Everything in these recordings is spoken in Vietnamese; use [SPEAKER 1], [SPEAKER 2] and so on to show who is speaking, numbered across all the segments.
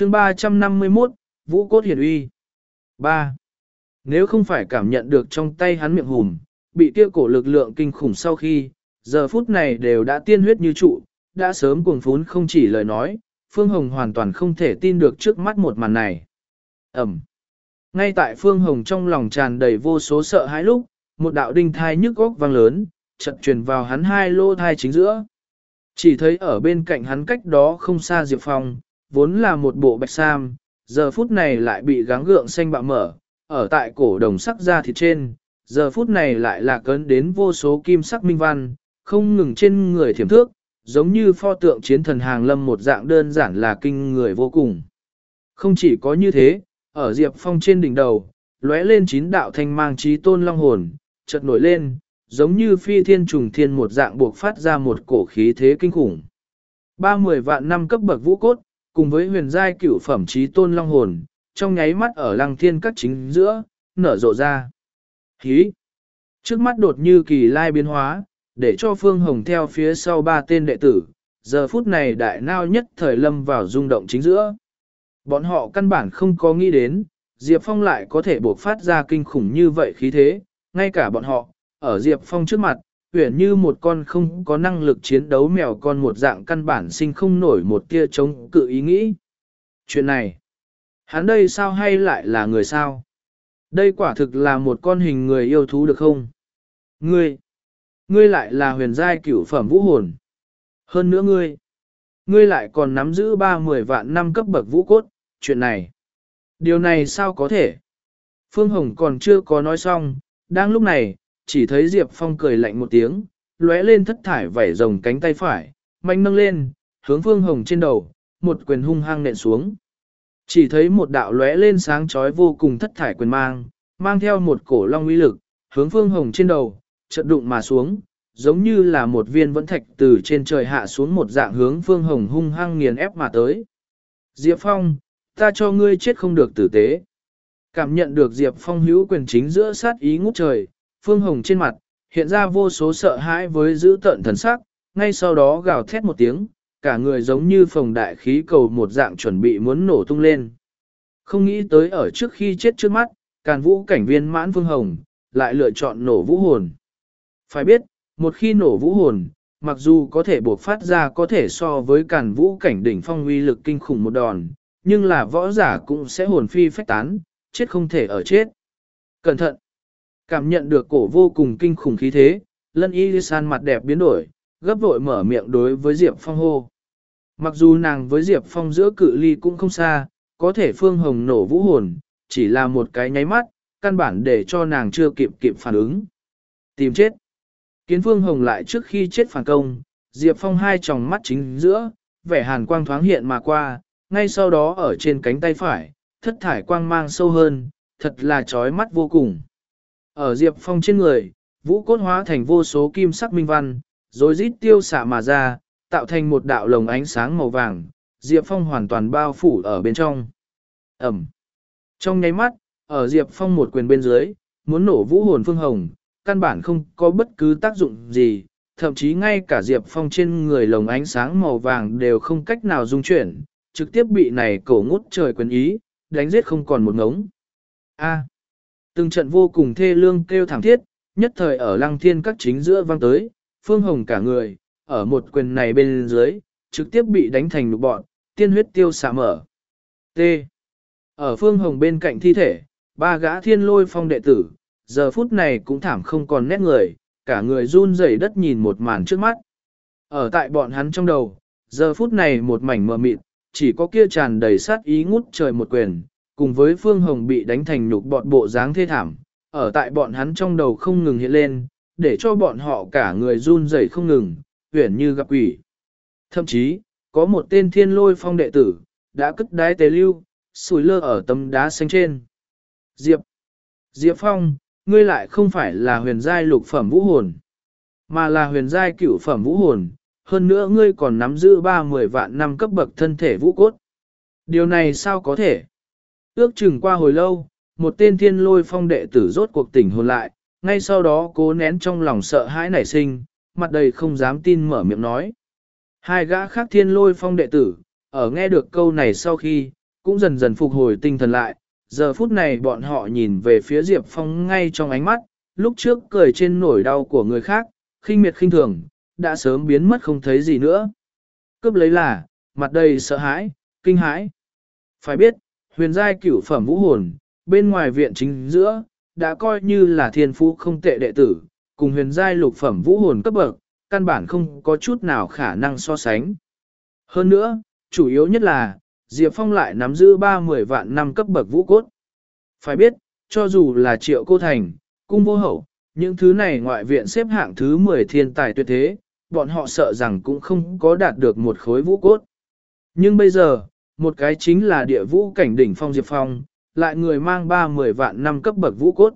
[SPEAKER 1] chương 351, Vũ Cốt Hiển Uy 3. Nếu không phải cảm nhận được trong tay hắn miệng hùm, bị kia cổ lực lượng kinh khủng sau khi, giờ phút này đều đã tiên huyết như trụ, đã sớm cuồng phún không chỉ lời nói, Phương Hồng hoàn toàn không thể tin được trước mắt một màn này. Ẩm. Ngay tại Phương Hồng trong lòng tràn đầy vô số sợ hãi lúc, một đạo đinh thai nhức góc vang lớn, chợt truyền vào hắn hai lô thai chính giữa. Chỉ thấy ở bên cạnh hắn cách đó không xa Diệp Phong, vốn là một bộ bạch sam, giờ phút này lại bị gắng gượng xanh bạo mở, ở tại cổ đồng sắc da thịt trên, giờ phút này lại là cấn đến vô số kim sắc minh văn, không ngừng trên người thiểm thước, giống như pho tượng chiến thần hàng lâm một dạng đơn giản là kinh người vô cùng. Không chỉ có như thế, ở Diệp Phong trên đỉnh đầu, lóe lên chín đạo thanh mang trí tôn long hồn, chợt nổi lên, giống như phi thiên trùng thiên một dạng buộc phát ra một cổ khí thế kinh khủng. Ba mười vạn năm cấp bậc vũ cốt, cùng với huyền giai cửu phẩm trí tôn long hồn, trong nháy mắt ở lăng thiên các chính giữa, nở rộ ra. Hí! Trước mắt đột như kỳ lai biến hóa, để cho Phương Hồng theo phía sau ba tên đệ tử, giờ phút này đại nao nhất thời lâm vào rung động chính giữa. Bọn họ căn bản không có nghĩ đến, Diệp Phong lại có thể buộc phát ra kinh khủng như vậy khí thế, ngay cả bọn họ, ở Diệp Phong trước mặt, uyển như một con không có năng lực chiến đấu mèo con một dạng căn bản sinh không nổi một tia chống cự ý nghĩ. Chuyện này, hắn đây sao hay lại là người sao? Đây quả thực là một con hình người yêu thú được không? Ngươi, ngươi lại là huyền giai cửu phẩm vũ hồn. Hơn nữa ngươi, ngươi lại còn nắm giữ ba mười vạn năm cấp bậc vũ cốt, chuyện này. Điều này sao có thể? Phương Hồng còn chưa có nói xong, đang lúc này, chỉ thấy Diệp Phong cười lạnh một tiếng, lóe lên thất thải vảy rồng cánh tay phải, mạnh nâng lên, hướng Phương Hồng trên đầu, một quyền hung hăng nện xuống. Chỉ thấy một đạo lóe lên sáng chói vô cùng thất thải quyền mang, mang theo một cổ long uy lực, hướng Phương Hồng trên đầu, chợt đụng mà xuống, giống như là một viên vẫn thạch từ trên trời hạ xuống một dạng hướng Phương Hồng hung hăng nghiền ép mà tới. Diệp Phong, ta cho ngươi chết không được tử tế. Cảm nhận được Diệp Phong hữu quyền chính giữa sát ý ngút trời, Phương Hồng trên mặt, hiện ra vô số sợ hãi với giữ tận thần sắc, ngay sau đó gào thét một tiếng, cả người giống như phòng đại khí cầu một dạng chuẩn bị muốn nổ tung lên. Không nghĩ tới ở trước khi chết trước mắt, càn vũ cảnh viên mãn Phương Hồng, lại lựa chọn nổ vũ hồn. Phải biết, một khi nổ vũ hồn, mặc dù có thể buộc phát ra có thể so với càn vũ cảnh đỉnh phong uy lực kinh khủng một đòn, nhưng là võ giả cũng sẽ hồn phi phách tán, chết không thể ở chết. Cẩn thận! Cảm nhận được cổ vô cùng kinh khủng khí thế, lân y san mặt đẹp biến đổi, gấp vội mở miệng đối với Diệp Phong hô. Mặc dù nàng với Diệp Phong giữa cự ly cũng không xa, có thể phương hồng nổ vũ hồn, chỉ là một cái nháy mắt, căn bản để cho nàng chưa kịp kịp phản ứng. Tìm chết. Kiến phương hồng lại trước khi chết phản công, Diệp Phong hai tròng mắt chính giữa, vẻ hàn quang thoáng hiện mà qua, ngay sau đó ở trên cánh tay phải, thất thải quang mang sâu hơn, thật là chói mắt vô cùng. Ở Diệp Phong trên người, vũ cốt hóa thành vô số kim sắc minh văn, rồi rít tiêu xạ mà ra, tạo thành một đạo lồng ánh sáng màu vàng, Diệp Phong hoàn toàn bao phủ ở bên trong. Ẩm. Trong nháy mắt, ở Diệp Phong một quyền bên dưới, muốn nổ vũ hồn phương hồng, căn bản không có bất cứ tác dụng gì, thậm chí ngay cả Diệp Phong trên người lồng ánh sáng màu vàng đều không cách nào dung chuyển, trực tiếp bị này cổ ngút trời quyền ý, đánh giết không còn một ngống. A. Từng trận vô cùng thê lương kêu thảm thiết, nhất thời ở lăng thiên các chính giữa vang tới, phương hồng cả người, ở một quyền này bên dưới, trực tiếp bị đánh thành lục bọn, tiên huyết tiêu xả mở. T. Ở phương hồng bên cạnh thi thể, ba gã thiên lôi phong đệ tử, giờ phút này cũng thảm không còn nét người, cả người run rẩy đất nhìn một màn trước mắt. Ở tại bọn hắn trong đầu, giờ phút này một mảnh mờ mịt, chỉ có kia tràn đầy sát ý ngút trời một quyền, cùng với Phương Hồng bị đánh thành nhục bọn bộ dáng thê thảm, ở tại bọn hắn trong đầu không ngừng hiện lên, để cho bọn họ cả người run rẩy không ngừng, huyển như gặp quỷ. Thậm chí, có một tên thiên lôi phong đệ tử, đã cất đái tế lưu, sùi lơ ở tấm đá xanh trên. Diệp! Diệp Phong, ngươi lại không phải là huyền giai lục phẩm vũ hồn, mà là huyền giai cửu phẩm vũ hồn, hơn nữa ngươi còn nắm giữ ba mười vạn năm cấp bậc thân thể vũ cốt. Điều này sao có thể? Ước chừng qua hồi lâu, một tên thiên lôi phong đệ tử rốt cuộc tỉnh hồn lại, ngay sau đó cố nén trong lòng sợ hãi nảy sinh, mặt đầy không dám tin mở miệng nói. Hai gã khác thiên lôi phong đệ tử, ở nghe được câu này sau khi, cũng dần dần phục hồi tinh thần lại. Giờ phút này bọn họ nhìn về phía Diệp Phong ngay trong ánh mắt, lúc trước cười trên nổi đau của người khác, khinh miệt khinh thường, đã sớm biến mất không thấy gì nữa. Cướp lấy là, mặt đầy sợ hãi, kinh hãi. Phải biết, huyền giai cửu phẩm vũ hồn, bên ngoài viện chính giữa, đã coi như là thiên phú không tệ đệ tử, cùng huyền giai lục phẩm vũ hồn cấp bậc, căn bản không có chút nào khả năng so sánh. Hơn nữa, chủ yếu nhất là, Diệp Phong lại nắm giữ 30 vạn năm cấp bậc vũ cốt. Phải biết, cho dù là triệu cô thành, cung vô hậu, những thứ này ngoại viện xếp hạng thứ 10 thiên tài tuyệt thế, bọn họ sợ rằng cũng không có đạt được một khối vũ cốt. Nhưng bây giờ, một cái chính là địa vũ cảnh đỉnh phong Diệp Phong, lại người mang 30 vạn năm cấp bậc vũ cốt.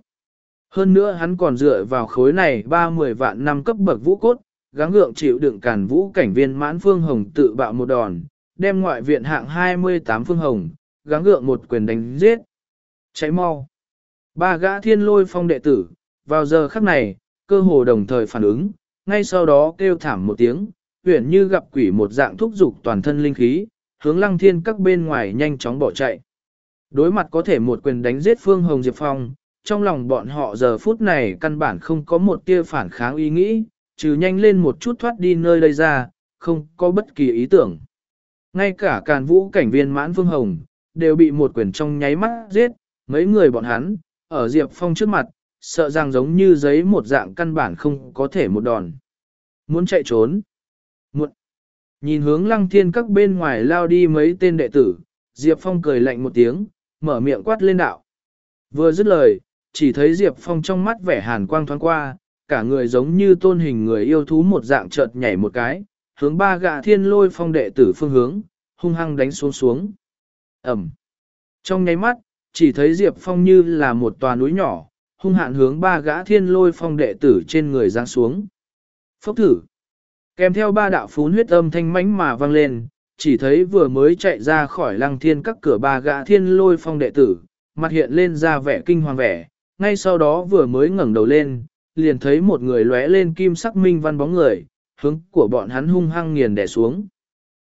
[SPEAKER 1] Hơn nữa hắn còn dựa vào khối này 30 vạn năm cấp bậc vũ cốt, gắng gượng chịu đựng cản vũ cảnh viên mãn phương hồng tự bạo một đòn, đem ngoại viện hạng 28 phương hồng, gắng gượng một quyền đánh giết. Cháy mau. Ba gã thiên lôi phong đệ tử, vào giờ khắc này, cơ hồ đồng thời phản ứng, ngay sau đó kêu thảm một tiếng, huyển như gặp quỷ một dạng thúc dục toàn thân linh khí, hướng lăng thiên các bên ngoài nhanh chóng bỏ chạy. Đối mặt có thể một quyền đánh giết Phương Hồng Diệp Phong, trong lòng bọn họ giờ phút này căn bản không có một tia phản kháng ý nghĩ, trừ nhanh lên một chút thoát đi nơi đây ra, không có bất kỳ ý tưởng. Ngay cả càn vũ cảnh viên mãn Phương Hồng, đều bị một quyền trong nháy mắt giết, mấy người bọn hắn, ở Diệp Phong trước mặt, sợ rằng giống như giấy một dạng căn bản không có thể một đòn. Muốn chạy trốn. Nhìn hướng lăng thiên các bên ngoài lao đi mấy tên đệ tử, Diệp Phong cười lạnh một tiếng, mở miệng quát lên đạo. Vừa dứt lời, chỉ thấy Diệp Phong trong mắt vẻ hàn quang thoáng qua, cả người giống như tôn hình người yêu thú một dạng chợt nhảy một cái, hướng ba gạ thiên lôi phong đệ tử phương hướng, hung hăng đánh xuống xuống. Ẩm. Trong nháy mắt, chỉ thấy Diệp Phong như là một tòa núi nhỏ, hung hạn hướng ba gã thiên lôi phong đệ tử trên người giáng xuống. Phốc thử. Kèm theo ba đạo phún huyết âm thanh mãnh mà vang lên, chỉ thấy vừa mới chạy ra khỏi lăng thiên các cửa ba gã thiên lôi phong đệ tử, mặt hiện lên ra vẻ kinh hoàng vẻ, ngay sau đó vừa mới ngẩng đầu lên, liền thấy một người lóe lên kim sắc minh văn bóng người, hướng của bọn hắn hung hăng nghiền đè xuống.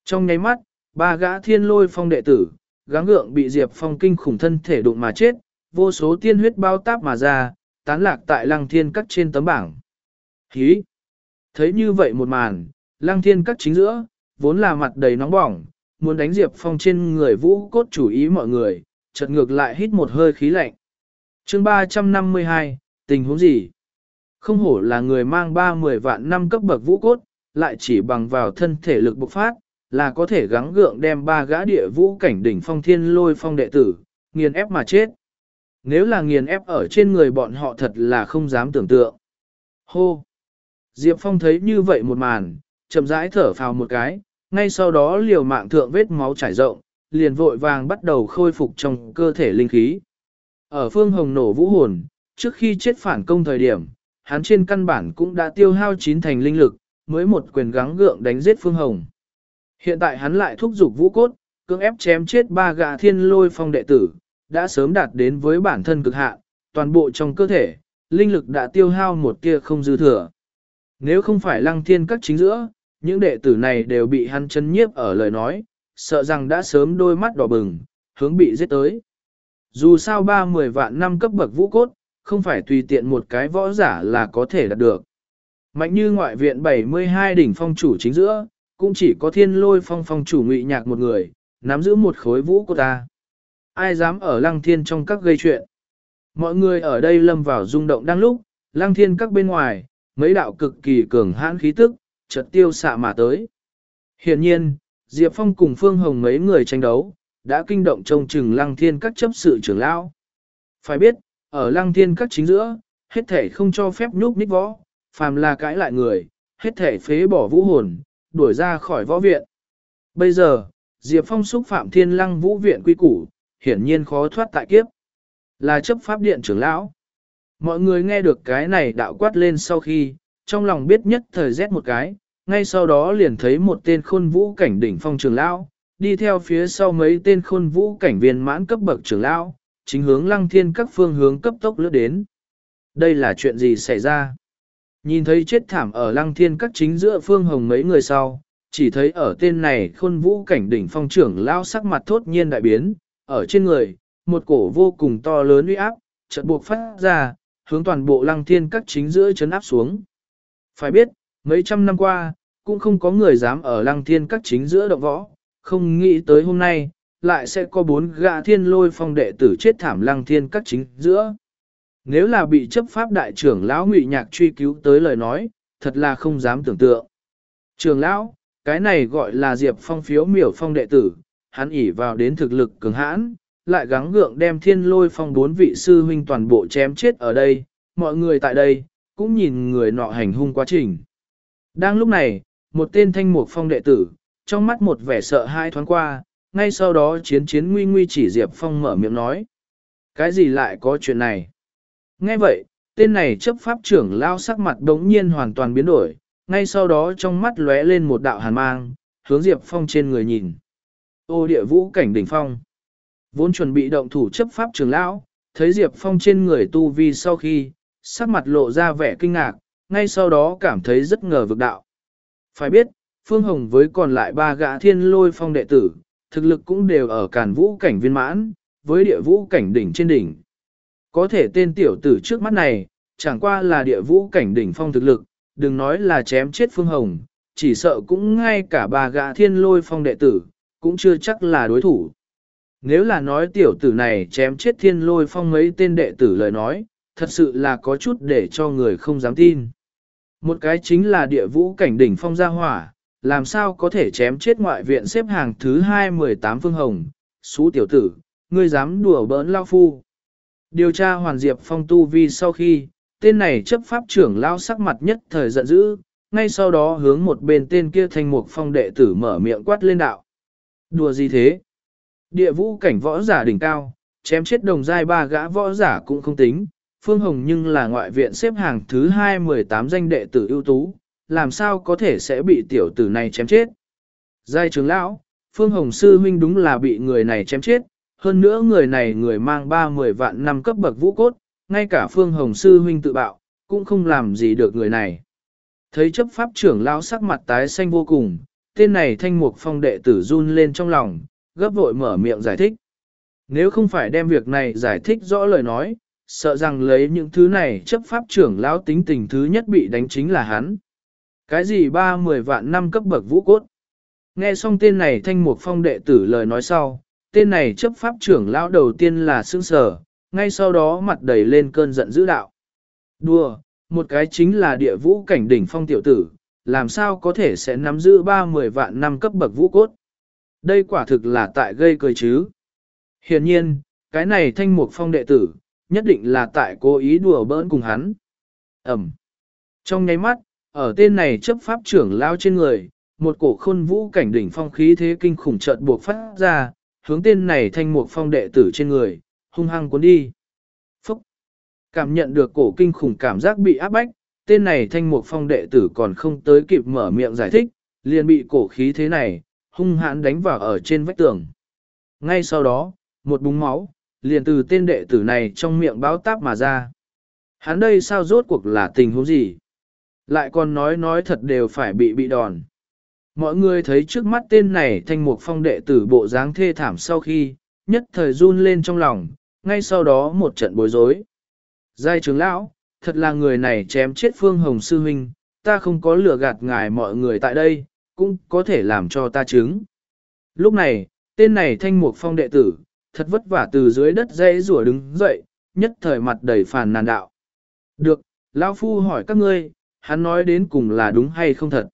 [SPEAKER 1] Trong nháy mắt, ba gã thiên lôi phong đệ tử, gắng gượng bị Diệp Phong kinh khủng thân thể đụng mà chết, vô số tiên huyết bao táp mà ra, tán lạc tại lăng thiên các trên tấm bảng. Hí! Thấy như vậy một màn, lăng thiên các chính giữa, vốn là mặt đầy nóng bỏng, muốn đánh Diệp Phong trên người vũ cốt chủ ý mọi người, chợt ngược lại hít một hơi khí lạnh. chương 352, tình huống gì? Không hổ là người mang 30 vạn năm cấp bậc vũ cốt, lại chỉ bằng vào thân thể lực bộc phát, là có thể gắng gượng đem ba gã địa vũ cảnh đỉnh phong thiên lôi phong đệ tử, nghiền ép mà chết. Nếu là nghiền ép ở trên người bọn họ thật là không dám tưởng tượng. Hô! Diệp Phong thấy như vậy một màn, chậm rãi thở phào một cái, ngay sau đó liều mạng thượng vết máu trải rộng, liền vội vàng bắt đầu khôi phục trong cơ thể linh khí. Ở phương hồng nổ vũ hồn, trước khi chết phản công thời điểm, hắn trên căn bản cũng đã tiêu hao chín thành linh lực, mới một quyền gắng gượng đánh giết phương hồng. Hiện tại hắn lại thúc giục vũ cốt, cưỡng ép chém chết ba gã thiên lôi phong đệ tử, đã sớm đạt đến với bản thân cực hạn, toàn bộ trong cơ thể, linh lực đã tiêu hao một tia không dư thừa. Nếu không phải lăng thiên các chính giữa, những đệ tử này đều bị hắn chân nhiếp ở lời nói, sợ rằng đã sớm đôi mắt đỏ bừng, hướng bị giết tới. Dù sao ba mười vạn năm cấp bậc vũ cốt, không phải tùy tiện một cái võ giả là có thể đạt được. Mạnh như ngoại viện 72 đỉnh phong chủ chính giữa, cũng chỉ có thiên lôi phong phong chủ ngụy nhạc một người, nắm giữ một khối vũ của ta. Ai dám ở lăng thiên trong các gây chuyện. Mọi người ở đây lâm vào rung động đang lúc, lăng thiên các bên ngoài, mấy đạo cực kỳ cường hãn khí tức, chợt tiêu xạ mà tới. Hiển nhiên, Diệp Phong cùng Phương Hồng mấy người tranh đấu, đã kinh động trông chừng lăng thiên các chấp sự trưởng lão. Phải biết, ở lăng thiên các chính giữa, hết thể không cho phép nhúc nhích võ, phàm là cãi lại người, hết thể phế bỏ vũ hồn, đuổi ra khỏi võ viện. Bây giờ, Diệp Phong xúc phạm thiên lăng vũ viện quy củ, hiển nhiên khó thoát tại kiếp. Là chấp pháp điện trưởng lão. Mọi người nghe được cái này đạo quát lên sau khi, trong lòng biết nhất thời rét một cái, ngay sau đó liền thấy một tên khôn vũ cảnh đỉnh phong trưởng lão, đi theo phía sau mấy tên khôn vũ cảnh viên mãn cấp bậc trưởng lão, chính hướng lăng thiên các phương hướng cấp tốc lướt đến. Đây là chuyện gì xảy ra? Nhìn thấy chết thảm ở lăng thiên các chính giữa phương hồng mấy người sau, chỉ thấy ở tên này khôn vũ cảnh đỉnh phong trưởng lao sắc mặt thốt nhiên đại biến, ở trên người, một cổ vô cùng to lớn uy áp, chợt buộc phát ra, hướng toàn bộ lăng thiên các chính giữa chấn áp xuống. Phải biết, mấy trăm năm qua, cũng không có người dám ở lăng thiên các chính giữa động võ, không nghĩ tới hôm nay, lại sẽ có bốn gã thiên lôi phong đệ tử chết thảm lăng thiên các chính giữa. Nếu là bị chấp pháp đại trưởng lão ngụy nhạc truy cứu tới lời nói, thật là không dám tưởng tượng. Trường lão, cái này gọi là Diệp Phong phiếu miểu phong đệ tử, hắn ỉ vào đến thực lực cường hãn, lại gắng gượng đem thiên lôi phong bốn vị sư huynh toàn bộ chém chết ở đây, mọi người tại đây, cũng nhìn người nọ hành hung quá trình. Đang lúc này, một tên thanh mục phong đệ tử, trong mắt một vẻ sợ hai thoáng qua, ngay sau đó chiến chiến nguy nguy chỉ Diệp Phong mở miệng nói. Cái gì lại có chuyện này? Nghe vậy, tên này chấp pháp trưởng lao sắc mặt đống nhiên hoàn toàn biến đổi, ngay sau đó trong mắt lóe lên một đạo hàn mang, hướng Diệp Phong trên người nhìn. Ô địa vũ cảnh đỉnh phong. Vốn chuẩn bị động thủ chấp pháp trưởng lão, thấy Diệp Phong trên người tu vi sau khi, sắc mặt lộ ra vẻ kinh ngạc, ngay sau đó cảm thấy rất ngờ vực đạo. Phải biết, Phương Hồng với còn lại ba gã thiên lôi phong đệ tử, thực lực cũng đều ở càn vũ cảnh viên mãn, với địa vũ cảnh đỉnh trên đỉnh. Có thể tên tiểu tử trước mắt này, chẳng qua là địa vũ cảnh đỉnh phong thực lực, đừng nói là chém chết Phương Hồng, chỉ sợ cũng ngay cả ba gã thiên lôi phong đệ tử, cũng chưa chắc là đối thủ. Nếu là nói tiểu tử này chém chết thiên lôi phong mấy tên đệ tử lời nói, thật sự là có chút để cho người không dám tin. Một cái chính là địa vũ cảnh đỉnh phong gia hỏa, làm sao có thể chém chết ngoại viện xếp hàng thứ 218 phương hồng, xú tiểu tử, ngươi dám đùa bỡn lao phu. Điều tra hoàn diệp phong tu vi sau khi, tên này chấp pháp trưởng lao sắc mặt nhất thời giận dữ, ngay sau đó hướng một bên tên kia thành một phong đệ tử mở miệng quát lên đạo. Đùa gì thế? Địa vũ cảnh võ giả đỉnh cao, chém chết đồng giai ba gã võ giả cũng không tính, Phương Hồng nhưng là ngoại viện xếp hàng thứ 218 danh đệ tử ưu tú, làm sao có thể sẽ bị tiểu tử này chém chết. Giai trưởng lão, Phương Hồng sư huynh đúng là bị người này chém chết, hơn nữa người này người mang 30 vạn năm cấp bậc vũ cốt, ngay cả Phương Hồng sư huynh tự bạo, cũng không làm gì được người này. Thấy chấp pháp trưởng lão sắc mặt tái xanh vô cùng, tên này thanh mục phong đệ tử run lên trong lòng, gấp vội mở miệng giải thích. Nếu không phải đem việc này giải thích rõ lời nói, sợ rằng lấy những thứ này chấp pháp trưởng lão tính tình thứ nhất bị đánh chính là hắn. Cái gì ba mười vạn năm cấp bậc vũ cốt? Nghe xong tên này thanh mục phong đệ tử lời nói sau, tên này chấp pháp trưởng lão đầu tiên là sương sở, ngay sau đó mặt đầy lên cơn giận dữ đạo. Đùa, một cái chính là địa vũ cảnh đỉnh phong tiểu tử, làm sao có thể sẽ nắm giữ ba mười vạn năm cấp bậc vũ cốt? Đây quả thực là tại gây cười chứ. Hiển nhiên, cái này thanh mục phong đệ tử, nhất định là tại cố ý đùa bỡn cùng hắn. Ẩm. Trong nháy mắt, ở tên này chấp pháp trưởng lao trên người, một cổ khôn vũ cảnh đỉnh phong khí thế kinh khủng chợt buộc phát ra, hướng tên này thanh mục phong đệ tử trên người, hung hăng cuốn đi. Phúc! Cảm nhận được cổ kinh khủng cảm giác bị áp bách, tên này thanh mục phong đệ tử còn không tới kịp mở miệng giải thích, liền bị cổ khí thế này, hung hãn đánh vào ở trên vách tường. Ngay sau đó, một búng máu, liền từ tên đệ tử này trong miệng báo táp mà ra. Hắn đây sao rốt cuộc là tình huống gì? Lại còn nói nói thật đều phải bị bị đòn. Mọi người thấy trước mắt tên này thanh mục phong đệ tử bộ dáng thê thảm sau khi, nhất thời run lên trong lòng, ngay sau đó một trận bối rối. Giai trưởng lão, thật là người này chém chết phương hồng sư huynh, ta không có lừa gạt ngài mọi người tại đây, cũng có thể làm cho ta chứng. Lúc này, tên này thanh mục phong đệ tử, thật vất vả từ dưới đất dây rủa đứng dậy, nhất thời mặt đầy phàn nàn đạo. Được, Lão Phu hỏi các ngươi, hắn nói đến cùng là đúng hay không thật.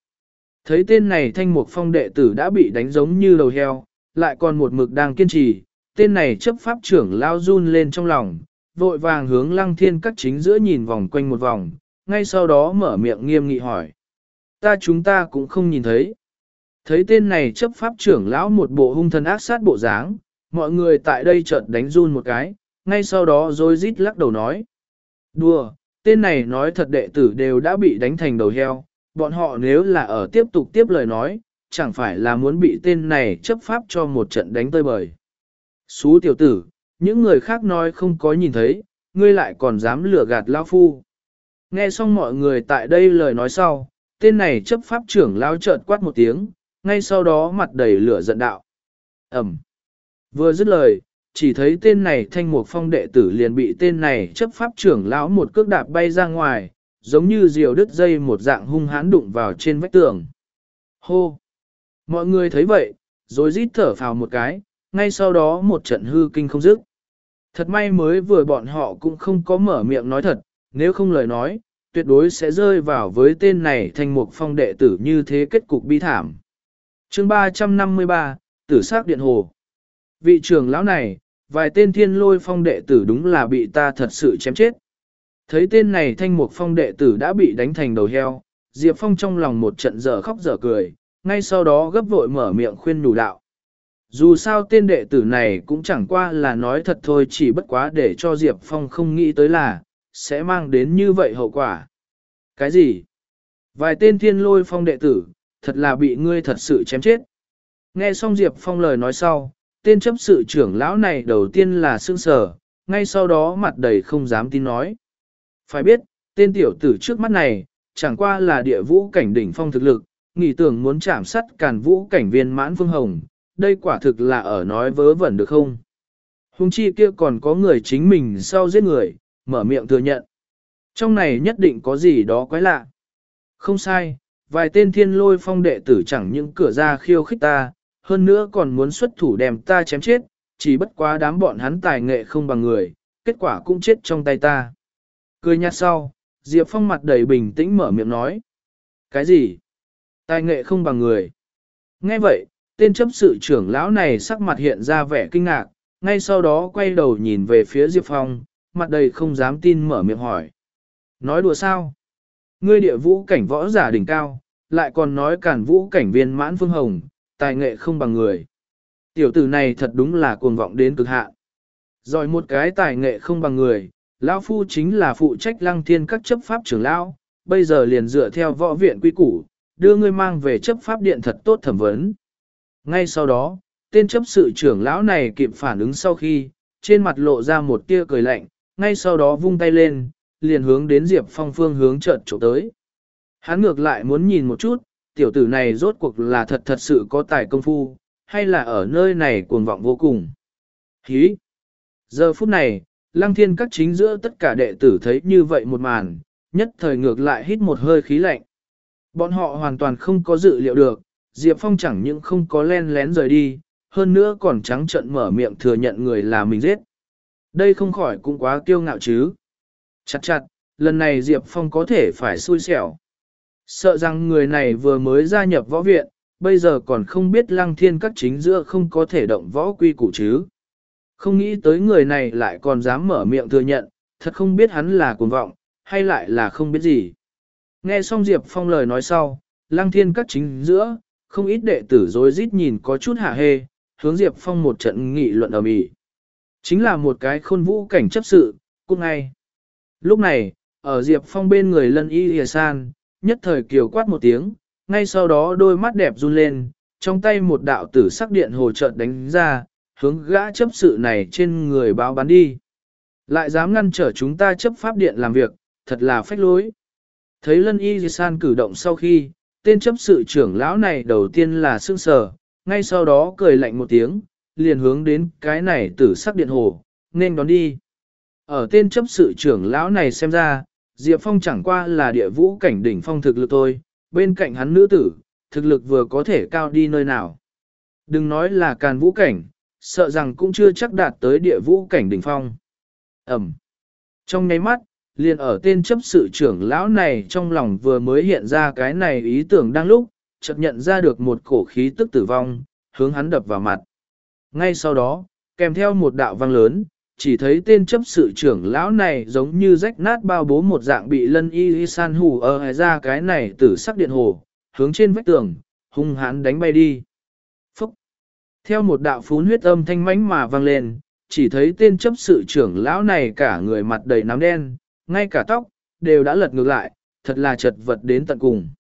[SPEAKER 1] Thấy tên này thanh mục phong đệ tử đã bị đánh giống như đầu heo, lại còn một mực đang kiên trì, tên này chấp pháp trưởng lao run lên trong lòng, vội vàng hướng lăng thiên các chính giữa nhìn vòng quanh một vòng, ngay sau đó mở miệng nghiêm nghị hỏi. Ta chúng ta cũng không nhìn thấy. Thấy tên này chấp pháp trưởng lão một bộ hung thần ác sát bộ dáng, mọi người tại đây chợt đánh run một cái, ngay sau đó rồi rít lắc đầu nói. Đùa, tên này nói thật đệ tử đều đã bị đánh thành đầu heo, bọn họ nếu là ở tiếp tục tiếp lời nói, chẳng phải là muốn bị tên này chấp pháp cho một trận đánh tơi bời. Xú tiểu tử, những người khác nói không có nhìn thấy, ngươi lại còn dám lừa gạt lao phu. Nghe xong mọi người tại đây lời nói sau, tên này chấp pháp trưởng lao chợt quát một tiếng, ngay sau đó mặt đầy lửa giận đạo. Ẩm. Vừa dứt lời, chỉ thấy tên này thanh mục phong đệ tử liền bị tên này chấp pháp trưởng lão một cước đạp bay ra ngoài, giống như diều đứt dây một dạng hung hãn đụng vào trên vách tường. Hô! Mọi người thấy vậy, rồi rít thở phào một cái, ngay sau đó một trận hư kinh không dứt. Thật may mới vừa bọn họ cũng không có mở miệng nói thật, nếu không lời nói, tuyệt đối sẽ rơi vào với tên này thành một phong đệ tử như thế kết cục bi thảm. chương 353, Tử sắc Điện Hồ Vị trưởng lão này, vài tên thiên lôi phong đệ tử đúng là bị ta thật sự chém chết. Thấy tên này thanh mục phong đệ tử đã bị đánh thành đầu heo, Diệp Phong trong lòng một trận dở khóc dở cười, ngay sau đó gấp vội mở miệng khuyên nhủ đạo. Dù sao tên đệ tử này cũng chẳng qua là nói thật thôi chỉ bất quá để cho Diệp Phong không nghĩ tới là, sẽ mang đến như vậy hậu quả. Cái gì? Vài tên thiên lôi phong đệ tử, thật là bị ngươi thật sự chém chết. Nghe xong Diệp Phong lời nói sau, tên chấp sự trưởng lão này đầu tiên là sương sờ, ngay sau đó mặt đầy không dám tin nói. Phải biết, tên tiểu tử trước mắt này, chẳng qua là địa vũ cảnh đỉnh phong thực lực, nghĩ tưởng muốn chạm sắt càn vũ cảnh viên mãn phương hồng, đây quả thực là ở nói vớ vẩn được không? Hùng chi kia còn có người chính mình sau giết người, mở miệng thừa nhận. Trong này nhất định có gì đó quái lạ. Không sai, vài tên thiên lôi phong đệ tử chẳng những cửa ra khiêu khích ta, hơn nữa còn muốn xuất thủ đem ta chém chết, chỉ bất quá đám bọn hắn tài nghệ không bằng người, kết quả cũng chết trong tay ta. Cười nhạt sau, Diệp Phong mặt đầy bình tĩnh mở miệng nói. Cái gì? Tài nghệ không bằng người. Nghe vậy, tên chấp sự trưởng lão này sắc mặt hiện ra vẻ kinh ngạc, ngay sau đó quay đầu nhìn về phía Diệp Phong, mặt đầy không dám tin mở miệng hỏi. Nói đùa sao? Ngươi địa vũ cảnh võ giả đỉnh cao, lại còn nói cản vũ cảnh viên mãn phương hồng, tài nghệ không bằng người. Tiểu tử này thật đúng là cuồng vọng đến cực hạn. Rồi một cái tài nghệ không bằng người, lão phu chính là phụ trách lăng thiên các chấp pháp trưởng lão, bây giờ liền dựa theo võ viện quy củ, đưa ngươi mang về chấp pháp điện thật tốt thẩm vấn. Ngay sau đó, tên chấp sự trưởng lão này kịp phản ứng sau khi, trên mặt lộ ra một tia cười lạnh, ngay sau đó vung tay lên, liền hướng đến Diệp Phong phương hướng chợt chỗ tới. Hắn ngược lại muốn nhìn một chút, tiểu tử này rốt cuộc là thật thật sự có tài công phu, hay là ở nơi này cuồng vọng vô cùng. Hí! Giờ phút này, lăng thiên các chính giữa tất cả đệ tử thấy như vậy một màn, nhất thời ngược lại hít một hơi khí lạnh. Bọn họ hoàn toàn không có dự liệu được, Diệp Phong chẳng những không có len lén rời đi, hơn nữa còn trắng trận mở miệng thừa nhận người là mình giết. Đây không khỏi cũng quá kiêu ngạo chứ. Chặt chặt, lần này Diệp Phong có thể phải xui xẻo. Sợ rằng người này vừa mới gia nhập võ viện, bây giờ còn không biết lăng thiên các chính giữa không có thể động võ quy củ chứ. Không nghĩ tới người này lại còn dám mở miệng thừa nhận, thật không biết hắn là cuồng vọng, hay lại là không biết gì. Nghe xong Diệp Phong lời nói sau, lăng thiên các chính giữa, không ít đệ tử rối rít nhìn có chút hạ hê, hướng Diệp Phong một trận nghị luận ở mỹ. Chính là một cái khôn vũ cảnh chấp sự, cũng ngay. Lúc này, ở Diệp Phong bên người lân y hìa san, nhất thời kiều quát một tiếng, ngay sau đó đôi mắt đẹp run lên, trong tay một đạo tử sắc điện hồ trợn đánh ra, hướng gã chấp sự này trên người báo bắn đi. Lại dám ngăn trở chúng ta chấp pháp điện làm việc, thật là phách lối. Thấy lân y san cử động sau khi, tên chấp sự trưởng lão này đầu tiên là sương sờ, ngay sau đó cười lạnh một tiếng, liền hướng đến cái này tử sắc điện hồ, nên đón đi. Ở tên chấp sự trưởng lão này xem ra, Diệp Phong chẳng qua là địa vũ cảnh đỉnh phong thực lực thôi, bên cạnh hắn nữ tử, thực lực vừa có thể cao đi nơi nào. Đừng nói là càn vũ cảnh, sợ rằng cũng chưa chắc đạt tới địa vũ cảnh đỉnh phong. Ẩm. Trong nháy mắt, liền ở tên chấp sự trưởng lão này trong lòng vừa mới hiện ra cái này ý tưởng đang lúc, chợt nhận ra được một cổ khí tức tử vong, hướng hắn đập vào mặt. Ngay sau đó, kèm theo một đạo vang lớn, chỉ thấy tên chấp sự trưởng lão này giống như rách nát bao bố một dạng bị lân y san hù ở ra cái này tử sắc điện hồ, hướng trên vách tường, hung hãn đánh bay đi. Phúc! Theo một đạo phún huyết âm thanh mãnh mà vang lên, chỉ thấy tên chấp sự trưởng lão này cả người mặt đầy nám đen, ngay cả tóc, đều đã lật ngược lại, thật là chật vật đến tận cùng.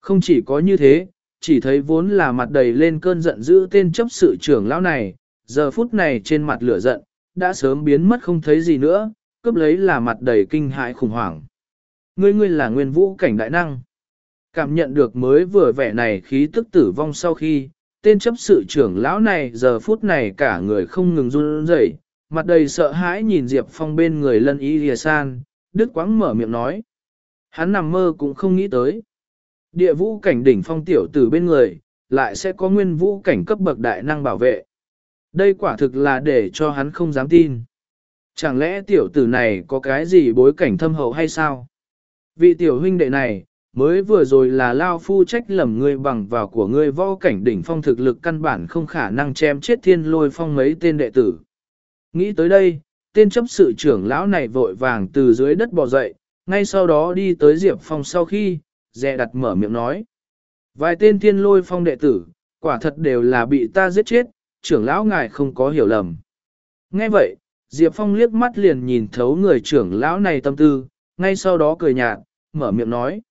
[SPEAKER 1] Không chỉ có như thế, chỉ thấy vốn là mặt đầy lên cơn giận dữ tên chấp sự trưởng lão này, giờ phút này trên mặt lửa giận, đã sớm biến mất không thấy gì nữa, cướp lấy là mặt đầy kinh hãi khủng hoảng. Ngươi ngươi là nguyên vũ cảnh đại năng. Cảm nhận được mới vừa vẻ này khí tức tử vong sau khi, tên chấp sự trưởng lão này giờ phút này cả người không ngừng run rẩy, mặt đầy sợ hãi nhìn Diệp Phong bên người lân y lìa san, đứt quãng mở miệng nói. Hắn nằm mơ cũng không nghĩ tới. Địa vũ cảnh đỉnh phong tiểu tử bên người, lại sẽ có nguyên vũ cảnh cấp bậc đại năng bảo vệ. Đây quả thực là để cho hắn không dám tin. Chẳng lẽ tiểu tử này có cái gì bối cảnh thâm hậu hay sao? Vị tiểu huynh đệ này, mới vừa rồi là lao phu trách lầm ngươi bằng vào của ngươi võ cảnh đỉnh phong thực lực căn bản không khả năng chém chết thiên lôi phong mấy tên đệ tử. Nghĩ tới đây, tên chấp sự trưởng lão này vội vàng từ dưới đất bò dậy, ngay sau đó đi tới Diệp Phong sau khi, dè đặt mở miệng nói. Vài tên thiên lôi phong đệ tử, quả thật đều là bị ta giết chết, trưởng lão ngài không có hiểu lầm. Nghe vậy, Diệp Phong liếc mắt liền nhìn thấu người trưởng lão này tâm tư, ngay sau đó cười nhạt, mở miệng nói.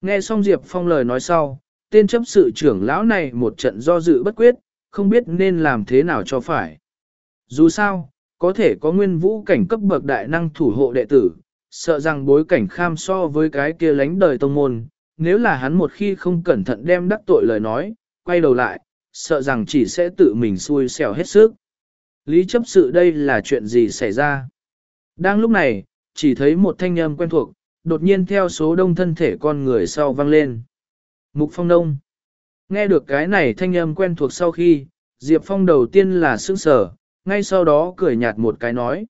[SPEAKER 1] Nghe xong Diệp Phong lời nói sau, tên chấp sự trưởng lão này một trận do dự bất quyết, không biết nên làm thế nào cho phải. Dù sao, có thể có nguyên vũ cảnh cấp bậc đại năng thủ hộ đệ tử, sợ rằng bối cảnh kham so với cái kia lánh đời tông môn, nếu là hắn một khi không cẩn thận đem đắc tội lời nói, quay đầu lại, sợ rằng chỉ sẽ tự mình xui xẻo hết sức. Lý chấp sự đây là chuyện gì xảy ra? Đang lúc này, chỉ thấy một thanh âm quen thuộc, đột nhiên theo số đông thân thể con người sau vang lên. Mục Phong Đông. Nghe được cái này thanh âm quen thuộc sau khi, Diệp Phong đầu tiên là sững sờ, ngay sau đó cười nhạt một cái nói.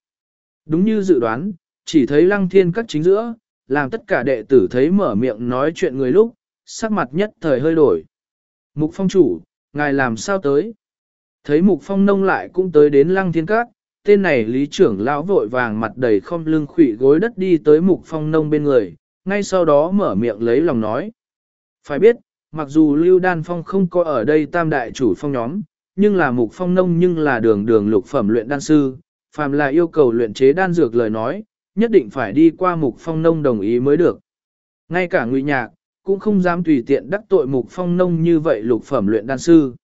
[SPEAKER 1] Đúng như dự đoán, chỉ thấy lăng thiên các chính giữa, làm tất cả đệ tử thấy mở miệng nói chuyện người lúc, sắc mặt nhất thời hơi đổi. Mục Phong chủ, ngài làm sao tới? Thấy Mục Phong nông lại cũng tới đến lăng thiên các, tên này lý trưởng lão vội vàng mặt đầy không lưng khủy gối đất đi tới Mục Phong nông bên người, ngay sau đó mở miệng lấy lòng nói. Phải biết, mặc dù Lưu Đan Phong không có ở đây tam đại chủ phong nhóm, nhưng là Mục Phong nông nhưng là đường đường lục phẩm luyện đan sư, phàm là yêu cầu luyện chế đan dược lời nói, nhất định phải đi qua Mục Phong nông đồng ý mới được. Ngay cả ngụy nhạc, cũng không dám tùy tiện đắc tội Mục Phong nông như vậy lục phẩm luyện đan sư.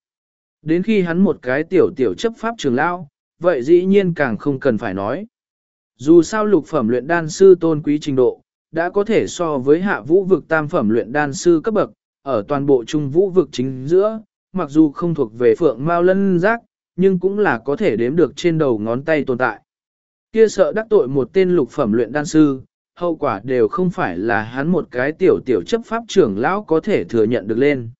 [SPEAKER 1] Đến khi hắn một cái tiểu tiểu chấp pháp trường lao vậy dĩ nhiên càng không cần phải nói. Dù sao lục phẩm luyện đan sư tôn quý trình độ, đã có thể so với hạ vũ vực tam phẩm luyện đan sư cấp bậc, ở toàn bộ trung vũ vực chính giữa, mặc dù không thuộc về phượng mao lân giác, nhưng cũng là có thể đếm được trên đầu ngón tay tồn tại. Kia sợ đắc tội một tên lục phẩm luyện đan sư, hậu quả đều không phải là hắn một cái tiểu tiểu chấp pháp trưởng lão có thể thừa nhận được lên.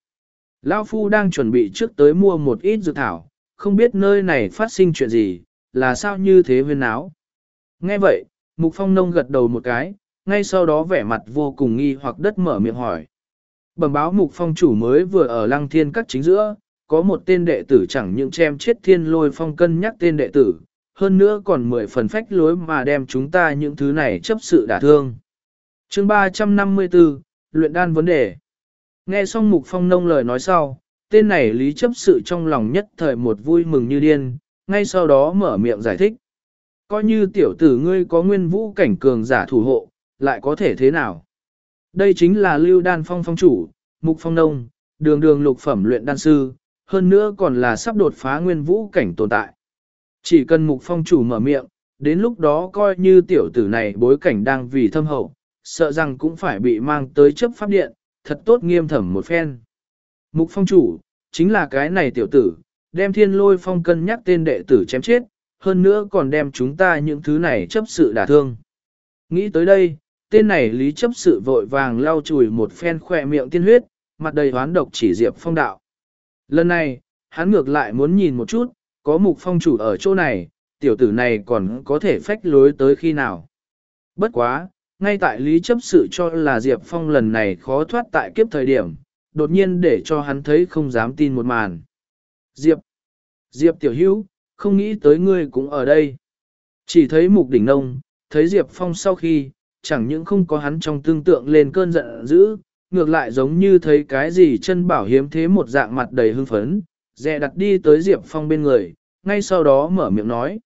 [SPEAKER 1] Lão Phu đang chuẩn bị trước tới mua một ít dược thảo, không biết nơi này phát sinh chuyện gì, là sao như thế huyên áo. Nghe vậy, Mục Phong Nông gật đầu một cái, ngay sau đó vẻ mặt vô cùng nghi hoặc đất mở miệng hỏi. Bẩm báo Mục Phong chủ mới vừa ở lăng thiên các chính giữa, có một tên đệ tử chẳng những chém chết thiên lôi phong cân nhắc tên đệ tử, hơn nữa còn mười phần phách lối mà đem chúng ta những thứ này chấp sự đả thương. chương 354, Luyện đan vấn đề Nghe xong Mục Phong Nông lời nói sau, tên này lý chấp sự trong lòng nhất thời một vui mừng như điên, ngay sau đó mở miệng giải thích. Coi như tiểu tử ngươi có nguyên vũ cảnh cường giả thủ hộ, lại có thể thế nào? Đây chính là lưu đan phong phong chủ, Mục Phong Nông, đường đường lục phẩm luyện đan sư, hơn nữa còn là sắp đột phá nguyên vũ cảnh tồn tại. Chỉ cần Mục Phong chủ mở miệng, đến lúc đó coi như tiểu tử này bối cảnh đang vì thâm hậu, sợ rằng cũng phải bị mang tới chấp pháp điện, thật tốt nghiêm thẩm một phen. Mục phong chủ, chính là cái này tiểu tử, đem thiên lôi phong cân nhắc tên đệ tử chém chết, hơn nữa còn đem chúng ta những thứ này chấp sự đả thương. Nghĩ tới đây, tên này lý chấp sự vội vàng lau chùi một phen khỏe miệng tiên huyết, mặt đầy hoán độc chỉ diệp phong đạo. Lần này, hắn ngược lại muốn nhìn một chút, có mục phong chủ ở chỗ này, tiểu tử này còn có thể phách lối tới khi nào. Bất quá, ngay tại lý chấp sự cho là Diệp Phong lần này khó thoát tại kiếp thời điểm, đột nhiên để cho hắn thấy không dám tin một màn. Diệp! Diệp tiểu hữu, không nghĩ tới ngươi cũng ở đây. Chỉ thấy mục đỉnh nông, thấy Diệp Phong sau khi, chẳng những không có hắn trong tương tượng lên cơn giận dữ, ngược lại giống như thấy cái gì chân bảo hiếm thế một dạng mặt đầy hưng phấn, dè đặt đi tới Diệp Phong bên người, ngay sau đó mở miệng nói.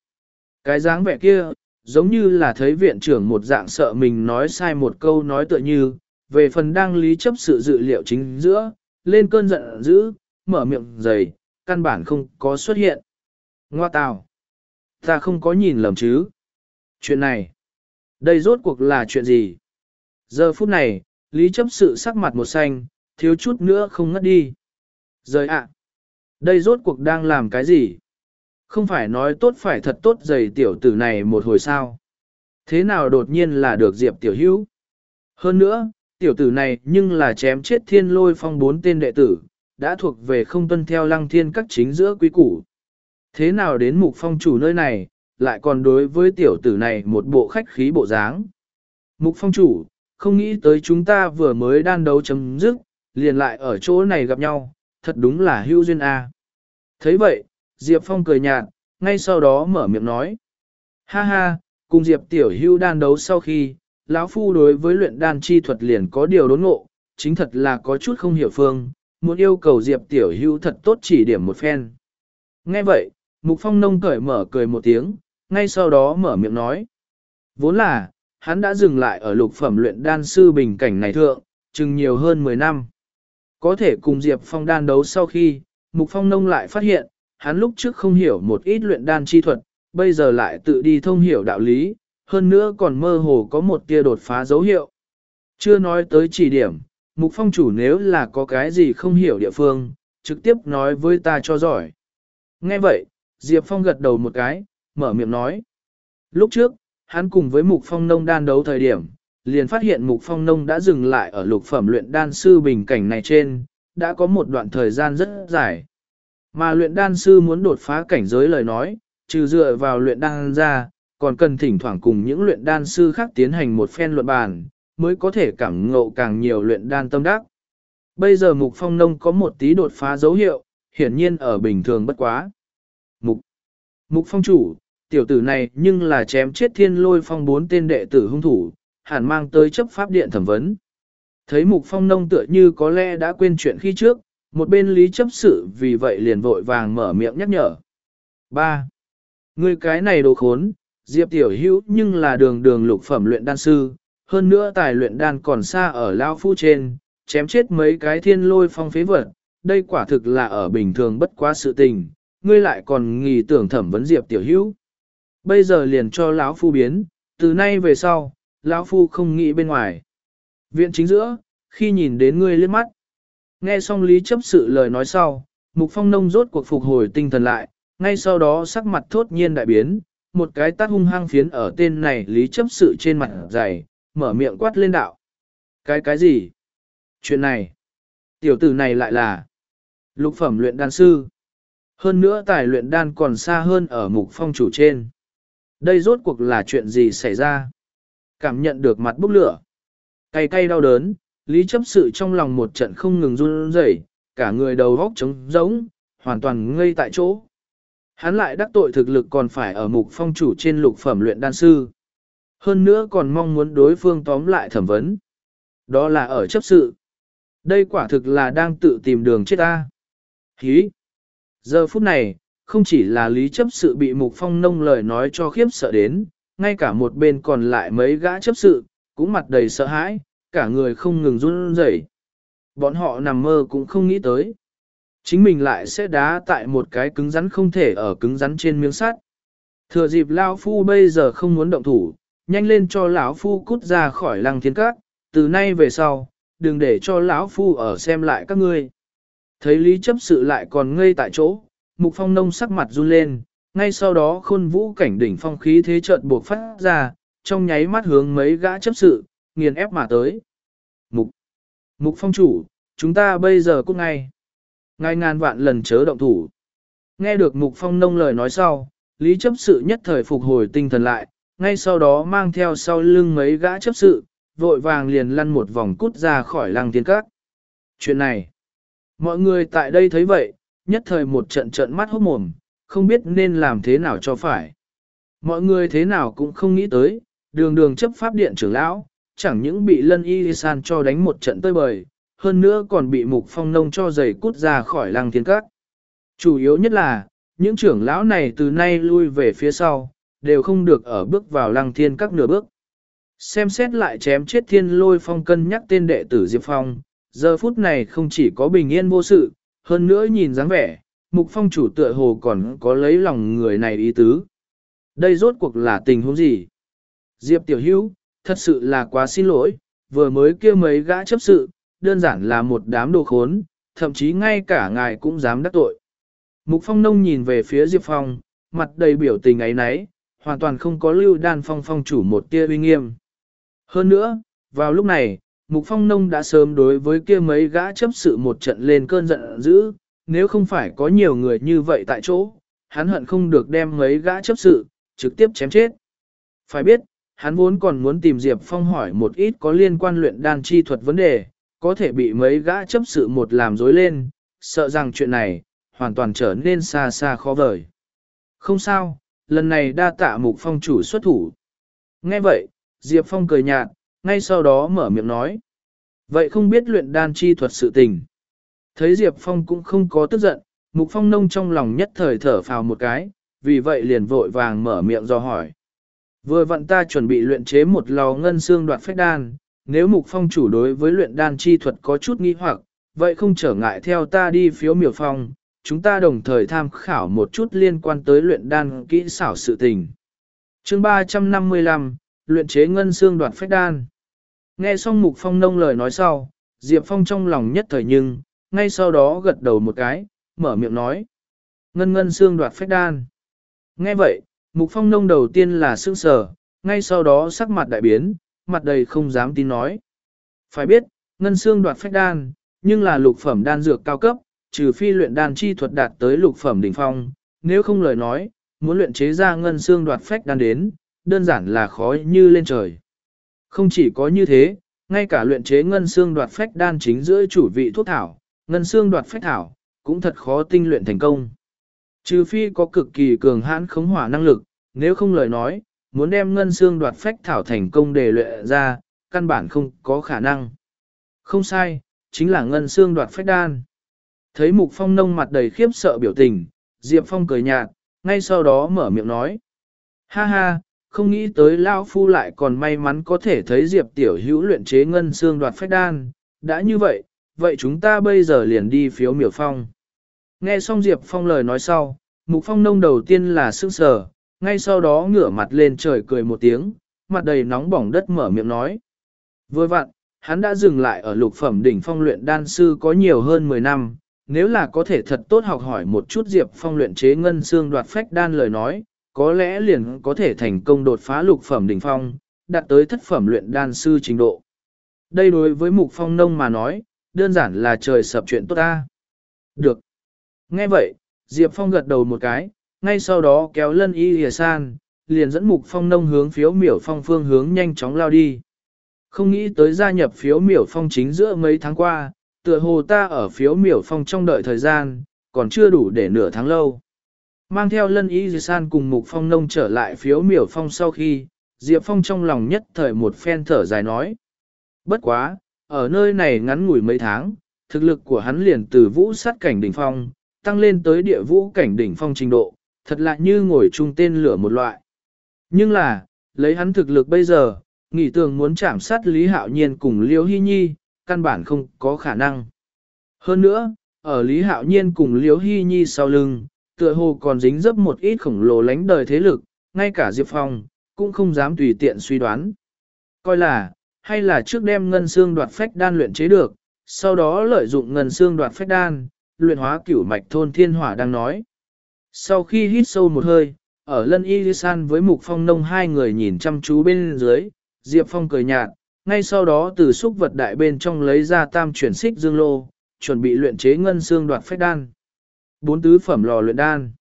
[SPEAKER 1] Cái dáng vẻ kia, giống như là thấy viện trưởng một dạng sợ mình nói sai một câu nói tựa như, về phần đang lý chấp sự dự liệu chính giữa, lên cơn giận dữ, mở miệng dày, căn bản không có xuất hiện. Ngoa tào, ta không có nhìn lầm chứ. Chuyện này, đây rốt cuộc là chuyện gì? Giờ phút này, lý chấp sự sắc mặt một xanh, thiếu chút nữa không ngất đi. Rời ạ! Đây rốt cuộc đang làm cái gì? Không phải nói tốt phải thật tốt giày tiểu tử này một hồi sao? Thế nào đột nhiên là được Diệp tiểu hữu? Hơn nữa, tiểu tử này nhưng là chém chết thiên lôi phong bốn tên đệ tử, đã thuộc về không tuân theo lăng thiên các chính giữa quý củ. Thế nào đến mục phong chủ nơi này, lại còn đối với tiểu tử này một bộ khách khí bộ dáng. Mục phong chủ, không nghĩ tới chúng ta vừa mới đan đấu chấm dứt, liền lại ở chỗ này gặp nhau, thật đúng là hữu duyên a. thấy vậy, Diệp Phong cười nhạt, ngay sau đó mở miệng nói. Ha ha, cùng Diệp tiểu hưu đan đấu sau khi, lão phu đối với luyện đan chi thuật liền có điều đốn ngộ, chính thật là có chút không hiểu phương, muốn yêu cầu Diệp tiểu hưu thật tốt chỉ điểm một phen. Nghe vậy, Mục Phong nông cởi mở cười một tiếng, ngay sau đó mở miệng nói. Vốn là, hắn đã dừng lại ở lục phẩm luyện đan sư bình cảnh này thượng, chừng nhiều hơn 10 năm. Có thể cùng Diệp Phong đan đấu sau khi, Mục Phong nông lại phát hiện, hắn lúc trước không hiểu một ít luyện đan chi thuật, bây giờ lại tự đi thông hiểu đạo lý, hơn nữa còn mơ hồ có một tia đột phá dấu hiệu. Chưa nói tới chỉ điểm, Mục Phong chủ nếu là có cái gì không hiểu địa phương, trực tiếp nói với ta cho giỏi. Nghe vậy, Diệp Phong gật đầu một cái, mở miệng nói. Lúc trước, hắn cùng với Mục Phong Nông đan đấu thời điểm, liền phát hiện Mục Phong Nông đã dừng lại ở lục phẩm luyện đan sư bình cảnh này trên, đã có một đoạn thời gian rất dài. Mà luyện đan sư muốn đột phá cảnh giới lời nói, trừ dựa vào luyện đan ra, còn cần thỉnh thoảng cùng những luyện đan sư khác tiến hành một phen luận bàn, mới có thể cảm ngộ càng nhiều luyện đan tâm đắc. Bây giờ Mục Phong Nông có một tí đột phá dấu hiệu, hiển nhiên ở bình thường bất quá. Mục, Mục Phong chủ, tiểu tử này nhưng là chém chết thiên lôi phong bốn tên đệ tử hung thủ, hẳn mang tới chấp pháp điện thẩm vấn. Thấy Mục Phong Nông tựa như có lẽ đã quên chuyện khi trước, một bên lý chấp sự vì vậy liền vội vàng mở miệng nhắc nhở. 3. Người cái này đồ khốn, Diệp Tiểu Hữu nhưng là đường đường lục phẩm luyện đan sư, hơn nữa tài luyện đan còn xa ở Lao Phu trên, chém chết mấy cái thiên lôi phong phế vật, đây quả thực là ở bình thường bất quá sự tình, ngươi lại còn nghi tưởng thẩm vấn Diệp Tiểu Hữu. Bây giờ liền cho lão Phu biến, từ nay về sau, lão Phu không nghĩ bên ngoài. Viện chính giữa, khi nhìn đến ngươi liếc mắt, nghe xong lý chấp sự lời nói sau, Mục Phong Nông rốt cuộc phục hồi tinh thần lại, ngay sau đó sắc mặt thốt nhiên đại biến, một cái tát hung hăng phiến ở tên này lý chấp sự trên mặt dày, mở miệng quát lên đạo. Cái cái gì? Chuyện này, tiểu tử này lại là lục phẩm luyện đan sư. Hơn nữa tài luyện đan còn xa hơn ở mục phong chủ trên. Đây rốt cuộc là chuyện gì xảy ra? Cảm nhận được mặt bốc lửa. Cay cay đau đớn, lý chấp sự trong lòng một trận không ngừng run rẩy, cả người đầu góc trống rỗng, hoàn toàn ngây tại chỗ. Hắn lại đắc tội thực lực còn phải ở mục phong chủ trên lục phẩm luyện đan sư. Hơn nữa còn mong muốn đối phương tóm lại thẩm vấn. Đó là ở chấp sự. Đây quả thực là đang tự tìm đường chết ta. Hí! Giờ phút này, không chỉ là lý chấp sự bị mục phong nông lời nói cho khiếp sợ đến, ngay cả một bên còn lại mấy gã chấp sự, cũng mặt đầy sợ hãi, cả người không ngừng run rẩy. Bọn họ nằm mơ cũng không nghĩ tới. Chính mình lại sẽ đá tại một cái cứng rắn không thể ở cứng rắn trên miếng sắt. Thừa dịp Lao Phu bây giờ không muốn động thủ, nhanh lên cho lão Phu cút ra khỏi lăng thiên các, từ nay về sau, đừng để cho lão Phu ở xem lại các ngươi. Thấy Lý chấp sự lại còn ngây tại chỗ, Mục Phong Nông sắc mặt run lên, ngay sau đó khôn vũ cảnh đỉnh phong khí thế chợt buộc phát ra, trong nháy mắt hướng mấy gã chấp sự, nghiền ép mà tới. Mục, Mục Phong chủ, chúng ta bây giờ cút ngay. Ngài ngàn vạn lần chớ động thủ. Nghe được Mục Phong Nông lời nói sau, Lý chấp sự nhất thời phục hồi tinh thần lại, ngay sau đó mang theo sau lưng mấy gã chấp sự, vội vàng liền lăn một vòng cút ra khỏi lăng tiên các. Chuyện này, mọi người tại đây thấy vậy, nhất thời một trận trận mắt hốt mồm, không biết nên làm thế nào cho phải. Mọi người thế nào cũng không nghĩ tới, đường đường chấp pháp điện trưởng lão, chẳng những bị lân y san cho đánh một trận tơi bời, hơn nữa còn bị mục phong nông cho giày cút ra khỏi lăng thiên các. Chủ yếu nhất là, những trưởng lão này từ nay lui về phía sau, đều không được ở bước vào lăng thiên các nửa bước. Xem xét lại chém chết thiên lôi phong cân nhắc tên đệ tử Diệp Phong, giờ phút này không chỉ có bình yên vô sự, hơn nữa nhìn dáng vẻ, mục phong chủ tựa hồ còn có lấy lòng người này ý tứ. Đây rốt cuộc là tình huống gì? Diệp Tiểu Hữu thật sự là quá xin lỗi, vừa mới kia mấy gã chấp sự, đơn giản là một đám đồ khốn, thậm chí ngay cả ngài cũng dám đắc tội. Mục Phong Nông nhìn về phía Diệp Phong, mặt đầy biểu tình ấy nấy, hoàn toàn không có lưu đan phong phong chủ một tia uy nghiêm. Hơn nữa, vào lúc này, Mục Phong Nông đã sớm đối với kia mấy gã chấp sự một trận lên cơn giận dữ, nếu không phải có nhiều người như vậy tại chỗ, hắn hận không được đem mấy gã chấp sự, trực tiếp chém chết. Phải biết, hắn vốn còn muốn tìm Diệp Phong hỏi một ít có liên quan luyện đan chi thuật vấn đề, có thể bị mấy gã chấp sự một làm dối lên, sợ rằng chuyện này, hoàn toàn trở nên xa xa khó vời. Không sao, lần này đa tạ mục phong chủ xuất thủ. Nghe vậy, Diệp Phong cười nhạt, ngay sau đó mở miệng nói. Vậy không biết luyện đan chi thuật sự tình. Thấy Diệp Phong cũng không có tức giận, mục phong nông trong lòng nhất thời thở phào một cái, vì vậy liền vội vàng mở miệng do hỏi. Vừa vặn ta chuẩn bị luyện chế một lò ngân xương đoạt phách đan, nếu mục phong chủ đối với luyện đan chi thuật có chút nghi hoặc, vậy không trở ngại theo ta đi phiếu miểu phong, chúng ta đồng thời tham khảo một chút liên quan tới luyện đan kỹ xảo sự tình. chương 355, luyện chế ngân xương đoạt phách đan. Nghe xong mục phong nông lời nói sau, Diệp Phong trong lòng nhất thời nhưng, ngay sau đó gật đầu một cái, mở miệng nói. Ngân ngân xương đoạt phách đan. Nghe vậy, mục phong nông đầu tiên là sương sờ, ngay sau đó sắc mặt đại biến, mặt đầy không dám tin nói. Phải biết, ngân xương đoạt phách đan, nhưng là lục phẩm đan dược cao cấp, trừ phi luyện đan chi thuật đạt tới lục phẩm đỉnh phong, nếu không lời nói, muốn luyện chế ra ngân xương đoạt phách đan đến, đơn giản là khó như lên trời. Không chỉ có như thế, ngay cả luyện chế ngân xương đoạt phách đan chính giữa chủ vị thuốc thảo, ngân xương đoạt phách thảo, cũng thật khó tinh luyện thành công. Trừ phi có cực kỳ cường hãn khống hỏa năng lực, nếu không lời nói, muốn đem ngân xương đoạt phách thảo thành công để luyện ra, căn bản không có khả năng. Không sai, chính là ngân xương đoạt phách đan. Thấy mục phong nông mặt đầy khiếp sợ biểu tình, Diệp Phong cười nhạt, ngay sau đó mở miệng nói. Ha ha, không nghĩ tới Lao Phu lại còn may mắn có thể thấy Diệp Tiểu Hữu luyện chế ngân xương đoạt phách đan. Đã như vậy, vậy chúng ta bây giờ liền đi phiếu miểu phong. Nghe xong Diệp Phong lời nói sau, Mục Phong nông đầu tiên là sững sờ, ngay sau đó ngửa mặt lên trời cười một tiếng, mặt đầy nóng bỏng đất mở miệng nói. Vừa vặn, hắn đã dừng lại ở lục phẩm đỉnh phong luyện đan sư có nhiều hơn 10 năm, nếu là có thể thật tốt học hỏi một chút Diệp Phong luyện chế ngân xương đoạt phách đan lời nói, có lẽ liền có thể thành công đột phá lục phẩm đỉnh phong, đạt tới thất phẩm luyện đan sư trình độ. Đây đối với Mục Phong nông mà nói, đơn giản là trời sập chuyện tốt ta. Được. Nghe vậy, Diệp Phong gật đầu một cái, ngay sau đó kéo lân y lìa san, liền dẫn Mục Phong nông hướng phiếu miểu phong phương hướng nhanh chóng lao đi. Không nghĩ tới gia nhập phiếu miểu phong chính giữa mấy tháng qua, tựa hồ ta ở phiếu miểu phong trong đợi thời gian, còn chưa đủ để nửa tháng lâu. Mang theo lân y hìa san cùng mục phong nông trở lại phiếu miểu phong sau khi, Diệp Phong trong lòng nhất thời một phen thở dài nói. Bất quá, ở nơi này ngắn ngủi mấy tháng, thực lực của hắn liền từ vũ sát cảnh đỉnh phong, tăng lên tới địa vũ cảnh đỉnh phong trình độ, thật lạ như ngồi chung tên lửa một loại. Nhưng là, lấy hắn thực lực bây giờ, nghĩ tường muốn chạm sát Lý Hạo Nhiên cùng Liêu Hy Nhi, căn bản không có khả năng. Hơn nữa, ở Lý Hạo Nhiên cùng Liêu Hy Nhi sau lưng, tựa hồ còn dính dấp một ít khổng lồ lánh đời thế lực, ngay cả Diệp Phong, cũng không dám tùy tiện suy đoán. Coi là, hay là trước đem ngân xương đoạt phách đan luyện chế được, sau đó lợi dụng ngân xương đoạt phách đan, luyện hóa cửu mạch thôn thiên hỏa đang nói. Sau khi hít sâu một hơi, ở lân y san với mục phong nông hai người nhìn chăm chú bên dưới, Diệp Phong cười nhạt, ngay sau đó từ xúc vật đại bên trong lấy ra tam chuyển xích dương lô, chuẩn bị luyện chế ngân xương đoạt phách đan. Bốn tứ phẩm lò luyện đan.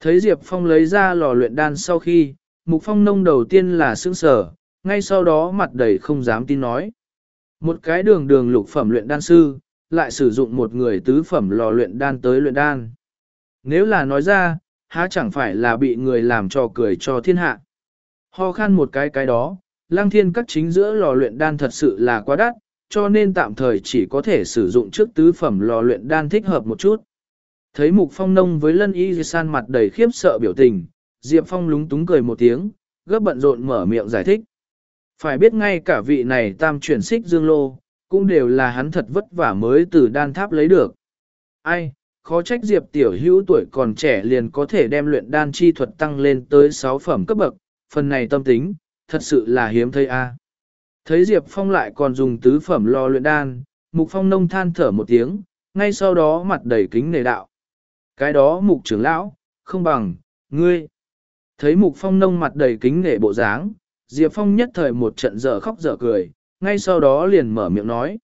[SPEAKER 1] Thấy Diệp Phong lấy ra lò luyện đan sau khi, Mục Phong nông đầu tiên là sững sở, ngay sau đó mặt đầy không dám tin nói. Một cái đường đường lục phẩm luyện đan sư, lại sử dụng một người tứ phẩm lò luyện đan tới luyện đan. Nếu là nói ra, há chẳng phải là bị người làm trò cười cho thiên hạ. Ho khan một cái cái đó, lang thiên các chính giữa lò luyện đan thật sự là quá đắt, cho nên tạm thời chỉ có thể sử dụng trước tứ phẩm lò luyện đan thích hợp một chút. Thấy Mục Phong nông với lân y san mặt đầy khiếp sợ biểu tình, Diệp Phong lúng túng cười một tiếng, gấp bận rộn mở miệng giải thích. Phải biết ngay cả vị này tam chuyển xích dương lô, cũng đều là hắn thật vất vả mới từ đan tháp lấy được. Ai, khó trách Diệp tiểu hữu tuổi còn trẻ liền có thể đem luyện đan chi thuật tăng lên tới 6 phẩm cấp bậc, phần này tâm tính, thật sự là hiếm thấy a. Thấy Diệp Phong lại còn dùng tứ phẩm lo luyện đan, Mục Phong nông than thở một tiếng, ngay sau đó mặt đầy kính nề đạo. Cái đó mục trưởng lão, không bằng, ngươi. Thấy mục phong nông mặt đầy kính nể bộ dáng, Diệp Phong nhất thời một trận dở khóc dở cười, ngay sau đó liền mở miệng nói.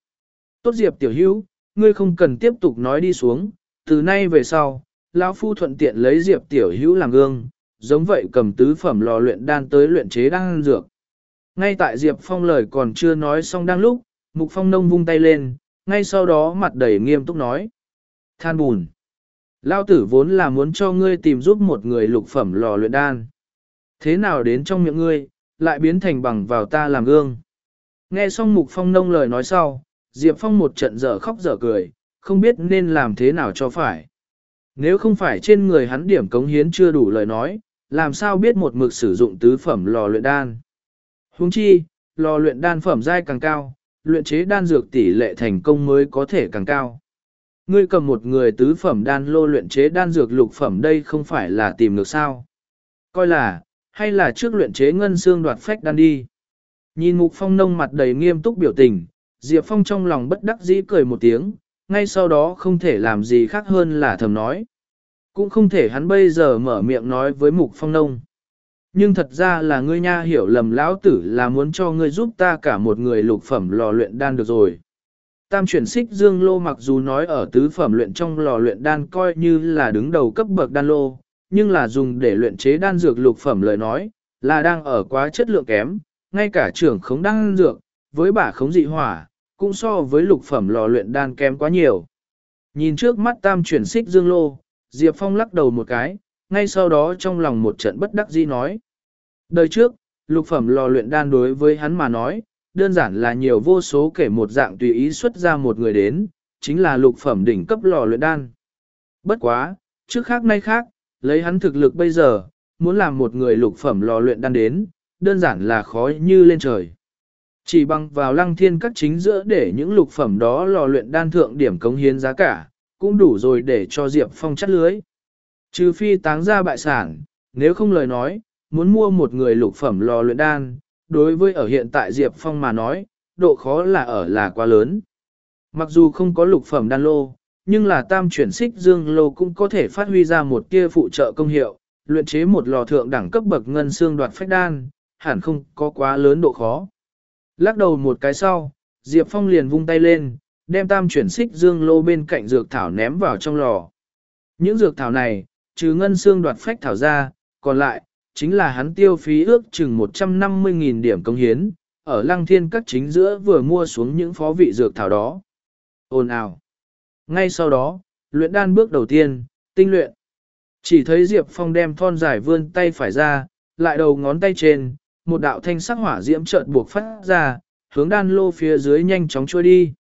[SPEAKER 1] Tốt Diệp tiểu hữu, ngươi không cần tiếp tục nói đi xuống, từ nay về sau, lão phu thuận tiện lấy Diệp tiểu hữu làm gương, giống vậy cầm tứ phẩm lò luyện đan tới luyện chế đan dược. Ngay tại Diệp Phong lời còn chưa nói xong đang lúc, Mục Phong nông vung tay lên, ngay sau đó mặt đầy nghiêm túc nói. Than bùn. Lao tử vốn là muốn cho ngươi tìm giúp một người lục phẩm lò luyện đan. Thế nào đến trong miệng ngươi, lại biến thành bằng vào ta làm gương. Nghe xong Mục Phong nông lời nói sau, Diệp Phong một trận dở khóc dở cười, không biết nên làm thế nào cho phải. Nếu không phải trên người hắn điểm cống hiến chưa đủ lời nói, làm sao biết một mực sử dụng tứ phẩm lò luyện đan. Huống chi, lò luyện đan phẩm dai càng cao, luyện chế đan dược tỷ lệ thành công mới có thể càng cao. Ngươi cầm một người tứ phẩm đan lô luyện chế đan dược lục phẩm đây không phải là tìm được sao. Coi là, hay là trước luyện chế ngân xương đoạt phách đan đi. Nhìn mục phong nông mặt đầy nghiêm túc biểu tình, Diệp Phong trong lòng bất đắc dĩ cười một tiếng, ngay sau đó không thể làm gì khác hơn là thầm nói. Cũng không thể hắn bây giờ mở miệng nói với mục phong nông. Nhưng thật ra là ngươi nha hiểu lầm lão tử là muốn cho ngươi giúp ta cả một người lục phẩm lò luyện đan được rồi. Tam chuyển xích dương lô mặc dù nói ở tứ phẩm luyện trong lò luyện đan coi như là đứng đầu cấp bậc đan lô, nhưng là dùng để luyện chế đan dược lục phẩm lời nói, là đang ở quá chất lượng kém, ngay cả trưởng khống đan dược, với bả khống dị hỏa, cũng so với lục phẩm lò luyện đan kém quá nhiều. Nhìn trước mắt tam chuyển xích dương lô, Diệp Phong lắc đầu một cái, ngay sau đó trong lòng một trận bất đắc dĩ nói. Đời trước, lục phẩm lò luyện đan đối với hắn mà nói, đơn giản là nhiều vô số kể một dạng tùy ý xuất ra một người đến, chính là lục phẩm đỉnh cấp lò luyện đan. Bất quá, trước khác nay khác, lấy hắn thực lực bây giờ, muốn làm một người lục phẩm lò luyện đan đến, đơn giản là khó như lên trời. Chỉ bằng vào lăng thiên các chính giữa để những lục phẩm đó lò luyện đan thượng điểm cống hiến giá cả, cũng đủ rồi để cho Diệp Phong chắt lưới. Trừ phi táng ra bại sản, nếu không lời nói, muốn mua một người lục phẩm lò luyện đan, đối với ở hiện tại Diệp Phong mà nói, độ khó là ở là quá lớn. Mặc dù không có lục phẩm đan lô, nhưng là tam chuyển xích dương lô cũng có thể phát huy ra một kia phụ trợ công hiệu, luyện chế một lò thượng đẳng cấp bậc ngân xương đoạt phách đan, hẳn không có quá lớn độ khó. Lắc đầu một cái sau, Diệp Phong liền vung tay lên, đem tam chuyển xích dương lô bên cạnh dược thảo ném vào trong lò. Những dược thảo này, trừ ngân xương đoạt phách thảo ra, còn lại, chính là hắn tiêu phí ước chừng 150.000 điểm công hiến, ở lăng thiên các chính giữa vừa mua xuống những phó vị dược thảo đó. Ôn ào. Ngay sau đó, luyện đan bước đầu tiên, tinh luyện. Chỉ thấy Diệp Phong đem thon dài vươn tay phải ra, lại đầu ngón tay trên, một đạo thanh sắc hỏa diễm chợt buộc phát ra, hướng đan lô phía dưới nhanh chóng trôi đi.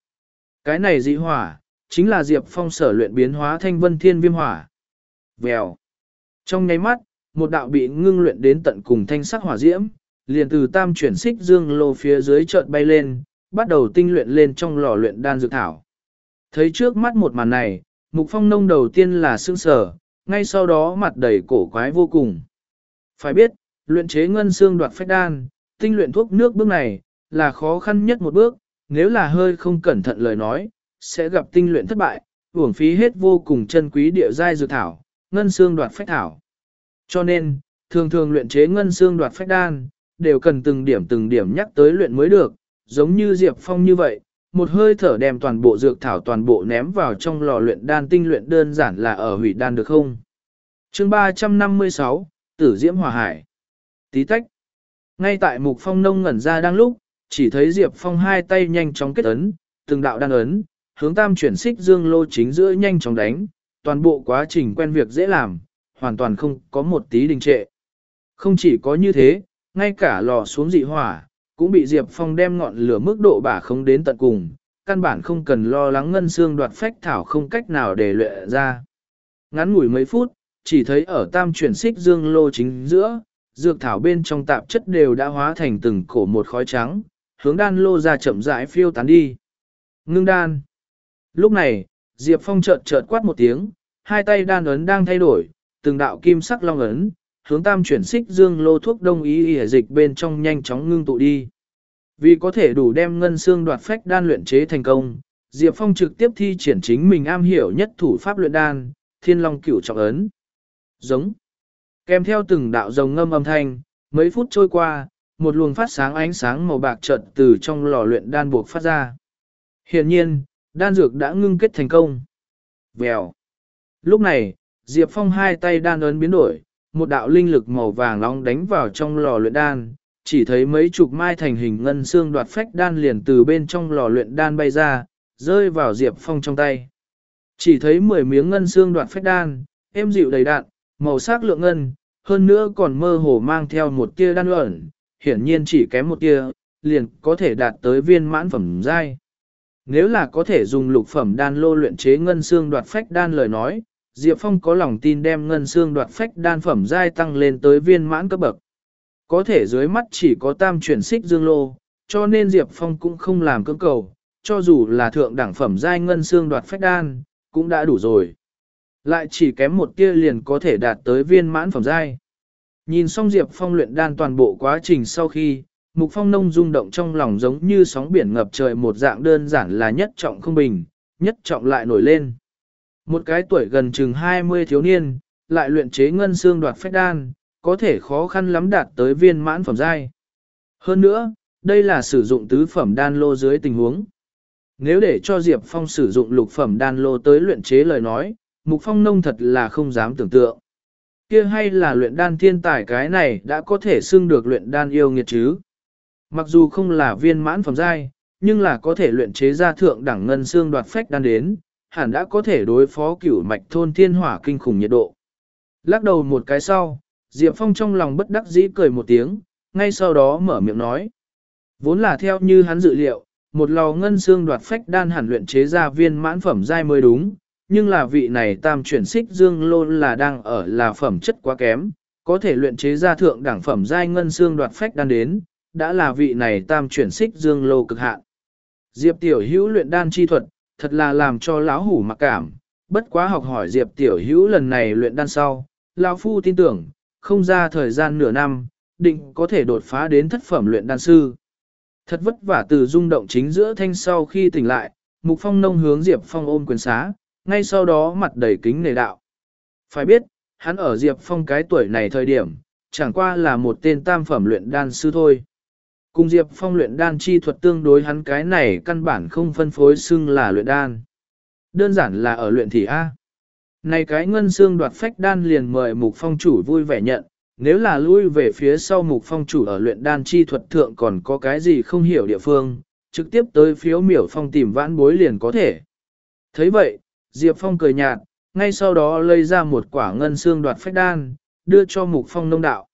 [SPEAKER 1] Cái này dị hỏa, chính là Diệp Phong sở luyện biến hóa thanh vân thiên viêm hỏa. Vèo. Trong nháy mắt, một đạo bị ngưng luyện đến tận cùng thanh sắc hỏa diễm, liền từ tam chuyển xích dương lô phía dưới chợt bay lên, bắt đầu tinh luyện lên trong lò luyện đan dược thảo. Thấy trước mắt một màn này, Mục Phong nông đầu tiên là sương sở, ngay sau đó mặt đầy cổ quái vô cùng. Phải biết, luyện chế ngân xương đoạt phách đan, tinh luyện thuốc nước bước này, là khó khăn nhất một bước, nếu là hơi không cẩn thận lời nói, sẽ gặp tinh luyện thất bại, uổng phí hết vô cùng chân quý địa giai dược thảo, ngân xương đoạt phách thảo. Cho nên, thường thường luyện chế ngân xương đoạt phách đan, đều cần từng điểm từng điểm nhắc tới luyện mới được, giống như Diệp Phong như vậy, một hơi thở đem toàn bộ dược thảo toàn bộ ném vào trong lò luyện đan tinh luyện đơn giản là ở hủy đan được không? chương 356, Tử Diễm Hòa Hải Tí tách Ngay tại mục phong nông ngẩn ra đang lúc, chỉ thấy Diệp Phong hai tay nhanh chóng kết ấn, từng đạo đan ấn, hướng tam chuyển xích dương lô chính giữa nhanh chóng đánh, toàn bộ quá trình quen việc dễ làm, hoàn toàn không có một tí đình trệ. Không chỉ có như thế, ngay cả lò xuống dị hỏa, cũng bị Diệp Phong đem ngọn lửa mức độ bả không đến tận cùng, căn bản không cần lo lắng ngân xương đoạt phách thảo không cách nào để luyện ra. Ngắn ngủi mấy phút, chỉ thấy ở tam chuyển xích dương lô chính giữa, dược thảo bên trong tạp chất đều đã hóa thành từng cổ một khói trắng, hướng đan lô ra chậm rãi phiêu tán đi. Ngưng đan. Lúc này, Diệp Phong chợt chợt quát một tiếng, hai tay đan ấn đang thay đổi, từng đạo kim sắc long ấn, hướng tam chuyển xích dương lô thuốc đông y y dịch bên trong nhanh chóng ngưng tụ đi. Vì có thể đủ đem ngân xương đoạt phách đan luyện chế thành công, Diệp Phong trực tiếp thi triển chính mình am hiểu nhất thủ pháp luyện đan, thiên long cửu trọng ấn. Giống. Kèm theo từng đạo rồng ngâm âm thanh, mấy phút trôi qua, một luồng phát sáng ánh sáng màu bạc chợt từ trong lò luyện đan buộc phát ra. Hiện nhiên, đan dược đã ngưng kết thành công. Vèo. Lúc này, Diệp Phong hai tay đan ấn biến đổi, một đạo linh lực màu vàng nóng đánh vào trong lò luyện đan, chỉ thấy mấy chục mai thành hình ngân xương đoạt phách đan liền từ bên trong lò luyện đan bay ra, rơi vào Diệp Phong trong tay. Chỉ thấy 10 miếng ngân xương đoạt phách đan, êm dịu đầy đạn, màu sắc lượng ngân, hơn nữa còn mơ hồ mang theo một tia đan ẩn, hiển nhiên chỉ kém một tia, liền có thể đạt tới viên mãn phẩm giai. Nếu là có thể dùng lục phẩm đan lô luyện chế ngân xương đoạt phách đan lời nói, Diệp Phong có lòng tin đem ngân xương đoạt phách đan phẩm giai tăng lên tới viên mãn cấp bậc. Có thể dưới mắt chỉ có tam chuyển xích dương lô, cho nên Diệp Phong cũng không làm cưỡng cầu, cho dù là thượng đẳng phẩm giai ngân xương đoạt phách đan, cũng đã đủ rồi. Lại chỉ kém một tia liền có thể đạt tới viên mãn phẩm giai. Nhìn xong Diệp Phong luyện đan toàn bộ quá trình sau khi, Mục Phong nông rung động trong lòng giống như sóng biển ngập trời một dạng đơn giản là nhất trọng không bình, nhất trọng lại nổi lên. Một cái tuổi gần chừng 20 thiếu niên, lại luyện chế ngân xương đoạt phách đan, có thể khó khăn lắm đạt tới viên mãn phẩm giai. Hơn nữa, đây là sử dụng tứ phẩm đan lô dưới tình huống. Nếu để cho Diệp Phong sử dụng lục phẩm đan lô tới luyện chế lời nói, Mục Phong nông thật là không dám tưởng tượng. Kia hay là luyện đan thiên tài cái này đã có thể xưng được luyện đan yêu nghiệt chứ. Mặc dù không là viên mãn phẩm giai, nhưng là có thể luyện chế ra thượng đẳng ngân xương đoạt phách đan đến, hẳn đã có thể đối phó cửu mạch thôn thiên hỏa kinh khủng nhiệt độ. Lắc đầu một cái sau, Diệp Phong trong lòng bất đắc dĩ cười một tiếng, ngay sau đó mở miệng nói. Vốn là theo như hắn dự liệu, một lò ngân xương đoạt phách đan hẳn luyện chế ra viên mãn phẩm giai mới đúng, nhưng là vị này tam chuyển xích dương lôn là đang ở là phẩm chất quá kém, có thể luyện chế ra thượng đẳng phẩm giai ngân xương đoạt phách đan đến, đã là vị này tam chuyển xích dương lô cực hạn. Diệp tiểu hữu luyện đan chi thuật, thật là làm cho lão hủ mặc cảm, bất quá học hỏi Diệp tiểu hữu lần này luyện đan sau, lão phu tin tưởng, không ra thời gian nửa năm, định có thể đột phá đến thất phẩm luyện đan sư. Thật vất vả từ rung động chính giữa thanh sau khi tỉnh lại, Mục Phong nông hướng Diệp Phong ôm quyền xá, ngay sau đó mặt đầy kính nề đạo. Phải biết, hắn ở Diệp Phong cái tuổi này thời điểm, chẳng qua là một tên tam phẩm luyện đan sư thôi. Cùng Diệp Phong luyện đan chi thuật tương đối hắn cái này căn bản không phân phối xưng là luyện đan. Đơn giản là ở luyện thị A. Này cái ngân xương đoạt phách đan liền mời Mục Phong chủ vui vẻ nhận, nếu là lui về phía sau Mục Phong chủ ở luyện đan chi thuật thượng còn có cái gì không hiểu địa phương, trực tiếp tới phiếu miểu phong tìm vãn bối liền có thể. thấy vậy, Diệp Phong cười nhạt, ngay sau đó lấy ra một quả ngân xương đoạt phách đan, đưa cho Mục Phong nông đạo.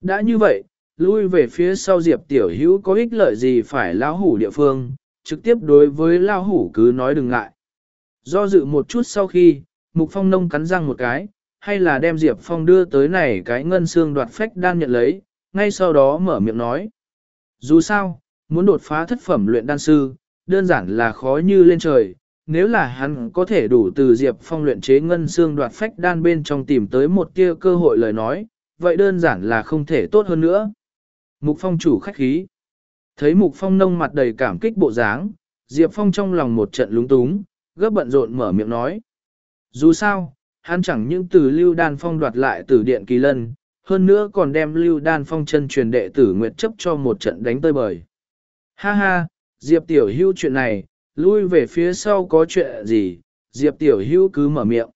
[SPEAKER 1] Đã như vậy, lui về phía sau Diệp Tiểu Hữu có ích lợi gì phải lão hủ địa phương, trực tiếp đối với lão hủ cứ nói đừng ngại. Do dự một chút sau khi, Mục Phong nông cắn răng một cái, hay là đem Diệp Phong đưa tới này cái ngân xương đoạt phách đan nhận lấy, ngay sau đó mở miệng nói. Dù sao, muốn đột phá thất phẩm luyện đan sư, đơn giản là khó như lên trời, nếu là hắn có thể đủ từ Diệp Phong luyện chế ngân xương đoạt phách đan bên trong tìm tới một tia cơ hội lời nói, vậy đơn giản là không thể tốt hơn nữa. Mục Phong chủ khách khí. Thấy Mục Phong nông mặt đầy cảm kích bộ dáng, Diệp Phong trong lòng một trận lúng túng, gấp bận rộn mở miệng nói. Dù sao, hắn chẳng những từ Lưu Đan Phong đoạt lại từ Điện Kỳ Lân, hơn nữa còn đem Lưu Đan Phong chân truyền đệ tử Nguyệt chấp cho một trận đánh tơi bời. Ha ha, Diệp Tiểu Hưu chuyện này, lui về phía sau có chuyện gì, Diệp Tiểu Hưu cứ mở miệng.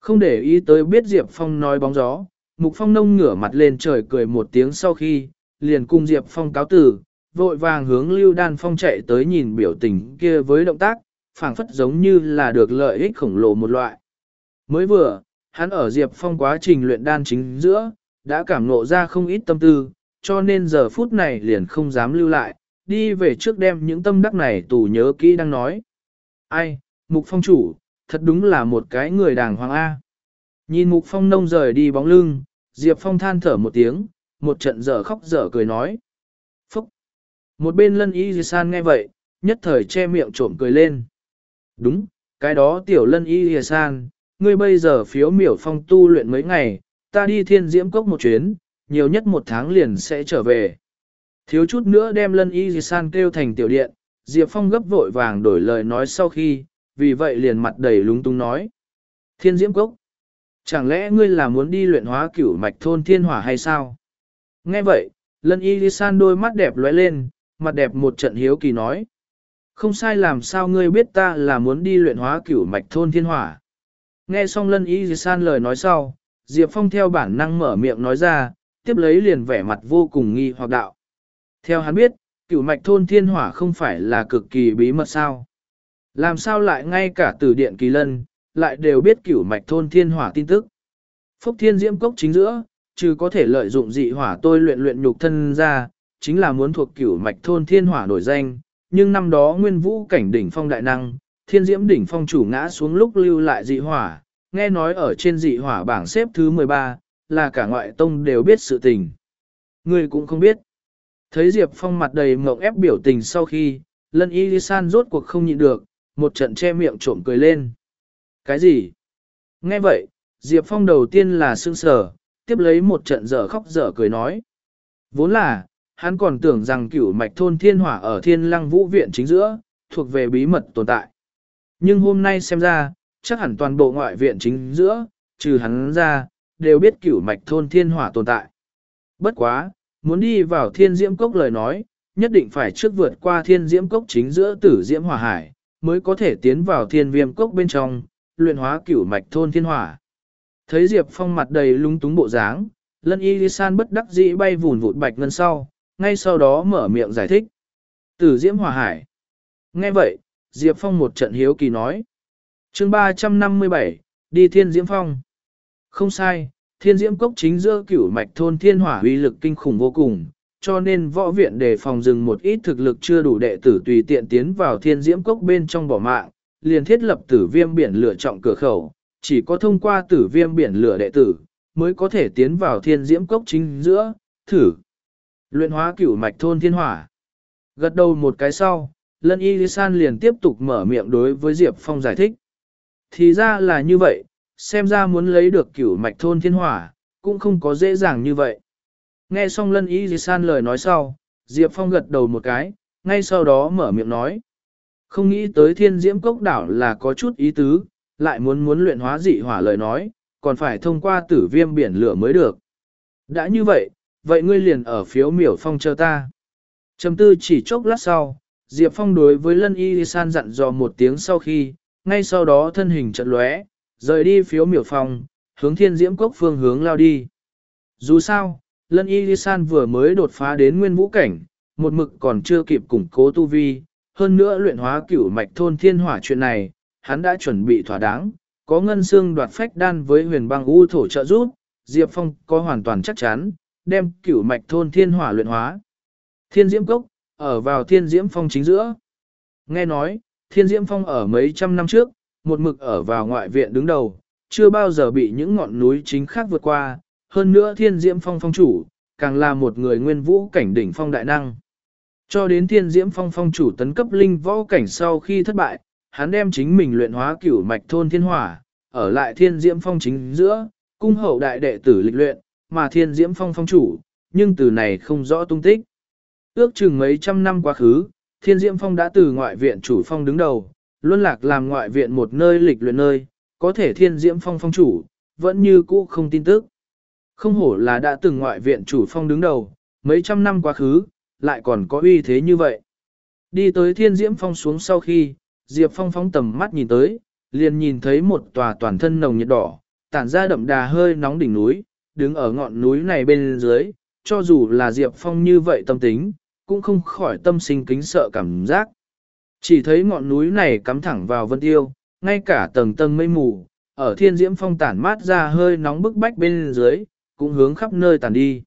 [SPEAKER 1] Không để ý tới biết Diệp Phong nói bóng gió, Mục Phong nông ngửa mặt lên trời cười một tiếng sau khi, liền cùng Diệp Phong cáo tử, vội vàng hướng Lưu Đan Phong chạy tới nhìn biểu tình kia với động tác, phảng phất giống như là được lợi ích khổng lồ một loại. Mới vừa, hắn ở Diệp Phong quá trình luyện đan chính giữa, đã cảm ngộ ra không ít tâm tư, cho nên giờ phút này liền không dám lưu lại, đi về trước đem những tâm đắc này tù nhớ kỹ đang nói. Ai, Mục Phong chủ, thật đúng là một cái người đàng hoàng A. Nhìn Mục Phong nông rời đi bóng lưng, Diệp Phong than thở một tiếng, một trận dở khóc dở cười nói. Phúc! Một bên lân y san nghe vậy, nhất thời che miệng trộm cười lên. Đúng, cái đó tiểu lân y san, ngươi bây giờ phiếu miểu phong tu luyện mấy ngày, ta đi thiên diễm cốc một chuyến, nhiều nhất một tháng liền sẽ trở về. Thiếu chút nữa đem lân y san kêu thành tiểu điện, Diệp Phong gấp vội vàng đổi lời nói sau khi, vì vậy liền mặt đầy lúng túng nói. Thiên diễm cốc. Chẳng lẽ ngươi là muốn đi luyện hóa cửu mạch thôn thiên hỏa hay sao? Nghe vậy, lân y đi san đôi mắt đẹp lóe lên, mặt đẹp một trận hiếu kỳ nói. Không sai làm sao ngươi biết ta là muốn đi luyện hóa cửu mạch thôn thiên hỏa. Nghe xong lân y đi san lời nói sau, Diệp Phong theo bản năng mở miệng nói ra, tiếp lấy liền vẻ mặt vô cùng nghi hoặc đạo. Theo hắn biết, cửu mạch thôn thiên hỏa không phải là cực kỳ bí mật sao. Làm sao lại ngay cả từ điện kỳ lân, lại đều biết cửu mạch thôn thiên hỏa tin tức. Phúc thiên diễm cốc chính giữa, chứ có thể lợi dụng dị hỏa tôi luyện luyện nhục thân ra, chính là muốn thuộc cửu mạch thôn thiên hỏa nổi danh, nhưng năm đó nguyên vũ cảnh đỉnh phong đại năng, thiên diễm đỉnh phong chủ ngã xuống lúc lưu lại dị hỏa, nghe nói ở trên dị hỏa bảng xếp thứ 13, là cả ngoại tông đều biết sự tình. Người cũng không biết. Thấy Diệp Phong mặt đầy mộng ép biểu tình sau khi, lân y san rốt cuộc không nhịn được, một trận che miệng trộm cười lên. Cái gì? Nghe vậy, Diệp Phong đầu tiên là sương sờ, tiếp lấy một trận dở khóc dở cười nói. Vốn là, hắn còn tưởng rằng cửu mạch thôn thiên hỏa ở thiên lăng vũ viện chính giữa, thuộc về bí mật tồn tại. Nhưng hôm nay xem ra, chắc hẳn toàn bộ ngoại viện chính giữa, trừ hắn ra, đều biết cửu mạch thôn thiên hỏa tồn tại. Bất quá, muốn đi vào thiên diễm cốc lời nói, nhất định phải trước vượt qua thiên diễm cốc chính giữa tử diễm hỏa hải, mới có thể tiến vào thiên viêm cốc bên trong, luyện hóa cửu mạch thôn thiên hỏa. Thấy Diệp Phong mặt đầy lung túng bộ dáng, lân y san bất đắc dĩ bay vùn vụt bạch ngân sau, ngay sau đó mở miệng giải thích. Tử diễm hòa hải. Nghe vậy, Diệp Phong một trận hiếu kỳ nói. chương 357, đi thiên diễm phong. Không sai, thiên diễm cốc chính giữa cửu mạch thôn thiên hỏa uy lực kinh khủng vô cùng, cho nên võ viện đề phòng dừng một ít thực lực chưa đủ đệ tử tùy tiện tiến vào thiên diễm cốc bên trong bỏ mạng, liền thiết lập tử viêm biển lửa trọng cửa khẩu, chỉ có thông qua tử viêm biển lửa đệ tử, mới có thể tiến vào thiên diễm cốc chính giữa, thử. Luyện hóa cửu mạch thôn thiên hỏa. Gật đầu một cái sau, lân y san liền tiếp tục mở miệng đối với Diệp Phong giải thích. Thì ra là như vậy, xem ra muốn lấy được cửu mạch thôn thiên hỏa, cũng không có dễ dàng như vậy. Nghe xong lân y san lời nói sau, Diệp Phong gật đầu một cái, ngay sau đó mở miệng nói. Không nghĩ tới thiên diễm cốc đảo là có chút ý tứ, lại muốn muốn luyện hóa dị hỏa lời nói, còn phải thông qua tử viêm biển lửa mới được. Đã như vậy, vậy ngươi liền ở phiếu miểu phong chờ ta. Trầm tư chỉ chốc lát sau, Diệp Phong đối với Lân Y San dặn dò một tiếng sau khi, ngay sau đó thân hình trận lóe, rời đi phiếu miểu phong, hướng thiên diễm cốc phương hướng lao đi. Dù sao, Lân Y San vừa mới đột phá đến nguyên vũ cảnh, một mực còn chưa kịp củng cố tu vi, hơn nữa luyện hóa cửu mạch thôn thiên hỏa chuyện này, hắn đã chuẩn bị thỏa đáng, có ngân xương đoạt phách đan với huyền băng u thổ trợ giúp, Diệp Phong có hoàn toàn chắc chắn, đem cửu mạch thôn thiên hỏa luyện hóa. Thiên diễm cốc, ở vào thiên diễm phong chính giữa. Nghe nói, thiên diễm phong ở mấy trăm năm trước, một mực ở vào ngoại viện đứng đầu, chưa bao giờ bị những ngọn núi chính khác vượt qua, hơn nữa thiên diễm phong phong chủ, càng là một người nguyên vũ cảnh đỉnh phong đại năng. Cho đến thiên diễm phong phong chủ tấn cấp linh võ cảnh sau khi thất bại, hắn đem chính mình luyện hóa cửu mạch thôn thiên hỏa, ở lại thiên diễm phong chính giữa, cung hậu đại đệ tử lịch luyện, mà thiên diễm phong phong chủ, nhưng từ này không rõ tung tích. Ước chừng mấy trăm năm quá khứ, thiên diễm phong đã từ ngoại viện chủ phong đứng đầu, luân lạc làm ngoại viện một nơi lịch luyện nơi, có thể thiên diễm phong phong chủ, vẫn như cũ không tin tức. Không hổ là đã từng ngoại viện chủ phong đứng đầu, mấy trăm năm quá khứ, lại còn có uy thế như vậy. Đi tới thiên diễm phong xuống sau khi, Diệp Phong phóng tầm mắt nhìn tới, liền nhìn thấy một tòa toàn thân nồng nhiệt đỏ, tản ra đậm đà hơi nóng đỉnh núi, đứng ở ngọn núi này bên dưới, cho dù là Diệp Phong như vậy tâm tính, cũng không khỏi tâm sinh kính sợ cảm giác. Chỉ thấy ngọn núi này cắm thẳng vào vân tiêu, ngay cả tầng tầng mây mù, ở thiên diễm phong tản mát ra hơi nóng bức bách bên dưới, cũng hướng khắp nơi tản đi.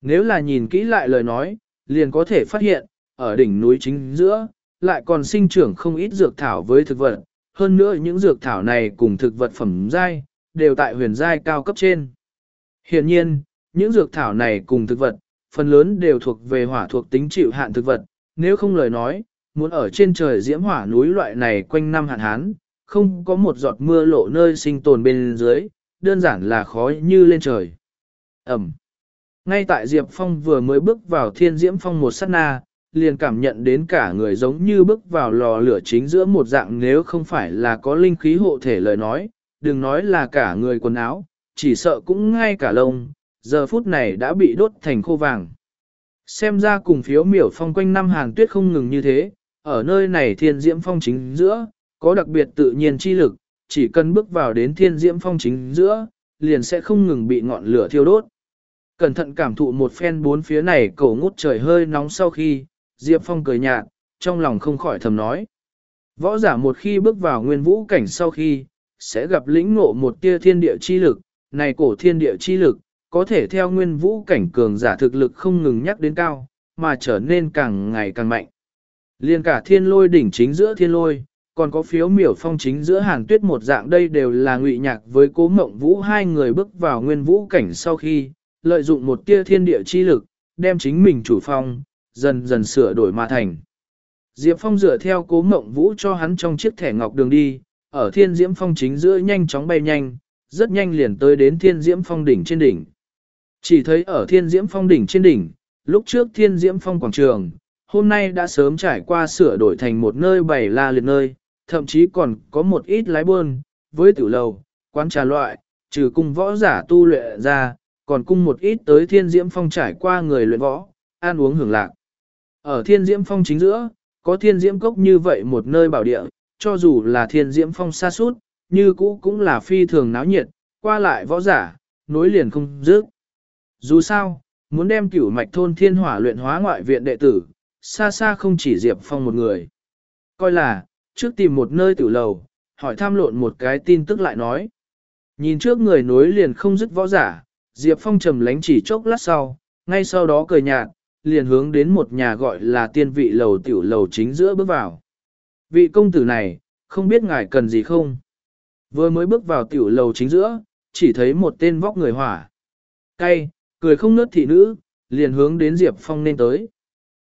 [SPEAKER 1] Nếu là nhìn kỹ lại lời nói, liền có thể phát hiện, ở đỉnh núi chính giữa, lại còn sinh trưởng không ít dược thảo với thực vật, hơn nữa những dược thảo này cùng thực vật phẩm giai, đều tại huyền giai cao cấp trên. Hiện nhiên, những dược thảo này cùng thực vật, phần lớn đều thuộc về hỏa thuộc tính chịu hạn thực vật, nếu không lời nói, muốn ở trên trời diễm hỏa núi loại này quanh năm hạn hán, không có một giọt mưa lộ nơi sinh tồn bên dưới, đơn giản là khó như lên trời. Ẩm. Ngay tại Diệp Phong vừa mới bước vào thiên diễm phong một sát na, liền cảm nhận đến cả người giống như bước vào lò lửa chính giữa một dạng nếu không phải là có linh khí hộ thể lời nói, đừng nói là cả người quần áo, chỉ sợ cũng ngay cả lông, giờ phút này đã bị đốt thành khô vàng. Xem ra cùng phiếu miểu phong quanh năm hàng tuyết không ngừng như thế, ở nơi này thiên diễm phong chính giữa, có đặc biệt tự nhiên chi lực, chỉ cần bước vào đến thiên diễm phong chính giữa, liền sẽ không ngừng bị ngọn lửa thiêu đốt. Cẩn thận cảm thụ một phen bốn phía này cổ ngút trời hơi nóng sau khi, Diệp Phong cười nhạt, trong lòng không khỏi thầm nói. Võ giả một khi bước vào nguyên vũ cảnh sau khi, sẽ gặp lĩnh ngộ một tia thiên địa chi lực, này cổ thiên địa chi lực, có thể theo nguyên vũ cảnh cường giả thực lực không ngừng nhắc đến cao, mà trở nên càng ngày càng mạnh. Liên cả thiên lôi đỉnh chính giữa thiên lôi, còn có phiếu miểu phong chính giữa hàn tuyết một dạng đây đều là ngụy nhạc với cố mộng vũ hai người bước vào nguyên vũ cảnh sau khi, lợi dụng một tia thiên địa chi lực, đem chính mình chủ phong, dần dần sửa đổi mà thành. Diệp Phong dựa theo cố mộng vũ cho hắn trong chiếc thẻ ngọc đường đi, ở thiên diễm phong chính giữa nhanh chóng bay nhanh, rất nhanh liền tới đến thiên diễm phong đỉnh trên đỉnh. Chỉ thấy ở thiên diễm phong đỉnh trên đỉnh, lúc trước thiên diễm phong quảng trường, hôm nay đã sớm trải qua sửa đổi thành một nơi bày la liệt nơi, thậm chí còn có một ít lái buôn, với tử lầu, quán trà loại, trừ cung võ giả tu luyện ra, còn cung một ít tới thiên diễm phong trải qua người luyện võ, ăn uống hưởng lạc. Ở thiên diễm phong chính giữa, có thiên diễm cốc như vậy một nơi bảo địa, cho dù là thiên diễm phong xa suốt, như cũ cũng là phi thường náo nhiệt, qua lại võ giả, nối liền không dứt. Dù sao, muốn đem cửu mạch thôn thiên hỏa luyện hóa ngoại viện đệ tử, xa xa không chỉ Diệp Phong một người. Coi là, trước tìm một nơi tử lầu, hỏi tham lộn một cái tin tức lại nói. Nhìn trước người nối liền không dứt võ giả, Diệp Phong trầm lánh chỉ chốc lát sau, ngay sau đó cười nhạt, liền hướng đến một nhà gọi là tiên vị lầu tiểu lầu chính giữa bước vào. Vị công tử này, không biết ngài cần gì không? Vừa mới bước vào tiểu lầu chính giữa, chỉ thấy một tên vóc người hỏa. Cay, cười không nớt thị nữ, liền hướng đến Diệp Phong nên tới.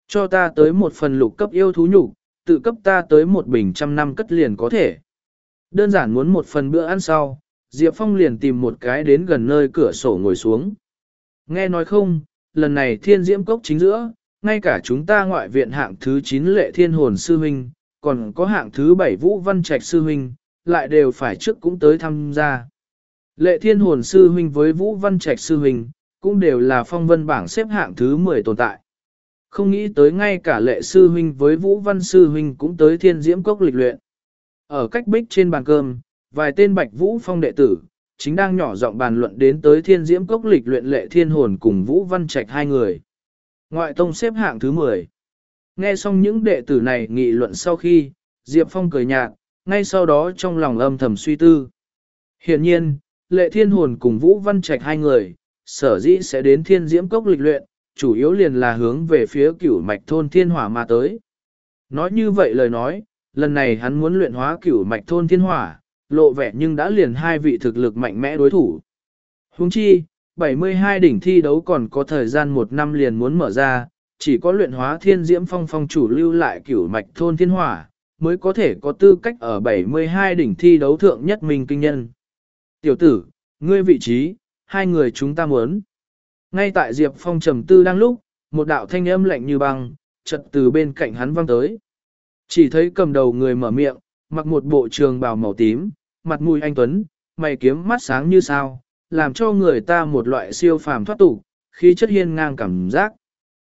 [SPEAKER 1] Cho ta tới một phần lục cấp yêu thú nhục, tự cấp ta tới một bình trăm năm cất liền có thể. Đơn giản muốn một phần bữa ăn sau, Diệp Phong liền tìm một cái đến gần nơi cửa sổ ngồi xuống. Nghe nói không, lần này thiên diễm cốc chính giữa, ngay cả chúng ta ngoại viện hạng thứ 9 lệ thiên hồn sư huynh, còn có hạng thứ 7 vũ văn trạch sư huynh, lại đều phải trước cũng tới tham gia. Lệ thiên hồn sư huynh với vũ văn trạch sư huynh, cũng đều là phong vân bảng xếp hạng thứ 10 tồn tại. Không nghĩ tới ngay cả lệ sư huynh với vũ văn sư huynh cũng tới thiên diễm cốc lịch luyện. Ở cách bích trên bàn cơm, vài tên bạch vũ phong đệ tử, chính đang nhỏ giọng bàn luận đến tới thiên diễm cốc lịch luyện lệ thiên hồn cùng vũ văn trạch hai người. Ngoại tông xếp hạng thứ 10. Nghe xong những đệ tử này nghị luận sau khi, Diệp Phong cười nhạt, ngay sau đó trong lòng âm thầm suy tư. Hiện nhiên, lệ thiên hồn cùng vũ văn trạch hai người, sở dĩ sẽ đến thiên diễm cốc lịch luyện, chủ yếu liền là hướng về phía cửu mạch thôn thiên hỏa mà tới. Nói như vậy lời nói, lần này hắn muốn luyện hóa cửu mạch thôn thiên hỏa, lộ vẻ nhưng đã liền hai vị thực lực mạnh mẽ đối thủ. Huống chi, 72 đỉnh thi đấu còn có thời gian một năm liền muốn mở ra, chỉ có luyện hóa thiên diễm phong phong chủ lưu lại cửu mạch thôn thiên hỏa, mới có thể có tư cách ở 72 đỉnh thi đấu thượng nhất mình kinh nhân. Tiểu tử, ngươi vị trí, hai người chúng ta muốn. Ngay tại Diệp Phong trầm tư đang lúc, một đạo thanh âm lạnh như băng, chợt từ bên cạnh hắn vang tới. Chỉ thấy cầm đầu người mở miệng, mặc một bộ trường bào màu tím, mặt mũi anh tuấn, mày kiếm mắt sáng như sao, làm cho người ta một loại siêu phàm thoát tục, khí chất hiên ngang cảm giác.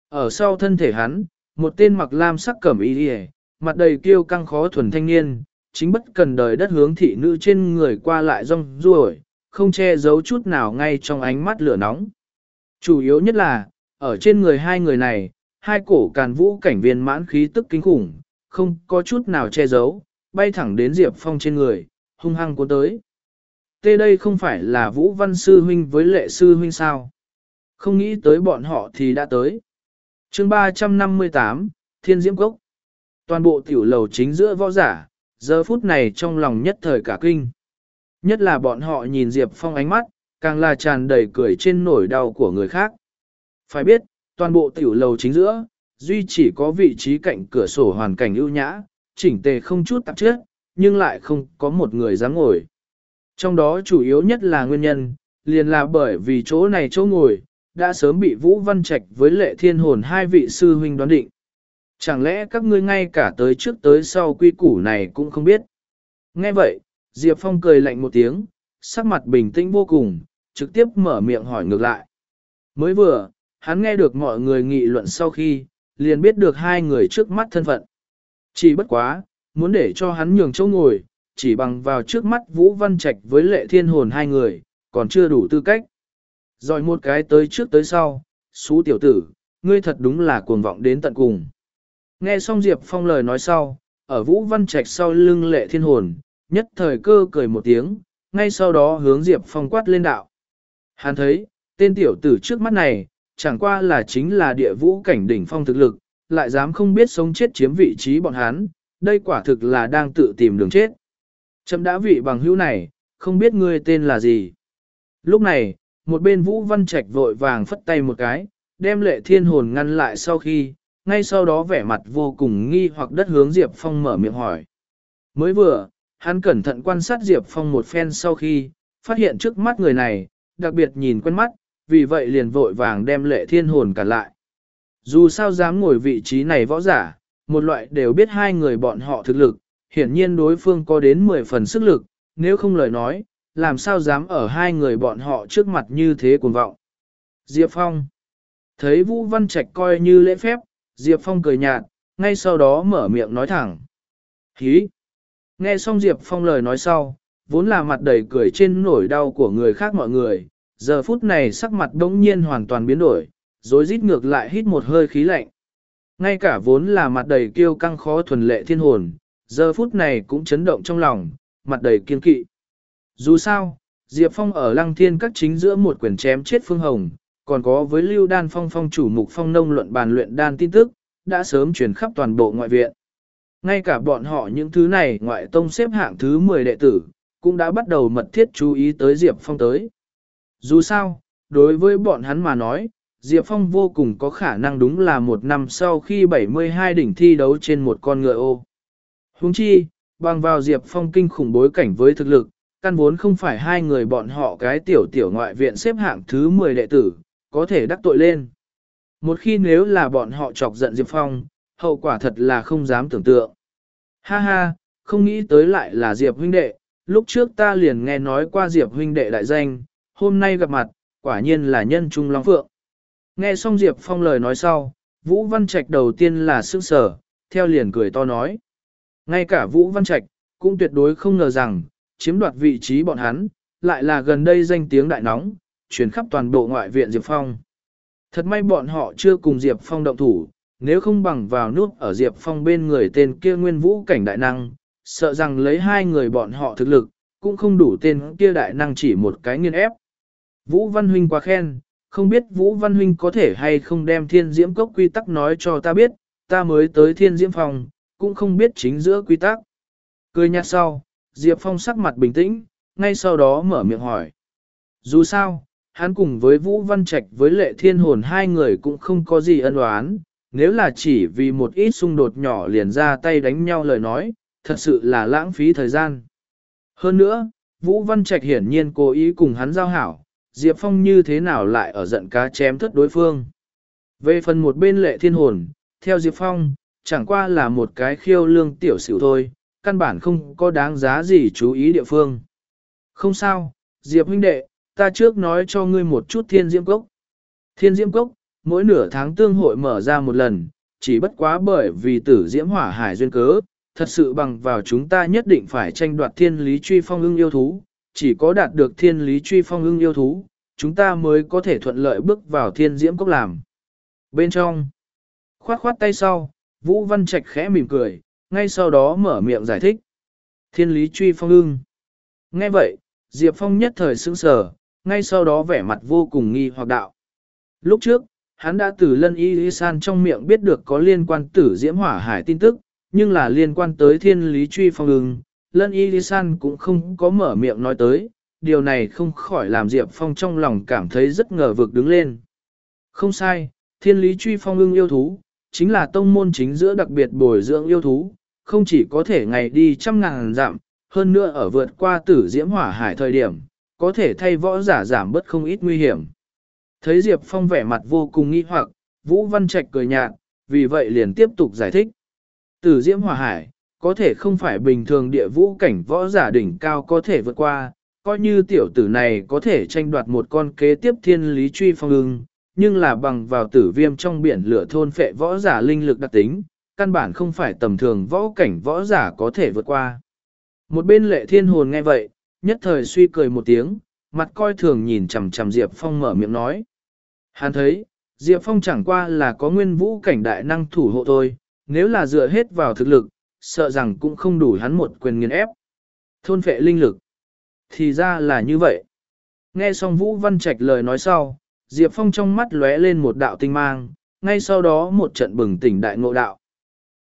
[SPEAKER 1] Ở sau thân thể hắn, một tên mặc lam sắc cẩm y đi mặt đầy kiêu căng khó thuần thanh niên, chính bất cần đời đất hướng thị nữ trên người qua lại rong ruổi, không che giấu chút nào ngay trong ánh mắt lửa nóng. Chủ yếu nhất là, ở trên người hai người này, hai cổ càn vũ cảnh viên mãn khí tức kinh khủng, không có chút nào che giấu, bay thẳng đến Diệp Phong trên người, hung hăng cuốn tới. Tê đây không phải là Vũ Văn Sư Huynh với Lệ Sư Huynh sao? Không nghĩ tới bọn họ thì đã tới. chương 358, Thiên Diễm Cốc. Toàn bộ tiểu lầu chính giữa võ giả, giờ phút này trong lòng nhất thời cả kinh. Nhất là bọn họ nhìn Diệp Phong ánh mắt, càng là tràn đầy cười trên nổi đau của người khác. Phải biết, toàn bộ tiểu lầu chính giữa, duy chỉ có vị trí cạnh cửa sổ hoàn cảnh ưu nhã, chỉnh tề không chút tạp chất, nhưng lại không có một người dám ngồi. Trong đó chủ yếu nhất là nguyên nhân, liền là bởi vì chỗ này chỗ ngồi, đã sớm bị Vũ Văn Trạch với lệ thiên hồn hai vị sư huynh đoán định. Chẳng lẽ các ngươi ngay cả tới trước tới sau quy củ này cũng không biết? Nghe vậy, Diệp Phong cười lạnh một tiếng, sắc mặt bình tĩnh vô cùng, trực tiếp mở miệng hỏi ngược lại. Mới vừa, hắn nghe được mọi người nghị luận sau khi, liền biết được hai người trước mắt thân phận. Chỉ bất quá, muốn để cho hắn nhường chỗ ngồi, chỉ bằng vào trước mắt Vũ Văn Trạch với lệ thiên hồn hai người, còn chưa đủ tư cách. Rồi một cái tới trước tới sau, xú tiểu tử, ngươi thật đúng là cuồng vọng đến tận cùng. Nghe xong Diệp Phong lời nói sau, ở Vũ Văn Trạch sau lưng lệ thiên hồn, nhất thời cơ cười một tiếng, ngay sau đó hướng Diệp Phong quát lên đạo. Hắn thấy, tên tiểu tử trước mắt này, chẳng qua là chính là địa vũ cảnh đỉnh phong thực lực, lại dám không biết sống chết chiếm vị trí bọn hắn, đây quả thực là đang tự tìm đường chết. Chấm đã vị bằng hữu này, không biết ngươi tên là gì. Lúc này, một bên Vũ Văn Trạch vội vàng phất tay một cái, đem lệ thiên hồn ngăn lại sau khi, ngay sau đó vẻ mặt vô cùng nghi hoặc đất hướng Diệp Phong mở miệng hỏi. Mới vừa, hắn cẩn thận quan sát Diệp Phong một phen sau khi, phát hiện trước mắt người này, đặc biệt nhìn quen mắt, vì vậy liền vội vàng đem lệ thiên hồn cả lại. Dù sao dám ngồi vị trí này võ giả, một loại đều biết hai người bọn họ thực lực, hiển nhiên đối phương có đến 10 phần sức lực, nếu không lời nói, làm sao dám ở hai người bọn họ trước mặt như thế cuồng vọng. Diệp Phong Thấy Vũ Văn Trạch coi như lễ phép, Diệp Phong cười nhạt, ngay sau đó mở miệng nói thẳng. Hí! Nghe xong Diệp Phong lời nói sau, vốn là mặt đầy cười trên nỗi đau của người khác mọi người, giờ phút này sắc mặt đống nhiên hoàn toàn biến đổi, rồi rít ngược lại hít một hơi khí lạnh. Ngay cả vốn là mặt đầy kiêu căng khó thuần lệ thiên hồn, giờ phút này cũng chấn động trong lòng, mặt đầy kiên kỵ. Dù sao, Diệp Phong ở lăng thiên các chính giữa một quyển chém chết phương hồng, còn có với lưu đan phong phong chủ mục phong nông luận bàn luyện đan tin tức, đã sớm truyền khắp toàn bộ ngoại viện. Ngay cả bọn họ những thứ này ngoại tông xếp hạng thứ 10 đệ tử, cũng đã bắt đầu mật thiết chú ý tới Diệp Phong tới. Dù sao, đối với bọn hắn mà nói, Diệp Phong vô cùng có khả năng đúng là một năm sau khi 72 đỉnh thi đấu trên một con ngựa ô. Huống chi, bằng vào Diệp Phong kinh khủng bối cảnh với thực lực, căn vốn không phải hai người bọn họ cái tiểu tiểu ngoại viện xếp hạng thứ 10 đệ tử, có thể đắc tội lên. Một khi nếu là bọn họ chọc giận Diệp Phong, hậu quả thật là không dám tưởng tượng. Ha ha, không nghĩ tới lại là Diệp huynh đệ, lúc trước ta liền nghe nói qua Diệp huynh đệ đại danh, hôm nay gặp mặt, quả nhiên là nhân trung long phượng. Nghe xong Diệp Phong lời nói sau, Vũ Văn Trạch đầu tiên là sức sở, theo liền cười to nói. Ngay cả Vũ Văn Trạch, cũng tuyệt đối không ngờ rằng, chiếm đoạt vị trí bọn hắn, lại là gần đây danh tiếng đại nóng, chuyển khắp toàn bộ ngoại viện Diệp Phong. Thật may bọn họ chưa cùng Diệp Phong động thủ, nếu không bằng vào nút ở Diệp Phong bên người tên kia nguyên vũ cảnh đại năng, sợ rằng lấy hai người bọn họ thực lực, cũng không đủ tên kia đại năng chỉ một cái nghiên ép. Vũ Văn Huynh quá khen, không biết Vũ Văn Huynh có thể hay không đem thiên diễm cốc quy tắc nói cho ta biết, ta mới tới thiên diễm phòng, cũng không biết chính giữa quy tắc. Cười nhạt sau, Diệp Phong sắc mặt bình tĩnh, ngay sau đó mở miệng hỏi. Dù sao, hắn cùng với Vũ Văn Trạch với lệ thiên hồn hai người cũng không có gì ân oán, nếu là chỉ vì một ít xung đột nhỏ liền ra tay đánh nhau lời nói, thật sự là lãng phí thời gian. Hơn nữa, Vũ Văn Trạch hiển nhiên cố ý cùng hắn giao hảo, Diệp Phong như thế nào lại ở giận cá chém thất đối phương. Về phần một bên lệ thiên hồn, theo Diệp Phong, chẳng qua là một cái khiêu lương tiểu xỉu thôi, căn bản không có đáng giá gì chú ý địa phương. Không sao, Diệp huynh đệ, ta trước nói cho ngươi một chút thiên diễm cốc. Thiên diễm cốc, mỗi nửa tháng tương hội mở ra một lần, chỉ bất quá bởi vì tử diễm hỏa hải duyên cớ, thật sự bằng vào chúng ta nhất định phải tranh đoạt thiên lý truy phong ưng yêu thú, chỉ có đạt được thiên lý truy phong ưng yêu thú, chúng ta mới có thể thuận lợi bước vào thiên diễm cốc làm. Bên trong, khoát khoát tay sau, Vũ Văn Trạch khẽ mỉm cười, ngay sau đó mở miệng giải thích. Thiên lý truy phong ưng. Nghe vậy, Diệp Phong nhất thời sững sờ, ngay sau đó vẻ mặt vô cùng nghi hoặc đạo. Lúc trước, hắn đã từ lân y san trong miệng biết được có liên quan tử diễm hỏa hải tin tức, nhưng là liên quan tới thiên lý truy phong ưng, lân y san cũng không có mở miệng nói tới, điều này không khỏi làm Diệp Phong trong lòng cảm thấy rất ngờ vực đứng lên. Không sai, thiên lý truy phong ưng yêu thú, chính là tông môn chính giữa đặc biệt bồi dưỡng yêu thú, không chỉ có thể ngày đi trăm ngàn dặm, hơn nữa ở vượt qua tử diễm hỏa hải thời điểm, có thể thay võ giả giảm bớt không ít nguy hiểm. Thấy Diệp Phong vẻ mặt vô cùng nghi hoặc, Vũ Văn Trạch cười nhạt, vì vậy liền tiếp tục giải thích. Tử diễm hỏa hải, có thể không phải bình thường địa vũ cảnh võ giả đỉnh cao có thể vượt qua, coi như tiểu tử này có thể tranh đoạt một con kế tiếp thiên lý truy phong ưng, nhưng là bằng vào tử viêm trong biển lửa thôn phệ võ giả linh lực đặc tính, căn bản không phải tầm thường võ cảnh võ giả có thể vượt qua. Một bên lệ thiên hồn nghe vậy, nhất thời suy cười một tiếng, mặt coi thường nhìn chằm chằm Diệp Phong mở miệng nói. Hắn thấy, Diệp Phong chẳng qua là có nguyên vũ cảnh đại năng thủ hộ thôi, nếu là dựa hết vào thực lực, sợ rằng cũng không đủ hắn một quyền nghiền ép. Thôn phệ linh lực. Thì ra là như vậy. Nghe xong Vũ Văn Trạch lời nói sau, Diệp Phong trong mắt lóe lên một đạo tinh mang, ngay sau đó một trận bừng tỉnh đại ngộ đạo.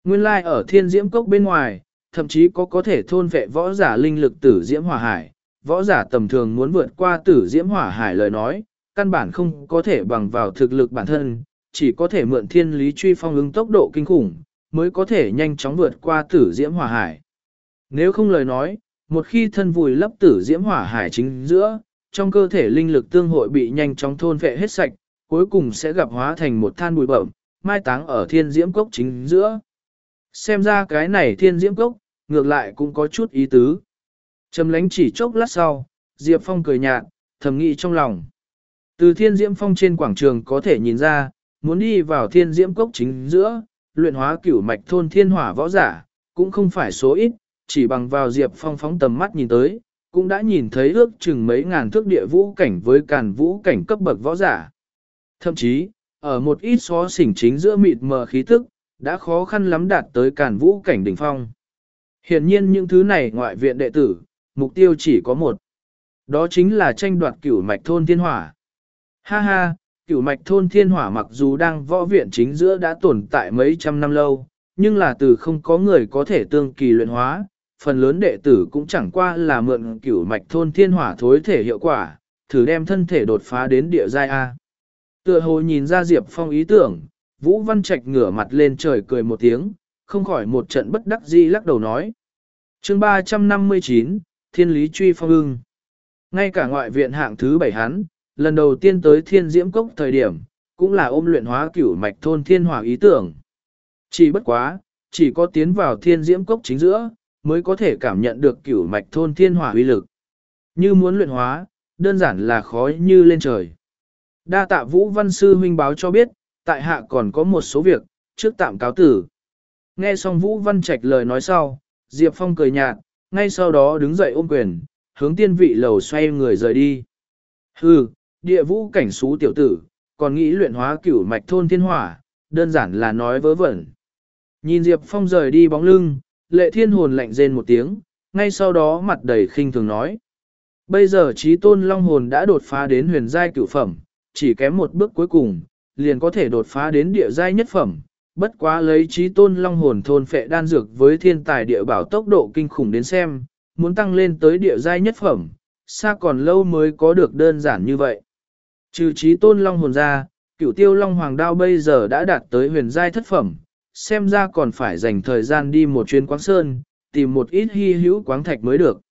[SPEAKER 1] Nguyên lai ở thiên diễm cốc bên ngoài, thậm chí có có thể thôn vệ võ giả linh lực tử diễm hỏa hải, võ giả tầm thường muốn vượt qua tử diễm hỏa hải lời nói, căn bản không có thể bằng vào thực lực bản thân, chỉ có thể mượn thiên lý truy phong ứng tốc độ kinh khủng, mới có thể nhanh chóng vượt qua tử diễm hỏa hải. Nếu không lời nói, một khi thân vùi lấp tử diễm hỏa hải chính giữa, trong cơ thể linh lực tương hội bị nhanh chóng thôn vệ hết sạch, cuối cùng sẽ gặp hóa thành một than bụi bẩm, mai táng ở thiên diễm cốc chính giữa. Xem ra cái này thiên diễm cốc, ngược lại cũng có chút ý tứ. Trầm lánh chỉ chốc lát sau, Diệp Phong cười nhạt, thầm nghĩ trong lòng. Từ thiên diễm phong trên quảng trường có thể nhìn ra, muốn đi vào thiên diễm cốc chính giữa, luyện hóa cửu mạch thôn thiên hỏa võ giả, cũng không phải số ít, chỉ bằng vào Diệp Phong phóng tầm mắt nhìn tới, cũng đã nhìn thấy ước chừng mấy ngàn thước địa vũ cảnh với càn vũ cảnh cấp bậc võ giả. Thậm chí, ở một ít xó xỉnh chính giữa mịt mờ khí tức, đã khó khăn lắm đạt tới càn vũ cảnh đỉnh phong. Hiển nhiên những thứ này ngoại viện đệ tử, mục tiêu chỉ có một. Đó chính là tranh đoạt cửu mạch thôn thiên hỏa. Ha ha, cửu mạch thôn thiên hỏa mặc dù đang võ viện chính giữa đã tồn tại mấy trăm năm lâu, nhưng là từ không có người có thể tương kỳ luyện hóa, phần lớn đệ tử cũng chẳng qua là mượn cửu mạch thôn thiên hỏa thối thể hiệu quả, thử đem thân thể đột phá đến địa giai A. Tựa hồ nhìn ra Diệp Phong ý tưởng, Vũ Văn Trạch ngửa mặt lên trời cười một tiếng, không khỏi một trận bất đắc dĩ lắc đầu nói. chương 359, Thiên Lý Truy Phong ưng. Ngay cả ngoại viện hạng thứ bảy hắn, lần đầu tiên tới thiên diễm cốc thời điểm, cũng là ôm luyện hóa cửu mạch thôn thiên hỏa ý tưởng. Chỉ bất quá, chỉ có tiến vào thiên diễm cốc chính giữa, mới có thể cảm nhận được cửu mạch thôn thiên hỏa uy lực. Như muốn luyện hóa, đơn giản là khó như lên trời. Đa tạ Vũ Văn Sư huynh báo cho biết, tại hạ còn có một số việc, trước tạm cáo tử. Nghe xong Vũ Văn Trạch lời nói sau, Diệp Phong cười nhạt, ngay sau đó đứng dậy ôm quyền, hướng tiên vị lầu xoay người rời đi. Hừ, địa vũ cảnh xú tiểu tử, còn nghĩ luyện hóa cửu mạch thôn thiên hỏa, đơn giản là nói vớ vẩn. Nhìn Diệp Phong rời đi bóng lưng, lệ thiên hồn lạnh rên một tiếng, ngay sau đó mặt đầy khinh thường nói. Bây giờ trí tôn long hồn đã đột phá đến huyền giai cửu phẩm, chỉ kém một bước cuối cùng, liền có thể đột phá đến địa giai nhất phẩm. Bất quá lấy trí tôn long hồn thôn phệ đan dược với thiên tài địa bảo tốc độ kinh khủng đến xem, muốn tăng lên tới địa giai nhất phẩm, xa còn lâu mới có được đơn giản như vậy. Trừ trí tôn long hồn ra, cửu tiêu long hoàng đao bây giờ đã đạt tới huyền giai thất phẩm, xem ra còn phải dành thời gian đi một chuyến quáng sơn, tìm một ít hy hữu quáng thạch mới được.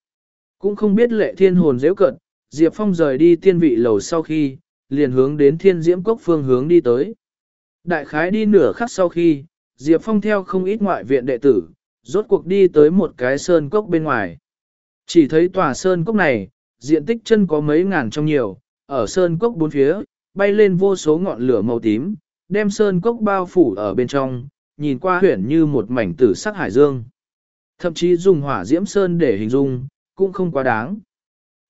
[SPEAKER 1] Cũng không biết lệ thiên hồn dễ cận, Diệp Phong rời đi tiên vị lầu sau khi, liền hướng đến thiên diễm cốc phương hướng đi tới. Đại khái đi nửa khắc sau khi, Diệp Phong theo không ít ngoại viện đệ tử, rốt cuộc đi tới một cái sơn cốc bên ngoài. Chỉ thấy tòa sơn cốc này, diện tích chân có mấy ngàn trong nhiều, ở sơn cốc bốn phía, bay lên vô số ngọn lửa màu tím, đem sơn cốc bao phủ ở bên trong, nhìn qua huyển như một mảnh tử sắc hải dương. Thậm chí dùng hỏa diễm sơn để hình dung, cũng không quá đáng.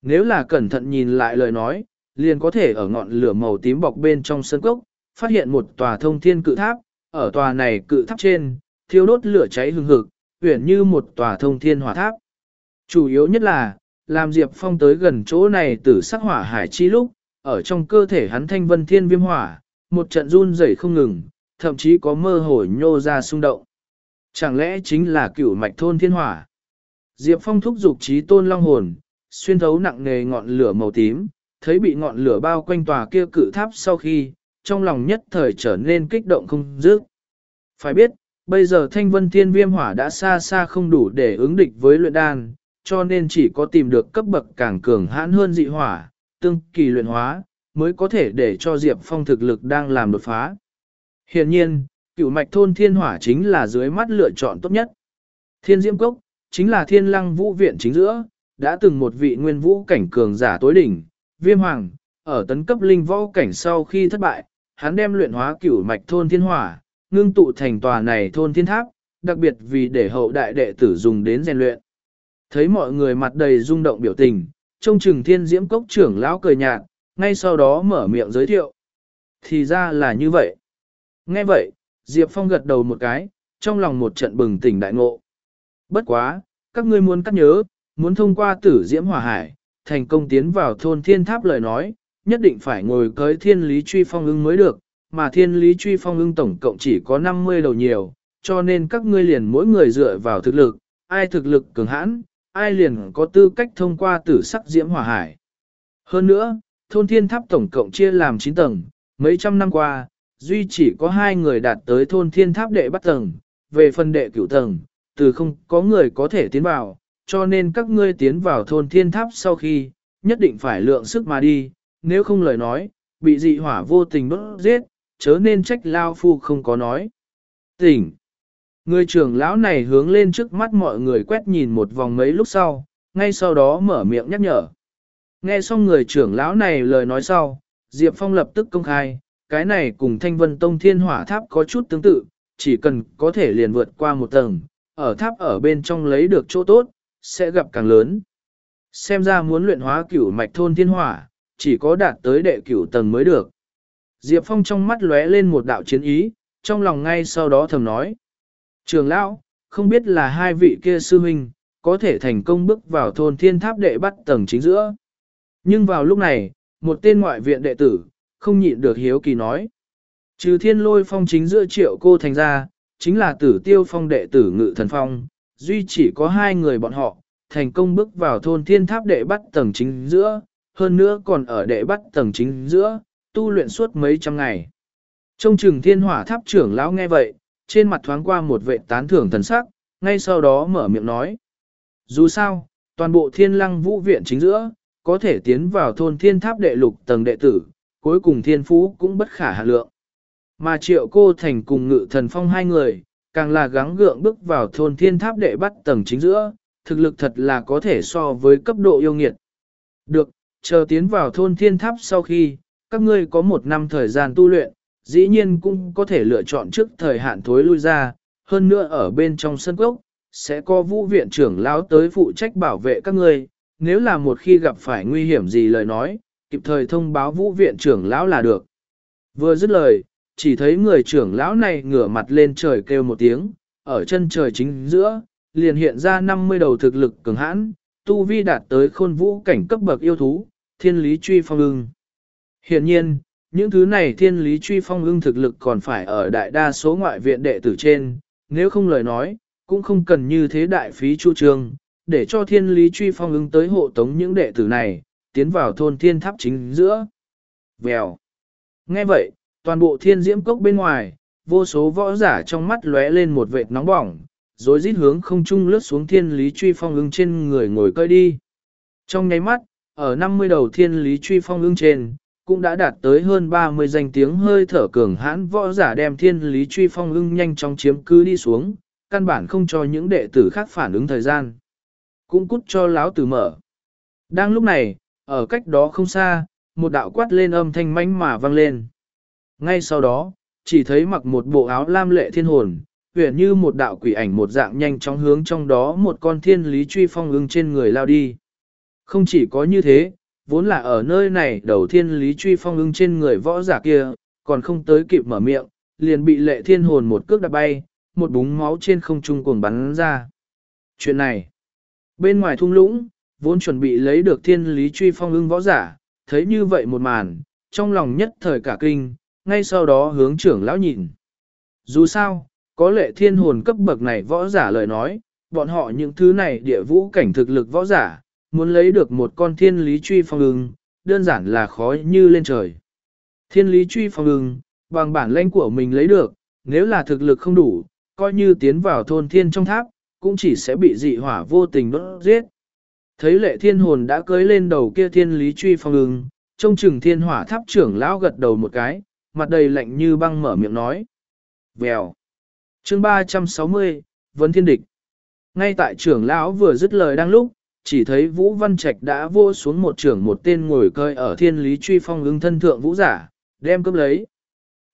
[SPEAKER 1] Nếu là cẩn thận nhìn lại lời nói, liền có thể ở ngọn lửa màu tím bọc bên trong sơn cốc, phát hiện một tòa thông thiên cự tháp, ở tòa này cự tháp trên, thiêu đốt lửa cháy hừng hực, huyển như một tòa thông thiên hỏa tháp. Chủ yếu nhất là, làm Diệp Phong tới gần chỗ này tử sắc hỏa hải chi lúc, ở trong cơ thể hắn thanh vân thiên viêm hỏa, một trận run rẩy không ngừng, thậm chí có mơ hồ nhô ra xung động. Chẳng lẽ chính là cửu mạch thôn thiên hỏa? Diệp Phong thúc dục trí tôn long hồn, xuyên thấu nặng nề ngọn lửa màu tím, thấy bị ngọn lửa bao quanh tòa kia cự tháp sau khi, trong lòng nhất thời trở nên kích động không dứt. Phải biết, bây giờ thanh vân thiên viêm hỏa đã xa xa không đủ để ứng địch với luyện đan, cho nên chỉ có tìm được cấp bậc càng cường hãn hơn dị hỏa, tương kỳ luyện hóa, mới có thể để cho Diệp Phong thực lực đang làm đột phá. Hiện nhiên, cửu mạch thôn thiên hỏa chính là dưới mắt lựa chọn tốt nhất. Thiên diễm cốc, chính là thiên lăng vũ viện chính giữa, đã từng một vị nguyên vũ cảnh cường giả tối đỉnh, viêm hoàng, ở tấn cấp linh võ cảnh sau khi thất bại, hắn đem luyện hóa cửu mạch thôn thiên hỏa, ngưng tụ thành tòa này thôn thiên tháp, đặc biệt vì để hậu đại đệ tử dùng đến rèn luyện. Thấy mọi người mặt đầy rung động biểu tình, trông chừng thiên diễm cốc trưởng lão cười nhạt, ngay sau đó mở miệng giới thiệu. Thì ra là như vậy. Nghe vậy, Diệp Phong gật đầu một cái, trong lòng một trận bừng tỉnh đại ngộ. Bất quá, các ngươi muốn cắt nhớ, muốn thông qua tử diễm hỏa hải, thành công tiến vào thôn thiên tháp lời nói, nhất định phải ngồi cưới thiên lý truy phong ưng mới được, mà thiên lý truy phong ưng tổng cộng chỉ có 50 đầu nhiều, cho nên các ngươi liền mỗi người dựa vào thực lực, ai thực lực cường hãn, ai liền có tư cách thông qua tử sắc diễm hỏa hải. Hơn nữa, thôn thiên tháp tổng cộng chia làm 9 tầng, mấy trăm năm qua, duy chỉ có hai người đạt tới thôn thiên tháp đệ bắt tầng, về phần đệ cửu tầng, từ không có người có thể tiến vào, cho nên các ngươi tiến vào thôn thiên tháp sau khi, nhất định phải lượng sức mà đi, nếu không lời nói, bị dị hỏa vô tình đốt giết, chớ nên trách lao phu không có nói. Tỉnh! Người trưởng lão này hướng lên trước mắt mọi người quét nhìn một vòng mấy lúc sau, ngay sau đó mở miệng nhắc nhở. Nghe xong người trưởng lão này lời nói sau, Diệp Phong lập tức công khai, cái này cùng Thanh Vân Tông Thiên Hỏa Tháp có chút tương tự, chỉ cần có thể liền vượt qua một tầng, ở tháp ở bên trong lấy được chỗ tốt, sẽ gặp càng lớn. Xem ra muốn luyện hóa cửu mạch thôn thiên hỏa, chỉ có đạt tới đệ cửu tầng mới được. Diệp Phong trong mắt lóe lên một đạo chiến ý, trong lòng ngay sau đó thầm nói. Trường lão, không biết là hai vị kia sư huynh, có thể thành công bước vào thôn thiên tháp đệ bắt tầng chính giữa. Nhưng vào lúc này, một tên ngoại viện đệ tử, không nhịn được hiếu kỳ nói. Trừ thiên lôi phong chính giữa triệu cô thành ra, chính là tử tiêu phong đệ tử ngự thần phong, duy chỉ có hai người bọn họ, thành công bước vào thôn thiên tháp đệ bắt tầng chính giữa, hơn nữa còn ở đệ bắt tầng chính giữa, tu luyện suốt mấy trăm ngày. Trong Trường thiên hỏa tháp trưởng lão nghe vậy, trên mặt thoáng qua một vệ tán thưởng thần sắc, ngay sau đó mở miệng nói. Dù sao, toàn bộ thiên lăng vũ viện chính giữa, có thể tiến vào thôn thiên tháp đệ lục tầng đệ tử, cuối cùng thiên phú cũng bất khả hạ lượng. Mà triệu cô thành cùng ngự thần phong hai người, càng là gắng gượng bước vào thôn thiên tháp đệ bắt tầng chính giữa, thực lực thật là có thể so với cấp độ yêu nghiệt. Được, chờ tiến vào thôn thiên tháp sau khi, các ngươi có một năm thời gian tu luyện, dĩ nhiên cũng có thể lựa chọn trước thời hạn thối lui ra, hơn nữa ở bên trong sân cốc, sẽ có vũ viện trưởng lão tới phụ trách bảo vệ các ngươi, nếu là một khi gặp phải nguy hiểm gì lời nói, kịp thời thông báo vũ viện trưởng lão là được. Vừa dứt lời, chỉ thấy người trưởng lão này ngửa mặt lên trời kêu một tiếng, ở chân trời chính giữa, liền hiện ra 50 đầu thực lực cường hãn, tu vi đạt tới khôn vũ cảnh cấp bậc yêu thú, thiên lý truy phong ưng. Hiện nhiên, những thứ này thiên lý truy phong ưng thực lực còn phải ở đại đa số ngoại viện đệ tử trên, nếu không lời nói, cũng không cần như thế đại phí chu trương, để cho thiên lý truy phong ưng tới hộ tống những đệ tử này, tiến vào thôn thiên tháp chính giữa. Vèo. Nghe vậy, toàn bộ thiên diễm cốc bên ngoài, vô số võ giả trong mắt lóe lên một vệt nóng bỏng, rồi rít hướng không trung lướt xuống thiên lý truy phong ưng trên người ngồi cơi đi. Trong nháy mắt, ở 50 đầu thiên lý truy phong ưng trên, cũng đã đạt tới hơn 30 danh tiếng hơi thở cường hãn võ giả đem thiên lý truy phong ưng nhanh chóng chiếm cứ đi xuống, căn bản không cho những đệ tử khác phản ứng thời gian. Cũng cút cho láo tử mở. Đang lúc này, ở cách đó không xa, một đạo quát lên âm thanh mãnh mà vang lên. Ngay sau đó, chỉ thấy mặc một bộ áo lam lệ thiên hồn, huyền như một đạo quỷ ảnh một dạng nhanh chóng hướng trong đó một con thiên lý truy phong ưng trên người lao đi. Không chỉ có như thế, vốn là ở nơi này đầu thiên lý truy phong ưng trên người võ giả kia, còn không tới kịp mở miệng, liền bị lệ thiên hồn một cước đạp bay, một búng máu trên không trung cuồng bắn ra. Chuyện này, bên ngoài thung lũng, vốn chuẩn bị lấy được thiên lý truy phong ưng võ giả, thấy như vậy một màn, trong lòng nhất thời cả kinh, ngay sau đó hướng trưởng lão nhìn. Dù sao, có lệ thiên hồn cấp bậc này võ giả lời nói, bọn họ những thứ này địa vũ cảnh thực lực võ giả, muốn lấy được một con thiên lý truy phong ưng, đơn giản là khó như lên trời. Thiên lý truy phong ưng, bằng bản lãnh của mình lấy được, nếu là thực lực không đủ, coi như tiến vào thôn thiên trong tháp, cũng chỉ sẽ bị dị hỏa vô tình đốt giết. Thấy lệ thiên hồn đã cưới lên đầu kia thiên lý truy phong ưng, trông chừng thiên hỏa tháp trưởng lão gật đầu một cái, mặt đầy lạnh như băng mở miệng nói. Vèo. chương 360, Vấn Thiên Địch. Ngay tại trưởng lão vừa dứt lời đang lúc, chỉ thấy Vũ Văn Trạch đã vô xuống một trưởng một tên ngồi cơi ở thiên lý truy phong ưng thân thượng vũ giả, đem cướp lấy.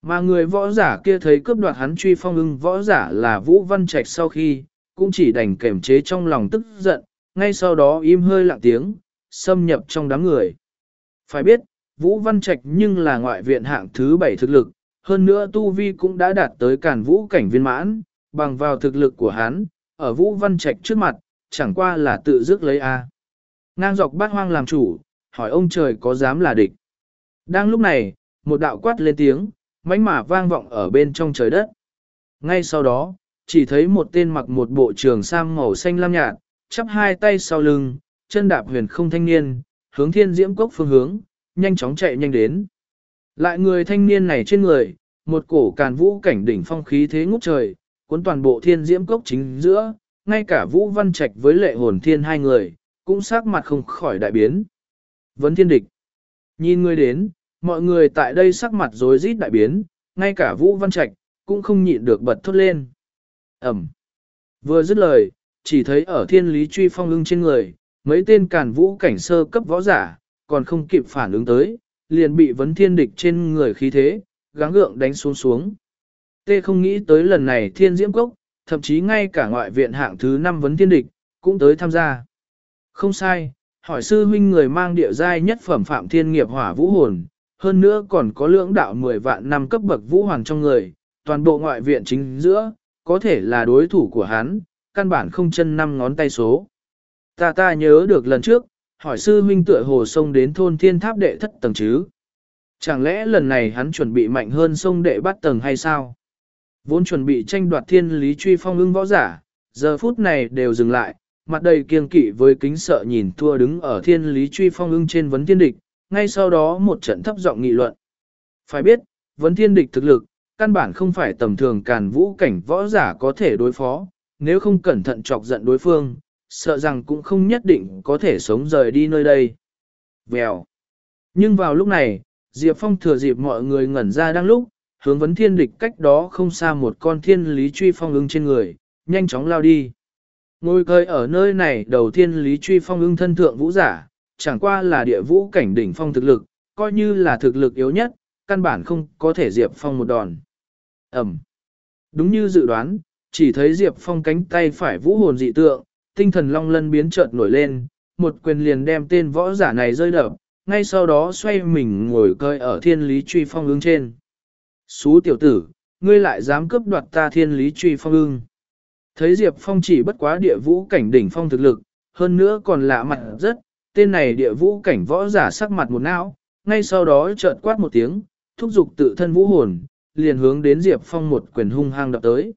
[SPEAKER 1] Mà người võ giả kia thấy cướp đoạt hắn truy phong ưng võ giả là Vũ Văn Trạch sau khi, cũng chỉ đành kềm chế trong lòng tức giận, ngay sau đó im hơi lặng tiếng, xâm nhập trong đám người. Phải biết, Vũ Văn Trạch nhưng là ngoại viện hạng thứ bảy thực lực, hơn nữa Tu Vi cũng đã đạt tới cản vũ cảnh viên mãn, bằng vào thực lực của hắn, ở Vũ Văn Trạch trước mặt, chẳng qua là tự dứt lấy A. Ngang dọc bát hoang làm chủ, hỏi ông trời có dám là địch. Đang lúc này, một đạo quát lên tiếng, mãnh mả vang vọng ở bên trong trời đất. Ngay sau đó, chỉ thấy một tên mặc một bộ trường sam màu xanh lam nhạt, chắp hai tay sau lưng, chân đạp huyền không thanh niên, hướng thiên diễm cốc phương hướng, nhanh chóng chạy nhanh đến. Lại người thanh niên này trên người, một cổ càn vũ cảnh đỉnh phong khí thế ngút trời, cuốn toàn bộ thiên diễm cốc chính giữa, ngay cả vũ văn trạch với lệ hồn thiên hai người, cũng sắc mặt không khỏi đại biến. Vấn thiên địch. Nhìn người đến, mọi người tại đây sắc mặt rối rít đại biến, ngay cả vũ văn trạch, cũng không nhịn được bật thốt lên. Ẩm. Vừa dứt lời, chỉ thấy ở thiên lý truy phong ưng trên người, mấy tên càn vũ cảnh sơ cấp võ giả, còn không kịp phản ứng tới, liền bị vấn thiên địch trên người khí thế, gắng gượng đánh xuống xuống. Tê không nghĩ tới lần này thiên diễm cốc, thậm chí ngay cả ngoại viện hạng thứ 5 vấn thiên địch, cũng tới tham gia. Không sai, hỏi sư huynh người mang địa giai nhất phẩm phạm thiên nghiệp hỏa vũ hồn, hơn nữa còn có lưỡng đạo 10 vạn năm cấp bậc vũ hoàng trong người, toàn bộ ngoại viện chính giữa, có thể là đối thủ của hắn, căn bản không chân năm ngón tay số. Ta ta nhớ được lần trước, hỏi sư huynh tựa hồ sông đến thôn thiên tháp đệ thất tầng chứ. Chẳng lẽ lần này hắn chuẩn bị mạnh hơn sông đệ bắt tầng hay sao? Vốn chuẩn bị tranh đoạt thiên lý truy phong ưng võ giả, giờ phút này đều dừng lại, mặt đầy kiêng kỵ với kính sợ nhìn thua đứng ở thiên lý truy phong ưng trên vấn thiên địch, ngay sau đó một trận thấp giọng nghị luận. Phải biết, vấn thiên địch thực lực, căn bản không phải tầm thường càn vũ cảnh võ giả có thể đối phó, nếu không cẩn thận chọc giận đối phương, sợ rằng cũng không nhất định có thể sống rời đi nơi đây. Vèo. Nhưng vào lúc này, Diệp Phong thừa dịp mọi người ngẩn ra đang lúc, hướng vấn thiên địch cách đó không xa một con thiên lý truy phong ưng trên người, nhanh chóng lao đi. Ngồi cơi ở nơi này đầu thiên lý truy phong ưng thân thượng vũ giả, chẳng qua là địa vũ cảnh đỉnh phong thực lực, coi như là thực lực yếu nhất, căn bản không có thể Diệp Phong một đòn. Ẩm. Đúng như dự đoán, chỉ thấy Diệp Phong cánh tay phải vũ hồn dị tượng, tinh thần long lân biến chợt nổi lên, một quyền liền đem tên võ giả này rơi đập, ngay sau đó xoay mình ngồi cơi ở thiên lý truy phong ứng trên. Xú tiểu tử, ngươi lại dám cướp đoạt ta thiên lý truy phong ưng. Thấy Diệp Phong chỉ bất quá địa vũ cảnh đỉnh phong thực lực, hơn nữa còn lạ mặt rất, tên này địa vũ cảnh võ giả sắc mặt một não, ngay sau đó chợt quát một tiếng, thúc giục tự thân vũ hồn, liền hướng đến Diệp Phong một quyền hung hăng đập tới.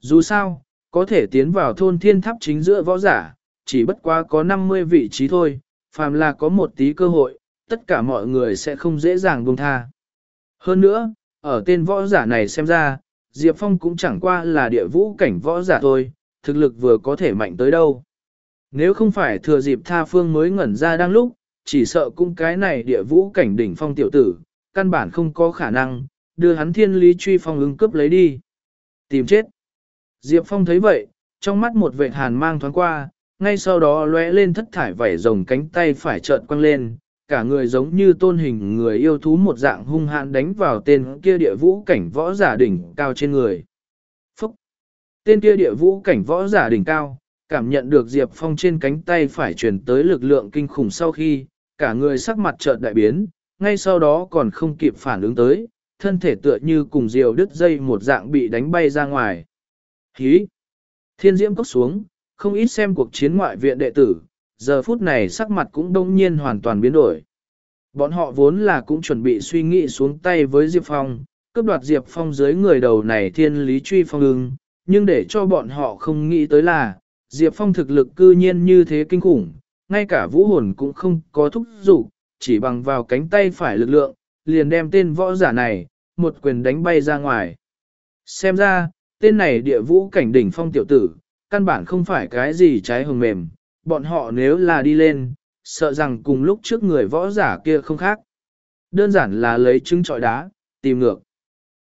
[SPEAKER 1] Dù sao, có thể tiến vào thôn thiên tháp chính giữa võ giả, chỉ bất quá có 50 vị trí thôi, phàm là có một tí cơ hội, tất cả mọi người sẽ không dễ dàng buông tha. Hơn nữa, ở tên võ giả này xem ra, Diệp Phong cũng chẳng qua là địa vũ cảnh võ giả thôi, thực lực vừa có thể mạnh tới đâu. Nếu không phải thừa dịp tha phương mới ngẩn ra đang lúc, chỉ sợ cũng cái này địa vũ cảnh đỉnh phong tiểu tử, căn bản không có khả năng, đưa hắn thiên lý truy phong ứng cướp lấy đi. Tìm chết. Diệp Phong thấy vậy, trong mắt một vệ hàn mang thoáng qua, ngay sau đó lóe lên thất thải vảy rồng cánh tay phải trợn quăng lên, cả người giống như tôn hình người yêu thú một dạng hung hãn đánh vào tên kia địa vũ cảnh võ giả đỉnh cao trên người. Phúc! Tên kia địa vũ cảnh võ giả đỉnh cao, cảm nhận được Diệp Phong trên cánh tay phải truyền tới lực lượng kinh khủng sau khi, cả người sắc mặt chợt đại biến, ngay sau đó còn không kịp phản ứng tới, thân thể tựa như cùng diều đứt dây một dạng bị đánh bay ra ngoài. Hí! Thiên diễm cốc xuống, không ít xem cuộc chiến ngoại viện đệ tử, giờ phút này sắc mặt cũng đông nhiên hoàn toàn biến đổi. Bọn họ vốn là cũng chuẩn bị suy nghĩ xuống tay với Diệp Phong, cướp đoạt Diệp Phong dưới người đầu này thiên lý truy phong ưng, nhưng để cho bọn họ không nghĩ tới là, Diệp Phong thực lực cư nhiên như thế kinh khủng, ngay cả vũ hồn cũng không có thúc dụ, chỉ bằng vào cánh tay phải lực lượng, liền đem tên võ giả này, một quyền đánh bay ra ngoài. Xem ra, tên này địa vũ cảnh đỉnh phong tiểu tử, căn bản không phải cái gì trái hồng mềm, bọn họ nếu là đi lên, sợ rằng cùng lúc trước người võ giả kia không khác. Đơn giản là lấy trứng trọi đá, tìm ngược.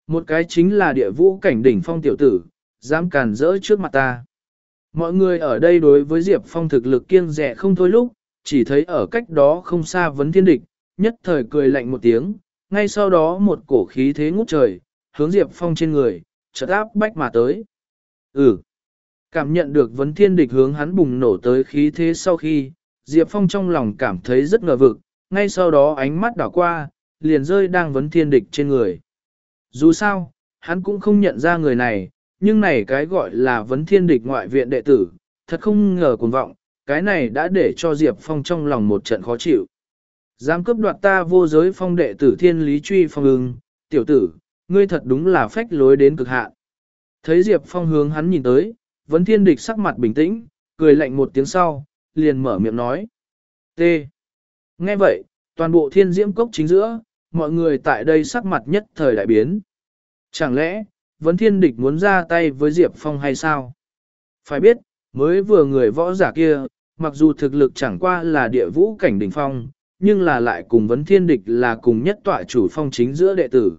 [SPEAKER 1] Một cái chính là địa vũ cảnh đỉnh phong tiểu tử, dám càn rỡ trước mặt ta. Mọi người ở đây đối với Diệp Phong thực lực kiêng rẻ không thôi lúc, chỉ thấy ở cách đó không xa vấn thiên địch, nhất thời cười lạnh một tiếng, ngay sau đó một cổ khí thế ngút trời, hướng Diệp Phong trên người, chợt áp bách mà tới. Ừ. Cảm nhận được vấn thiên địch hướng hắn bùng nổ tới khí thế sau khi, Diệp Phong trong lòng cảm thấy rất ngờ vực, ngay sau đó ánh mắt đảo qua, liền rơi đang vấn thiên địch trên người. Dù sao, hắn cũng không nhận ra người này, nhưng này cái gọi là vấn thiên địch ngoại viện đệ tử, thật không ngờ cuồng vọng, cái này đã để cho Diệp Phong trong lòng một trận khó chịu. Dám cướp đoạt ta vô giới phong đệ tử thiên lý truy phong ưng, tiểu tử, ngươi thật đúng là phách lối đến cực hạn. Thấy Diệp Phong hướng hắn nhìn tới, vấn thiên địch sắc mặt bình tĩnh, cười lạnh một tiếng sau, liền mở miệng nói. T. Nghe vậy, toàn bộ thiên diễm cốc chính giữa, mọi người tại đây sắc mặt nhất thời đại biến. Chẳng lẽ, vấn thiên địch muốn ra tay với Diệp Phong hay sao? Phải biết, mới vừa người võ giả kia, mặc dù thực lực chẳng qua là địa vũ cảnh đỉnh phong, nhưng là lại cùng vấn thiên địch là cùng nhất tọa chủ phong chính giữa đệ tử.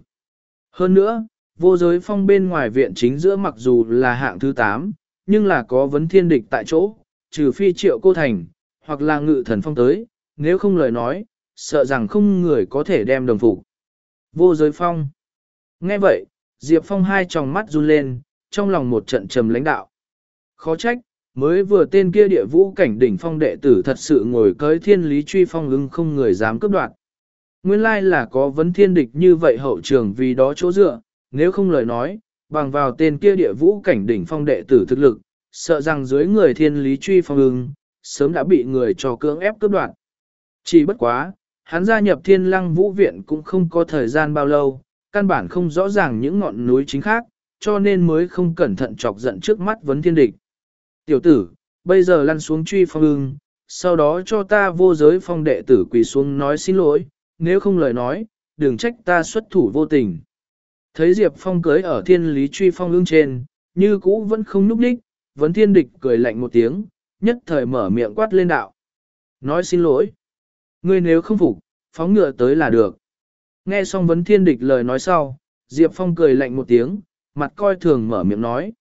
[SPEAKER 1] Hơn nữa, vô giới phong bên ngoài viện chính giữa mặc dù là hạng thứ 8, nhưng là có vấn thiên địch tại chỗ, trừ phi triệu cô thành, hoặc là ngự thần phong tới, nếu không lời nói, sợ rằng không người có thể đem đồng phục. Vô giới phong. Nghe vậy, Diệp Phong hai tròng mắt run lên, trong lòng một trận trầm lãnh đạo. Khó trách, mới vừa tên kia địa vũ cảnh đỉnh phong đệ tử thật sự ngồi cới thiên lý truy phong ưng không người dám cướp đoạt. Nguyên lai là có vấn thiên địch như vậy hậu trường vì đó chỗ dựa, nếu không lời nói, bằng vào tên kia địa vũ cảnh đỉnh phong đệ tử thực lực, sợ rằng dưới người thiên lý truy phong ưng, sớm đã bị người cho cưỡng ép cướp đoạt. Chỉ bất quá, hắn gia nhập thiên lăng vũ viện cũng không có thời gian bao lâu, căn bản không rõ ràng những ngọn núi chính khác, cho nên mới không cẩn thận chọc giận trước mắt vấn thiên địch. Tiểu tử, bây giờ lăn xuống truy phong ưng, sau đó cho ta vô giới phong đệ tử quỳ xuống nói xin lỗi, nếu không lời nói, đừng trách ta xuất thủ vô tình. Thấy Diệp Phong cưới ở thiên lý truy phong ương trên, như cũ vẫn không núp đích, vấn thiên địch cười lạnh một tiếng, nhất thời mở miệng quát lên đạo. Nói xin lỗi. Ngươi nếu không phục, phóng ngựa tới là được. Nghe xong vấn thiên địch lời nói sau, Diệp Phong cười lạnh một tiếng, mặt coi thường mở miệng nói.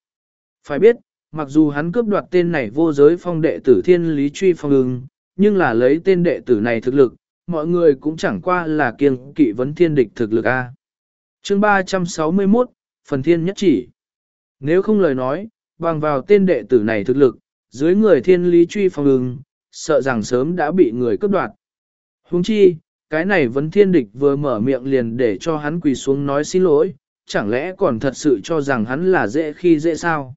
[SPEAKER 1] Phải biết, mặc dù hắn cướp đoạt tên này vô giới phong đệ tử thiên lý truy phong ưng, nhưng là lấy tên đệ tử này thực lực, mọi người cũng chẳng qua là kiêng kỵ vấn thiên địch thực lực A chương 361, phần thiên nhất chỉ. Nếu không lời nói, bằng vào tên đệ tử này thực lực, dưới người thiên lý truy phong ưng, sợ rằng sớm đã bị người cướp đoạt. Huống chi, cái này vấn thiên địch vừa mở miệng liền để cho hắn quỳ xuống nói xin lỗi, chẳng lẽ còn thật sự cho rằng hắn là dễ khi dễ sao?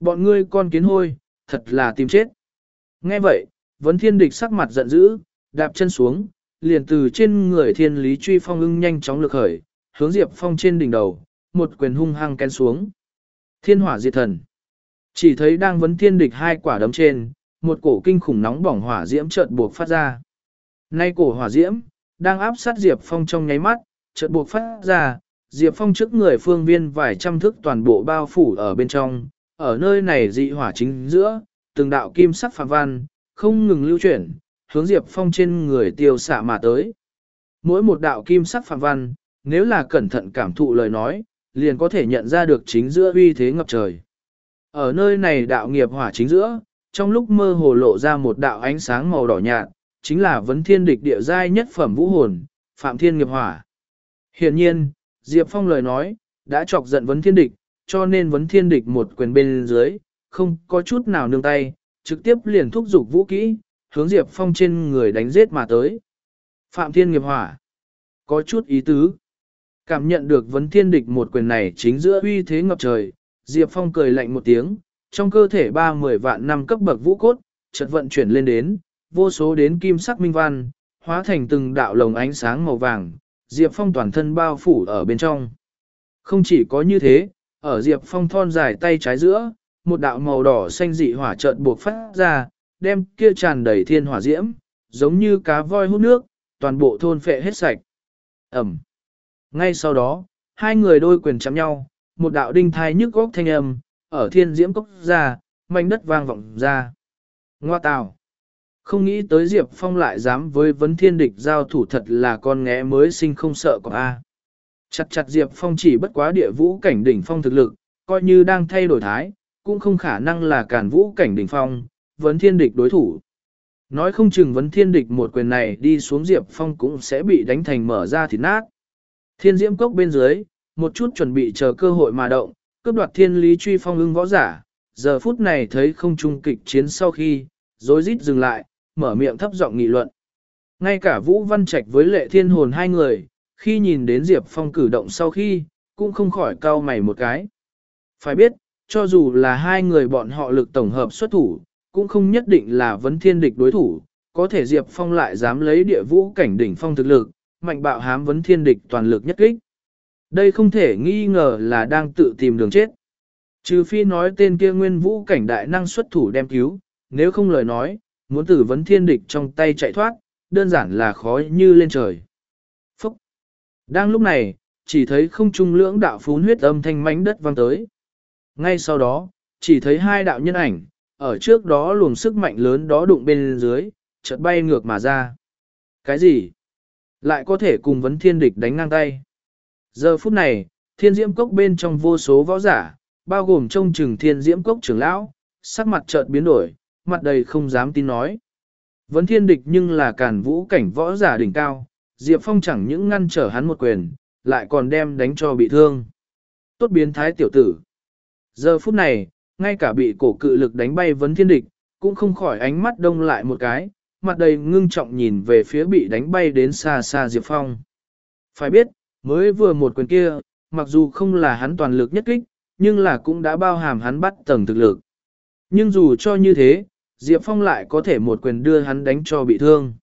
[SPEAKER 1] Bọn ngươi con kiến hôi, thật là tìm chết. Nghe vậy, vấn thiên địch sắc mặt giận dữ, đạp chân xuống, liền từ trên người thiên lý truy phong ưng nhanh chóng lực khởi, hướng Diệp Phong trên đỉnh đầu, một quyền hung hăng kén xuống. Thiên hỏa diệt thần. Chỉ thấy đang vấn thiên địch hai quả đấm trên, một cổ kinh khủng nóng bỏng hỏa diễm chợt buộc phát ra. Nay cổ hỏa diễm, đang áp sát Diệp Phong trong nháy mắt, chợt buộc phát ra, Diệp Phong trước người phương viên vài trăm thước toàn bộ bao phủ ở bên trong, ở nơi này dị hỏa chính giữa, từng đạo kim sắc phạm văn, không ngừng lưu chuyển, hướng Diệp Phong trên người tiêu xạ mà tới. Mỗi một đạo kim sắc phạm văn, nếu là cẩn thận cảm thụ lời nói, liền có thể nhận ra được chính giữa uy thế ngập trời. Ở nơi này đạo nghiệp hỏa chính giữa, trong lúc mơ hồ lộ ra một đạo ánh sáng màu đỏ nhạt, chính là vấn thiên địch địa giai nhất phẩm vũ hồn, Phạm Thiên nghiệp hỏa. Hiện nhiên, Diệp Phong lời nói, đã chọc giận vấn thiên địch, cho nên vấn thiên địch một quyền bên dưới, không có chút nào nương tay, trực tiếp liền thúc giục vũ kỹ, hướng Diệp Phong trên người đánh giết mà tới. Phạm Thiên nghiệp hỏa. Có chút ý tứ. Cảm nhận được vấn thiên địch một quyền này chính giữa uy thế ngập trời, Diệp Phong cười lạnh một tiếng, trong cơ thể ba mười vạn năm cấp bậc vũ cốt, chợt vận chuyển lên đến, vô số đến kim sắc minh văn, hóa thành từng đạo lồng ánh sáng màu vàng, Diệp Phong toàn thân bao phủ ở bên trong. Không chỉ có như thế, ở Diệp Phong thon dài tay trái giữa, một đạo màu đỏ xanh dị hỏa chợt buộc phát ra, đem kia tràn đầy thiên hỏa diễm, giống như cá voi hút nước, toàn bộ thôn phệ hết sạch. Ẩm. Ngay sau đó, hai người đôi quyền chạm nhau, một đạo đinh thai nhức góc thanh âm, ở thiên diễm cốc ra, mảnh đất vang vọng ra. Ngoa tào. Không nghĩ tới Diệp Phong lại dám với vấn thiên địch giao thủ thật là con nghé mới sinh không sợ của A. Chặt chặt Diệp Phong chỉ bất quá địa vũ cảnh đỉnh phong thực lực, coi như đang thay đổi thái, cũng không khả năng là cản vũ cảnh đỉnh phong, vấn thiên địch đối thủ. Nói không chừng vấn thiên địch một quyền này đi xuống Diệp Phong cũng sẽ bị đánh thành mở ra thịt nát. Thiên diễm cốc bên dưới, một chút chuẩn bị chờ cơ hội mà động, cướp đoạt thiên lý truy phong ưng võ giả, giờ phút này thấy không trung kịch chiến sau khi, rối rít dừng lại, mở miệng thấp giọng nghị luận. Ngay cả Vũ Văn Trạch với lệ thiên hồn hai người, khi nhìn đến Diệp Phong cử động sau khi, cũng không khỏi cau mày một cái. Phải biết, cho dù là hai người bọn họ lực tổng hợp xuất thủ, cũng không nhất định là vấn thiên địch đối thủ, có thể Diệp Phong lại dám lấy địa vũ cảnh đỉnh phong thực lực, mạnh bạo hám vấn thiên địch toàn lực nhất kích. Đây không thể nghi ngờ là đang tự tìm đường chết. Trừ phi nói tên kia nguyên vũ cảnh đại năng xuất thủ đem cứu, nếu không lời nói, muốn tử vấn thiên địch trong tay chạy thoát, đơn giản là khó như lên trời. Phúc! Đang lúc này, chỉ thấy không trung lưỡng đạo phún huyết âm thanh mánh đất vang tới. Ngay sau đó, chỉ thấy hai đạo nhân ảnh, ở trước đó luồng sức mạnh lớn đó đụng bên dưới, chợt bay ngược mà ra. Cái gì? Lại có thể cùng vấn thiên địch đánh ngang tay. Giờ phút này, thiên diễm cốc bên trong vô số võ giả, bao gồm trông chừng thiên diễm cốc trưởng lão, sắc mặt chợt biến đổi, mặt đầy không dám tin nói. Vấn thiên địch nhưng là càn vũ cảnh võ giả đỉnh cao, Diệp Phong chẳng những ngăn trở hắn một quyền, lại còn đem đánh cho bị thương. Tốt biến thái tiểu tử. Giờ phút này, ngay cả bị cổ cự lực đánh bay vấn thiên địch, cũng không khỏi ánh mắt đông lại một cái, mặt đầy ngưng trọng nhìn về phía bị đánh bay đến xa xa Diệp Phong. Phải biết, mới vừa một quyền kia, mặc dù không là hắn toàn lực nhất kích, nhưng là cũng đã bao hàm hắn bắt tầng thực lực. Nhưng dù cho như thế, Diệp Phong lại có thể một quyền đưa hắn đánh cho bị thương.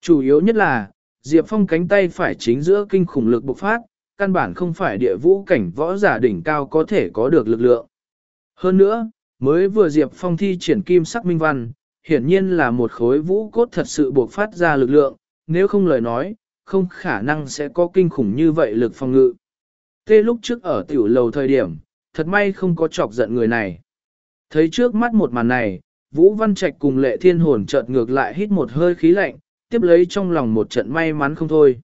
[SPEAKER 1] Chủ yếu nhất là, Diệp Phong cánh tay phải chính giữa kinh khủng lực bộc phát, căn bản không phải địa vũ cảnh võ giả đỉnh cao có thể có được lực lượng. Hơn nữa, mới vừa Diệp Phong thi triển kim sắc minh văn, hiển nhiên là một khối vũ cốt thật sự bộc phát ra lực lượng, nếu không lời nói, không khả năng sẽ có kinh khủng như vậy lực phong ngự. Tê lúc trước ở tiểu lầu thời điểm, thật may không có chọc giận người này. Thấy trước mắt một màn này, Vũ Văn Trạch cùng lệ thiên hồn chợt ngược lại hít một hơi khí lạnh, tiếp lấy trong lòng một trận may mắn không thôi.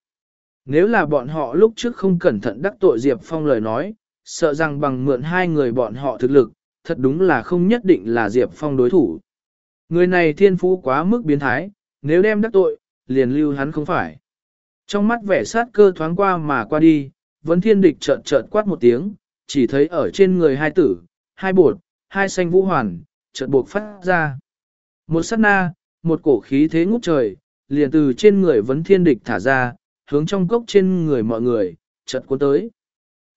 [SPEAKER 1] Nếu là bọn họ lúc trước không cẩn thận đắc tội Diệp Phong lời nói, sợ rằng bằng mượn hai người bọn họ thực lực, thật đúng là không nhất định là Diệp Phong đối thủ. Người này thiên phú quá mức biến thái, nếu đem đắc tội, liền lưu hắn không phải. Trong mắt vẻ sát cơ thoáng qua mà qua đi, vẫn thiên địch chợt chợt quát một tiếng, chỉ thấy ở trên người hai tử, hai bột, hai xanh vũ hoàn, chợt buộc phát ra. Một sát na, một cổ khí thế ngút trời, liền từ trên người vấn thiên địch thả ra, hướng trong cốc trên người mọi người, chợt cuốn tới.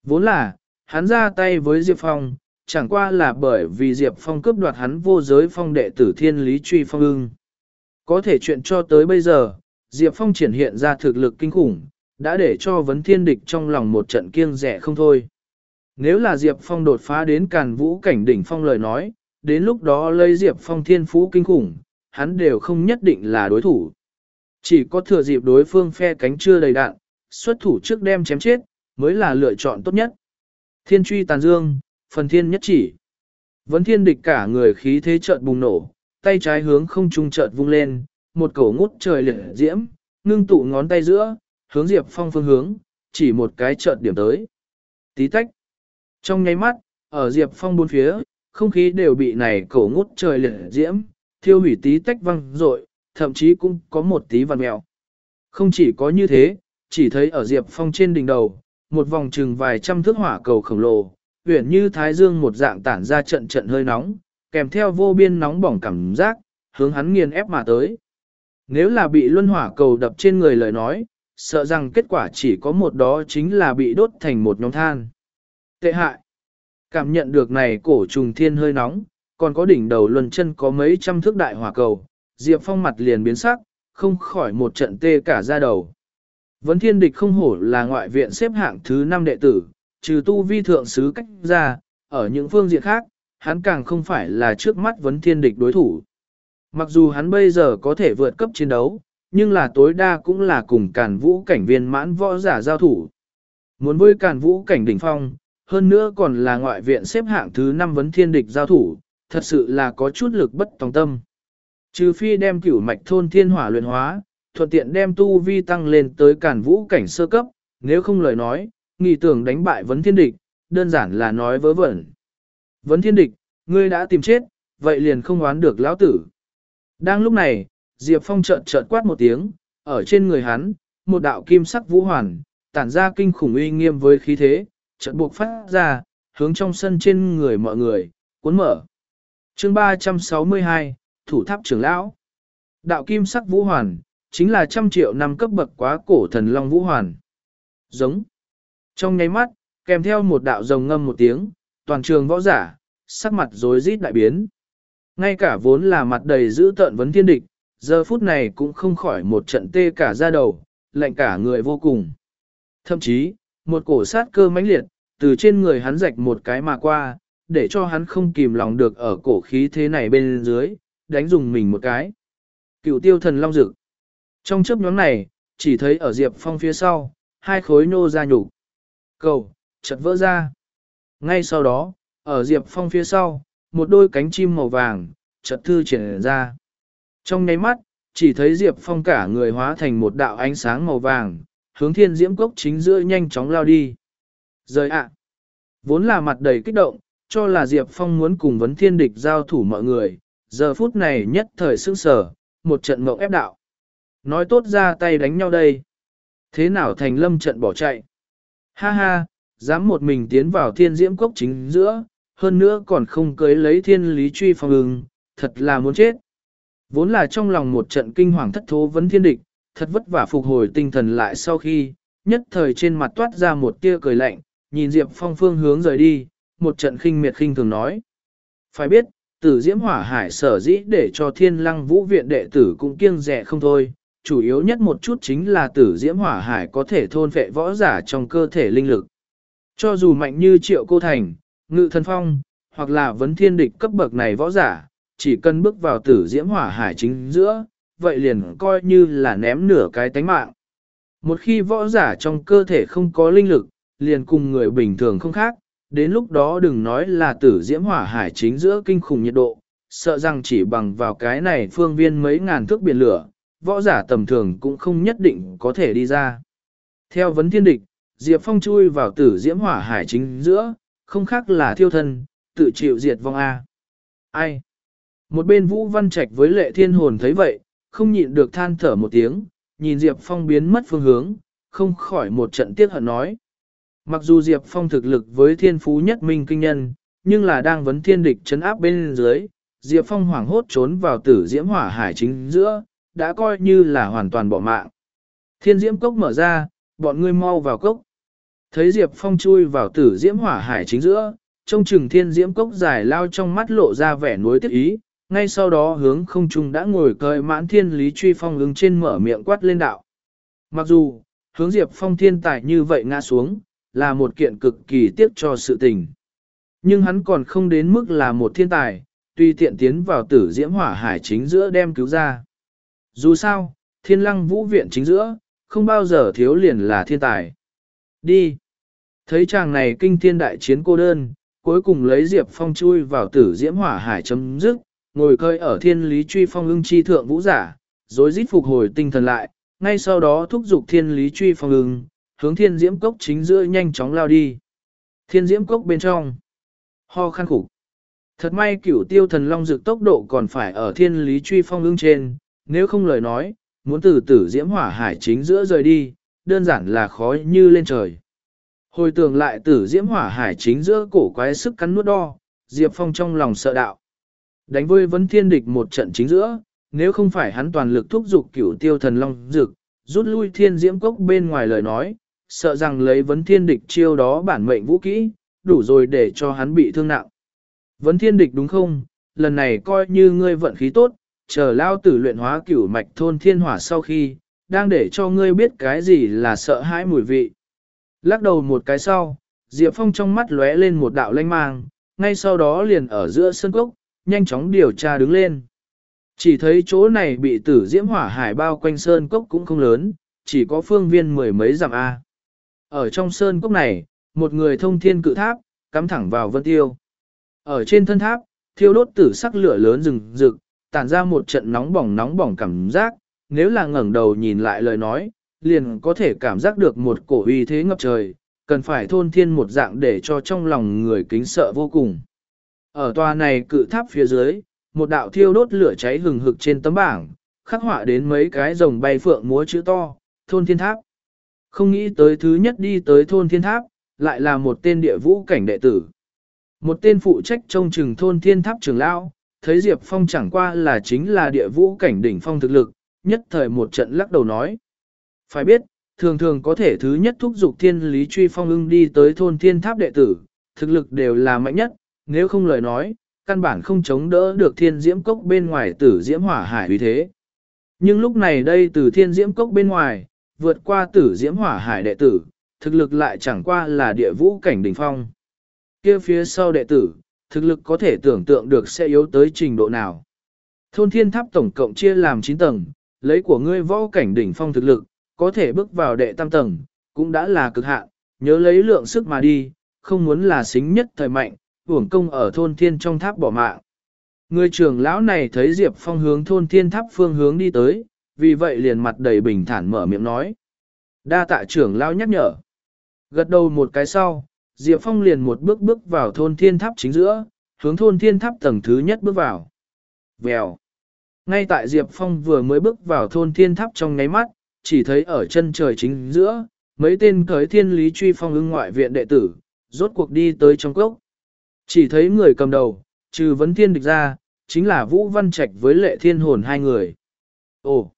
[SPEAKER 1] Vốn là, hắn ra tay với Diệp Phong, chẳng qua là bởi vì Diệp Phong cướp đoạt hắn vô giới phong đệ tử thiên lý truy phong ưng. Có thể chuyện cho tới bây giờ, Diệp Phong triển hiện ra thực lực kinh khủng, đã để cho vấn thiên địch trong lòng một trận kiêng rẻ không thôi. Nếu là Diệp Phong đột phá đến càn vũ cảnh đỉnh phong lời nói, đến lúc đó lấy Diệp Phong thiên phú kinh khủng, hắn đều không nhất định là đối thủ. Chỉ có thừa dịp đối phương phe cánh chưa đầy đạn, xuất thủ trước đem chém chết, mới là lựa chọn tốt nhất. Thiên truy tàn dương, phần thiên nhất chỉ. Vấn thiên địch cả người khí thế chợt bùng nổ, tay trái hướng không trung chợt vung lên, một cổ ngút trời liệt diễm, ngưng tụ ngón tay giữa, hướng Diệp Phong phương hướng, chỉ một cái chợt điểm tới. Tí tách. Trong nháy mắt, ở Diệp Phong bốn phía, không khí đều bị này cổ ngút trời liệt diễm, thiêu hủy tí tách văng rội, thậm chí cũng có một tí vằn mèo. Không chỉ có như thế, chỉ thấy ở Diệp Phong trên đỉnh đầu, một vòng chừng vài trăm thước hỏa cầu khổng lồ, uyển như thái dương một dạng tản ra trận trận hơi nóng, kèm theo vô biên nóng bỏng cảm giác, hướng hắn nghiền ép mà tới. Nếu là bị luân hỏa cầu đập trên người lời nói, sợ rằng kết quả chỉ có một đó chính là bị đốt thành một nhóm than. Tệ hại. Cảm nhận được này cổ trùng thiên hơi nóng, còn có đỉnh đầu luân chân có mấy trăm thước đại hỏa cầu, Diệp Phong mặt liền biến sắc, không khỏi một trận tê cả da đầu. Vấn thiên địch không hổ là ngoại viện xếp hạng thứ 5 đệ tử, trừ tu vi thượng sứ cách ra, ở những phương diện khác, hắn càng không phải là trước mắt vấn thiên địch đối thủ. Mặc dù hắn bây giờ có thể vượt cấp chiến đấu, nhưng là tối đa cũng là cùng càn vũ cảnh viên mãn võ giả giao thủ. Muốn với càn vũ cảnh đỉnh phong, hơn nữa còn là ngoại viện xếp hạng thứ 5 vấn thiên địch giao thủ, thật sự là có chút lực bất tòng tâm. Trừ phi đem cửu mạch thôn thiên hỏa luyện hóa, thuận tiện đem tu vi tăng lên tới càn vũ cảnh sơ cấp, nếu không lời nói, nghị tưởng đánh bại vấn thiên địch, đơn giản là nói vớ vẩn. Vấn thiên địch, ngươi đã tìm chết, vậy liền không oán được lão tử. Đang lúc này, Diệp Phong chợt chợt quát một tiếng, ở trên người hắn, một đạo kim sắc vũ hoàn, tản ra kinh khủng uy nghiêm với khí thế, chợt buộc phát ra, hướng trong sân trên người mọi người, cuốn mở. chương 362, Thủ tháp trưởng lão. Đạo kim sắc vũ hoàn, chính là trăm triệu năm cấp bậc quá cổ thần long vũ hoàn. Giống. Trong nháy mắt, kèm theo một đạo rồng ngâm một tiếng, toàn trường võ giả, sắc mặt rối rít đại biến. Ngay cả vốn là mặt đầy dữ tợn vấn thiên địch, giờ phút này cũng không khỏi một trận tê cả da đầu, lạnh cả người vô cùng. Thậm chí, một cổ sát cơ mãnh liệt, từ trên người hắn rạch một cái mà qua, để cho hắn không kìm lòng được ở cổ khí thế này bên dưới, đánh dùng mình một cái. Cựu tiêu thần long dực. Trong chớp nhóm này, chỉ thấy ở Diệp Phong phía sau, hai khối nô ra nhục. Cầu, chật vỡ ra. Ngay sau đó, ở Diệp Phong phía sau, một đôi cánh chim màu vàng, chật thư triển ra. Trong nháy mắt, chỉ thấy Diệp Phong cả người hóa thành một đạo ánh sáng màu vàng, hướng thiên diễm cốc chính giữa nhanh chóng lao đi. Rời ạ! Vốn là mặt đầy kích động, cho là Diệp Phong muốn cùng vấn thiên địch giao thủ mọi người, giờ phút này nhất thời sững sở, một trận mộng ép đạo. Nói tốt ra tay đánh nhau đây. Thế nào thành lâm trận bỏ chạy? Ha ha, dám một mình tiến vào thiên diễm cốc chính giữa, hơn nữa còn không cưới lấy thiên lý truy phong ưng, thật là muốn chết. Vốn là trong lòng một trận kinh hoàng thất thố vấn thiên địch, thật vất vả phục hồi tinh thần lại sau khi, nhất thời trên mặt toát ra một tia cười lạnh, nhìn Diệp Phong phương hướng rời đi, một trận khinh miệt khinh thường nói. Phải biết, tử diễm hỏa hải sở dĩ để cho thiên lăng vũ viện đệ tử cũng kiêng rẻ không thôi, chủ yếu nhất một chút chính là tử diễm hỏa hải có thể thôn vệ võ giả trong cơ thể linh lực. Cho dù mạnh như triệu cô thành, ngự thần phong, hoặc là vấn thiên địch cấp bậc này võ giả, chỉ cần bước vào tử diễm hỏa hải chính giữa, vậy liền coi như là ném nửa cái tánh mạng. Một khi võ giả trong cơ thể không có linh lực, liền cùng người bình thường không khác, đến lúc đó đừng nói là tử diễm hỏa hải chính giữa kinh khủng nhiệt độ, sợ rằng chỉ bằng vào cái này phương viên mấy ngàn thước biển lửa, võ giả tầm thường cũng không nhất định có thể đi ra. Theo vấn thiên địch, Diệp Phong chui vào tử diễm hỏa hải chính giữa, không khác là thiêu thân, tự chịu diệt vong A. Ai? Một bên Vũ Văn Trạch với lệ thiên hồn thấy vậy, không nhịn được than thở một tiếng, nhìn Diệp Phong biến mất phương hướng, không khỏi một trận tiếc hận nói. Mặc dù Diệp Phong thực lực với thiên phú nhất minh kinh nhân, nhưng là đang vấn thiên địch chấn áp bên dưới, Diệp Phong hoảng hốt trốn vào tử diễm hỏa hải chính giữa, đã coi như là hoàn toàn bỏ mạng. Thiên diễm cốc mở ra, bọn ngươi mau vào cốc. Thấy Diệp Phong chui vào tử diễm hỏa hải chính giữa, trông chừng thiên diễm cốc dài lao trong mắt lộ ra vẻ nuối tiếc ý, ngay sau đó hướng không trung đã ngồi cơi mãn thiên lý truy phong ứng trên mở miệng quát lên đạo. Mặc dù, hướng Diệp Phong thiên tài như vậy ngã xuống, là một kiện cực kỳ tiếc cho sự tình. Nhưng hắn còn không đến mức là một thiên tài, tuy tiện tiến vào tử diễm hỏa hải chính giữa đem cứu ra. Dù sao, thiên lăng vũ viện chính giữa, không bao giờ thiếu liền là thiên tài. Đi! Thấy chàng này kinh thiên đại chiến cô đơn, cuối cùng lấy Diệp Phong chui vào tử diễm hỏa hải chấm dứt, ngồi cơi ở thiên lý truy phong ưng chi thượng vũ giả, rồi rít phục hồi tinh thần lại, ngay sau đó thúc giục thiên lý truy phong ưng, hướng thiên diễm cốc chính giữa nhanh chóng lao đi. Thiên diễm cốc bên trong, ho khăn khủng. Thật may cửu tiêu thần long dược tốc độ còn phải ở thiên lý truy phong ưng trên, nếu không lời nói, muốn từ tử diễm hỏa hải chính giữa rời đi, đơn giản là khó như lên trời. Hồi tưởng lại tử diễm hỏa hải chính giữa cổ quái sức cắn nuốt đo, Diệp Phong trong lòng sợ đạo. Đánh vơi vấn thiên địch một trận chính giữa, nếu không phải hắn toàn lực thúc giục cửu tiêu thần long dực, rút lui thiên diễm cốc bên ngoài lời nói, sợ rằng lấy vấn thiên địch chiêu đó bản mệnh vũ kỹ, đủ rồi để cho hắn bị thương nặng. Vấn thiên địch đúng không? Lần này coi như ngươi vận khí tốt, chờ lao tử luyện hóa cửu mạch thôn thiên hỏa sau khi, đang để cho ngươi biết cái gì là sợ hãi mùi vị. Lắc đầu một cái sau, Diệp Phong trong mắt lóe lên một đạo lanh mang, ngay sau đó liền ở giữa sân cốc, nhanh chóng điều tra đứng lên. Chỉ thấy chỗ này bị tử diễm hỏa hải bao quanh sơn cốc cũng không lớn, chỉ có phương viên mười mấy dặm A. Ở trong sơn cốc này, một người thông thiên cự tháp, cắm thẳng vào vân tiêu. Ở trên thân tháp, thiêu đốt tử sắc lửa lớn rừng rực, tản ra một trận nóng bỏng nóng bỏng cảm giác, nếu là ngẩng đầu nhìn lại lời nói, liền có thể cảm giác được một cổ uy thế ngập trời, cần phải thôn thiên một dạng để cho trong lòng người kính sợ vô cùng. Ở tòa này cự tháp phía dưới, một đạo thiêu đốt lửa cháy hừng hực trên tấm bảng, khắc họa đến mấy cái rồng bay phượng múa chữ to, thôn thiên tháp. Không nghĩ tới thứ nhất đi tới thôn thiên tháp, lại là một tên địa vũ cảnh đệ tử. Một tên phụ trách trông chừng thôn thiên tháp trường lão, thấy Diệp Phong chẳng qua là chính là địa vũ cảnh đỉnh phong thực lực, nhất thời một trận lắc đầu nói. Phải biết, thường thường có thể thứ nhất thúc dục thiên lý truy phong ưng đi tới thôn thiên tháp đệ tử, thực lực đều là mạnh nhất, nếu không lời nói, căn bản không chống đỡ được thiên diễm cốc bên ngoài tử diễm hỏa hải vì thế. Nhưng lúc này đây từ thiên diễm cốc bên ngoài, vượt qua tử diễm hỏa hải đệ tử, thực lực lại chẳng qua là địa vũ cảnh đỉnh phong. kia phía sau đệ tử, thực lực có thể tưởng tượng được sẽ yếu tới trình độ nào. Thôn thiên tháp tổng cộng chia làm 9 tầng, lấy của ngươi võ cảnh đỉnh phong thực lực, có thể bước vào đệ tam tầng, cũng đã là cực hạn, nhớ lấy lượng sức mà đi, không muốn là xính nhất thời mạnh, hưởng công ở thôn thiên trong tháp bỏ mạng. Người trưởng lão này thấy Diệp Phong hướng thôn thiên tháp phương hướng đi tới, vì vậy liền mặt đầy bình thản mở miệng nói. Đa tạ trưởng lão nhắc nhở. Gật đầu một cái sau, Diệp Phong liền một bước bước vào thôn thiên tháp chính giữa, hướng thôn thiên tháp tầng thứ nhất bước vào. Vèo. Ngay tại Diệp Phong vừa mới bước vào thôn thiên tháp trong ngáy mắt, chỉ thấy ở chân trời chính giữa, mấy tên cởi thiên lý truy phong ưng ngoại viện đệ tử, rốt cuộc đi tới trong cốc. Chỉ thấy người cầm đầu, trừ vấn thiên địch ra, chính là Vũ Văn Trạch với lệ thiên hồn hai người. Ồ,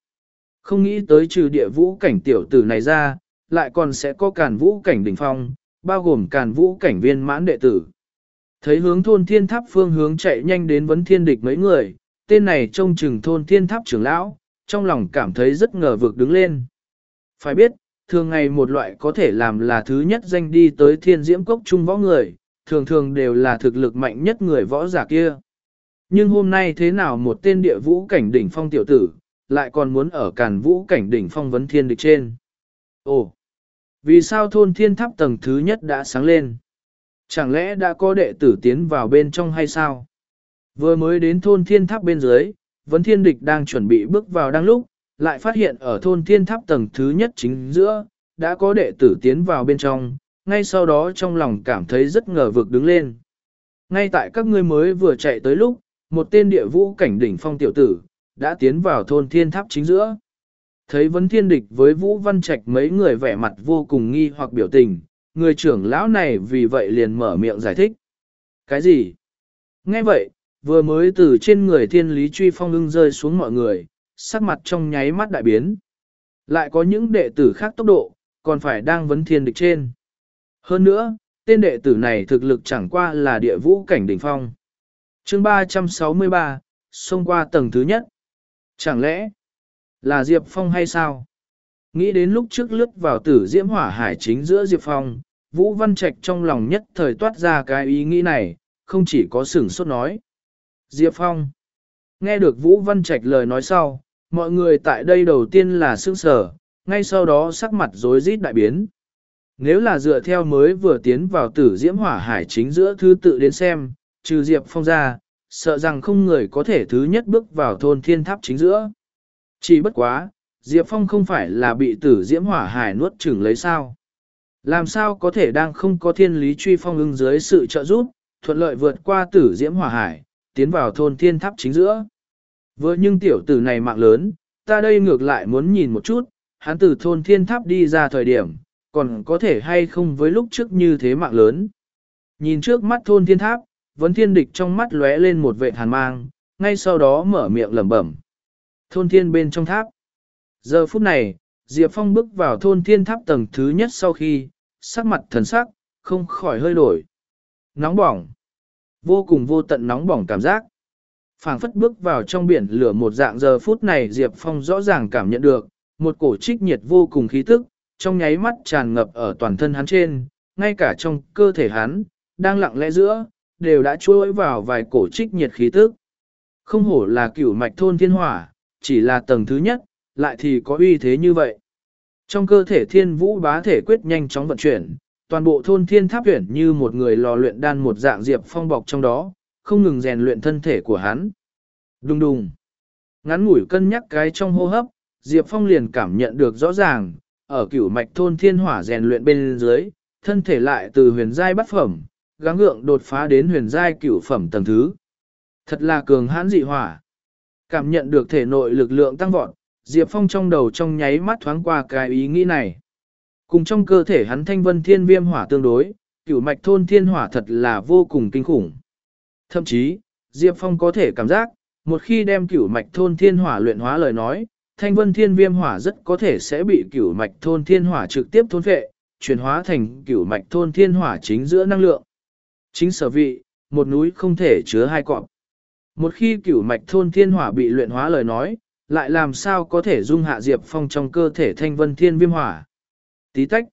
[SPEAKER 1] không nghĩ tới trừ địa vũ cảnh tiểu tử này ra, lại còn sẽ có cản vũ cảnh đỉnh phong, bao gồm càn vũ cảnh viên mãn đệ tử. Thấy hướng thôn thiên tháp phương hướng chạy nhanh đến vấn thiên địch mấy người, tên này trông chừng thôn thiên tháp trưởng lão, trong lòng cảm thấy rất ngờ vực đứng lên. Phải biết, thường ngày một loại có thể làm là thứ nhất danh đi tới thiên diễm cốc trung võ người, thường thường đều là thực lực mạnh nhất người võ giả kia. Nhưng hôm nay thế nào một tên địa vũ cảnh đỉnh phong tiểu tử, lại còn muốn ở càn vũ cảnh đỉnh phong vấn thiên địch trên. Ồ, vì sao thôn thiên tháp tầng thứ nhất đã sáng lên? Chẳng lẽ đã có đệ tử tiến vào bên trong hay sao? Vừa mới đến thôn thiên tháp bên dưới, vấn thiên địch đang chuẩn bị bước vào đang lúc, lại phát hiện ở thôn thiên tháp tầng thứ nhất chính giữa, đã có đệ tử tiến vào bên trong, ngay sau đó trong lòng cảm thấy rất ngờ vực đứng lên. Ngay tại các ngươi mới vừa chạy tới lúc, một tên địa vũ cảnh đỉnh phong tiểu tử, đã tiến vào thôn thiên tháp chính giữa. Thấy vấn thiên địch với Vũ Văn Trạch mấy người vẻ mặt vô cùng nghi hoặc biểu tình, người trưởng lão này vì vậy liền mở miệng giải thích. Cái gì? Nghe vậy, vừa mới từ trên người thiên lý truy phong ưng rơi xuống mọi người, sắc mặt trong nháy mắt đại biến. Lại có những đệ tử khác tốc độ, còn phải đang vấn thiên địch trên. Hơn nữa, tên đệ tử này thực lực chẳng qua là địa vũ cảnh đỉnh phong. chương 363, xông qua tầng thứ nhất. Chẳng lẽ, là Diệp Phong hay sao? Nghĩ đến lúc trước lướt vào tử diễm hỏa hải chính giữa Diệp Phong, Vũ Văn Trạch trong lòng nhất thời toát ra cái ý nghĩ này, không chỉ có sửng sốt nói. Diệp Phong. Nghe được Vũ Văn Trạch lời nói sau, mọi người tại đây đầu tiên là sững sở, ngay sau đó sắc mặt rối rít đại biến. Nếu là dựa theo mới vừa tiến vào tử diễm hỏa hải chính giữa thứ tự đến xem, trừ Diệp Phong ra, sợ rằng không người có thể thứ nhất bước vào thôn thiên tháp chính giữa. Chỉ bất quá, Diệp Phong không phải là bị tử diễm hỏa hải nuốt chửng lấy sao. Làm sao có thể đang không có thiên lý truy phong ưng dưới sự trợ giúp, thuận lợi vượt qua tử diễm hỏa hải, tiến vào thôn thiên tháp chính giữa. Vừa nhưng tiểu tử này mạng lớn, ta đây ngược lại muốn nhìn một chút, hắn từ thôn thiên tháp đi ra thời điểm, còn có thể hay không với lúc trước như thế mạng lớn. Nhìn trước mắt thôn thiên tháp, vấn thiên địch trong mắt lóe lên một vệ hàn mang, ngay sau đó mở miệng lẩm bẩm. Thôn thiên bên trong tháp. Giờ phút này, Diệp Phong bước vào thôn thiên tháp tầng thứ nhất sau khi, sắc mặt thần sắc, không khỏi hơi đổi. Nóng bỏng. Vô cùng vô tận nóng bỏng cảm giác. phảng phất bước vào trong biển lửa một dạng giờ phút này Diệp Phong rõ ràng cảm nhận được, một cổ trích nhiệt vô cùng khí tức, trong nháy mắt tràn ngập ở toàn thân hắn trên, ngay cả trong cơ thể hắn, đang lặng lẽ giữa, đều đã chuỗi vào vài cổ trích nhiệt khí tức. Không hổ là cửu mạch thôn thiên hỏa, chỉ là tầng thứ nhất, lại thì có uy thế như vậy. Trong cơ thể thiên vũ bá thể quyết nhanh chóng vận chuyển, toàn bộ thôn thiên tháp tuyển như một người lò luyện đan một dạng diệp phong bọc trong đó, không ngừng rèn luyện thân thể của hắn. Đùng đùng. Ngắn ngủi cân nhắc cái trong hô hấp, Diệp Phong liền cảm nhận được rõ ràng, ở cửu mạch thôn thiên hỏa rèn luyện bên dưới, thân thể lại từ huyền giai bắt phẩm, gắng gượng đột phá đến huyền giai cửu phẩm tầng thứ. Thật là cường hãn dị hỏa. Cảm nhận được thể nội lực lượng tăng vọt, Diệp Phong trong đầu trong nháy mắt thoáng qua cái ý nghĩ này. Cùng trong cơ thể hắn thanh vân thiên viêm hỏa tương đối, cửu mạch thôn thiên hỏa thật là vô cùng kinh khủng. Thậm chí, Diệp Phong có thể cảm giác, một khi đem cửu mạch thôn thiên hỏa luyện hóa lời nói, thanh vân thiên viêm hỏa rất có thể sẽ bị cửu mạch thôn thiên hỏa trực tiếp thôn phệ, chuyển hóa thành cửu mạch thôn thiên hỏa chính giữa năng lượng. Chính sở vị, một núi không thể chứa hai cọp. Một khi cửu mạch thôn thiên hỏa bị luyện hóa lời nói, lại làm sao có thể dung hạ Diệp Phong trong cơ thể thanh vân thiên viêm hỏa. Tí tách.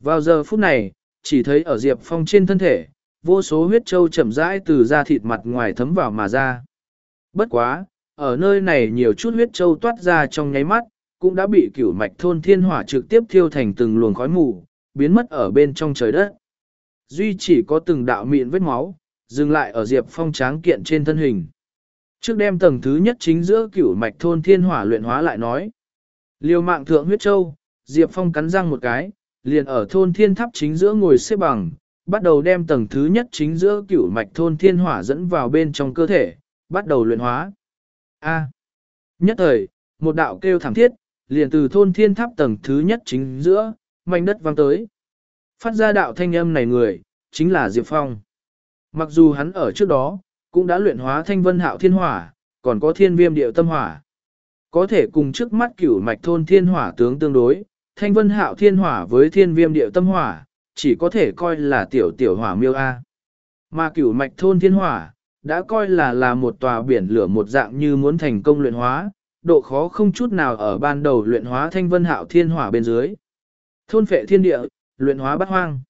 [SPEAKER 1] Vào giờ phút này, chỉ thấy ở Diệp Phong trên thân thể, vô số huyết châu chậm rãi từ da thịt mặt ngoài thấm vào mà ra. Bất quá, ở nơi này nhiều chút huyết châu toát ra trong nháy mắt, cũng đã bị cửu mạch thôn thiên hỏa trực tiếp thiêu thành từng luồng khói mù, biến mất ở bên trong trời đất. Duy chỉ có từng đạo mịn vết máu, dừng lại ở Diệp Phong tráng kiện trên thân hình. Trước đem tầng thứ nhất chính giữa cửu mạch thôn thiên hỏa luyện hóa lại nói. Liều mạng thượng huyết châu, Diệp Phong cắn răng một cái, liền ở thôn thiên tháp chính giữa ngồi xếp bằng, bắt đầu đem tầng thứ nhất chính giữa cửu mạch thôn thiên hỏa dẫn vào bên trong cơ thể, bắt đầu luyện hóa. A. Nhất thời, một đạo kêu thảm thiết, liền từ thôn thiên tháp tầng thứ nhất chính giữa, mảnh đất vang tới. Phát ra đạo thanh âm này người, chính là Diệp Phong. Mặc dù hắn ở trước đó, cũng đã luyện hóa thanh vân hạo thiên hỏa, còn có thiên viêm điệu tâm hỏa. Có thể cùng trước mắt cửu mạch thôn thiên hỏa tướng tương đối, thanh vân hạo thiên hỏa với thiên viêm điệu tâm hỏa, chỉ có thể coi là tiểu tiểu hỏa miêu A. Mà cửu mạch thôn thiên hỏa, đã coi là là một tòa biển lửa một dạng như muốn thành công luyện hóa, độ khó không chút nào ở ban đầu luyện hóa thanh vân hạo thiên hỏa bên dưới. Thôn phệ thiên địa, luyện hóa bắt hoang.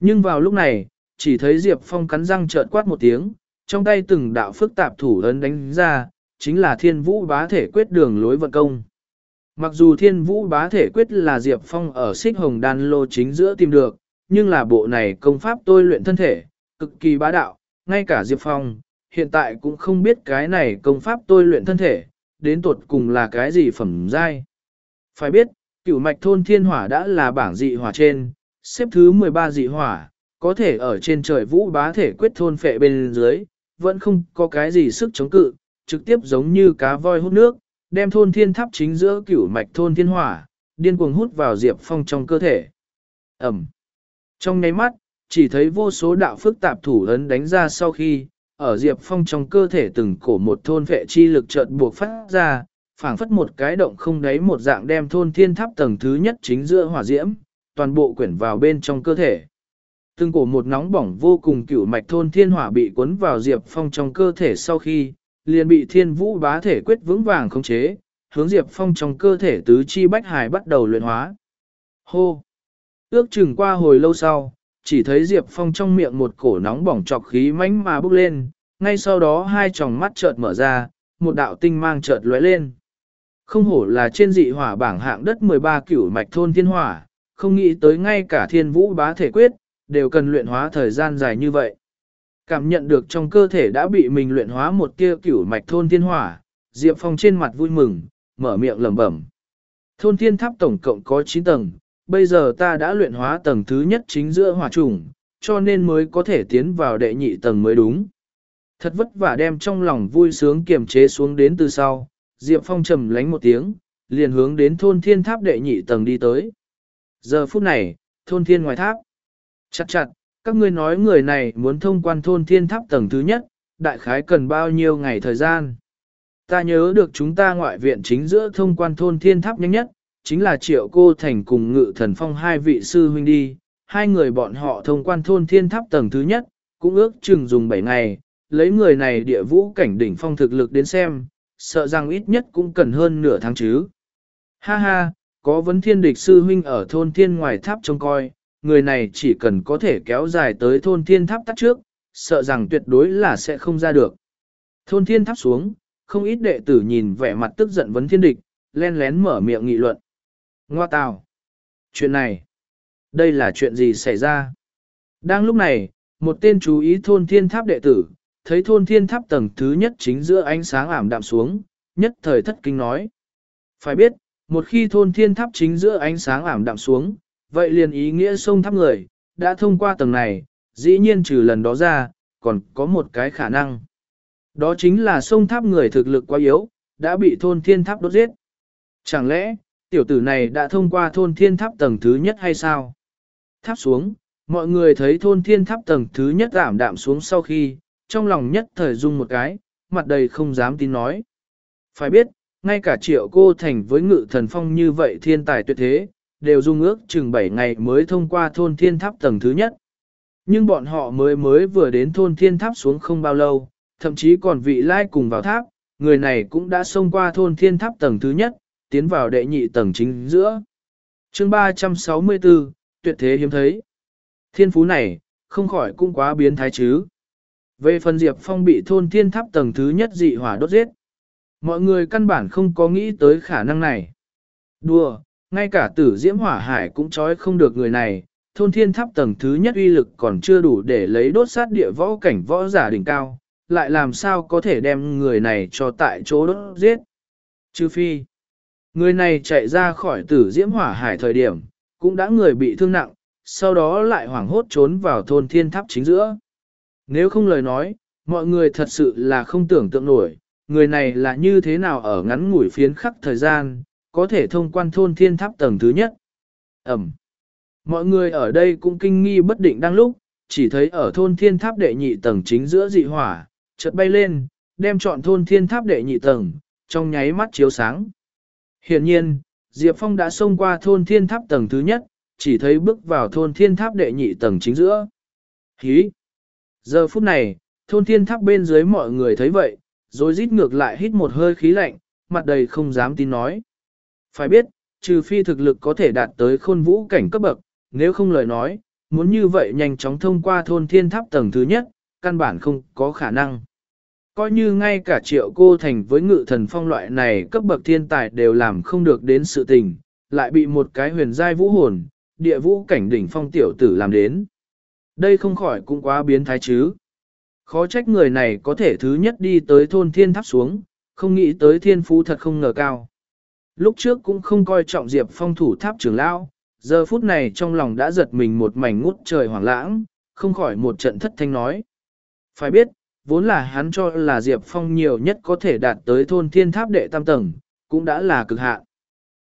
[SPEAKER 1] Nhưng vào lúc này, chỉ thấy Diệp Phong cắn răng trợn quát một tiếng, trong tay từng đạo phức tạp thủ ấn đánh ra, chính là thiên vũ bá thể quyết đường lối vận công. Mặc dù thiên vũ bá thể quyết là Diệp Phong ở xích hồng đan lô chính giữa tìm được, nhưng là bộ này công pháp tôi luyện thân thể, cực kỳ bá đạo, ngay cả Diệp Phong, hiện tại cũng không biết cái này công pháp tôi luyện thân thể, đến tột cùng là cái gì phẩm giai. Phải biết, cửu mạch thôn thiên hỏa đã là bảng dị hỏa trên, xếp thứ 13 dị hỏa, có thể ở trên trời vũ bá thể quyết thôn phệ bên dưới, vẫn không có cái gì sức chống cự, trực tiếp giống như cá voi hút nước, đem thôn thiên tháp chính giữa cửu mạch thôn thiên hỏa, điên cuồng hút vào Diệp Phong trong cơ thể. Ẩm. Trong nháy mắt, chỉ thấy vô số đạo phức tạp thủ ấn đánh ra sau khi, ở Diệp Phong trong cơ thể từng cổ một thôn vệ chi lực chợt buộc phát ra, phảng phất một cái động không đáy một dạng đem thôn thiên tháp tầng thứ nhất chính giữa hỏa diễm, toàn bộ quyển vào bên trong cơ thể. Từng cổ một nóng bỏng vô cùng cửu mạch thôn thiên hỏa bị cuốn vào Diệp Phong trong cơ thể sau khi, liền bị thiên vũ bá thể quyết vững vàng khống chế, hướng Diệp Phong trong cơ thể tứ chi bách hải bắt đầu luyện hóa. Hô! Ước chừng qua hồi lâu sau, chỉ thấy Diệp Phong trong miệng một cổ nóng bỏng chọc khí mánh mà bốc lên, ngay sau đó hai tròng mắt chợt mở ra, một đạo tinh mang chợt lóe lên. Không hổ là trên dị hỏa bảng hạng đất 13 cửu mạch thôn thiên hỏa, không nghĩ tới ngay cả thiên vũ bá thể quyết, đều cần luyện hóa thời gian dài như vậy. Cảm nhận được trong cơ thể đã bị mình luyện hóa một tia cửu mạch thôn thiên hỏa, Diệp Phong trên mặt vui mừng, mở miệng lẩm bẩm. Thôn thiên tháp tổng cộng có 9 tầng, bây giờ ta đã luyện hóa tầng thứ nhất chính giữa hỏa trùng, cho nên mới có thể tiến vào đệ nhị tầng mới đúng. Thật vất vả đem trong lòng vui sướng kiềm chế xuống đến từ sau, Diệp Phong trầm lánh một tiếng, liền hướng đến thôn thiên tháp đệ nhị tầng đi tới. Giờ phút này, thôn thiên ngoài tháp. Chặt chặt, các ngươi nói người này muốn thông quan thôn thiên tháp tầng thứ nhất, đại khái cần bao nhiêu ngày thời gian. Ta nhớ được chúng ta ngoại viện chính giữa thông quan thôn thiên tháp nhanh nhất, chính là triệu cô thành cùng ngự thần phong hai vị sư huynh đi, hai người bọn họ thông quan thôn thiên tháp tầng thứ nhất, cũng ước chừng dùng 7 ngày, lấy người này địa vũ cảnh đỉnh phong thực lực đến xem, sợ rằng ít nhất cũng cần hơn nửa tháng chứ. Ha ha, có vấn thiên địch sư huynh ở thôn thiên ngoài tháp trông coi, người này chỉ cần có thể kéo dài tới thôn thiên tháp tắt trước, sợ rằng tuyệt đối là sẽ không ra được. Thôn thiên tháp xuống, không ít đệ tử nhìn vẻ mặt tức giận vấn thiên địch, len lén mở miệng nghị luận. Ngoa tào! Chuyện này! Đây là chuyện gì xảy ra? Đang lúc này, một tên chú ý thôn thiên tháp đệ tử, thấy thôn thiên tháp tầng thứ nhất chính giữa ánh sáng ảm đạm xuống, nhất thời thất kinh nói. Phải biết, một khi thôn thiên tháp chính giữa ánh sáng ảm đạm xuống, vậy liền ý nghĩa sông tháp người, đã thông qua tầng này, dĩ nhiên trừ lần đó ra, còn có một cái khả năng. Đó chính là sông tháp người thực lực quá yếu, đã bị thôn thiên tháp đốt giết. Chẳng lẽ, tiểu tử này đã thông qua thôn thiên tháp tầng thứ nhất hay sao? Tháp xuống, mọi người thấy thôn thiên tháp tầng thứ nhất giảm đạm xuống sau khi, trong lòng nhất thời dung một cái, mặt đầy không dám tin nói. Phải biết, ngay cả triệu cô thành với ngự thần phong như vậy thiên tài tuyệt thế, đều dung ước chừng 7 ngày mới thông qua thôn thiên tháp tầng thứ nhất. Nhưng bọn họ mới mới vừa đến thôn thiên tháp xuống không bao lâu, thậm chí còn vị lai cùng vào tháp, người này cũng đã xông qua thôn thiên tháp tầng thứ nhất, tiến vào đệ nhị tầng chính giữa. chương 364, tuyệt thế hiếm thấy. Thiên phú này, không khỏi cũng quá biến thái chứ. Về phần Diệp Phong bị thôn thiên tháp tầng thứ nhất dị hỏa đốt giết. Mọi người căn bản không có nghĩ tới khả năng này. Đùa, ngay cả tử diễm hỏa hải cũng trói không được người này, thôn thiên tháp tầng thứ nhất uy lực còn chưa đủ để lấy đốt sát địa võ cảnh võ giả đỉnh cao, lại làm sao có thể đem người này cho tại chỗ đốt giết. Trừ phi, người này chạy ra khỏi tử diễm hỏa hải thời điểm, cũng đã người bị thương nặng, sau đó lại hoảng hốt trốn vào thôn thiên tháp chính giữa. Nếu không lời nói, mọi người thật sự là không tưởng tượng nổi, người này là như thế nào ở ngắn ngủi phiến khắc thời gian, có thể thông quan thôn thiên tháp tầng thứ nhất. Ẩm. Mọi người ở đây cũng kinh nghi bất định đang lúc, chỉ thấy ở thôn thiên tháp đệ nhị tầng chính giữa dị hỏa, chợt bay lên, đem chọn thôn thiên tháp đệ nhị tầng, trong nháy mắt chiếu sáng. Hiện nhiên, Diệp Phong đã xông qua thôn thiên tháp tầng thứ nhất, chỉ thấy bước vào thôn thiên tháp đệ nhị tầng chính giữa. Hí! Giờ phút này, thôn thiên tháp bên dưới mọi người thấy vậy, rồi rít ngược lại hít một hơi khí lạnh, mặt đầy không dám tin nói. Phải biết, trừ phi thực lực có thể đạt tới khôn vũ cảnh cấp bậc, nếu không lời nói, muốn như vậy nhanh chóng thông qua thôn thiên tháp tầng thứ nhất, căn bản không có khả năng. Coi như ngay cả triệu cô thành với ngự thần phong loại này cấp bậc thiên tài đều làm không được đến sự tình, lại bị một cái huyền giai vũ hồn, địa vũ cảnh đỉnh phong tiểu tử làm đến. Đây không khỏi cũng quá biến thái chứ. Khó trách người này có thể thứ nhất đi tới thôn thiên tháp xuống, không nghĩ tới thiên phú thật không ngờ cao. Lúc trước cũng không coi trọng Diệp Phong thủ tháp trưởng lão, giờ phút này trong lòng đã giật mình một mảnh ngút trời hoảng lãng, không khỏi một trận thất thanh nói. Phải biết, vốn là hắn cho là Diệp Phong nhiều nhất có thể đạt tới thôn thiên tháp đệ tam tầng, cũng đã là cực hạn.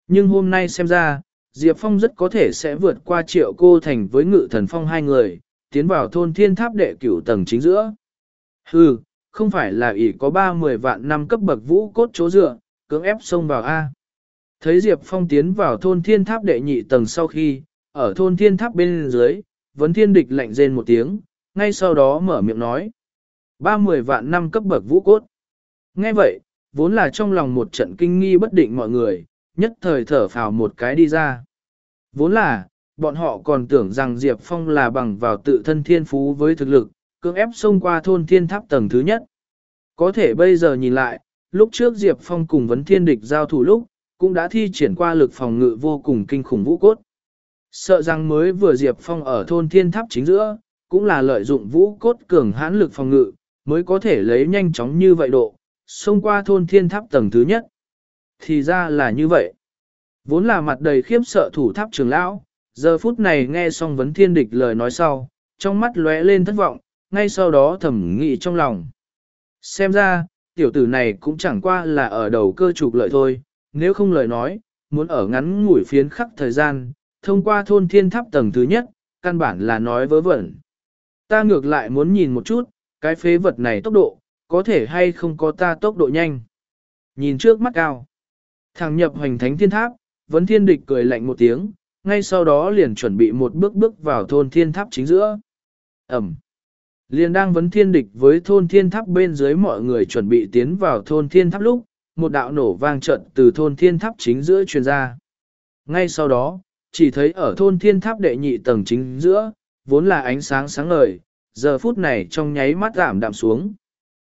[SPEAKER 1] Nhưng hôm nay xem ra, Diệp Phong rất có thể sẽ vượt qua triệu cô thành với ngự thần phong hai người, tiến vào thôn thiên tháp đệ cửu tầng chính giữa. Hừ, không phải là ỷ có ba mười vạn năm cấp bậc vũ cốt chỗ dựa, cưỡng ép xông vào A. Thấy Diệp Phong tiến vào thôn thiên tháp đệ nhị tầng sau khi, ở thôn thiên tháp bên dưới, vấn thiên địch lạnh rên một tiếng, ngay sau đó mở miệng nói. ba mười vạn năm cấp bậc vũ cốt. Nghe vậy, vốn là trong lòng một trận kinh nghi bất định mọi người, nhất thời thở phào một cái đi ra. Vốn là, bọn họ còn tưởng rằng Diệp Phong là bằng vào tự thân thiên phú với thực lực, cưỡng ép xông qua thôn thiên tháp tầng thứ nhất. Có thể bây giờ nhìn lại, lúc trước Diệp Phong cùng vấn thiên địch giao thủ lúc, cũng đã thi triển qua lực phòng ngự vô cùng kinh khủng vũ cốt. Sợ rằng mới vừa Diệp Phong ở thôn thiên tháp chính giữa, cũng là lợi dụng vũ cốt cường hãn lực phòng ngự, mới có thể lấy nhanh chóng như vậy độ, xông qua thôn thiên tháp tầng thứ nhất. Thì ra là như vậy. Vốn là mặt đầy khiếp sợ thủ tháp trường lão, giờ phút này nghe xong vấn thiên địch lời nói sau, trong mắt lóe lên thất vọng, ngay sau đó thầm nghĩ trong lòng. Xem ra, tiểu tử này cũng chẳng qua là ở đầu cơ trục lợi thôi, nếu không lời nói, muốn ở ngắn ngủi phiến khắc thời gian, thông qua thôn thiên tháp tầng thứ nhất, căn bản là nói vớ vẩn. Ta ngược lại muốn nhìn một chút, cái phế vật này tốc độ, có thể hay không có ta tốc độ nhanh. Nhìn trước mắt cao. Thằng nhập hoành thánh thiên tháp, vấn thiên địch cười lạnh một tiếng, ngay sau đó liền chuẩn bị một bước bước vào thôn thiên tháp chính giữa. Ẩm. Liền đang vấn thiên địch với thôn thiên tháp bên dưới mọi người chuẩn bị tiến vào thôn thiên tháp lúc, một đạo nổ vang trận từ thôn thiên tháp chính giữa truyền ra. Ngay sau đó, chỉ thấy ở thôn thiên tháp đệ nhị tầng chính giữa, vốn là ánh sáng sáng ngời, giờ phút này trong nháy mắt giảm đạm xuống.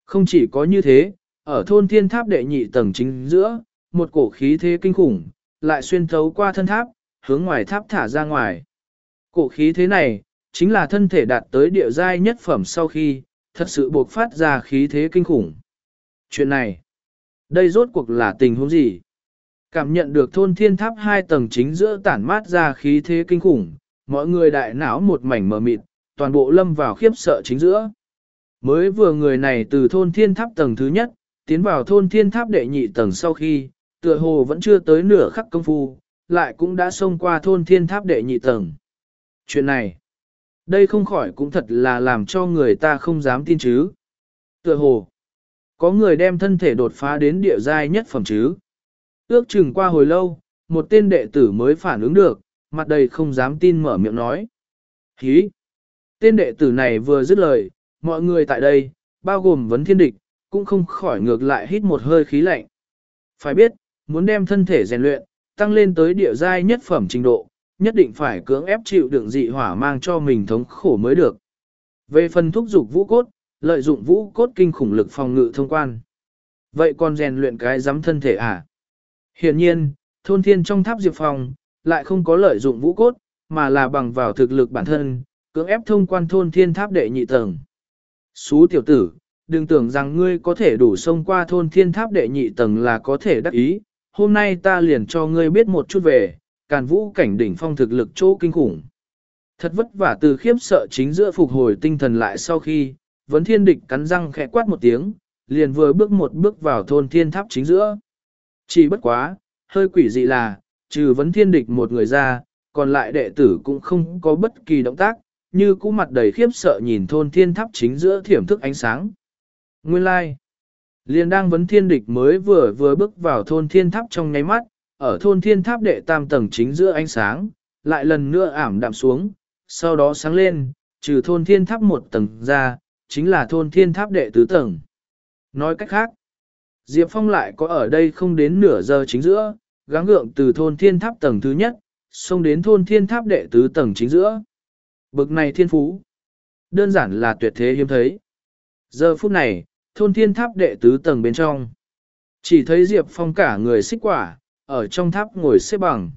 [SPEAKER 1] Không chỉ có như thế, ở thôn thiên tháp đệ nhị tầng chính giữa, một cổ khí thế kinh khủng, lại xuyên thấu qua thân tháp, hướng ngoài tháp thả ra ngoài. Cổ khí thế này, chính là thân thể đạt tới địa giai nhất phẩm sau khi, thật sự buộc phát ra khí thế kinh khủng. Chuyện này, đây rốt cuộc là tình huống gì? Cảm nhận được thôn thiên tháp hai tầng chính giữa tản mát ra khí thế kinh khủng, mọi người đại não một mảnh mờ mịt, toàn bộ lâm vào khiếp sợ chính giữa. Mới vừa người này từ thôn thiên tháp tầng thứ nhất, tiến vào thôn thiên tháp đệ nhị tầng sau khi, tựa hồ vẫn chưa tới nửa khắc công phu, lại cũng đã xông qua thôn thiên tháp đệ nhị tầng. Chuyện này, đây không khỏi cũng thật là làm cho người ta không dám tin chứ. Tựa hồ, có người đem thân thể đột phá đến địa giai nhất phẩm chứ. Ước chừng qua hồi lâu, một tên đệ tử mới phản ứng được, mặt đầy không dám tin mở miệng nói. Hí! Tên đệ tử này vừa dứt lời, mọi người tại đây, bao gồm vấn thiên địch, cũng không khỏi ngược lại hít một hơi khí lạnh. Phải biết, muốn đem thân thể rèn luyện, tăng lên tới địa giai nhất phẩm trình độ, nhất định phải cưỡng ép chịu đựng dị hỏa mang cho mình thống khổ mới được. Về phần thúc dục vũ cốt, lợi dụng vũ cốt kinh khủng lực phòng ngự thông quan. Vậy còn rèn luyện cái giám thân thể à? Hiển nhiên, thôn thiên trong tháp diệp phòng, lại không có lợi dụng vũ cốt, mà là bằng vào thực lực bản thân, cưỡng ép thông quan thôn thiên tháp đệ nhị tầng. Xú tiểu tử, đừng tưởng rằng ngươi có thể đủ xông qua thôn thiên tháp đệ nhị tầng là có thể đắc ý, hôm nay ta liền cho ngươi biết một chút về, càn vũ cảnh đỉnh phong thực lực chỗ kinh khủng. Thật vất vả từ khiếp sợ chính giữa phục hồi tinh thần lại sau khi, vấn thiên địch cắn răng khẽ quát một tiếng, liền vừa bước một bước vào thôn thiên tháp chính giữa. Chỉ bất quá, hơi quỷ dị là, trừ vấn thiên địch một người ra, còn lại đệ tử cũng không có bất kỳ động tác, như cũ mặt đầy khiếp sợ nhìn thôn thiên tháp chính giữa thiểm thức ánh sáng. Nguyên lai, like. liền đang vấn thiên địch mới vừa vừa bước vào thôn thiên tháp trong nháy mắt, ở thôn thiên tháp đệ tam tầng chính giữa ánh sáng, lại lần nữa ảm đạm xuống, sau đó sáng lên, trừ thôn thiên tháp một tầng ra, chính là thôn thiên tháp đệ tứ tầng. Nói cách khác, Diệp Phong lại có ở đây không đến nửa giờ chính giữa, gắng gượng từ thôn thiên tháp tầng thứ nhất, xông đến thôn thiên tháp đệ tứ tầng chính giữa. Bực này thiên phú, đơn giản là tuyệt thế hiếm thấy. Giờ phút này, thôn thiên tháp đệ tứ tầng bên trong. Chỉ thấy Diệp Phong cả người xích quả, ở trong tháp ngồi xếp bằng.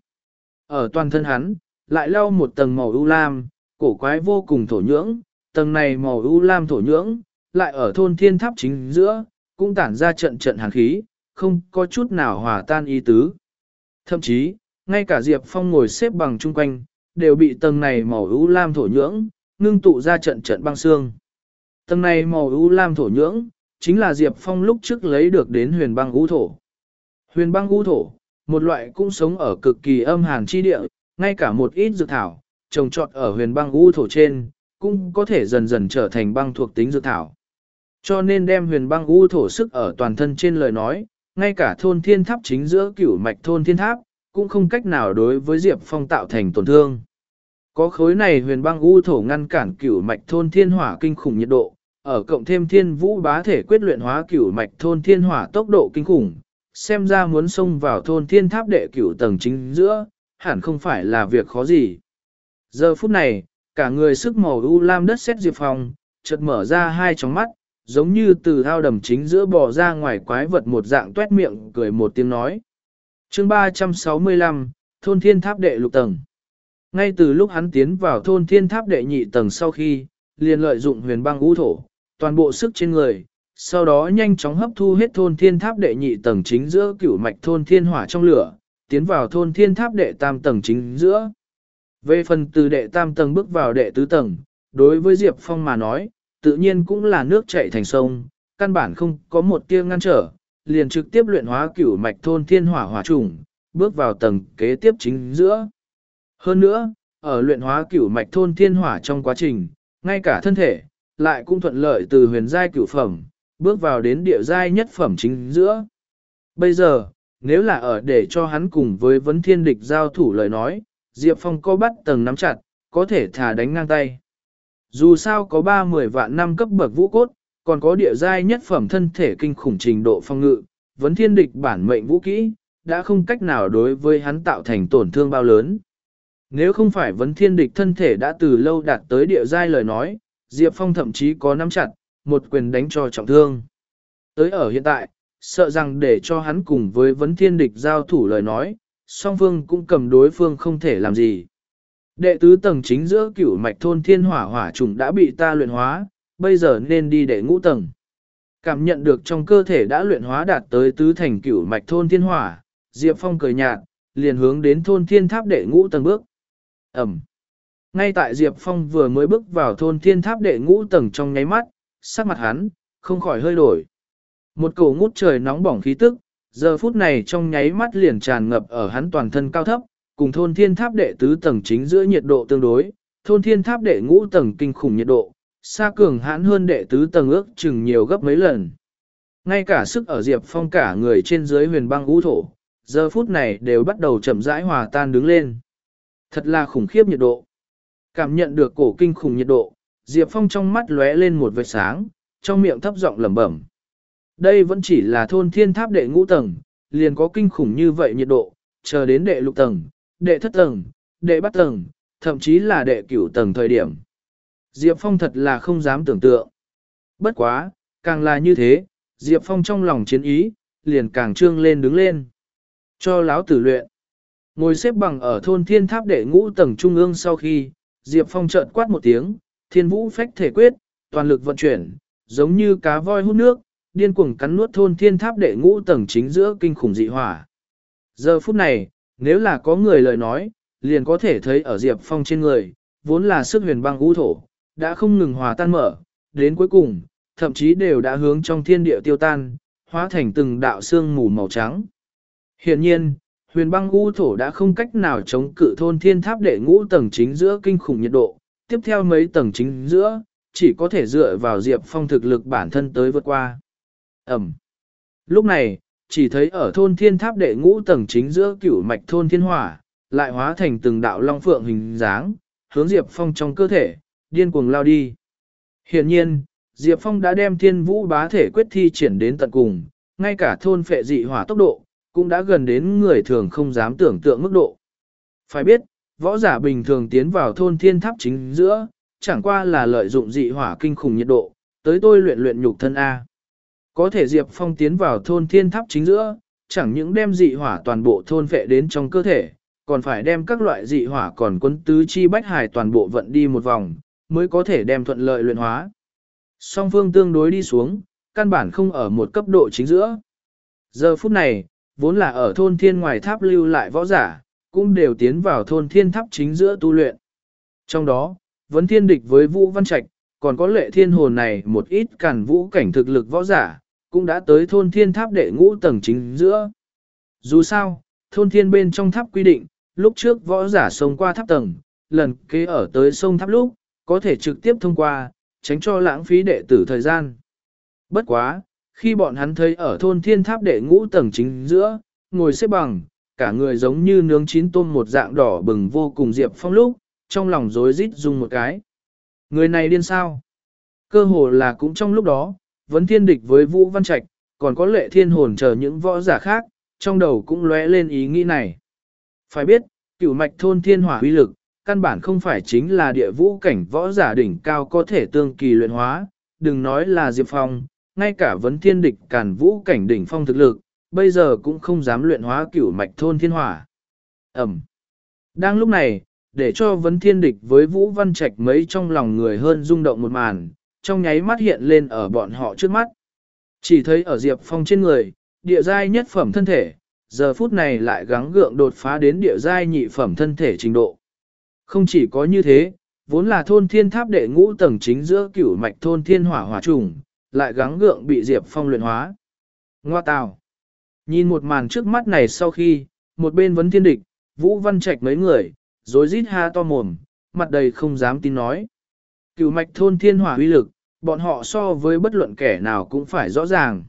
[SPEAKER 1] Ở toàn thân hắn, lại lau một tầng màu ưu lam, cổ quái vô cùng thổ nhưỡng, tầng này màu ưu lam thổ nhưỡng, lại ở thôn thiên tháp chính giữa, cũng tản ra trận trận hàn khí, không có chút nào hòa tan ý tứ. Thậm chí, ngay cả Diệp Phong ngồi xếp bằng chung quanh, đều bị tầng này màu ưu lam thổ nhưỡng, ngưng tụ ra trận trận băng xương. Tầng này màu ưu lam thổ nhưỡng, chính là Diệp Phong lúc trước lấy được đến huyền băng ưu thổ. Huyền băng ưu thổ, một loại cũng sống ở cực kỳ âm hàn chi địa, ngay cả một ít dược thảo, trồng trọt ở huyền băng ưu thổ trên, cũng có thể dần dần trở thành băng thuộc tính dược thảo. Cho nên đem huyền băng u thổ sức ở toàn thân trên lời nói, ngay cả thôn thiên tháp chính giữa cửu mạch thôn thiên tháp, cũng không cách nào đối với Diệp Phong tạo thành tổn thương. Có khối này huyền băng u thổ ngăn cản cửu mạch thôn thiên hỏa kinh khủng nhiệt độ, ở cộng thêm thiên vũ bá thể quyết luyện hóa cửu mạch thôn thiên hỏa tốc độ kinh khủng, xem ra muốn xông vào thôn thiên tháp đệ cửu tầng chính giữa, hẳn không phải là việc khó gì. Giờ phút này, cả người sức màu u lam đất xét diệp phong, chợt mở ra hai tròng mắt, giống như từ thao đầm chính giữa bò ra ngoài quái vật một dạng tuét miệng cười một tiếng nói. chương 365, thôn thiên tháp đệ lục tầng. Ngay từ lúc hắn tiến vào thôn thiên tháp đệ nhị tầng sau khi, liền lợi dụng huyền băng u thổ, toàn bộ sức trên người, sau đó nhanh chóng hấp thu hết thôn thiên tháp đệ nhị tầng chính giữa cửu mạch thôn thiên hỏa trong lửa, tiến vào thôn thiên tháp đệ tam tầng chính giữa. Về phần từ đệ tam tầng bước vào đệ tứ tầng, đối với Diệp Phong mà nói, tự nhiên cũng là nước chảy thành sông, căn bản không có một tia ngăn trở, liền trực tiếp luyện hóa cửu mạch thôn thiên hỏa hỏa trùng, bước vào tầng kế tiếp chính giữa. Hơn nữa, ở luyện hóa cửu mạch thôn thiên hỏa trong quá trình, ngay cả thân thể, lại cũng thuận lợi từ huyền giai cửu phẩm, bước vào đến địa giai nhất phẩm chính giữa. Bây giờ, nếu là ở để cho hắn cùng với vấn thiên địch giao thủ lời nói, Diệp Phong có bắt tầng nắm chặt, có thể thả đánh ngang tay. Dù sao có 30 vạn năm cấp bậc vũ cốt, còn có địa giai nhất phẩm thân thể kinh khủng trình độ phong ngự, vấn thiên địch bản mệnh vũ kỹ, đã không cách nào đối với hắn tạo thành tổn thương bao lớn. Nếu không phải vấn thiên địch thân thể đã từ lâu đạt tới địa giai lời nói, Diệp Phong thậm chí có nắm chặt, một quyền đánh cho trọng thương. Tới ở hiện tại, sợ rằng để cho hắn cùng với vấn thiên địch giao thủ lời nói, song phương cũng cầm đối phương không thể làm gì. Đệ tứ tầng chính giữa cửu mạch thôn thiên hỏa hỏa trùng đã bị ta luyện hóa, bây giờ nên đi đệ ngũ tầng. Cảm nhận được trong cơ thể đã luyện hóa đạt tới tứ thành cửu mạch thôn thiên hỏa, Diệp Phong cười nhạt, liền hướng đến thôn thiên tháp đệ ngũ tầng bước. Ẩm. Ngay tại Diệp Phong vừa mới bước vào thôn thiên tháp đệ ngũ tầng trong nháy mắt, sắc mặt hắn, không khỏi hơi đổi. Một cổ ngút trời nóng bỏng khí tức, giờ phút này trong nháy mắt liền tràn ngập ở hắn toàn thân cao thấp, cùng thôn thiên tháp đệ tứ tầng chính giữa nhiệt độ tương đối, thôn thiên tháp đệ ngũ tầng kinh khủng nhiệt độ, xa cường hãn hơn đệ tứ tầng ước chừng nhiều gấp mấy lần. Ngay cả sức ở Diệp Phong cả người trên dưới huyền băng ngũ thổ, giờ phút này đều bắt đầu chậm rãi hòa tan đứng lên. Thật là khủng khiếp nhiệt độ. Cảm nhận được cổ kinh khủng nhiệt độ, Diệp Phong trong mắt lóe lên một vệt sáng, trong miệng thấp giọng lẩm bẩm. Đây vẫn chỉ là thôn thiên tháp đệ ngũ tầng, liền có kinh khủng như vậy nhiệt độ, chờ đến đệ lục tầng, đệ thất tầng, đệ bát tầng, thậm chí là đệ cửu tầng thời điểm. Diệp Phong thật là không dám tưởng tượng. Bất quá, càng là như thế, Diệp Phong trong lòng chiến ý, liền càng trương lên đứng lên. Cho láo tử luyện. Ngồi xếp bằng ở thôn thiên tháp đệ ngũ tầng trung ương sau khi, Diệp Phong chợt quát một tiếng, thiên vũ phách thể quyết, toàn lực vận chuyển, giống như cá voi hút nước, điên cuồng cắn nuốt thôn thiên tháp đệ ngũ tầng chính giữa kinh khủng dị hỏa. Giờ phút này, nếu là có người lời nói, liền có thể thấy ở Diệp Phong trên người, vốn là sức huyền băng ngũ thổ, đã không ngừng hòa tan mở, đến cuối cùng, thậm chí đều đã hướng trong thiên địa tiêu tan, hóa thành từng đạo xương mù màu trắng. Hiện nhiên, huyền băng ngũ thổ đã không cách nào chống cự thôn thiên tháp đệ ngũ tầng chính giữa kinh khủng nhiệt độ, tiếp theo mấy tầng chính giữa, chỉ có thể dựa vào Diệp Phong thực lực bản thân tới vượt qua. Ẩm. Lúc này, chỉ thấy ở thôn thiên tháp đệ ngũ tầng chính giữa cửu mạch thôn thiên hỏa, lại hóa thành từng đạo long phượng hình dáng, hướng Diệp Phong trong cơ thể, điên cuồng lao đi. Hiện nhiên, Diệp Phong đã đem thiên vũ bá thể quyết thi triển đến tận cùng, ngay cả thôn phệ dị hỏa tốc độ, cũng đã gần đến người thường không dám tưởng tượng mức độ. Phải biết, võ giả bình thường tiến vào thôn thiên tháp chính giữa, chẳng qua là lợi dụng dị hỏa kinh khủng nhiệt độ, tới tôi luyện luyện nhục thân A. Có thể Diệp Phong tiến vào thôn thiên tháp chính giữa, chẳng những đem dị hỏa toàn bộ thôn vệ đến trong cơ thể, còn phải đem các loại dị hỏa còn quân tứ chi bách hải toàn bộ vận đi một vòng, mới có thể đem thuận lợi luyện hóa. Song phương tương đối đi xuống, căn bản không ở một cấp độ chính giữa. Giờ phút này, vốn là ở thôn thiên ngoài tháp lưu lại võ giả, cũng đều tiến vào thôn thiên tháp chính giữa tu luyện. Trong đó, vấn thiên địch với Vũ Văn Trạch, còn có lệ thiên hồn này một ít cản vũ cảnh thực lực võ giả, cũng đã tới thôn thiên tháp đệ ngũ tầng chính giữa. Dù sao, thôn thiên bên trong tháp quy định, lúc trước võ giả sống qua tháp tầng, lần kế ở tới sông tháp lúc, có thể trực tiếp thông qua, tránh cho lãng phí đệ tử thời gian. Bất quá, khi bọn hắn thấy ở thôn thiên tháp đệ ngũ tầng chính giữa, ngồi xếp bằng, cả người giống như nướng chín tôm một dạng đỏ bừng vô cùng diệp phong lúc, trong lòng rối rít dùng một cái. Người này điên sao? Cơ hồ là cũng trong lúc đó, vấn thiên địch với Vũ Văn Trạch, còn có lệ thiên hồn chờ những võ giả khác, trong đầu cũng lóe lên ý nghĩ này. Phải biết, cửu mạch thôn thiên hỏa uy lực, căn bản không phải chính là địa vũ cảnh võ giả đỉnh cao có thể tương kỳ luyện hóa, đừng nói là Diệp Phong, ngay cả vấn thiên địch càn vũ cảnh đỉnh phong thực lực, bây giờ cũng không dám luyện hóa cửu mạch thôn thiên hỏa. Ẩm. Đang lúc này, để cho vấn thiên địch với Vũ Văn Trạch mấy trong lòng người hơn rung động một màn, trong nháy mắt hiện lên ở bọn họ trước mắt. Chỉ thấy ở Diệp Phong trên người, địa giai nhất phẩm thân thể, giờ phút này lại gắng gượng đột phá đến địa giai nhị phẩm thân thể trình độ. Không chỉ có như thế, vốn là thôn thiên tháp đệ ngũ tầng chính giữa cửu mạch thôn thiên hỏa hỏa trùng, lại gắng gượng bị Diệp Phong luyện hóa. Ngoa tào. Nhìn một màn trước mắt này sau khi, một bên vấn thiên địch, Vũ Văn Trạch mấy người, rồi rít ha to mồm, mặt đầy không dám tin nói. Cựu mạch thôn thiên hỏa uy lực, bọn họ so với bất luận kẻ nào cũng phải rõ ràng.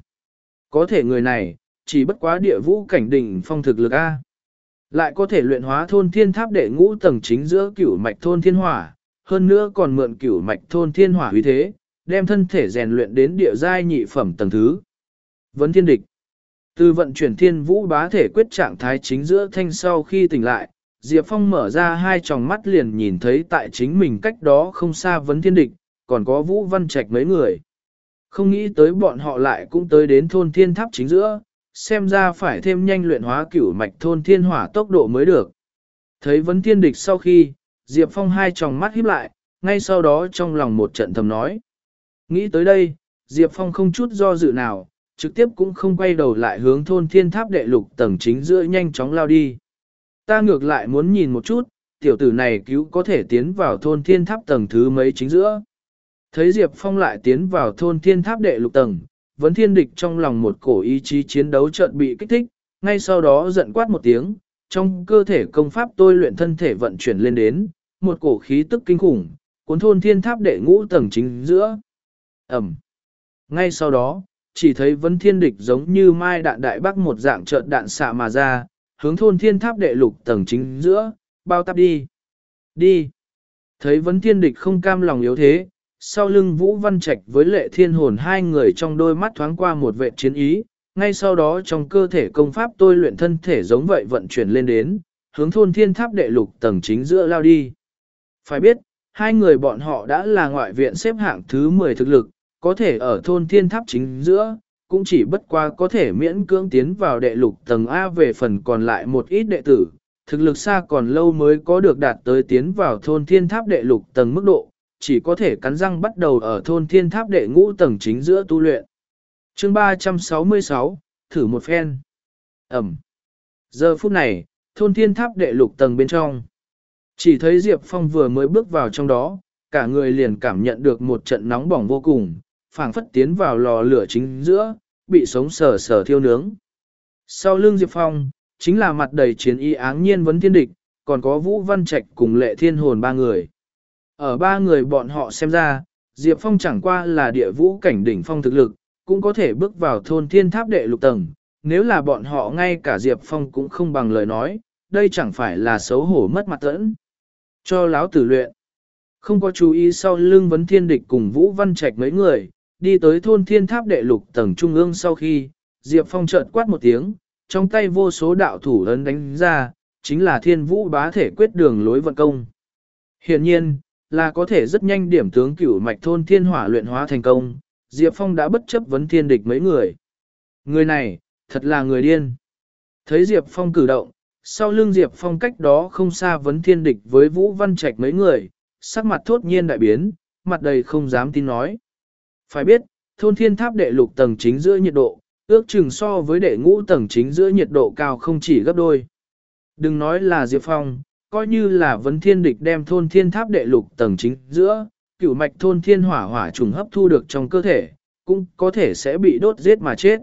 [SPEAKER 1] Có thể người này, chỉ bất quá địa vũ cảnh đỉnh phong thực lực A. Lại có thể luyện hóa thôn thiên tháp đệ ngũ tầng chính giữa cửu mạch thôn thiên hỏa, hơn nữa còn mượn cửu mạch thôn thiên hỏa uy thế, đem thân thể rèn luyện đến địa giai nhị phẩm tầng thứ. Vấn thiên địch. Từ vận chuyển thiên vũ bá thể quyết trạng thái chính giữa thanh sau khi tỉnh lại, Diệp Phong mở ra hai tròng mắt liền nhìn thấy tại chính mình cách đó không xa vấn thiên địch, còn có Vũ Văn Trạch mấy người. Không nghĩ tới bọn họ lại cũng tới đến thôn thiên tháp chính giữa, xem ra phải thêm nhanh luyện hóa cửu mạch thôn thiên hỏa tốc độ mới được. Thấy vấn thiên địch sau khi, Diệp Phong hai tròng mắt híp lại, ngay sau đó trong lòng một trận thầm nói. Nghĩ tới đây, Diệp Phong không chút do dự nào, trực tiếp cũng không quay đầu lại hướng thôn thiên tháp đệ lục tầng chính giữa nhanh chóng lao đi. Ta ngược lại muốn nhìn một chút, tiểu tử này cứu có thể tiến vào thôn thiên tháp tầng thứ mấy chính giữa. Thấy Diệp Phong lại tiến vào thôn thiên tháp đệ lục tầng, vấn thiên địch trong lòng một cổ ý chí chiến đấu chợt bị kích thích, ngay sau đó giận quát một tiếng, trong cơ thể công pháp tôi luyện thân thể vận chuyển lên đến, một cổ khí tức kinh khủng, cuốn thôn thiên tháp đệ ngũ tầng chính giữa. Ẩm. Ngay sau đó, chỉ thấy vấn thiên địch giống như mai đạn đại bắc một dạng trợn đạn xạ mà ra, hướng thôn thiên tháp đệ lục tầng chính giữa, bao tắp đi. Đi. Thấy vấn thiên địch không cam lòng yếu thế, sau lưng Vũ Văn Trạch với lệ thiên hồn hai người trong đôi mắt thoáng qua một vệ chiến ý, ngay sau đó trong cơ thể công pháp tôi luyện thân thể giống vậy vận chuyển lên đến, hướng thôn thiên tháp đệ lục tầng chính giữa lao đi. Phải biết, hai người bọn họ đã là ngoại viện xếp hạng thứ 10 thực lực, có thể ở thôn thiên tháp chính giữa, cũng chỉ bất qua có thể miễn cưỡng tiến vào đệ lục tầng A về phần còn lại một ít đệ tử, thực lực xa còn lâu mới có được đạt tới tiến vào thôn thiên tháp đệ lục tầng mức độ, chỉ có thể cắn răng bắt đầu ở thôn thiên tháp đệ ngũ tầng chính giữa tu luyện. chương 366, thử một phen. Ẩm. Giờ phút này, thôn thiên tháp đệ lục tầng bên trong. Chỉ thấy Diệp Phong vừa mới bước vào trong đó, cả người liền cảm nhận được một trận nóng bỏng vô cùng, phảng phất tiến vào lò lửa chính giữa, bị sống sờ sờ thiêu nướng. Sau lưng Diệp Phong, chính là mặt đầy chiến y áng nhiên vấn thiên địch, còn có Vũ Văn Trạch cùng lệ thiên hồn ba người. Ở ba người bọn họ xem ra, Diệp Phong chẳng qua là địa vũ cảnh đỉnh phong thực lực, cũng có thể bước vào thôn thiên tháp đệ lục tầng. Nếu là bọn họ ngay cả Diệp Phong cũng không bằng lời nói, đây chẳng phải là xấu hổ mất mặt tẫn. Cho láo tử luyện. Không có chú ý sau lưng vấn thiên địch cùng Vũ Văn Trạch mấy người, đi tới thôn thiên tháp đệ lục tầng trung ương sau khi, Diệp Phong chợt quát một tiếng, trong tay vô số đạo thủ ấn đánh ra, chính là thiên vũ bá thể quyết đường lối vận công. Hiện nhiên, là có thể rất nhanh điểm tướng cửu mạch thôn thiên hỏa luyện hóa thành công, Diệp Phong đã bất chấp vấn thiên địch mấy người. Người này, thật là người điên. Thấy Diệp Phong cử động, sau lưng Diệp Phong cách đó không xa vấn thiên địch với Vũ Văn Trạch mấy người, sắc mặt thốt nhiên đại biến, mặt đầy không dám tin nói. Phải biết, thôn thiên tháp đệ lục tầng chính giữa nhiệt độ, ước chừng so với đệ ngũ tầng chính giữa nhiệt độ cao không chỉ gấp đôi. Đừng nói là Diệp Phong, coi như là vấn thiên địch đem thôn thiên tháp đệ lục tầng chính giữa, cửu mạch thôn thiên hỏa hỏa trùng hấp thu được trong cơ thể, cũng có thể sẽ bị đốt giết mà chết.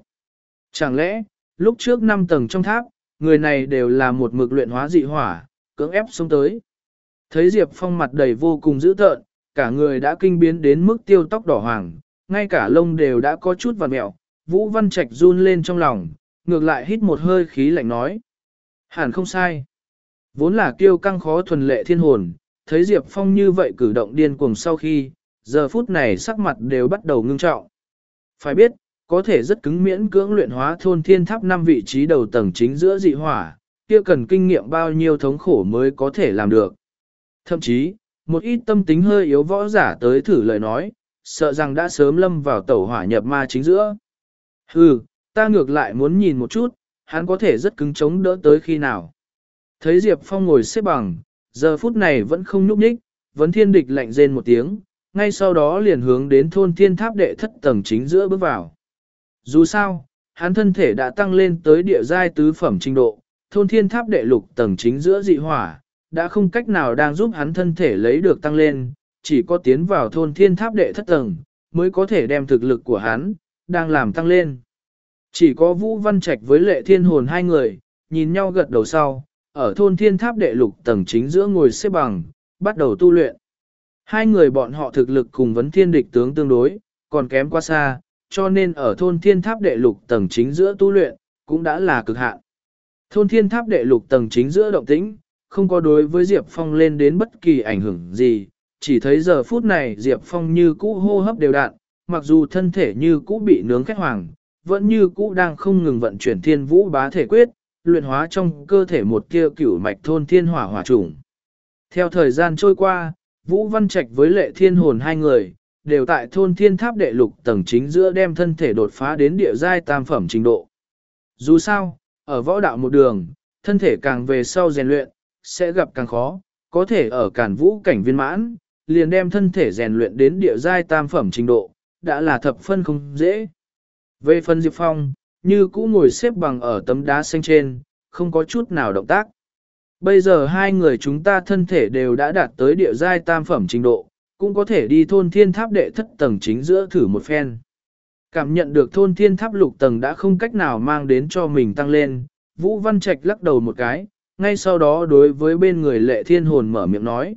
[SPEAKER 1] Chẳng lẽ, lúc trước 5 tầng trong tháp, người này đều là một mực luyện hóa dị hỏa, cưỡng ép xuống tới. Thấy Diệp Phong mặt đầy vô cùng dữ tợn, cả người đã kinh biến đến mức tiêu tóc đỏ hoàng, ngay cả lông đều đã có chút vằn mẹo, Vũ Văn Trạch run lên trong lòng, ngược lại hít một hơi khí lạnh nói. Hẳn không sai. Vốn là kiêu căng khó thuần lệ thiên hồn, thấy Diệp Phong như vậy cử động điên cuồng sau khi, giờ phút này sắc mặt đều bắt đầu ngưng trọng. Phải biết, có thể rất cứng miễn cưỡng luyện hóa thôn thiên tháp năm vị trí đầu tầng chính giữa dị hỏa, kia cần kinh nghiệm bao nhiêu thống khổ mới có thể làm được. Thậm chí, một ít tâm tính hơi yếu võ giả tới thử lời nói, sợ rằng đã sớm lâm vào tẩu hỏa nhập ma chính giữa. Hừ, ta ngược lại muốn nhìn một chút, hắn có thể rất cứng chống đỡ tới khi nào. Thấy Diệp Phong ngồi xếp bằng, giờ phút này vẫn không nhúc nhích, vấn thiên địch lạnh rên một tiếng, ngay sau đó liền hướng đến thôn thiên tháp đệ thất tầng chính giữa bước vào. Dù sao, hắn thân thể đã tăng lên tới địa giai tứ phẩm trình độ, thôn thiên tháp đệ lục tầng chính giữa dị hỏa, đã không cách nào đang giúp hắn thân thể lấy được tăng lên, chỉ có tiến vào thôn thiên tháp đệ thất tầng, mới có thể đem thực lực của hắn, đang làm tăng lên. Chỉ có Vũ Văn Trạch với lệ thiên hồn hai người, nhìn nhau gật đầu sau, ở thôn thiên tháp đệ lục tầng chính giữa ngồi xếp bằng, bắt đầu tu luyện. Hai người bọn họ thực lực cùng vấn thiên địch tướng tương đối, còn kém quá xa, cho nên ở thôn thiên tháp đệ lục tầng chính giữa tu luyện, cũng đã là cực hạn. Thôn thiên tháp đệ lục tầng chính giữa động tĩnh, không có đối với Diệp Phong lên đến bất kỳ ảnh hưởng gì, chỉ thấy giờ phút này Diệp Phong như cũ hô hấp đều đặn, mặc dù thân thể như cũ bị nướng khét hoàng, vẫn như cũ đang không ngừng vận chuyển thiên vũ bá thể quyết, luyện hóa trong cơ thể một kia cửu mạch thôn thiên hỏa hỏa trùng. Theo thời gian trôi qua, Vũ Văn Trạch với lệ thiên hồn hai người, đều tại thôn thiên tháp đệ lục tầng chính giữa đem thân thể đột phá đến địa giai tam phẩm trình độ. Dù sao, ở võ đạo một đường, thân thể càng về sau rèn luyện, sẽ gặp càng khó, có thể ở cản vũ cảnh viên mãn, liền đem thân thể rèn luyện đến địa giai tam phẩm trình độ, đã là thập phân không dễ. Về phần Diệp Phong, như cũ ngồi xếp bằng ở tấm đá xanh trên, không có chút nào động tác. Bây giờ hai người chúng ta thân thể đều đã đạt tới địa giai tam phẩm trình độ, cũng có thể đi thôn thiên tháp đệ thất tầng chính giữa thử một phen. Cảm nhận được thôn thiên tháp lục tầng đã không cách nào mang đến cho mình tăng lên, Vũ Văn Trạch lắc đầu một cái, ngay sau đó đối với bên người lệ thiên hồn mở miệng nói.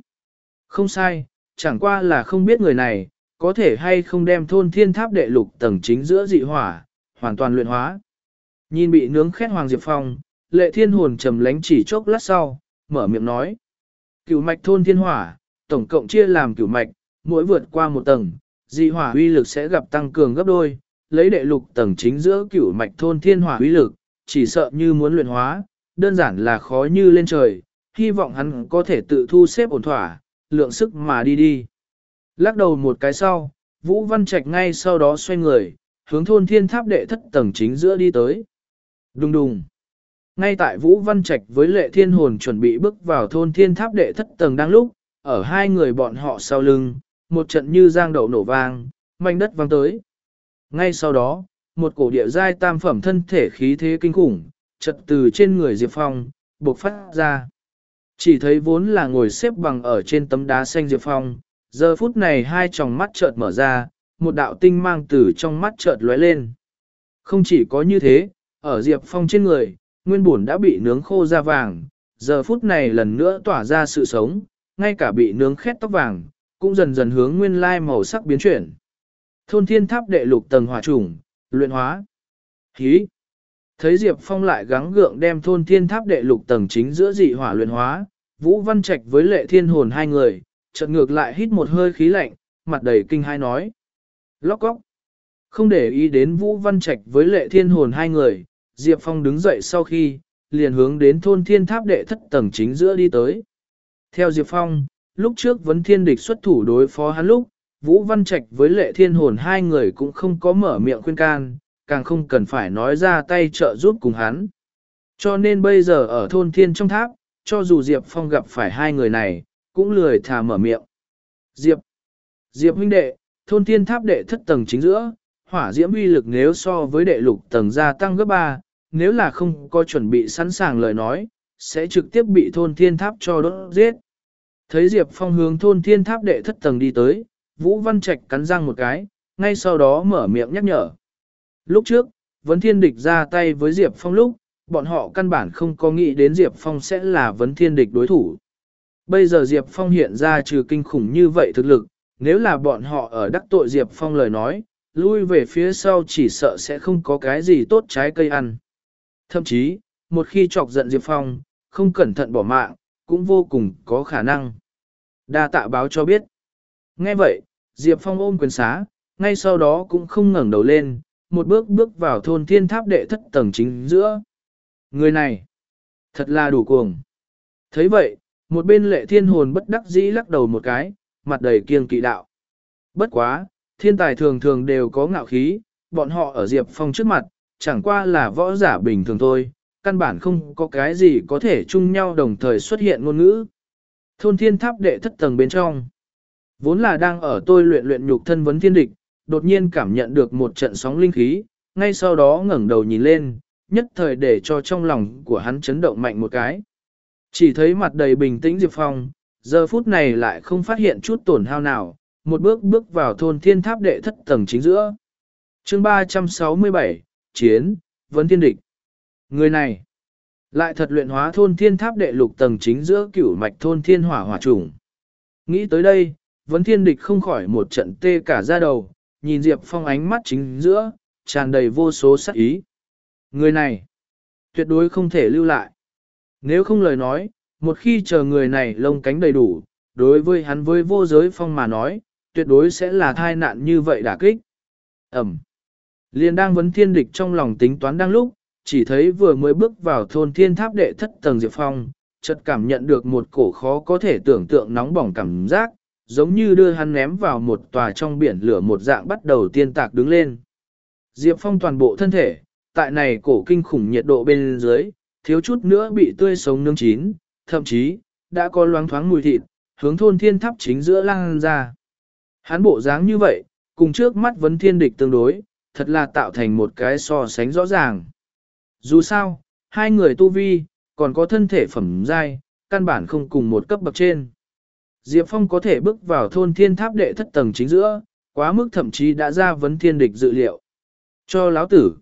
[SPEAKER 1] Không sai, chẳng qua là không biết người này, có thể hay không đem thôn thiên tháp đệ lục tầng chính giữa dị hỏa, hoàn toàn luyện hóa. Nhìn bị nướng khét Hoàng Diệp Phong, lệ thiên hồn trầm lánh chỉ chốc lát sau, mở miệng nói. Cửu mạch thôn thiên hỏa, tổng cộng chia làm cửu mạch, mỗi vượt qua một tầng, dị hỏa uy lực sẽ gặp tăng cường gấp đôi, lấy đệ lục tầng chính giữa cửu mạch thôn thiên hỏa uy lực, chỉ sợ như muốn luyện hóa, đơn giản là khó như lên trời, hy vọng hắn có thể tự thu xếp ổn thỏa, lượng sức mà đi đi. Lắc đầu một cái sau, Vũ Văn Trạch ngay sau đó xoay người, hướng thôn thiên tháp đệ thất tầng chính giữa đi tới. Đùng đùng. Ngay tại Vũ Văn Trạch với lệ thiên hồn chuẩn bị bước vào thôn thiên tháp đệ thất tầng đang lúc, ở hai người bọn họ sau lưng, một trận như giang đậu nổ vang, mảnh đất vang tới. Ngay sau đó, một cổ địa giai tam phẩm thân thể khí thế kinh khủng, chật từ trên người Diệp Phong, bộc phát ra. Chỉ thấy vốn là ngồi xếp bằng ở trên tấm đá xanh Diệp Phong, giờ phút này hai tròng mắt chợt mở ra, một đạo tinh mang từ trong mắt chợt lóe lên. Không chỉ có như thế, ở Diệp Phong trên người, nguyên bổn đã bị nướng khô da vàng, giờ phút này lần nữa tỏa ra sự sống, ngay cả bị nướng khét tóc vàng, cũng dần dần hướng nguyên lai màu sắc biến chuyển. Thôn thiên tháp đệ lục tầng hỏa trùng, luyện hóa. Hí! Thấy Diệp Phong lại gắng gượng đem thôn thiên tháp đệ lục tầng chính giữa dị hỏa luyện hóa, Vũ Văn Trạch với lệ thiên hồn hai người, chợt ngược lại hít một hơi khí lạnh, mặt đầy kinh hai nói. Lóc góc! Không để ý đến Vũ Văn Trạch với lệ thiên hồn hai người, Diệp Phong đứng dậy sau khi, liền hướng đến thôn thiên tháp đệ thất tầng chính giữa đi tới. Theo Diệp Phong, lúc trước vấn thiên địch xuất thủ đối phó hắn lúc, Vũ Văn Trạch với lệ thiên hồn hai người cũng không có mở miệng khuyên can, càng không cần phải nói ra tay trợ giúp cùng hắn. Cho nên bây giờ ở thôn thiên trong tháp, cho dù Diệp Phong gặp phải hai người này, cũng lười thà mở miệng. Diệp, Diệp huynh đệ, thôn thiên tháp đệ thất tầng chính giữa, hỏa diễm uy lực nếu so với đệ lục tầng gia tăng gấp 3, nếu là không có chuẩn bị sẵn sàng lời nói, sẽ trực tiếp bị thôn thiên tháp cho đốt giết. Thấy Diệp Phong hướng thôn thiên tháp đệ thất tầng đi tới, Vũ Văn Trạch cắn răng một cái, ngay sau đó mở miệng nhắc nhở. Lúc trước, Vấn Thiên Địch ra tay với Diệp Phong lúc, bọn họ căn bản không có nghĩ đến Diệp Phong sẽ là Vấn Thiên Địch đối thủ. Bây giờ Diệp Phong hiện ra trừ kinh khủng như vậy thực lực, nếu là bọn họ ở đắc tội Diệp Phong lời nói, lui về phía sau chỉ sợ sẽ không có cái gì tốt trái cây ăn. Thậm chí, một khi chọc giận Diệp Phong, không cẩn thận bỏ mạng, cũng vô cùng có khả năng. Đa tạ báo cho biết. Nghe vậy, Diệp Phong ôm quyền xá, ngay sau đó cũng không ngẩng đầu lên, một bước bước vào thôn thiên tháp đệ thất tầng chính giữa. Người này, thật là đủ cuồng. thấy vậy, một bên lệ thiên hồn bất đắc dĩ lắc đầu một cái, mặt đầy kiêng kỵ đạo. Bất quá, thiên tài thường thường đều có ngạo khí, bọn họ ở Diệp Phong trước mặt, chẳng qua là võ giả bình thường thôi, căn bản không có cái gì có thể chung nhau đồng thời xuất hiện ngôn ngữ. Thôn thiên tháp đệ thất tầng bên trong. Vốn là đang ở tôi luyện luyện nhục thân vấn thiên địch, đột nhiên cảm nhận được một trận sóng linh khí, ngay sau đó ngẩng đầu nhìn lên, nhất thời để cho trong lòng của hắn chấn động mạnh một cái. Chỉ thấy mặt đầy bình tĩnh Diệp Phong, giờ phút này lại không phát hiện chút tổn hao nào, một bước bước vào thôn thiên tháp đệ thất tầng chính giữa. chương 367, Chiến, Vấn Thiên Địch. Người này, lại thật luyện hóa thôn thiên tháp đệ lục tầng chính giữa cửu mạch thôn thiên hỏa hỏa trùng. Nghĩ tới đây, Vấn Thiên Địch không khỏi một trận tê cả da đầu, nhìn Diệp Phong ánh mắt chính giữa, tràn đầy vô số sắc ý. Người này, tuyệt đối không thể lưu lại. Nếu không lời nói, một khi chờ người này lông cánh đầy đủ, đối với hắn với vô giới phong mà nói, tuyệt đối sẽ là thai nạn như vậy đả kích. Ẩm. Liên đang vấn thiên địch trong lòng tính toán đang lúc, chỉ thấy vừa mới bước vào thôn thiên tháp đệ thất tầng Diệp Phong, chợt cảm nhận được một cổ khó có thể tưởng tượng nóng bỏng cảm giác, giống như đưa hắn ném vào một tòa trong biển lửa một dạng bắt đầu tiên tạc đứng lên. Diệp Phong toàn bộ thân thể, tại này cổ kinh khủng nhiệt độ bên dưới, thiếu chút nữa bị tươi sống nướng chín, thậm chí, đã có loáng thoáng mùi thịt, hướng thôn thiên tháp chính giữa lang ra. Hắn bộ dáng như vậy, cùng trước mắt vấn thiên địch tương đối, thật là tạo thành một cái so sánh rõ ràng. Dù sao, hai người tu vi, còn có thân thể phẩm dai, căn bản không cùng một cấp bậc trên. Diệp Phong có thể bước vào thôn thiên tháp đệ thất tầng chính giữa, quá mức thậm chí đã ra vấn thiên địch dự liệu. Cho lão tử,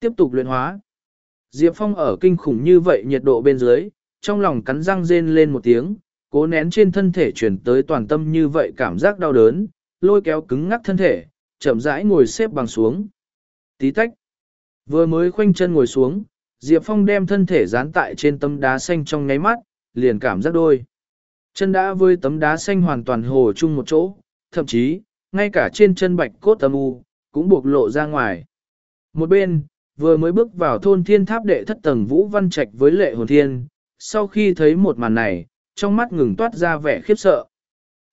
[SPEAKER 1] tiếp tục luyện hóa. Diệp Phong ở kinh khủng như vậy nhiệt độ bên dưới, trong lòng cắn răng rên lên một tiếng, cố nén trên thân thể chuyển tới toàn tâm như vậy cảm giác đau đớn, lôi kéo cứng ngắc thân thể, chậm rãi ngồi xếp bằng xuống. Tí tách. Vừa mới khoanh chân ngồi xuống, Diệp Phong đem thân thể dán tại trên tấm đá xanh trong ngáy mắt, liền cảm giác đôi. Chân đã với tấm đá xanh hoàn toàn hồ chung một chỗ, thậm chí, ngay cả trên chân bạch cốt âm u, cũng buộc lộ ra ngoài. Một bên, vừa mới bước vào thôn thiên tháp đệ thất tầng Vũ Văn Trạch với lệ hồn thiên, sau khi thấy một màn này, trong mắt ngừng toát ra vẻ khiếp sợ.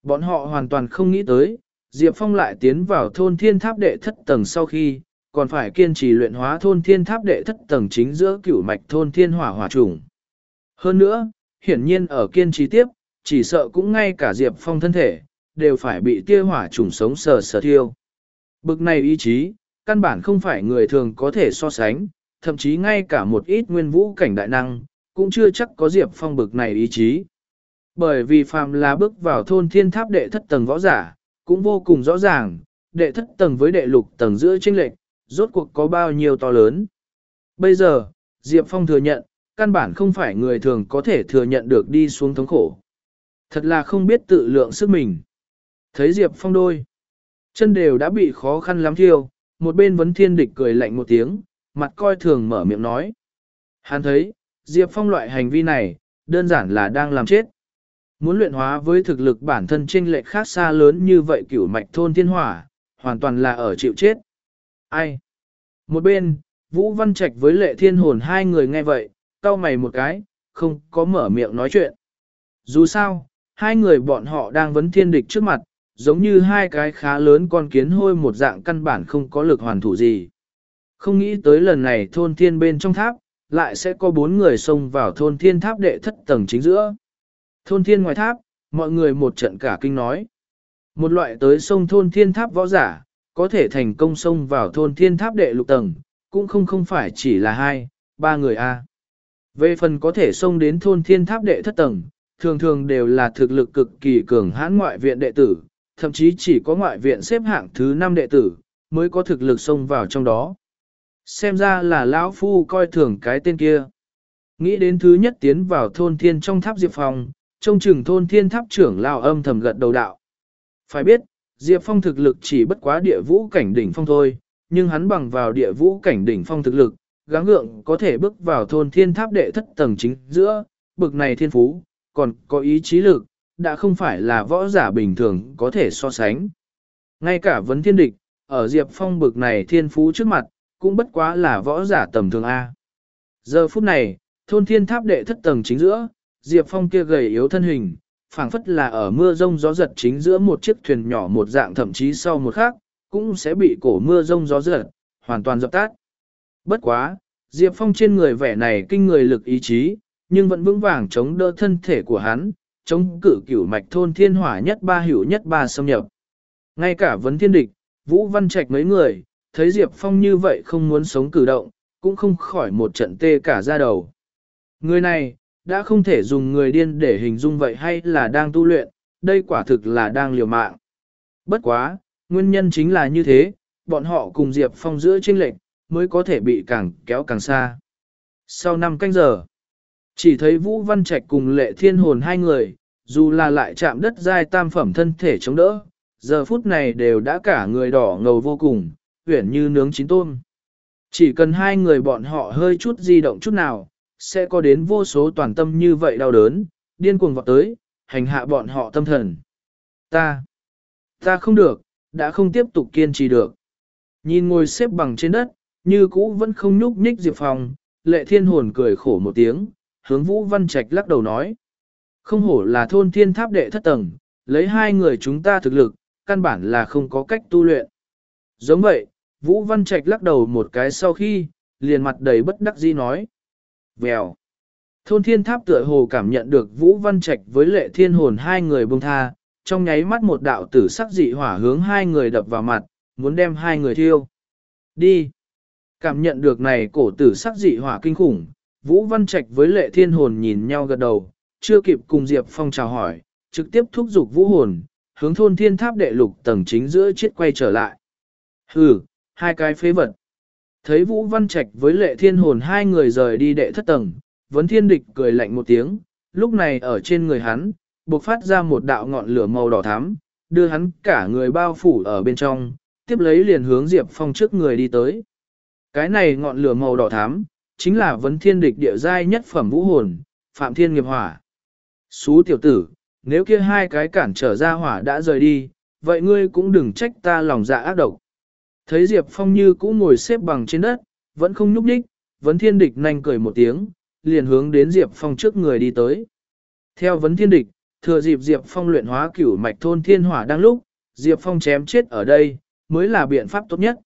[SPEAKER 1] Bọn họ hoàn toàn không nghĩ tới, Diệp Phong lại tiến vào thôn thiên tháp đệ thất tầng sau khi, còn phải kiên trì luyện hóa thôn thiên tháp đệ thất tầng chính giữa cửu mạch thôn thiên hỏa hỏa trùng. Hơn nữa, hiển nhiên ở kiên trì tiếp, chỉ sợ cũng ngay cả Diệp Phong thân thể, đều phải bị tia hỏa trùng sống sờ sờ thiêu. Bực này ý chí, căn bản không phải người thường có thể so sánh, thậm chí ngay cả một ít nguyên vũ cảnh đại năng, cũng chưa chắc có Diệp Phong bực này ý chí. Bởi vì phàm là bước vào thôn thiên tháp đệ thất tầng võ giả, cũng vô cùng rõ ràng, đệ thất tầng với đệ lục tầng giữa chênh lệch, rốt cuộc có bao nhiêu to lớn. Bây giờ, Diệp Phong thừa nhận, căn bản không phải người thường có thể thừa nhận được đi xuống thống khổ. Thật là không biết tự lượng sức mình. Thấy Diệp Phong đôi, chân đều đã bị khó khăn lắm thiêu, một bên vấn thiên địch cười lạnh một tiếng, mặt coi thường mở miệng nói. Hắn thấy, Diệp Phong loại hành vi này, đơn giản là đang làm chết. Muốn luyện hóa với thực lực bản thân chênh lệch khác xa lớn như vậy cửu mạch thôn thiên hỏa, hoàn toàn là ở chịu chết. Ai? Một bên, Vũ Văn Trạch với lệ thiên hồn hai người nghe vậy, cau mày một cái, không có mở miệng nói chuyện. Dù sao, hai người bọn họ đang vấn thiên địch trước mặt, giống như hai cái khá lớn con kiến hôi một dạng căn bản không có lực hoàn thủ gì. Không nghĩ tới lần này thôn thiên bên trong tháp, lại sẽ có bốn người xông vào thôn thiên tháp đệ thất tầng chính giữa. Thôn thiên ngoài tháp, mọi người một trận cả kinh nói. Một loại tới sông thôn thiên tháp võ giả, có thể thành công xông vào thôn thiên tháp đệ lục tầng, cũng không không phải chỉ là hai, ba người A. Về phần có thể xông đến thôn thiên tháp đệ thất tầng, thường thường đều là thực lực cực kỳ cường hãn ngoại viện đệ tử, thậm chí chỉ có ngoại viện xếp hạng thứ 5 đệ tử, mới có thực lực xông vào trong đó. Xem ra là lão phu coi thường cái tên kia. Nghĩ đến thứ nhất tiến vào thôn thiên trong tháp Diệp Phong, trông chừng thôn thiên tháp trưởng lao âm thầm gật đầu đạo. Phải biết, Diệp Phong thực lực chỉ bất quá địa vũ cảnh đỉnh phong thôi, nhưng hắn bằng vào địa vũ cảnh đỉnh phong thực lực, gắng gượng có thể bước vào thôn thiên tháp đệ thất tầng chính giữa, bực này thiên phú, còn có ý chí lực, đã không phải là võ giả bình thường có thể so sánh. Ngay cả vấn thiên địch, ở Diệp Phong bực này thiên phú trước mặt, cũng bất quá là võ giả tầm thường A. Giờ phút này, thôn thiên tháp đệ thất tầng chính giữa, Diệp Phong kia gầy yếu thân hình, phảng phất là ở mưa rông gió giật chính giữa một chiếc thuyền nhỏ một dạng thậm chí sau một khác, cũng sẽ bị cổ mưa rông gió giật, hoàn toàn dập tắt. Bất quá, Diệp Phong trên người vẻ này kinh người lực ý chí, nhưng vẫn vững vàng chống đỡ thân thể của hắn, chống cử cửu mạch thôn thiên hỏa nhất ba hữu nhất ba xâm nhập. Ngay cả vấn thiên địch, Vũ Văn Trạch mấy người, thấy Diệp Phong như vậy không muốn sống cử động, cũng không khỏi một trận tê cả ra đầu. Người này, đã không thể dùng người điên để hình dung vậy hay là đang tu luyện, đây quả thực là đang liều mạng. Bất quá, nguyên nhân chính là như thế, bọn họ cùng Diệp Phong giữa chênh lệnh, mới có thể bị càng kéo càng xa. Sau 5 canh giờ, chỉ thấy Vũ Văn Trạch cùng lệ thiên hồn hai người, dù là lại chạm đất dai tam phẩm thân thể chống đỡ, giờ phút này đều đã cả người đỏ ngầu vô cùng, huyển như nướng chín tôm. Chỉ cần hai người bọn họ hơi chút di động chút nào, sẽ có đến vô số toàn tâm như vậy đau đớn, điên cuồng vọt tới, hành hạ bọn họ tâm thần. Ta, ta không được, đã không tiếp tục kiên trì được. Nhìn ngồi xếp bằng trên đất, như cũ vẫn không nhúc nhích Diệp Phong, lệ thiên hồn cười khổ một tiếng, hướng Vũ Văn Trạch lắc đầu nói. Không hổ là thôn thiên tháp đệ thất tầng, lấy hai người chúng ta thực lực, căn bản là không có cách tu luyện. Giống vậy, Vũ Văn Trạch lắc đầu một cái sau khi, liền mặt đầy bất đắc dĩ nói. Vèo. Thôn thiên tháp tựa hồ cảm nhận được Vũ Văn Trạch với lệ thiên hồn hai người bông tha, trong nháy mắt một đạo tử sắc dị hỏa hướng hai người đập vào mặt, muốn đem hai người thiêu. Đi. Cảm nhận được này cổ tử sắc dị hỏa kinh khủng, Vũ Văn Trạch với lệ thiên hồn nhìn nhau gật đầu, chưa kịp cùng Diệp Phong chào hỏi, trực tiếp thúc giục vũ hồn, hướng thôn thiên tháp đệ lục tầng chính giữa chiếc quay trở lại. Hừ, hai cái phế vật. Thấy Vũ Văn Trạch với lệ thiên hồn hai người rời đi đệ thất tầng, vấn thiên địch cười lạnh một tiếng, lúc này ở trên người hắn, bộc phát ra một đạo ngọn lửa màu đỏ thắm, đưa hắn cả người bao phủ ở bên trong, tiếp lấy liền hướng Diệp Phong trước người đi tới. Cái này ngọn lửa màu đỏ thắm, chính là vấn thiên địch địa giai nhất phẩm vũ hồn, Phạm Thiên Nghiệp Hỏa. Xú tiểu tử, nếu kia hai cái cản trở ra hỏa đã rời đi, vậy ngươi cũng đừng trách ta lòng dạ ác độc. Thấy Diệp Phong như cũ ngồi xếp bằng trên đất, vẫn không nhúc nhích, vấn thiên địch nhanh cười một tiếng, liền hướng đến Diệp Phong trước người đi tới. Theo vấn thiên địch, thừa dịp Diệp Phong luyện hóa cửu mạch thôn thiên hỏa đang lúc, Diệp Phong chém chết ở đây, mới là biện pháp tốt nhất.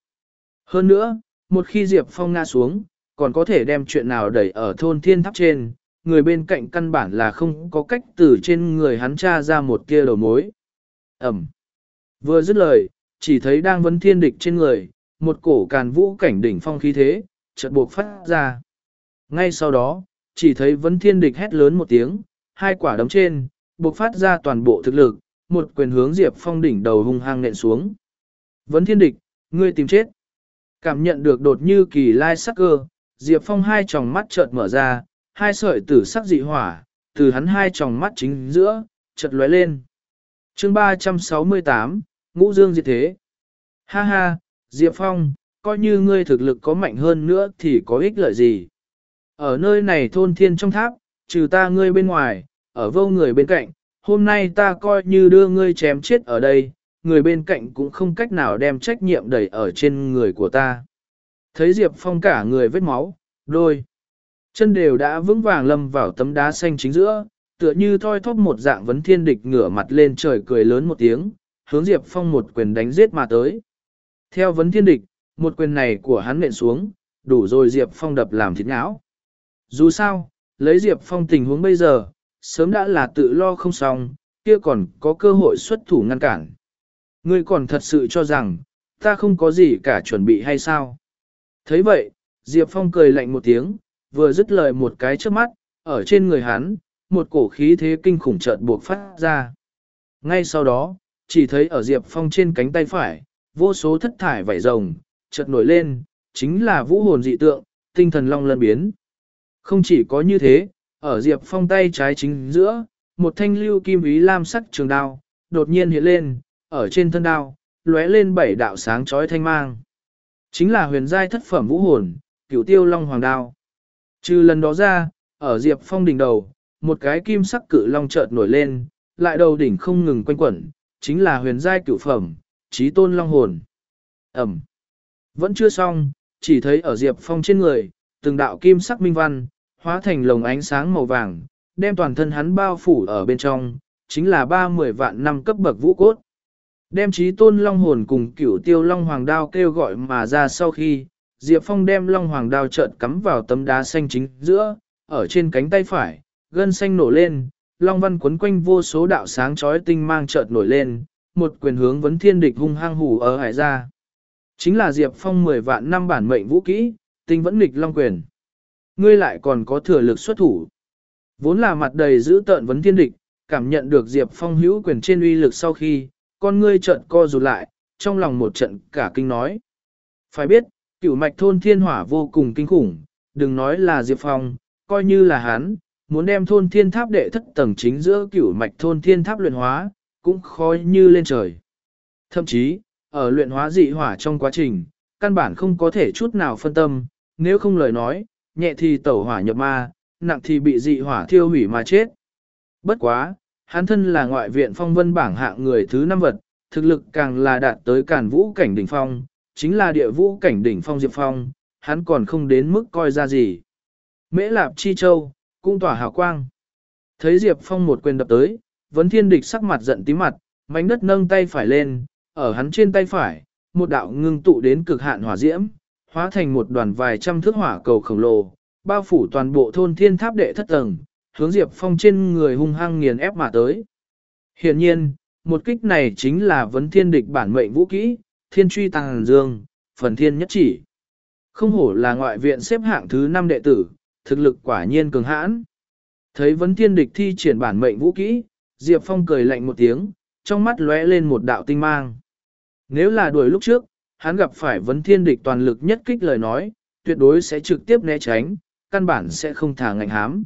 [SPEAKER 1] Hơn nữa, một khi Diệp Phong ngã xuống, còn có thể đem chuyện nào đẩy ở thôn thiên tháp trên, người bên cạnh căn bản là không có cách từ trên người hắn tra ra một kia đầu mối. Ẩm. Vừa dứt lời, chỉ thấy đang vấn thiên địch trên người, một cổ càn vũ cảnh đỉnh phong khí thế, chợt buộc phát ra. Ngay sau đó, chỉ thấy vấn thiên địch hét lớn một tiếng, hai quả đấm trên, buộc phát ra toàn bộ thực lực, một quyền hướng Diệp Phong đỉnh đầu hung hăng nện xuống. Vấn thiên địch, ngươi tìm chết. Cảm nhận được đột như kỳ lai sắc cơ, Diệp Phong hai tròng mắt chợt mở ra, hai sợi tử sắc dị hỏa, từ hắn hai tròng mắt chính giữa, chợt lóe lên. chương 368, Ngũ Dương Diệt Thế. Ha ha, Diệp Phong, coi như ngươi thực lực có mạnh hơn nữa thì có ích lợi gì. Ở nơi này thôn thiên trong tháp, trừ ta ngươi bên ngoài, ở vô người bên cạnh, hôm nay ta coi như đưa ngươi chém chết ở đây, người bên cạnh cũng không cách nào đem trách nhiệm đẩy ở trên người của ta. Thấy Diệp Phong cả người vết máu, đôi, chân đều đã vững vàng lâm vào tấm đá xanh chính giữa, tựa như thoi thóp một dạng vấn thiên địch ngửa mặt lên trời cười lớn một tiếng, hướng Diệp Phong một quyền đánh giết mà tới. Theo vấn thiên địch, một quyền này của hắn nện xuống, đủ rồi Diệp Phong đập làm thịt ngáo. Dù sao, lấy Diệp Phong tình huống bây giờ, sớm đã là tự lo không xong, kia còn có cơ hội xuất thủ ngăn cản. Ngươi còn thật sự cho rằng, ta không có gì cả chuẩn bị hay sao? Thấy vậy, Diệp Phong cười lạnh một tiếng, vừa dứt lời một cái trước mắt, ở trên người hắn, một cổ khí thế kinh khủng chợt buộc phát ra. Ngay sau đó, chỉ thấy ở Diệp Phong trên cánh tay phải, vô số thất thải vảy rồng, chợt nổi lên, chính là vũ hồn dị tượng, tinh thần long lân biến. Không chỉ có như thế, ở Diệp Phong tay trái chính giữa, một thanh lưu kim ý lam sắc trường đao, đột nhiên hiện lên, ở trên thân đao, lóe lên bảy đạo sáng chói thanh mang. Chính là huyền giai thất phẩm vũ hồn, cửu tiêu long hoàng đao. Trừ lần đó ra, ở Diệp Phong đỉnh đầu, một cái kim sắc cự long chợt nổi lên, lại đầu đỉnh không ngừng quanh quẩn, chính là huyền giai cửu phẩm, trí tôn long hồn. Ẩm. Vẫn chưa xong, chỉ thấy ở Diệp Phong trên người, từng đạo kim sắc minh văn, hóa thành lồng ánh sáng màu vàng, đem toàn thân hắn bao phủ ở bên trong, chính là ba mười vạn năm cấp bậc vũ cốt. Đem trí tôn long hồn cùng cửu tiêu long hoàng đao kêu gọi mà ra sau khi, Diệp Phong đem long hoàng đao trợn cắm vào tấm đá xanh chính giữa, ở trên cánh tay phải, gân xanh nổ lên, long văn quấn quanh vô số đạo sáng chói tinh mang chợt nổi lên, một quyền hướng vấn thiên địch hung hăng hủ ở hải ra. Chính là Diệp Phong 10 vạn năm bản mệnh vũ kỹ, tinh vẫn nghịch long quyền. Ngươi lại còn có thừa lực xuất thủ. Vốn là mặt đầy giữ tợn vấn thiên địch, cảm nhận được Diệp Phong hữu quyền trên uy lực sau khi, con ngươi trận co rụt lại, trong lòng một trận cả kinh nói. Phải biết, cửu mạch thôn thiên hỏa vô cùng kinh khủng, đừng nói là Diệp Phong, coi như là hắn, muốn đem thôn thiên tháp đệ thất tầng chính giữa cửu mạch thôn thiên tháp luyện hóa, cũng khó như lên trời. Thậm chí, ở luyện hóa dị hỏa trong quá trình, căn bản không có thể chút nào phân tâm, nếu không lời nói, nhẹ thì tẩu hỏa nhập ma, nặng thì bị dị hỏa thiêu hủy mà chết. Bất quá, hắn thân là ngoại viện phong vân bảng hạng người thứ năm vật, thực lực càng là đạt tới cản vũ cảnh đỉnh phong, chính là địa vũ cảnh đỉnh phong Diệp Phong, hắn còn không đến mức coi ra gì. Mễ Lạp Chi Châu, cũng tỏa hào quang. Thấy Diệp Phong một quyền đập tới, vấn thiên địch sắc mặt giận tím mặt, mảnh đất nâng tay phải lên, ở hắn trên tay phải, một đạo ngưng tụ đến cực hạn hỏa diễm, hóa thành một đoàn vài trăm thước hỏa cầu khổng lồ, bao phủ toàn bộ thôn thiên tháp đệ thất tầng, hướng Diệp Phong trên người hung hăng nghiền ép mà tới. Hiện nhiên, một kích này chính là vấn thiên địch bản mệnh vũ kỹ, thiên truy tàng dương, phần thiên nhất chỉ. Không hổ là ngoại viện xếp hạng thứ 5 đệ tử, thực lực quả nhiên cường hãn. Thấy vấn thiên địch thi triển bản mệnh vũ kỹ, Diệp Phong cười lạnh một tiếng, trong mắt lóe lên một đạo tinh mang. Nếu là đuổi lúc trước, hắn gặp phải vấn thiên địch toàn lực nhất kích lời nói, tuyệt đối sẽ trực tiếp né tránh, căn bản sẽ không thả ngạnh hám.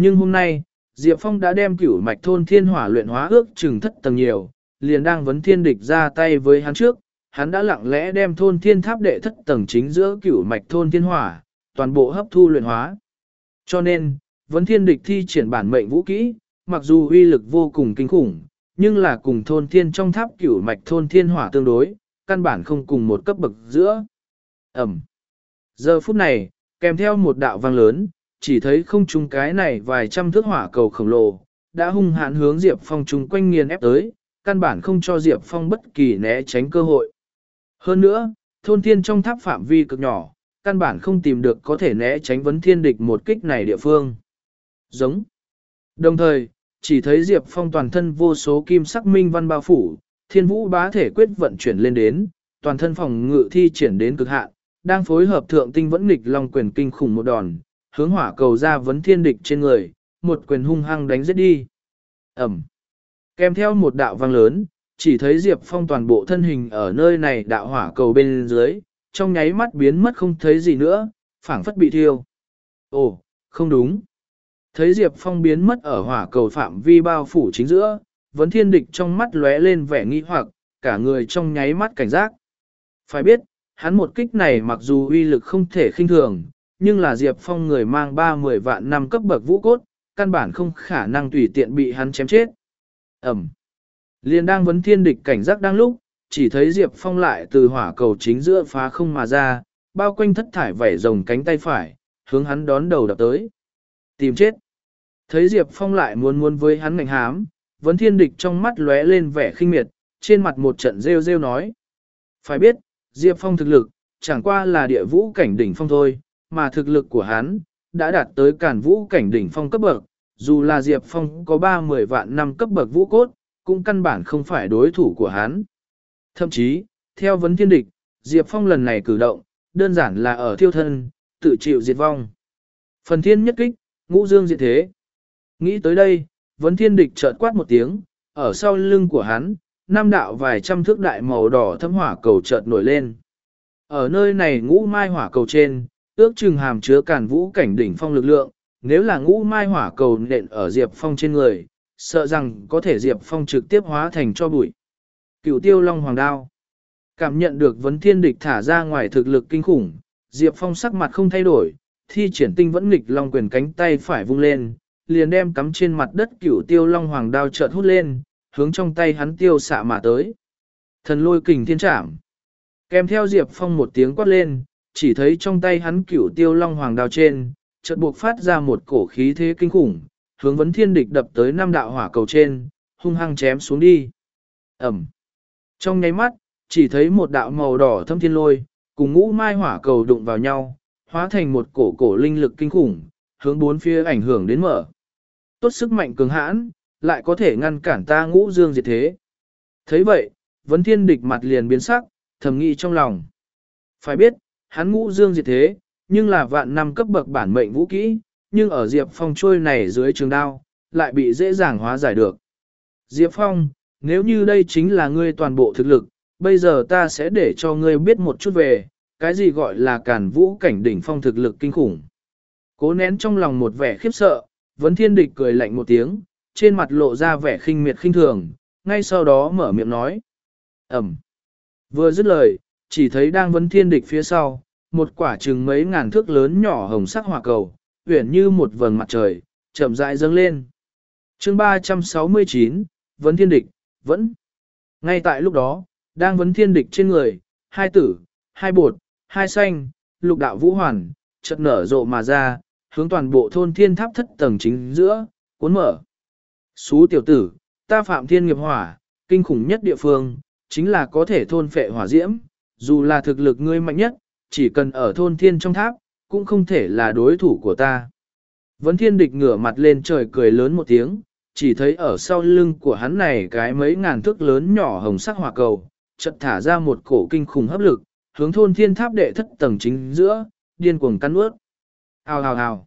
[SPEAKER 1] Nhưng hôm nay, Diệp Phong đã đem cửu mạch thôn thiên hỏa luyện hóa ước chừng thất tầng nhiều, liền đang vấn thiên địch ra tay với hắn trước, hắn đã lặng lẽ đem thôn thiên tháp đệ thất tầng chính giữa cửu mạch thôn thiên hỏa, toàn bộ hấp thu luyện hóa. Cho nên, vấn thiên địch thi triển bản mệnh vũ kỹ, mặc dù uy lực vô cùng kinh khủng, nhưng là cùng thôn thiên trong tháp cửu mạch thôn thiên hỏa tương đối, căn bản không cùng một cấp bậc giữa. Ẩm. Giờ phút này, kèm theo một đạo vang lớn, chỉ thấy không trung cái này vài trăm thước hỏa cầu khổng lồ, đã hung hãn hướng Diệp Phong chung quanh nghiền ép tới, căn bản không cho Diệp Phong bất kỳ né tránh cơ hội. Hơn nữa, thôn thiên trong tháp phạm vi cực nhỏ, căn bản không tìm được có thể né tránh vấn thiên địch một kích này địa phương. Giống. Đồng thời, chỉ thấy Diệp Phong toàn thân vô số kim sắc minh văn bao phủ, thiên vũ bá thể quyết vận chuyển lên đến, toàn thân phòng ngự thi triển đến cực hạn, đang phối hợp thượng tinh vẫn nghịch long quyền kinh khủng một đòn, hướng hỏa cầu ra vấn thiên địch trên người, một quyền hung hăng đánh giết đi. Ẩm. Kèm theo một đạo vang lớn, chỉ thấy Diệp Phong toàn bộ thân hình ở nơi này đạo hỏa cầu bên dưới, trong nháy mắt biến mất không thấy gì nữa, phảng phất bị thiêu. Ồ, không đúng. Thấy Diệp Phong biến mất ở hỏa cầu phạm vi bao phủ chính giữa, vấn thiên địch trong mắt lóe lên vẻ nghi hoặc, cả người trong nháy mắt cảnh giác. Phải biết, hắn một kích này mặc dù uy lực không thể khinh thường, nhưng là Diệp Phong người mang 30 vạn năm cấp bậc vũ cốt, căn bản không khả năng tùy tiện bị hắn chém chết. Ẩm. Liên đang vấn thiên địch cảnh giác đang lúc, chỉ thấy Diệp Phong lại từ hỏa cầu chính giữa phá không mà ra, bao quanh thất thải vảy rồng cánh tay phải, hướng hắn đón đầu đập tới. Tìm chết. Thấy Diệp Phong lại muốn muốn với hắn ngành hám, vấn thiên địch trong mắt lóe lên vẻ khinh miệt, trên mặt một trận rêu rêu nói. Phải biết, Diệp Phong thực lực, chẳng qua là địa vũ cảnh đỉnh phong thôi, mà thực lực của hắn, đã đạt tới cản vũ cảnh đỉnh phong cấp bậc, dù là Diệp Phong có 30 vạn năm cấp bậc vũ cốt, cũng căn bản không phải đối thủ của hắn. Thậm chí, theo vấn thiên địch, Diệp Phong lần này cử động, đơn giản là ở thiêu thân, tự chịu diệt vong. Phần thiên nhất kích, ngũ dương diệt thế. Nghĩ tới đây, vấn thiên địch chợt quát một tiếng, ở sau lưng của hắn, nam đạo vài trăm thước đại màu đỏ thâm hỏa cầu chợt nổi lên. Ở nơi này ngũ mai hỏa cầu trên, ước chừng hàm chứa cản vũ cảnh đỉnh phong lực lượng, nếu là ngũ mai hỏa cầu nện ở Diệp Phong trên người, sợ rằng có thể Diệp Phong trực tiếp hóa thành cho bụi. Cửu tiêu long hoàng đao. Cảm nhận được vấn thiên địch thả ra ngoài thực lực kinh khủng, Diệp Phong sắc mặt không thay đổi, thi triển tinh vẫn nghịch long quyền cánh tay phải vung lên, liền đem cắm trên mặt đất cửu tiêu long hoàng đao chợt hút lên, hướng trong tay hắn tiêu xạ mà tới. Thần lôi kình thiên trảm. Kèm theo Diệp Phong một tiếng quát lên, chỉ thấy trong tay hắn cửu tiêu long hoàng đao trên, chợt buộc phát ra một cổ khí thế kinh khủng, hướng vấn thiên địch đập tới năm đạo hỏa cầu trên, hung hăng chém xuống đi. Ẩm. Trong nháy mắt, chỉ thấy một đạo màu đỏ thâm thiên lôi, cùng ngũ mai hỏa cầu đụng vào nhau, hóa thành một cổ cổ linh lực kinh khủng, hướng bốn phía ảnh hưởng đến mở. Tốt sức mạnh cường hãn, lại có thể ngăn cản ta ngũ dương diệt thế. thấy vậy, vấn thiên địch mặt liền biến sắc, thầm nghĩ trong lòng. Phải biết, hắn ngũ dương diệt thế, nhưng là vạn năm cấp bậc bản mệnh vũ kỹ, nhưng ở Diệp Phong trôi này dưới trường đao, lại bị dễ dàng hóa giải được. Diệp Phong, nếu như đây chính là ngươi toàn bộ thực lực, bây giờ ta sẽ để cho ngươi biết một chút về, cái gì gọi là cản vũ cảnh đỉnh phong thực lực kinh khủng. Cố nén trong lòng một vẻ khiếp sợ, vấn thiên địch cười lạnh một tiếng, trên mặt lộ ra vẻ khinh miệt khinh thường, ngay sau đó mở miệng nói. Ẩm. Vừa dứt lời, chỉ thấy đang vấn thiên địch phía sau, một quả trừng mấy ngàn thước lớn nhỏ hồng sắc hỏa cầu, uyển như một vầng mặt trời, chậm rãi dâng lên. chương 369, vấn thiên địch, vẫn. Ngay tại lúc đó, đang vấn thiên địch trên người, hai tử, hai bột, hai xanh, lục đạo vũ hoàn, chợt nở rộ mà ra, hướng toàn bộ thôn thiên tháp thất tầng chính giữa, cuốn mở. Xú tiểu tử, ta phạm thiên nghiệp hỏa, kinh khủng nhất địa phương, chính là có thể thôn phệ hỏa diễm, dù là thực lực ngươi mạnh nhất, chỉ cần ở thôn thiên trong tháp, cũng không thể là đối thủ của ta. Vấn thiên địch ngửa mặt lên trời cười lớn một tiếng, chỉ thấy ở sau lưng của hắn này cái mấy ngàn thước lớn nhỏ hồng sắc hỏa cầu, chợt thả ra một cổ kinh khủng hấp lực, hướng thôn thiên tháp đệ thất tầng chính giữa, điên cuồng cắn ướt. Hào hào hào.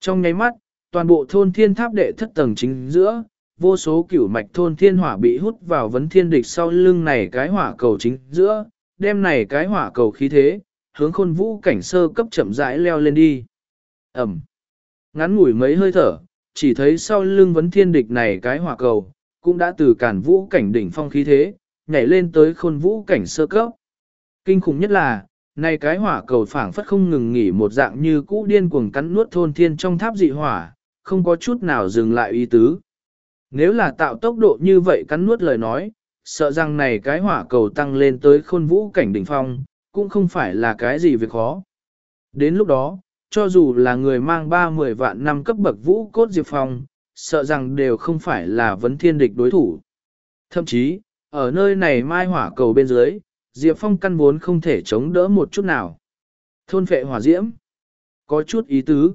[SPEAKER 1] Trong nháy mắt, Toàn bộ thôn thiên tháp đệ thất tầng chính giữa, vô số cửu mạch thôn thiên hỏa bị hút vào vấn thiên địch sau lưng này cái hỏa cầu chính giữa, đem này cái hỏa cầu khí thế, hướng khôn vũ cảnh sơ cấp chậm rãi leo lên đi. Ẩm. Ngắn ngủi mấy hơi thở, chỉ thấy sau lưng vấn thiên địch này cái hỏa cầu, cũng đã từ cản vũ cảnh đỉnh phong khí thế, nhảy lên tới khôn vũ cảnh sơ cấp. Kinh khủng nhất là, này cái hỏa cầu phảng phất không ngừng nghỉ một dạng như cũ điên cuồng cắn nuốt thôn thiên trong tháp dị hỏa, không có chút nào dừng lại ý tứ. Nếu là tạo tốc độ như vậy cắn nuốt lời nói, sợ rằng này cái hỏa cầu tăng lên tới khôn vũ cảnh đỉnh phong, cũng không phải là cái gì việc khó. Đến lúc đó, cho dù là người mang 30 vạn năm cấp bậc vũ cốt Diệp Phong, sợ rằng đều không phải là vấn thiên địch đối thủ. Thậm chí, ở nơi này mai hỏa cầu bên dưới, Diệp Phong căn vốn không thể chống đỡ một chút nào. Thôn phệ hỏa diễm. Có chút ý tứ.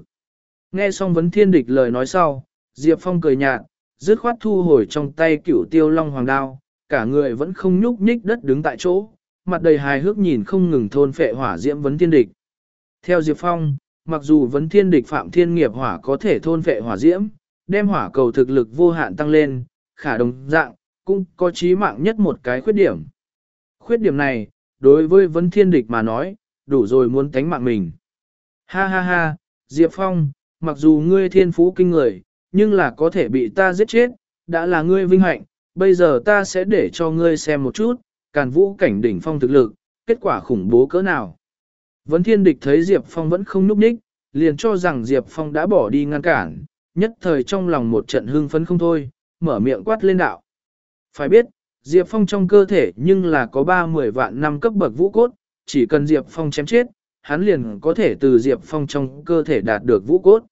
[SPEAKER 1] Nghe xong vấn thiên địch lời nói sau, Diệp Phong cười nhạt, dứt khoát thu hồi trong tay cửu tiêu long hoàng đao, cả người vẫn không nhúc nhích đất đứng tại chỗ, mặt đầy hài hước nhìn không ngừng thôn phệ hỏa diễm vấn thiên địch. Theo Diệp Phong, mặc dù vấn thiên địch phạm thiên nghiệp hỏa có thể thôn phệ hỏa diễm, đem hỏa cầu thực lực vô hạn tăng lên, khả đồng dạng, cũng có chí mạng nhất một cái khuyết điểm. Khuyết điểm này, đối với vấn thiên địch mà nói, đủ rồi muốn tánh mạng mình. Ha ha ha, Diệp Phong, mặc dù ngươi thiên phú kinh người, nhưng là có thể bị ta giết chết, đã là ngươi vinh hạnh, bây giờ ta sẽ để cho ngươi xem một chút, càn vũ cảnh đỉnh phong thực lực, kết quả khủng bố cỡ nào. Vấn thiên địch thấy Diệp Phong vẫn không núp ních, liền cho rằng Diệp Phong đã bỏ đi ngăn cản, nhất thời trong lòng một trận hưng phấn không thôi, mở miệng quát lên đạo. Phải biết, Diệp Phong trong cơ thể nhưng là có 30 vạn năm cấp bậc vũ cốt, chỉ cần Diệp Phong chém chết, hắn liền có thể từ Diệp Phong trong cơ thể đạt được vũ cốt.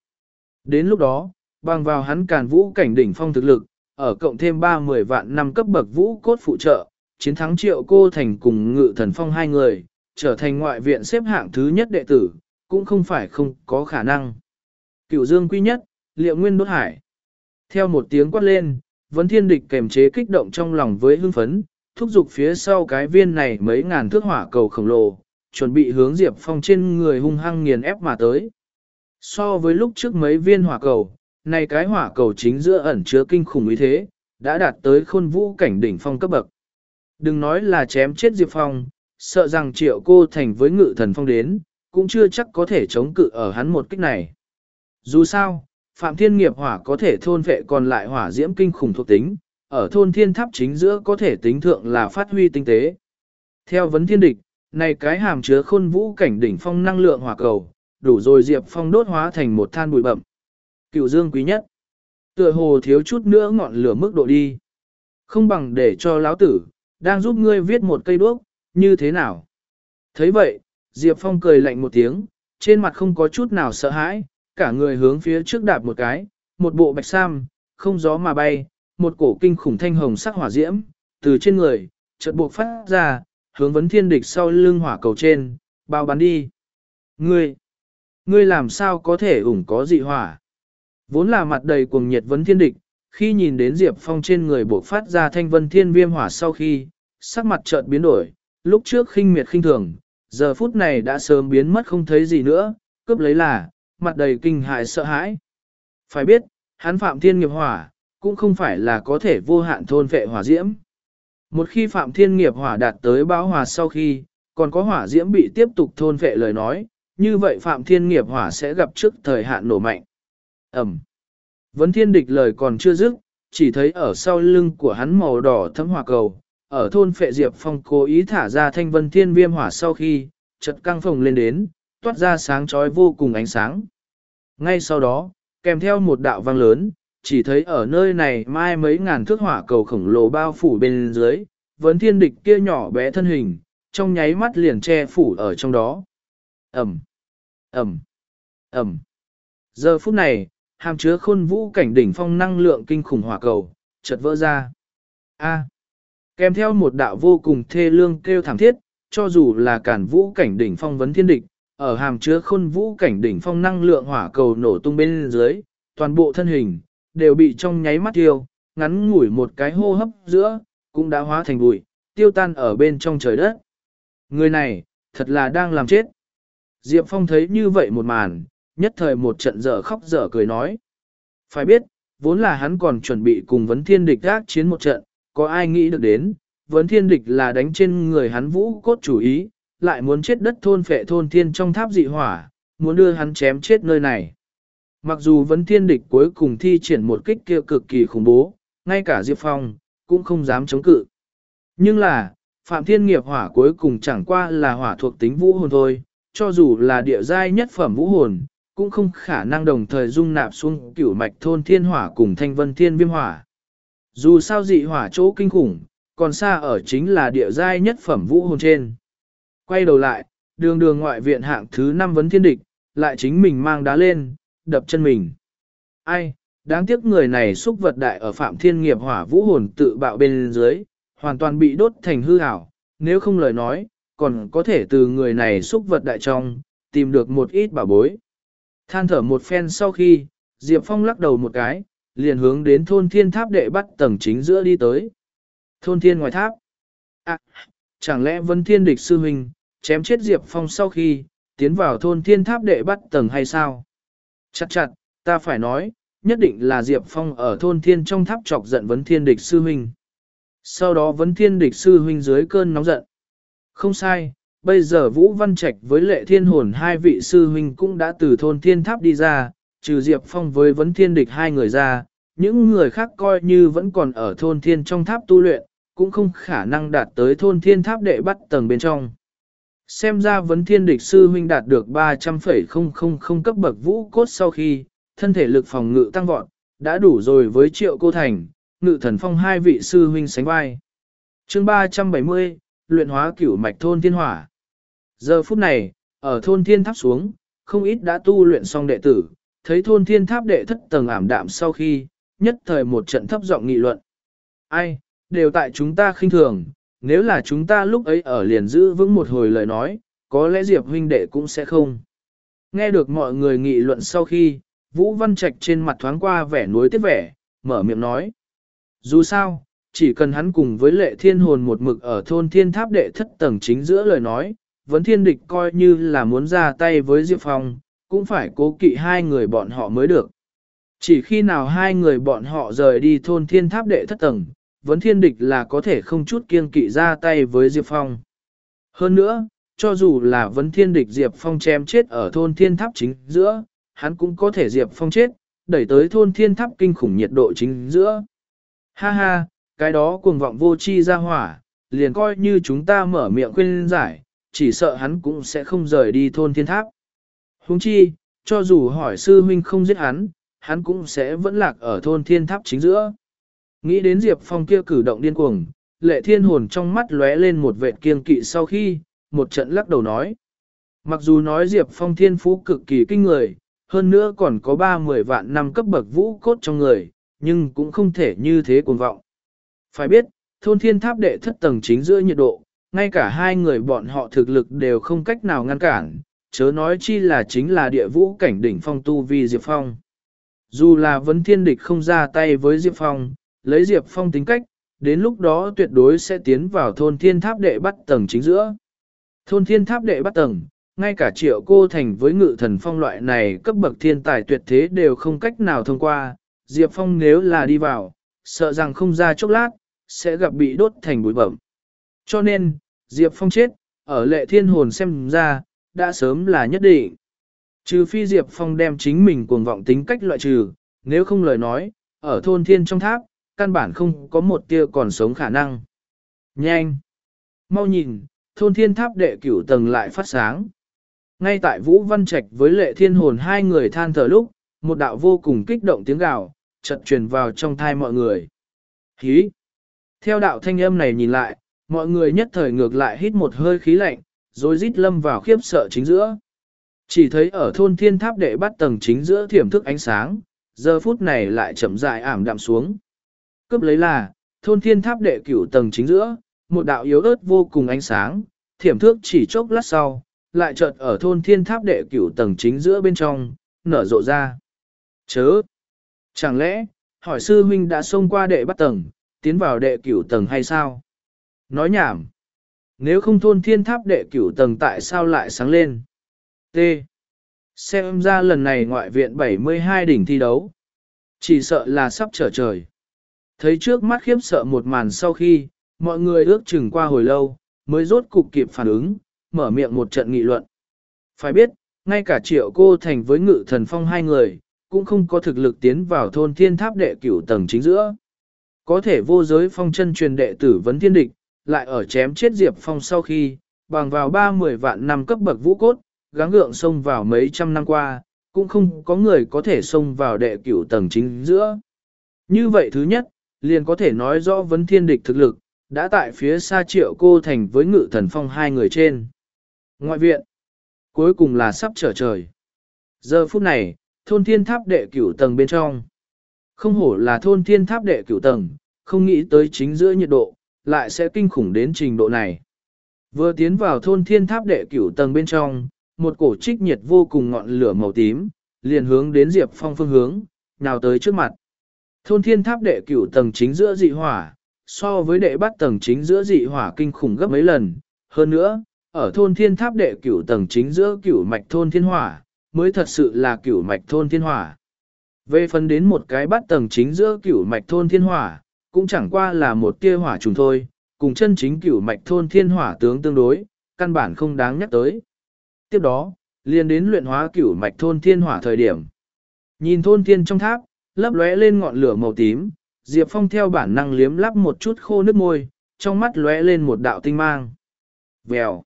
[SPEAKER 1] Đến lúc đó, bằng vào hắn càn vũ cảnh đỉnh phong thực lực, ở cộng thêm 30 vạn năm cấp bậc vũ cốt phụ trợ, chiến thắng triệu cô thành cùng ngự thần phong hai người, trở thành ngoại viện xếp hạng thứ nhất đệ tử, cũng không phải không có khả năng. Cựu dương quy nhất, liệu nguyên đốt hải. Theo một tiếng quát lên, vấn thiên địch kềm chế kích động trong lòng với hưng phấn, thúc giục phía sau cái viên này mấy ngàn thước hỏa cầu khổng lồ, chuẩn bị hướng Diệp Phong trên người hung hăng nghiền ép mà tới. So với lúc trước mấy viên hỏa cầu, này cái hỏa cầu chính giữa ẩn chứa kinh khủng ý thế, đã đạt tới khôn vũ cảnh đỉnh phong cấp bậc. Đừng nói là chém chết Diệp Phong, sợ rằng triệu cô thành với ngự thần phong đến, cũng chưa chắc có thể chống cự ở hắn một kích này. Dù sao, Phạm Thiên nghiệp hỏa có thể thôn vệ còn lại hỏa diễm kinh khủng thuộc tính, ở thôn thiên tháp chính giữa có thể tính thượng là phát huy tinh tế. Theo vấn thiên địch, này cái hàm chứa khôn vũ cảnh đỉnh phong năng lượng hỏa cầu, đủ rồi Diệp Phong đốt hóa thành một than bụi bậm. Cựu dương quý nhất. Tựa hồ thiếu chút nữa ngọn lửa mức độ đi. Không bằng để cho lão tử, đang giúp ngươi viết một cây đuốc, như thế nào? thấy vậy, Diệp Phong cười lạnh một tiếng, trên mặt không có chút nào sợ hãi, cả người hướng phía trước đạp một cái, một bộ bạch sam, không gió mà bay, một cổ kinh khủng thanh hồng sắc hỏa diễm, từ trên người, chợt buộc phát ra, hướng vấn thiên địch sau lưng hỏa cầu trên, bao bắn đi. Ngươi, ngươi làm sao có thể ủng có dị hỏa? Vốn là mặt đầy cuồng nhiệt vấn thiên địch, khi nhìn đến Diệp Phong trên người buộc phát ra thanh vân thiên viêm hỏa sau khi, sắc mặt chợt biến đổi, lúc trước khinh miệt khinh thường, giờ phút này đã sớm biến mất không thấy gì nữa, cướp lấy là, mặt đầy kinh hại sợ hãi. Phải biết, hắn phạm thiên nghiệp hỏa, cũng không phải là có thể vô hạn thôn vệ hỏa diễm. Một khi phạm thiên nghiệp hỏa đạt tới bão hòa sau khi, còn có hỏa diễm bị tiếp tục thôn vệ lời nói, như vậy phạm thiên nghiệp hỏa sẽ gặp trước thời hạn nổ mạnh. Ẩm. Vấn thiên địch lời còn chưa dứt, chỉ thấy ở sau lưng của hắn màu đỏ thấm hỏa cầu, ở thôn phệ diệp phong cố ý thả ra thanh vân thiên viêm hỏa sau khi, chật căng phồng lên đến, toát ra sáng chói vô cùng ánh sáng. Ngay sau đó, kèm theo một đạo vang lớn, chỉ thấy ở nơi này mai mấy ngàn thước hỏa cầu khổng lồ bao phủ bên dưới, vấn thiên địch kia nhỏ bé thân hình, trong nháy mắt liền che phủ ở trong đó. Ẩm, Ẩm, Ẩm. Giờ phút này, hàm chứa khôn vũ cảnh đỉnh phong năng lượng kinh khủng hỏa cầu, chợt vỡ ra. A. Kèm theo một đạo vô cùng thê lương kêu thảm thiết, cho dù là cản vũ cảnh đỉnh phong vấn thiên địch, ở hàm chứa khôn vũ cảnh đỉnh phong năng lượng hỏa cầu nổ tung bên dưới, toàn bộ thân hình, đều bị trong nháy mắt tiêu, ngắn ngủi một cái hô hấp giữa, cũng đã hóa thành bụi, tiêu tan ở bên trong trời đất. Người này, thật là đang làm chết. Diệp Phong thấy như vậy một màn, nhất thời một trận dở khóc dở cười nói. Phải biết, vốn là hắn còn chuẩn bị cùng vấn thiên địch gác chiến một trận, có ai nghĩ được đến, vấn thiên địch là đánh trên người hắn vũ cốt chủ ý, lại muốn chết đất thôn phệ thôn thiên trong tháp dị hỏa, muốn đưa hắn chém chết nơi này. Mặc dù vấn thiên địch cuối cùng thi triển một kích kia cực kỳ khủng bố, ngay cả Diệp Phong, cũng không dám chống cự. Nhưng là, Phạm Thiên nghiệp hỏa cuối cùng chẳng qua là hỏa thuộc tính vũ hồn thôi, cho dù là địa giai nhất phẩm vũ hồn, cũng không khả năng đồng thời dung nạp xuống cửu mạch thôn thiên hỏa cùng thanh vân thiên viêm hỏa. Dù sao dị hỏa chỗ kinh khủng, còn xa ở chính là địa giai nhất phẩm vũ hồn trên. Quay đầu lại, đường đường ngoại viện hạng thứ 5 vấn thiên địch, lại chính mình mang đá lên, đập chân mình. Ai, đáng tiếc người này xúc vật đại ở phạm thiên nghiệp hỏa vũ hồn tự bạo bên dưới, hoàn toàn bị đốt thành hư ảo, nếu không lời nói, còn có thể từ người này xúc vật đại trong, tìm được một ít bảo bối. Than thở một phen sau khi, Diệp Phong lắc đầu một cái, liền hướng đến thôn thiên tháp đệ bắt tầng chính giữa đi tới. Thôn thiên ngoài tháp. À, chẳng lẽ vân thiên địch sư huynh, chém chết Diệp Phong sau khi, tiến vào thôn thiên tháp đệ bắt tầng hay sao? Chặt chặt, ta phải nói, nhất định là Diệp Phong ở thôn thiên trong tháp chọc giận vấn thiên địch sư huynh. Sau đó vấn thiên địch sư huynh dưới cơn nóng giận. Không sai, bây giờ Vũ Văn Trạch với lệ thiên hồn hai vị sư huynh cũng đã từ thôn thiên tháp đi ra, trừ Diệp Phong với vấn thiên địch hai người ra, những người khác coi như vẫn còn ở thôn thiên trong tháp tu luyện, cũng không khả năng đạt tới thôn thiên tháp đệ bắt tầng bên trong. Xem ra vấn thiên địch sư huynh đạt được 300,000 cấp bậc vũ cốt sau khi, thân thể lực phòng ngự tăng vọt, đã đủ rồi với triệu cô thành, ngự thần phong hai vị sư huynh sánh vai. chương 370, luyện hóa cửu mạch thôn thiên hỏa. Giờ phút này, ở thôn thiên tháp xuống, không ít đã tu luyện xong đệ tử, thấy thôn thiên tháp đệ thất tầng ảm đạm sau khi, nhất thời một trận thấp giọng nghị luận. Ai, đều tại chúng ta khinh thường, nếu là chúng ta lúc ấy ở liền giữ vững một hồi lời nói, có lẽ Diệp huynh đệ cũng sẽ không. Nghe được mọi người nghị luận sau khi, Vũ Văn Trạch trên mặt thoáng qua vẻ nuối tiếc vẻ, mở miệng nói. Dù sao, chỉ cần hắn cùng với lệ thiên hồn một mực ở thôn thiên tháp đệ thất tầng chính giữa lời nói, vấn thiên địch coi như là muốn ra tay với Diệp Phong, cũng phải cố kỵ hai người bọn họ mới được. Chỉ khi nào hai người bọn họ rời đi thôn thiên tháp đệ thất tầng, vấn thiên địch là có thể không chút kiên kỵ ra tay với Diệp Phong. Hơn nữa, cho dù là vấn thiên địch Diệp Phong chém chết ở thôn thiên tháp chính giữa, hắn cũng có thể Diệp Phong chết, đẩy tới thôn thiên tháp kinh khủng nhiệt độ chính giữa. Ha ha, cái đó cuồng vọng vô chi ra hỏa, liền coi như chúng ta mở miệng khuyên giải, chỉ sợ hắn cũng sẽ không rời đi thôn thiên tháp. Huống chi, cho dù hỏi sư huynh không giết hắn, hắn cũng sẽ vẫn lạc ở thôn thiên tháp chính giữa. Nghĩ đến Diệp Phong kia cử động điên cuồng, lệ thiên hồn trong mắt lóe lên một vệt kiên kỵ sau khi, một trận lắc đầu nói. Mặc dù nói Diệp Phong thiên phú cực kỳ kinh người, hơn nữa còn có ba mười vạn năm cấp bậc vũ cốt trong người, nhưng cũng không thể như thế cuồng vọng. Phải biết, thôn thiên tháp đệ thất tầng chính giữa nhiệt độ, ngay cả hai người bọn họ thực lực đều không cách nào ngăn cản, chớ nói chi là chính là địa vũ cảnh đỉnh phong tu vi Diệp Phong. Dù là vấn thiên địch không ra tay với Diệp Phong, lấy Diệp Phong tính cách, đến lúc đó tuyệt đối sẽ tiến vào thôn thiên tháp đệ bắt tầng chính giữa. Thôn thiên tháp đệ bắt tầng, ngay cả triệu cô thành với ngự thần phong loại này cấp bậc thiên tài tuyệt thế đều không cách nào thông qua, Diệp Phong nếu là đi vào, sợ rằng không ra chốc lát, sẽ gặp bị đốt thành bụi bẩm. Cho nên, Diệp Phong chết, ở lệ thiên hồn xem ra, đã sớm là nhất định. Trừ phi Diệp Phong đem chính mình cuồng vọng tính cách loại trừ, nếu không lời nói, ở thôn thiên trong tháp, căn bản không có một tia còn sống khả năng. Nhanh! Mau nhìn, thôn thiên tháp đệ cửu tầng lại phát sáng. Ngay tại Vũ Văn Trạch với lệ thiên hồn hai người than thở lúc, một đạo vô cùng kích động tiếng gào, chợt truyền vào trong thai mọi người. Hí! Theo đạo thanh âm này nhìn lại, mọi người nhất thời ngược lại hít một hơi khí lạnh, rồi rít lâm vào khiếp sợ chính giữa. Chỉ thấy ở thôn thiên tháp đệ bắt tầng chính giữa thiểm thức ánh sáng, giờ phút này lại chậm rãi ảm đạm xuống. Cướp lấy là, thôn thiên tháp đệ cửu tầng chính giữa, một đạo yếu ớt vô cùng ánh sáng, thiểm thước chỉ chốc lát sau, lại chợt ở thôn thiên tháp đệ cửu tầng chính giữa bên trong, nở rộ ra. Chớ! Chẳng lẽ, hỏi sư huynh đã xông qua đệ bắt tầng, tiến vào đệ cửu tầng hay sao? Nói nhảm! Nếu không thôn thiên tháp đệ cửu tầng tại sao lại sáng lên? T. Xem ra lần này ngoại viện 72 đỉnh thi đấu. Chỉ sợ là sắp trở trời. Thấy trước mắt khiếp sợ một màn sau khi, mọi người ước chừng qua hồi lâu, mới rốt cục kịp phản ứng, mở miệng một trận nghị luận. Phải biết, ngay cả triệu cô thành với ngự thần phong hai người, cũng không có thực lực tiến vào thôn thiên tháp đệ cửu tầng chính giữa. Có thể vô giới phong chân truyền đệ tử vấn thiên địch, lại ở chém chết Diệp Phong sau khi, bằng vào ba mười vạn năm cấp bậc vũ cốt, gắng gượng xông vào mấy trăm năm qua, cũng không có người có thể xông vào đệ cửu tầng chính giữa. Như vậy thứ nhất, liền có thể nói rõ vấn thiên địch thực lực, đã tại phía xa triệu cô thành với ngự thần phong hai người trên. Ngoại viện, cuối cùng là sắp trở trời. Giờ phút này, thôn thiên tháp đệ cửu tầng bên trong. Không hổ là thôn thiên tháp đệ cửu tầng, không nghĩ tới chính giữa nhiệt độ, lại sẽ kinh khủng đến trình độ này. Vừa tiến vào thôn thiên tháp đệ cửu tầng bên trong, một cổ trích nhiệt vô cùng ngọn lửa màu tím, liền hướng đến Diệp Phong phương hướng, nào tới trước mặt. Thôn thiên tháp đệ cửu tầng chính giữa dị hỏa, so với đệ bắt tầng chính giữa dị hỏa kinh khủng gấp mấy lần. Hơn nữa, ở thôn thiên tháp đệ cửu tầng chính giữa cửu mạch thôn thiên hỏa, mới thật sự là cửu mạch thôn thiên hỏa. Về phần đến một cái bắt tầng chính giữa cửu mạch thôn thiên hỏa, cũng chẳng qua là một tia hỏa trùng thôi, cùng chân chính cửu mạch thôn thiên hỏa tướng tương đối, căn bản không đáng nhắc tới. Tiếp đó, liền đến luyện hóa cửu mạch thôn thiên hỏa thời điểm. Nhìn thôn thiên trong tháp, lấp lóe lên ngọn lửa màu tím, Diệp Phong theo bản năng liếm lắp một chút khô nước môi, trong mắt lóe lên một đạo tinh mang. Vèo.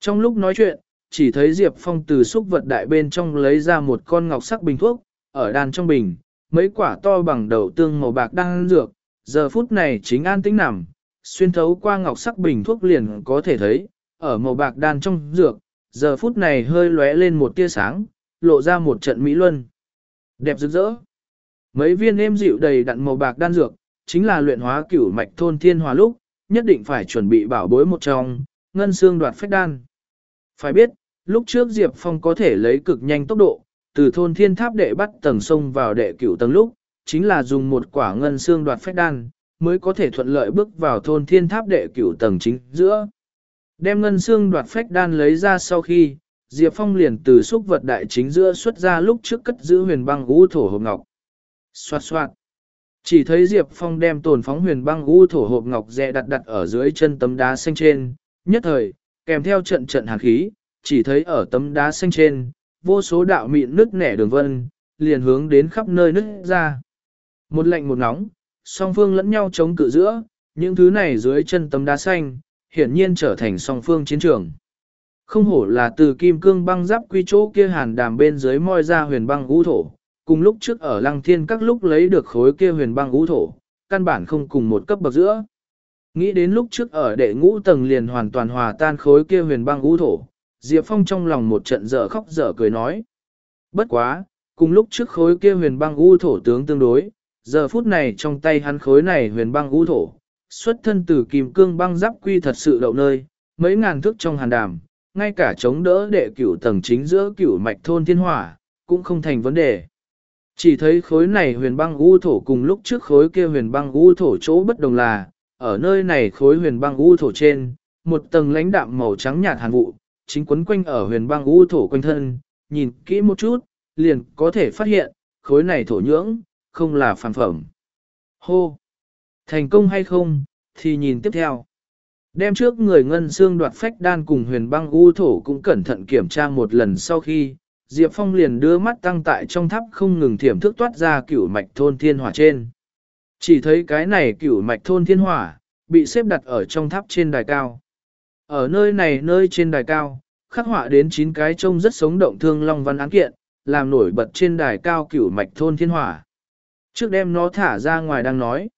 [SPEAKER 1] Trong lúc nói chuyện, chỉ thấy Diệp Phong từ xúc vật đại bên trong lấy ra một con ngọc sắc bình thuốc, ở đàn trong bình, mấy quả to bằng đầu tương màu bạc đang dược, giờ phút này chính an tĩnh nằm, xuyên thấu qua ngọc sắc bình thuốc liền có thể thấy, ở màu bạc đan trong dược, giờ phút này hơi lóe lên một tia sáng, lộ ra một trận mỹ luân. Đẹp rực rỡ. Mấy viên êm dịu đầy đặn màu bạc đan dược, chính là luyện hóa cửu mạch thôn thiên hòa lúc, nhất định phải chuẩn bị bảo bối một trong, ngân xương đoạt phách đan. Phải biết, lúc trước Diệp Phong có thể lấy cực nhanh tốc độ, từ thôn thiên tháp đệ bắt tầng sông vào đệ cửu tầng lúc, chính là dùng một quả ngân xương đoạt phách đan, mới có thể thuận lợi bước vào thôn thiên tháp đệ cửu tầng chính giữa. Đem ngân xương đoạt phách đan lấy ra sau khi, Diệp Phong liền từ xúc vật đại chính giữa xuất ra lúc trước cất giữ huyền băng u thổ hộp ngọc. Xoạt xoạt. Chỉ thấy Diệp Phong đem tồn phóng huyền băng u thổ hộp ngọc dẹ đặt đặt ở dưới chân tấm đá xanh trên, nhất thời, kèm theo trận trận hàn khí, chỉ thấy ở tấm đá xanh trên, vô số đạo mịn nứt nẻ đường vân, liền hướng đến khắp nơi nứt ra. Một lạnh một nóng, song phương lẫn nhau chống cự giữa, những thứ này dưới chân tấm đá xanh, hiển nhiên trở thành song phương chiến trường. Không hổ là từ kim cương băng giáp quy chỗ kia hàn đàm bên dưới moi ra huyền băng u thổ, cùng lúc trước ở lăng thiên các lúc lấy được khối kia huyền băng u thổ, căn bản không cùng một cấp bậc giữa. Nghĩ đến lúc trước ở đệ ngũ tầng liền hoàn toàn hòa tan khối kia huyền băng u thổ, Diệp Phong trong lòng một trận dở khóc dở cười nói. Bất quá, cùng lúc trước khối kia huyền băng u thổ tướng tương đối, giờ phút này trong tay hắn khối này huyền băng u thổ, xuất thân từ kim cương băng giáp quy thật sự đậu nơi, mấy ngàn thước trong hàn đàm, ngay cả chống đỡ đệ cửu tầng chính giữa cửu mạch thôn thiên hỏa, cũng không thành vấn đề. Chỉ thấy khối này huyền băng u thổ cùng lúc trước khối kia huyền băng u thổ chỗ bất đồng là, ở nơi này khối huyền băng u thổ trên, một tầng lãnh đạm màu trắng nhạt hàn vụ, chính quấn quanh ở huyền băng u thổ quanh thân, nhìn kỹ một chút, liền có thể phát hiện, khối này thổ nhưỡng, không là phản phẩm. Hô! Thành công hay không, thì nhìn tiếp theo. Đem trước người ngân xương đoạt phách đan cùng huyền băng u thổ cũng cẩn thận kiểm tra một lần sau khi, Diệp Phong liền đưa mắt tăng tại trong tháp không ngừng thiểm thức toát ra cửu mạch thôn thiên hỏa trên. Chỉ thấy cái này cửu mạch thôn thiên hỏa, bị xếp đặt ở trong tháp trên đài cao. Ở nơi này nơi trên đài cao, khắc họa đến 9 cái trông rất sống động thương long văn án kiện, làm nổi bật trên đài cao cửu mạch thôn thiên hỏa. Trước đem nó thả ra ngoài đang nói.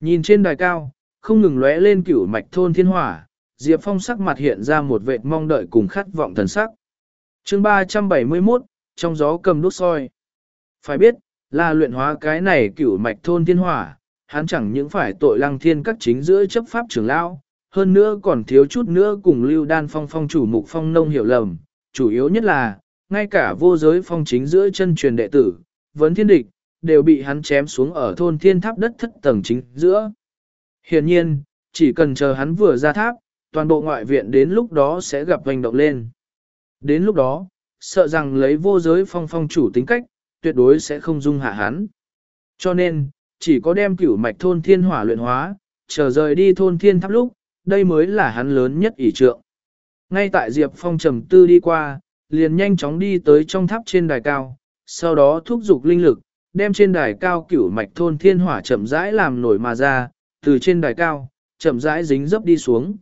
[SPEAKER 1] Nhìn trên đài cao, không ngừng lóe lên cửu mạch thôn thiên hỏa, Diệp Phong sắc mặt hiện ra một vệt mong đợi cùng khát vọng thần sắc. chương 371, trong gió cầm đốt soi. Phải biết, là luyện hóa cái này cửu mạch thôn thiên hỏa, hắn chẳng những phải tội lăng thiên các chính giữa chấp pháp trưởng lao, hơn nữa còn thiếu chút nữa cùng lưu đan phong phong chủ mục phong nông hiểu lầm, chủ yếu nhất là, ngay cả vô giới phong chính giữa chân truyền đệ tử, vấn thiên địch, đều bị hắn chém xuống ở thôn thiên tháp đất thất tầng chính giữa. Hiển nhiên, chỉ cần chờ hắn vừa ra tháp, toàn bộ ngoại viện đến lúc đó sẽ gặp hành động lên. Đến lúc đó, sợ rằng lấy vô giới phong phong chủ tính cách, tuyệt đối sẽ không dung hạ hắn. Cho nên, chỉ có đem cửu mạch thôn thiên hỏa luyện hóa, chờ rời đi thôn thiên tháp lúc, đây mới là hắn lớn nhất ỷ trượng. Ngay tại Diệp Phong trầm tư đi qua, liền nhanh chóng đi tới trong tháp trên đài cao, sau đó thúc giục linh lực, đem trên đài cao cửu mạch thôn thiên hỏa chậm rãi làm nổi mà ra, từ trên đài cao, chậm rãi dính dấp đi xuống.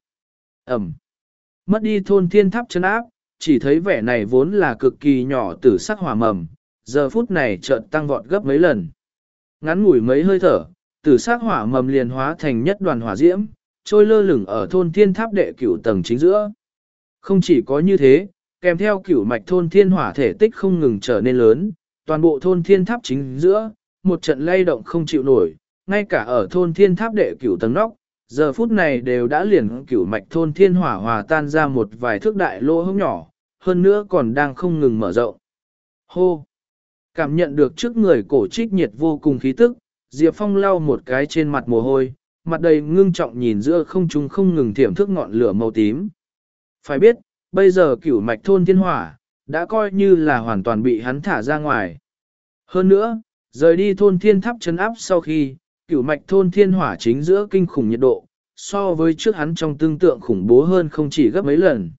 [SPEAKER 1] Ẩm. Mất đi thôn thiên tháp chân áp, chỉ thấy vẻ này vốn là cực kỳ nhỏ tử sắc hỏa mầm, giờ phút này chợt tăng vọt gấp mấy lần. Ngắn ngủi mấy hơi thở, tử sắc hỏa mầm liền hóa thành nhất đoàn hỏa diễm, trôi lơ lửng ở thôn thiên tháp đệ cửu tầng chính giữa. Không chỉ có như thế, kèm theo cửu mạch thôn thiên hỏa thể tích không ngừng trở nên lớn, toàn bộ thôn thiên tháp chính giữa, một trận lay động không chịu nổi, ngay cả ở thôn thiên tháp đệ cửu tầng nóc, giờ phút này đều đã liền cửu mạch thôn thiên hỏa hòa tan ra một vài thước đại lỗ hông nhỏ, hơn nữa còn đang không ngừng mở rộng. Hô! Cảm nhận được trước người cổ trích nhiệt vô cùng khí tức, Diệp Phong lau một cái trên mặt mồ hôi, mặt đầy ngưng trọng nhìn giữa không trung không ngừng thiểm thức ngọn lửa màu tím. Phải biết, bây giờ cửu mạch thôn thiên hỏa, đã coi như là hoàn toàn bị hắn thả ra ngoài. Hơn nữa, rời đi thôn thiên tháp chấn áp sau khi, cửu mạch thôn thiên hỏa chính giữa kinh khủng nhiệt độ, so với trước hắn trong tương tượng khủng bố hơn không chỉ gấp mấy lần.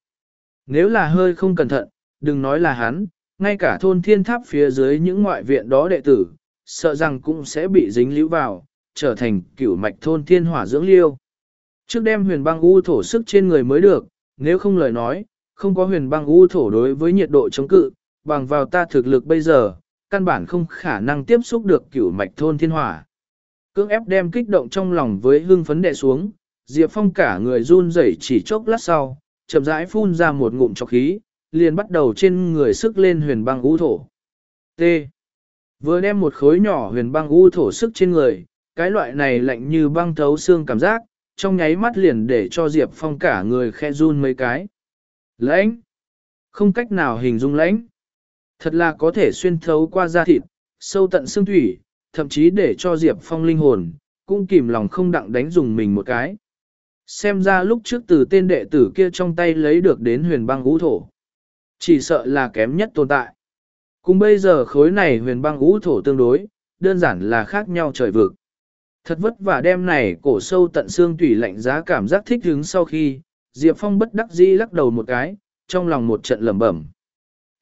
[SPEAKER 1] Nếu là hơi không cẩn thận, đừng nói là hắn, ngay cả thôn thiên tháp phía dưới những ngoại viện đó đệ tử, sợ rằng cũng sẽ bị dính lũ vào, trở thành cửu mạch thôn thiên hỏa dưỡng liêu. Trước đem huyền băng u thổ sức trên người mới được, nếu không lời nói, không có huyền băng u thổ đối với nhiệt độ chống cự, bằng vào ta thực lực bây giờ, căn bản không khả năng tiếp xúc được cửu mạch thôn thiên hỏa. Cưỡng ép đem kích động trong lòng với hương phấn đệ xuống, Diệp Phong cả người run rẩy chỉ chốc lát sau, chậm rãi phun ra một ngụm trọc khí, liền bắt đầu trên người sức lên huyền băng u thổ. T. Vừa đem một khối nhỏ huyền băng u thổ sức trên người, cái loại này lạnh như băng thấu xương cảm giác, trong nháy mắt liền để cho Diệp Phong cả người khe run mấy cái. Lãnh! Không cách nào hình dung lãnh. Thật là có thể xuyên thấu qua da thịt, sâu tận xương thủy, thậm chí để cho Diệp Phong linh hồn, cũng kìm lòng không đặng đánh dùng mình một cái. Xem ra lúc trước từ tên đệ tử kia trong tay lấy được đến huyền băng ngũ thổ. Chỉ sợ là kém nhất tồn tại. Cùng bây giờ khối này huyền băng ngũ thổ tương đối, đơn giản là khác nhau trời vực. Thật vất vả đem này cổ sâu tận xương tủy lạnh giá cảm giác thích hứng sau khi, Diệp Phong bất đắc dĩ lắc đầu một cái, trong lòng một trận lẩm bẩm.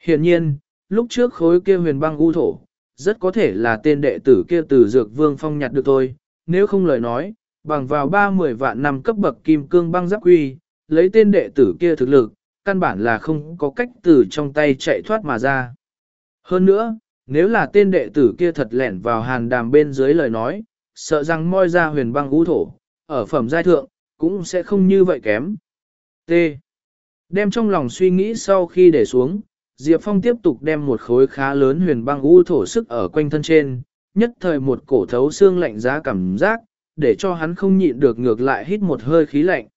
[SPEAKER 1] Hiển nhiên, lúc trước khối kia huyền băng u thổ, rất có thể là tên đệ tử kia từ dược vương phong nhặt được thôi, nếu không lời nói, bằng vào ba mười vạn năm cấp bậc kim cương băng giáp quy, lấy tên đệ tử kia thực lực, căn bản là không có cách từ trong tay chạy thoát mà ra. Hơn nữa, nếu là tên đệ tử kia thật lẻn vào hàn đàm bên dưới lời nói, sợ rằng moi ra huyền băng U thổ, ở phẩm giai thượng, cũng sẽ không như vậy kém. T. Đem trong lòng suy nghĩ sau khi để xuống, Diệp Phong tiếp tục đem một khối khá lớn huyền băng u thổ sức ở quanh thân trên, nhất thời một cổ thấu xương lạnh giá cảm giác, để cho hắn không nhịn được ngược lại hít một hơi khí lạnh.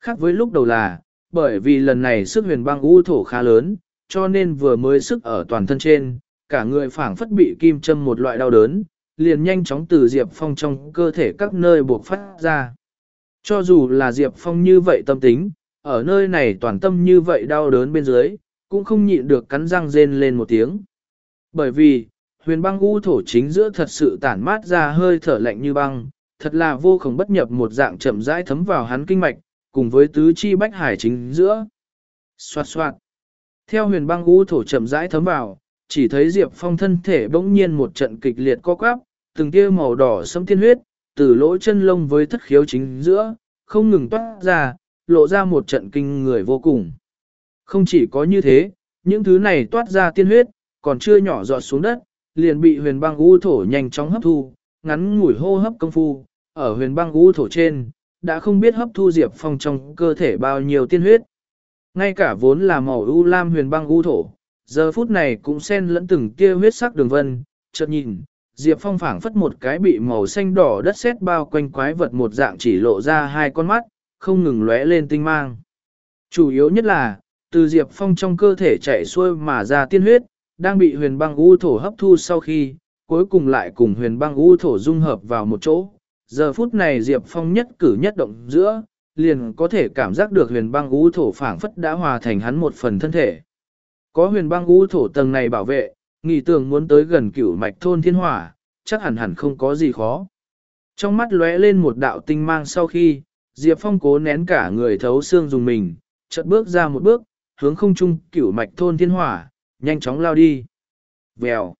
[SPEAKER 1] Khác với lúc đầu là, bởi vì lần này sức huyền băng u thổ khá lớn, cho nên vừa mới sức ở toàn thân trên, cả người phảng phất bị kim châm một loại đau đớn, liền nhanh chóng từ Diệp Phong trong cơ thể các nơi buộc phát ra. Cho dù là Diệp Phong như vậy tâm tính, ở nơi này toàn tâm như vậy đau đớn bên dưới, cũng không nhịn được cắn răng rên lên một tiếng. Bởi vì, huyền băng u thổ chính giữa thật sự tản mát ra hơi thở lạnh như băng, thật là vô cùng bất nhập một dạng chậm rãi thấm vào hắn kinh mạch, cùng với tứ chi bách hải chính giữa. Xoạt xoạt. Theo huyền băng u thổ chậm rãi thấm vào, chỉ thấy Diệp Phong thân thể bỗng nhiên một trận kịch liệt co quắp, từng tia màu đỏ sẫm thiên huyết, từ lỗ chân lông với thất khiếu chính giữa, không ngừng toát ra, lộ ra một trận kinh người vô cùng. Không chỉ có như thế, những thứ này toát ra tiên huyết, còn chưa nhỏ giọt xuống đất, liền bị huyền băng u thổ nhanh chóng hấp thu, ngắn ngủi hô hấp công phu, ở huyền băng u thổ trên, đã không biết hấp thu Diệp Phong trong cơ thể bao nhiêu tiên huyết. Ngay cả vốn là màu u lam huyền băng u thổ, giờ phút này cũng xen lẫn từng tia huyết sắc đường vân, chợt nhìn, Diệp Phong phảng phất một cái bị màu xanh đỏ đất sét bao quanh quái vật một dạng chỉ lộ ra hai con mắt, không ngừng lóe lên tinh mang. Chủ yếu nhất là, từ Diệp Phong trong cơ thể chạy xuôi mà ra tiên huyết, đang bị huyền băng u thổ hấp thu sau khi, cuối cùng lại cùng huyền băng u thổ dung hợp vào một chỗ. Giờ phút này Diệp Phong nhất cử nhất động giữa, liền có thể cảm giác được huyền băng u thổ phảng phất đã hòa thành hắn một phần thân thể. Có huyền băng u thổ tầng này bảo vệ, nghỉ tưởng muốn tới gần cửu mạch thôn thiên hỏa, chắc hẳn hẳn không có gì khó. Trong mắt lóe lên một đạo tinh mang sau khi, Diệp Phong cố nén cả người thấu xương dùng mình, chợt bước ra một bước, hướng không trung cửu mạch thôn thiên hỏa, nhanh chóng lao đi. Vèo.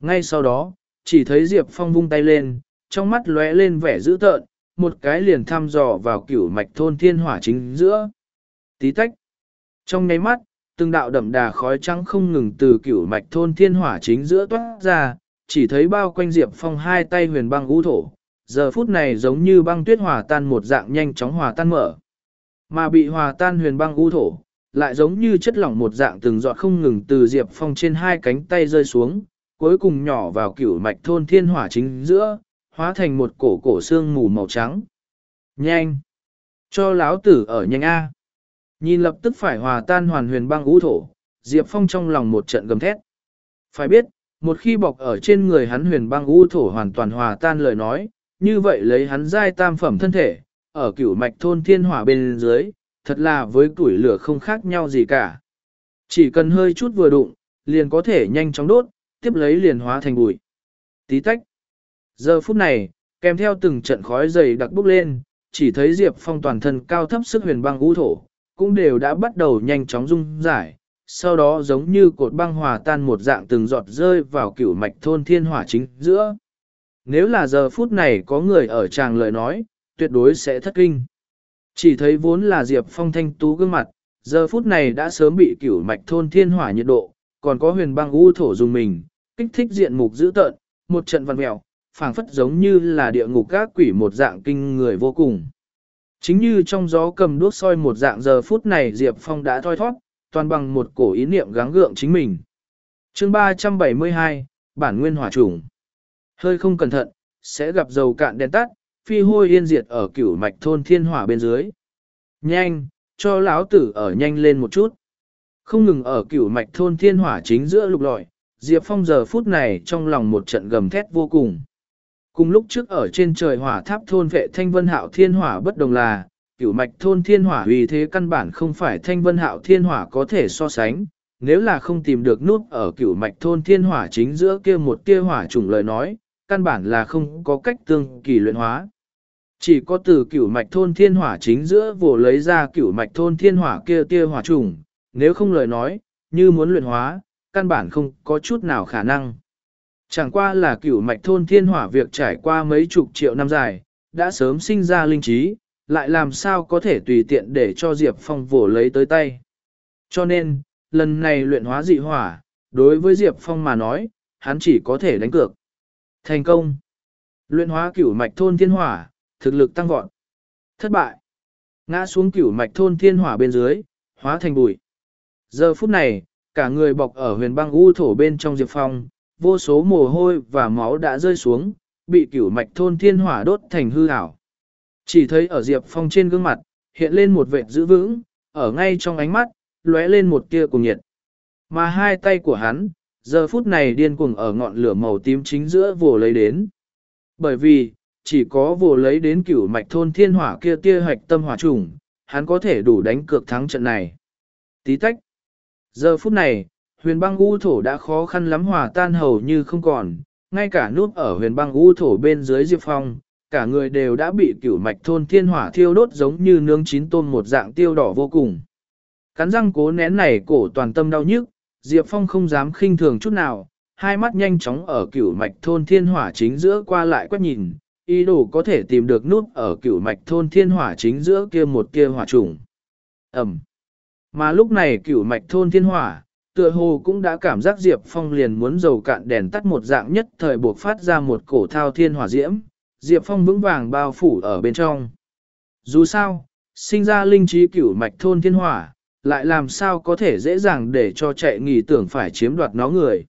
[SPEAKER 1] Ngay sau đó, chỉ thấy Diệp Phong vung tay lên, trong mắt lóe lên vẻ dữ tợn, một cái liền thăm dò vào cửu mạch thôn thiên hỏa chính giữa. Tí tách. Trong nháy mắt, từng đạo đậm đà khói trắng không ngừng từ cửu mạch thôn thiên hỏa chính giữa toát ra, chỉ thấy bao quanh Diệp Phong hai tay huyền băng u thổ, giờ phút này giống như băng tuyết hòa tan một dạng nhanh chóng hòa tan mở. Mà bị hòa tan huyền băng u thổ, lại giống như chất lỏng một dạng từng giọt không ngừng từ Diệp Phong trên hai cánh tay rơi xuống, cuối cùng nhỏ vào cửu mạch thôn thiên hỏa chính giữa, hóa thành một cổ cổ xương mù màu trắng. Nhanh! Cho láo tử ở nhanh A. Nhìn lập tức phải hòa tan hoàn huyền băng u thổ, Diệp Phong trong lòng một trận gầm thét. Phải biết, một khi bọc ở trên người hắn huyền băng u thổ hoàn toàn hòa tan lời nói, như vậy lấy hắn giai tam phẩm thân thể, ở cửu mạch thôn thiên hỏa bên dưới, thật là với tuổi lửa không khác nhau gì cả. Chỉ cần hơi chút vừa đụng, liền có thể nhanh chóng đốt, tiếp lấy liền hóa thành bụi. Tí tách. Giờ phút này, kèm theo từng trận khói dày đặc bốc lên, chỉ thấy Diệp Phong toàn thân cao thấp sức huyền băng u thổ, cũng đều đã bắt đầu nhanh chóng rung giải, sau đó giống như cột băng hòa tan một dạng từng giọt rơi vào cửu mạch thôn thiên hỏa chính giữa. Nếu là giờ phút này có người ở tràng lời nói, tuyệt đối sẽ thất kinh. Chỉ thấy vốn là Diệp Phong thanh tú gương mặt, giờ phút này đã sớm bị cửu mạch thôn thiên hỏa nhiệt độ, còn có huyền băng u thổ dùng mình, kích thích diện mục dữ tợn, một trận văn mèo, phảng phất giống như là địa ngục các quỷ một dạng kinh người vô cùng. Chính như trong gió cầm đuốc soi một dạng giờ phút này Diệp Phong đã thoi thoát, toàn bằng một cổ ý niệm gắng gượng chính mình. chương 372, Bản Nguyên Hỏa Trùng Hơi không cẩn thận, sẽ gặp dầu cạn đèn tắt, phi hôi yên diệt ở cửu mạch thôn thiên hỏa bên dưới. Nhanh, cho lão tử ở nhanh lên một chút. Không ngừng ở cửu mạch thôn thiên hỏa chính giữa lục lọi, Diệp Phong giờ phút này trong lòng một trận gầm thét vô cùng. Cùng lúc trước ở trên trời hỏa tháp thôn vệ thanh vân hạo thiên hỏa bất đồng là, cửu mạch thôn thiên hỏa vì thế căn bản không phải thanh vân hạo thiên hỏa có thể so sánh. Nếu là không tìm được nút ở cửu mạch thôn thiên hỏa chính giữa kia một tia hỏa trùng lời nói, căn bản là không có cách tương kỳ luyện hóa. Chỉ có từ cửu mạch thôn thiên hỏa chính giữa vồ lấy ra cửu mạch thôn thiên hỏa kia tia hỏa trùng, nếu không lời nói, như muốn luyện hóa, căn bản không có chút nào khả năng. Chẳng qua là cửu mạch thôn thiên hỏa việc trải qua mấy chục triệu năm dài, đã sớm sinh ra linh trí, lại làm sao có thể tùy tiện để cho Diệp Phong vồ lấy tới tay. Cho nên, lần này luyện hóa dị hỏa, đối với Diệp Phong mà nói, hắn chỉ có thể đánh cược. Thành công. Luyện hóa cửu mạch thôn thiên hỏa, thực lực tăng vọt. Thất bại. Ngã xuống cửu mạch thôn thiên hỏa bên dưới, hóa thành bụi. Giờ phút này, cả người bọc ở huyền băng u thổ bên trong Diệp Phong, vô số mồ hôi và máu đã rơi xuống, bị cửu mạch thôn thiên hỏa đốt thành hư ảo. Chỉ thấy ở Diệp Phong trên gương mặt, hiện lên một vệt giữ vững, ở ngay trong ánh mắt, lóe lên một tia cùng nhiệt. Mà hai tay của hắn, giờ phút này điên cuồng ở ngọn lửa màu tím chính giữa vồ lấy đến. Bởi vì, chỉ có vồ lấy đến cửu mạch thôn thiên hỏa kia tia hạch tâm hỏa trùng, hắn có thể đủ đánh cược thắng trận này. Tí tách. Giờ phút này, huyền băng u thổ đã khó khăn lắm hòa tan hầu như không còn, ngay cả núp ở huyền băng u thổ bên dưới Diệp Phong, cả người đều đã bị cửu mạch thôn thiên hỏa thiêu đốt giống như nướng chín tôm một dạng tiêu đỏ vô cùng. Cắn răng cố nén này cổ toàn tâm đau nhức, Diệp Phong không dám khinh thường chút nào, hai mắt nhanh chóng ở cửu mạch thôn thiên hỏa chính giữa qua lại quét nhìn, ý đồ có thể tìm được nút ở cửu mạch thôn thiên hỏa chính giữa kia một kia hỏa trùng. Ẩm. Mà lúc này cửu mạch thôn thiên hỏa, tựa hồ cũng đã cảm giác Diệp Phong liền muốn dầu cạn đèn tắt một dạng nhất thời buộc phát ra một cổ thao thiên hỏa diễm, Diệp Phong vững vàng bao phủ ở bên trong. Dù sao, sinh ra linh trí cửu mạch thôn thiên hỏa, lại làm sao có thể dễ dàng để cho chạy nghỉ tưởng phải chiếm đoạt nó người.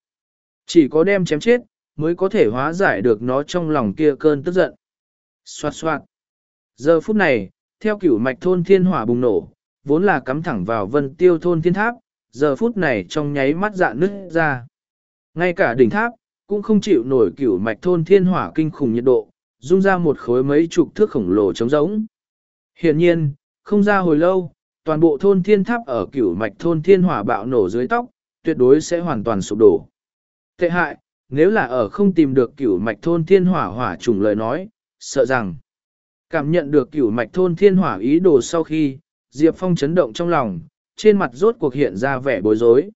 [SPEAKER 1] Chỉ có đem chém chết, mới có thể hóa giải được nó trong lòng kia cơn tức giận. Xoạt xoạt. Giờ phút này, theo cửu mạch thôn thiên hỏa bùng nổ, vốn là cắm thẳng vào vân tiêu thôn thiên tháp, giờ phút này trong nháy mắt dạ nứt ra. Ngay cả đỉnh tháp, cũng không chịu nổi cửu mạch thôn thiên hỏa kinh khủng nhiệt độ, dung ra một khối mấy chục thước khổng lồ trống rỗng. Hiện nhiên, không ra hồi lâu, toàn bộ thôn thiên tháp ở cửu mạch thôn thiên hỏa bạo nổ dưới tóc, tuyệt đối sẽ hoàn toàn sụp đổ. Tệ hại, nếu là ở không tìm được cửu mạch thôn thiên hỏa hỏa trùng lời nói, sợ rằng cảm nhận được cửu mạch thôn thiên hỏa ý đồ sau khi, Diệp Phong chấn động trong lòng, trên mặt rốt cuộc hiện ra vẻ bối rối.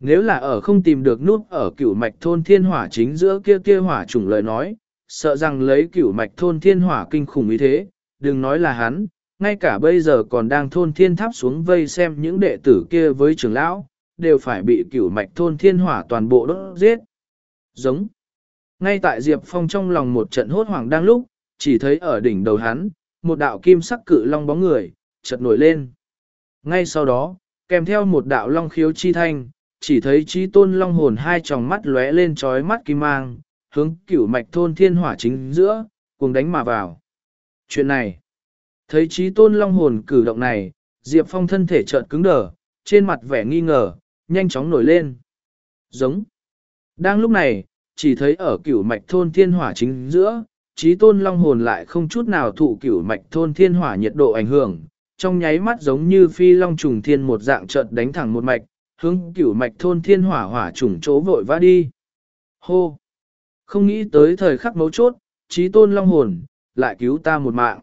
[SPEAKER 1] Nếu là ở không tìm được nút ở cửu mạch thôn thiên hỏa chính giữa kia kia hỏa trùng lời nói, sợ rằng lấy cửu mạch thôn thiên hỏa kinh khủng ý thế, đừng nói là hắn, ngay cả bây giờ còn đang thôn thiên tháp xuống vây xem những đệ tử kia với trưởng lão, đều phải bị cửu mạch thôn thiên hỏa toàn bộ đốt giết. Giống. Ngay tại Diệp Phong trong lòng một trận hốt hoảng đang lúc, chỉ thấy ở đỉnh đầu hắn, một đạo kim sắc cự long bóng người, chợt nổi lên. Ngay sau đó, kèm theo một đạo long khiếu chi thanh, chỉ thấy trí tôn long hồn hai tròng mắt lóe lên trói mắt kim mang, hướng cửu mạch thôn thiên hỏa chính giữa, cùng đánh mà vào. Chuyện này, thấy trí tôn long hồn cử động này, Diệp Phong thân thể chợt cứng đờ, trên mặt vẻ nghi ngờ, nhanh chóng nổi lên. Giống. Đang lúc này, chỉ thấy ở cửu mạch thôn thiên hỏa chính giữa, trí tôn long hồn lại không chút nào thụ cửu mạch thôn thiên hỏa nhiệt độ ảnh hưởng, trong nháy mắt giống như phi long trùng thiên một dạng chợt đánh thẳng một mạch, hướng cửu mạch thôn thiên hỏa hỏa trùng chỗ vội vã đi. Hô! Không nghĩ tới thời khắc mấu chốt, trí tôn long hồn, lại cứu ta một mạng.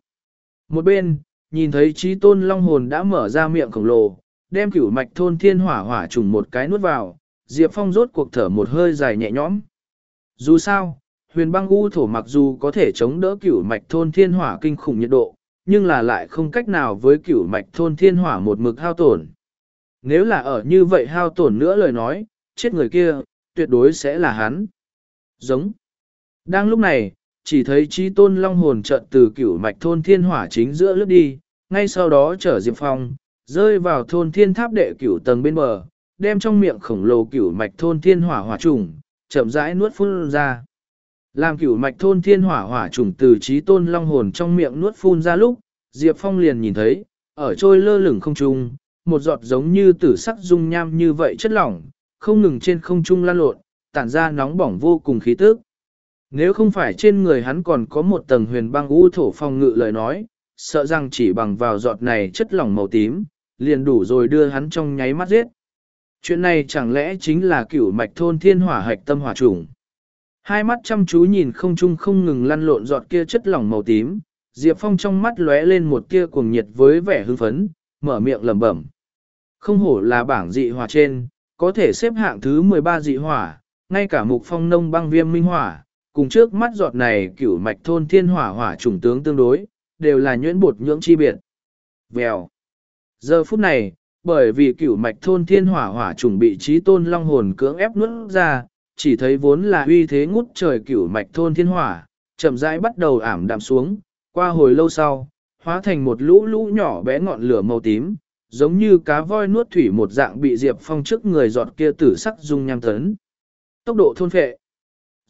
[SPEAKER 1] Một bên, nhìn thấy trí tôn long hồn đã mở ra miệng khổng lồ, đem cửu mạch thôn thiên hỏa hỏa trùng một cái nuốt vào, Diệp Phong rốt cuộc thở một hơi dài nhẹ nhõm. Dù sao, huyền băng u thổ mặc dù có thể chống đỡ cửu mạch thôn thiên hỏa kinh khủng nhiệt độ, nhưng là lại không cách nào với cửu mạch thôn thiên hỏa một mực hao tổn. Nếu là ở như vậy hao tổn nữa lời nói, chết người kia, tuyệt đối sẽ là hắn. Giống. Đang lúc này, chỉ thấy trí tôn long hồn trận từ cửu mạch thôn thiên hỏa chính giữa lướt đi, ngay sau đó trở Diệp Phong, rơi vào thôn thiên tháp đệ cửu tầng bên bờ, đem trong miệng khổng lồ cửu mạch thôn thiên hỏa hỏa trùng, chậm rãi nuốt phun ra. Làm cửu mạch thôn thiên hỏa hỏa trùng từ trí tôn long hồn trong miệng nuốt phun ra lúc, Diệp Phong liền nhìn thấy, ở trôi lơ lửng không trung, một giọt giống như tử sắc dung nham như vậy chất lỏng, không ngừng trên không trung lan lộn, tản ra nóng bỏng vô cùng khí tức. Nếu không phải trên người hắn còn có một tầng huyền băng u thổ phong ngự lời nói, sợ rằng chỉ bằng vào giọt này chất lỏng màu tím, liền đủ rồi đưa hắn trong nháy mắt giết. Chuyện này chẳng lẽ chính là cửu mạch thôn thiên hỏa hạch tâm hỏa trùng. Hai mắt chăm chú nhìn không chung không ngừng lăn lộn giọt kia chất lỏng màu tím, Diệp Phong trong mắt lóe lên một tia cuồng nhiệt với vẻ hưng phấn, mở miệng lẩm bẩm. Không hổ là bảng dị hỏa trên, có thể xếp hạng thứ 13 dị hỏa, ngay cả mục phong nông băng viêm minh hỏa, cùng trước mắt giọt này cửu mạch thôn thiên hỏa hỏa trùng tướng tương đối, đều là nhuyễn bột nhưỡng chi biệt. Vèo. Giờ phút này, bởi vì cửu mạch thôn thiên hỏa hỏa trùng bị trí tôn long hồn cưỡng ép nuốt ra, chỉ thấy vốn là uy thế ngút trời cửu mạch thôn thiên hỏa, chậm rãi bắt đầu ảm đạm xuống, qua hồi lâu sau, hóa thành một lũ lũ nhỏ bé ngọn lửa màu tím, giống như cá voi nuốt thủy một dạng bị Diệp Phong trước người giọt kia tử sắc dung nham tấn. Tốc độ thôn phệ.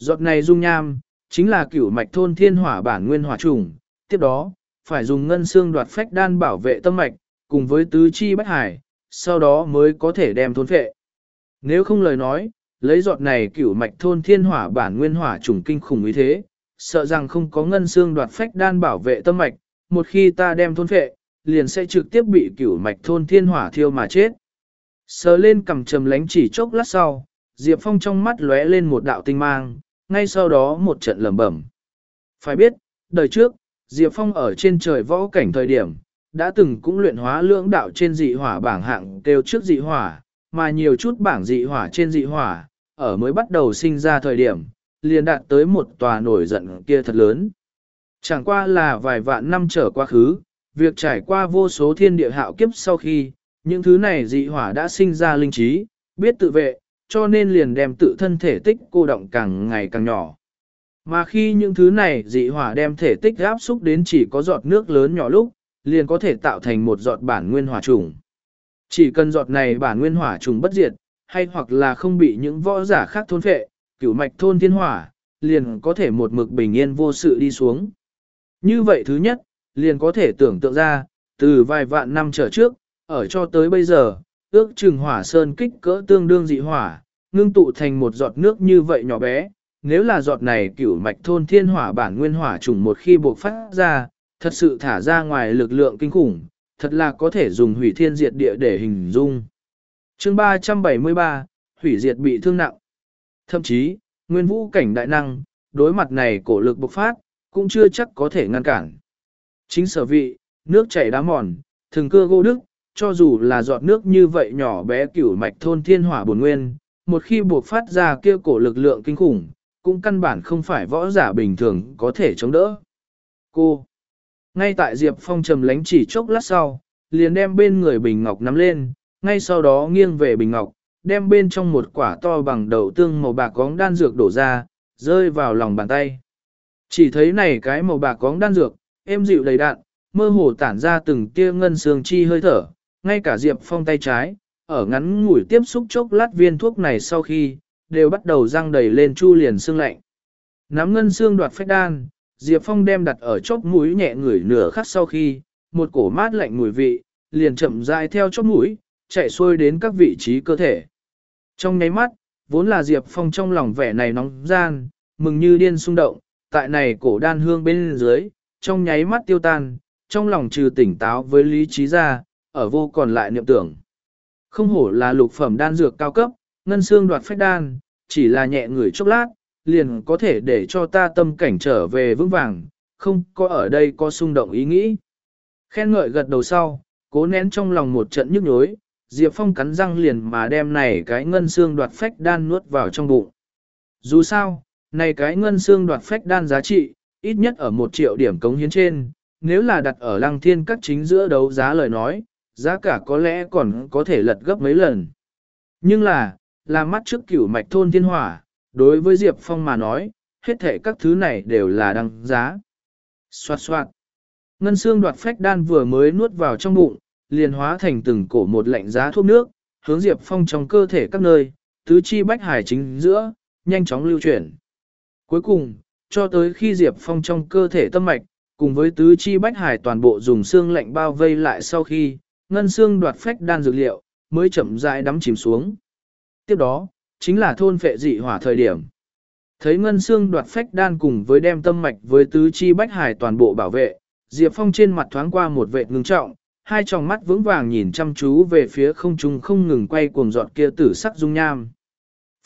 [SPEAKER 1] Giọt này dung nham, chính là cửu mạch thôn thiên hỏa bản nguyên hỏa trùng, tiếp đó, phải dùng ngân xương đoạt phách đan bảo vệ tâm mạch, cùng với tứ chi bách hải, sau đó mới có thể đem thôn phệ. Nếu không lời nói, lấy giọt này cửu mạch thôn thiên hỏa bản nguyên hỏa trùng kinh khủng như thế, sợ rằng không có ngân xương đoạt phách đan bảo vệ tâm mạch, một khi ta đem thôn phệ, liền sẽ trực tiếp bị cửu mạch thôn thiên hỏa thiêu mà chết. Sờ lên cầm trầm lánh chỉ chốc lát sau, Diệp Phong trong mắt lóe lên một đạo tinh mang, ngay sau đó một trận lẩm bẩm. Phải biết, đời trước, Diệp Phong ở trên trời võ cảnh thời điểm, đã từng cũng luyện hóa lưỡng đạo trên dị hỏa bảng hạng kêu trước dị hỏa, mà nhiều chút bảng dị hỏa trên dị hỏa, ở mới bắt đầu sinh ra thời điểm, liền đạt tới một tòa nổi giận kia thật lớn. Chẳng qua là vài vạn năm trở quá khứ, việc trải qua vô số thiên địa hạo kiếp sau khi, những thứ này dị hỏa đã sinh ra linh trí, biết tự vệ, cho nên liền đem tự thân thể tích cô động càng ngày càng nhỏ. Mà khi những thứ này dị hỏa đem thể tích áp xúc đến chỉ có giọt nước lớn nhỏ lúc, liền có thể tạo thành một giọt bản nguyên hỏa trùng. Chỉ cần giọt này bản nguyên hỏa trùng bất diệt, hay hoặc là không bị những võ giả khác thôn phệ, cửu mạch thôn thiên hỏa, liền có thể một mực bình yên vô sự đi xuống. Như vậy thứ nhất, liền có thể tưởng tượng ra, từ vài vạn năm trở trước, ở cho tới bây giờ, ước chừng hỏa sơn kích cỡ tương đương dị hỏa, ngưng tụ thành một giọt nước như vậy nhỏ bé. Nếu là giọt này cửu mạch thôn thiên hỏa bản nguyên hỏa trùng một khi buộc phát ra, thật sự thả ra ngoài lực lượng kinh khủng, thật là có thể dùng hủy thiên diệt địa để hình dung. chương 373, hủy diệt bị thương nặng. Thậm chí, nguyên vũ cảnh đại năng, đối mặt này cổ lực bộc phát, cũng chưa chắc có thể ngăn cản. Chính sở vị, nước chảy đá mòn, thường cưa gỗ đức, cho dù là giọt nước như vậy nhỏ bé cửu mạch thôn thiên hỏa bổn nguyên, một khi buộc phát ra kia cổ lực lượng kinh khủng, cũng căn bản không phải võ giả bình thường có thể chống đỡ. Cô! Ngay tại Diệp Phong trầm lánh chỉ chốc lát sau, liền đem bên người bình ngọc nắm lên, ngay sau đó nghiêng về bình ngọc, đem bên trong một quả to bằng đầu tương màu bạc cóng đan dược đổ ra, rơi vào lòng bàn tay. Chỉ thấy này cái màu bạc cóng đan dược, êm dịu đầy đạn, mơ hồ tản ra từng tia ngân sương chi hơi thở, ngay cả Diệp Phong tay trái, ở ngắn ngủi tiếp xúc chốc lát viên thuốc này sau khi, đều bắt đầu răng đầy lên chu liền xương lạnh. Nắm ngân xương đoạt phách đan, Diệp Phong đem đặt ở chóp mũi nhẹ ngửi nửa khắc sau khi, một cổ mát lạnh mùi vị, liền chậm rãi theo chóp mũi, chạy xuôi đến các vị trí cơ thể. Trong nháy mắt, vốn là Diệp Phong trong lòng vẻ này nóng gian, mừng như điên xung động, tại này cổ đan hương bên dưới, trong nháy mắt tiêu tan, trong lòng trừ tỉnh táo với lý trí ra, ở vô còn lại niệm tưởng. Không hổ là lục phẩm đan dược cao cấp, ngân xương đoạt phách đan, chỉ là nhẹ người chốc lát, liền có thể để cho ta tâm cảnh trở về vững vàng, không có ở đây có xung động ý nghĩ. Khen ngợi gật đầu sau, cố nén trong lòng một trận nhức nhối, Diệp Phong cắn răng liền mà đem này cái ngân xương đoạt phách đan nuốt vào trong bụng. Dù sao, này cái ngân xương đoạt phách đan giá trị, ít nhất ở một triệu điểm cống hiến trên, nếu là đặt ở lăng thiên các chính giữa đấu giá lời nói, giá cả có lẽ còn có thể lật gấp mấy lần. Nhưng là, là mắt trước cửu mạch thôn thiên hỏa, đối với Diệp Phong mà nói, hết thể các thứ này đều là đăng giá. Xoạt xoạt. Ngân xương đoạt phách đan vừa mới nuốt vào trong bụng, liền hóa thành từng cổ một lạnh giá thuốc nước, hướng Diệp Phong trong cơ thể các nơi, tứ chi bách hải chính giữa, nhanh chóng lưu chuyển. Cuối cùng, cho tới khi Diệp Phong trong cơ thể tâm mạch, cùng với tứ chi bách hải toàn bộ dùng xương lạnh bao vây lại sau khi, ngân xương đoạt phách đan dược liệu, mới chậm rãi đắm chìm xuống. Tiếp đó, chính là thôn phệ dị hỏa thời điểm. Thấy ngân xương đoạt phách đan cùng với đem tâm mạch với tứ chi bách hải toàn bộ bảo vệ, Diệp Phong trên mặt thoáng qua một vệ ngưng trọng, hai tròng mắt vững vàng nhìn chăm chú về phía không trung không ngừng quay cuồng giọt kia tử sắc dung nham.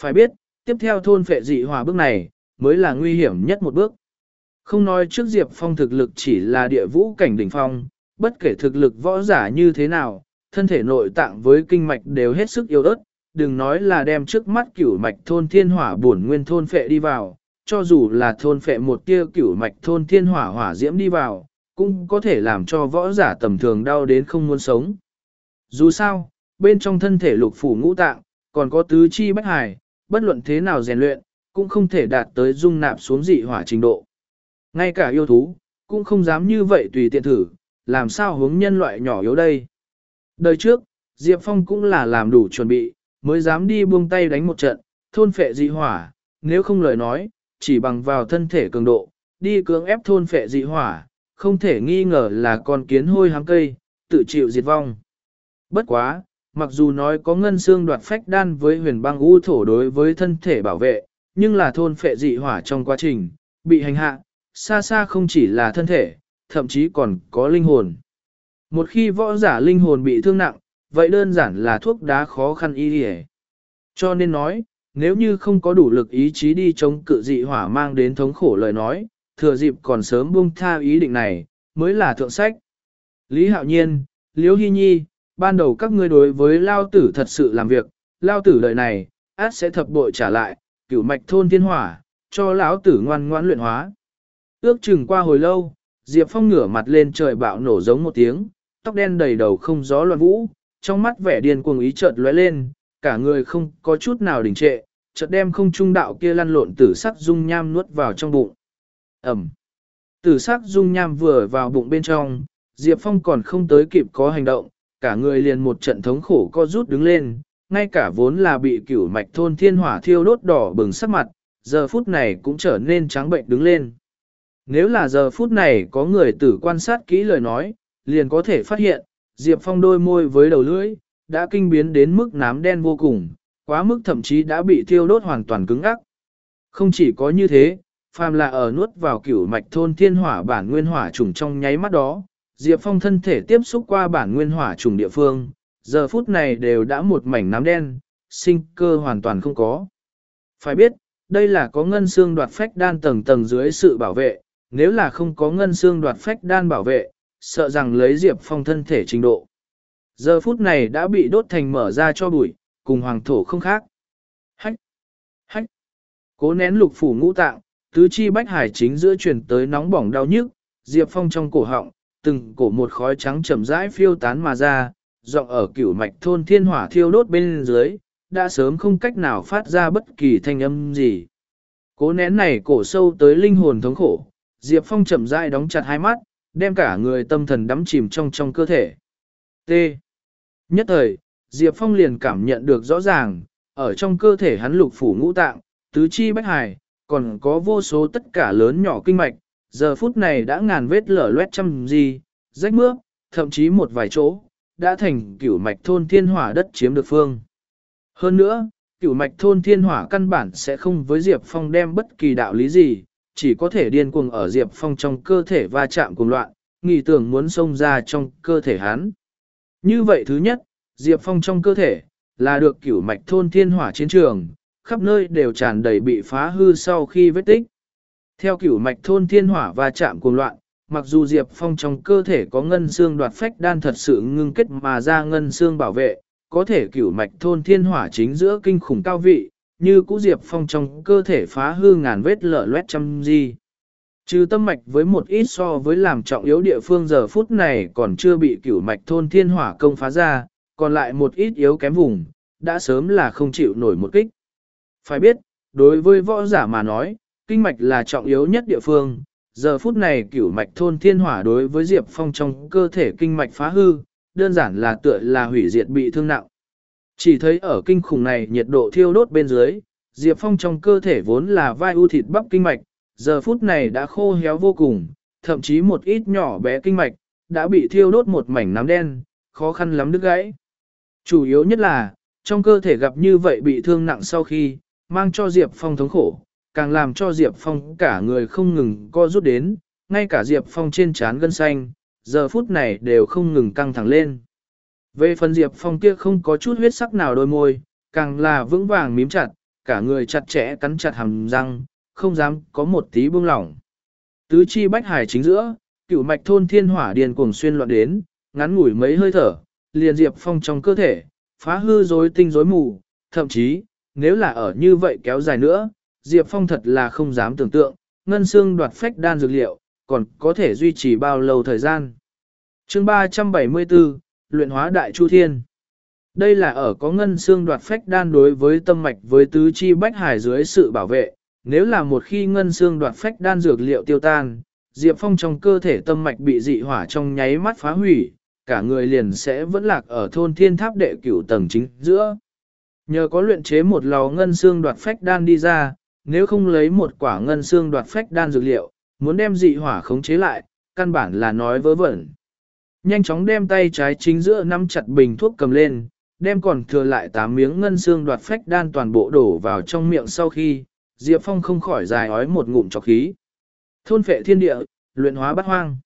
[SPEAKER 1] Phải biết, tiếp theo thôn phệ dị hỏa bước này, mới là nguy hiểm nhất một bước. Không nói trước Diệp Phong thực lực chỉ là địa vũ cảnh đỉnh phong, bất kể thực lực võ giả như thế nào, thân thể nội tạng với kinh mạch đều hết sức yếu ớt, đừng nói là đem trước mắt cửu mạch thôn thiên hỏa bổn nguyên thôn phệ đi vào, cho dù là thôn phệ một tia cửu mạch thôn thiên hỏa hỏa diễm đi vào, cũng có thể làm cho võ giả tầm thường đau đến không muốn sống. Dù sao, bên trong thân thể lục phủ ngũ tạng, còn có tứ chi bách hải, bất luận thế nào rèn luyện, cũng không thể đạt tới dung nạp xuống dị hỏa trình độ. Ngay cả yêu thú, cũng không dám như vậy tùy tiện thử, làm sao hướng nhân loại nhỏ yếu đây. Đời trước, Diệp Phong cũng là làm đủ chuẩn bị, mới dám đi buông tay đánh một trận, thôn phệ dị hỏa, nếu không lời nói, chỉ bằng vào thân thể cường độ, đi cưỡng ép thôn phệ dị hỏa, không thể nghi ngờ là con kiến hôi hám cây, tự chịu diệt vong. Bất quá, mặc dù nói có ngân xương đoạt phách đan với huyền băng u thổ đối với thân thể bảo vệ, nhưng là thôn phệ dị hỏa trong quá trình, bị hành hạ, xa xa không chỉ là thân thể, thậm chí còn có linh hồn. Một khi võ giả linh hồn bị thương nặng, vậy đơn giản là thuốc đá khó khăn y hề. Cho nên nói, nếu như không có đủ lực ý chí đi chống cự dị hỏa mang đến thống khổ lời nói, thừa dịp còn sớm buông tha ý định này, mới là thượng sách. Lý Hạo Nhiên, Liễu Hy Nhi, ban đầu các ngươi đối với Lao Tử thật sự làm việc, Lao Tử lời này, át sẽ thập bội trả lại, cửu mạch thôn thiên hỏa, cho lão Tử ngoan ngoãn luyện hóa. Ước chừng qua hồi lâu, Diệp Phong ngửa mặt lên trời bạo nổ giống một tiếng, tóc đen đầy đầu không gió loạn vũ, trong mắt vẻ điên cuồng ý chợt lóe lên, cả người không có chút nào đình trệ, chợt đem không trung đạo kia lăn lộn tử sắc dung nham nuốt vào trong bụng. Ẩm. Tử sắc dung nham vừa vào bụng bên trong, Diệp Phong còn không tới kịp có hành động, cả người liền một trận thống khổ co rút đứng lên, ngay cả vốn là bị cửu mạch thôn thiên hỏa thiêu đốt đỏ bừng sắc mặt, giờ phút này cũng trở nên trắng bệnh đứng lên. Nếu là giờ phút này có người tử quan sát kỹ lời nói, liền có thể phát hiện, Diệp Phong đôi môi với đầu lưỡi, đã kinh biến đến mức nám đen vô cùng, quá mức thậm chí đã bị thiêu đốt hoàn toàn cứng ắc. Không chỉ có như thế, phàm là ở nuốt vào cửu mạch thôn thiên hỏa bản nguyên hỏa trùng trong nháy mắt đó, Diệp Phong thân thể tiếp xúc qua bản nguyên hỏa trùng địa phương, giờ phút này đều đã một mảnh nám đen, sinh cơ hoàn toàn không có. Phải biết, đây là có ngân xương đoạt phách đan tầng tầng dưới sự bảo vệ, nếu là không có ngân xương đoạt phách đan bảo vệ, sợ rằng lấy Diệp Phong thân thể trình độ. Giờ phút này đã bị đốt thành mở ra cho bụi, cùng hoàng thổ không khác. Hách! Hách! Cố nén lục phủ ngũ tạng, tứ chi bách hải chính giữa chuyển tới nóng bỏng đau nhức, Diệp Phong trong cổ họng, từng cổ một khói trắng chậm rãi phiêu tán mà ra, dọng ở cửu mạch thôn thiên hỏa thiêu đốt bên dưới, đã sớm không cách nào phát ra bất kỳ thanh âm gì. Cố nén này cổ sâu tới linh hồn thống khổ, Diệp Phong chậm rãi đóng chặt hai mắt, đem cả người tâm thần đắm chìm trong trong cơ thể. T. Nhất thời, Diệp Phong liền cảm nhận được rõ ràng, ở trong cơ thể hắn lục phủ ngũ tạng, tứ chi bách hài, còn có vô số tất cả lớn nhỏ kinh mạch, giờ phút này đã ngàn vết lở loét trăm gì, rách mướp, thậm chí một vài chỗ, đã thành cửu mạch thôn thiên hỏa đất chiếm được phương. Hơn nữa, cửu mạch thôn thiên hỏa căn bản sẽ không với Diệp Phong đem bất kỳ đạo lý gì, chỉ có thể điên cuồng ở Diệp Phong trong cơ thể va chạm cùng loạn, nghĩ tưởng muốn xông ra trong cơ thể hắn. Như vậy thứ nhất, Diệp Phong trong cơ thể, là được cửu mạch thôn thiên hỏa chiến trường, khắp nơi đều tràn đầy bị phá hư sau khi vết tích. Theo cửu mạch thôn thiên hỏa va chạm cùng loạn, mặc dù Diệp Phong trong cơ thể có ngân xương đoạt phách đan thật sự ngưng kết mà ra ngân xương bảo vệ, có thể cửu mạch thôn thiên hỏa chính giữa kinh khủng cao vị, như cũ Diệp Phong trong cơ thể phá hư ngàn vết lở loét trăm di. Trừ tâm mạch với một ít so với làm trọng yếu địa phương giờ phút này còn chưa bị cửu mạch thôn thiên hỏa công phá ra, còn lại một ít yếu kém vùng, đã sớm là không chịu nổi một kích. Phải biết, đối với võ giả mà nói, kinh mạch là trọng yếu nhất địa phương, giờ phút này cửu mạch thôn thiên hỏa đối với Diệp Phong trong cơ thể kinh mạch phá hư, đơn giản là tựa là hủy diệt bị thương nặng. Chỉ thấy ở kinh khủng này nhiệt độ thiêu đốt bên dưới, Diệp Phong trong cơ thể vốn là vai u thịt bắp kinh mạch, giờ phút này đã khô héo vô cùng, thậm chí một ít nhỏ bé kinh mạch, đã bị thiêu đốt một mảnh nám đen, khó khăn lắm đứt gãy. Chủ yếu nhất là, trong cơ thể gặp như vậy bị thương nặng sau khi, mang cho Diệp Phong thống khổ, càng làm cho Diệp Phong cả người không ngừng co rút đến, ngay cả Diệp Phong trên trán gân xanh, giờ phút này đều không ngừng căng thẳng lên. Về phần Diệp Phong kia không có chút huyết sắc nào đôi môi, càng là vững vàng mím chặt, cả người chặt chẽ cắn chặt hàm răng, không dám có một tí buông lỏng. Tứ chi bách hải chính giữa, cựu mạch thôn thiên hỏa điền cuồng xuyên loạn đến, ngắn ngủi mấy hơi thở, liền Diệp Phong trong cơ thể, phá hư rối tinh rối mù, thậm chí, nếu là ở như vậy kéo dài nữa, Diệp Phong thật là không dám tưởng tượng, ngân xương đoạt phách đan dược liệu, còn có thể duy trì bao lâu thời gian. chương 374, Luyện hóa Đại Chu Thiên Đây là ở có ngân xương đoạt phách đan đối với tâm mạch với tứ chi bách hải dưới sự bảo vệ, nếu là một khi ngân xương đoạt phách đan dược liệu tiêu tan, Diệp Phong trong cơ thể tâm mạch bị dị hỏa trong nháy mắt phá hủy, cả người liền sẽ vẫn lạc ở thôn thiên tháp đệ cửu tầng chính giữa. Nhờ có luyện chế một lò ngân xương đoạt phách đan đi ra, nếu không lấy một quả ngân xương đoạt phách đan dược liệu, muốn đem dị hỏa khống chế lại, căn bản là nói vớ vẩn. Nhanh chóng đem tay trái chính giữa nắm chặt bình thuốc cầm lên, đem còn thừa lại 8 miếng ngân xương đoạt phách đan toàn bộ đổ vào trong miệng sau khi, Diệp Phong không khỏi dài ói một ngụm trọc khí. Thôn phệ thiên địa, luyện hóa bát hoang.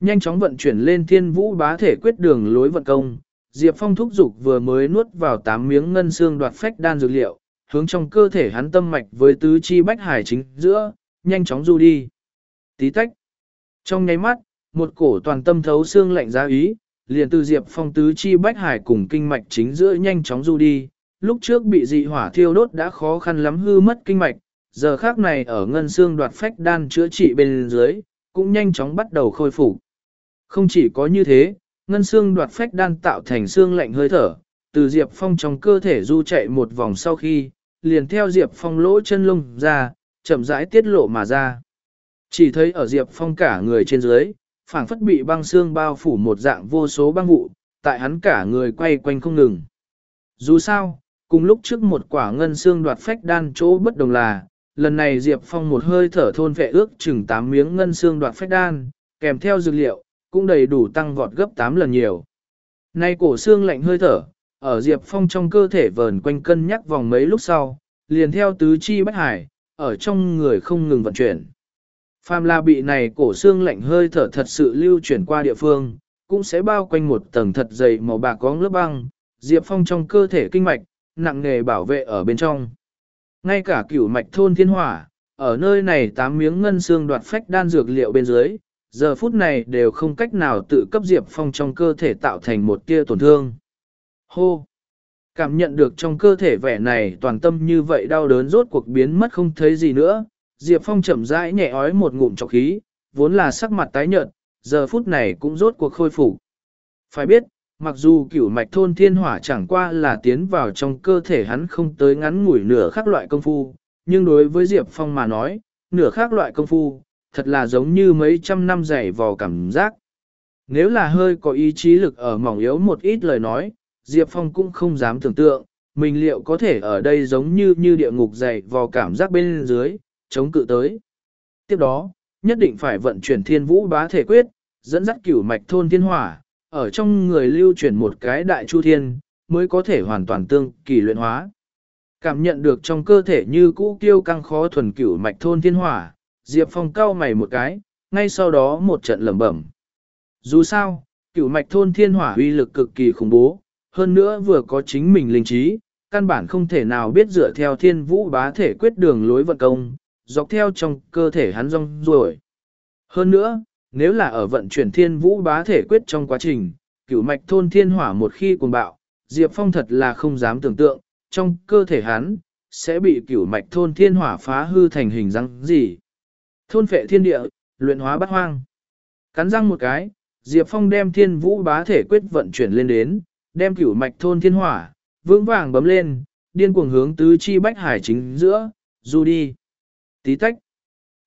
[SPEAKER 1] Nhanh chóng vận chuyển lên thiên vũ bá thể quyết đường lối vận công, Diệp Phong thúc dục vừa mới nuốt vào 8 miếng ngân xương đoạt phách đan dược liệu, hướng trong cơ thể hắn tâm mạch với tứ chi bách hải chính giữa, nhanh chóng du đi. Tí tách. Trong nháy mắt, một cổ toàn tâm thấu xương lạnh giá ý, liền từ Diệp Phong tứ chi bách hải cùng kinh mạch chính giữa nhanh chóng du đi. Lúc trước bị dị hỏa thiêu đốt đã khó khăn lắm hư mất kinh mạch, giờ khác này ở ngân xương đoạt phách đan chữa trị bên dưới, cũng nhanh chóng bắt đầu khôi phục. Không chỉ có như thế, ngân xương đoạt phách đan tạo thành xương lạnh hơi thở, từ Diệp Phong trong cơ thể du chạy một vòng sau khi, liền theo Diệp Phong lỗ chân lông ra, chậm rãi tiết lộ mà ra. Chỉ thấy ở Diệp Phong cả người trên dưới, phảng phất bị băng xương bao phủ một dạng vô số băng vụ, tại hắn cả người quay quanh không ngừng. Dù sao, cùng lúc trước một quả ngân xương đoạt phách đan chỗ bất đồng là, lần này Diệp Phong một hơi thở thôn vệ ước chừng 8 miếng ngân xương đoạt phách đan, kèm theo dược liệu, cũng đầy đủ tăng vọt gấp 8 lần nhiều. Nay cổ xương lạnh hơi thở, ở Diệp Phong trong cơ thể vờn quanh cân nhắc vòng mấy lúc sau, liền theo tứ chi bách hải, ở trong người không ngừng vận chuyển. Phàm là bị này cổ xương lạnh hơi thở thật sự lưu chuyển qua địa phương, cũng sẽ bao quanh một tầng thật dày màu bạc có lớp băng, Diệp Phong trong cơ thể kinh mạch, nặng nghề bảo vệ ở bên trong. Ngay cả cửu mạch thôn thiên hỏa, ở nơi này tám miếng ngân xương đoạt phách đan dược liệu bên dưới, giờ phút này đều không cách nào tự cấp Diệp Phong trong cơ thể tạo thành một tia tổn thương. Hô! Cảm nhận được trong cơ thể vẻ này toàn tâm như vậy đau đớn rốt cuộc biến mất không thấy gì nữa, Diệp Phong chậm rãi nhẹ ói một ngụm trọc khí, vốn là sắc mặt tái nhợt, giờ phút này cũng rốt cuộc khôi phục. Phải biết, mặc dù cửu mạch thôn thiên hỏa chẳng qua là tiến vào trong cơ thể hắn không tới ngắn ngủi nửa khác loại công phu, nhưng đối với Diệp Phong mà nói, nửa khác loại công phu, thật là giống như mấy trăm năm dày vò cảm giác. Nếu là hơi có ý chí lực ở mỏng yếu một ít lời nói, Diệp Phong cũng không dám tưởng tượng, mình liệu có thể ở đây giống như như địa ngục dày vò cảm giác bên dưới, chống cự tới. Tiếp đó, nhất định phải vận chuyển thiên vũ bá thể quyết, dẫn dắt cửu mạch thôn thiên hỏa, ở trong người lưu chuyển một cái đại chu thiên, mới có thể hoàn toàn tương kỳ luyện hóa. Cảm nhận được trong cơ thể như cũ kiêu căng khó thuần cửu mạch thôn thiên hỏa, Diệp Phong cau mày một cái, ngay sau đó một trận lẩm bẩm. Dù sao, cửu mạch thôn thiên hỏa uy lực cực kỳ khủng bố, hơn nữa vừa có chính mình linh trí, căn bản không thể nào biết dựa theo thiên vũ bá thể quyết đường lối vận công, dọc theo trong cơ thể hắn rong ruổi. Hơn nữa, nếu là ở vận chuyển thiên vũ bá thể quyết trong quá trình, cửu mạch thôn thiên hỏa một khi cuồng bạo, Diệp Phong thật là không dám tưởng tượng, trong cơ thể hắn, sẽ bị cửu mạch thôn thiên hỏa phá hư thành hình răng gì. Thôn phệ thiên địa, luyện hóa bắt hoang. Cắn răng một cái, Diệp Phong đem thiên vũ bá thể quyết vận chuyển lên đến, đem cửu mạch thôn thiên hỏa, vững vàng bấm lên, điên cuồng hướng tứ chi bách hải chính giữa, du đi. Tí tách.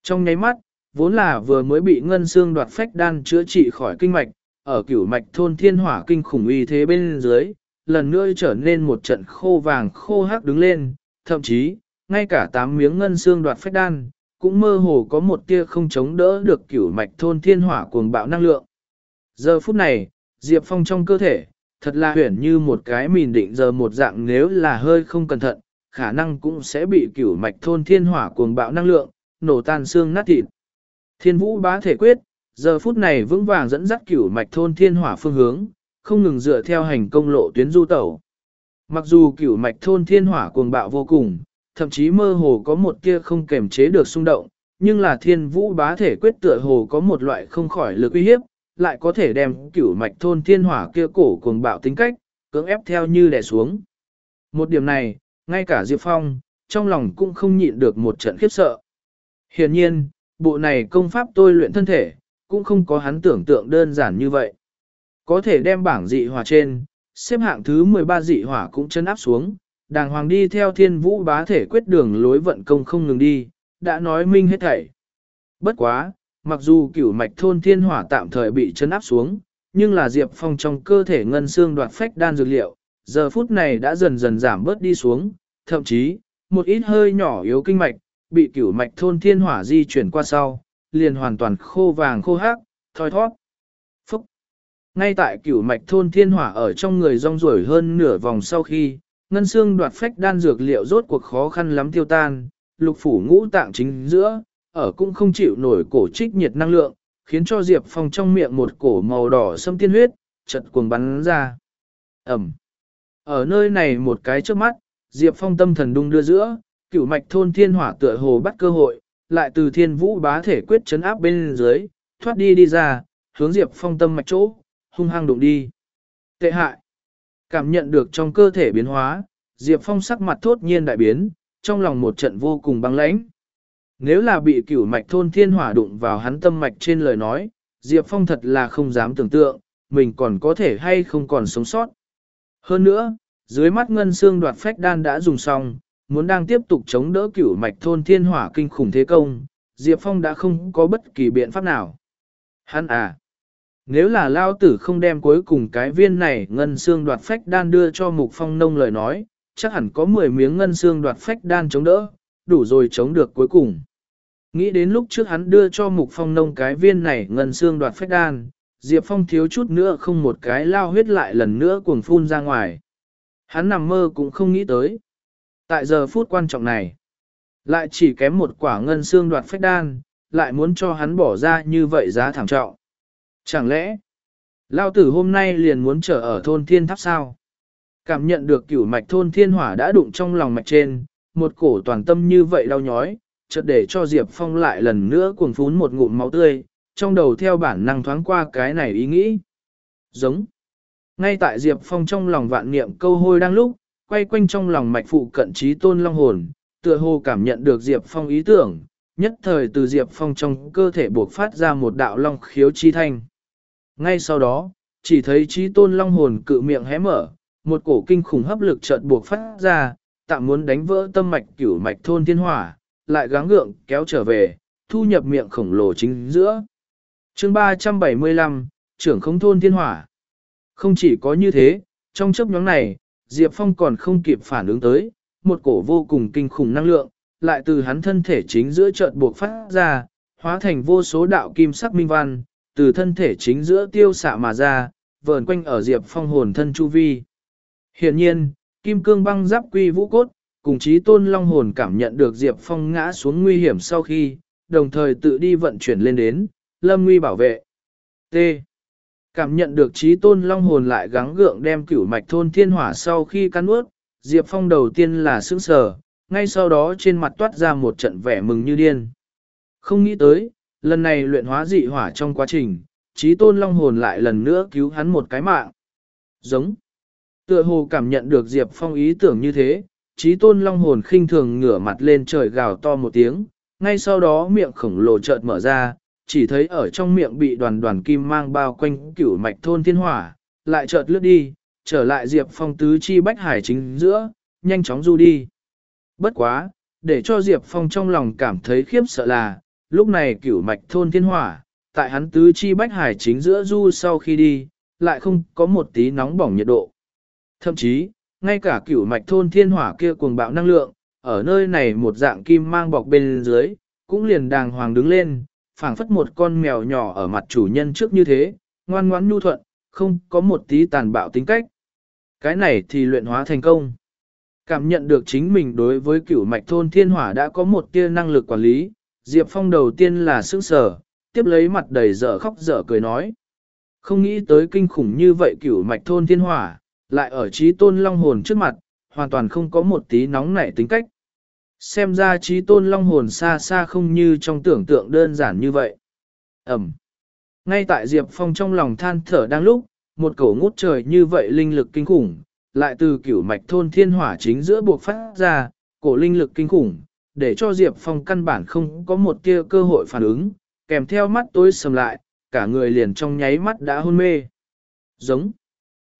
[SPEAKER 1] Trong nháy mắt, vốn là vừa mới bị ngân xương đoạt phách đan chữa trị khỏi kinh mạch, ở cửu mạch thôn thiên hỏa kinh khủng uy thế bên dưới, lần nữa trở nên một trận khô vàng khô hắc đứng lên, thậm chí, ngay cả tám miếng ngân xương đoạt phách đan, cũng mơ hồ có một tia không chống đỡ được cửu mạch thôn thiên hỏa cuồng bạo năng lượng. Giờ phút này, Diệp Phong trong cơ thể, thật là huyển như một cái mìn định giờ một dạng nếu là hơi không cẩn thận, khả năng cũng sẽ bị cửu mạch thôn thiên hỏa cuồng bạo năng lượng, nổ tan xương nát thịt. Thiên vũ bá thể quyết, giờ phút này vững vàng dẫn dắt cửu mạch thôn thiên hỏa phương hướng, không ngừng dựa theo hành công lộ tuyến du tẩu. Mặc dù cửu mạch thôn thiên hỏa cuồng bạo vô cùng, thậm chí mơ hồ có một tia không kềm chế được xung động, nhưng là thiên vũ bá thể quyết tựa hồ có một loại không khỏi lực uy hiếp, lại có thể đem cửu mạch thôn thiên hỏa kia cổ cuồng bạo tính cách, cưỡng ép theo như đè xuống. Một điểm này, ngay cả Diệp Phong, trong lòng cũng không nhịn được một trận khiếp sợ. Hiển nhiên, bộ này công pháp tôi luyện thân thể, cũng không có hắn tưởng tượng đơn giản như vậy. Có thể đem bảng dị hỏa trên, xếp hạng thứ 13 dị hỏa cũng chân áp xuống, đàng hoàng đi theo thiên vũ bá thể quyết đường lối vận công không ngừng đi, đã nói minh hết thảy. Bất quá, mặc dù cửu mạch thôn thiên hỏa tạm thời bị chân áp xuống, nhưng là Diệp Phong trong cơ thể ngân xương đoạt phách đan dược liệu, giờ phút này đã dần dần giảm bớt đi xuống, thậm chí, một ít hơi nhỏ yếu kinh mạch, bị cửu mạch thôn thiên hỏa di chuyển qua sau, liền hoàn toàn khô vàng khô hắc, thoi thoát. Phúc! Ngay tại cửu mạch thôn thiên hỏa ở trong người rong ruổi hơn nửa vòng sau khi, ngân xương đoạt phách đan dược liệu rốt cuộc khó khăn lắm tiêu tan, lục phủ ngũ tạng chính giữa, ở cũng không chịu nổi cổ trích nhiệt năng lượng, khiến cho Diệp Phong trong miệng một cổ màu đỏ xâm tiên huyết, chật cuồng bắn ra. Ẩm! Ở nơi này một cái trước mắt, Diệp Phong tâm thần đung đưa giữa, cửu mạch thôn thiên hỏa tựa hồ bắt cơ hội, lại từ thiên vũ bá thể quyết chấn áp bên dưới, thoát đi đi ra, hướng Diệp Phong tâm mạch chỗ, hung hăng đụng đi. Tệ hại. Cảm nhận được trong cơ thể biến hóa, Diệp Phong sắc mặt thốt nhiên đại biến, trong lòng một trận vô cùng băng lãnh. Nếu là bị cửu mạch thôn thiên hỏa đụng vào hắn tâm mạch trên lời nói, Diệp Phong thật là không dám tưởng tượng, mình còn có thể hay không còn sống sót. Hơn nữa, dưới mắt ngân xương đoạt phách đan đã dùng xong, muốn đang tiếp tục chống đỡ cửu mạch thôn thiên hỏa kinh khủng thế công, Diệp Phong đã không có bất kỳ biện pháp nào. Hắn à, nếu là lao tử không đem cuối cùng cái viên này ngân xương đoạt phách đan đưa cho mục phong nông lời nói, chắc hẳn có 10 miếng ngân xương đoạt phách đan chống đỡ, đủ rồi chống được cuối cùng. Nghĩ đến lúc trước hắn đưa cho mục phong nông cái viên này ngân xương đoạt phách đan, Diệp Phong thiếu chút nữa không một cái lao huyết lại lần nữa cuồng phun ra ngoài. Hắn nằm mơ cũng không nghĩ tới. Tại giờ phút quan trọng này, lại chỉ kém một quả ngân xương đoạt phách đan, lại muốn cho hắn bỏ ra như vậy giá thảm trọng. Chẳng lẽ, lao tử hôm nay liền muốn trở ở thôn thiên tháp sao? Cảm nhận được cửu mạch thôn thiên hỏa đã đụng trong lòng mạch trên, một cổ toàn tâm như vậy đau nhói, chợt để cho Diệp Phong lại lần nữa cuồng phún một ngụm máu tươi, trong đầu theo bản năng thoáng qua cái này ý nghĩ. Giống. Ngay tại Diệp Phong trong lòng vạn niệm câu hôi đang lúc, quay quanh trong lòng mạch phụ cận trí tôn long hồn, tựa hồ cảm nhận được Diệp Phong ý tưởng, nhất thời từ Diệp Phong trong cơ thể buộc phát ra một đạo long khiếu chi thanh. Ngay sau đó, chỉ thấy trí tôn long hồn cự miệng hé mở, một cổ kinh khủng hấp lực chợt buộc phát ra, tạm muốn đánh vỡ tâm mạch cửu mạch thôn thiên hỏa, lại gắng gượng kéo trở về, thu nhập miệng khổng lồ chính giữa. chương 375, trưởng không thôn thiên hỏa. Không chỉ có như thế, trong chấp nhóm này, Diệp Phong còn không kịp phản ứng tới, một cổ vô cùng kinh khủng năng lượng, lại từ hắn thân thể chính giữa chợt buộc phát ra, hóa thành vô số đạo kim sắc minh văn, từ thân thể chính giữa tiêu xạ mà ra, vờn quanh ở Diệp Phong hồn thân chu vi. Hiện nhiên, kim cương băng giáp quy vũ cốt, cùng chí tôn long hồn cảm nhận được Diệp Phong ngã xuống nguy hiểm sau khi, đồng thời tự đi vận chuyển lên đến, lâm nguy bảo vệ. T. Cảm nhận được trí tôn long hồn lại gắng gượng đem cửu mạch thôn thiên hỏa sau khi cắn ướt, Diệp Phong đầu tiên là sững sờ, ngay sau đó trên mặt toát ra một trận vẻ mừng như điên. Không nghĩ tới, lần này luyện hóa dị hỏa trong quá trình, trí tôn long hồn lại lần nữa cứu hắn một cái mạng. Giống. Tựa hồ cảm nhận được Diệp Phong ý tưởng như thế, trí tôn long hồn khinh thường ngửa mặt lên trời gào to một tiếng, ngay sau đó miệng khổng lồ chợt mở ra, chỉ thấy ở trong miệng bị đoàn đoàn kim mang bao quanh cửu mạch thôn thiên hỏa, lại chợt lướt đi, trở lại Diệp Phong tứ chi bách hải chính giữa, nhanh chóng du đi. Bất quá, để cho Diệp Phong trong lòng cảm thấy khiếp sợ là, lúc này cửu mạch thôn thiên hỏa, tại hắn tứ chi bách hải chính giữa du sau khi đi, lại không có một tí nóng bỏng nhiệt độ. Thậm chí, ngay cả cửu mạch thôn thiên hỏa kia cuồng bạo năng lượng, ở nơi này một dạng kim mang bọc bên dưới, cũng liền đàng hoàng đứng lên, phảng phất một con mèo nhỏ ở mặt chủ nhân trước như thế, ngoan ngoãn nhu thuận, không có một tí tàn bạo tính cách. Cái này thì luyện hóa thành công. Cảm nhận được chính mình đối với cửu mạch thôn thiên hỏa đã có một tia năng lực quản lý, Diệp Phong đầu tiên là sững sờ, tiếp lấy mặt đầy dở khóc dở cười nói. Không nghĩ tới kinh khủng như vậy cửu mạch thôn thiên hỏa, lại ở trí tôn long hồn trước mặt, hoàn toàn không có một tí nóng nảy tính cách. Xem ra trí tôn long hồn xa xa không như trong tưởng tượng đơn giản như vậy. Ẩm. Ngay tại Diệp Phong trong lòng than thở đang lúc, một cổ ngút trời như vậy linh lực kinh khủng, lại từ cửu mạch thôn thiên hỏa chính giữa buộc phát ra, cổ linh lực kinh khủng, để cho Diệp Phong căn bản không có một tia cơ hội phản ứng, kèm theo mắt tối sầm lại, cả người liền trong nháy mắt đã hôn mê. Giống.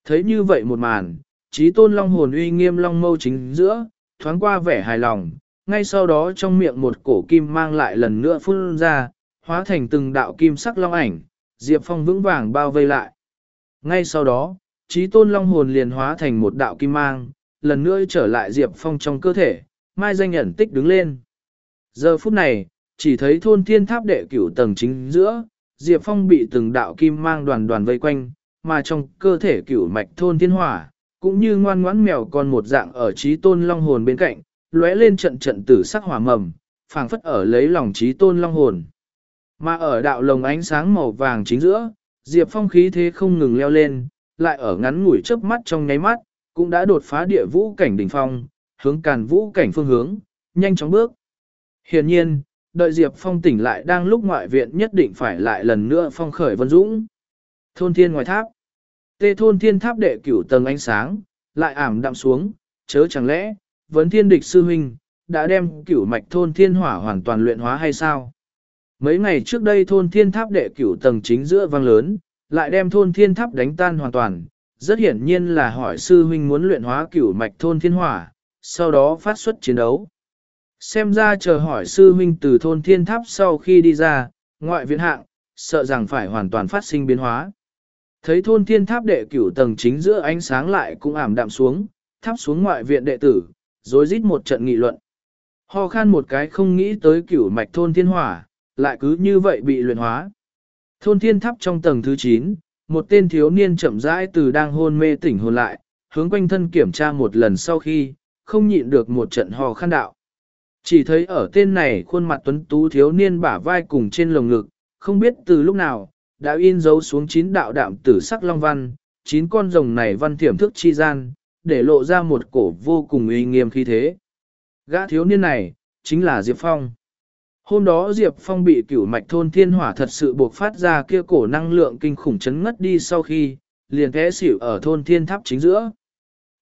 [SPEAKER 1] Thấy như vậy một màn, trí tôn long hồn uy nghiêm long mâu chính giữa, thoáng qua vẻ hài lòng, ngay sau đó trong miệng một cổ kim mang lại lần nữa phun ra, hóa thành từng đạo kim sắc long ảnh, Diệp Phong vững vàng bao vây lại. Ngay sau đó, trí tôn long hồn liền hóa thành một đạo kim mang, lần nữa trở lại Diệp Phong trong cơ thể, mai danh ẩn tích đứng lên. Giờ phút này, chỉ thấy thôn thiên tháp đệ cửu tầng chính giữa, Diệp Phong bị từng đạo kim mang đoàn đoàn vây quanh, mà trong cơ thể cửu mạch thôn thiên hỏa, cũng như ngoan ngoãn mèo con một dạng ở trí tôn long hồn bên cạnh, lóe lên trận trận tử sắc hỏa mầm, phảng phất ở lấy lòng trí tôn long hồn. Mà ở đạo lồng ánh sáng màu vàng chính giữa, Diệp Phong khí thế không ngừng leo lên, lại ở ngắn ngủi chớp mắt trong nháy mắt, cũng đã đột phá địa vũ cảnh đỉnh phong, hướng càn vũ cảnh phương hướng, nhanh chóng bước. Hiển nhiên, đợi Diệp Phong tỉnh lại đang lúc ngoại viện nhất định phải lại lần nữa phong khởi vân dũng. Thôn thiên ngoài tháp. Tê thôn thiên tháp đệ cửu tầng ánh sáng, lại ảm đạm xuống, chớ chẳng lẽ, vấn thiên địch sư huynh, đã đem cửu mạch thôn thiên hỏa hoàn toàn luyện hóa hay sao? Mấy ngày trước đây thôn thiên tháp đệ cửu tầng chính giữa vang lớn, lại đem thôn thiên tháp đánh tan hoàn toàn, rất hiển nhiên là hỏi sư huynh muốn luyện hóa cửu mạch thôn thiên hỏa, sau đó phát xuất chiến đấu. Xem ra chờ hỏi sư huynh từ thôn thiên tháp sau khi đi ra, ngoại viện hạng, sợ rằng phải hoàn toàn phát sinh biến hóa. Thấy thôn thiên tháp đệ cửu tầng chính giữa ánh sáng lại cũng ảm đạm xuống, tháp xuống ngoại viện đệ tử, rồi rít một trận nghị luận. Ho khan một cái không nghĩ tới cửu mạch thôn thiên hỏa, lại cứ như vậy bị luyện hóa. Thôn thiên tháp trong tầng thứ 9, một tên thiếu niên chậm rãi từ đang hôn mê tỉnh hồn lại, hướng quanh thân kiểm tra một lần sau khi, không nhịn được một trận ho khan đạo. Chỉ thấy ở tên này khuôn mặt tuấn tú thiếu niên bả vai cùng trên lồng ngực, không biết từ lúc nào, đã in dấu xuống chín đạo đạm tử sắc long văn, chín con rồng này văn thiểm thức chi gian, để lộ ra một cổ vô cùng uy nghiêm khí thế. Gã thiếu niên này, chính là Diệp Phong. Hôm đó Diệp Phong bị cửu mạch thôn thiên hỏa thật sự buộc phát ra kia cổ năng lượng kinh khủng chấn ngất đi sau khi, liền té xỉu ở thôn thiên tháp chính giữa.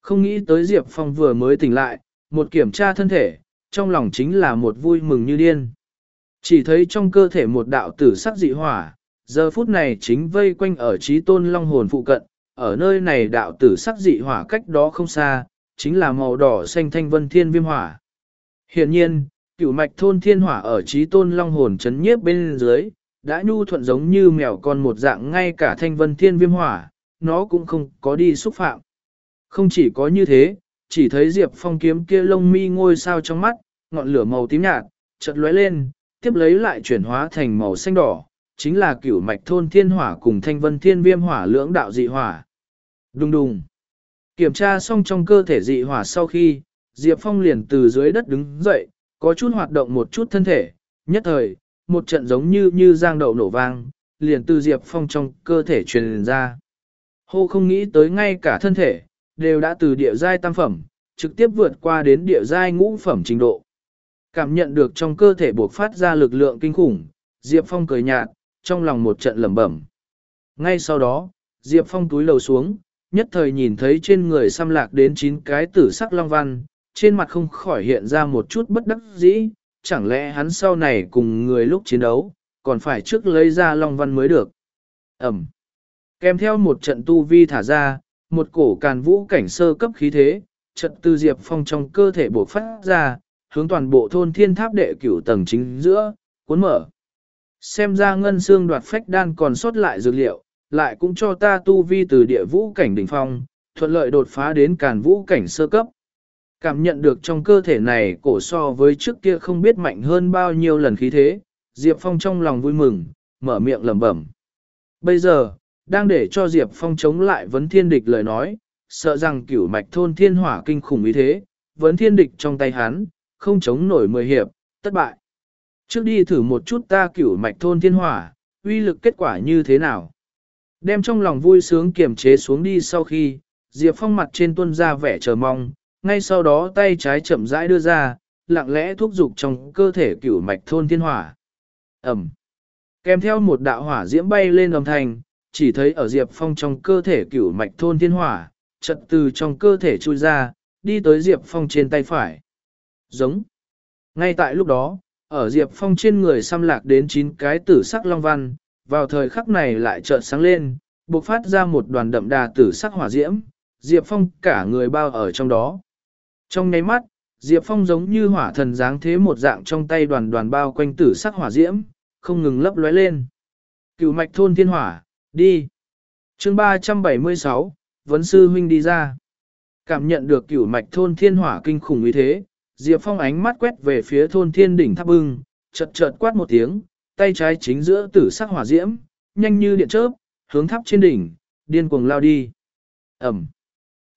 [SPEAKER 1] Không nghĩ tới Diệp Phong vừa mới tỉnh lại, một kiểm tra thân thể, trong lòng chính là một vui mừng như điên. Chỉ thấy trong cơ thể một đạo tử sắc dị hỏa, giờ phút này chính vây quanh ở trí tôn long hồn phụ cận, ở nơi này đạo tử sắc dị hỏa cách đó không xa, chính là màu đỏ xanh thanh vân thiên viêm hỏa. Hiện nhiên, cửu mạch thôn thiên hỏa ở trí tôn long hồn chấn nhiếp bên dưới, đã nhu thuận giống như mèo con một dạng ngay cả thanh vân thiên viêm hỏa, nó cũng không có đi xúc phạm. Không chỉ có như thế, chỉ thấy Diệp Phong kiếm kia lông mi ngôi sao trong mắt, ngọn lửa màu tím nhạt, chợt lóe lên, tiếp lấy lại chuyển hóa thành màu xanh đỏ, chính là cửu mạch thôn thiên hỏa cùng thanh vân thiên viêm hỏa lưỡng đạo dị hỏa. Đùng đùng. Kiểm tra xong trong cơ thể dị hỏa sau khi, Diệp Phong liền từ dưới đất đứng dậy, có chút hoạt động một chút thân thể, nhất thời, một trận giống như như giang đậu nổ vang, liền từ Diệp Phong trong cơ thể truyền ra. Hô không nghĩ tới ngay cả thân thể, đều đã từ địa giai tam phẩm, trực tiếp vượt qua đến địa giai ngũ phẩm trình độ. Cảm nhận được trong cơ thể buộc phát ra lực lượng kinh khủng, Diệp Phong cười nhạt, trong lòng một trận lẩm bẩm. Ngay sau đó, Diệp Phong túi lầu xuống, nhất thời nhìn thấy trên người xăm lạc đến chín cái tử sắc long văn, trên mặt không khỏi hiện ra một chút bất đắc dĩ, chẳng lẽ hắn sau này cùng người lúc chiến đấu, còn phải trước lấy ra long văn mới được. Ẩm. Kèm theo một trận tu vi thả ra, một cổ càn vũ cảnh sơ cấp khí thế, trận tư diệp phong trong cơ thể bộc phát ra, hướng toàn bộ thôn thiên tháp đệ cửu tầng chính giữa, cuốn mở. Xem ra ngân xương đoạt phách đan còn sót lại dược liệu, lại cũng cho ta tu vi từ địa vũ cảnh đỉnh phong, thuận lợi đột phá đến càn vũ cảnh sơ cấp. Cảm nhận được trong cơ thể này cổ so với trước kia không biết mạnh hơn bao nhiêu lần khí thế, Diệp Phong trong lòng vui mừng, mở miệng lẩm bẩm. Bây giờ, đang để cho Diệp Phong chống lại vấn thiên địch lời nói, sợ rằng cửu mạch thôn thiên hỏa kinh khủng ý thế, vấn thiên địch trong tay hắn, không chống nổi mười hiệp, thất bại. Trước đi thử một chút ta cửu mạch thôn thiên hỏa, uy lực kết quả như thế nào. Đem trong lòng vui sướng kiềm chế xuống đi sau khi, Diệp Phong mặt trên tuân ra vẻ chờ mong, ngay sau đó tay trái chậm rãi đưa ra, lặng lẽ thúc dục trong cơ thể cửu mạch thôn thiên hỏa. Ẩm. Kèm theo một đạo hỏa diễm bay lên âm thanh, chỉ thấy ở Diệp Phong trong cơ thể cửu mạch thôn thiên hỏa, chật từ trong cơ thể chui ra, đi tới Diệp Phong trên tay phải. Giống. Ngay tại lúc đó, ở Diệp Phong trên người xăm lạc đến 9 cái tử sắc long văn, vào thời khắc này lại chợt sáng lên, bộc phát ra một đoàn đậm đà tử sắc hỏa diễm, Diệp Phong cả người bao ở trong đó. Trong nháy mắt, Diệp Phong giống như hỏa thần dáng thế một dạng trong tay đoàn đoàn bao quanh tử sắc hỏa diễm, không ngừng lấp lóe lên. Cựu mạch thôn thiên hỏa, đi. chương 376, vấn sư huynh đi ra. Cảm nhận được cửu mạch thôn thiên hỏa kinh khủng như thế, Diệp Phong ánh mắt quét về phía thôn thiên đỉnh tháp bưng, chợt chợt quát một tiếng, tay trái chính giữa tử sắc hỏa diễm, nhanh như điện chớp, hướng tháp trên đỉnh, điên cuồng lao đi. Ẩm.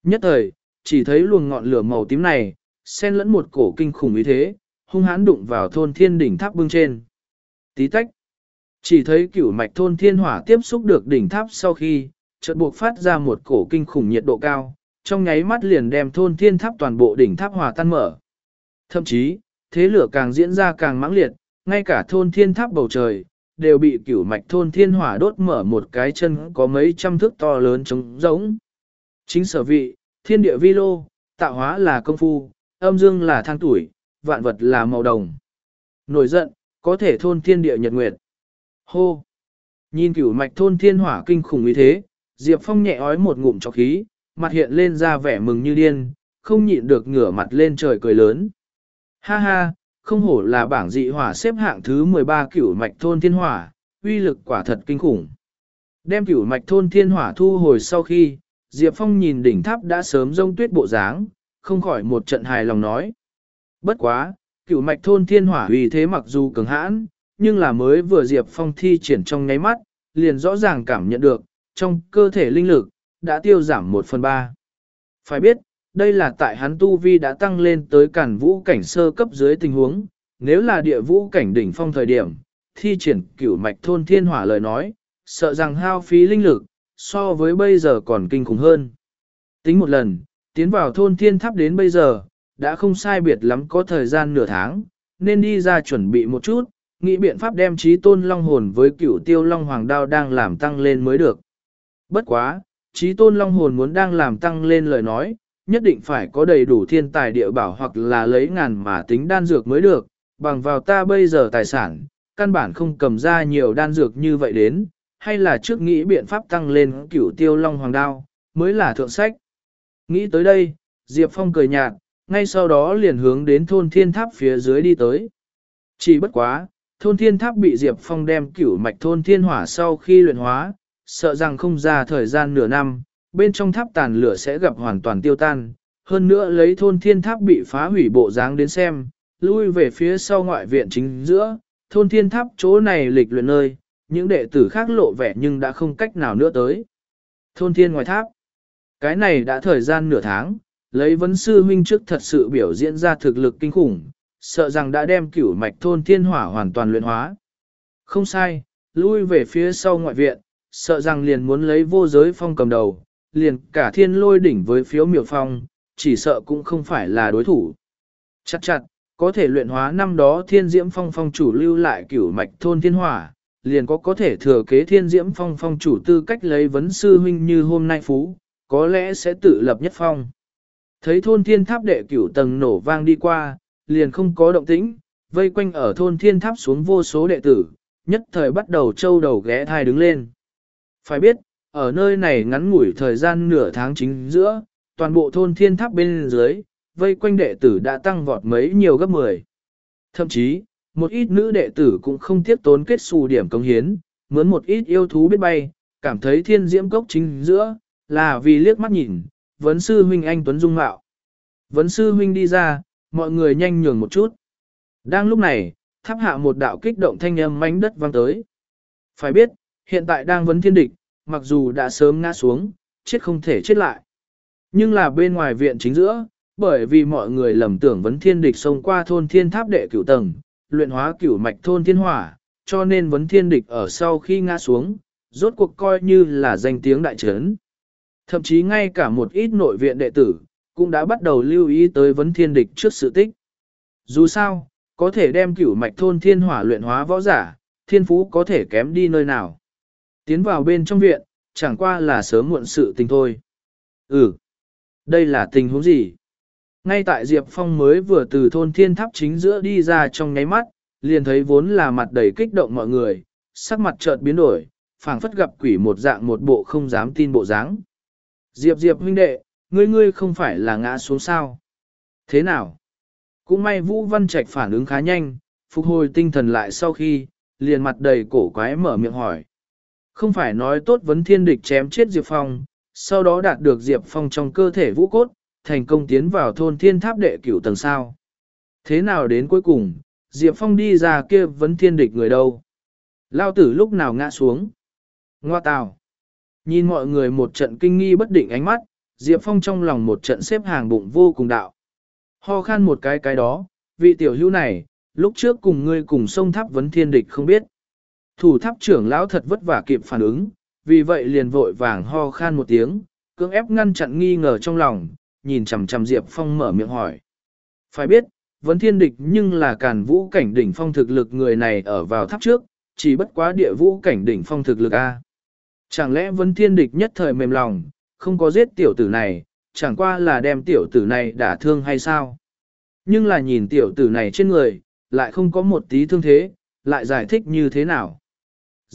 [SPEAKER 1] Nhất thời, chỉ thấy luồng ngọn lửa màu tím này, xen lẫn một cổ kinh khủng ý thế, hung hãn đụng vào thôn thiên đỉnh tháp bưng trên. Tí tách. Chỉ thấy cửu mạch thôn thiên hỏa tiếp xúc được đỉnh tháp sau khi, chợt buộc phát ra một cổ kinh khủng nhiệt độ cao, trong nháy mắt liền đem thôn thiên tháp toàn bộ đỉnh tháp hòa tan mở. Thậm chí, thế lửa càng diễn ra càng mãng liệt, ngay cả thôn thiên tháp bầu trời, đều bị cửu mạch thôn thiên hỏa đốt mở một cái chân có mấy trăm thước to lớn trống rỗng. Chính sở vị, thiên địa vi lô, tạo hóa là công phu, âm dương là thang tuổi, vạn vật là màu đồng. Nổi giận, có thể thôn thiên địa nhật nguyệt. Hô! Nhìn cửu mạch thôn thiên hỏa kinh khủng như thế, Diệp Phong nhẹ ói một ngụm cho khí, mặt hiện lên ra vẻ mừng như điên, không nhịn được ngửa mặt lên trời cười lớn. Ha ha, không hổ là bảng dị hỏa xếp hạng thứ 13 cửu mạch thôn thiên hỏa, uy lực quả thật kinh khủng. Đem cửu mạch thôn thiên hỏa thu hồi sau khi, Diệp Phong nhìn đỉnh tháp đã sớm rông tuyết bộ dáng, không khỏi một trận hài lòng nói. Bất quá, cửu mạch thôn thiên hỏa uy thế mặc dù cường hãn, nhưng là mới vừa Diệp Phong thi triển trong nháy mắt, liền rõ ràng cảm nhận được, trong cơ thể linh lực, đã tiêu giảm 1 phần 3. Phải biết, đây là tại hắn tu vi đã tăng lên tới cản vũ cảnh sơ cấp dưới tình huống, nếu là địa vũ cảnh đỉnh phong thời điểm, thi triển cửu mạch thôn thiên hỏa lời nói, sợ rằng hao phí linh lực, so với bây giờ còn kinh khủng hơn. Tính một lần, tiến vào thôn thiên tháp đến bây giờ, đã không sai biệt lắm có thời gian nửa tháng, nên đi ra chuẩn bị một chút, nghĩ biện pháp đem trí tôn long hồn với cửu tiêu long hoàng đao đang làm tăng lên mới được. Bất quá, trí tôn long hồn muốn đang làm tăng lên lời nói, nhất định phải có đầy đủ thiên tài địa bảo hoặc là lấy ngàn mà tính đan dược mới được, bằng vào ta bây giờ tài sản, căn bản không cầm ra nhiều đan dược như vậy đến, hay là trước nghĩ biện pháp tăng lên cửu tiêu long hoàng đao, mới là thượng sách. Nghĩ tới đây, Diệp Phong cười nhạt, ngay sau đó liền hướng đến thôn thiên tháp phía dưới đi tới. Chỉ bất quá, thôn thiên tháp bị Diệp Phong đem cửu mạch thôn thiên hỏa sau khi luyện hóa, sợ rằng không ra thời gian nửa năm, bên trong tháp tàn lửa sẽ gặp hoàn toàn tiêu tan. Hơn nữa lấy thôn thiên tháp bị phá hủy bộ dáng đến xem, lui về phía sau ngoại viện chính giữa, thôn thiên tháp chỗ này lịch luyện nơi, những đệ tử khác lộ vẻ nhưng đã không cách nào nữa tới. Thôn thiên ngoài tháp, cái này đã thời gian nửa tháng, lấy vấn sư huynh trước thật sự biểu diễn ra thực lực kinh khủng, sợ rằng đã đem cửu mạch thôn thiên hỏa hoàn toàn luyện hóa. Không sai, lui về phía sau ngoại viện, sợ rằng liền muốn lấy vô giới phong cầm đầu, liền cả thiên lôi đỉnh với phiếu miểu phong, chỉ sợ cũng không phải là đối thủ. Chắc chặt, có thể luyện hóa năm đó thiên diễm phong phong chủ lưu lại cửu mạch thôn thiên hỏa, liền có có thể thừa kế thiên diễm phong phong chủ tư cách lấy vấn sư huynh như hôm nay phú, có lẽ sẽ tự lập nhất phong. Thấy thôn thiên tháp đệ cửu tầng nổ vang đi qua, liền không có động tĩnh, vây quanh ở thôn thiên tháp xuống vô số đệ tử, nhất thời bắt đầu trâu đầu ghé thai đứng lên. Phải biết, ở nơi này ngắn ngủi thời gian nửa tháng chính giữa, toàn bộ thôn thiên tháp bên dưới, vây quanh đệ tử đã tăng vọt mấy nhiều gấp 10. Thậm chí, một ít nữ đệ tử cũng không tiếc tốn kết xù điểm công hiến, mướn một ít yêu thú biết bay, cảm thấy thiên diễm cốc chính giữa, là vì liếc mắt nhìn, vấn sư huynh anh Tuấn Dung Mạo. Vấn sư huynh đi ra, mọi người nhanh nhường một chút. Đang lúc này, tháp hạ một đạo kích động thanh âm mánh đất vang tới. Phải biết, hiện tại đang vấn thiên địch, mặc dù đã sớm ngã xuống, chết không thể chết lại. Nhưng là bên ngoài viện chính giữa, bởi vì mọi người lầm tưởng vấn thiên địch xông qua thôn thiên tháp đệ cửu tầng, luyện hóa cửu mạch thôn thiên hỏa, cho nên vấn thiên địch ở sau khi ngã xuống, rốt cuộc coi như là danh tiếng đại trấn. Thậm chí ngay cả một ít nội viện đệ tử, cũng đã bắt đầu lưu ý tới vấn thiên địch trước sự tích. Dù sao, có thể đem cửu mạch thôn thiên hỏa luyện hóa võ giả, thiên phú có thể kém đi nơi nào. Tiến vào bên trong viện, chẳng qua là sớm muộn sự tình thôi. Ừ, đây là tình huống gì? Ngay tại Diệp Phong mới vừa từ thôn thiên tháp chính giữa đi ra trong nháy mắt, liền thấy vốn là mặt đầy kích động mọi người, sắc mặt chợt biến đổi, phảng phất gặp quỷ một dạng một bộ không dám tin bộ dáng. Diệp Diệp huynh đệ, ngươi ngươi không phải là ngã xuống sao? Thế nào? Cũng may Vũ Văn Trạch phản ứng khá nhanh, phục hồi tinh thần lại sau khi, liền mặt đầy cổ quái mở miệng hỏi. Không phải nói tốt vấn thiên địch chém chết Diệp Phong, sau đó đạt được Diệp Phong trong cơ thể vũ cốt, thành công tiến vào thôn thiên tháp đệ cửu tầng sao. Thế nào đến cuối cùng, Diệp Phong đi ra kia vấn thiên địch người đâu? Lao tử lúc nào ngã xuống? Ngoa tào! Nhìn mọi người một trận kinh nghi bất định ánh mắt, Diệp Phong trong lòng một trận xếp hàng bụng vô cùng đạo. Ho khan một cái cái đó, vị tiểu hữu này, lúc trước cùng ngươi cùng sông tháp vấn thiên địch không biết. Thủ tháp trưởng lão thật vất vả kịp phản ứng, vì vậy liền vội vàng ho khan một tiếng, cưỡng ép ngăn chặn nghi ngờ trong lòng, nhìn chằm chằm Diệp Phong mở miệng hỏi. Phải biết, vấn thiên địch nhưng là càn vũ cảnh đỉnh phong thực lực người này ở vào tháp trước, chỉ bất quá địa vũ cảnh đỉnh phong thực lực A. Chẳng lẽ vấn thiên địch nhất thời mềm lòng, không có giết tiểu tử này, chẳng qua là đem tiểu tử này đả thương hay sao? Nhưng là nhìn tiểu tử này trên người, lại không có một tí thương thế, lại giải thích như thế nào?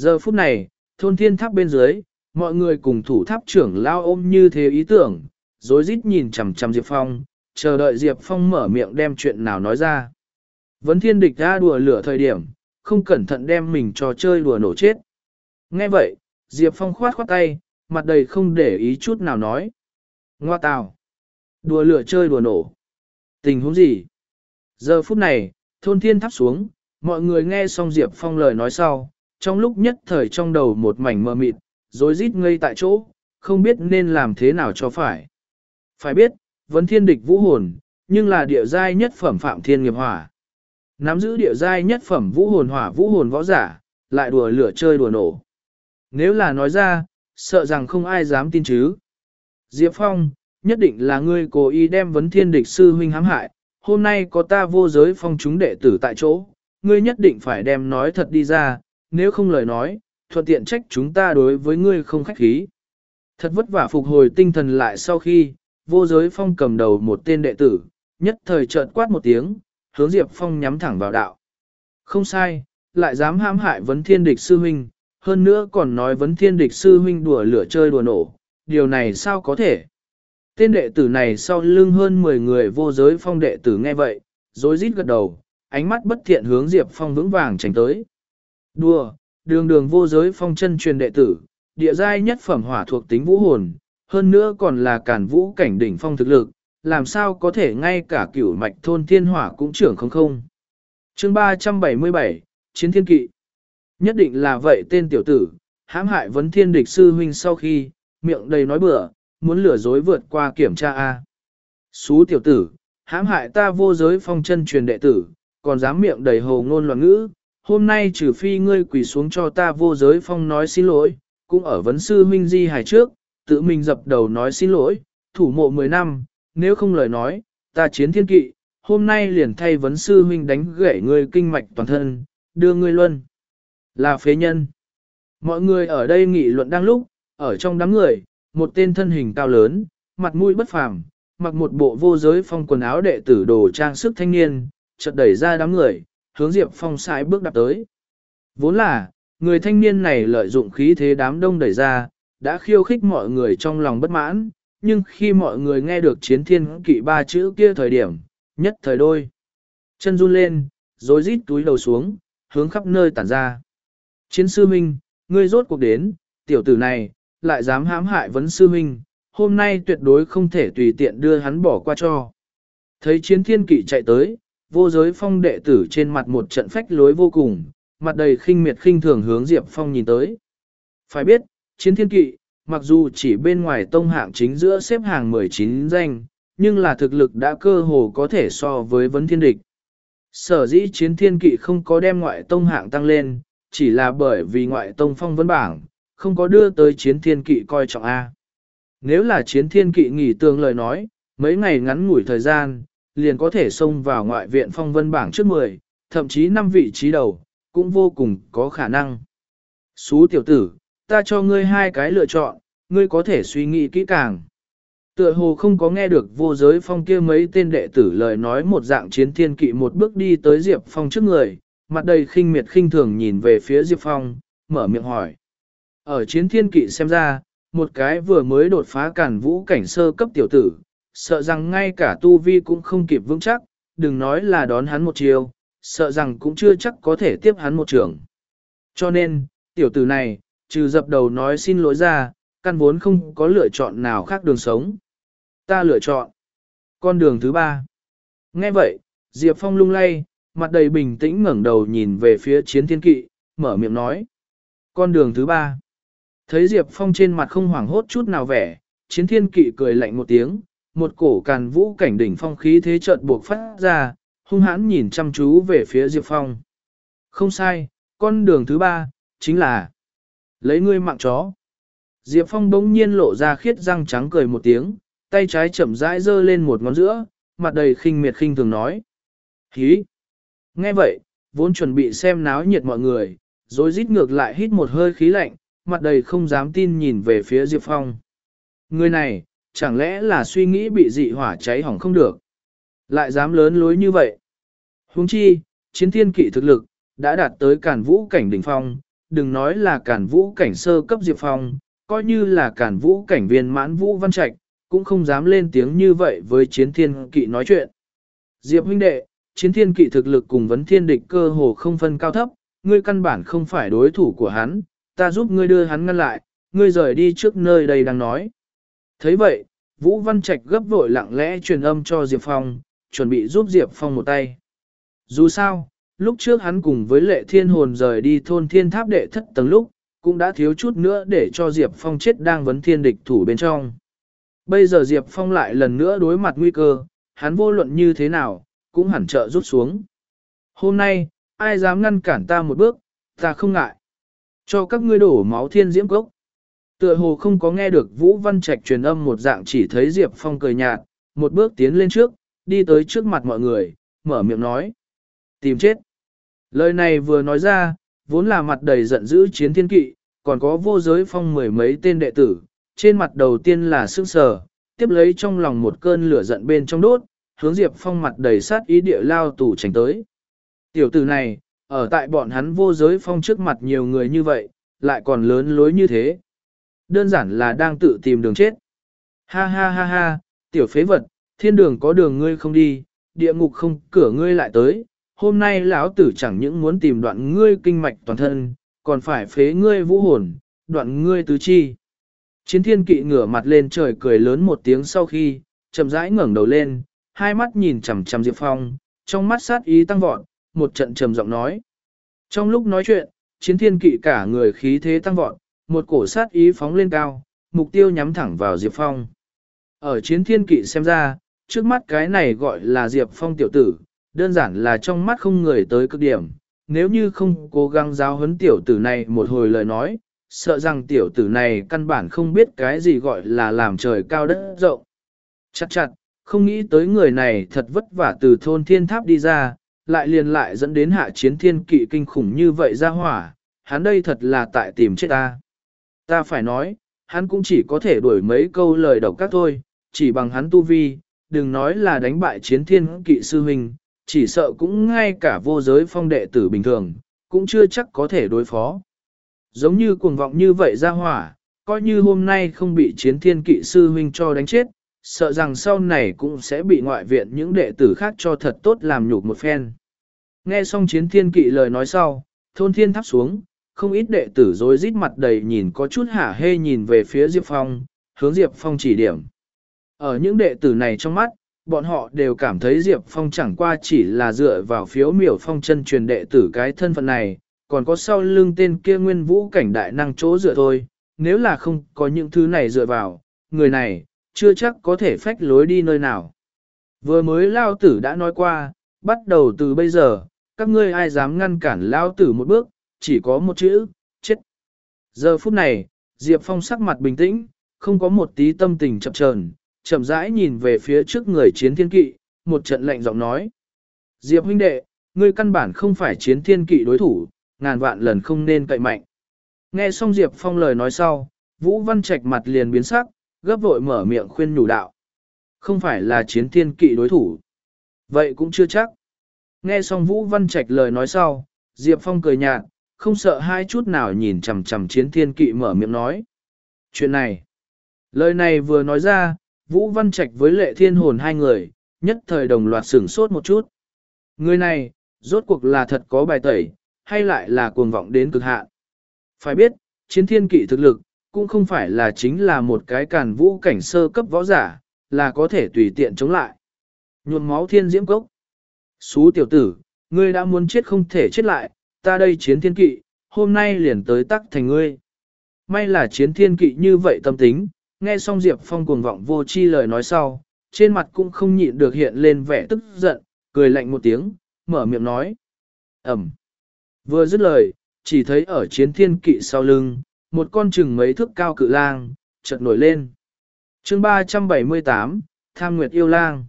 [SPEAKER 1] Giờ phút này, thôn thiên tháp bên dưới, mọi người cùng thủ tháp trưởng lao ôm như thế ý tưởng, rối rít nhìn chằm chằm Diệp Phong, chờ đợi Diệp Phong mở miệng đem chuyện nào nói ra. Vấn thiên địch ra đùa lửa thời điểm, không cẩn thận đem mình trò chơi đùa nổ chết. Nghe vậy, Diệp Phong khoát khoát tay, mặt đầy không để ý chút nào nói. Ngoa tào! Đùa lửa chơi đùa nổ. Tình huống gì? Giờ phút này, thôn thiên thắp xuống, mọi người nghe xong Diệp Phong lời nói sau, trong lúc nhất thời trong đầu một mảnh mờ mịt, rối rít ngây tại chỗ, không biết nên làm thế nào cho phải. Phải biết, vấn thiên địch vũ hồn, nhưng là địa giai nhất phẩm phạm thiên nghiệp hỏa. Nắm giữ địa giai nhất phẩm vũ hồn hỏa vũ hồn võ giả, lại đùa lửa chơi đùa nổ. Nếu là nói ra, sợ rằng không ai dám tin chứ. Diệp Phong, nhất định là ngươi cố ý đem vấn thiên địch sư huynh hãm hại, hôm nay có ta vô giới phong chúng đệ tử tại chỗ, ngươi nhất định phải đem nói thật đi ra, nếu không lời nói, thuận tiện trách chúng ta đối với ngươi không khách khí. Thật vất vả phục hồi tinh thần lại sau khi, vô giới phong cầm đầu một tên đệ tử, nhất thời chợt quát một tiếng, hướng Diệp Phong nhắm thẳng vào đạo. Không sai, lại dám hãm hại vấn thiên địch sư huynh, hơn nữa còn nói vấn thiên địch sư huynh đùa lửa chơi đùa nổ, điều này sao có thể? Tên đệ tử này sau lưng hơn 10 người vô giới phong đệ tử nghe vậy, rối rít gật đầu, ánh mắt bất thiện hướng Diệp Phong vững vàng tránh tới. Đùa, đường đường vô giới phong chân truyền đệ tử, địa giai nhất phẩm hỏa thuộc tính vũ hồn, hơn nữa còn là cản vũ cảnh đỉnh phong thực lực, làm sao có thể ngay cả cửu mạch thôn thiên hỏa cũng trưởng không không. chương 377, Chiến Thiên Kỵ Nhất định là vậy tên tiểu tử, hãm hại vấn thiên địch sư huynh sau khi, miệng đầy nói bừa, muốn lừa dối vượt qua kiểm tra A. Xú tiểu tử, hãm hại ta vô giới phong chân truyền đệ tử, còn dám miệng đầy hồ ngôn loạn ngữ, hôm nay trừ phi ngươi quỳ xuống cho ta vô giới phong nói xin lỗi, cũng ở vấn sư huynh di hài trước, tự mình dập đầu nói xin lỗi, thủ mộ 10 năm, nếu không lời nói, ta chiến thiên kỵ, hôm nay liền thay vấn sư huynh đánh gãy ngươi kinh mạch toàn thân, đưa ngươi luân. Là phế nhân. Mọi người ở đây nghị luận đang lúc, ở trong đám người, một tên thân hình cao lớn, mặt mũi bất phàm, mặc một bộ vô giới phong quần áo đệ tử đồ trang sức thanh niên, chợt đẩy ra đám người, hướng Diệp Phong sải bước đạp tới. Vốn là, người thanh niên này lợi dụng khí thế đám đông đẩy ra, đã khiêu khích mọi người trong lòng bất mãn, nhưng khi mọi người nghe được chiến thiên kỵ ba chữ kia thời điểm, nhất thời đôi. Chân run lên, rồi rít túi đầu xuống, hướng khắp nơi tản ra. Chiến sư minh, ngươi rốt cuộc đến, tiểu tử này, lại dám hãm hại vấn sư minh, hôm nay tuyệt đối không thể tùy tiện đưa hắn bỏ qua cho. Thấy chiến thiên kỵ chạy tới, vô giới phong đệ tử trên mặt một trận phách lối vô cùng, mặt đầy khinh miệt khinh thường hướng Diệp Phong nhìn tới. Phải biết, chiến thiên kỵ, mặc dù chỉ bên ngoài tông hạng chính giữa xếp hàng 19 danh, nhưng là thực lực đã cơ hồ có thể so với vấn thiên địch. Sở dĩ chiến thiên kỵ không có đem ngoại tông hạng tăng lên, chỉ là bởi vì ngoại tông phong vấn bảng, không có đưa tới chiến thiên kỵ coi trọng A. Nếu là chiến thiên kỵ nghỉ tương lời nói, mấy ngày ngắn ngủi thời gian, liền có thể xông vào ngoại viện phong vân bảng trước 10, thậm chí 5 vị trí đầu, cũng vô cùng có khả năng. Xú tiểu tử, ta cho ngươi hai cái lựa chọn, ngươi có thể suy nghĩ kỹ càng. Tựa hồ không có nghe được vô giới phong kia mấy tên đệ tử lời nói một dạng chiến thiên kỵ một bước đi tới Diệp Phong trước người, mặt đầy khinh miệt khinh thường nhìn về phía Diệp Phong, mở miệng hỏi. Ở chiến thiên kỵ xem ra, một cái vừa mới đột phá cản vũ cảnh sơ cấp tiểu tử, sợ rằng ngay cả tu vi cũng không kịp vững chắc, đừng nói là đón hắn một chiều, sợ rằng cũng chưa chắc có thể tiếp hắn một trường. Cho nên, tiểu tử này, trừ dập đầu nói xin lỗi ra, căn vốn không có lựa chọn nào khác đường sống. Ta lựa chọn con đường thứ ba. Nghe vậy, Diệp Phong lung lay, mặt đầy bình tĩnh ngẩng đầu nhìn về phía chiến thiên kỵ, mở miệng nói. Con đường thứ ba. Thấy Diệp Phong trên mặt không hoảng hốt chút nào vẻ, chiến thiên kỵ cười lạnh một tiếng, một cổ càn vũ cảnh đỉnh phong khí thế chợt buộc phát ra, hung hãn nhìn chăm chú về phía Diệp Phong. Không sai, con đường thứ ba, chính là lấy ngươi mạng chó. Diệp Phong bỗng nhiên lộ ra khiết răng trắng cười một tiếng, tay trái chậm rãi giơ lên một ngón giữa, mặt đầy khinh miệt khinh thường nói. Hí! Nghe vậy, vốn chuẩn bị xem náo nhiệt mọi người, rồi rít ngược lại hít một hơi khí lạnh, mặt đầy không dám tin nhìn về phía Diệp Phong. Người này, chẳng lẽ là suy nghĩ bị dị hỏa cháy hỏng không được? Lại dám lớn lối như vậy? Huống chi, chiến thiên kỵ thực lực, đã đạt tới cản vũ cảnh đỉnh phong, đừng nói là cản vũ cảnh sơ cấp Diệp Phong, coi như là cản vũ cảnh viên mãn vũ văn trạch, cũng không dám lên tiếng như vậy với chiến thiên kỵ nói chuyện. Diệp huynh đệ, chiến thiên kỵ thực lực cùng vấn thiên địch cơ hồ không phân cao thấp, ngươi căn bản không phải đối thủ của hắn, ta giúp ngươi đưa hắn ngăn lại, ngươi rời đi trước nơi đây đang nói thấy vậy, Vũ Văn Trạch gấp vội lặng lẽ truyền âm cho Diệp Phong, chuẩn bị giúp Diệp Phong một tay. Dù sao, lúc trước hắn cùng với lệ thiên hồn rời đi thôn thiên tháp đệ thất tầng lúc, cũng đã thiếu chút nữa để cho Diệp Phong chết đang vấn thiên địch thủ bên trong. Bây giờ Diệp Phong lại lần nữa đối mặt nguy cơ, hắn vô luận như thế nào, cũng hẳn trợ rút xuống. Hôm nay, ai dám ngăn cản ta một bước, ta không ngại. Cho các ngươi đổ máu thiên diễm cốc. Tựa hồ không có nghe được Vũ Văn Trạch truyền âm một dạng chỉ thấy Diệp Phong cười nhạt, một bước tiến lên trước, đi tới trước mặt mọi người, mở miệng nói. Tìm chết. Lời này vừa nói ra, vốn là mặt đầy giận dữ chiến thiên kỵ, còn có vô giới phong mười mấy tên đệ tử, trên mặt đầu tiên là sương sờ, tiếp lấy trong lòng một cơn lửa giận bên trong đốt, hướng Diệp Phong mặt đầy sát ý địa lao tù tránh tới. Tiểu tử này, ở tại bọn hắn vô giới phong trước mặt nhiều người như vậy, lại còn lớn lối như thế. Đơn giản là đang tự tìm đường chết. Ha ha ha ha, tiểu phế vật, thiên đường có đường ngươi không đi, địa ngục không cửa ngươi lại tới. Hôm nay lão tử chẳng những muốn tìm đoạn ngươi kinh mạch toàn thân, còn phải phế ngươi vũ hồn, đoạn ngươi tứ chi. Chiến thiên kỵ ngửa mặt lên trời cười lớn một tiếng sau khi, chậm rãi ngẩng đầu lên, hai mắt nhìn chằm chằm Diệp Phong, trong mắt sát ý tăng vọt, một trận trầm giọng nói. Trong lúc nói chuyện, chiến thiên kỵ cả người khí thế tăng vọt, một cổ sát ý phóng lên cao, mục tiêu nhắm thẳng vào Diệp Phong. Ở chiến thiên kỵ xem ra, trước mắt cái này gọi là Diệp Phong tiểu tử, đơn giản là trong mắt không người tới cực điểm. Nếu như không cố gắng giáo huấn tiểu tử này một hồi lời nói, sợ rằng tiểu tử này căn bản không biết cái gì gọi là làm trời cao đất rộng. Chặt chặt, không nghĩ tới người này thật vất vả từ thôn thiên tháp đi ra, lại liền lại dẫn đến hạ chiến thiên kỵ kinh khủng như vậy ra hỏa, hắn đây thật là tại tìm chết ta. Ta phải nói, hắn cũng chỉ có thể đuổi mấy câu lời độc các thôi, chỉ bằng hắn tu vi, đừng nói là đánh bại chiến thiên kỵ sư huynh, chỉ sợ cũng ngay cả vô giới phong đệ tử bình thường, cũng chưa chắc có thể đối phó. Giống như cuồng vọng như vậy ra hỏa, coi như hôm nay không bị chiến thiên kỵ sư huynh cho đánh chết, sợ rằng sau này cũng sẽ bị ngoại viện những đệ tử khác cho thật tốt làm nhục một phen. Nghe xong chiến thiên kỵ lời nói sau, thôn thiên thắp xuống, không ít đệ tử rối rít mặt đầy nhìn có chút hả hê nhìn về phía Diệp Phong, hướng Diệp Phong chỉ điểm. Ở những đệ tử này trong mắt, bọn họ đều cảm thấy Diệp Phong chẳng qua chỉ là dựa vào phiếu miểu phong chân truyền đệ tử cái thân phận này, còn có sau lưng tên kia nguyên vũ cảnh đại năng chỗ dựa thôi, nếu là không có những thứ này dựa vào, người này, chưa chắc có thể phách lối đi nơi nào. Vừa mới Lao Tử đã nói qua, bắt đầu từ bây giờ, các ngươi ai dám ngăn cản Lao Tử một bước, chỉ có một chữ, chết. Giờ phút này, Diệp Phong sắc mặt bình tĩnh, không có một tí tâm tình chậm chờn, chậm rãi nhìn về phía trước người chiến thiên kỵ, một trận lạnh giọng nói. Diệp huynh đệ, ngươi căn bản không phải chiến thiên kỵ đối thủ, ngàn vạn lần không nên cậy mạnh. Nghe xong Diệp Phong lời nói sau, Vũ Văn Trạch mặt liền biến sắc, gấp vội mở miệng khuyên nhủ đạo. Không phải là chiến thiên kỵ đối thủ. Vậy cũng chưa chắc. Nghe xong Vũ Văn Trạch lời nói sau, Diệp Phong cười nhạt, không sợ hai chút nào nhìn chằm chằm chiến thiên kỵ mở miệng nói. Chuyện này, lời này vừa nói ra, Vũ Văn Trạch với lệ thiên hồn hai người, nhất thời đồng loạt sửng sốt một chút. Người này, rốt cuộc là thật có bài tẩy, hay lại là cuồng vọng đến cực hạn. Phải biết, chiến thiên kỵ thực lực, cũng không phải là chính là một cái càn vũ cảnh sơ cấp võ giả, là có thể tùy tiện chống lại. Nhuộm máu thiên diễm cốc. Xú tiểu tử, ngươi đã muốn chết không thể chết lại, ta đây chiến thiên kỵ, hôm nay liền tới tắc thành ngươi. May là chiến thiên kỵ như vậy tâm tính, nghe xong Diệp Phong cuồng vọng vô chi lời nói sau, trên mặt cũng không nhịn được hiện lên vẻ tức giận, cười lạnh một tiếng, mở miệng nói. Ẩm. Vừa dứt lời, chỉ thấy ở chiến thiên kỵ sau lưng, một con chừng mấy thước cao cự lang, chợt nổi lên. chương 378, Tham Nguyệt Yêu Lang.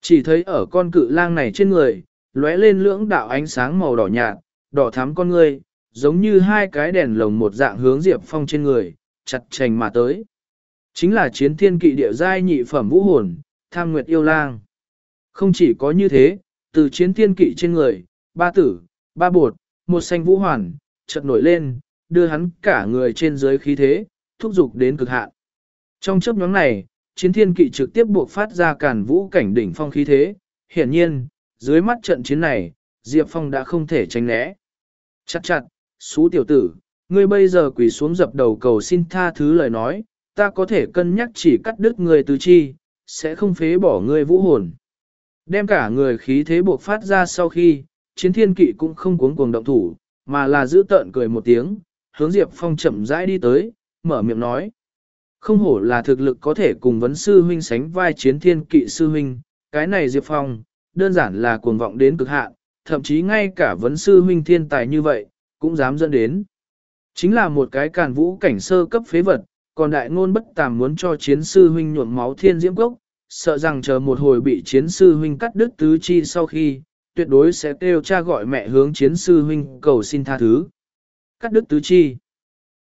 [SPEAKER 1] Chỉ thấy ở con cự lang này trên người, lóe lên lưỡng đạo ánh sáng màu đỏ nhạt, đỏ thắm con người, giống như hai cái đèn lồng một dạng hướng Diệp Phong trên người, chặt chành mà tới. Chính là chiến thiên kỵ địa giai nhị phẩm vũ hồn, Tham Nguyệt Yêu Lang. Không chỉ có như thế, từ chiến thiên kỵ trên người, ba tử, ba bột, một xanh vũ hoàn, chợt nổi lên, đưa hắn cả người trên dưới khí thế, thúc giục đến cực hạn. Trong chấp nhóm này, chiến thiên kỵ trực tiếp buộc phát ra cản vũ cảnh đỉnh phong khí thế, hiển nhiên, dưới mắt trận chiến này, Diệp Phong đã không thể tránh né. Chặt chặt, xú tiểu tử, ngươi bây giờ quỳ xuống dập đầu cầu xin tha thứ lời nói, ta có thể cân nhắc chỉ cắt đứt người tứ chi, sẽ không phế bỏ ngươi vũ hồn. Đem cả người khí thế buộc phát ra sau khi, chiến thiên kỵ cũng không cuống cuồng động thủ, mà là giữ tợn cười một tiếng, hướng Diệp Phong chậm rãi đi tới, mở miệng nói. Không hổ là thực lực có thể cùng vấn sư huynh sánh vai chiến thiên kỵ sư huynh, cái này Diệp Phong, đơn giản là cuồng vọng đến cực hạn, thậm chí ngay cả vấn sư huynh thiên tài như vậy, cũng dám dẫn đến. Chính là một cái càn vũ cảnh sơ cấp phế vật, còn đại ngôn bất tàm muốn cho chiến sư huynh nhuộm máu thiên diễm cốc, sợ rằng chờ một hồi bị chiến sư huynh cắt đứt tứ chi sau khi, tuyệt đối sẽ kêu cha gọi mẹ hướng chiến sư huynh cầu xin tha thứ. Cắt đứt tứ chi.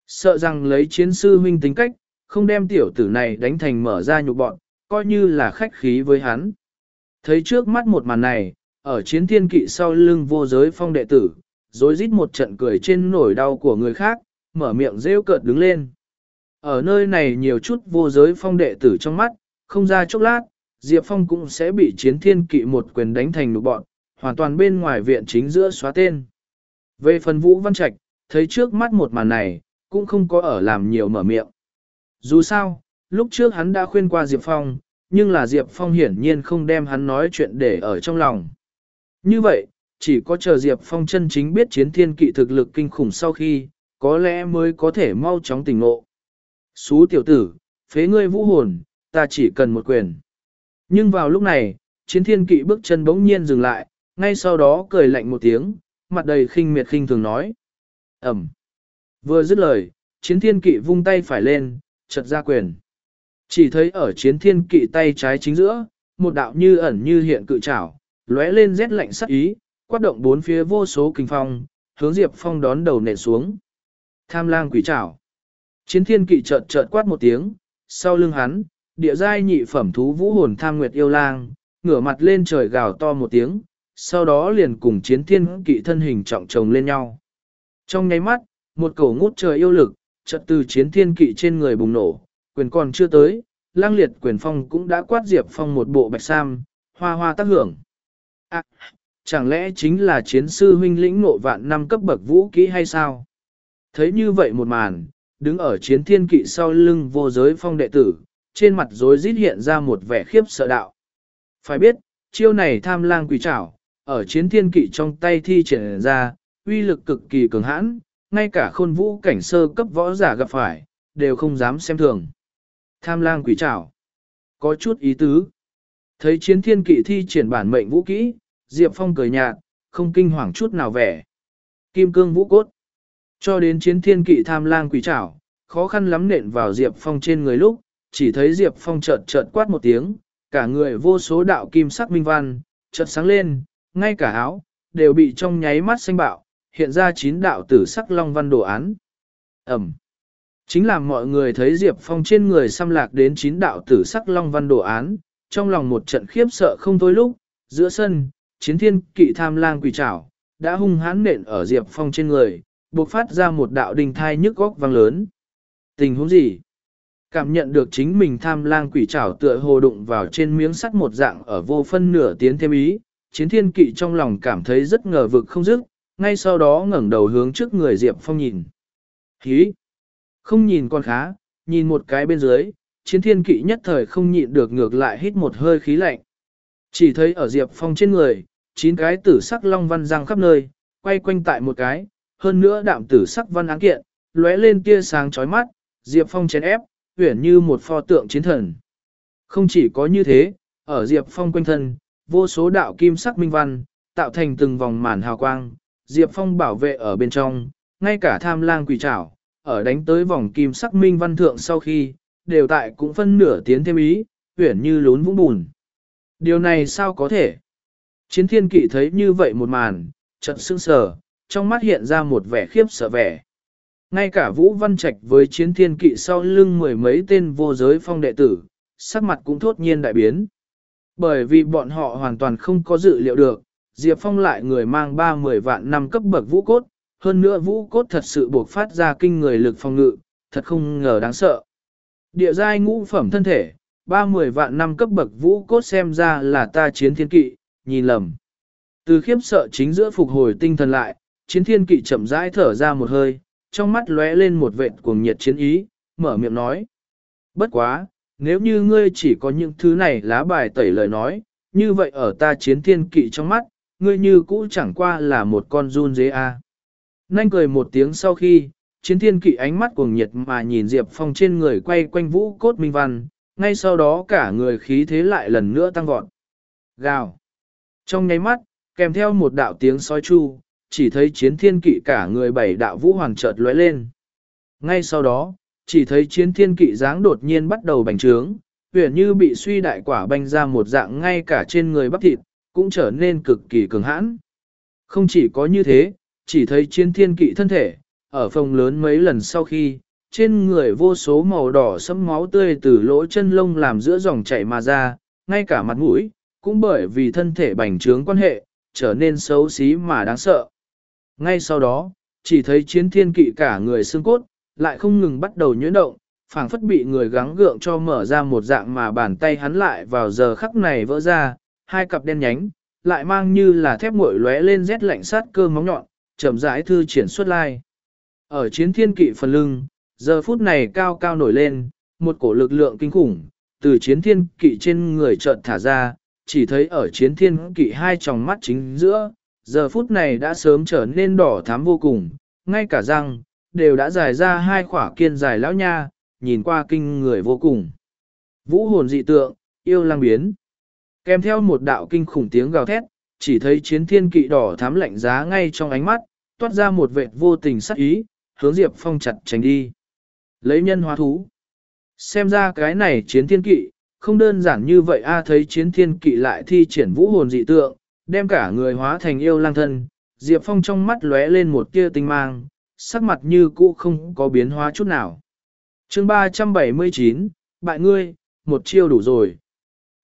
[SPEAKER 1] Sợ rằng lấy chiến sư huynh tính cách, không đem tiểu tử này đánh thành mở ra nhục bọn, coi như là khách khí với hắn. Thấy trước mắt một màn này, ở chiến thiên kỵ sau lưng vô giới phong đệ tử, rồi rít một trận cười trên nổi đau của người khác, mở miệng rêu cợt đứng lên. Ở nơi này nhiều chút vô giới phong đệ tử trong mắt, không ra chốc lát, Diệp Phong cũng sẽ bị chiến thiên kỵ một quyền đánh thành nụ bọn, hoàn toàn bên ngoài viện chính giữa xóa tên. Về phần Vũ Văn Trạch, thấy trước mắt một màn này, cũng không có ở làm nhiều mở miệng. Dù sao, lúc trước hắn đã khuyên qua Diệp Phong, nhưng là Diệp Phong hiển nhiên không đem hắn nói chuyện để ở trong lòng. Như vậy, chỉ có chờ Diệp Phong chân chính biết chiến thiên kỵ thực lực kinh khủng sau khi, có lẽ mới có thể mau chóng tỉnh ngộ. Xú tiểu tử, phế ngươi vũ hồn, ta chỉ cần một quyền. Nhưng vào lúc này, chiến thiên kỵ bước chân bỗng nhiên dừng lại, ngay sau đó cười lạnh một tiếng, mặt đầy khinh miệt khinh thường nói. Ẩm. Vừa dứt lời, chiến thiên kỵ vung tay phải lên, chật ra quyền. Chỉ thấy ở chiến thiên kỵ tay trái chính giữa, một đạo như ẩn như hiện cự trảo, lóe lên rét lạnh sắc ý, quát động bốn phía vô số kinh phong, hướng Diệp Phong đón đầu nện xuống. Tham lang quỷ trảo. Chiến thiên kỵ chợt chợt quát một tiếng, sau lưng hắn, địa giai nhị phẩm thú vũ hồn tham nguyệt yêu lang, ngửa mặt lên trời gào to một tiếng, sau đó liền cùng chiến thiên kỵ thân hình trọng chồng lên nhau. Trong nháy mắt, một cổ ngút trời yêu lực, chợt từ chiến thiên kỵ trên người bùng nổ, quyền còn chưa tới, lang liệt quyền phong cũng đã quát diệp phong một bộ bạch sam, hoa hoa tác hưởng. À, chẳng lẽ chính là chiến sư huynh lĩnh ngộ vạn năm cấp bậc vũ kỹ hay sao? Thấy như vậy một màn, đứng ở chiến thiên kỵ sau lưng vô giới phong đệ tử, trên mặt rối rít hiện ra một vẻ khiếp sợ đạo. Phải biết, chiêu này tham lang quỷ trảo, ở chiến thiên kỵ trong tay thi triển ra, uy lực cực kỳ cường hãn, ngay cả khôn vũ cảnh sơ cấp võ giả gặp phải, đều không dám xem thường. Tham lang quỷ trảo, có chút ý tứ. Thấy chiến thiên kỵ thi triển bản mệnh vũ kỹ, Diệp Phong cười nhạt, không kinh hoàng chút nào vẻ. Kim cương vũ cốt. Cho đến chiến thiên kỵ tham lang quỷ trảo, khó khăn lắm nện vào Diệp Phong trên người lúc, chỉ thấy Diệp Phong chợt chợt quát một tiếng, cả người vô số đạo kim sắc minh văn, chợt sáng lên, ngay cả áo, đều bị trong nháy mắt xanh bạo, hiện ra chín đạo tử sắc long văn đồ án. Ẩm. Chính là mọi người thấy Diệp Phong trên người xăm lạc đến chín đạo tử sắc long văn đồ án, trong lòng một trận khiếp sợ không thôi lúc, giữa sân, chiến thiên kỵ tham lang quỷ trảo, đã hung hãn nện ở Diệp Phong trên người, buộc phát ra một đạo đình thai nhức góc vang lớn. Tình huống gì? Cảm nhận được chính mình tham lang quỷ trảo tựa hồ đụng vào trên miếng sắt một dạng ở vô phân nửa tiến thêm ý, chiến thiên kỵ trong lòng cảm thấy rất ngờ vực không dứt, ngay sau đó ngẩng đầu hướng trước người Diệp Phong nhìn. Hí! Không nhìn con khá, nhìn một cái bên dưới, chiến thiên kỵ nhất thời không nhịn được ngược lại hít một hơi khí lạnh. Chỉ thấy ở Diệp Phong trên người, chín cái tử sắc long văn răng khắp nơi, quay quanh tại một cái, hơn nữa đạm tử sắc văn áng kiện, lóe lên tia sáng chói mắt, Diệp Phong chén ép, huyển như một pho tượng chiến thần. Không chỉ có như thế, ở Diệp Phong quanh thân, vô số đạo kim sắc minh văn, tạo thành từng vòng màn hào quang, Diệp Phong bảo vệ ở bên trong, ngay cả tham lang quỷ trảo, ở đánh tới vòng kim sắc minh văn thượng sau khi, đều tại cũng phân nửa tiến thêm ý, huyển như lún vũng bùn. Điều này sao có thể? Chiến thiên kỵ thấy như vậy một màn, trận sững sờ, trong mắt hiện ra một vẻ khiếp sợ vẻ. Ngay cả Vũ Văn Trạch với chiến thiên kỵ sau lưng mười mấy tên vô giới phong đệ tử, sắc mặt cũng thốt nhiên đại biến. Bởi vì bọn họ hoàn toàn không có dự liệu được, Diệp Phong lại người mang ba mười vạn năm cấp bậc vũ cốt, hơn nữa vũ cốt thật sự buộc phát ra kinh người lực phong ngự, thật không ngờ đáng sợ. Địa giai ngũ phẩm thân thể, ba mười vạn năm cấp bậc vũ cốt xem ra là ta chiến thiên kỵ, nhìn lầm. Từ khiếp sợ chính giữa phục hồi tinh thần lại, chiến thiên kỵ chậm rãi thở ra một hơi, trong mắt lóe lên một vệt cuồng nhiệt chiến ý, mở miệng nói. Bất quá, nếu như ngươi chỉ có những thứ này lá bài tẩy lời nói, như vậy ở ta chiến thiên kỵ trong mắt, ngươi như cũ chẳng qua là một con run dế a. À. Nanh cười một tiếng sau khi, chiến thiên kỵ ánh mắt cuồng nhiệt mà nhìn Diệp Phong trên người quay quanh vũ cốt minh văn, ngay sau đó cả người khí thế lại lần nữa tăng vọt. Gào. Trong nháy mắt, kèm theo một đạo tiếng sói chu, chỉ thấy chiến thiên kỵ cả người bảy đạo vũ hoàng chợt lóe lên. Ngay sau đó, chỉ thấy chiến thiên kỵ dáng đột nhiên bắt đầu bành trướng, huyền như bị suy đại quả banh ra một dạng ngay cả trên người bắp thịt, cũng trở nên cực kỳ cường hãn. Không chỉ có như thế, chỉ thấy chiến thiên kỵ thân thể, ở phòng lớn mấy lần sau khi, trên người vô số màu đỏ sẫm máu tươi từ lỗ chân lông làm giữa dòng chảy mà ra, ngay cả mặt mũi, cũng bởi vì thân thể bành trướng quan hệ, trở nên xấu xí mà đáng sợ. Ngay sau đó, chỉ thấy chiến thiên kỵ cả người xương cốt, lại không ngừng bắt đầu nhuyễn động, phảng phất bị người gắng gượng cho mở ra một dạng mà bàn tay hắn lại vào giờ khắc này vỡ ra, hai cặp đen nhánh, lại mang như là thép nguội lóe lên rét lạnh sát cơ móng nhọn, chậm rãi thư triển xuất lai. Ở chiến thiên kỵ phần lưng, giờ phút này cao cao nổi lên, một cổ lực lượng kinh khủng, từ chiến thiên kỵ trên người chợt thả ra, chỉ thấy ở chiến thiên kỵ hai tròng mắt chính giữa, giờ phút này đã sớm trở nên đỏ thắm vô cùng, ngay cả răng, đều đã dài ra hai khỏa kiên dài lão nha, nhìn qua kinh người vô cùng. Vũ hồn dị tượng, yêu lang biến. Kèm theo một đạo kinh khủng tiếng gào thét, chỉ thấy chiến thiên kỵ đỏ thắm lạnh giá ngay trong ánh mắt, toát ra một vệt vô tình sắc ý, hướng Diệp Phong chặt tránh đi. Lấy nhân hóa thú. Xem ra cái này chiến thiên kỵ, không đơn giản như vậy a thấy chiến thiên kỵ lại thi triển vũ hồn dị tượng, đem cả người hóa thành yêu lang thân, Diệp Phong trong mắt lóe lên một tia tinh mang, sắc mặt như cũ không có biến hóa chút nào. chương 379, bại ngươi, một chiêu đủ rồi.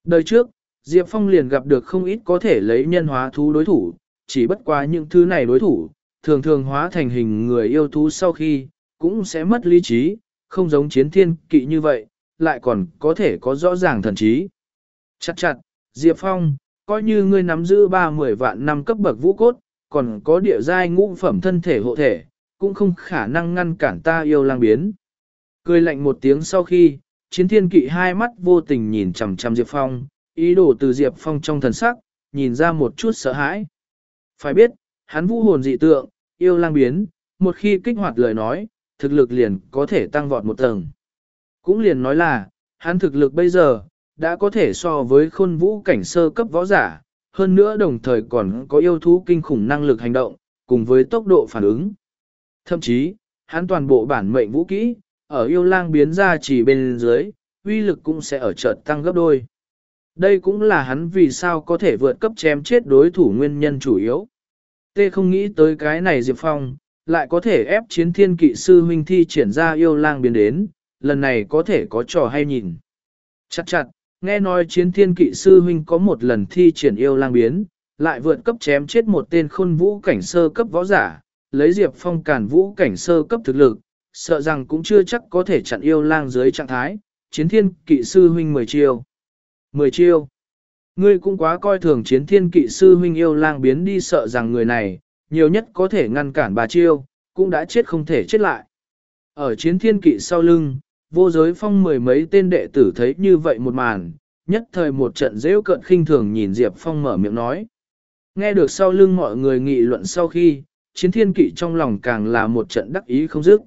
[SPEAKER 1] Đời trước, Diệp Phong liền gặp được không ít có thể lấy nhân hóa thú đối thủ, chỉ bất quá những thứ này đối thủ, thường thường hóa thành hình người yêu thú sau khi, cũng sẽ mất lý trí, không giống chiến thiên kỵ như vậy, lại còn có thể có rõ ràng thần trí. Chặt chặt, Diệp Phong, coi như ngươi nắm giữ ba mười vạn năm cấp bậc vũ cốt, còn có địa giai ngũ phẩm thân thể hộ thể, cũng không khả năng ngăn cản ta yêu lang biến. Cười lạnh một tiếng sau khi, chiến thiên kỵ hai mắt vô tình nhìn chằm chằm Diệp Phong, ý đồ từ Diệp Phong trong thần sắc, nhìn ra một chút sợ hãi. Phải biết, hắn vũ hồn dị tượng, yêu lang biến, một khi kích hoạt lời nói, thực lực liền có thể tăng vọt một tầng. Cũng liền nói là, hắn thực lực bây giờ, đã có thể so với khôn vũ cảnh sơ cấp võ giả, hơn nữa đồng thời còn có yêu thú kinh khủng năng lực hành động, cùng với tốc độ phản ứng. Thậm chí, hắn toàn bộ bản mệnh vũ kỹ, ở yêu lang biến ra chỉ bên dưới, uy lực cũng sẽ ở chợt tăng gấp đôi. Đây cũng là hắn vì sao có thể vượt cấp chém chết đối thủ nguyên nhân chủ yếu. Tê không nghĩ tới cái này Diệp Phong, lại có thể ép chiến thiên kỵ sư huynh thi triển ra yêu lang biến đến, lần này có thể có trò hay nhìn. Chặt chặt, nghe nói chiến thiên kỵ sư huynh có một lần thi triển yêu lang biến, lại vượt cấp chém chết một tên khôn vũ cảnh sơ cấp võ giả, lấy Diệp Phong cản vũ cảnh sơ cấp thực lực, sợ rằng cũng chưa chắc có thể chặn yêu lang dưới trạng thái, chiến thiên kỵ sư huynh 10 chiêu. 10 chiêu. Ngươi cũng quá coi thường chiến thiên kỵ sư huynh yêu lang biến đi sợ rằng người này, nhiều nhất có thể ngăn cản bà chiêu, cũng đã chết không thể chết lại. Ở chiến thiên kỵ sau lưng, vô giới phong mười mấy tên đệ tử thấy như vậy một màn, nhất thời một trận dễ cận khinh thường nhìn Diệp Phong mở miệng nói. Nghe được sau lưng mọi người nghị luận sau khi, chiến thiên kỵ trong lòng càng là một trận đắc ý không dứt.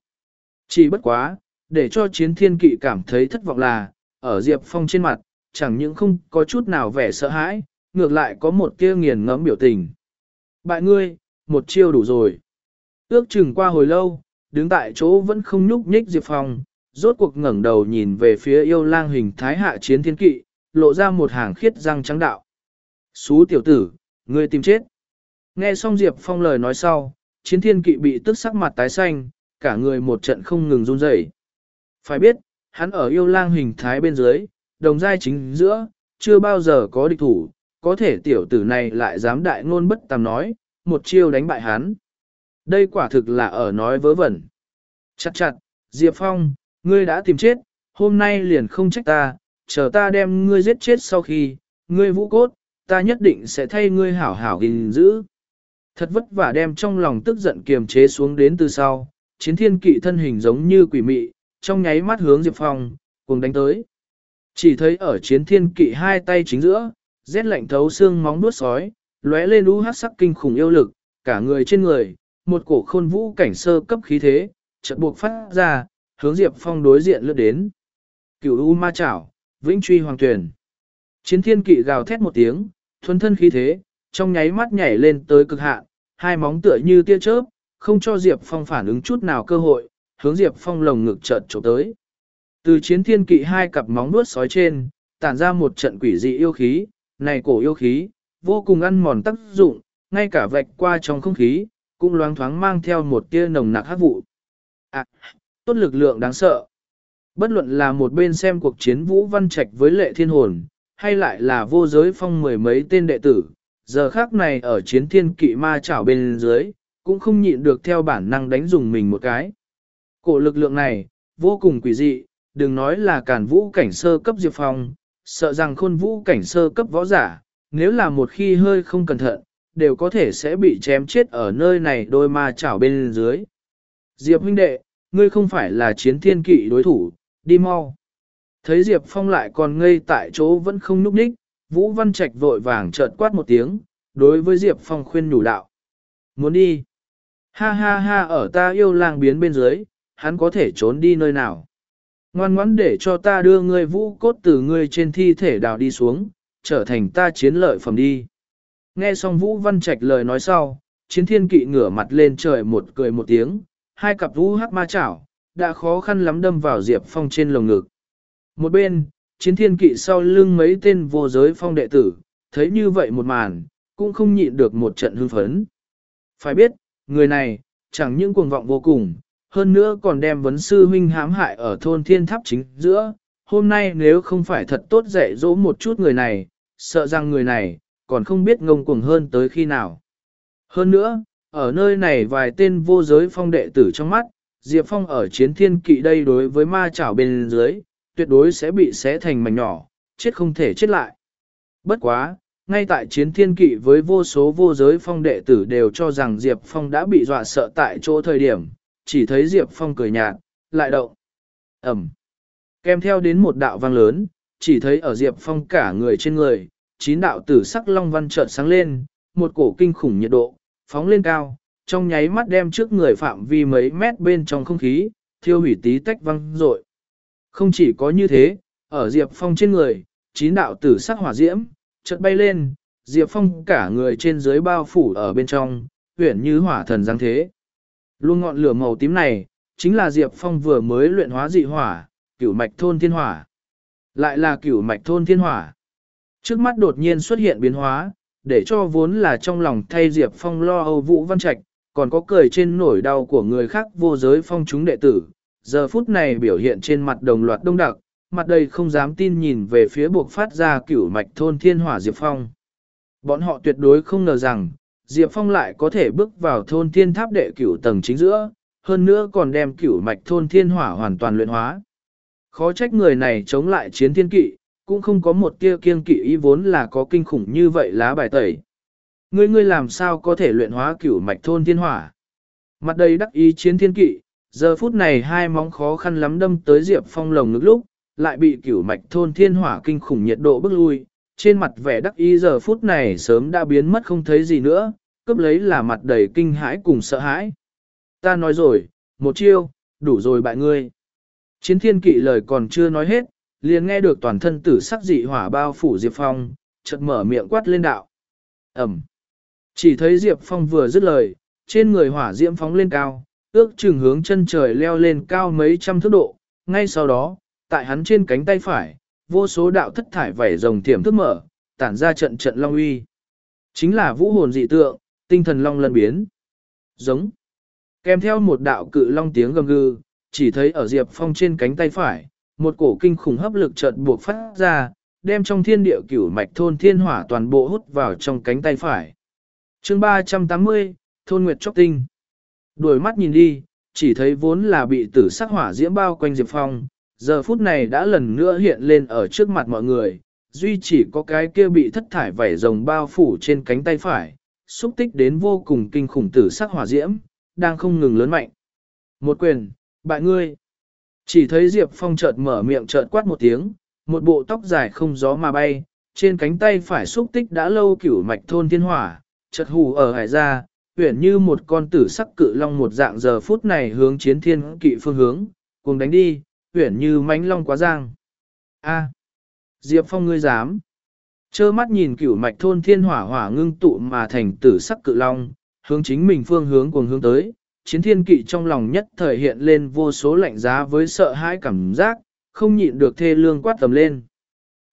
[SPEAKER 1] Chỉ bất quá, để cho chiến thiên kỵ cảm thấy thất vọng là, ở Diệp Phong trên mặt, chẳng những không có chút nào vẻ sợ hãi, ngược lại có một kia nghiền ngẫm biểu tình. Bại ngươi, một chiêu đủ rồi. Ước chừng qua hồi lâu, đứng tại chỗ vẫn không nhúc nhích Diệp Phong, rốt cuộc ngẩng đầu nhìn về phía yêu lang hình thái hạ chiến thiên kỵ, lộ ra một hàng khiết răng trắng đạo. Xú tiểu tử, ngươi tìm chết. Nghe xong Diệp Phong lời nói sau, chiến thiên kỵ bị tức sắc mặt tái xanh, cả người một trận không ngừng run rẩy. Phải biết, hắn ở yêu lang hình thái bên dưới, đồng giai chính giữa, chưa bao giờ có địch thủ, có thể tiểu tử này lại dám đại ngôn bất tàm nói, một chiêu đánh bại hắn. Đây quả thực là ở nói vớ vẩn. Chặt chặt, Diệp Phong, ngươi đã tìm chết, hôm nay liền không trách ta, chờ ta đem ngươi giết chết sau khi, ngươi vũ cốt, ta nhất định sẽ thay ngươi hảo hảo gìn giữ. Thật vất vả đem trong lòng tức giận kiềm chế xuống đến từ sau, chiến thiên kỵ thân hình giống như quỷ mị, trong nháy mắt hướng Diệp Phong, cùng đánh tới. Chỉ thấy ở chiến thiên kỵ hai tay chính giữa, rét lạnh thấu xương móng nuốt sói, lóe lên u hát sắc kinh khủng yêu lực, cả người trên người, một cổ khôn vũ cảnh sơ cấp khí thế, chợt buộc phát ra, hướng Diệp Phong đối diện lướt đến. Cửu u ma chảo, vĩnh truy hoàng tuyển. Chiến thiên kỵ gào thét một tiếng, thuần thân khí thế, trong nháy mắt nhảy lên tới cực hạn, hai móng tựa như tia chớp, không cho Diệp Phong phản ứng chút nào cơ hội, hướng Diệp Phong lồng ngực chợt chụp tới. Từ chiến thiên kỵ hai cặp móng nuốt sói trên, tản ra một trận quỷ dị yêu khí, này cổ yêu khí, vô cùng ăn mòn tác dụng, ngay cả vạch qua trong không khí, cũng loáng thoáng mang theo một tia nồng nặc hát vụ. À, tốt lực lượng đáng sợ. Bất luận là một bên xem cuộc chiến Vũ Văn Trạch với lệ thiên hồn, hay lại là vô giới phong mười mấy tên đệ tử, giờ khác này ở chiến thiên kỵ ma chảo bên dưới, cũng không nhịn được theo bản năng đánh dùng mình một cái. Cổ lực lượng này, vô cùng quỷ dị, đừng nói là cản vũ cảnh sơ cấp diệp phong, sợ rằng khôn vũ cảnh sơ cấp võ giả, nếu là một khi hơi không cẩn thận, đều có thể sẽ bị chém chết ở nơi này đôi ma chảo bên dưới. Diệp huynh đệ, ngươi không phải là chiến thiên kỵ đối thủ, đi mau. Thấy Diệp Phong lại còn ngây tại chỗ vẫn không núp ních, Vũ Văn Trạch vội vàng chợt quát một tiếng, đối với Diệp Phong khuyên nhủ đạo. Muốn đi. Ha ha ha ở ta yêu lang biến bên dưới, hắn có thể trốn đi nơi nào. Ngoan ngoãn để cho ta đưa ngươi vũ cốt từ ngươi trên thi thể đào đi xuống, trở thành ta chiến lợi phẩm đi. Nghe xong Vũ Văn Trạch lời nói sau, chiến thiên kỵ ngửa mặt lên trời một cười một tiếng, hai cặp vũ hắc ma chảo, đã khó khăn lắm đâm vào Diệp Phong trên lồng ngực. Một bên, chiến thiên kỵ sau lưng mấy tên vô giới phong đệ tử, thấy như vậy một màn, cũng không nhịn được một trận hưng phấn. Phải biết, người này, chẳng những cuồng vọng vô cùng, hơn nữa còn đem vấn sư huynh hãm hại ở thôn thiên tháp chính giữa. Hôm nay nếu không phải thật tốt dạy dỗ một chút người này, sợ rằng người này, còn không biết ngông cuồng hơn tới khi nào. Hơn nữa, ở nơi này vài tên vô giới phong đệ tử trong mắt, Diệp Phong ở chiến thiên kỵ đây đối với ma chảo bên dưới, tuyệt đối sẽ bị xé thành mảnh nhỏ, chết không thể chết lại. Bất quá, ngay tại chiến thiên kỵ với vô số vô giới phong đệ tử đều cho rằng Diệp Phong đã bị dọa sợ tại chỗ thời điểm, chỉ thấy Diệp Phong cười nhạt, lại động. Ẩm. Kèm theo đến một đạo vang lớn, chỉ thấy ở Diệp Phong cả người trên người, chín đạo tử sắc long văn chợt sáng lên, một cổ kinh khủng nhiệt độ, phóng lên cao, trong nháy mắt đem trước người phạm vi mấy mét bên trong không khí, thiêu hủy tí tách văng rội. Không chỉ có như thế, ở Diệp Phong trên người, chín đạo tử sắc hỏa diễm, chợt bay lên, Diệp Phong cả người trên dưới bao phủ ở bên trong, huyển như hỏa thần giáng thế. Luôn ngọn lửa màu tím này, chính là Diệp Phong vừa mới luyện hóa dị hỏa, cửu mạch thôn thiên hỏa. Lại là cửu mạch thôn thiên hỏa. Trước mắt đột nhiên xuất hiện biến hóa, để cho vốn là trong lòng thay Diệp Phong lo âu vũ văn trạch, còn có cười trên nổi đau của người khác vô giới phong chúng đệ tử. Giờ phút này biểu hiện trên mặt đồng loạt đông đặc, mặt đầy không dám tin nhìn về phía buộc phát ra cửu mạch thôn thiên hỏa Diệp Phong. Bọn họ tuyệt đối không ngờ rằng, Diệp Phong lại có thể bước vào thôn thiên tháp đệ cửu tầng chính giữa, hơn nữa còn đem cửu mạch thôn thiên hỏa hoàn toàn luyện hóa. Khó trách người này chống lại chiến thiên kỵ, cũng không có một tia kiêng kỵ ý vốn là có kinh khủng như vậy lá bài tẩy. Ngươi ngươi làm sao có thể luyện hóa cửu mạch thôn thiên hỏa? Mặt đầy đắc ý chiến thiên kỵ, giờ phút này hai móng khó khăn lắm đâm tới Diệp Phong lồng ngực lúc, lại bị cửu mạch thôn thiên hỏa kinh khủng nhiệt độ bức lui, trên mặt vẻ đắc ý giờ phút này sớm đã biến mất không thấy gì nữa, cướp lấy là mặt đầy kinh hãi cùng sợ hãi. Ta nói rồi, một chiêu, đủ rồi bại ngươi. Chiến thiên kỵ lời còn chưa nói hết, liền nghe được toàn thân tử sắc dị hỏa bao phủ Diệp Phong, chợt mở miệng quát lên đạo. Ẩm. Chỉ thấy Diệp Phong vừa dứt lời, trên người hỏa diễm phóng lên cao, ước chừng hướng chân trời leo lên cao mấy trăm thước độ. Ngay sau đó, tại hắn trên cánh tay phải, vô số đạo thất thải vảy rồng tiềm thức mở, tản ra trận trận long uy. Chính là vũ hồn dị tượng, tinh thần long lân biến. Giống. Kèm theo một đạo cự long tiếng gầm gừ, chỉ thấy ở Diệp Phong trên cánh tay phải, một cổ kinh khủng hấp lực chợt buộc phát ra, đem trong thiên địa cửu mạch thôn thiên hỏa toàn bộ hút vào trong cánh tay phải. chương 380, Thôn Nguyệt Chóc Tinh. Đuổi mắt nhìn đi, chỉ thấy vốn là bị tử sắc hỏa diễm bao quanh Diệp Phong, giờ phút này đã lần nữa hiện lên ở trước mặt mọi người, duy chỉ có cái kia bị thất thải vảy rồng bao phủ trên cánh tay phải, xúc tích đến vô cùng kinh khủng tử sắc hỏa diễm, đang không ngừng lớn mạnh. Một quyền, bại ngươi. Chỉ thấy Diệp Phong chợt mở miệng chợt quát một tiếng, một bộ tóc dài không gió mà bay, trên cánh tay phải xúc tích đã lâu cửu mạch thôn thiên hỏa, chợt hù ở hải ra, huyển như một con tử sắc cự long một dạng giờ phút này hướng chiến thiên kỵ phương hướng, cùng đánh đi, huyển như mánh long quá giang. A. Diệp Phong ngươi dám. Chơ mắt nhìn cửu mạch thôn thiên hỏa hỏa ngưng tụ mà thành tử sắc cự long, hướng chính mình phương hướng cùng hướng tới, chiến thiên kỵ trong lòng nhất thời hiện lên vô số lạnh giá với sợ hãi cảm giác, không nhịn được thê lương quát tầm lên.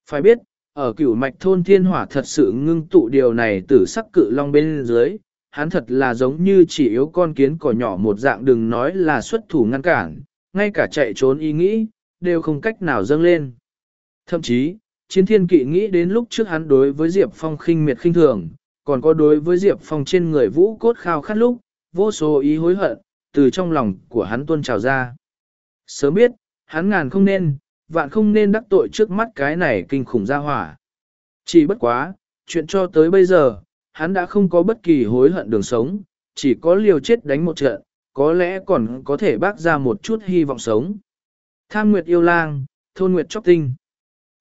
[SPEAKER 1] Phải biết, ở cửu mạch thôn thiên hỏa thật sự ngưng tụ điều này tử sắc cự long bên dưới, hắn thật là giống như chỉ yếu con kiến cỏ nhỏ một dạng đừng nói là xuất thủ ngăn cản, ngay cả chạy trốn ý nghĩ, đều không cách nào dâng lên. Thậm chí, chiến thiên kỵ nghĩ đến lúc trước hắn đối với Diệp Phong khinh miệt khinh thường, còn có đối với Diệp Phong trên người vũ cốt khao khát lúc, vô số ý hối hận, từ trong lòng của hắn tuôn trào ra. Sớm biết, hắn ngàn không nên, vạn không nên đắc tội trước mắt cái này kinh khủng ra hỏa. Chỉ bất quá, chuyện cho tới bây giờ, hắn đã không có bất kỳ hối hận đường sống, chỉ có liều chết đánh một trận, có lẽ còn có thể bác ra một chút hy vọng sống. Tham Nguyệt yêu lang, thôn Nguyệt chóc tinh.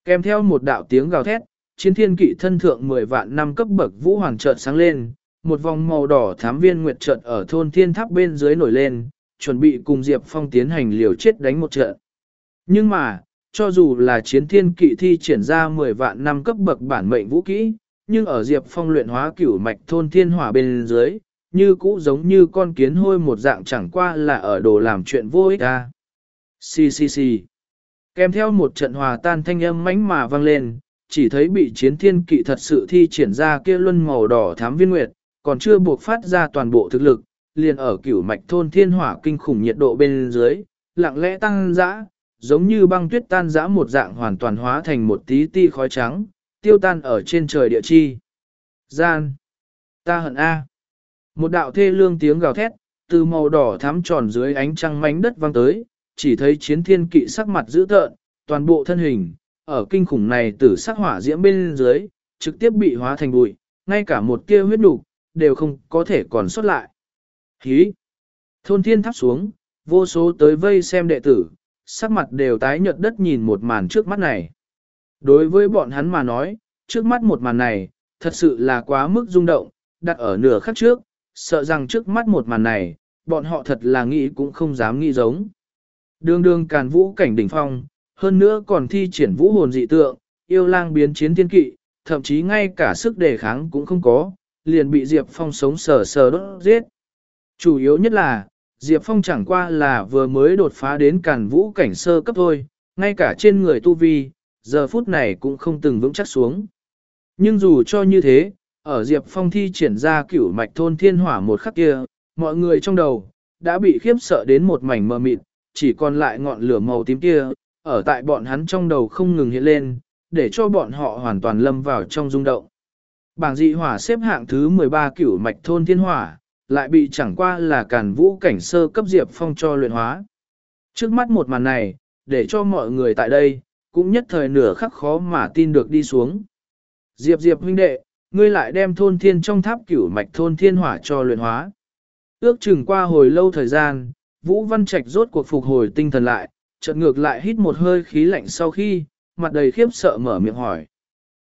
[SPEAKER 1] Kèm theo một đạo tiếng gào thét, chiến thiên kỵ thân thượng 10 vạn năm cấp bậc vũ hoàng chợt sáng lên, một vòng màu đỏ thám viên nguyệt chợt ở thôn thiên tháp bên dưới nổi lên, chuẩn bị cùng Diệp Phong tiến hành liều chết đánh một trận. Nhưng mà, cho dù là chiến thiên kỵ thi triển ra 10 vạn năm cấp bậc bản mệnh vũ kỹ, nhưng ở Diệp Phong luyện hóa cửu mạch thôn thiên hỏa bên dưới, như cũ giống như con kiến hôi một dạng chẳng qua là ở đồ làm chuyện vô ích à. Xì xì xì. Kèm theo một trận hòa tan thanh âm mãnh mà vang lên, chỉ thấy bị chiến thiên kỵ thật sự thi triển ra kia luân màu đỏ thám viên nguyệt, còn chưa buộc phát ra toàn bộ thực lực, liền ở cửu mạch thôn thiên hỏa kinh khủng nhiệt độ bên dưới, lặng lẽ tăng dã, giống như băng tuyết tan dã một dạng hoàn toàn hóa thành một tí ti khói trắng, tiêu tan ở trên trời địa chi. Gian. Ta hận A. Một đạo thê lương tiếng gào thét, từ màu đỏ thắm tròn dưới ánh trăng mánh đất vang tới, chỉ thấy chiến thiên kỵ sắc mặt dữ tợn, toàn bộ thân hình, ở kinh khủng này tử sắc hỏa diễm bên dưới, trực tiếp bị hóa thành bụi, ngay cả một tia huyết nục đều không có thể còn xuất lại. Hí! Thôn thiên thắp xuống, vô số tới vây xem đệ tử, sắc mặt đều tái nhợt đất nhìn một màn trước mắt này. Đối với bọn hắn mà nói, trước mắt một màn này, thật sự là quá mức rung động, đặt ở nửa khắc trước, sợ rằng trước mắt một màn này, bọn họ thật là nghĩ cũng không dám nghĩ giống. Đường đường càn vũ cảnh đỉnh phong, hơn nữa còn thi triển vũ hồn dị tượng, yêu lang biến chiến thiên kỵ, thậm chí ngay cả sức đề kháng cũng không có, liền bị Diệp Phong sống sờ sờ đốt giết. Chủ yếu nhất là, Diệp Phong chẳng qua là vừa mới đột phá đến càn vũ cảnh sơ cấp thôi, ngay cả trên người tu vi, giờ phút này cũng không từng vững chắc xuống. Nhưng dù cho như thế, ở Diệp Phong thi triển ra cửu mạch thôn thiên hỏa một khắc kia, mọi người trong đầu, đã bị khiếp sợ đến một mảnh mờ mịt, chỉ còn lại ngọn lửa màu tím kia, ở tại bọn hắn trong đầu không ngừng hiện lên, để cho bọn họ hoàn toàn lâm vào trong rung động. Bảng dị hỏa xếp hạng thứ 13 cửu mạch thôn thiên hỏa, lại bị chẳng qua là càn vũ cảnh sơ cấp Diệp Phong cho luyện hóa. Trước mắt một màn này, để cho mọi người tại đây, cũng nhất thời nửa khắc khó mà tin được đi xuống. Diệp Diệp huynh đệ, ngươi lại đem thôn thiên trong tháp cửu mạch thôn thiên hỏa cho luyện hóa. Ước chừng qua hồi lâu thời gian, Vũ Văn Trạch rốt cuộc phục hồi tinh thần lại, chợt ngược lại hít một hơi khí lạnh sau khi, mặt đầy khiếp sợ mở miệng hỏi.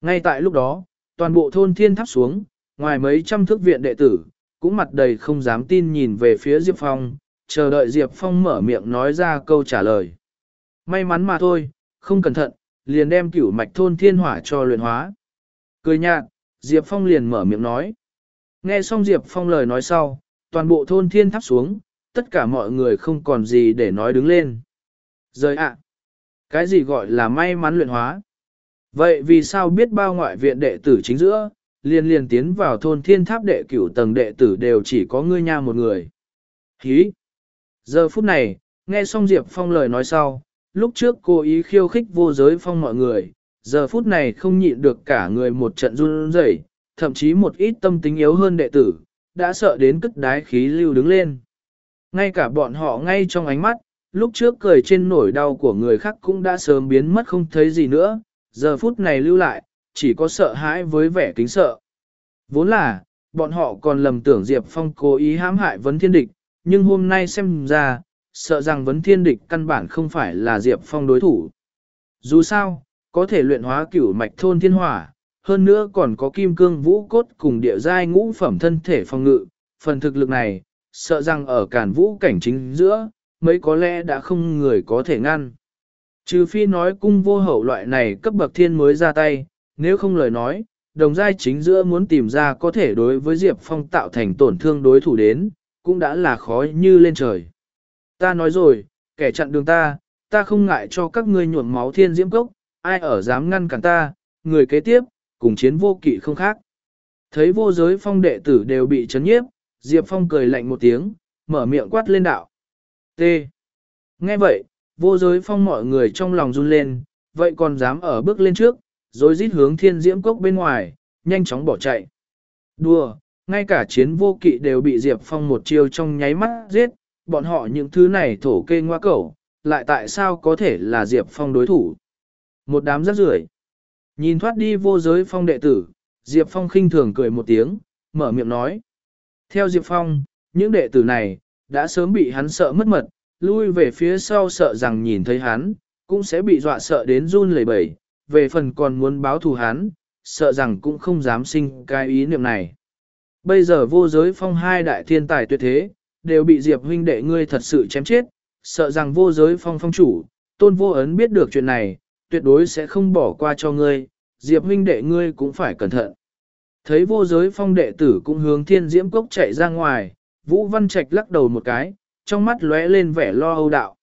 [SPEAKER 1] Ngay tại lúc đó, toàn bộ thôn thiên tháp xuống, ngoài mấy trăm thước viện đệ tử, cũng mặt đầy không dám tin nhìn về phía Diệp Phong, chờ đợi Diệp Phong mở miệng nói ra câu trả lời. May mắn mà thôi, không cẩn thận, liền đem cửu mạch thôn thiên hỏa cho luyện hóa. Cười nhạt, Diệp Phong liền mở miệng nói. Nghe xong Diệp Phong lời nói sau, toàn bộ thôn thiên tháp xuống, tất cả mọi người không còn gì để nói đứng lên. Rời ạ! cái gì gọi là may mắn luyện hóa? Vậy vì sao biết bao ngoại viện đệ tử chính giữa, liền liền tiến vào thôn thiên tháp đệ cửu tầng đệ tử đều chỉ có ngươi nha một người? Hí! Giờ phút này, nghe xong Diệp Phong lời nói sau, lúc trước cô ý khiêu khích vô giới phong mọi người, giờ phút này không nhịn được cả người một trận run rẩy, thậm chí một ít tâm tính yếu hơn đệ tử, đã sợ đến cất đái khí lưu đứng lên. Ngay cả bọn họ ngay trong ánh mắt, lúc trước cười trên nổi đau của người khác cũng đã sớm biến mất không thấy gì nữa, giờ phút này lưu lại, chỉ có sợ hãi với vẻ kính sợ. Vốn là, bọn họ còn lầm tưởng Diệp Phong cố ý hãm hại vấn thiên địch, nhưng hôm nay xem ra, sợ rằng vấn thiên địch căn bản không phải là Diệp Phong đối thủ. Dù sao, có thể luyện hóa cửu mạch thôn thiên hỏa, hơn nữa còn có kim cương vũ cốt cùng địa giai ngũ phẩm thân thể phòng ngự, phần thực lực này, sợ rằng ở cản vũ cảnh chính giữa, mấy có lẽ đã không người có thể ngăn. Trừ phi nói cung vô hậu loại này cấp bậc thiên mới ra tay, nếu không lời nói, đồng giai chính giữa muốn tìm ra có thể đối với Diệp Phong tạo thành tổn thương đối thủ đến, cũng đã là khó như lên trời. Ta nói rồi, kẻ chặn đường ta, ta không ngại cho các ngươi nhuộm máu thiên diễm cốc, ai ở dám ngăn cản ta, người kế tiếp, cùng chiến vô kỵ không khác. Thấy vô giới phong đệ tử đều bị chấn nhiếp, Diệp Phong cười lạnh một tiếng, mở miệng quát lên đạo. T. Nghe vậy, vô giới phong mọi người trong lòng run lên, vậy còn dám ở bước lên trước, rồi rít hướng thiên diễm cốc bên ngoài, nhanh chóng bỏ chạy. Đùa, ngay cả chiến vô kỵ đều bị Diệp Phong một chiêu trong nháy mắt giết, bọn họ những thứ này thổ kê ngoa cẩu, lại tại sao có thể là Diệp Phong đối thủ. Một đám rất rưởi Nhìn thoát đi vô giới phong đệ tử, Diệp Phong khinh thường cười một tiếng, mở miệng nói. Theo Diệp Phong, những đệ tử này, đã sớm bị hắn sợ mất mật, lui về phía sau sợ rằng nhìn thấy hắn, cũng sẽ bị dọa sợ đến run lẩy bẩy, về phần còn muốn báo thù hắn, sợ rằng cũng không dám sinh cái ý niệm này. Bây giờ vô giới phong hai đại thiên tài tuyệt thế, đều bị Diệp huynh đệ ngươi thật sự chém chết, sợ rằng vô giới phong phong chủ, tôn vô ấn biết được chuyện này, tuyệt đối sẽ không bỏ qua cho ngươi, Diệp huynh đệ ngươi cũng phải cẩn thận. Thấy vô giới phong đệ tử cũng hướng thiên diễm cốc chạy ra ngoài, Vũ Văn Trạch lắc đầu một cái, trong mắt lóe lên vẻ lo âu đạo.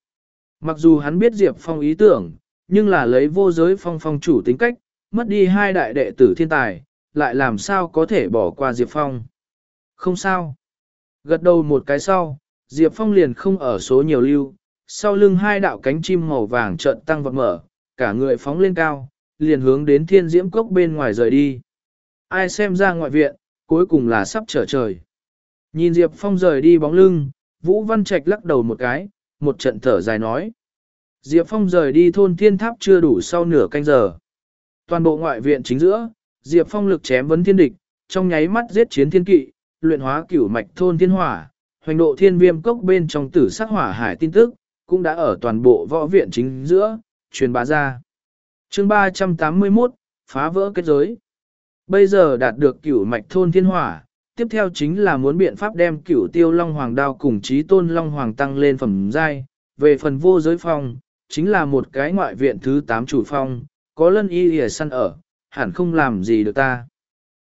[SPEAKER 1] Mặc dù hắn biết Diệp Phong ý tưởng, nhưng là lấy vô giới phong phong chủ tính cách, mất đi hai đại đệ tử thiên tài, lại làm sao có thể bỏ qua Diệp Phong. Không sao. Gật đầu một cái sau, Diệp Phong liền không ở số nhiều lưu, sau lưng hai đạo cánh chim màu vàng trợn tăng vật mở, cả người phóng lên cao, liền hướng đến thiên diễm cốc bên ngoài rời đi. Ai xem ra ngoại viện, cuối cùng là sắp trở trời. Nhìn Diệp Phong rời đi bóng lưng, Vũ Văn Trạch lắc đầu một cái, một trận thở dài nói. Diệp Phong rời đi thôn thiên tháp chưa đủ sau nửa canh giờ. Toàn bộ ngoại viện chính giữa, Diệp Phong lực chém vấn thiên địch, trong nháy mắt giết chiến thiên kỵ, luyện hóa cửu mạch thôn thiên hỏa, hoành độ thiên viêm cốc bên trong tử sắc hỏa hải tin tức, cũng đã ở toàn bộ võ viện chính giữa, truyền bá ra. chương 381, phá vỡ kết giới. Bây giờ đạt được cửu mạch thôn thiên hỏa, tiếp theo chính là muốn biện pháp đem cửu tiêu long hoàng đao cùng trí tôn long hoàng tăng lên phẩm giai. Về phần vô giới phong, chính là một cái ngoại viện thứ 8 chủ phong, có lân y hề săn ở, hẳn không làm gì được ta.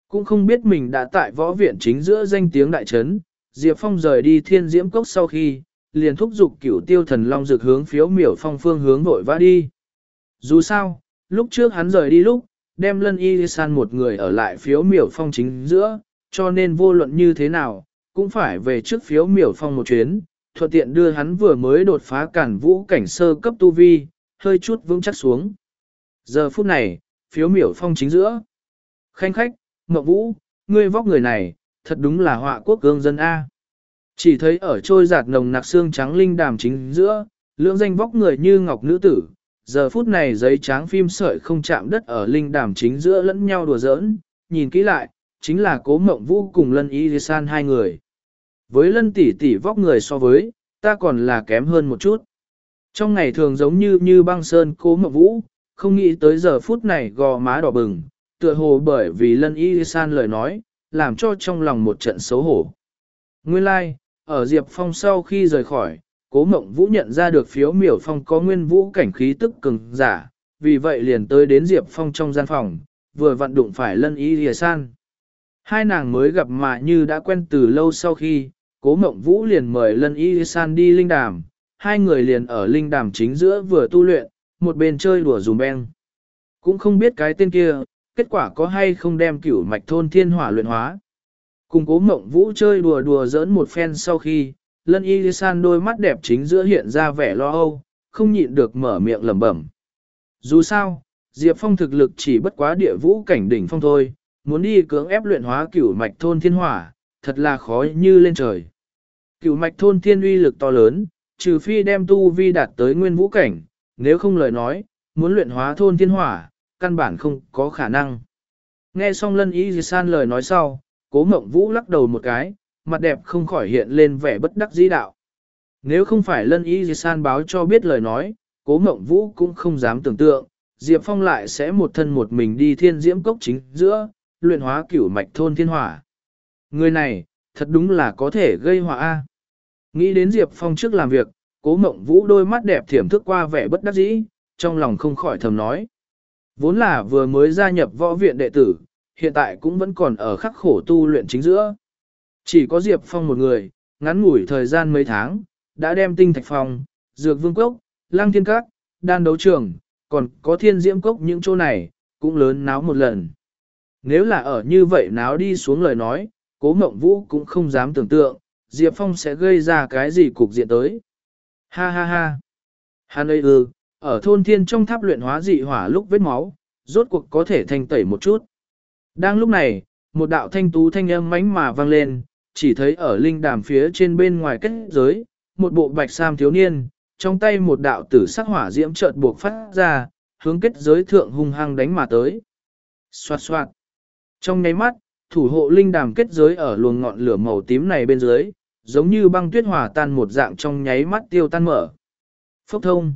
[SPEAKER 1] Cũng không biết mình đã tại võ viện chính giữa danh tiếng đại trấn, Diệp Phong rời đi thiên diễm cốc sau khi, liền thúc giục cửu tiêu thần long dược hướng phiếu miểu phong phương hướng vội vã đi. Dù sao, lúc trước hắn rời đi lúc, đem lân y san một người ở lại phiếu miểu phong chính giữa, cho nên vô luận như thế nào, cũng phải về trước phiếu miểu phong một chuyến, thuận tiện đưa hắn vừa mới đột phá cản vũ cảnh sơ cấp tu vi, hơi chút vững chắc xuống. Giờ phút này, phiếu miểu phong chính giữa. Khanh khách, Ngọc Vũ, ngươi vóc người này, thật đúng là họa quốc gương dân A. Chỉ thấy ở trôi giạt nồng nặc xương trắng linh đàm chính giữa, lượng danh vóc người như ngọc nữ tử, giờ phút này giấy tráng phim sợi không chạm đất ở linh đàm chính giữa lẫn nhau đùa giỡn, nhìn kỹ lại, chính là cố mộng vũ cùng lân y san hai người. Với lân tỷ tỷ vóc người so với, ta còn là kém hơn một chút. Trong ngày thường giống như như băng sơn cố mộng vũ, không nghĩ tới giờ phút này gò má đỏ bừng, tựa hồ bởi vì lân y san lời nói, làm cho trong lòng một trận xấu hổ. Nguyên lai, like, ở Diệp Phong sau khi rời khỏi, cố mộng vũ nhận ra được phiếu miểu phong có nguyên vũ cảnh khí tức cường giả, vì vậy liền tới đến Diệp Phong trong gian phòng, vừa vặn đụng phải lân y lìa san. Hai nàng mới gặp mà như đã quen từ lâu sau khi, cố mộng vũ liền mời lân y san đi linh đàm, hai người liền ở linh đàm chính giữa vừa tu luyện, một bên chơi đùa dùm beng. Cũng không biết cái tên kia, kết quả có hay không đem cửu mạch thôn thiên hỏa luyện hóa. Cùng cố mộng vũ chơi đùa đùa giỡn một phen sau khi, lân y san đôi mắt đẹp chính giữa hiện ra vẻ lo âu, không nhịn được mở miệng lẩm bẩm. Dù sao, Diệp Phong thực lực chỉ bất quá địa vũ cảnh đỉnh phong thôi, muốn đi cưỡng ép luyện hóa cửu mạch thôn thiên hỏa, thật là khó như lên trời. Cửu mạch thôn thiên uy lực to lớn, trừ phi đem tu vi đạt tới nguyên vũ cảnh, nếu không lời nói, muốn luyện hóa thôn thiên hỏa, căn bản không có khả năng. Nghe xong lân y san lời nói sau, cố mộng vũ lắc đầu một cái, mặt đẹp không khỏi hiện lên vẻ bất đắc dĩ đạo. Nếu không phải lân ý san báo cho biết lời nói, cố mộng vũ cũng không dám tưởng tượng, Diệp Phong lại sẽ một thân một mình đi thiên diễm cốc chính giữa, luyện hóa cửu mạch thôn thiên hỏa. Người này, thật đúng là có thể gây họa a. Nghĩ đến Diệp Phong trước làm việc, cố mộng vũ đôi mắt đẹp thiểm thức qua vẻ bất đắc dĩ, trong lòng không khỏi thầm nói. Vốn là vừa mới gia nhập võ viện đệ tử, hiện tại cũng vẫn còn ở khắc khổ tu luyện chính giữa. Chỉ có Diệp Phong một người, ngắn ngủi thời gian mấy tháng, đã đem tinh thạch phong, dược vương cốc, lang thiên các, đan đấu trường, còn có thiên diễm cốc những chỗ này, cũng lớn náo một lần. Nếu là ở như vậy náo đi xuống lời nói, cố mộng vũ cũng không dám tưởng tượng, Diệp Phong sẽ gây ra cái gì cục diện tới. Ha ha ha. Hắn ơi ư, ở thôn thiên trong tháp luyện hóa dị hỏa lúc vết máu, rốt cuộc có thể thanh tẩy một chút. Đang lúc này, một đạo thanh tú thanh âm mánh mà vang lên, chỉ thấy ở linh đàm phía trên bên ngoài kết giới, một bộ bạch sam thiếu niên, trong tay một đạo tử sắc hỏa diễm chợt buộc phát ra, hướng kết giới thượng hung hăng đánh mà tới. Xoạt xoạt. Trong nháy mắt, thủ hộ linh đàm kết giới ở luồng ngọn lửa màu tím này bên dưới, giống như băng tuyết hòa tan một dạng trong nháy mắt tiêu tan mở. Phốc thông.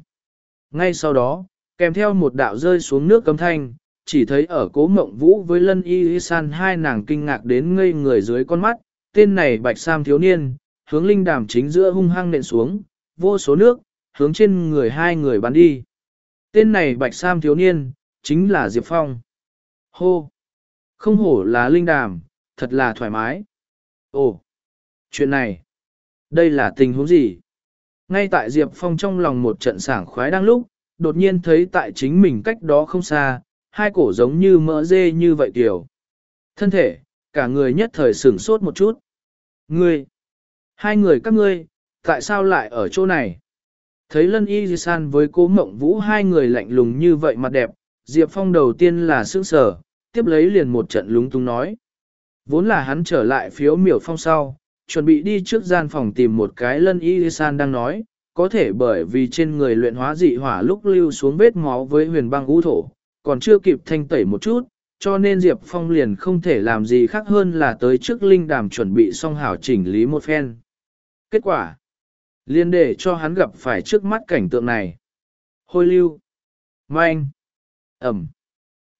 [SPEAKER 1] Ngay sau đó, kèm theo một đạo rơi xuống nước cấm thanh, chỉ thấy ở cố mộng vũ với lân y san hai nàng kinh ngạc đến ngây người dưới con mắt, tên này bạch sam thiếu niên, hướng linh đàm chính giữa hung hăng nện xuống, vô số nước, hướng trên người hai người bắn đi. Tên này bạch sam thiếu niên, chính là Diệp Phong. Hô! Không hổ là linh đàm, thật là thoải mái. Ồ! Chuyện này, đây là tình huống gì? Ngay tại Diệp Phong trong lòng một trận sảng khoái đang lúc, đột nhiên thấy tại chính mình cách đó không xa, hai cổ giống như mỡ dê như vậy tiểu. Thân thể, cả người nhất thời sửng sốt một chút. Ngươi, hai người các ngươi, tại sao lại ở chỗ này? Thấy lân y di san với cố mộng vũ hai người lạnh lùng như vậy mặt đẹp, Diệp Phong đầu tiên là sững sở, tiếp lấy liền một trận lúng túng nói. Vốn là hắn trở lại phiếu miểu phong sau, chuẩn bị đi trước gian phòng tìm một cái lân y di san đang nói, có thể bởi vì trên người luyện hóa dị hỏa lúc lưu xuống vết máu với huyền băng u thổ, còn chưa kịp thanh tẩy một chút, cho nên Diệp Phong liền không thể làm gì khác hơn là tới trước linh đàm chuẩn bị xong hảo chỉnh lý một phen. Kết quả, liền để cho hắn gặp phải trước mắt cảnh tượng này. Hôi lưu, manh, ẩm.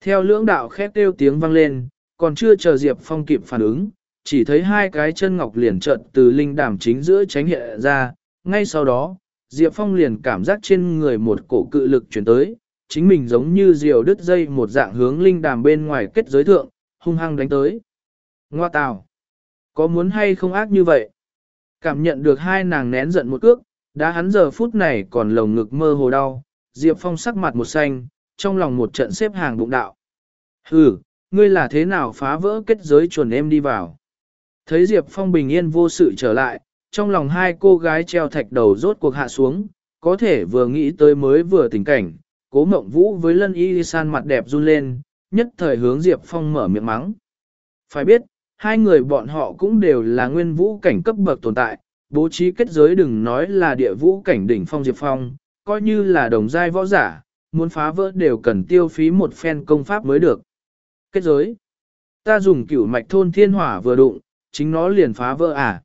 [SPEAKER 1] Theo lưỡng đạo khét kêu tiếng vang lên, còn chưa chờ Diệp Phong kịp phản ứng, chỉ thấy hai cái chân ngọc liền trợn từ linh đàm chính giữa tránh hiện ra, ngay sau đó, Diệp Phong liền cảm giác trên người một cổ cự lực chuyển tới, chính mình giống như diều đứt dây một dạng hướng linh đàm bên ngoài kết giới thượng, hung hăng đánh tới. Ngoa tào! Có muốn hay không ác như vậy? Cảm nhận được hai nàng nén giận một cước, đã hắn giờ phút này còn lồng ngực mơ hồ đau, Diệp Phong sắc mặt một xanh, trong lòng một trận xếp hàng bụng đạo. Hừ, ngươi là thế nào phá vỡ kết giới chuẩn em đi vào? Thấy Diệp Phong bình yên vô sự trở lại, trong lòng hai cô gái treo thạch đầu rốt cuộc hạ xuống, có thể vừa nghĩ tới mới vừa tình cảnh, cố mộng vũ với lân y san mặt đẹp run lên, nhất thời hướng Diệp Phong mở miệng mắng. Phải biết, hai người bọn họ cũng đều là nguyên vũ cảnh cấp bậc tồn tại, bố trí kết giới đừng nói là địa vũ cảnh đỉnh phong Diệp Phong, coi như là đồng giai võ giả, muốn phá vỡ đều cần tiêu phí một phen công pháp mới được. Kết giới. Ta dùng cửu mạch thôn thiên hỏa vừa đụng, chính nó liền phá vỡ à.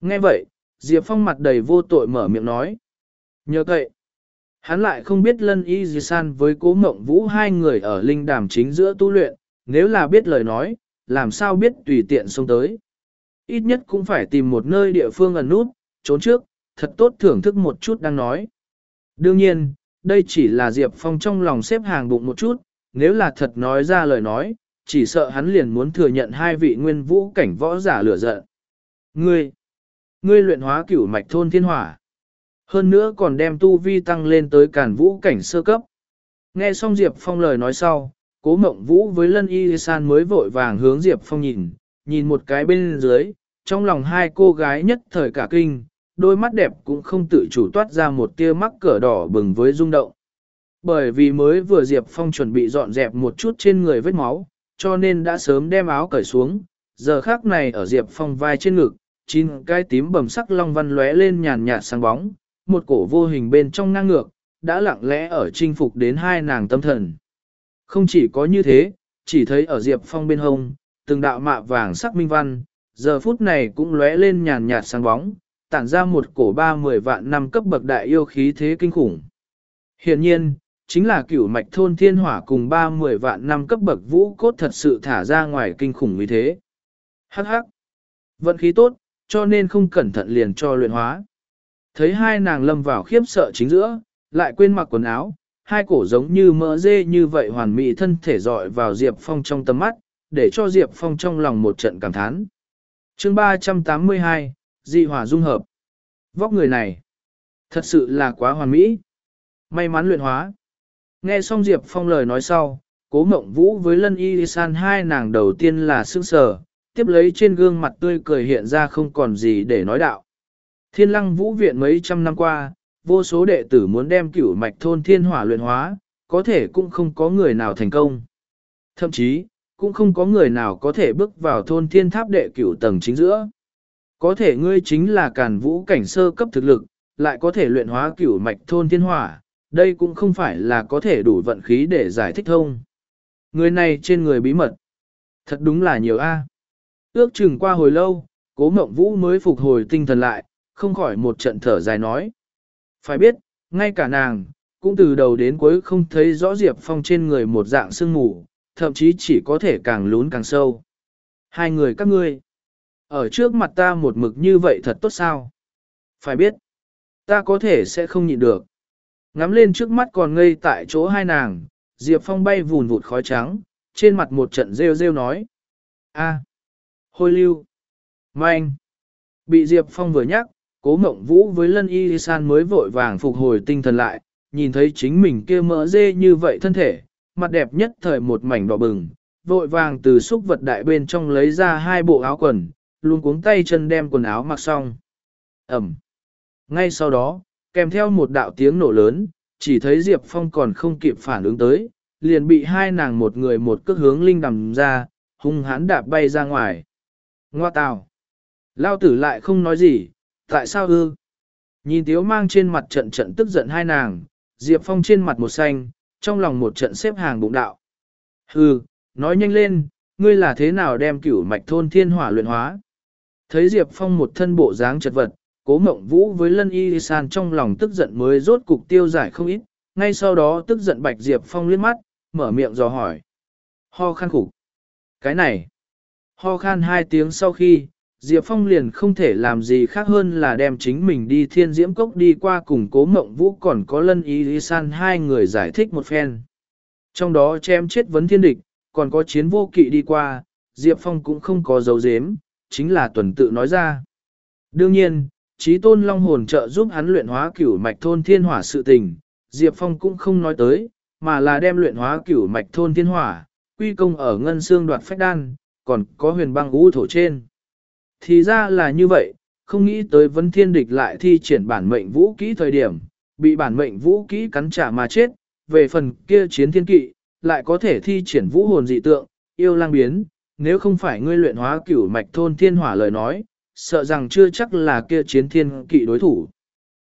[SPEAKER 1] Nghe vậy, Diệp Phong mặt đầy vô tội mở miệng nói. Nhờ cậy, hắn lại không biết lân y di san với cố mộng vũ hai người ở linh đàm chính giữa tu luyện, nếu là biết lời nói, làm sao biết tùy tiện xông tới. Ít nhất cũng phải tìm một nơi địa phương ẩn nút, trốn trước, thật tốt thưởng thức một chút đang nói. Đương nhiên, đây chỉ là Diệp Phong trong lòng xếp hàng bụng một chút, nếu là thật nói ra lời nói, chỉ sợ hắn liền muốn thừa nhận hai vị nguyên vũ cảnh võ giả lửa giận. Ngươi, ngươi luyện hóa cửu mạch thôn thiên hỏa. Hơn nữa còn đem tu vi tăng lên tới càn vũ cảnh sơ cấp. Nghe xong Diệp Phong lời nói sau, cố mộng vũ với lân y san mới vội vàng hướng Diệp Phong nhìn, nhìn một cái bên dưới, trong lòng hai cô gái nhất thời cả kinh, đôi mắt đẹp cũng không tự chủ toát ra một tia mắc cỡ đỏ bừng với rung động. Bởi vì mới vừa Diệp Phong chuẩn bị dọn dẹp một chút trên người vết máu, cho nên đã sớm đem áo cởi xuống, giờ khác này ở Diệp Phong vai trên ngực, chín cái tím bầm sắc long văn lóe lên nhàn nhạt sáng bóng, một cổ vô hình bên trong ngang ngược, đã lặng lẽ ở chinh phục đến hai nàng tâm thần. Không chỉ có như thế, chỉ thấy ở Diệp Phong bên hông, từng đạo mạ vàng sắc minh văn, giờ phút này cũng lóe lên nhàn nhạt sáng bóng, tản ra một cổ ba mười vạn năm cấp bậc đại yêu khí thế kinh khủng. Hiện nhiên, chính là cửu mạch thôn thiên hỏa cùng ba mười vạn năm cấp bậc vũ cốt thật sự thả ra ngoài kinh khủng như thế. Hắc hắc. Vận khí tốt, cho nên không cẩn thận liền cho luyện hóa. Thấy hai nàng lâm vào khiếp sợ chính giữa, lại quên mặc quần áo, hai cổ giống như mỡ dê như vậy hoàn mỹ thân thể dọi vào Diệp Phong trong tầm mắt, để cho Diệp Phong trong lòng một trận cảm thán. chương 382, Dị hỏa dung hợp. Vóc người này, thật sự là quá hoàn mỹ. May mắn luyện hóa. Nghe xong Diệp Phong lời nói sau, cố mộng vũ với lân y san hai nàng đầu tiên là sương sờ, tiếp lấy trên gương mặt tươi cười hiện ra không còn gì để nói đạo. Thiên lăng vũ viện mấy trăm năm qua, vô số đệ tử muốn đem cửu mạch thôn thiên hỏa luyện hóa, có thể cũng không có người nào thành công. Thậm chí, cũng không có người nào có thể bước vào thôn thiên tháp đệ cửu tầng chính giữa. Có thể ngươi chính là càn vũ cảnh sơ cấp thực lực, lại có thể luyện hóa cửu mạch thôn thiên hỏa, đây cũng không phải là có thể đủ vận khí để giải thích thông. Người này trên người bí mật. Thật đúng là nhiều a. Ước chừng qua hồi lâu, cố mộng vũ mới phục hồi tinh thần lại, không khỏi một trận thở dài nói. Phải biết, ngay cả nàng, cũng từ đầu đến cuối không thấy rõ Diệp Phong trên người một dạng sương mù, thậm chí chỉ có thể càng lún càng sâu. Hai người các ngươi, ở trước mặt ta một mực như vậy thật tốt sao? Phải biết, ta có thể sẽ không nhịn được. Ngắm lên trước mắt còn ngây tại chỗ hai nàng, Diệp Phong bay vùn vụt khói trắng, trên mặt một trận rêu rêu nói. a hôi lưu, manh. Bị Diệp Phong vừa nhắc, cố mộng vũ với lân y san mới vội vàng phục hồi tinh thần lại, nhìn thấy chính mình kia mỡ dê như vậy thân thể, mặt đẹp nhất thời một mảnh đỏ bừng, vội vàng từ xúc vật đại bên trong lấy ra hai bộ áo quần, luôn cuống tay chân đem quần áo mặc xong. Ẩm. Ngay sau đó, kèm theo một đạo tiếng nổ lớn, chỉ thấy Diệp Phong còn không kịp phản ứng tới, liền bị hai nàng một người một cước hướng linh đầm ra, hung hãn đạp bay ra ngoài. Ngoa tào. Lao tử lại không nói gì, tại sao ư? Nhìn tiếu mang trên mặt trận trận tức giận hai nàng, Diệp Phong trên mặt một xanh, trong lòng một trận xếp hàng bụng đạo. Hừ, nói nhanh lên, ngươi là thế nào đem cửu mạch thôn thiên hỏa luyện hóa? Thấy Diệp Phong một thân bộ dáng chật vật, cố mộng vũ với lân y san trong lòng tức giận mới rốt cục tiêu giải không ít, ngay sau đó tức giận bạch Diệp Phong liếc mắt, mở miệng dò hỏi. Ho khan khủng. Cái này. Ho khan hai tiếng sau khi, Diệp Phong liền không thể làm gì khác hơn là đem chính mình đi thiên diễm cốc đi qua cùng cố mộng vũ còn có lân y lý san hai người giải thích một phen. Trong đó chém chết vấn thiên địch, còn có chiến vô kỵ đi qua, Diệp Phong cũng không có dấu dếm, chính là tuần tự nói ra. Đương nhiên, trí tôn long hồn trợ giúp hắn luyện hóa cửu mạch thôn thiên hỏa sự tình, Diệp Phong cũng không nói tới, mà là đem luyện hóa cửu mạch thôn thiên hỏa, quy công ở ngân xương đoạt phách đan, còn có huyền băng ngũ thổ trên. Thì ra là như vậy, không nghĩ tới vấn thiên địch lại thi triển bản mệnh vũ kỹ thời điểm, bị bản mệnh vũ kỹ cắn trả mà chết, về phần kia chiến thiên kỵ, lại có thể thi triển vũ hồn dị tượng, yêu lang biến, nếu không phải ngươi luyện hóa cửu mạch thôn thiên hỏa lời nói, sợ rằng chưa chắc là kia chiến thiên kỵ đối thủ.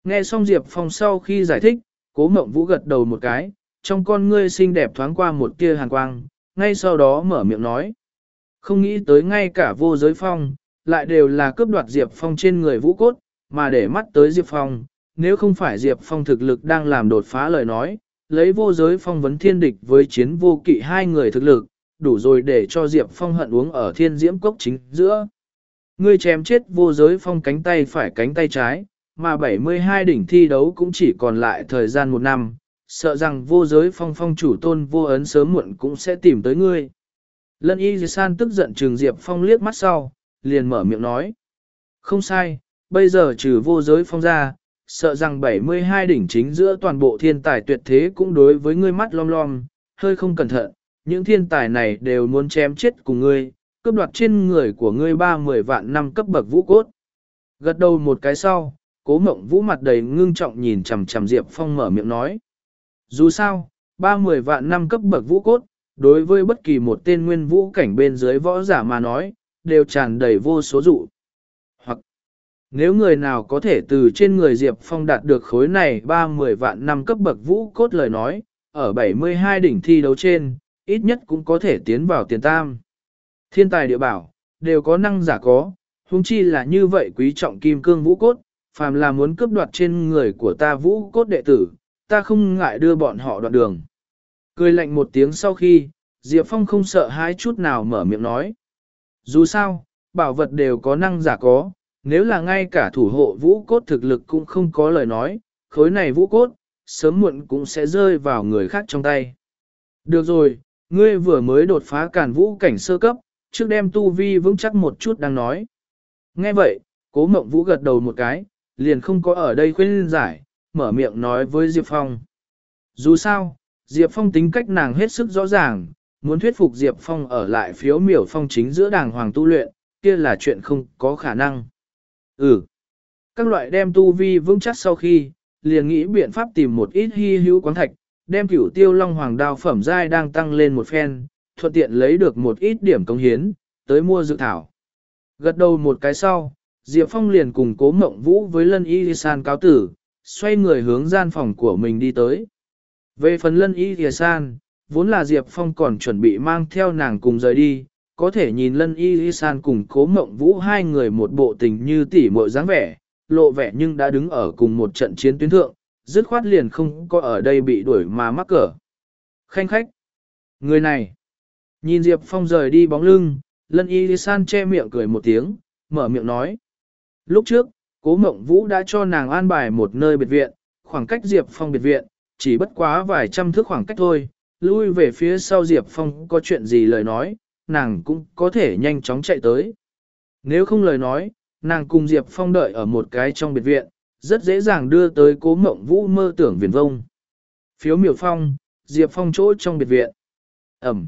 [SPEAKER 1] Nghe xong Diệp Phong sau khi giải thích, cố mộng vũ gật đầu một cái, trong con ngươi xinh đẹp thoáng qua một tia hàn quang, ngay sau đó mở miệng nói. Không nghĩ tới ngay cả vô giới phong, lại đều là cướp đoạt Diệp Phong trên người vũ cốt, mà để mắt tới Diệp Phong, nếu không phải Diệp Phong thực lực đang làm đột phá lời nói, lấy vô giới phong vấn thiên địch với chiến vô kỵ hai người thực lực, đủ rồi để cho Diệp Phong hận uống ở thiên diễm cốc chính giữa. Ngươi chém chết vô giới phong cánh tay phải cánh tay trái, mà 72 đỉnh thi đấu cũng chỉ còn lại thời gian một năm, sợ rằng vô giới phong phong chủ tôn vô ấn sớm muộn cũng sẽ tìm tới ngươi. Lân y san tức giận trừng Diệp Phong liếc mắt sau, liền mở miệng nói. Không sai, bây giờ trừ vô giới phong ra, sợ rằng 72 đỉnh chính giữa toàn bộ thiên tài tuyệt thế cũng đối với ngươi mắt lom lom, hơi không cẩn thận, những thiên tài này đều muốn chém chết cùng ngươi, cướp đoạt trên người của ngươi ba mười vạn năm cấp bậc vũ cốt. Gật đầu một cái sau, cố mộng vũ mặt đầy ngưng trọng nhìn chằm chằm Diệp Phong mở miệng nói. Dù sao, ba mười vạn năm cấp bậc vũ cốt, đối với bất kỳ một tên nguyên vũ cảnh bên dưới võ giả mà nói, đều tràn đầy vô số dụ. Hoặc, nếu người nào có thể từ trên người Diệp Phong đạt được khối này ba mười vạn năm cấp bậc vũ cốt lời nói, ở 72 đỉnh thi đấu trên, ít nhất cũng có thể tiến vào tiền tam. Thiên tài địa bảo, đều có năng giả có, huống chi là như vậy quý trọng kim cương vũ cốt, phàm là muốn cướp đoạt trên người của ta vũ cốt đệ tử, ta không ngại đưa bọn họ đoạn đường. Cười lạnh một tiếng sau khi, Diệp Phong không sợ hãi chút nào mở miệng nói. Dù sao, bảo vật đều có năng giả có, nếu là ngay cả thủ hộ vũ cốt thực lực cũng không có lời nói, khối này vũ cốt, sớm muộn cũng sẽ rơi vào người khác trong tay. Được rồi, ngươi vừa mới đột phá cản vũ cảnh sơ cấp, trước đem tu vi vững chắc một chút đang nói. Nghe vậy, cố mộng vũ gật đầu một cái, liền không có ở đây khuyên giải, mở miệng nói với Diệp Phong. Dù sao, Diệp Phong tính cách nàng hết sức rõ ràng, muốn thuyết phục Diệp Phong ở lại phiếu miểu phong chính giữa đàng hoàng tu luyện, kia là chuyện không có khả năng. Ừ. Các loại đem tu vi vững chắc sau khi, liền nghĩ biện pháp tìm một ít hy hữu quán thạch, đem cửu tiêu long hoàng đao phẩm giai đang tăng lên một phen, thuận tiện lấy được một ít điểm công hiến, tới mua dự thảo. Gật đầu một cái sau, Diệp Phong liền cùng cố mộng vũ với lân y san cáo tử, xoay người hướng gian phòng của mình đi tới. Về phần lân y san, vốn là Diệp Phong còn chuẩn bị mang theo nàng cùng rời đi, có thể nhìn lân y san cùng cố mộng vũ hai người một bộ tình như tỉ muội dáng vẻ, lộ vẻ nhưng đã đứng ở cùng một trận chiến tuyến thượng, dứt khoát liền không có ở đây bị đuổi mà mắc cỡ. Khanh khách. Người này. Nhìn Diệp Phong rời đi bóng lưng, lân y san che miệng cười một tiếng, mở miệng nói. Lúc trước, cố mộng vũ đã cho nàng an bài một nơi biệt viện, khoảng cách Diệp Phong biệt viện, chỉ bất quá vài trăm thước khoảng cách thôi, lui về phía sau Diệp Phong có chuyện gì lời nói, nàng cũng có thể nhanh chóng chạy tới. Nếu không lời nói, nàng cùng Diệp Phong đợi ở một cái trong biệt viện, rất dễ dàng đưa tới cố mộng vũ mơ tưởng viền vông. Phiếu miểu phong, Diệp Phong chỗ trong biệt viện. Ẩm.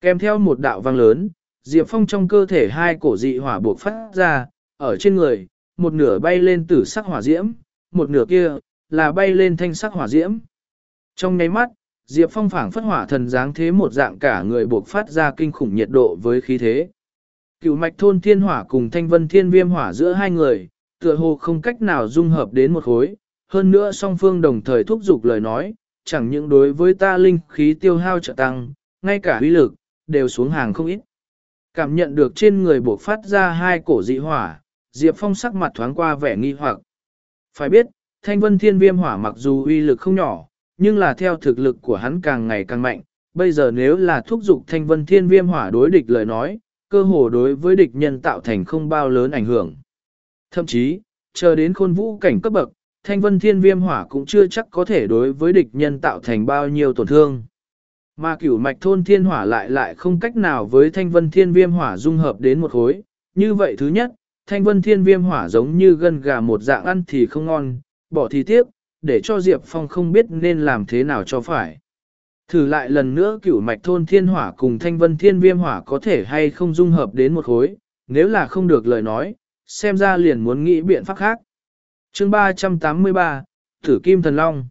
[SPEAKER 1] Kèm theo một đạo vang lớn, Diệp Phong trong cơ thể hai cổ dị hỏa buộc phát ra, ở trên người, một nửa bay lên tử sắc hỏa diễm, một nửa kia, là bay lên thanh sắc hỏa diễm. Trong nháy mắt, Diệp Phong phảng phất hỏa thần dáng thế một dạng cả người buộc phát ra kinh khủng nhiệt độ với khí thế. Cựu mạch thôn thiên hỏa cùng thanh vân thiên viêm hỏa giữa hai người, tựa hồ không cách nào dung hợp đến một khối, hơn nữa song phương đồng thời thúc giục lời nói, chẳng những đối với ta linh khí tiêu hao trợ tăng, ngay cả uy lực, đều xuống hàng không ít. Cảm nhận được trên người buộc phát ra hai cổ dị hỏa, Diệp Phong sắc mặt thoáng qua vẻ nghi hoặc. Phải biết, thanh vân thiên viêm hỏa mặc dù uy lực không nhỏ, nhưng là theo thực lực của hắn càng ngày càng mạnh, bây giờ nếu là thúc dục thanh vân thiên viêm hỏa đối địch lời nói, cơ hồ đối với địch nhân tạo thành không bao lớn ảnh hưởng. Thậm chí, chờ đến khôn vũ cảnh cấp bậc, thanh vân thiên viêm hỏa cũng chưa chắc có thể đối với địch nhân tạo thành bao nhiêu tổn thương. Mà cửu mạch thôn thiên hỏa lại lại không cách nào với thanh vân thiên viêm hỏa dung hợp đến một khối. Như vậy thứ nhất, thanh vân thiên viêm hỏa giống như gân gà một dạng ăn thì không ngon, bỏ thì tiếc, để cho Diệp Phong không biết nên làm thế nào cho phải. Thử lại lần nữa cửu mạch thôn thiên hỏa cùng thanh vân thiên viêm hỏa có thể hay không dung hợp đến một khối, nếu là không được lời nói, xem ra liền muốn nghĩ biện pháp khác. chương 383, Thử Kim Thần Long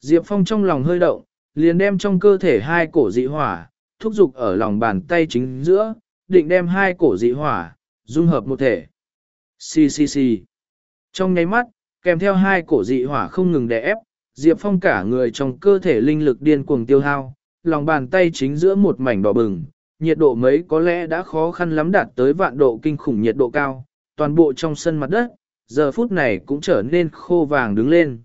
[SPEAKER 1] Diệp Phong trong lòng hơi động, liền đem trong cơ thể hai cổ dị hỏa, thúc dục ở lòng bàn tay chính giữa, định đem hai cổ dị hỏa, dung hợp một thể. Xì xì xì. Trong nháy mắt, kèm theo hai cổ dị hỏa không ngừng đè ép, Diệp Phong cả người trong cơ thể linh lực điên cuồng tiêu hao, lòng bàn tay chính giữa một mảnh đỏ bừng, nhiệt độ mấy có lẽ đã khó khăn lắm đạt tới vạn độ kinh khủng nhiệt độ cao, toàn bộ trong sân mặt đất, giờ phút này cũng trở nên khô vàng đứng lên.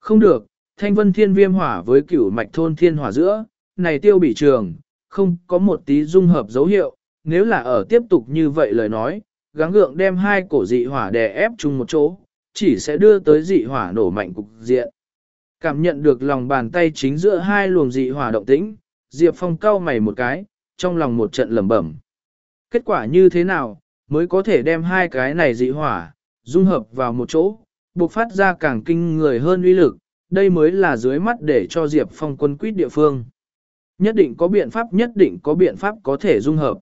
[SPEAKER 1] Không được, thanh vân thiên viêm hỏa với cửu mạch thôn thiên hỏa giữa, này tiêu bị trường, không có một tí dung hợp dấu hiệu, nếu là ở tiếp tục như vậy lời nói, gắng gượng đem hai cổ dị hỏa đè ép chung một chỗ, chỉ sẽ đưa tới dị hỏa nổ mạnh cục diện. Cảm nhận được lòng bàn tay chính giữa hai luồng dị hỏa động tĩnh, Diệp Phong cau mày một cái, trong lòng một trận lẩm bẩm. Kết quả như thế nào, mới có thể đem hai cái này dị hỏa, dung hợp vào một chỗ, buộc phát ra càng kinh người hơn uy lực, đây mới là dưới mắt để cho Diệp Phong quân quyết địa phương. Nhất định có biện pháp nhất định có biện pháp có thể dung hợp.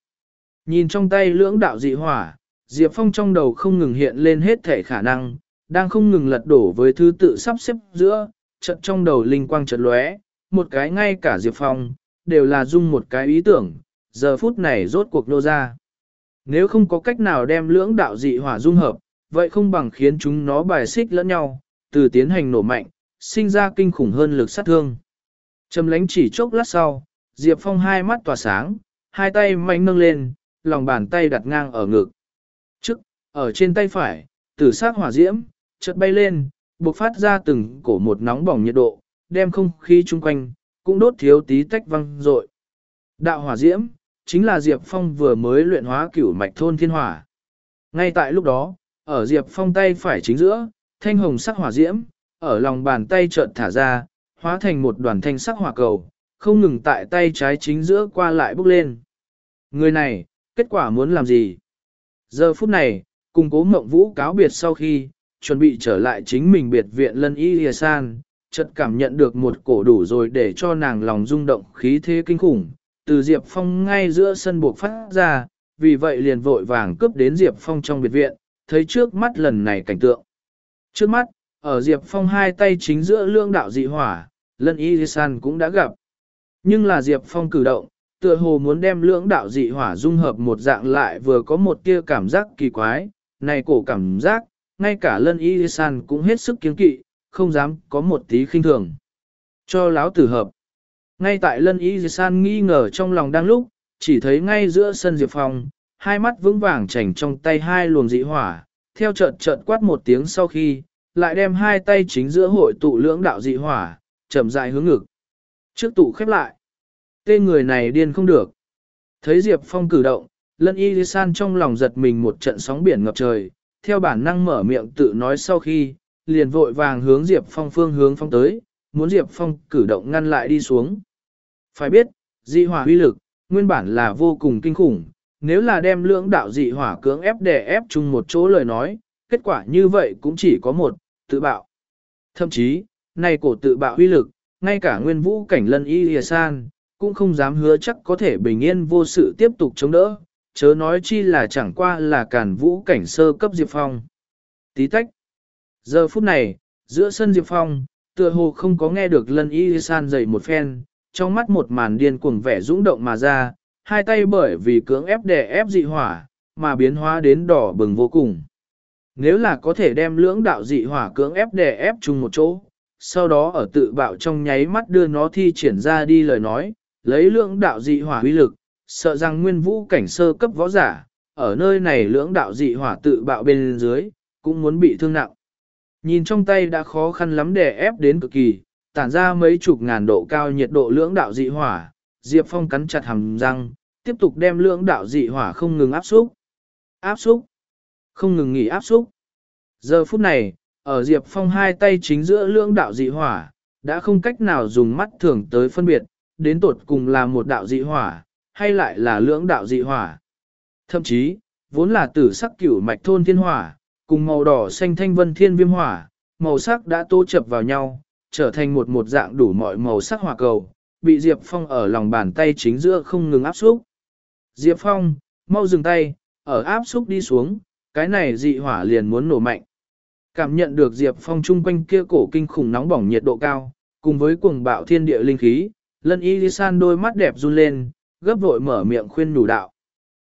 [SPEAKER 1] Nhìn trong tay lưỡng đạo dị hỏa, Diệp Phong trong đầu không ngừng hiện lên hết thể khả năng, đang không ngừng lật đổ với thứ tự sắp xếp giữa, trận trong đầu linh quang chợt lóe, một cái ngay cả Diệp Phong, đều là dung một cái ý tưởng, giờ phút này rốt cuộc nô ra. Nếu không có cách nào đem lưỡng đạo dị hỏa dung hợp, vậy không bằng khiến chúng nó bài xích lẫn nhau, từ tiến hành nổ mạnh, sinh ra kinh khủng hơn lực sát thương. Trầm lánh chỉ chốc lát sau, Diệp Phong hai mắt tỏa sáng, hai tay mạnh nâng lên, lòng bàn tay đặt ngang ở ngực. Trước, ở trên tay phải, tử sát hỏa diễm, chợt bay lên, bộc phát ra từng cổ một nóng bỏng nhiệt độ, đem không khí chung quanh, cũng đốt thiếu tí tách văng rội. Đạo hỏa diễm, chính là Diệp Phong vừa mới luyện hóa cửu mạch thôn thiên hỏa. Ngay tại lúc đó, ở Diệp Phong tay phải chính giữa, thanh hồng sắc hỏa diễm, ở lòng bàn tay chợt thả ra, hóa thành một đoàn thanh sắc hỏa cầu, không ngừng tại tay trái chính giữa qua lại bốc lên. Người này, kết quả muốn làm gì? Giờ phút này, cùng cố mộng vũ cáo biệt sau khi, chuẩn bị trở lại chính mình biệt viện lân y lìa san, chợt cảm nhận được một cổ đủ rồi để cho nàng lòng rung động khí thế kinh khủng, từ Diệp Phong ngay giữa sân buộc phát ra, vì vậy liền vội vàng cướp đến Diệp Phong trong biệt viện, thấy trước mắt lần này cảnh tượng. Trước mắt, ở Diệp Phong hai tay chính giữa lương đạo dị hỏa, lân y san cũng đã gặp. Nhưng là Diệp Phong cử động, tựa hồ muốn đem lưỡng đạo dị hỏa dung hợp một dạng lại vừa có một tia cảm giác kỳ quái, này cổ cảm giác, ngay cả lân y san cũng hết sức kiêng kỵ, không dám có một tí khinh thường. Cho láo tử hợp. Ngay tại lân y san nghi ngờ trong lòng đang lúc, chỉ thấy ngay giữa sân Diệp Phong, hai mắt vững vàng chảnh trong tay hai luồng dị hỏa, theo chợt chợt quát một tiếng sau khi, lại đem hai tay chính giữa hội tụ lưỡng đạo dị hỏa, chậm rãi hướng ngực. Trước tụ khép lại. Tên người này điên không được. Thấy Diệp Phong cử động, lân y san trong lòng giật mình một trận sóng biển ngập trời, theo bản năng mở miệng tự nói sau khi, liền vội vàng hướng Diệp Phong phương hướng phong tới, muốn Diệp Phong cử động ngăn lại đi xuống. Phải biết, dị hỏa huy lực, nguyên bản là vô cùng kinh khủng, nếu là đem lưỡng đạo dị hỏa cưỡng ép để ép chung một chỗ lời nói, kết quả như vậy cũng chỉ có một, tự bạo. Thậm chí, này cổ tự bạo huy lực, ngay cả nguyên vũ cảnh lân y lìa san, cũng không dám hứa chắc có thể bình yên vô sự tiếp tục chống đỡ, chớ nói chi là chẳng qua là cản vũ cảnh sơ cấp Diệp Phong. Tí tách. Giờ phút này, giữa sân Diệp Phong, tựa hồ không có nghe được lân y san dậy một phen, trong mắt một màn điên cuồng vẻ dũng động mà ra, hai tay bởi vì cưỡng ép đè ép dị hỏa, mà biến hóa đến đỏ bừng vô cùng. Nếu là có thể đem lưỡng đạo dị hỏa cưỡng ép đè ép chung một chỗ, sau đó ở tự bạo trong nháy mắt đưa nó thi triển ra đi lời nói, lấy lưỡng đạo dị hỏa uy lực, sợ rằng nguyên vũ cảnh sơ cấp võ giả, ở nơi này lưỡng đạo dị hỏa tự bạo bên dưới, cũng muốn bị thương nặng. Nhìn trong tay đã khó khăn lắm để ép đến cực kỳ, tản ra mấy chục ngàn độ cao nhiệt độ lưỡng đạo dị hỏa, Diệp Phong cắn chặt hàm răng, tiếp tục đem lưỡng đạo dị hỏa không ngừng áp xúc. Áp xúc. Không ngừng nghỉ áp xúc. Giờ phút này, ở Diệp Phong hai tay chính giữa lưỡng đạo dị hỏa, đã không cách nào dùng mắt thường tới phân biệt, đến tột cùng là một đạo dị hỏa, hay lại là lưỡng đạo dị hỏa. Thậm chí, vốn là tử sắc cửu mạch thôn thiên hỏa, cùng màu đỏ xanh thanh vân thiên viêm hỏa, màu sắc đã tô chập vào nhau, trở thành một một dạng đủ mọi màu sắc hỏa cầu, bị Diệp Phong ở lòng bàn tay chính giữa không ngừng áp xúc. Diệp Phong, mau dừng tay, ở áp xúc đi xuống, cái này dị hỏa liền muốn nổ mạnh. Cảm nhận được Diệp Phong chung quanh kia cổ kinh khủng nóng bỏng nhiệt độ cao, cùng với cuồng bạo thiên địa linh khí, lân y san đôi mắt đẹp run lên, gấp vội mở miệng khuyên nhủ đạo.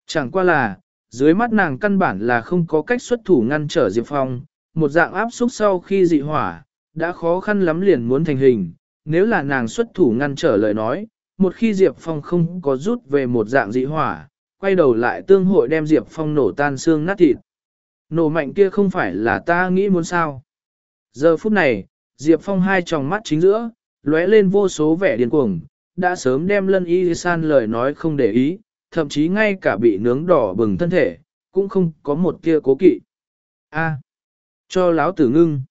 [SPEAKER 1] Chẳng qua là, dưới mắt nàng căn bản là không có cách xuất thủ ngăn trở Diệp Phong, một dạng áp xúc sau khi dị hỏa, đã khó khăn lắm liền muốn thành hình, nếu là nàng xuất thủ ngăn trở lời nói, một khi Diệp Phong không có rút về một dạng dị hỏa, quay đầu lại tương hội đem Diệp Phong nổ tan xương nát thịt. Nổ mạnh kia không phải là ta nghĩ muốn sao. Giờ phút này, Diệp Phong hai tròng mắt chính giữa, lóe lên vô số vẻ điên cuồng, đã sớm đem lân y san lời nói không để ý, thậm chí ngay cả bị nướng đỏ bừng thân thể, cũng không có một tia cố kỵ. A. cho láo tử ngưng.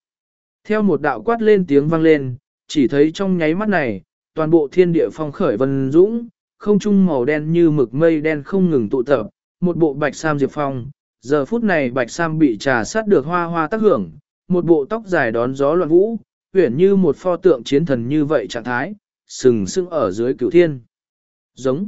[SPEAKER 1] Theo một đạo quát lên tiếng vang lên, chỉ thấy trong nháy mắt này, toàn bộ thiên địa phong khởi vân dũng, không trung màu đen như mực mây đen không ngừng tụ tập, một bộ bạch sam diệp phong. Giờ phút này bạch sam bị trà sát được hoa hoa tác hưởng, một bộ tóc dài đón gió loạn vũ, huyển như một pho tượng chiến thần như vậy trạng thái, sừng sững ở dưới cửu thiên. Giống.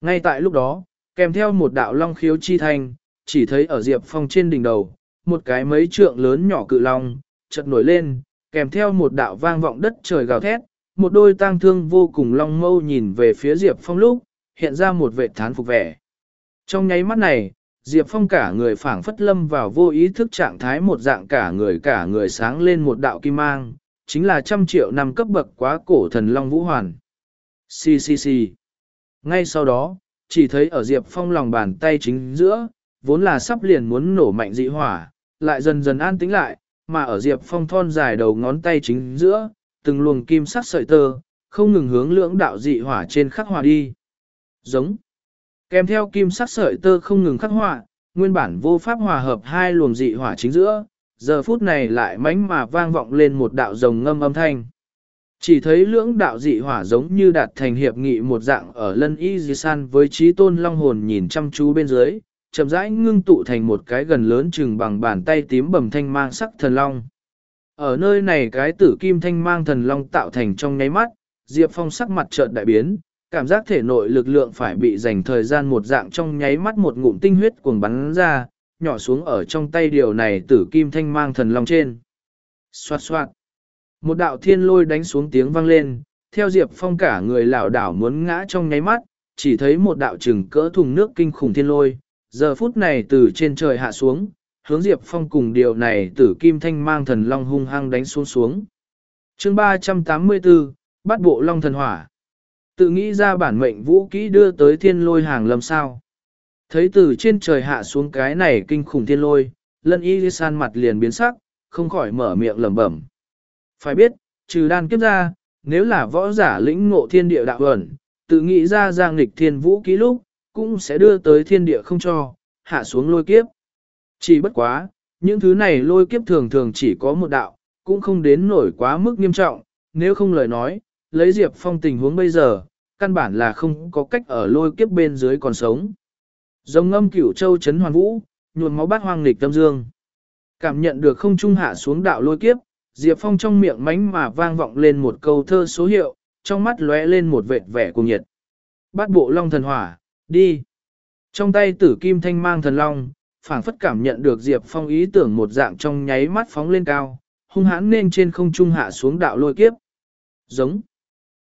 [SPEAKER 1] Ngay tại lúc đó, kèm theo một đạo long khiếu chi thanh, chỉ thấy ở Diệp Phong trên đỉnh đầu, một cái mấy trượng lớn nhỏ cự long, chợt nổi lên, kèm theo một đạo vang vọng đất trời gào thét, một đôi tang thương vô cùng long mâu nhìn về phía Diệp Phong lúc, hiện ra một vệ thán phục vẻ. Trong nháy mắt này, Diệp Phong cả người phảng phất lâm vào vô ý thức trạng thái một dạng cả người cả người sáng lên một đạo kim mang, chính là trăm triệu năm cấp bậc quá cổ thần Long Vũ Hoàn. Xì xì xì. Ngay sau đó, chỉ thấy ở Diệp Phong lòng bàn tay chính giữa, vốn là sắp liền muốn nổ mạnh dị hỏa, lại dần dần an tĩnh lại, mà ở Diệp Phong thon dài đầu ngón tay chính giữa, từng luồng kim sắc sợi tơ, không ngừng hướng lưỡng đạo dị hỏa trên khắc hỏa đi. Giống. Kèm theo kim sắc sợi tơ không ngừng khắc hỏa nguyên bản vô pháp hòa hợp hai luồng dị hỏa chính giữa, giờ phút này lại mánh mà vang vọng lên một đạo rồng ngâm âm thanh. Chỉ thấy lưỡng đạo dị hỏa giống như đạt thành hiệp nghị một dạng ở lân y di san với trí tôn long hồn nhìn chăm chú bên dưới, chậm rãi ngưng tụ thành một cái gần lớn chừng bằng bàn tay tím bầm thanh mang sắc thần long. Ở nơi này cái tử kim thanh mang thần long tạo thành trong nháy mắt, Diệp Phong sắc mặt chợt đại biến, cảm giác thể nội lực lượng phải bị dành thời gian một dạng trong nháy mắt một ngụm tinh huyết cuồng bắn ra, nhỏ xuống ở trong tay điều này tử kim thanh mang thần long trên. Xoạt xoạt. Một đạo thiên lôi đánh xuống tiếng vang lên, theo Diệp Phong cả người lảo đảo muốn ngã trong nháy mắt, chỉ thấy một đạo trừng cỡ thùng nước kinh khủng thiên lôi, giờ phút này từ trên trời hạ xuống, hướng Diệp Phong cùng điều này tử kim thanh mang thần long hung hăng đánh xuống xuống. chương 384, bắt bộ long thần hỏa. Tự nghĩ ra bản mệnh vũ kỹ đưa tới thiên lôi hàng lâm sao. Thấy từ trên trời hạ xuống cái này kinh khủng thiên lôi, lân y san mặt liền biến sắc, không khỏi mở miệng lẩm bẩm. Phải biết, trừ đan kiếp ra, nếu là võ giả lĩnh ngộ thiên địa đạo ẩn, tự nghĩ ra giang nghịch thiên vũ ký lúc, cũng sẽ đưa tới thiên địa không cho, hạ xuống lôi kiếp. Chỉ bất quá, những thứ này lôi kiếp thường thường chỉ có một đạo, cũng không đến nổi quá mức nghiêm trọng, nếu không lời nói, lấy Diệp Phong tình huống bây giờ, căn bản là không có cách ở lôi kiếp bên dưới còn sống. Dòng ngâm cửu châu chấn hoàn vũ, nhuồn máu bát hoang nghịch tâm dương. Cảm nhận được không trung hạ xuống đạo lôi kiếp, Diệp Phong trong miệng mánh mà vang vọng lên một câu thơ số hiệu, trong mắt lóe lên một vệt vẻ cuồng nhiệt. Bát bộ long thần hỏa, đi. Trong tay tử kim thanh mang thần long, phảng phất cảm nhận được Diệp Phong ý tưởng một dạng trong nháy mắt phóng lên cao, hung hãn nên trên không trung hạ xuống đạo lôi kiếp. Giống.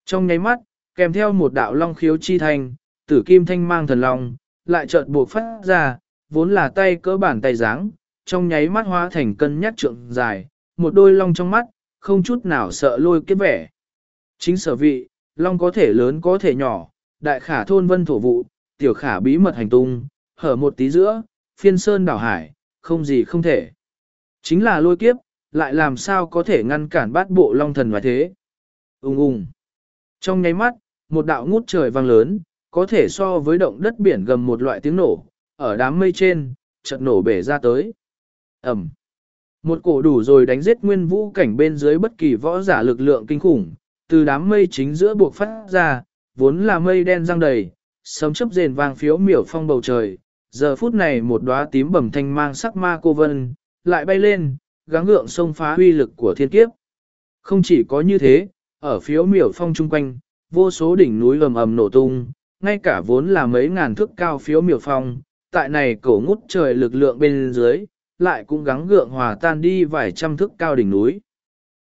[SPEAKER 1] Trong nháy mắt, kèm theo một đạo long khiếu chi thành tử kim thanh mang thần long, lại chợt buộc phát ra, vốn là tay cỡ bản tay dáng, trong nháy mắt hóa thành cân nhắc trượng dài, một đôi long trong mắt, không chút nào sợ lôi kiếp vẻ. Chính sở vị, long có thể lớn có thể nhỏ, đại khả thôn vân thổ vụ, tiểu khả bí mật hành tung, hở một tí giữa, phiên sơn đảo hải, không gì không thể. Chính là lôi kiếp, lại làm sao có thể ngăn cản bát bộ long thần ngoài thế. Ung ung. Trong nháy mắt, một đạo ngút trời vang lớn, có thể so với động đất biển gầm một loại tiếng nổ, ở đám mây trên, chợt nổ bể ra tới. Ẩm. Một cổ đủ rồi đánh giết nguyên vũ cảnh bên dưới bất kỳ võ giả lực lượng kinh khủng, từ đám mây chính giữa buộc phát ra, vốn là mây đen răng đầy, sấm chấp rền vang phiếu miểu phong bầu trời. Giờ phút này một đóa tím bẩm thanh mang sắc ma cô vân, lại bay lên, gắng gượng xông phá huy lực của thiên kiếp. Không chỉ có như thế, ở phiếu miểu phong chung quanh, vô số đỉnh núi ầm ầm nổ tung, ngay cả vốn là mấy ngàn thước cao phiếu miểu phong, tại này cổ ngút trời lực lượng bên dưới, lại cũng gắng gượng hòa tan đi vài trăm thước cao đỉnh núi.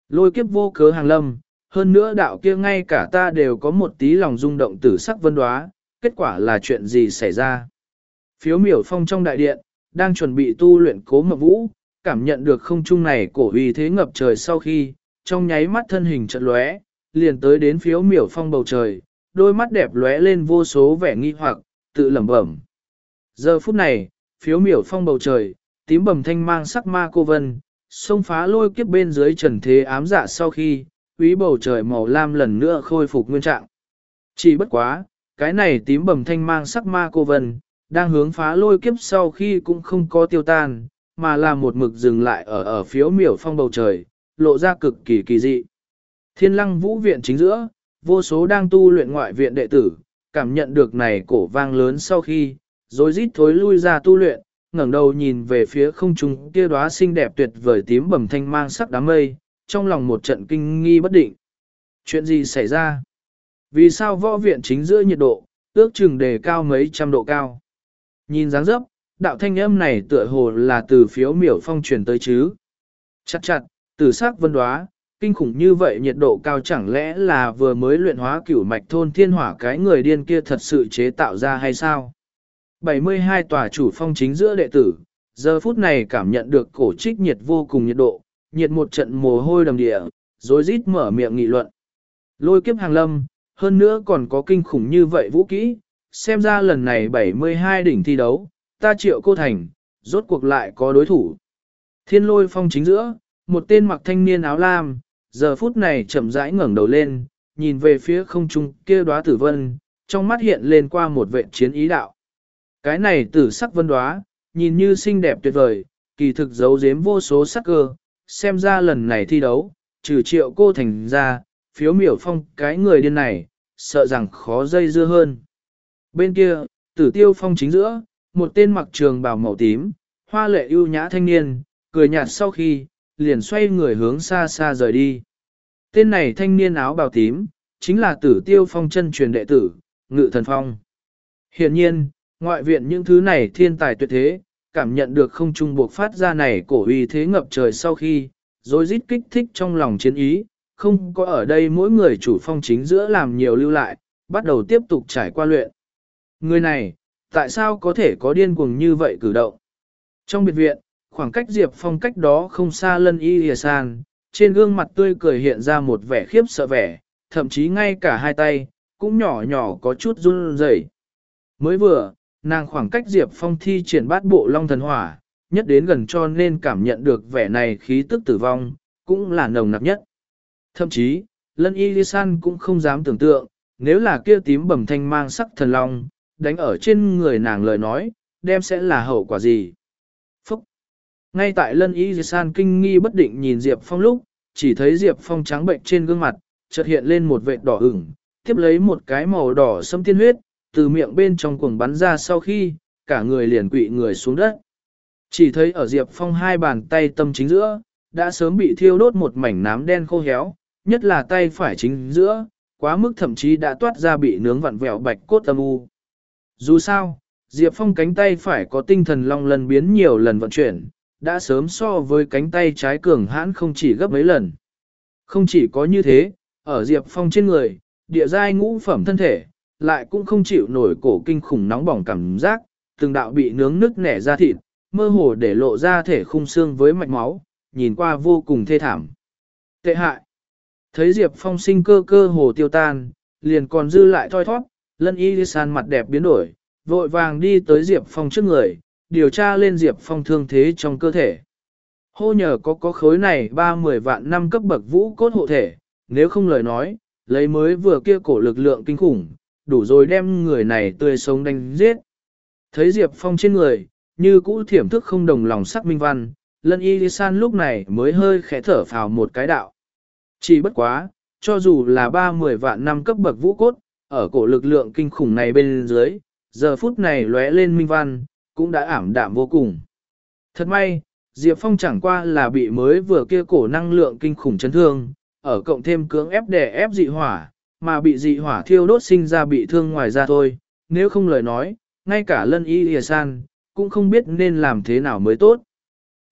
[SPEAKER 1] Lôi kiếp vô cớ hàng lâm, hơn nữa đạo kia ngay cả ta đều có một tí lòng rung động tử sắc vân đoá, kết quả là chuyện gì xảy ra. Phiếu miểu phong trong đại điện, đang chuẩn bị tu luyện cố mập vũ, cảm nhận được không trung này cổ uy thế ngập trời sau khi, trong nháy mắt thân hình trận lóe, liền tới đến phiếu miểu phong bầu trời, đôi mắt đẹp lóe lên vô số vẻ nghi hoặc, tự lẩm bẩm. Giờ phút này, phiếu miểu phong bầu trời, tím bầm thanh mang sắc ma cô vân, xông phá lôi kiếp bên dưới trần thế ám dạ sau khi, quý bầu trời màu lam lần nữa khôi phục nguyên trạng. Chỉ bất quá, cái này tím bầm thanh mang sắc ma cô vân, đang hướng phá lôi kiếp sau khi cũng không có tiêu tan, mà là một mực dừng lại ở ở phiếu miểu phong bầu trời, lộ ra cực kỳ kỳ dị. Thiên lăng vũ viện chính giữa, vô số đang tu luyện ngoại viện đệ tử, cảm nhận được này cổ vang lớn sau khi, rồi rít thối lui ra tu luyện, ngẩng đầu nhìn về phía không trung kia đóa xinh đẹp tuyệt vời tím bầm thanh mang sắc đám mây, trong lòng một trận kinh nghi bất định. Chuyện gì xảy ra? Vì sao võ viện chính giữa nhiệt độ, ước chừng đề cao mấy trăm độ cao? Nhìn dáng dấp, đạo thanh âm này tựa hồ là từ phiếu miểu phong truyền tới chứ. Chặt chặt, từ sắc vân đoá, kinh khủng như vậy nhiệt độ cao chẳng lẽ là vừa mới luyện hóa cửu mạch thôn thiên hỏa cái người điên kia thật sự chế tạo ra hay sao? 72 tòa chủ phong chính giữa đệ tử, giờ phút này cảm nhận được cổ trích nhiệt vô cùng nhiệt độ, nhiệt một trận mồ hôi đầm địa, rồi rít mở miệng nghị luận. Lôi kiếp hàng lâm, hơn nữa còn có kinh khủng như vậy vũ kỹ, xem ra lần này 72 đỉnh thi đấu, ta triệu cô thành, rốt cuộc lại có đối thủ. Thiên lôi phong chính giữa, một tên mặc thanh niên áo lam, giờ phút này chậm rãi ngẩng đầu lên, nhìn về phía không trung kia đóa tử vân, trong mắt hiện lên qua một vệ chiến ý đạo. Cái này tử sắc vân đóa, nhìn như xinh đẹp tuyệt vời, kỳ thực giấu giếm vô số sắc cơ, xem ra lần này thi đấu, trừ triệu cô thành ra, phiếu miểu phong cái người điên này, sợ rằng khó dây dưa hơn. Bên kia, tử tiêu phong chính giữa, một tên mặc trường bào màu tím, hoa lệ ưu nhã thanh niên, cười nhạt sau khi, liền xoay người hướng xa xa rời đi. Tên này thanh niên áo bào tím, chính là tử tiêu phong chân truyền đệ tử, ngự thần phong. Hiện nhiên, ngoại viện những thứ này thiên tài tuyệt thế, cảm nhận được không trung buộc phát ra này cổ uy thế ngập trời sau khi, rồi rít kích thích trong lòng chiến ý, không có ở đây mỗi người chủ phong chính giữa làm nhiều lưu lại, bắt đầu tiếp tục trải qua luyện. Người này, tại sao có thể có điên cuồng như vậy cử động? Trong biệt viện, khoảng cách Diệp Phong cách đó không xa lân y hìa san, trên gương mặt tươi cười hiện ra một vẻ khiếp sợ vẻ, thậm chí ngay cả hai tay, cũng nhỏ nhỏ có chút run rẩy. Mới vừa, nàng khoảng cách Diệp Phong thi triển bát bộ long thần hỏa, nhất đến gần cho nên cảm nhận được vẻ này khí tức tử vong, cũng là nồng nặc nhất. Thậm chí, lân y san cũng không dám tưởng tượng, nếu là kia tím bẩm thanh mang sắc thần long, đánh ở trên người nàng lời nói, đem sẽ là hậu quả gì. Ngay tại lân y san kinh nghi bất định nhìn Diệp Phong lúc, chỉ thấy Diệp Phong trắng bệnh trên gương mặt, chợt hiện lên một vệt đỏ ửng, tiếp lấy một cái màu đỏ sâm tiên huyết, từ miệng bên trong cuồng bắn ra sau khi, cả người liền quỵ người xuống đất. Chỉ thấy ở Diệp Phong hai bàn tay tâm chính giữa, đã sớm bị thiêu đốt một mảnh nám đen khô héo, nhất là tay phải chính giữa, quá mức thậm chí đã toát ra bị nướng vặn vẹo bạch cốt âm u. Dù sao, Diệp Phong cánh tay phải có tinh thần long lần biến nhiều lần vận chuyển, đã sớm so với cánh tay trái cường hãn không chỉ gấp mấy lần. Không chỉ có như thế, ở Diệp Phong trên người, địa giai ngũ phẩm thân thể, lại cũng không chịu nổi cổ kinh khủng nóng bỏng cảm giác, từng đạo bị nướng nứt nẻ ra thịt, mơ hồ để lộ ra thể khung xương với mạch máu, nhìn qua vô cùng thê thảm. Tệ hại. Thấy Diệp Phong sinh cơ cơ hồ tiêu tan, liền còn dư lại thoi thoát, lân y san mặt đẹp biến đổi, vội vàng đi tới Diệp Phong trước người, điều tra lên Diệp Phong thương thế trong cơ thể. Hô nhờ có có khối này ba mười vạn năm cấp bậc vũ cốt hộ thể, nếu không lời nói, lấy mới vừa kia cổ lực lượng kinh khủng, đủ rồi đem người này tươi sống đánh giết. Thấy Diệp Phong trên người, như cũ thiểm thức không đồng lòng sắc minh văn, lân y san lúc này mới hơi khẽ thở phào một cái đạo. Chỉ bất quá, cho dù là ba mười vạn năm cấp bậc vũ cốt, ở cổ lực lượng kinh khủng này bên dưới, giờ phút này lóe lên minh văn, cũng đã ảm đạm vô cùng. Thật may, Diệp Phong chẳng qua là bị mới vừa kia cổ năng lượng kinh khủng chấn thương, ở cộng thêm cưỡng ép đè ép dị hỏa, mà bị dị hỏa thiêu đốt sinh ra bị thương ngoài ra thôi, nếu không lời nói, ngay cả lân y lìa san, cũng không biết nên làm thế nào mới tốt.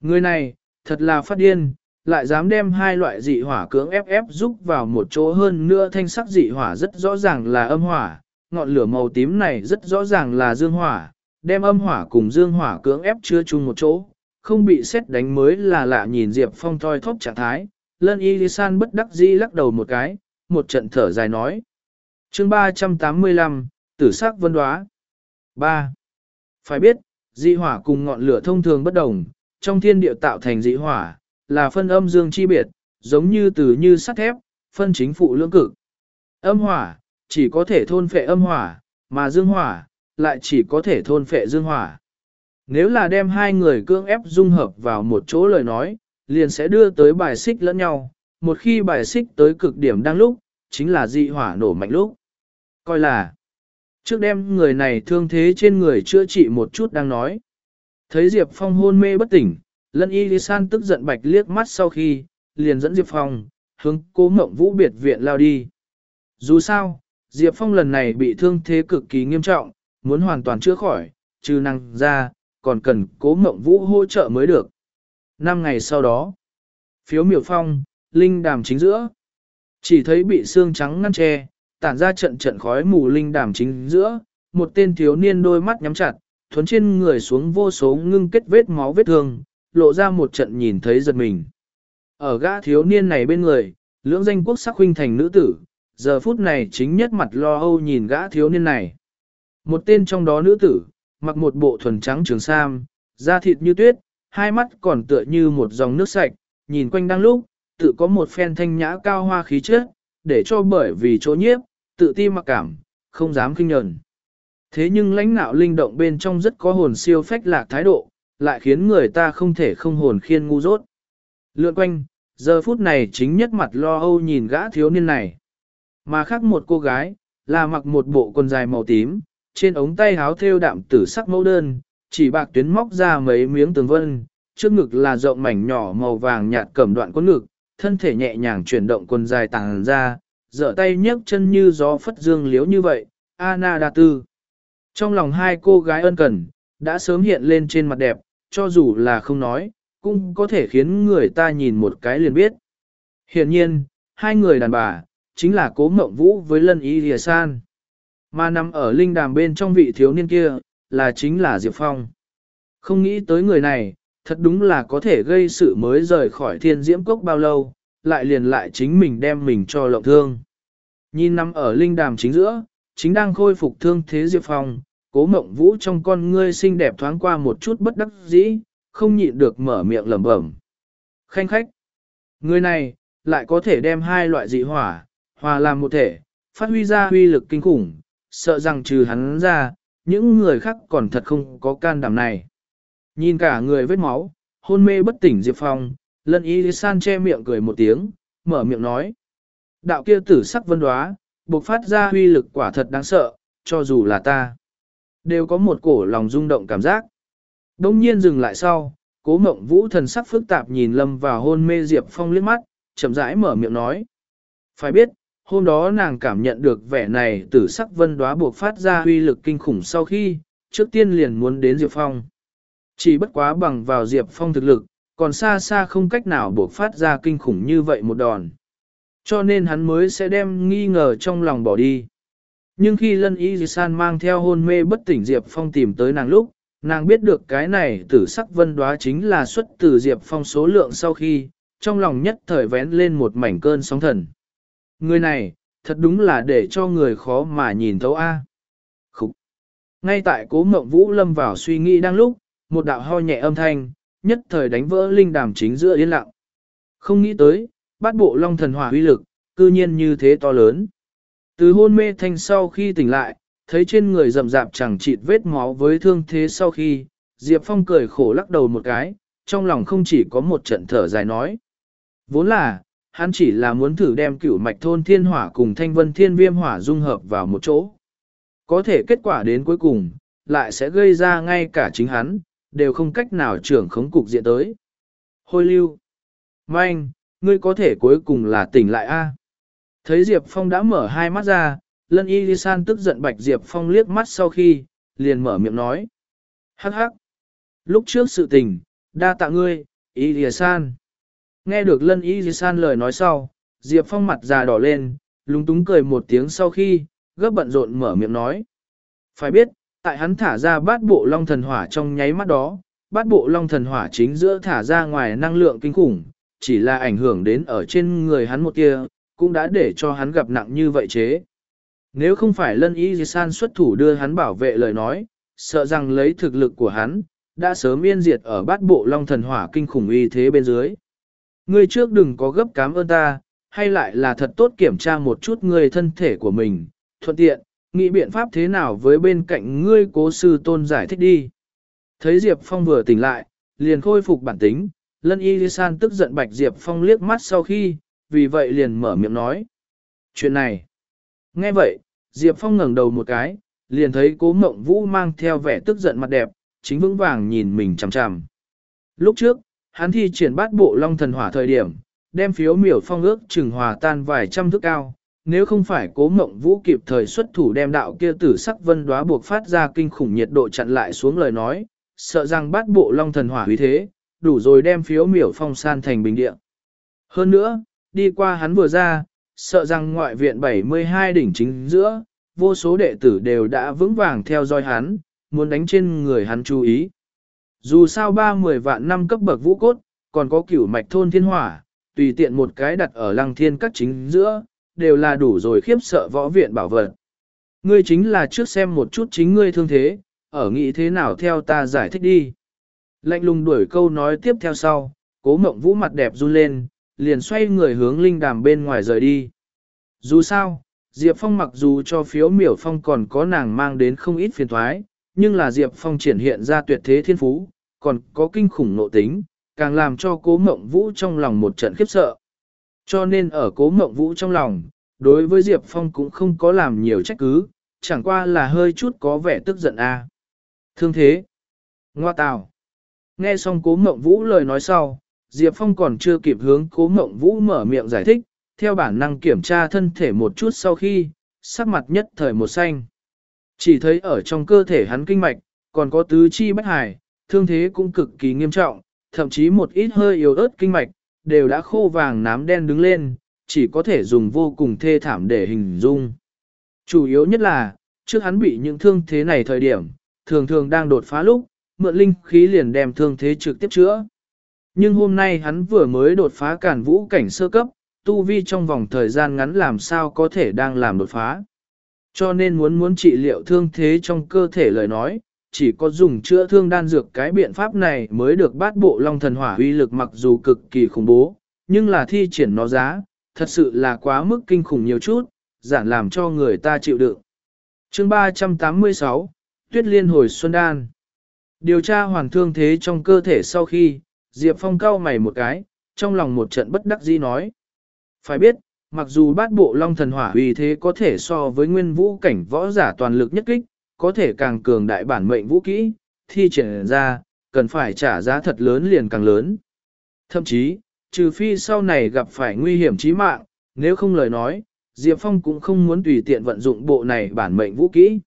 [SPEAKER 1] Người này, thật là phát điên, lại dám đem hai loại dị hỏa cưỡng ép ép giúp vào một chỗ hơn nữa thanh sắc dị hỏa rất rõ ràng là âm hỏa, ngọn lửa màu tím này rất rõ ràng là dương hỏa, đem âm hỏa cùng dương hỏa cưỡng ép chứa chung một chỗ, không bị xét đánh mới là lạ nhìn Diệp Phong thoi thóp trạng thái. Lân Y San bất đắc dĩ lắc đầu một cái, một trận thở dài nói. chương 385, Tử sắc vân đoá. 3. Phải biết, dị hỏa cùng ngọn lửa thông thường bất đồng, trong thiên địa tạo thành dị hỏa, là phân âm dương chi biệt, giống như từ như sắt thép, phân chính phụ lưỡng cực. Âm hỏa, chỉ có thể thôn phệ âm hỏa, mà dương hỏa, lại chỉ có thể thôn phệ dương hỏa. Nếu là đem hai người cưỡng ép dung hợp vào một chỗ lời nói, liền sẽ đưa tới bài xích lẫn nhau, một khi bài xích tới cực điểm đang lúc, chính là dị hỏa nổ mạnh lúc. Coi là, trước đem người này thương thế trên người chữa trị một chút đang nói. Thấy Diệp Phong hôn mê bất tỉnh, lân y san tức giận bạch liếc mắt sau khi, liền dẫn Diệp Phong, hướng cố mộng vũ biệt viện lao đi. Dù sao, Diệp Phong lần này bị thương thế cực kỳ nghiêm trọng, muốn hoàn toàn chữa khỏi, trừ năng ra, còn cần cố mộng vũ hỗ trợ mới được. Năm ngày sau đó, phiếu miểu phong, linh đàm chính giữa, chỉ thấy bị xương trắng ngăn che, tản ra trận trận khói mù linh đàm chính giữa, một tên thiếu niên đôi mắt nhắm chặt, thuấn trên người xuống vô số ngưng kết vết máu vết thương, lộ ra một trận nhìn thấy giật mình. Ở gã thiếu niên này bên người, lưỡng danh quốc sắc huynh thành nữ tử, giờ phút này chính nhất mặt lo âu nhìn gã thiếu niên này. Một tên trong đó nữ tử, mặc một bộ thuần trắng trường sam, da thịt như tuyết, hai mắt còn tựa như một dòng nước sạch, nhìn quanh đang lúc, tự có một phen thanh nhã cao hoa khí chất, để cho bởi vì chỗ nhiếp, tự ti mặc cảm, không dám kinh nhẫn. Thế nhưng lãnh nạo linh động bên trong rất có hồn siêu phách lạc thái độ, lại khiến người ta không thể không hồn khiên ngu dốt. Lượn quanh, giờ phút này chính nhất mặt lo âu nhìn gã thiếu niên này. Mà khác một cô gái, là mặc một bộ quần dài màu tím, trên ống tay háo thêu đạm tử sắc mẫu đơn, chỉ bạc tuyến móc ra mấy miếng tường vân, trước ngực là rộng mảnh nhỏ màu vàng nhạt cẩm đoạn quần ngực, thân thể nhẹ nhàng chuyển động quần dài tàng ra, dở tay nhấc chân như gió phất dương liếu như vậy, Anna Đa Tư. Trong lòng hai cô gái ân cần, đã sớm hiện lên trên mặt đẹp, cho dù là không nói, cũng có thể khiến người ta nhìn một cái liền biết. Hiện nhiên, hai người đàn bà, chính là cố mộng vũ với lân y lìa san. Mà nằm ở linh đàm bên trong vị thiếu niên kia, là chính là Diệp Phong. Không nghĩ tới người này, thật đúng là có thể gây sự mới rời khỏi thiên diễm cốc bao lâu, lại liền lại chính mình đem mình cho lộng thương. Nhìn nằm ở linh đàm chính giữa, chính đang khôi phục thương thế Diệp Phong, cố mộng vũ trong con ngươi xinh đẹp thoáng qua một chút bất đắc dĩ, không nhịn được mở miệng lẩm bẩm. Khanh khách, người này, lại có thể đem hai loại dị hỏa, hòa làm một thể, phát huy ra huy lực kinh khủng, sợ rằng trừ hắn ra, những người khác còn thật không có can đảm này. Nhìn cả người vết máu, hôn mê bất tỉnh Diệp Phong, lân y san che miệng cười một tiếng, mở miệng nói. Đạo kia tử sắc vân đoá, bộc phát ra huy lực quả thật đáng sợ, cho dù là ta. Đều có một cổ lòng rung động cảm giác. Đông nhiên dừng lại sau, cố mộng vũ thần sắc phức tạp nhìn lâm vào hôn mê Diệp Phong liếc mắt, chậm rãi mở miệng nói. Phải biết, hôm đó nàng cảm nhận được vẻ này tử sắc vân đoá buộc phát ra huy lực kinh khủng sau khi, trước tiên liền muốn đến Diệp Phong. Chỉ bất quá bằng vào Diệp Phong thực lực, còn xa xa không cách nào buộc phát ra kinh khủng như vậy một đòn. Cho nên hắn mới sẽ đem nghi ngờ trong lòng bỏ đi. Nhưng khi lân y san mang theo hôn mê bất tỉnh Diệp Phong tìm tới nàng lúc, nàng biết được cái này tử sắc vân đoá chính là xuất từ Diệp Phong số lượng sau khi, trong lòng nhất thời vén lên một mảnh cơn sóng thần. Người này, thật đúng là để cho người khó mà nhìn thấu a. Khúc. Ngay tại cố mộng vũ lâm vào suy nghĩ đang lúc, một đạo ho nhẹ âm thanh, nhất thời đánh vỡ linh đàm chính giữa yên lặng. Không nghĩ tới, bát bộ long thần hỏa uy lực, cư nhiên như thế to lớn. Từ hôn mê thanh sau khi tỉnh lại, thấy trên người rầm rạp chẳng chịt vết máu với thương thế sau khi, Diệp Phong cười khổ lắc đầu một cái, trong lòng không chỉ có một trận thở dài nói. Vốn là, hắn chỉ là muốn thử đem cửu mạch thôn thiên hỏa cùng thanh vân thiên viêm hỏa dung hợp vào một chỗ. Có thể kết quả đến cuối cùng, lại sẽ gây ra ngay cả chính hắn, đều không cách nào trưởng khống cục diện tới. Hôi lưu! Manh, ngươi có thể cuối cùng là tỉnh lại a Thấy Diệp Phong đã mở hai mắt ra, lân y đi san tức giận bạch Diệp Phong liếc mắt sau khi, liền mở miệng nói. Hắc hắc! Lúc trước sự tình, đa tạ ngươi, y đi san. Nghe được lân y di san lời nói sau, Diệp Phong mặt già đỏ lên, lúng túng cười một tiếng sau khi, gấp bận rộn mở miệng nói. Phải biết, tại hắn thả ra bát bộ long thần hỏa trong nháy mắt đó, bát bộ long thần hỏa chính giữa thả ra ngoài năng lượng kinh khủng, chỉ là ảnh hưởng đến ở trên người hắn một kia, cũng đã để cho hắn gặp nặng như vậy chế. Nếu không phải lân y di san xuất thủ đưa hắn bảo vệ lời nói, sợ rằng lấy thực lực của hắn, đã sớm yên diệt ở bát bộ long thần hỏa kinh khủng uy thế bên dưới. Ngươi trước đừng có gấp cám ơn ta, hay lại là thật tốt kiểm tra một chút ngươi thân thể của mình, thuận tiện, nghĩ biện pháp thế nào với bên cạnh ngươi cố sư tôn giải thích đi. Thấy Diệp Phong vừa tỉnh lại, liền khôi phục bản tính, lân y san tức giận bạch Diệp Phong liếc mắt sau khi, vì vậy liền mở miệng nói. Chuyện này, nghe vậy, Diệp Phong ngẩng đầu một cái, liền thấy cố mộng vũ mang theo vẻ tức giận mặt đẹp, chính vững vàng nhìn mình chằm chằm. Lúc trước, Hắn thi triển bát bộ long thần hỏa thời điểm, đem phiếu miểu phong ước trừng hòa tan vài trăm thước cao. Nếu không phải cố mộng vũ kịp thời xuất thủ đem đạo kia tử sắc vân đóa buộc phát ra kinh khủng nhiệt độ chặn lại xuống lời nói, sợ rằng bát bộ long thần hỏa uy thế, đủ rồi đem phiếu miểu phong san thành bình địa. Hơn nữa, đi qua hắn vừa ra, sợ rằng ngoại viện 72 đỉnh chính giữa, vô số đệ tử đều đã vững vàng theo dõi hắn, muốn đánh trên người hắn chú ý. Dù sao ba mười vạn năm cấp bậc vũ cốt, còn có cửu mạch thôn thiên hỏa, tùy tiện một cái đặt ở lăng thiên các chính giữa, đều là đủ rồi khiếp sợ võ viện bảo vật. Ngươi chính là trước xem một chút chính ngươi thương thế, ở nghĩ thế nào theo ta giải thích đi. Lạnh lùng đuổi câu nói tiếp theo sau, cố mộng vũ mặt đẹp run lên, liền xoay người hướng linh đàm bên ngoài rời đi. Dù sao, Diệp Phong mặc dù cho phiếu miểu phong còn có nàng mang đến không ít phiền thoái, nhưng là Diệp Phong triển hiện ra tuyệt thế thiên phú, còn có kinh khủng nộ tính, càng làm cho cố mộng vũ trong lòng một trận khiếp sợ. Cho nên ở cố mộng vũ trong lòng, đối với Diệp Phong cũng không có làm nhiều trách cứ, chẳng qua là hơi chút có vẻ tức giận a. Thương thế. Ngoa tào. Nghe xong cố mộng vũ lời nói sau, Diệp Phong còn chưa kịp hướng cố mộng vũ mở miệng giải thích, theo bản năng kiểm tra thân thể một chút sau khi, sắc mặt nhất thời một xanh. Chỉ thấy ở trong cơ thể hắn kinh mạch, còn có tứ chi bách hải, thương thế cũng cực kỳ nghiêm trọng, thậm chí một ít hơi yếu ớt kinh mạch, đều đã khô vàng nám đen đứng lên, chỉ có thể dùng vô cùng thê thảm để hình dung. Chủ yếu nhất là, trước hắn bị những thương thế này thời điểm, thường thường đang đột phá lúc, mượn linh khí liền đem thương thế trực tiếp chữa. Nhưng hôm nay hắn vừa mới đột phá cản vũ cảnh sơ cấp, tu vi trong vòng thời gian ngắn làm sao có thể đang làm đột phá. Cho nên muốn muốn trị liệu thương thế trong cơ thể lời nói, chỉ có dùng chữa thương đan dược cái biện pháp này mới được bát bộ long thần hỏa uy lực mặc dù cực kỳ khủng bố, nhưng là thi triển nó giá, thật sự là quá mức kinh khủng nhiều chút, giản làm cho người ta chịu đựng. Chương 386, Tuyết Liên hồi Xuân Đan Điều tra hoàn thương thế trong cơ thể sau khi, Diệp Phong cau mày một cái, trong lòng một trận bất đắc dĩ nói. Phải biết, mặc dù bát bộ long thần hỏa uy thế có thể so với nguyên vũ cảnh võ giả toàn lực nhất kích, có thể càng cường đại bản mệnh vũ kỹ, thi triển ra, cần phải trả giá thật lớn liền càng lớn. Thậm chí, trừ phi sau này gặp phải nguy hiểm chí mạng, nếu không lời nói, Diệp Phong cũng không muốn tùy tiện vận dụng bộ này bản mệnh vũ kỹ.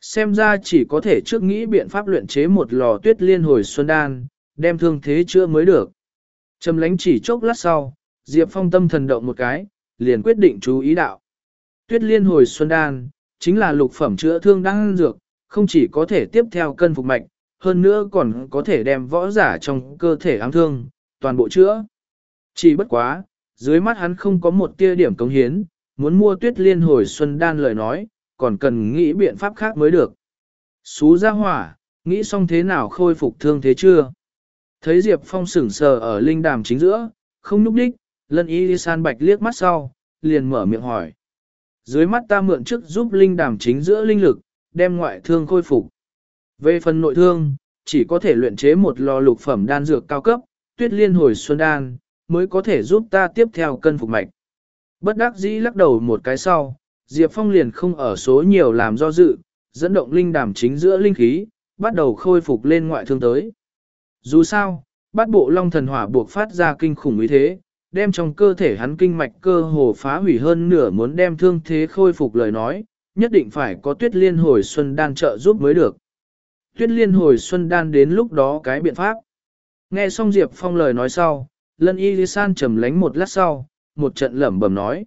[SPEAKER 1] Xem ra chỉ có thể trước nghĩ biện pháp luyện chế một lò tuyết liên hồi xuân đan, đem thương thế chữa mới được. Trầm lánh chỉ chốc lát sau, Diệp Phong tâm thần động một cái, liền quyết định chú ý đạo. Tuyết liên hồi xuân đan, chính là lục phẩm chữa thương đan dược, không chỉ có thể tiếp theo cân phục mạch, hơn nữa còn có thể đem võ giả trong cơ thể ám thương, toàn bộ chữa. Chỉ bất quá, dưới mắt hắn không có một tia điểm cống hiến, muốn mua tuyết liên hồi xuân đan lời nói, còn cần nghĩ biện pháp khác mới được. Xú ra hỏa, nghĩ xong thế nào khôi phục thương thế chưa? Thấy Diệp Phong sửng sờ ở linh đàm chính giữa, không núp đích, lân y san bạch liếc mắt sau, liền mở miệng hỏi. Dưới mắt ta mượn trước giúp linh đàm chính giữa linh lực, đem ngoại thương khôi phục. Về phần nội thương, chỉ có thể luyện chế một lò lục phẩm đan dược cao cấp, tuyết liên hồi xuân đan, mới có thể giúp ta tiếp theo cân phục mạch. Bất đắc dĩ lắc đầu một cái sau, Diệp Phong liền không ở số nhiều làm do dự, dẫn động linh đàm chính giữa linh khí, bắt đầu khôi phục lên ngoại thương tới. Dù sao, bát bộ long thần hỏa buộc phát ra kinh khủng ý thế, đem trong cơ thể hắn kinh mạch cơ hồ phá hủy hơn nửa muốn đem thương thế khôi phục lời nói, nhất định phải có tuyết liên hồi xuân đan trợ giúp mới được. Tuyết liên hồi xuân đan đến lúc đó cái biện pháp. Nghe xong Diệp Phong lời nói sau, lân y san trầm lánh một lát sau, một trận lẩm bẩm nói.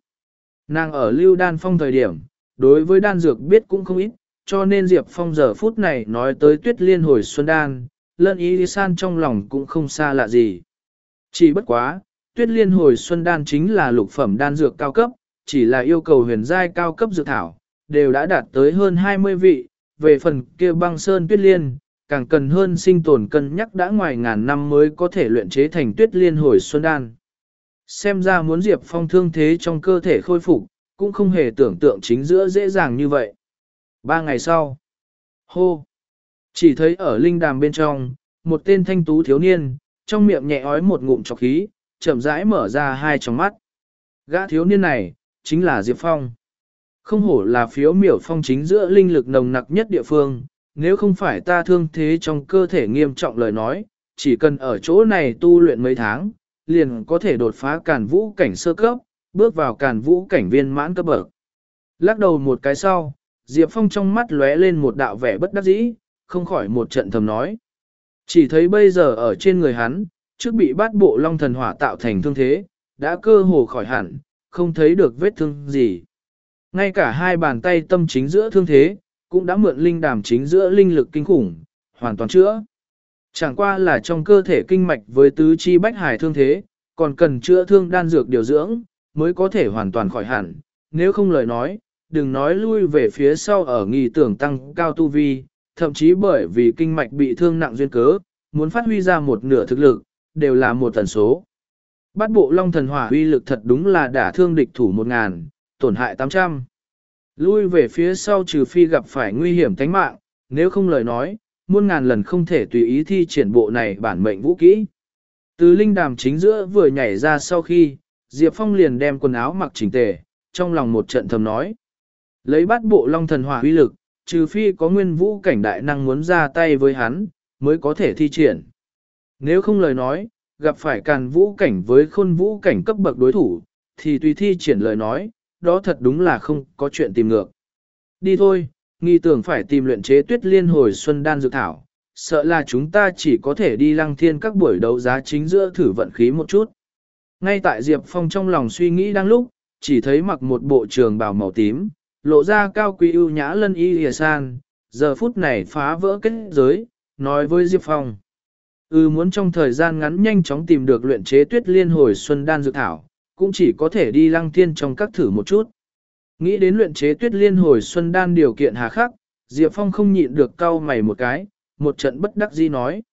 [SPEAKER 1] Nàng ở lưu đan phong thời điểm, đối với đan dược biết cũng không ít, cho nên Diệp Phong giờ phút này nói tới tuyết liên hồi xuân đan, lân y san trong lòng cũng không xa lạ gì. Chỉ bất quá, tuyết liên hồi xuân đan chính là lục phẩm đan dược cao cấp, chỉ là yêu cầu huyền giai cao cấp dược thảo, đều đã đạt tới hơn 20 vị, về phần kia băng sơn tuyết liên, càng cần hơn sinh tồn cân nhắc đã ngoài ngàn năm mới có thể luyện chế thành tuyết liên hồi xuân đan. Xem ra muốn Diệp Phong thương thế trong cơ thể khôi phục, cũng không hề tưởng tượng chính giữa dễ dàng như vậy. Ba ngày sau, hô, chỉ thấy ở linh đàm bên trong, một tên thanh tú thiếu niên, trong miệng nhẹ ói một ngụm chọc khí, chậm rãi mở ra hai tròng mắt. Gã thiếu niên này, chính là Diệp Phong. Không hổ là phiếu miểu phong chính giữa linh lực nồng nặc nhất địa phương, nếu không phải ta thương thế trong cơ thể nghiêm trọng lời nói, chỉ cần ở chỗ này tu luyện mấy tháng, liền có thể đột phá càn vũ cảnh sơ cấp, bước vào càn vũ cảnh viên mãn cấp bậc. Lắc đầu một cái sau, Diệp Phong trong mắt lóe lên một đạo vẻ bất đắc dĩ, không khỏi một trận thầm nói. Chỉ thấy bây giờ ở trên người hắn, trước bị bát bộ long thần hỏa tạo thành thương thế, đã cơ hồ khỏi hẳn, không thấy được vết thương gì. Ngay cả hai bàn tay tâm chính giữa thương thế, cũng đã mượn linh đàm chính giữa linh lực kinh khủng, hoàn toàn chữa. Chẳng qua là trong cơ thể kinh mạch với tứ chi bách hải thương thế, còn cần chữa thương đan dược điều dưỡng, mới có thể hoàn toàn khỏi hẳn. Nếu không lời nói, đừng nói lui về phía sau ở nghi tưởng tăng cao tu vi, thậm chí bởi vì kinh mạch bị thương nặng duyên cớ, muốn phát huy ra một nửa thực lực, đều là một tần số. Bát bộ long thần hỏa uy lực thật đúng là đả thương địch thủ một ngàn, tổn hại 800. Lui về phía sau trừ phi gặp phải nguy hiểm tính mạng, nếu không lời nói, muôn ngàn lần không thể tùy ý thi triển bộ này bản mệnh vũ kỹ. Từ linh đàm chính giữa vừa nhảy ra sau khi, Diệp Phong liền đem quần áo mặc chỉnh tề, trong lòng một trận thầm nói. Lấy bát bộ long thần hỏa uy lực, trừ phi có nguyên vũ cảnh đại năng muốn ra tay với hắn, mới có thể thi triển. Nếu không lời nói, gặp phải càn vũ cảnh với khôn vũ cảnh cấp bậc đối thủ, thì tùy thi triển lời nói, đó thật đúng là không có chuyện tìm ngược. Đi thôi, nghi tưởng phải tìm luyện chế tuyết liên hồi xuân đan dược thảo, sợ là chúng ta chỉ có thể đi lăng thiên các buổi đấu giá chính giữa thử vận khí một chút. Ngay tại Diệp Phong trong lòng suy nghĩ đang lúc, chỉ thấy mặc một bộ trường bào màu tím, lộ ra cao quý ưu nhã lân y hìa san, giờ phút này phá vỡ kết giới, nói với Diệp Phong. Ừ muốn trong thời gian ngắn nhanh chóng tìm được luyện chế tuyết liên hồi xuân đan dược thảo, cũng chỉ có thể đi lăng thiên trong các thử một chút. Nghĩ đến luyện chế tuyết liên hồi xuân đan điều kiện hà khắc, Diệp Phong không nhịn được cau mày một cái, một trận bất đắc dĩ nói.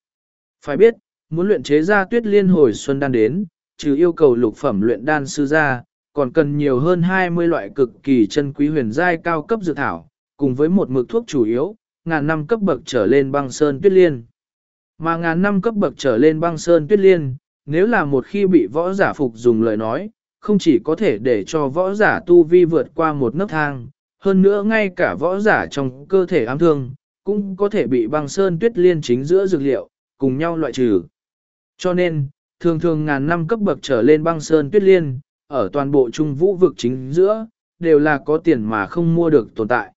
[SPEAKER 1] Phải biết, muốn luyện chế ra tuyết liên hồi xuân đan đến, trừ yêu cầu lục phẩm luyện đan sư ra, còn cần nhiều hơn 20 loại cực kỳ chân quý huyền giai cao cấp dược thảo, cùng với một mực thuốc chủ yếu, ngàn năm cấp bậc trở lên băng sơn tuyết liên. Mà ngàn năm cấp bậc trở lên băng sơn tuyết liên, nếu là một khi bị võ giả phục dùng lời nói, không chỉ có thể để cho võ giả tu vi vượt qua một nấc thang, hơn nữa ngay cả võ giả trong cơ thể ám thương, cũng có thể bị băng sơn tuyết liên chính giữa dược liệu, cùng nhau loại trừ. Cho nên, thường thường ngàn năm cấp bậc trở lên băng sơn tuyết liên, ở toàn bộ trung vũ vực chính giữa, đều là có tiền mà không mua được tồn tại.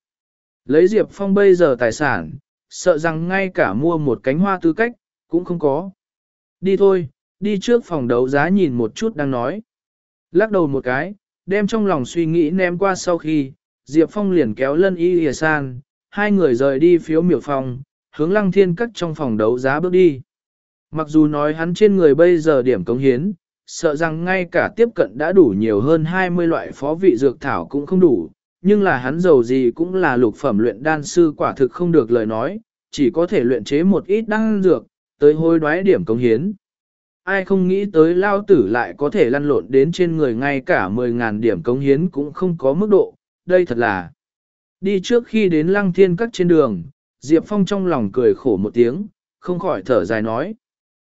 [SPEAKER 1] Lấy Diệp Phong bây giờ tài sản, sợ rằng ngay cả mua một cánh hoa tư cách, cũng không có. Đi thôi, đi trước phòng đấu giá nhìn một chút đang nói. Lắc đầu một cái, đem trong lòng suy nghĩ ném qua sau khi, Diệp Phong liền kéo lân y hìa san, hai người rời đi phiếu miểu phòng, hướng lăng thiên cắt trong phòng đấu giá bước đi. Mặc dù nói hắn trên người bây giờ điểm cống hiến, sợ rằng ngay cả tiếp cận đã đủ nhiều hơn 20 loại phó vị dược thảo cũng không đủ, nhưng là hắn giàu gì cũng là lục phẩm luyện đan sư quả thực không được lời nói, chỉ có thể luyện chế một ít đan dược, tới hối đoái điểm công hiến. Ai không nghĩ tới lao tử lại có thể lăn lộn đến trên người ngay cả 10.000 điểm công hiến cũng không có mức độ, đây thật là. Đi trước khi đến lăng thiên các trên đường, Diệp Phong trong lòng cười khổ một tiếng, không khỏi thở dài nói.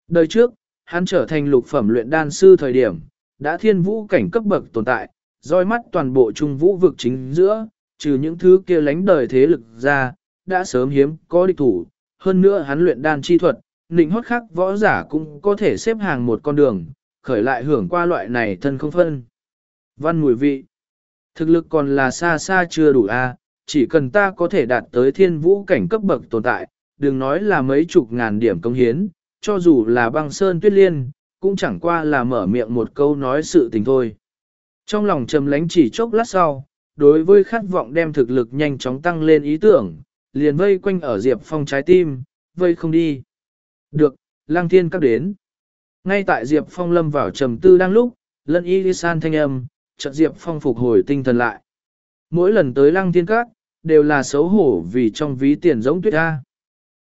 [SPEAKER 1] Đời trước, hắn trở thành lục phẩm luyện đan sư thời điểm, đã thiên vũ cảnh cấp bậc tồn tại, roi mắt toàn bộ trung vũ vực chính giữa, trừ những thứ kia lánh đời thế lực ra, đã sớm hiếm có địch thủ, hơn nữa hắn luyện đan chi thuật, nịnh hót khác võ giả cũng có thể xếp hàng một con đường, khởi lại hưởng qua loại này thân không phân. Văn mùi vị, thực lực còn là xa xa chưa đủ a chỉ cần ta có thể đạt tới thiên vũ cảnh cấp bậc tồn tại, đừng nói là mấy chục ngàn điểm công hiến, cho dù là băng sơn tuyết liên, cũng chẳng qua là mở miệng một câu nói sự tình thôi. Trong lòng trầm lánh chỉ chốc lát sau, đối với khát vọng đem thực lực nhanh chóng tăng lên ý tưởng, liền vây quanh ở Diệp Phong trái tim, vây không đi. Được, lang thiên các đến. Ngay tại Diệp Phong lâm vào trầm tư đang lúc, lân y san thanh âm, chợt Diệp Phong phục hồi tinh thần lại. Mỗi lần tới lăng thiên các, đều là xấu hổ vì trong ví tiền giống tuyết ra.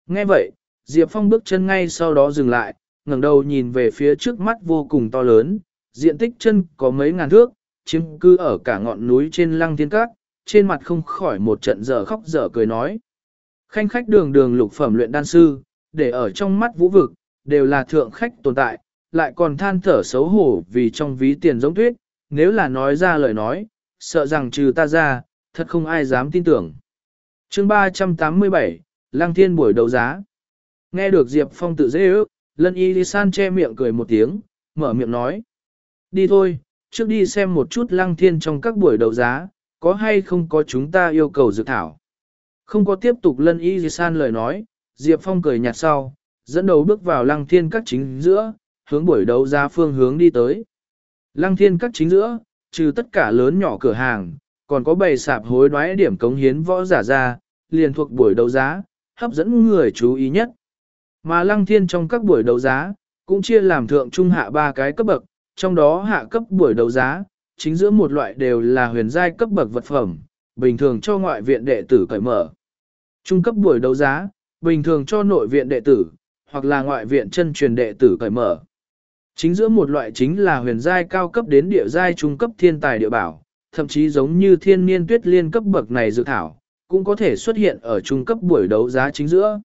[SPEAKER 1] Nghe vậy, Diệp Phong bước chân ngay sau đó dừng lại, ngẩng đầu nhìn về phía trước mắt vô cùng to lớn, diện tích chân có mấy ngàn thước, chiếm cư ở cả ngọn núi trên lăng thiên cát, trên mặt không khỏi một trận dở khóc dở cười nói. Khanh khách đường đường lục phẩm luyện đan sư, để ở trong mắt vũ vực, đều là thượng khách tồn tại, lại còn than thở xấu hổ vì trong ví tiền giống tuyết, nếu là nói ra lời nói, sợ rằng trừ ta ra, thật không ai dám tin tưởng. chương 387, Lăng Thiên buổi đấu giá. Nghe được Diệp Phong tự dễ ước, lân y đi san che miệng cười một tiếng, mở miệng nói. Đi thôi, trước đi xem một chút Lăng Thiên trong các buổi đấu giá, có hay không có chúng ta yêu cầu dự thảo. Không có tiếp tục lân y di san lời nói, Diệp Phong cười nhạt sau, dẫn đầu bước vào Lăng Thiên các chính giữa, hướng buổi đấu giá phương hướng đi tới. Lăng Thiên các chính giữa, trừ tất cả lớn nhỏ cửa hàng, còn có bày sạp hối đoái điểm cống hiến võ giả ra, liền thuộc buổi đấu giá, hấp dẫn người chú ý nhất. Mà lăng thiên trong các buổi đấu giá, cũng chia làm thượng trung hạ ba cái cấp bậc, trong đó hạ cấp buổi đấu giá, chính giữa một loại đều là huyền giai cấp bậc vật phẩm, bình thường cho ngoại viện đệ tử cởi mở. Trung cấp buổi đấu giá, bình thường cho nội viện đệ tử, hoặc là ngoại viện chân truyền đệ tử cởi mở. Chính giữa một loại chính là huyền giai cao cấp đến địa giai trung cấp thiên tài địa bảo, thậm chí giống như thiên niên tuyết liên cấp bậc này dự thảo, cũng có thể xuất hiện ở trung cấp buổi đấu giá chính giữa.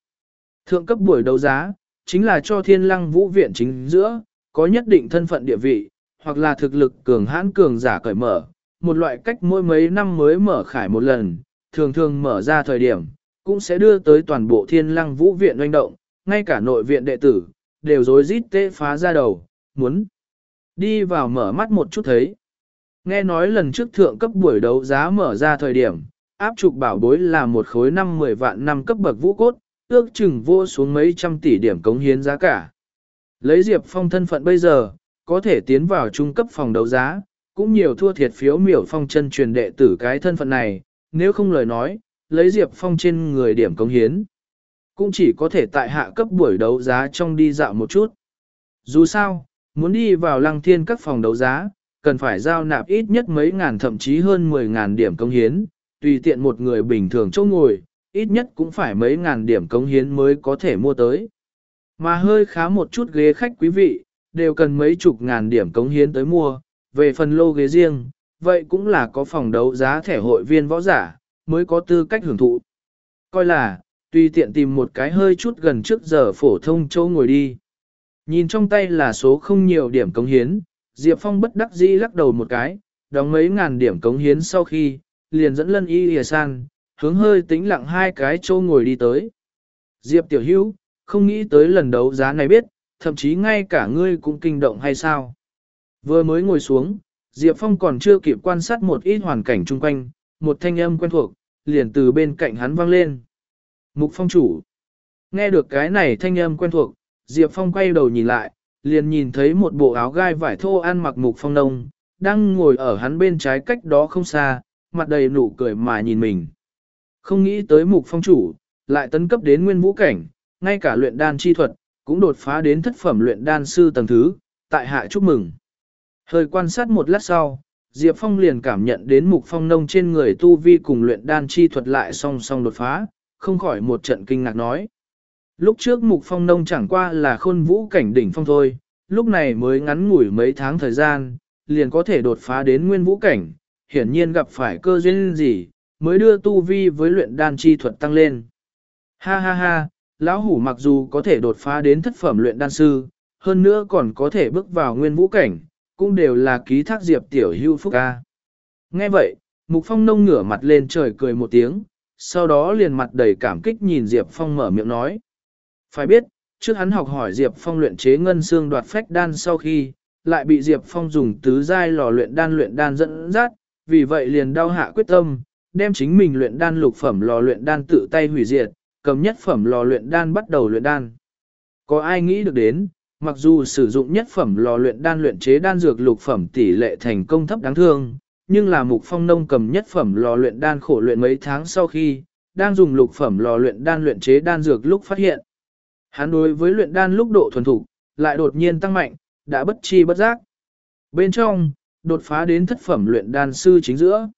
[SPEAKER 1] Thượng cấp buổi đấu giá, chính là cho thiên lăng vũ viện chính giữa, có nhất định thân phận địa vị, hoặc là thực lực cường hãn cường giả cởi mở, một loại cách mỗi mấy năm mới mở khải một lần, thường thường mở ra thời điểm, cũng sẽ đưa tới toàn bộ thiên lăng vũ viện doanh động, ngay cả nội viện đệ tử, đều rối rít tê phá ra đầu, muốn đi vào mở mắt một chút thấy. Nghe nói lần trước thượng cấp buổi đấu giá mở ra thời điểm, áp trục bảo bối là một khối năm 10 vạn năm cấp bậc vũ cốt, ước chừng vô xuống mấy trăm tỷ điểm cống hiến giá cả. Lấy Diệp Phong thân phận bây giờ, có thể tiến vào trung cấp phòng đấu giá, cũng nhiều thua thiệt phiếu miểu phong chân truyền đệ tử cái thân phận này, nếu không lời nói, lấy Diệp Phong trên người điểm cống hiến. Cũng chỉ có thể tại hạ cấp buổi đấu giá trong đi dạo một chút. Dù sao, muốn đi vào lăng thiên các phòng đấu giá, cần phải giao nạp ít nhất mấy ngàn thậm chí hơn 10 ngàn điểm cống hiến, tùy tiện một người bình thường chỗ ngồi, ít nhất cũng phải mấy ngàn điểm cống hiến mới có thể mua tới. Mà hơi khá một chút ghế khách quý vị, đều cần mấy chục ngàn điểm cống hiến tới mua, về phần lô ghế riêng, vậy cũng là có phòng đấu giá thẻ hội viên võ giả, mới có tư cách hưởng thụ. Coi là, tùy tiện tìm một cái hơi chút gần trước giờ phổ thông châu ngồi đi. Nhìn trong tay là số không nhiều điểm cống hiến, Diệp Phong bất đắc dĩ lắc đầu một cái, đóng mấy ngàn điểm cống hiến sau khi, liền dẫn lân y lìa san, hướng hơi tĩnh lặng hai cái châu ngồi đi tới. Diệp Tiểu Hữu không nghĩ tới lần đấu giá này biết, thậm chí ngay cả ngươi cũng kinh động hay sao. Vừa mới ngồi xuống, Diệp Phong còn chưa kịp quan sát một ít hoàn cảnh chung quanh, một thanh âm quen thuộc, liền từ bên cạnh hắn vang lên. Mục Phong chủ. Nghe được cái này thanh âm quen thuộc, Diệp Phong quay đầu nhìn lại, liền nhìn thấy một bộ áo gai vải thô ăn mặc Mục Phong nông, đang ngồi ở hắn bên trái cách đó không xa, mặt đầy nụ cười mà nhìn mình. Không nghĩ tới Mục Phong chủ, lại tấn cấp đến nguyên vũ cảnh, ngay cả luyện đan chi thuật, cũng đột phá đến thất phẩm luyện đan sư tầng thứ, tại hạ chúc mừng. Hơi quan sát một lát sau, Diệp Phong liền cảm nhận đến mục phong nông trên người tu vi cùng luyện đan chi thuật lại song song đột phá, không khỏi một trận kinh ngạc nói. Lúc trước mục phong nông chẳng qua là khôn vũ cảnh đỉnh phong thôi, lúc này mới ngắn ngủi mấy tháng thời gian, liền có thể đột phá đến nguyên vũ cảnh, hiển nhiên gặp phải cơ duyên gì, mới đưa tu vi với luyện đan chi thuật tăng lên. Ha ha ha, lão hủ mặc dù có thể đột phá đến thất phẩm luyện đan sư, hơn nữa còn có thể bước vào nguyên vũ cảnh, cũng đều là ký thác diệp tiểu hưu phúc ca. Nghe vậy, Mục Phong nông ngửa mặt lên trời cười một tiếng, sau đó liền mặt đầy cảm kích nhìn Diệp Phong mở miệng nói. Phải biết, trước hắn học hỏi Diệp Phong luyện chế ngân xương đoạt phách đan sau khi, lại bị Diệp Phong dùng tứ giai lò luyện đan luyện đan dẫn dắt, vì vậy liền đau hạ quyết tâm, đem chính mình luyện đan lục phẩm lò luyện đan tự tay hủy diệt, cầm nhất phẩm lò luyện đan bắt đầu luyện đan. Có ai nghĩ được đến, mặc dù sử dụng nhất phẩm lò luyện đan luyện chế đan dược lục phẩm tỷ lệ thành công thấp đáng thương, nhưng là mục phong nông cầm nhất phẩm lò luyện đan khổ luyện mấy tháng sau khi, đang dùng lục phẩm lò luyện đan luyện chế đan dược lúc phát hiện. Hắn đối với luyện đan lúc độ thuần thục, lại đột nhiên tăng mạnh, đã bất chi bất giác. Bên trong, đột phá đến thất phẩm luyện đan sư chính giữa.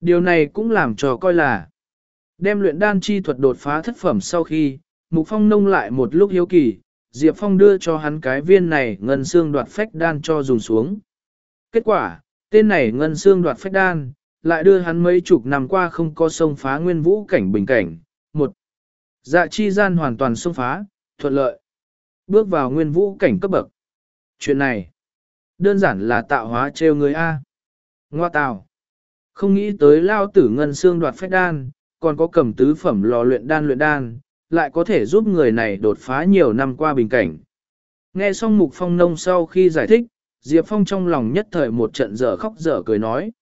[SPEAKER 1] Điều này cũng làm cho coi là Đem luyện đan chi thuật đột phá thất phẩm sau khi, Mục Phong nông lại một lúc hiếu kỳ, Diệp Phong đưa cho hắn cái viên này ngân xương đoạt phách đan cho dùng xuống. Kết quả, tên này ngân xương đoạt phách đan, lại đưa hắn mấy chục năm qua không có sông phá nguyên vũ cảnh bình cảnh. Một, dạ chi gian hoàn toàn sông phá, thuận lợi. Bước vào nguyên vũ cảnh cấp bậc. Chuyện này, đơn giản là tạo hóa trêu người A. Ngoa tào. Không nghĩ tới lao tử ngân xương đoạt phách đan, còn có cầm tứ phẩm lò luyện đan luyện đan, lại có thể giúp người này đột phá nhiều năm qua bình cảnh. Nghe xong Mục Phong Nông sau khi giải thích, Diệp Phong trong lòng nhất thời một trận dở khóc dở cười nói.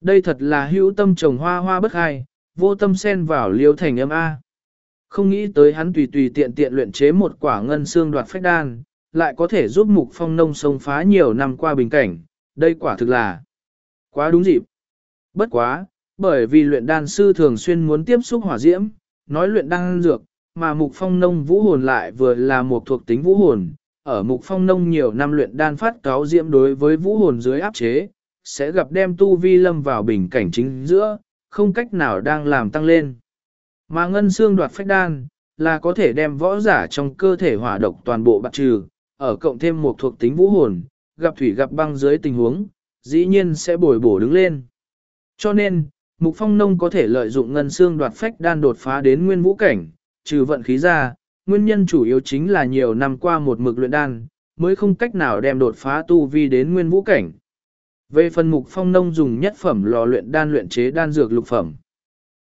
[SPEAKER 1] Đây thật là hữu tâm trồng hoa hoa bất hai, vô tâm xen vào liêu thành âm A. Không nghĩ tới hắn tùy tùy tiện tiện luyện chế một quả ngân xương đoạt phách đan, lại có thể giúp Mục Phong Nông sông phá nhiều năm qua bình cảnh, đây quả thực là quá đúng dịp. Bất quá, bởi vì luyện đan sư thường xuyên muốn tiếp xúc hỏa diễm, nói luyện đan dược, mà mục phong nông vũ hồn lại vừa là một thuộc tính vũ hồn. Ở mục phong nông nhiều năm luyện đan phát cáo diễm đối với vũ hồn dưới áp chế, sẽ gặp đem tu vi lâm vào bình cảnh chính giữa, không cách nào đang làm tăng lên. Mà ngân xương đoạt phách đan, là có thể đem võ giả trong cơ thể hỏa độc toàn bộ bạc trừ, ở cộng thêm một thuộc tính vũ hồn, gặp thủy gặp băng dưới tình huống, dĩ nhiên sẽ bồi bổ đứng lên. Cho nên, Mục Phong Nông có thể lợi dụng ngân xương đoạt phách đan đột phá đến nguyên vũ cảnh, trừ vận khí ra, nguyên nhân chủ yếu chính là nhiều năm qua một mực luyện đan, mới không cách nào đem đột phá tu vi đến nguyên vũ cảnh. Về phần Mục Phong Nông dùng nhất phẩm lò luyện đan luyện chế đan dược lục phẩm.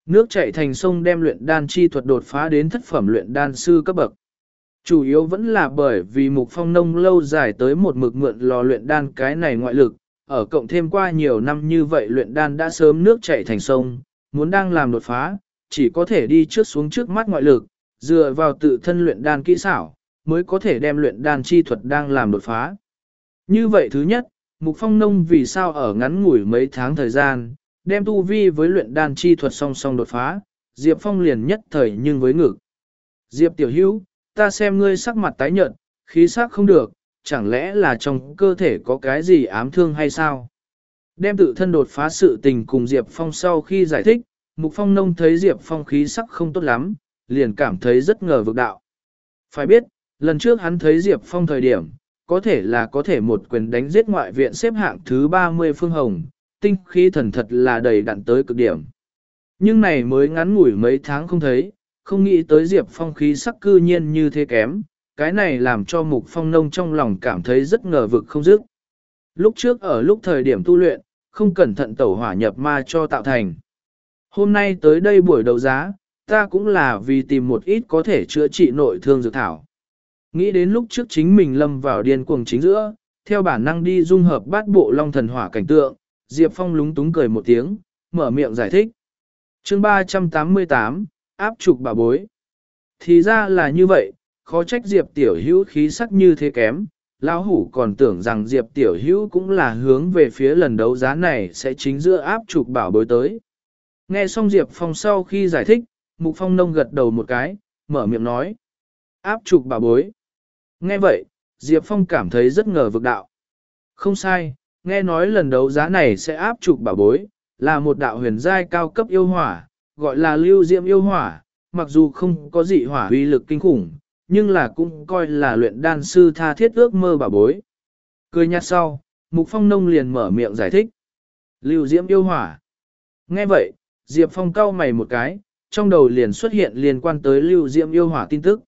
[SPEAKER 1] Nước chảy thành sông đem luyện đan chi thuật đột phá đến thất phẩm luyện đan sư cấp bậc. Chủ yếu vẫn là bởi vì mục phong nông lâu dài tới một mực mượn lò luyện đan cái này ngoại lực, ở cộng thêm qua nhiều năm như vậy luyện đan đã sớm nước chảy thành sông, muốn đang làm đột phá, chỉ có thể đi trước xuống trước mắt ngoại lực, dựa vào tự thân luyện đan kỹ xảo, mới có thể đem luyện đan chi thuật đang làm đột phá. Như vậy thứ nhất, Mục Phong Nông vì sao ở ngắn ngủi mấy tháng thời gian, đem tu vi với luyện đan chi thuật song song đột phá, Diệp Phong liền nhất thời nhưng với ngực. Diệp Tiểu Hữu, ta xem ngươi sắc mặt tái nhợt, khí sắc không được, chẳng lẽ là trong cơ thể có cái gì ám thương hay sao? Đem tự thân đột phá sự tình cùng Diệp Phong sau khi giải thích, Mục Phong Nông thấy Diệp Phong khí sắc không tốt lắm, liền cảm thấy rất ngờ vực đạo. Phải biết, lần trước hắn thấy Diệp Phong thời điểm, có thể là có thể một quyền đánh giết ngoại viện xếp hạng thứ 30 phương hồng, tinh khí thần thật là đầy đặn tới cực điểm. Nhưng này mới ngắn ngủi mấy tháng không thấy, không nghĩ tới Diệp Phong khí sắc cư nhiên như thế kém, cái này làm cho Mục Phong Nông trong lòng cảm thấy rất ngờ vực không dứt. Lúc trước ở lúc thời điểm tu luyện, không cẩn thận tẩu hỏa nhập ma cho tạo thành. Hôm nay tới đây buổi đấu giá, ta cũng là vì tìm một ít có thể chữa trị nội thương dược thảo. Nghĩ đến lúc trước chính mình lâm vào điên cuồng chính giữa, theo bản năng đi dung hợp bát bộ long thần hỏa cảnh tượng, Diệp Phong lúng túng cười một tiếng, mở miệng giải thích. chương 388, áp trục bà bối. Thì ra là như vậy, khó trách Diệp Tiểu Hữu khí sắc như thế kém, lão hủ còn tưởng rằng Diệp Tiểu Hữu cũng là hướng về phía lần đấu giá này sẽ chính giữa áp trục bảo bối tới. Nghe xong Diệp Phong sau khi giải thích, Mục Phong nông gật đầu một cái, mở miệng nói. Áp trục bảo bối. Nghe vậy, Diệp Phong cảm thấy rất ngờ vực đạo. Không sai, nghe nói lần đấu giá này sẽ áp trục bảo bối, là một đạo huyền giai cao cấp yêu hỏa, gọi là lưu diệm yêu hỏa, mặc dù không có dị hỏa uy lực kinh khủng, nhưng là cũng coi là luyện đan sư tha thiết ước mơ bảo bối. Cười nhạt sau, Mục Phong Nông liền mở miệng giải thích. Lưu diễm yêu hỏa. Nghe vậy, Diệp Phong cau mày một cái, trong đầu liền xuất hiện liên quan tới lưu diễm yêu hỏa tin tức.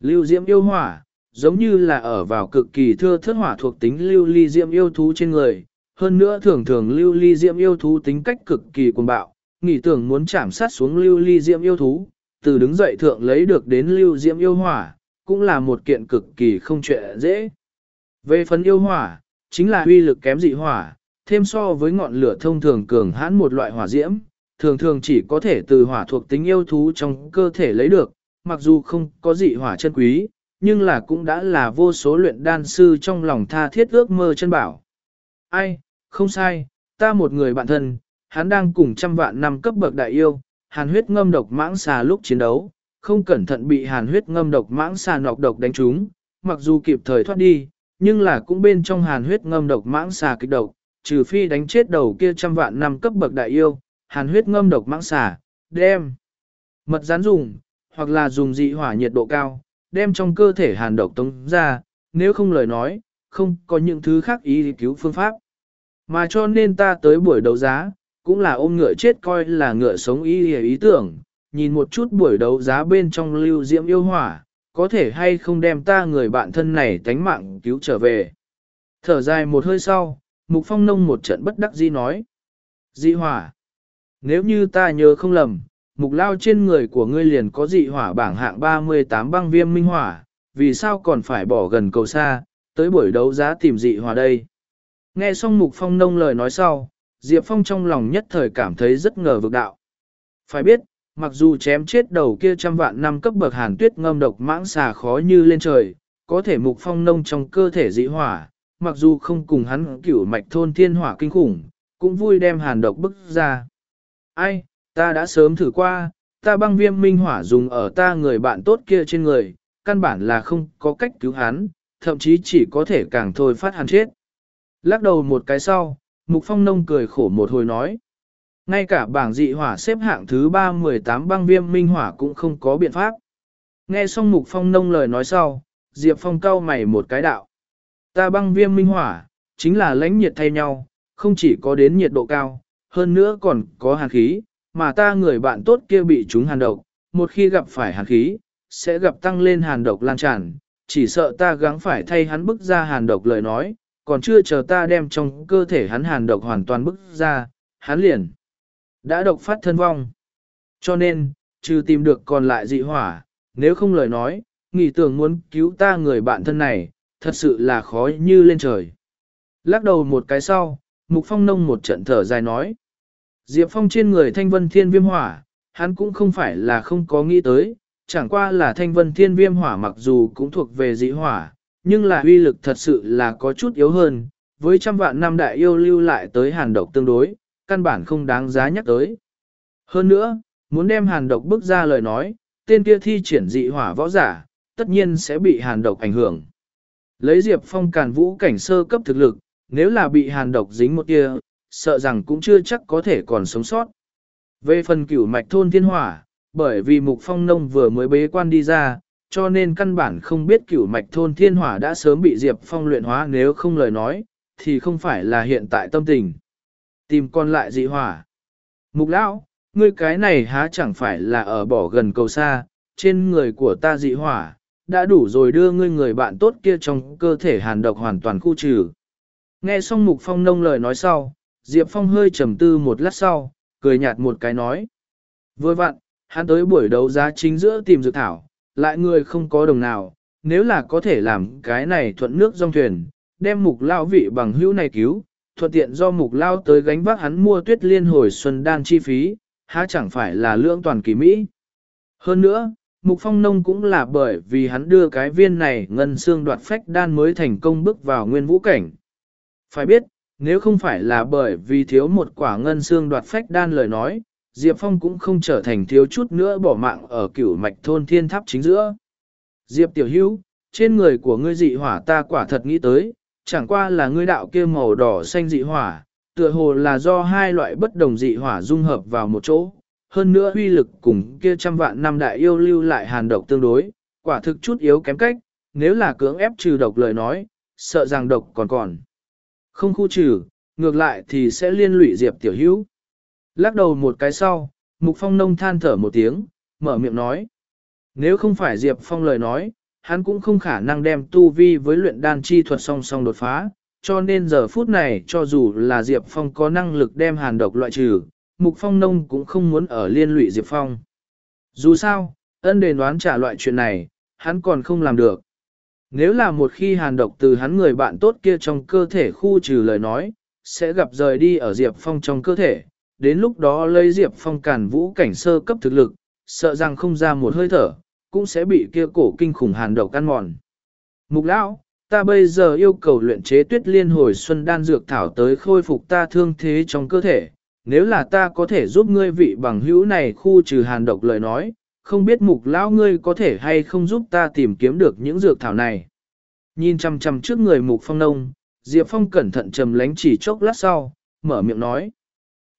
[SPEAKER 1] Lưu diễm yêu hỏa, giống như là ở vào cực kỳ thưa thất hỏa thuộc tính lưu ly diễm yêu thú trên người, hơn nữa thường thường lưu ly diễm yêu thú tính cách cực kỳ cuồng bạo, nghĩ tưởng muốn chạm sát xuống lưu ly diễm yêu thú, từ đứng dậy thượng lấy được đến lưu diễm yêu hỏa, cũng là một kiện cực kỳ không chuyện dễ. Về phần yêu hỏa, chính là uy lực kém dị hỏa, thêm so với ngọn lửa thông thường cường hãn một loại hỏa diễm, thường thường chỉ có thể từ hỏa thuộc tính yêu thú trong cơ thể lấy được, mặc dù không có dị hỏa chân quý, nhưng là cũng đã là vô số luyện đan sư trong lòng tha thiết ước mơ chân bảo. Ai, không sai, ta một người bạn thân, hắn đang cùng trăm vạn năm cấp bậc đại yêu, hàn huyết ngâm độc mãng xà lúc chiến đấu, không cẩn thận bị hàn huyết ngâm độc mãng xà nọc độc đánh trúng, mặc dù kịp thời thoát đi, nhưng là cũng bên trong hàn huyết ngâm độc mãng xà kịch độc, trừ phi đánh chết đầu kia trăm vạn năm cấp bậc đại yêu, hàn huyết ngâm độc mãng xà, đem mật rán dùng, hoặc là dùng dị hỏa nhiệt độ cao, đem trong cơ thể hàn độc tống ra, nếu không lời nói, không có những thứ khác ý cứu phương pháp. Mà cho nên ta tới buổi đấu giá, cũng là ôm ngựa chết coi là ngựa sống ý hề ý tưởng, nhìn một chút buổi đấu giá bên trong lưu diễm yêu hỏa, có thể hay không đem ta người bạn thân này tánh mạng cứu trở về. Thở dài một hơi sau, Mục Phong Nông một trận bất đắc dĩ nói. Dị hỏa. Nếu như ta nhớ không lầm, mục lao trên người của ngươi liền có dị hỏa bảng hạng 38 băng viêm minh hỏa, vì sao còn phải bỏ gần cầu xa, tới buổi đấu giá tìm dị hỏa đây. Nghe xong mục phong nông lời nói sau, Diệp Phong trong lòng nhất thời cảm thấy rất ngờ vực đạo. Phải biết, mặc dù chém chết đầu kia trăm vạn năm cấp bậc hàn tuyết ngâm độc mãng xà khó như lên trời, có thể mục phong nông trong cơ thể dị hỏa, mặc dù không cùng hắn cửu mạch thôn thiên hỏa kinh khủng, cũng vui đem hàn độc bức ra. Ai, ta đã sớm thử qua, ta băng viêm minh hỏa dùng ở ta người bạn tốt kia trên người, căn bản là không có cách cứu hắn, thậm chí chỉ có thể càng thôi phát hắn chết. Lắc đầu một cái sau, Mục Phong Nông cười khổ một hồi nói. Ngay cả bảng dị hỏa xếp hạng thứ 318 băng viêm minh hỏa cũng không có biện pháp. Nghe xong Mục Phong Nông lời nói sau, Diệp Phong cau mày một cái đạo. Ta băng viêm minh hỏa, chính là lãnh nhiệt thay nhau, không chỉ có đến nhiệt độ cao, hơn nữa còn có hàn khí, mà ta người bạn tốt kia bị chúng hàn độc, một khi gặp phải hàn khí, sẽ gặp tăng lên hàn độc lan tràn, chỉ sợ ta gắng phải thay hắn bức ra hàn độc lời nói, còn chưa chờ ta đem trong cơ thể hắn hàn độc hoàn toàn bức ra, hắn liền đã độc phát thân vong. Cho nên, trừ tìm được còn lại dị hỏa, nếu không lời nói, nghĩ tưởng muốn cứu ta người bạn thân này, thật sự là khó như lên trời. Lắc đầu một cái sau, Mục Phong nông một trận thở dài nói. Diệp Phong trên người thanh vân thiên viêm hỏa, hắn cũng không phải là không có nghĩ tới, chẳng qua là thanh vân thiên viêm hỏa mặc dù cũng thuộc về dị hỏa, nhưng là uy lực thật sự là có chút yếu hơn, với trăm vạn năm đại yêu lưu lại tới hàn độc tương đối, căn bản không đáng giá nhắc tới. Hơn nữa, muốn đem hàn độc bước ra lời nói, tên kia thi triển dị hỏa võ giả, tất nhiên sẽ bị hàn độc ảnh hưởng. Lấy Diệp Phong càn vũ cảnh sơ cấp thực lực, nếu là bị hàn độc dính một tia, sợ rằng cũng chưa chắc có thể còn sống sót. Về phần cửu mạch thôn thiên hỏa, bởi vì mục phong nông vừa mới bế quan đi ra, cho nên căn bản không biết cửu mạch thôn thiên hỏa đã sớm bị Diệp Phong luyện hóa nếu không lời nói, thì không phải là hiện tại tâm tình. Tìm con lại dị hỏa. Mục lão, ngươi cái này há chẳng phải là ở bỏ gần cầu xa, trên người của ta dị hỏa, đã đủ rồi đưa ngươi người bạn tốt kia trong cơ thể hàn độc hoàn toàn khu trừ. Nghe xong Mục Phong nông lời nói sau, Diệp Phong hơi trầm tư một lát sau, cười nhạt một cái nói. Vừa vặn, hắn tới buổi đấu giá chính giữa tìm dược thảo, lại người không có đồng nào, nếu là có thể làm cái này thuận nước dòng thuyền, đem mục lao vị bằng hữu này cứu, thuận tiện do mục lao tới gánh vác hắn mua tuyết liên hồi xuân đan chi phí, há chẳng phải là lương toàn kỳ Mỹ. Hơn nữa, mục phong nông cũng là bởi vì hắn đưa cái viên này ngân xương đoạt phách đan mới thành công bước vào nguyên vũ cảnh. Phải biết, nếu không phải là bởi vì thiếu một quả ngân xương đoạt phách đan lời nói, Diệp Phong cũng không trở thành thiếu chút nữa bỏ mạng ở cửu mạch thôn thiên tháp chính giữa. Diệp tiểu hữu, trên người của ngươi dị hỏa ta quả thật nghĩ tới, chẳng qua là ngươi đạo kia màu đỏ xanh dị hỏa, tựa hồ là do hai loại bất đồng dị hỏa dung hợp vào một chỗ, hơn nữa uy lực cùng kia trăm vạn năm đại yêu lưu lại hàn độc tương đối, quả thực chút yếu kém cách, nếu là cưỡng ép trừ độc lời nói, sợ rằng độc còn còn. Không khu trừ, ngược lại thì sẽ liên lụy Diệp tiểu hữu. Lắc đầu một cái sau, Mục Phong nông than thở một tiếng, mở miệng nói. Nếu không phải Diệp Phong lời nói, hắn cũng không khả năng đem tu vi với luyện đan chi thuật song song đột phá, cho nên giờ phút này cho dù là Diệp Phong có năng lực đem hàn độc loại trừ, Mục Phong nông cũng không muốn ở liên lụy Diệp Phong. Dù sao, ân đền đoán trả loại chuyện này, hắn còn không làm được. Nếu là một khi hàn độc từ hắn người bạn tốt kia trong cơ thể khu trừ lời nói, sẽ gặp rời đi ở Diệp Phong trong cơ thể, đến lúc đó lấy Diệp Phong cản vũ cảnh sơ cấp thực lực, sợ rằng không ra một hơi thở, cũng sẽ bị kia cổ kinh khủng hàn độc căn mòn. Mục lão, ta bây giờ yêu cầu luyện chế tuyết liên hồi xuân đan dược thảo tới khôi phục ta thương thế trong cơ thể. Nếu là ta có thể giúp ngươi vị bằng hữu này khu trừ hàn độc lời nói, không biết mục lão ngươi có thể hay không giúp ta tìm kiếm được những dược thảo này. Nhìn chăm chăm trước người mục phong nông, Diệp Phong cẩn thận trầm lánh chỉ chốc lát sau, mở miệng nói.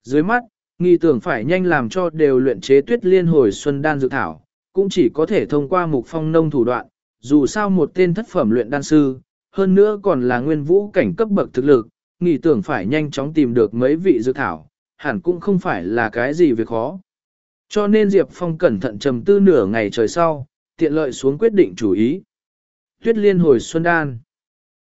[SPEAKER 1] Dưới mắt, nghi tưởng phải nhanh làm cho đều luyện chế tuyết liên hồi xuân đan dược thảo, cũng chỉ có thể thông qua mục phong nông thủ đoạn, dù sao một tên thất phẩm luyện đan sư, hơn nữa còn là nguyên vũ cảnh cấp bậc thực lực, nghi tưởng phải nhanh chóng tìm được mấy vị dược thảo, hẳn cũng không phải là cái gì việc khó. Cho nên Diệp Phong cẩn thận trầm tư nửa ngày trời sau, tiện lợi xuống quyết định chủ ý. Tuyết liên hồi xuân đan.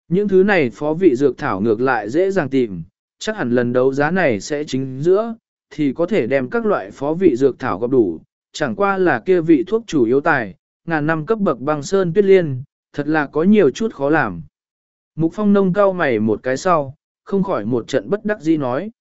[SPEAKER 1] Những thứ này phó vị dược thảo ngược lại dễ dàng tìm, chắc hẳn lần đấu giá này sẽ chính giữa, thì có thể đem các loại phó vị dược thảo gặp đủ, chẳng qua là kia vị thuốc chủ yếu tài, ngàn năm cấp bậc băng sơn tuyết liên, thật là có nhiều chút khó làm. Mục phong nông cao mày một cái sau, không khỏi một trận bất đắc dĩ nói.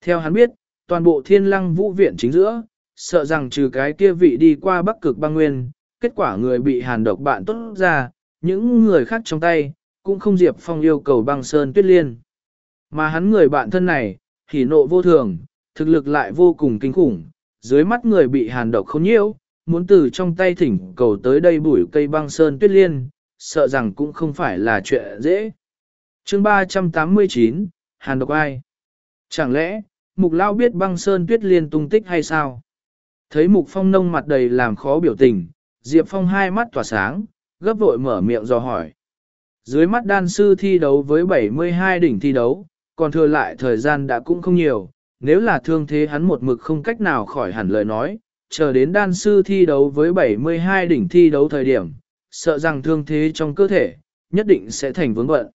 [SPEAKER 1] Theo hắn biết, toàn bộ thiên lăng vũ viện chính giữa, sợ rằng trừ cái kia vị đi qua bắc cực băng nguyên, kết quả người bị hàn độc bạn tốt ra, những người khác trong tay, cũng không Diệp Phong yêu cầu băng sơn tuyết liên. Mà hắn người bạn thân này, hỉ nộ vô thường, thực lực lại vô cùng kinh khủng, dưới mắt người bị hàn độc không nhiễu, muốn từ trong tay thỉnh cầu tới đây bụi cây băng sơn tuyết liên, sợ rằng cũng không phải là chuyện dễ. chương 389, Hàn độc ai? Chẳng lẽ, mục lao biết băng sơn tuyết liên tung tích hay sao? Thấy mục phong nông mặt đầy làm khó biểu tình, Diệp Phong hai mắt tỏa sáng, gấp vội mở miệng dò hỏi. Dưới mắt đan sư thi đấu với 72 đỉnh thi đấu, còn thừa lại thời gian đã cũng không nhiều, nếu là thương thế hắn một mực không cách nào khỏi hẳn lời nói, chờ đến đan sư thi đấu với 72 đỉnh thi đấu thời điểm, sợ rằng thương thế trong cơ thể, nhất định sẽ thành vướng bận.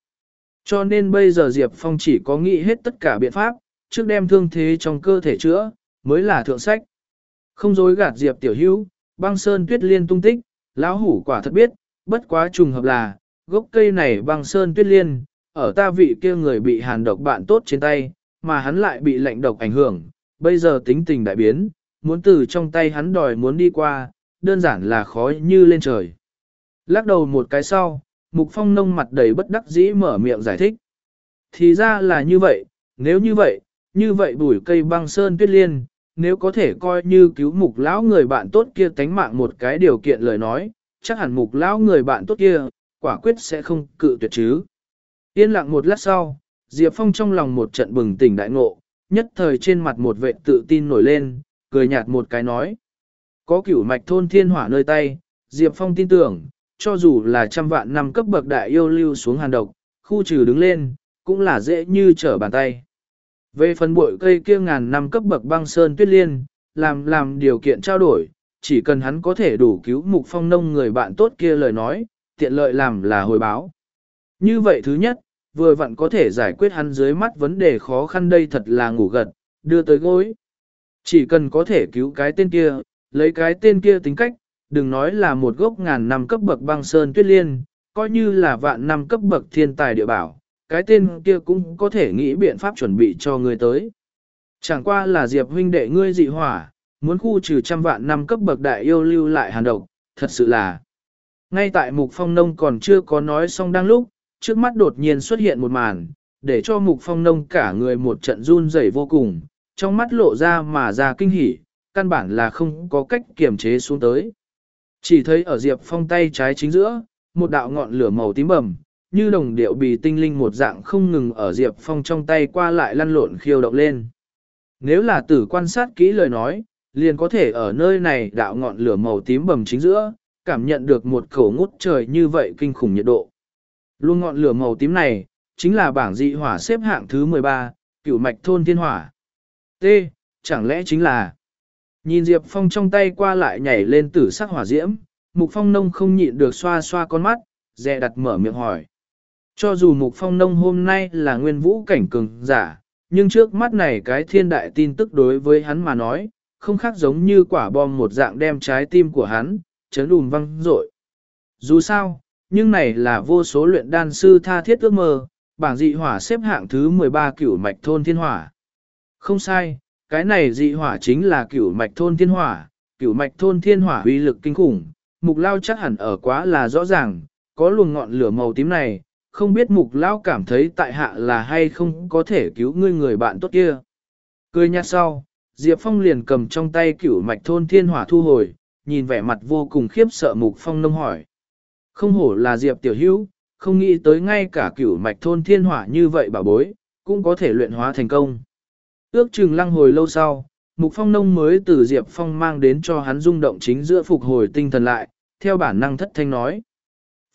[SPEAKER 1] Cho nên bây giờ Diệp Phong chỉ có nghĩ hết tất cả biện pháp, trước đem thương thế trong cơ thể chữa, mới là thượng sách. Không dối gạt Diệp Tiểu Hữu, băng sơn tuyết liên tung tích, lão hủ quả thật biết, bất quá trùng hợp là, gốc cây này băng sơn tuyết liên, ở ta vị kia người bị hàn độc bạn tốt trên tay, mà hắn lại bị lạnh độc ảnh hưởng, bây giờ tính tình đại biến, muốn từ trong tay hắn đòi muốn đi qua, đơn giản là khó như lên trời. Lắc đầu một cái sau, Mục Phong nông mặt đầy bất đắc dĩ mở miệng giải thích. Thì ra là như vậy, nếu như vậy, như vậy bùi cây băng sơn tuyết liên, nếu có thể coi như cứu mục lão người bạn tốt kia tánh mạng một cái điều kiện lời nói, chắc hẳn mục lão người bạn tốt kia, quả quyết sẽ không cự tuyệt chứ. Yên lặng một lát sau, Diệp Phong trong lòng một trận bừng tỉnh đại ngộ, nhất thời trên mặt một vệ tự tin nổi lên, cười nhạt một cái nói. Có cửu mạch thôn thiên hỏa nơi tay, Diệp Phong tin tưởng, cho dù là trăm vạn năm cấp bậc đại yêu lưu xuống hàn độc, khu trừ đứng lên, cũng là dễ như trở bàn tay. Về phần bội cây kia ngàn năm cấp bậc băng sơn tuyết liên, làm làm điều kiện trao đổi, chỉ cần hắn có thể đủ cứu mục phong nông người bạn tốt kia lời nói, tiện lợi làm là hồi báo. Như vậy thứ nhất, vừa vặn có thể giải quyết hắn dưới mắt vấn đề khó khăn đây thật là ngủ gật, đưa tới gối. Chỉ cần có thể cứu cái tên kia, lấy cái tên kia tính cách, đừng nói là một gốc ngàn năm cấp bậc băng sơn tuyết liên, coi như là vạn năm cấp bậc thiên tài địa bảo, cái tên kia cũng có thể nghĩ biện pháp chuẩn bị cho người tới. Chẳng qua là Diệp huynh đệ ngươi dị hỏa, muốn khu trừ trăm vạn năm cấp bậc đại yêu lưu lại hàn độc, thật sự là. Ngay tại Mục Phong Nông còn chưa có nói xong đang lúc, trước mắt đột nhiên xuất hiện một màn, để cho Mục Phong Nông cả người một trận run rẩy vô cùng, trong mắt lộ ra mà ra kinh hỉ, căn bản là không có cách kiềm chế xuống tới. Chỉ thấy ở Diệp Phong tay trái chính giữa, một đạo ngọn lửa màu tím bầm, như đồng điệu bì tinh linh một dạng không ngừng ở Diệp Phong trong tay qua lại lăn lộn khiêu động lên. Nếu là tử quan sát kỹ lời nói, liền có thể ở nơi này đạo ngọn lửa màu tím bầm chính giữa, cảm nhận được một khẩu ngút trời như vậy kinh khủng nhiệt độ. Luôn ngọn lửa màu tím này, chính là bảng dị hỏa xếp hạng thứ 13, cửu mạch thôn thiên hỏa. T. Chẳng lẽ chính là Nhìn Diệp Phong trong tay qua lại nhảy lên tử sắc hỏa diễm, Mục Phong Nông không nhịn được xoa xoa con mắt, dè đặt mở miệng hỏi. Cho dù Mục Phong Nông hôm nay là nguyên vũ cảnh cường giả, nhưng trước mắt này cái thiên đại tin tức đối với hắn mà nói, không khác giống như quả bom một dạng đem trái tim của hắn, chấn đùm văng rội. Dù sao, nhưng này là vô số luyện đan sư tha thiết ước mơ, bảng dị hỏa xếp hạng thứ 13 cửu mạch thôn thiên hỏa. Không sai, cái này dị hỏa chính là cửu mạch thôn thiên hỏa, cửu mạch thôn thiên hỏa uy lực kinh khủng, mục lao chắc hẳn ở quá là rõ ràng, có luồng ngọn lửa màu tím này, không biết mục lao cảm thấy tại hạ là hay không có thể cứu ngươi người bạn tốt kia. Cười nhạt sau, Diệp Phong liền cầm trong tay cửu mạch thôn thiên hỏa thu hồi, nhìn vẻ mặt vô cùng khiếp sợ mục phong nông hỏi. Không hổ là Diệp tiểu hữu, không nghĩ tới ngay cả cửu mạch thôn thiên hỏa như vậy bảo bối, cũng có thể luyện hóa thành công. Ước chừng lăng hồi lâu sau, Mục Phong Nông mới từ Diệp Phong mang đến cho hắn rung động chính giữa phục hồi tinh thần lại, theo bản năng thất thanh nói.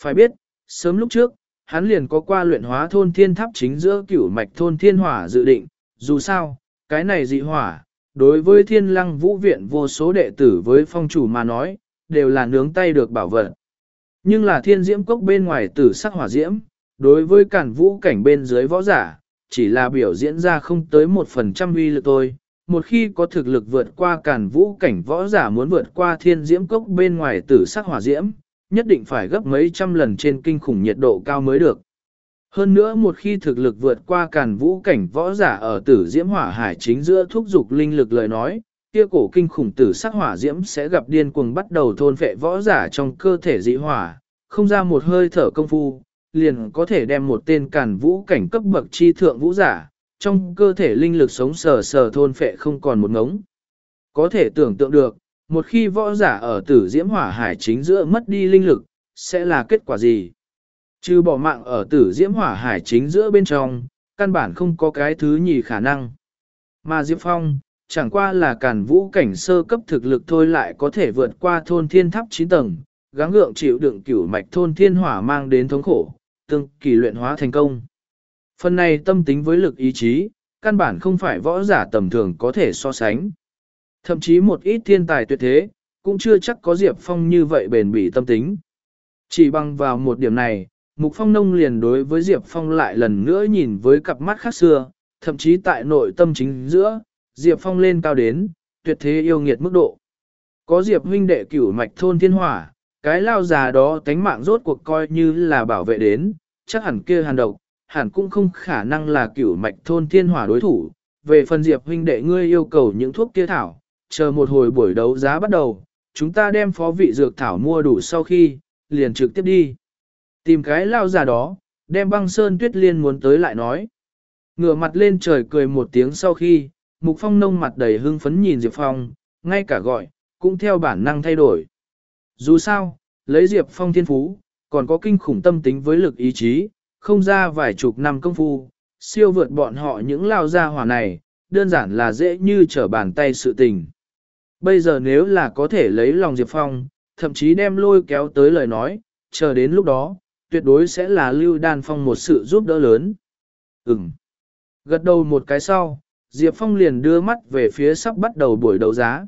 [SPEAKER 1] Phải biết, sớm lúc trước, hắn liền có qua luyện hóa thôn thiên tháp chính giữa cửu mạch thôn thiên hỏa dự định, dù sao, cái này dị hỏa, đối với thiên lăng vũ viện vô số đệ tử với phong chủ mà nói, đều là nướng tay được bảo vật. Nhưng là thiên diễm cốc bên ngoài tử sắc hỏa diễm, đối với cản vũ cảnh bên dưới võ giả, chỉ là biểu diễn ra không tới một phần trăm uy lực thôi. Một khi có thực lực vượt qua cản vũ cảnh võ giả muốn vượt qua thiên diễm cốc bên ngoài tử sắc hỏa diễm, nhất định phải gấp mấy trăm lần trên kinh khủng nhiệt độ cao mới được. Hơn nữa một khi thực lực vượt qua càn vũ cảnh võ giả ở tử diễm hỏa hải chính giữa thúc dục linh lực lời nói, kia cổ kinh khủng tử sắc hỏa diễm sẽ gặp điên cuồng bắt đầu thôn phệ võ giả trong cơ thể dị hỏa, không ra một hơi thở công phu, liền có thể đem một tên càn vũ cảnh cấp bậc chi thượng vũ giả, trong cơ thể linh lực sống sờ sờ thôn phệ không còn một ngống. Có thể tưởng tượng được, một khi võ giả ở tử diễm hỏa hải chính giữa mất đi linh lực, sẽ là kết quả gì? Trừ bỏ mạng ở tử diễm hỏa hải chính giữa bên trong, căn bản không có cái thứ nhì khả năng. Mà Diệp Phong, chẳng qua là càn vũ cảnh sơ cấp thực lực thôi lại có thể vượt qua thôn thiên tháp 9 tầng, gắng gượng chịu đựng cửu mạch thôn thiên hỏa mang đến thống khổ, tương kỳ luyện hóa thành công. Phần này tâm tính với lực ý chí, căn bản không phải võ giả tầm thường có thể so sánh. Thậm chí một ít thiên tài tuyệt thế, cũng chưa chắc có Diệp Phong như vậy bền bỉ tâm tính. Chỉ bằng vào một điểm này, Mục Phong Nông liền đối với Diệp Phong lại lần nữa nhìn với cặp mắt khác xưa, thậm chí tại nội tâm chính giữa, Diệp Phong lên cao đến, tuyệt thế yêu nghiệt mức độ. Có Diệp huynh đệ cửu mạch thôn thiên hỏa, Cái lao già đó tánh mạng rốt cuộc coi như là bảo vệ đến, chắc hẳn kia hàn độc, hẳn cũng không khả năng là cửu mạch thôn thiên hỏa đối thủ. Về phần diệp huynh đệ ngươi yêu cầu những thuốc kia thảo, chờ một hồi buổi đấu giá bắt đầu, chúng ta đem phó vị dược thảo mua đủ sau khi, liền trực tiếp đi. Tìm cái lao già đó, đem băng sơn tuyết liên muốn tới lại nói. Ngửa mặt lên trời cười một tiếng sau khi, mục phong nông mặt đầy hưng phấn nhìn Diệp Phong, ngay cả gọi, cũng theo bản năng thay đổi. Dù sao, lấy Diệp Phong thiên phú, còn có kinh khủng tâm tính với lực ý chí, không ra vài chục năm công phu, siêu vượt bọn họ những lao gia hỏa này, đơn giản là dễ như trở bàn tay sự tình. Bây giờ nếu là có thể lấy lòng Diệp Phong, thậm chí đem lôi kéo tới lời nói, chờ đến lúc đó, tuyệt đối sẽ là Lưu Đan Phong một sự giúp đỡ lớn. Ừm. Gật đầu một cái sau, Diệp Phong liền đưa mắt về phía sắp bắt đầu buổi đấu giá.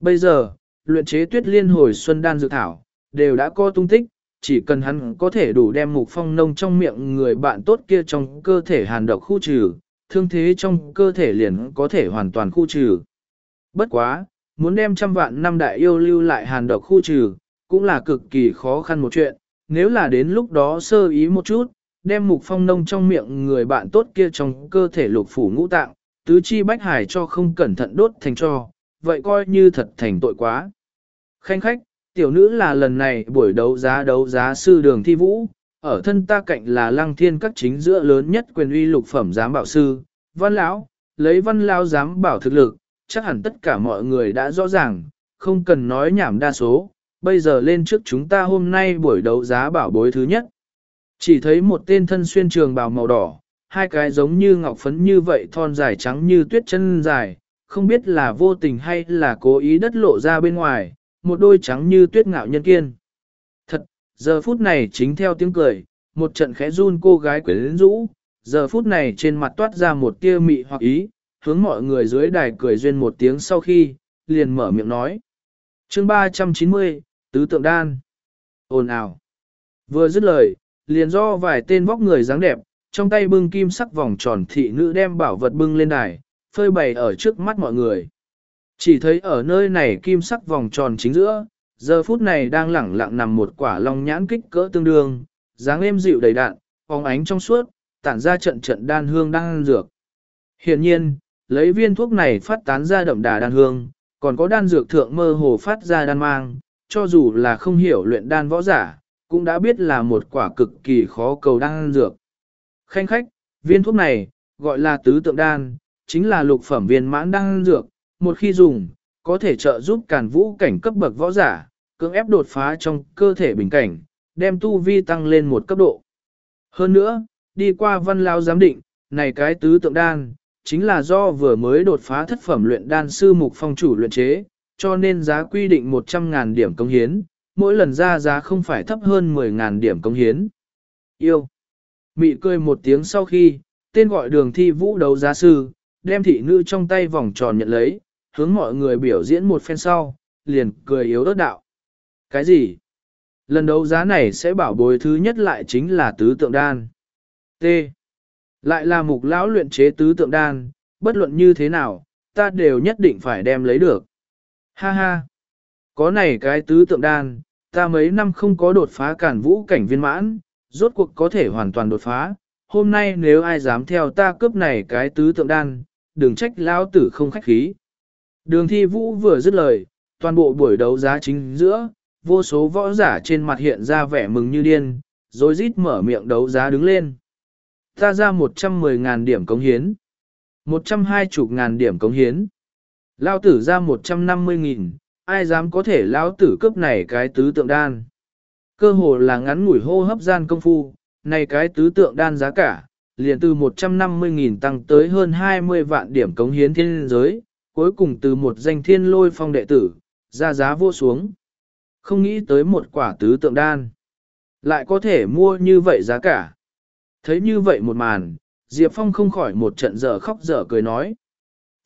[SPEAKER 1] Bây giờ, luyện chế tuyết liên hồi xuân đan dược thảo, đều đã có tung tích, chỉ cần hắn có thể đủ đem mục phong nông trong miệng người bạn tốt kia trong cơ thể hàn độc khu trừ, thương thế trong cơ thể liền có thể hoàn toàn khu trừ. Bất quá, muốn đem trăm vạn năm đại yêu lưu lại hàn độc khu trừ, cũng là cực kỳ khó khăn một chuyện, nếu là đến lúc đó sơ ý một chút, đem mục phong nông trong miệng người bạn tốt kia trong cơ thể lục phủ ngũ tạng, tứ chi bách hải cho không cẩn thận đốt thành cho, vậy coi như thật thành tội quá. Khanh khách, tiểu nữ là lần này buổi đấu giá đấu giá sư đường thi vũ, ở thân ta cạnh là lăng thiên các chính giữa lớn nhất quyền uy lục phẩm giám bảo sư, văn lão, lấy văn lão giám bảo thực lực, chắc hẳn tất cả mọi người đã rõ ràng, không cần nói nhảm đa số, bây giờ lên trước chúng ta hôm nay buổi đấu giá bảo bối thứ nhất. Chỉ thấy một tên thân xuyên trường bào màu đỏ, hai cái giống như ngọc phấn như vậy thon dài trắng như tuyết chân dài, không biết là vô tình hay là cố ý đất lộ ra bên ngoài, một đôi trắng như tuyết ngạo nhân kiên. Thật, giờ phút này chính theo tiếng cười, một trận khẽ run cô gái quyến rũ, giờ phút này trên mặt toát ra một tia mị hoặc ý, hướng mọi người dưới đài cười duyên một tiếng sau khi, liền mở miệng nói. chương 390, Tứ Tượng Đan. Ồn ào. Vừa dứt lời, liền do vài tên vóc người dáng đẹp, trong tay bưng kim sắc vòng tròn thị nữ đem bảo vật bưng lên đài, phơi bày ở trước mắt mọi người. Chỉ thấy ở nơi này kim sắc vòng tròn chính giữa, giờ phút này đang lẳng lặng nằm một quả long nhãn kích cỡ tương đương, dáng êm dịu đầy đạn, phóng ánh trong suốt, tản ra trận trận đan hương đang dược. Hiện nhiên, lấy viên thuốc này phát tán ra đậm đà đan hương, còn có đan dược thượng mơ hồ phát ra đan mang, cho dù là không hiểu luyện đan võ giả, cũng đã biết là một quả cực kỳ khó cầu đan dược. Khanh khách, viên thuốc này, gọi là tứ tượng đan, chính là lục phẩm viên mãn đan dược, một khi dùng, có thể trợ giúp càn vũ cảnh cấp bậc võ giả, cưỡng ép đột phá trong cơ thể bình cảnh, đem tu vi tăng lên một cấp độ. Hơn nữa, đi qua văn lao giám định, này cái tứ tượng đan, chính là do vừa mới đột phá thất phẩm luyện đan sư mục phong chủ luyện chế, cho nên giá quy định 100.000 điểm công hiến, mỗi lần ra giá không phải thấp hơn 10.000 điểm công hiến. Yêu. Mị cười một tiếng sau khi, tên gọi đường thi vũ đấu giá sư, đem thị nữ trong tay vòng tròn nhận lấy, hướng mọi người biểu diễn một phen sau, liền cười yếu ớt đạo. Cái gì? Lần đấu giá này sẽ bảo bối thứ nhất lại chính là tứ tượng đan. T. Lại là mục lão luyện chế tứ tượng đan, bất luận như thế nào, ta đều nhất định phải đem lấy được. Ha ha! Có này cái tứ tượng đan, ta mấy năm không có đột phá cản vũ cảnh viên mãn, rốt cuộc có thể hoàn toàn đột phá. Hôm nay nếu ai dám theo ta cướp này cái tứ tượng đan, đừng trách lão tử không khách khí. Đường thi vũ vừa dứt lời, toàn bộ buổi đấu giá chính giữa, vô số võ giả trên mặt hiện ra vẻ mừng như điên, rồi rít mở miệng đấu giá đứng lên. Ta ra 110.000 điểm cống hiến. 120 ngàn điểm cống hiến. Lao tử ra 150.000, ai dám có thể lao tử cướp này cái tứ tượng đan. Cơ hồ là ngắn ngủi hô hấp gian công phu, này cái tứ tượng đan giá cả, liền từ 150.000 tăng tới hơn 20 vạn điểm cống hiến thiên giới, cuối cùng từ một danh thiên lôi phong đệ tử, ra giá vô xuống. Không nghĩ tới một quả tứ tượng đan. Lại có thể mua như vậy giá cả. Thấy như vậy một màn, Diệp Phong không khỏi một trận dở khóc dở cười nói.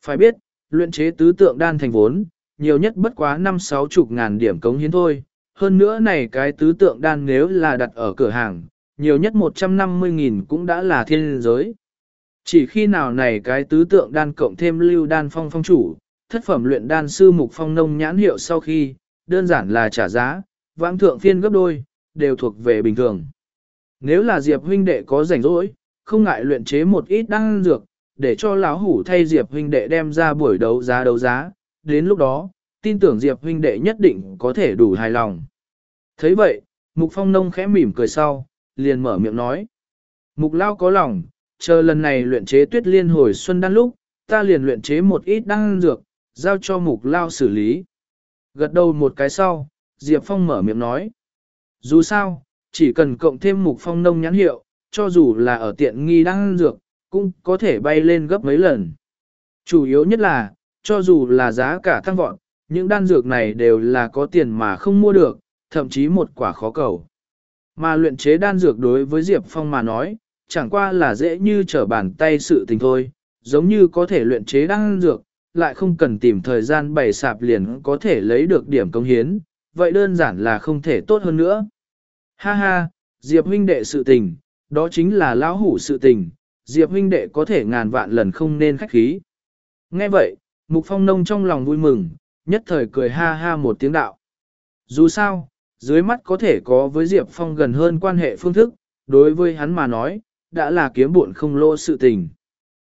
[SPEAKER 1] Phải biết, luyện chế tứ tượng đan thành vốn, nhiều nhất bất quá năm sáu chục ngàn điểm cống hiến thôi. Hơn nữa này cái tứ tượng đan nếu là đặt ở cửa hàng, nhiều nhất 150.000 cũng đã là thiên giới. Chỉ khi nào này cái tứ tượng đan cộng thêm lưu đan phong phong chủ, thất phẩm luyện đan sư mục phong nông nhãn hiệu sau khi, đơn giản là trả giá, vãng thượng phiên gấp đôi, đều thuộc về bình thường. Nếu là Diệp huynh đệ có rảnh rỗi, không ngại luyện chế một ít đan dược, để cho lão hủ thay Diệp huynh đệ đem ra buổi đấu giá đấu giá, đến lúc đó, tin tưởng Diệp huynh đệ nhất định có thể đủ hài lòng. thấy vậy, Mục Phong Nông khẽ mỉm cười sau, liền mở miệng nói. Mục Lao có lòng, chờ lần này luyện chế tuyết liên hồi xuân đan lúc, ta liền luyện chế một ít đan dược, giao cho Mục Lao xử lý. Gật đầu một cái sau, Diệp Phong mở miệng nói. Dù sao, chỉ cần cộng thêm Mục Phong Nông nhãn hiệu, cho dù là ở tiện nghi đan dược, cũng có thể bay lên gấp mấy lần. Chủ yếu nhất là, cho dù là giá cả tăng vọt, những đan dược này đều là có tiền mà không mua được, thậm chí một quả khó cầu. Mà luyện chế đan dược đối với Diệp Phong mà nói, chẳng qua là dễ như trở bàn tay sự tình thôi, giống như có thể luyện chế đan dược, lại không cần tìm thời gian bày sạp liền có thể lấy được điểm công hiến, vậy đơn giản là không thể tốt hơn nữa. Ha ha, Diệp huynh đệ sự tình, đó chính là lão hủ sự tình, Diệp huynh đệ có thể ngàn vạn lần không nên khách khí. Nghe vậy, Mục Phong Nông trong lòng vui mừng, nhất thời cười ha ha một tiếng đạo. Dù sao, dưới mắt có thể có với Diệp Phong gần hơn quan hệ phương thức, đối với hắn mà nói, đã là kiếm buồn không lô sự tình.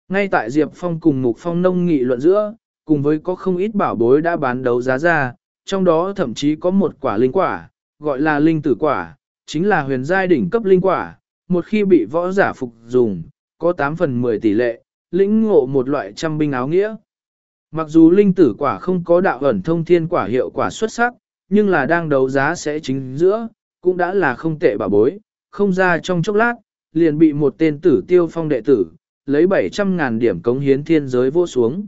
[SPEAKER 1] Ngay tại Diệp Phong cùng Mục Phong Nông nghị luận giữa, cùng với có không ít bảo bối đã bán đấu giá ra, trong đó thậm chí có một quả linh quả, gọi là linh tử quả, chính là huyền giai đỉnh cấp linh quả, một khi bị võ giả phục dùng, có 8 phần 10 tỷ lệ, lĩnh ngộ một loại trăm binh áo nghĩa. Mặc dù linh tử quả không có đạo ẩn thông thiên quả hiệu quả xuất sắc, nhưng là đang đấu giá sẽ chính giữa, cũng đã là không tệ bảo bối, không ra trong chốc lát, liền bị một tên tử tiêu phong đệ tử, lấy 700.000 điểm cống hiến thiên giới vô xuống.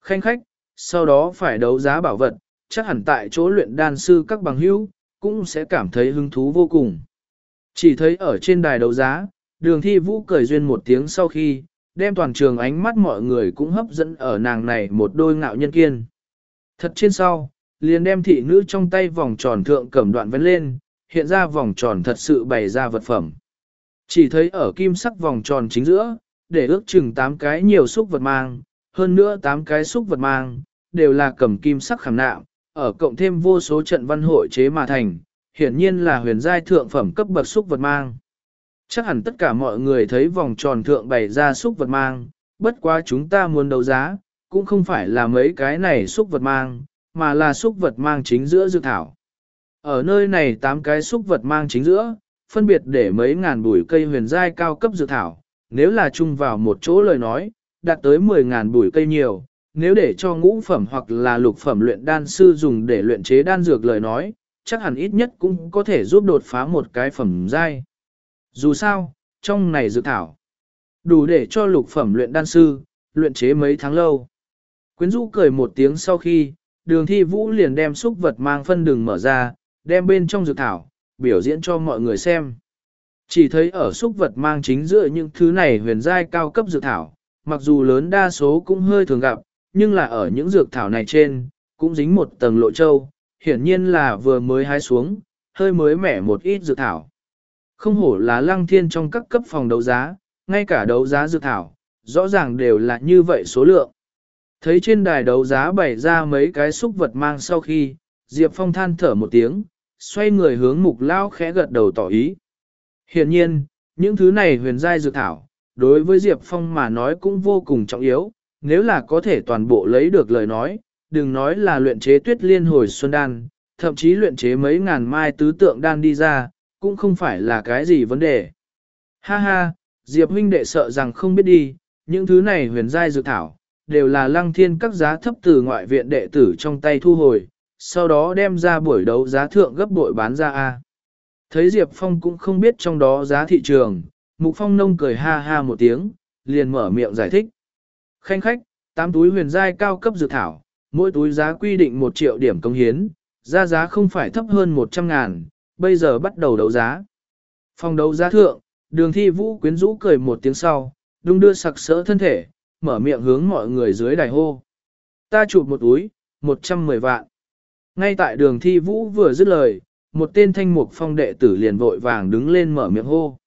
[SPEAKER 1] Khanh khách, sau đó phải đấu giá bảo vật, chắc hẳn tại chỗ luyện đan sư các bằng hữu cũng sẽ cảm thấy hứng thú vô cùng. Chỉ thấy ở trên đài đấu giá, đường thi vũ cười duyên một tiếng sau khi, đem toàn trường ánh mắt mọi người cũng hấp dẫn ở nàng này một đôi ngạo nhân kiên. Thật trên sau, liền đem thị nữ trong tay vòng tròn thượng cẩm đoạn vấn lên, hiện ra vòng tròn thật sự bày ra vật phẩm. Chỉ thấy ở kim sắc vòng tròn chính giữa, để ước chừng 8 cái nhiều xúc vật mang, hơn nữa 8 cái xúc vật mang, đều là cầm kim sắc khảm nạm, ở cộng thêm vô số trận văn hội chế mà thành, hiển nhiên là huyền giai thượng phẩm cấp bậc xúc vật mang. Chắc hẳn tất cả mọi người thấy vòng tròn thượng bày ra xúc vật mang, bất quá chúng ta muốn đấu giá, cũng không phải là mấy cái này xúc vật mang, mà là xúc vật mang chính giữa dược thảo. Ở nơi này tám cái xúc vật mang chính giữa, phân biệt để mấy ngàn bụi cây huyền giai cao cấp dược thảo, nếu là chung vào một chỗ lời nói, đạt tới 10 ngàn bụi cây nhiều, nếu để cho ngũ phẩm hoặc là lục phẩm luyện đan sư dùng để luyện chế đan dược lời nói, chắc hẳn ít nhất cũng có thể giúp đột phá một cái phẩm giai. Dù sao, trong này dược thảo, đủ để cho lục phẩm luyện đan sư, luyện chế mấy tháng lâu. Quyến rũ cười một tiếng sau khi, đường thi vũ liền đem xúc vật mang phân đường mở ra, đem bên trong dược thảo, biểu diễn cho mọi người xem. Chỉ thấy ở xúc vật mang chính giữa những thứ này huyền giai cao cấp dược thảo, mặc dù lớn đa số cũng hơi thường gặp, nhưng là ở những dược thảo này trên, cũng dính một tầng lộ châu, hiển nhiên là vừa mới hái xuống, hơi mới mẻ một ít dược thảo. Không hổ là lăng thiên trong các cấp phòng đấu giá, ngay cả đấu giá dược thảo, rõ ràng đều là như vậy số lượng. Thấy trên đài đấu giá bày ra mấy cái xúc vật mang sau khi, Diệp Phong than thở một tiếng, xoay người hướng mục lao khẽ gật đầu tỏ ý. Hiện nhiên, những thứ này huyền giai dược thảo, đối với Diệp Phong mà nói cũng vô cùng trọng yếu, nếu là có thể toàn bộ lấy được lời nói, đừng nói là luyện chế tuyết liên hồi xuân đan, thậm chí luyện chế mấy ngàn mai tứ tượng đan đi ra, cũng không phải là cái gì vấn đề. Ha ha, Diệp huynh đệ sợ rằng không biết đi, những thứ này huyền giai dược thảo, đều là lăng thiên các giá thấp từ ngoại viện đệ tử trong tay thu hồi, sau đó đem ra buổi đấu giá thượng gấp bội bán ra A. Thấy Diệp Phong cũng không biết trong đó giá thị trường, Mục Phong nông cười ha ha một tiếng, liền mở miệng giải thích. Khanh khách, tám túi huyền giai cao cấp dược thảo, mỗi túi giá quy định 1 triệu điểm công hiến, ra giá không phải thấp hơn 100 ngàn, bây giờ bắt đầu đấu giá. Phòng đấu giá thượng, đường thi vũ quyến rũ cười một tiếng sau, đung đưa sặc sỡ thân thể, mở miệng hướng mọi người dưới đài hô. Ta chụp một túi, 110 vạn. Ngay tại đường thi vũ vừa dứt lời, một tên thanh mục phong đệ tử liền vội vàng đứng lên mở miệng hô.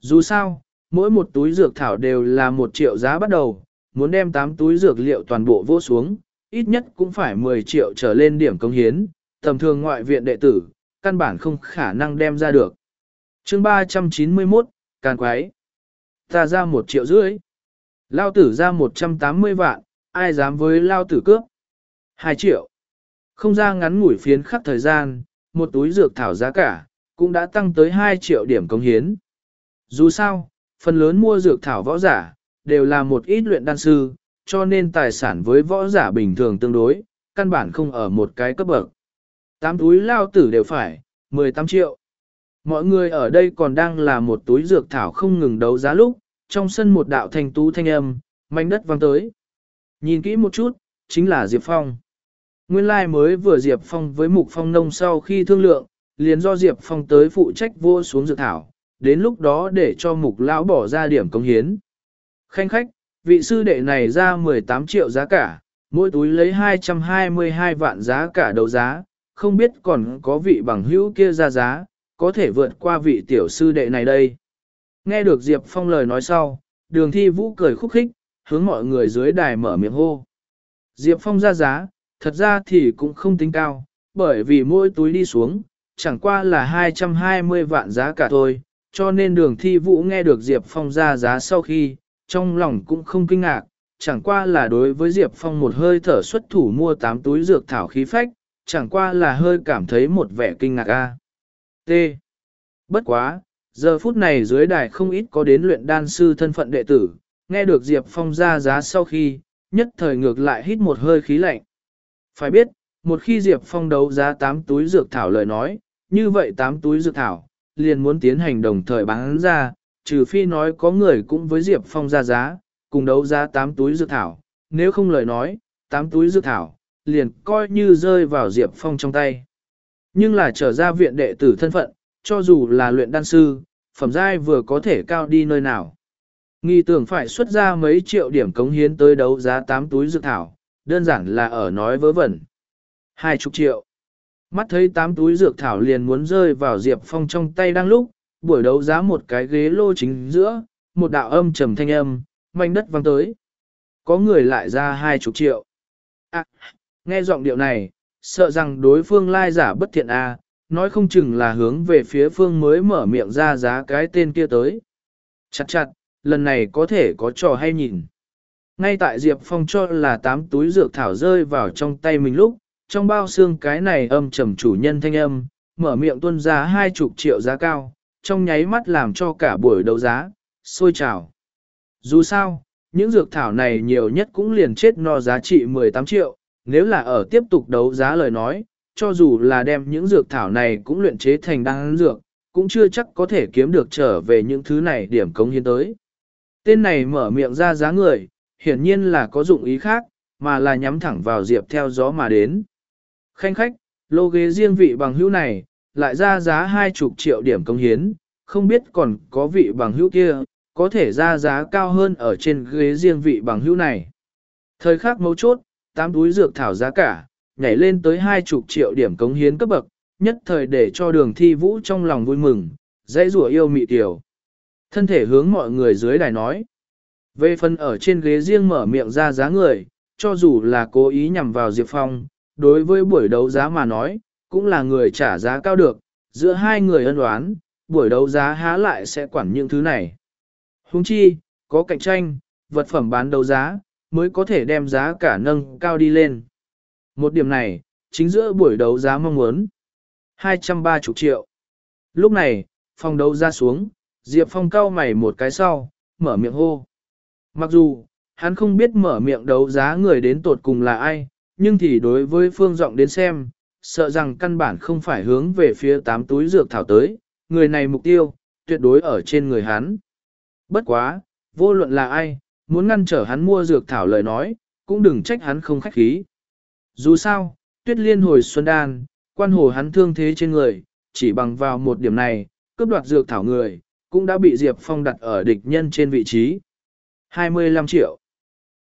[SPEAKER 1] Dù sao, mỗi một túi dược thảo đều là một triệu giá bắt đầu, muốn đem 8 túi dược liệu toàn bộ vô xuống, ít nhất cũng phải 10 triệu trở lên điểm công hiến, tầm thường ngoại viện đệ tử, căn bản không khả năng đem ra được. chương 391, Càn Quái. Ta ra một triệu rưỡi. Lao tử ra 180 vạn, ai dám với Lao tử cướp? 2 triệu. Không ra ngắn ngủi phiến khắc thời gian, một túi dược thảo giá cả, cũng đã tăng tới 2 triệu điểm công hiến. Dù sao, phần lớn mua dược thảo võ giả, đều là một ít luyện đan sư, cho nên tài sản với võ giả bình thường tương đối, căn bản không ở một cái cấp bậc. Tám túi lao tử đều phải, 18 triệu. Mọi người ở đây còn đang là một túi dược thảo không ngừng đấu giá lúc, trong sân một đạo thành tú thanh âm, mảnh đất vang tới. Nhìn kỹ một chút, chính là Diệp Phong. Nguyên lai like mới vừa Diệp Phong với Mục Phong Nông sau khi thương lượng, liền do Diệp Phong tới phụ trách vô xuống dược thảo, đến lúc đó để cho Mục Lão bỏ ra điểm công hiến. Khanh khách, vị sư đệ này ra 18 triệu giá cả, mỗi túi lấy 222 vạn giá cả đấu giá, không biết còn có vị bằng hữu kia ra giá, có thể vượt qua vị tiểu sư đệ này đây. Nghe được Diệp Phong lời nói sau, đường thi vũ cười khúc khích, hướng mọi người dưới đài mở miệng hô. Diệp Phong ra giá, thật ra thì cũng không tính cao, bởi vì mỗi túi đi xuống, chẳng qua là 220 vạn giá cả thôi, cho nên đường thi vũ nghe được Diệp Phong ra giá sau khi, trong lòng cũng không kinh ngạc, chẳng qua là đối với Diệp Phong một hơi thở xuất thủ mua 8 túi dược thảo khí phách, chẳng qua là hơi cảm thấy một vẻ kinh ngạc a. T. Bất quá, giờ phút này dưới đài không ít có đến luyện đan sư thân phận đệ tử, nghe được Diệp Phong ra giá sau khi, nhất thời ngược lại hít một hơi khí lạnh. Phải biết, một khi Diệp Phong đấu giá 8 túi dược thảo lời nói, như vậy 8 túi dược thảo, liền muốn tiến hành đồng thời bán ra, trừ phi nói có người cũng với Diệp Phong ra giá, cùng đấu giá 8 túi dược thảo, nếu không lời nói, 8 túi dược thảo, liền coi như rơi vào Diệp Phong trong tay. Nhưng là trở ra viện đệ tử thân phận, cho dù là luyện đan sư, phẩm giai vừa có thể cao đi nơi nào. Nghi tưởng phải xuất ra mấy triệu điểm cống hiến tới đấu giá 8 túi dược thảo, đơn giản là ở nói vớ vẩn. Hai chục triệu. Mắt thấy 8 túi dược thảo liền muốn rơi vào Diệp Phong trong tay đang lúc, buổi đấu giá một cái ghế lô chính giữa, một đạo âm trầm thanh âm, mảnh đất vang tới. Có người lại ra hai chục triệu. À, nghe giọng điệu này, sợ rằng đối phương lai giả bất thiện a, à, nói không chừng là hướng về phía phương mới mở miệng ra giá cái tên kia tới. Chặt chặt, lần này có thể có trò hay nhìn. Ngay tại Diệp Phong cho là tám túi dược thảo rơi vào trong tay mình lúc, trong bao xương cái này âm trầm chủ nhân thanh âm, mở miệng tuân ra hai chục triệu giá cao, trong nháy mắt làm cho cả buổi đấu giá, sôi trào. Dù sao, những dược thảo này nhiều nhất cũng liền chết no giá trị 18 triệu, nếu là ở tiếp tục đấu giá lời nói, cho dù là đem những dược thảo này cũng luyện chế thành đan dược, cũng chưa chắc có thể kiếm được trở về những thứ này điểm cống hiến tới. Tên này mở miệng ra giá người, hiển nhiên là có dụng ý khác, mà là nhắm thẳng vào Diệp theo gió mà đến. Khanh khách, lô ghế riêng vị bằng hữu này, lại ra giá hai chục triệu điểm công hiến, không biết còn có vị bằng hữu kia, có thể ra giá cao hơn ở trên ghế riêng vị bằng hữu này. Thời khắc mấu chốt, tám túi dược thảo giá cả, nhảy lên tới hai chục triệu điểm cống hiến cấp bậc, nhất thời để cho đường thi vũ trong lòng vui mừng, dãy rủa yêu mị tiểu. Thân thể hướng mọi người dưới đài nói. Về phần ở trên ghế riêng mở miệng ra giá người, cho dù là cố ý nhằm vào Diệp Phong, đối với buổi đấu giá mà nói, cũng là người trả giá cao được, giữa hai người ân đoán buổi đấu giá há lại sẽ quản những thứ này. Huống chi, có cạnh tranh, vật phẩm bán đấu giá, mới có thể đem giá cả nâng cao đi lên. Một điểm này, chính giữa buổi đấu giá mong muốn. 230 triệu. Lúc này, phòng đấu ra xuống, Diệp Phong cao mày một cái sau, mở miệng hô. Mặc dù, hắn không biết mở miệng đấu giá người đến tột cùng là ai, nhưng thì đối với phương giọng đến xem, sợ rằng căn bản không phải hướng về phía tám túi dược thảo tới, người này mục tiêu, tuyệt đối ở trên người hắn. Bất quá, vô luận là ai, muốn ngăn trở hắn mua dược thảo lời nói, cũng đừng trách hắn không khách khí. Dù sao, tuyết liên hồi xuân đan, quan hồ hắn thương thế trên người, chỉ bằng vào một điểm này, cướp đoạt dược thảo người, cũng đã bị Diệp Phong đặt ở địch nhân trên vị trí. 25 triệu.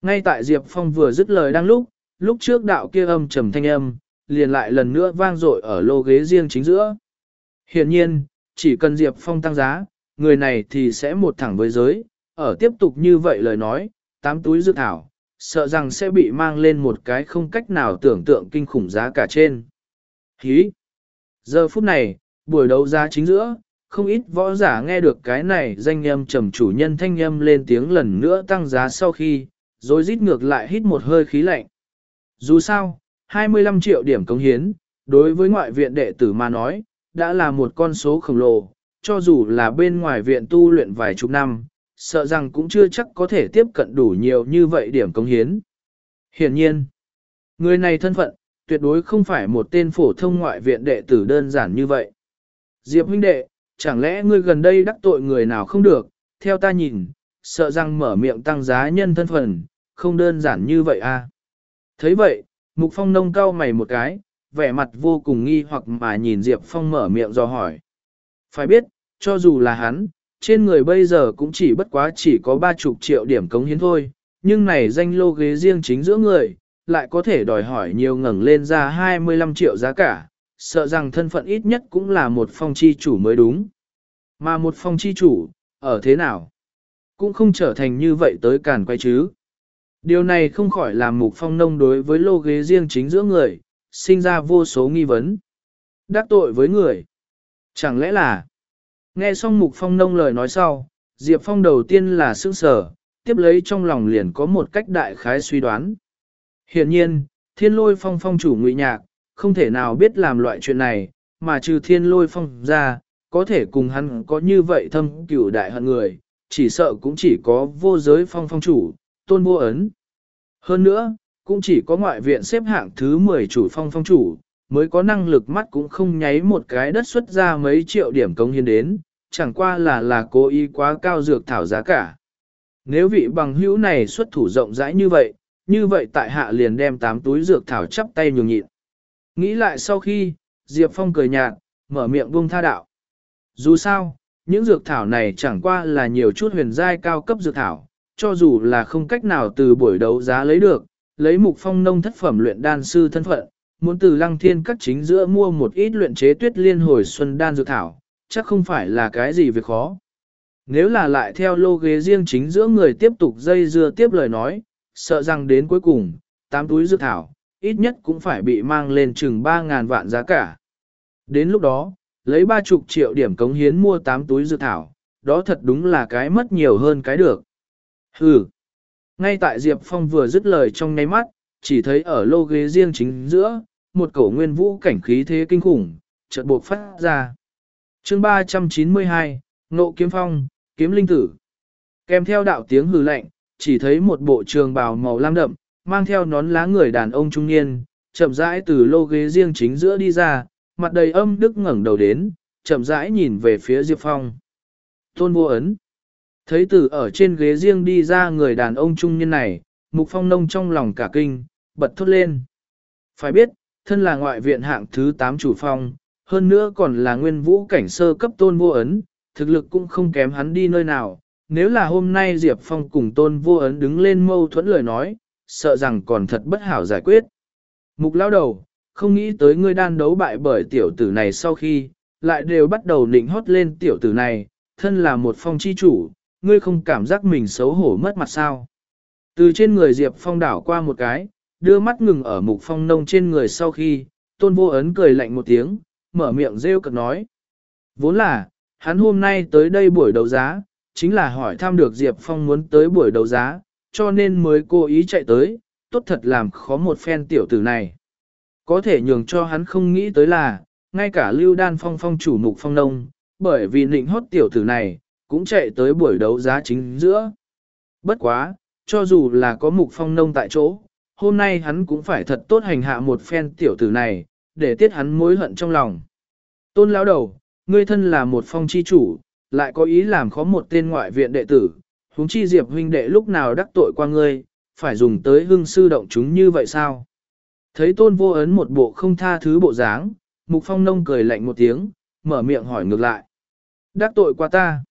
[SPEAKER 1] Ngay tại Diệp Phong vừa dứt lời đang lúc, lúc trước đạo kia âm trầm thanh âm, liền lại lần nữa vang dội ở lô ghế riêng chính giữa. Hiển nhiên, chỉ cần Diệp Phong tăng giá, người này thì sẽ một thẳng với giới, ở tiếp tục như vậy lời nói, tám túi dược thảo, sợ rằng sẽ bị mang lên một cái không cách nào tưởng tượng kinh khủng giá cả trên. Hí! Giờ phút này, buổi đấu giá chính giữa, không ít võ giả nghe được cái này danh âm trầm chủ nhân thanh âm lên tiếng lần nữa tăng giá sau khi, rồi rít ngược lại hít một hơi khí lạnh. Dù sao, 25 triệu điểm cống hiến, đối với ngoại viện đệ tử mà nói, đã là một con số khổng lồ, cho dù là bên ngoài viện tu luyện vài chục năm, sợ rằng cũng chưa chắc có thể tiếp cận đủ nhiều như vậy điểm công hiến. Hiển nhiên, người này thân phận, tuyệt đối không phải một tên phổ thông ngoại viện đệ tử đơn giản như vậy. Diệp huynh đệ, chẳng lẽ ngươi gần đây đắc tội người nào không được, theo ta nhìn, sợ rằng mở miệng tăng giá nhân thân phận, không đơn giản như vậy à. thấy vậy, Mục Phong nông cao mày một cái, vẻ mặt vô cùng nghi hoặc mà nhìn Diệp Phong mở miệng do hỏi. Phải biết, cho dù là hắn, trên người bây giờ cũng chỉ bất quá chỉ có ba chục triệu điểm cống hiến thôi, nhưng này danh lô ghế riêng chính giữa người, lại có thể đòi hỏi nhiều ngẩng lên ra 25 triệu giá cả, sợ rằng thân phận ít nhất cũng là một phong chi chủ mới đúng. Mà một phong chi chủ, ở thế nào? Cũng không trở thành như vậy tới càn quay chứ. Điều này không khỏi làm mục phong nông đối với lô ghế riêng chính giữa người, sinh ra vô số nghi vấn. Đắc tội với người. Chẳng lẽ là... Nghe xong mục phong nông lời nói sau, Diệp Phong đầu tiên là sững sở, tiếp lấy trong lòng liền có một cách đại khái suy đoán. Hiện nhiên, thiên lôi phong phong chủ ngụy nhạc, không thể nào biết làm loại chuyện này, mà trừ thiên lôi phong ra, có thể cùng hắn có như vậy thâm cửu đại hận người, chỉ sợ cũng chỉ có vô giới phong phong chủ, tôn vô ấn. Hơn nữa, cũng chỉ có ngoại viện xếp hạng thứ 10 chủ phong phong chủ, mới có năng lực mắt cũng không nháy một cái đất xuất ra mấy triệu điểm công hiến đến, chẳng qua là là cố ý quá cao dược thảo giá cả. Nếu vị bằng hữu này xuất thủ rộng rãi như vậy, như vậy tại hạ liền đem tám túi dược thảo chắp tay nhường nhịn. Nghĩ lại sau khi, Diệp Phong cười nhạt, mở miệng buông tha đạo. Dù sao, những dược thảo này chẳng qua là nhiều chút huyền giai cao cấp dược thảo, cho dù là không cách nào từ buổi đấu giá lấy được, lấy mục phong nông thất phẩm luyện đan sư thân phận, muốn từ lăng thiên các chính giữa mua một ít luyện chế tuyết liên hồi xuân đan dược thảo, chắc không phải là cái gì việc khó. Nếu là lại theo lô ghế riêng chính giữa người tiếp tục dây dưa tiếp lời nói, sợ rằng đến cuối cùng, tám túi dược thảo, ít nhất cũng phải bị mang lên chừng 3.000 vạn giá cả. Đến lúc đó, lấy ba chục triệu điểm cống hiến mua tám túi dược thảo, đó thật đúng là cái mất nhiều hơn cái được. Hừ. Ngay tại Diệp Phong vừa dứt lời trong nháy mắt, chỉ thấy ở lô ghế riêng chính giữa, một cổ nguyên vũ cảnh khí thế kinh khủng, chợt buộc phát ra. chương 392, Nộ Kiếm Phong, Kiếm Linh Tử. Kèm theo đạo tiếng hừ lạnh, chỉ thấy một bộ trường bào màu lam đậm, mang theo nón lá người đàn ông trung niên, chậm rãi từ lô ghế riêng chính giữa đi ra, mặt đầy âm đức ngẩng đầu đến, chậm rãi nhìn về phía Diệp Phong. Tôn vô ấn. Thấy từ ở trên ghế riêng đi ra người đàn ông trung niên này, Mục Phong Nông trong lòng cả kinh, bật thốt lên. Phải biết, thân là ngoại viện hạng thứ 8 chủ phong, hơn nữa còn là nguyên vũ cảnh sơ cấp tôn vô ấn, thực lực cũng không kém hắn đi nơi nào. Nếu là hôm nay Diệp Phong cùng tôn vô ấn đứng lên mâu thuẫn lời nói, sợ rằng còn thật bất hảo giải quyết. Mục lao đầu, không nghĩ tới ngươi đan đấu bại bởi tiểu tử này sau khi, lại đều bắt đầu nịnh hót lên tiểu tử này, thân là một phong chi chủ, ngươi không cảm giác mình xấu hổ mất mặt sao. Từ trên người Diệp Phong đảo qua một cái, đưa mắt ngừng ở mục phong nông trên người sau khi, tôn vô ấn cười lạnh một tiếng, mở miệng rêu cực nói. Vốn là, hắn hôm nay tới đây buổi đấu giá, chính là hỏi thăm được Diệp Phong muốn tới buổi đấu giá, cho nên mới cố ý chạy tới, tốt thật làm khó một phen tiểu tử này. Có thể nhường cho hắn không nghĩ tới là, ngay cả lưu đan phong phong chủ mục phong nông, bởi vì nịnh hót tiểu tử này, cũng chạy tới buổi đấu giá chính giữa. Bất quá, cho dù là có mục phong nông tại chỗ, hôm nay hắn cũng phải thật tốt hành hạ một phen tiểu tử này, để tiết hắn mối hận trong lòng. Tôn lão đầu, ngươi thân là một phong chi chủ, lại có ý làm khó một tên ngoại viện đệ tử, huống chi diệp huynh đệ lúc nào đắc tội qua ngươi, phải dùng tới hưng sư động chúng như vậy sao? Thấy tôn vô ấn một bộ không tha thứ bộ dáng, mục phong nông cười lạnh một tiếng, mở miệng hỏi ngược lại. Đắc tội qua ta.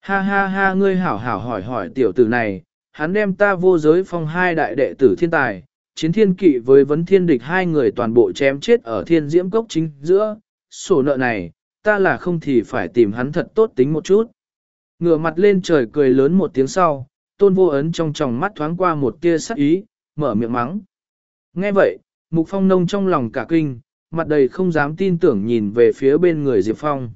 [SPEAKER 1] Ha ha ha ngươi hảo hảo hỏi hỏi tiểu tử này, hắn đem ta vô giới phong hai đại đệ tử thiên tài, chiến thiên kỵ với vấn thiên địch hai người toàn bộ chém chết ở thiên diễm cốc chính giữa, sổ nợ này, ta là không thì phải tìm hắn thật tốt tính một chút. Ngửa mặt lên trời cười lớn một tiếng sau, tôn vô ấn trong tròng mắt thoáng qua một tia sắc ý, mở miệng mắng. Nghe vậy, mục phong nông trong lòng cả kinh, mặt đầy không dám tin tưởng nhìn về phía bên người Diệp Phong.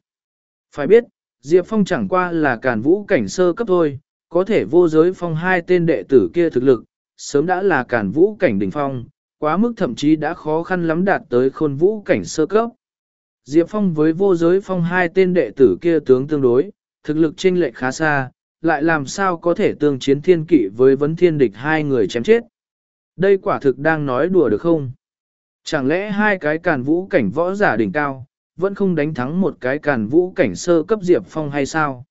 [SPEAKER 1] Phải biết, Diệp Phong chẳng qua là càn vũ cảnh sơ cấp thôi, có thể vô giới phong hai tên đệ tử kia thực lực, sớm đã là càn vũ cảnh đỉnh phong, quá mức thậm chí đã khó khăn lắm đạt tới khôn vũ cảnh sơ cấp. Diệp Phong với vô giới phong hai tên đệ tử kia tướng tương đối, thực lực chênh lệch khá xa, lại làm sao có thể tương chiến thiên kỵ với vấn thiên địch hai người chém chết. Đây quả thực đang nói đùa được không? Chẳng lẽ hai cái càn vũ cảnh võ giả đỉnh cao, vẫn không đánh thắng một cái càn vũ cảnh sơ cấp Diệp Phong hay sao?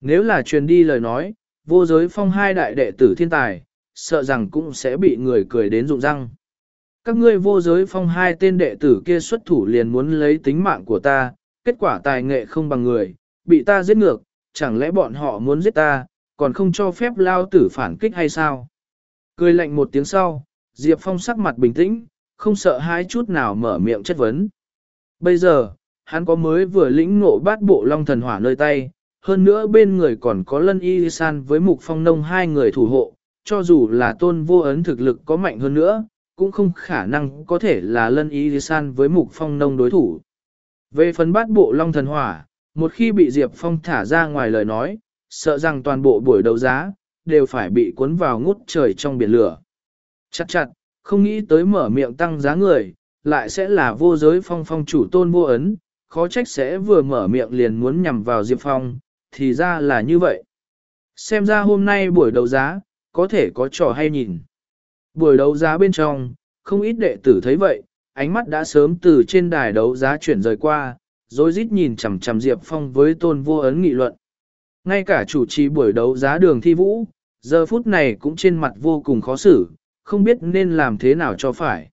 [SPEAKER 1] Nếu là truyền đi lời nói, vô giới phong hai đại đệ tử thiên tài, sợ rằng cũng sẽ bị người cười đến rụng răng. Các ngươi vô giới phong hai tên đệ tử kia xuất thủ liền muốn lấy tính mạng của ta, kết quả tài nghệ không bằng người, bị ta giết ngược, chẳng lẽ bọn họ muốn giết ta, còn không cho phép lao tử phản kích hay sao? Cười lạnh một tiếng sau, Diệp Phong sắc mặt bình tĩnh, không sợ hãi chút nào mở miệng chất vấn. Bây giờ, hắn có mới vừa lĩnh ngộ bát bộ long thần hỏa nơi tay, hơn nữa bên người còn có lân y san với mục phong nông hai người thủ hộ, cho dù là tôn vô ấn thực lực có mạnh hơn nữa, cũng không khả năng có thể là lân y san với mục phong nông đối thủ. Về phần bát bộ long thần hỏa, một khi bị Diệp Phong thả ra ngoài lời nói, sợ rằng toàn bộ buổi đấu giá, đều phải bị cuốn vào ngút trời trong biển lửa. Chặt chặt, không nghĩ tới mở miệng tăng giá người, lại sẽ là vô giới phong phong chủ tôn vô ấn, khó trách sẽ vừa mở miệng liền muốn nhằm vào Diệp Phong, thì ra là như vậy. Xem ra hôm nay buổi đấu giá, có thể có trò hay nhìn. Buổi đấu giá bên trong, không ít đệ tử thấy vậy, ánh mắt đã sớm từ trên đài đấu giá chuyển rời qua, rồi rít nhìn chằm chằm Diệp Phong với tôn vô ấn nghị luận. Ngay cả chủ trì buổi đấu giá đường thi vũ, giờ phút này cũng trên mặt vô cùng khó xử, không biết nên làm thế nào cho phải.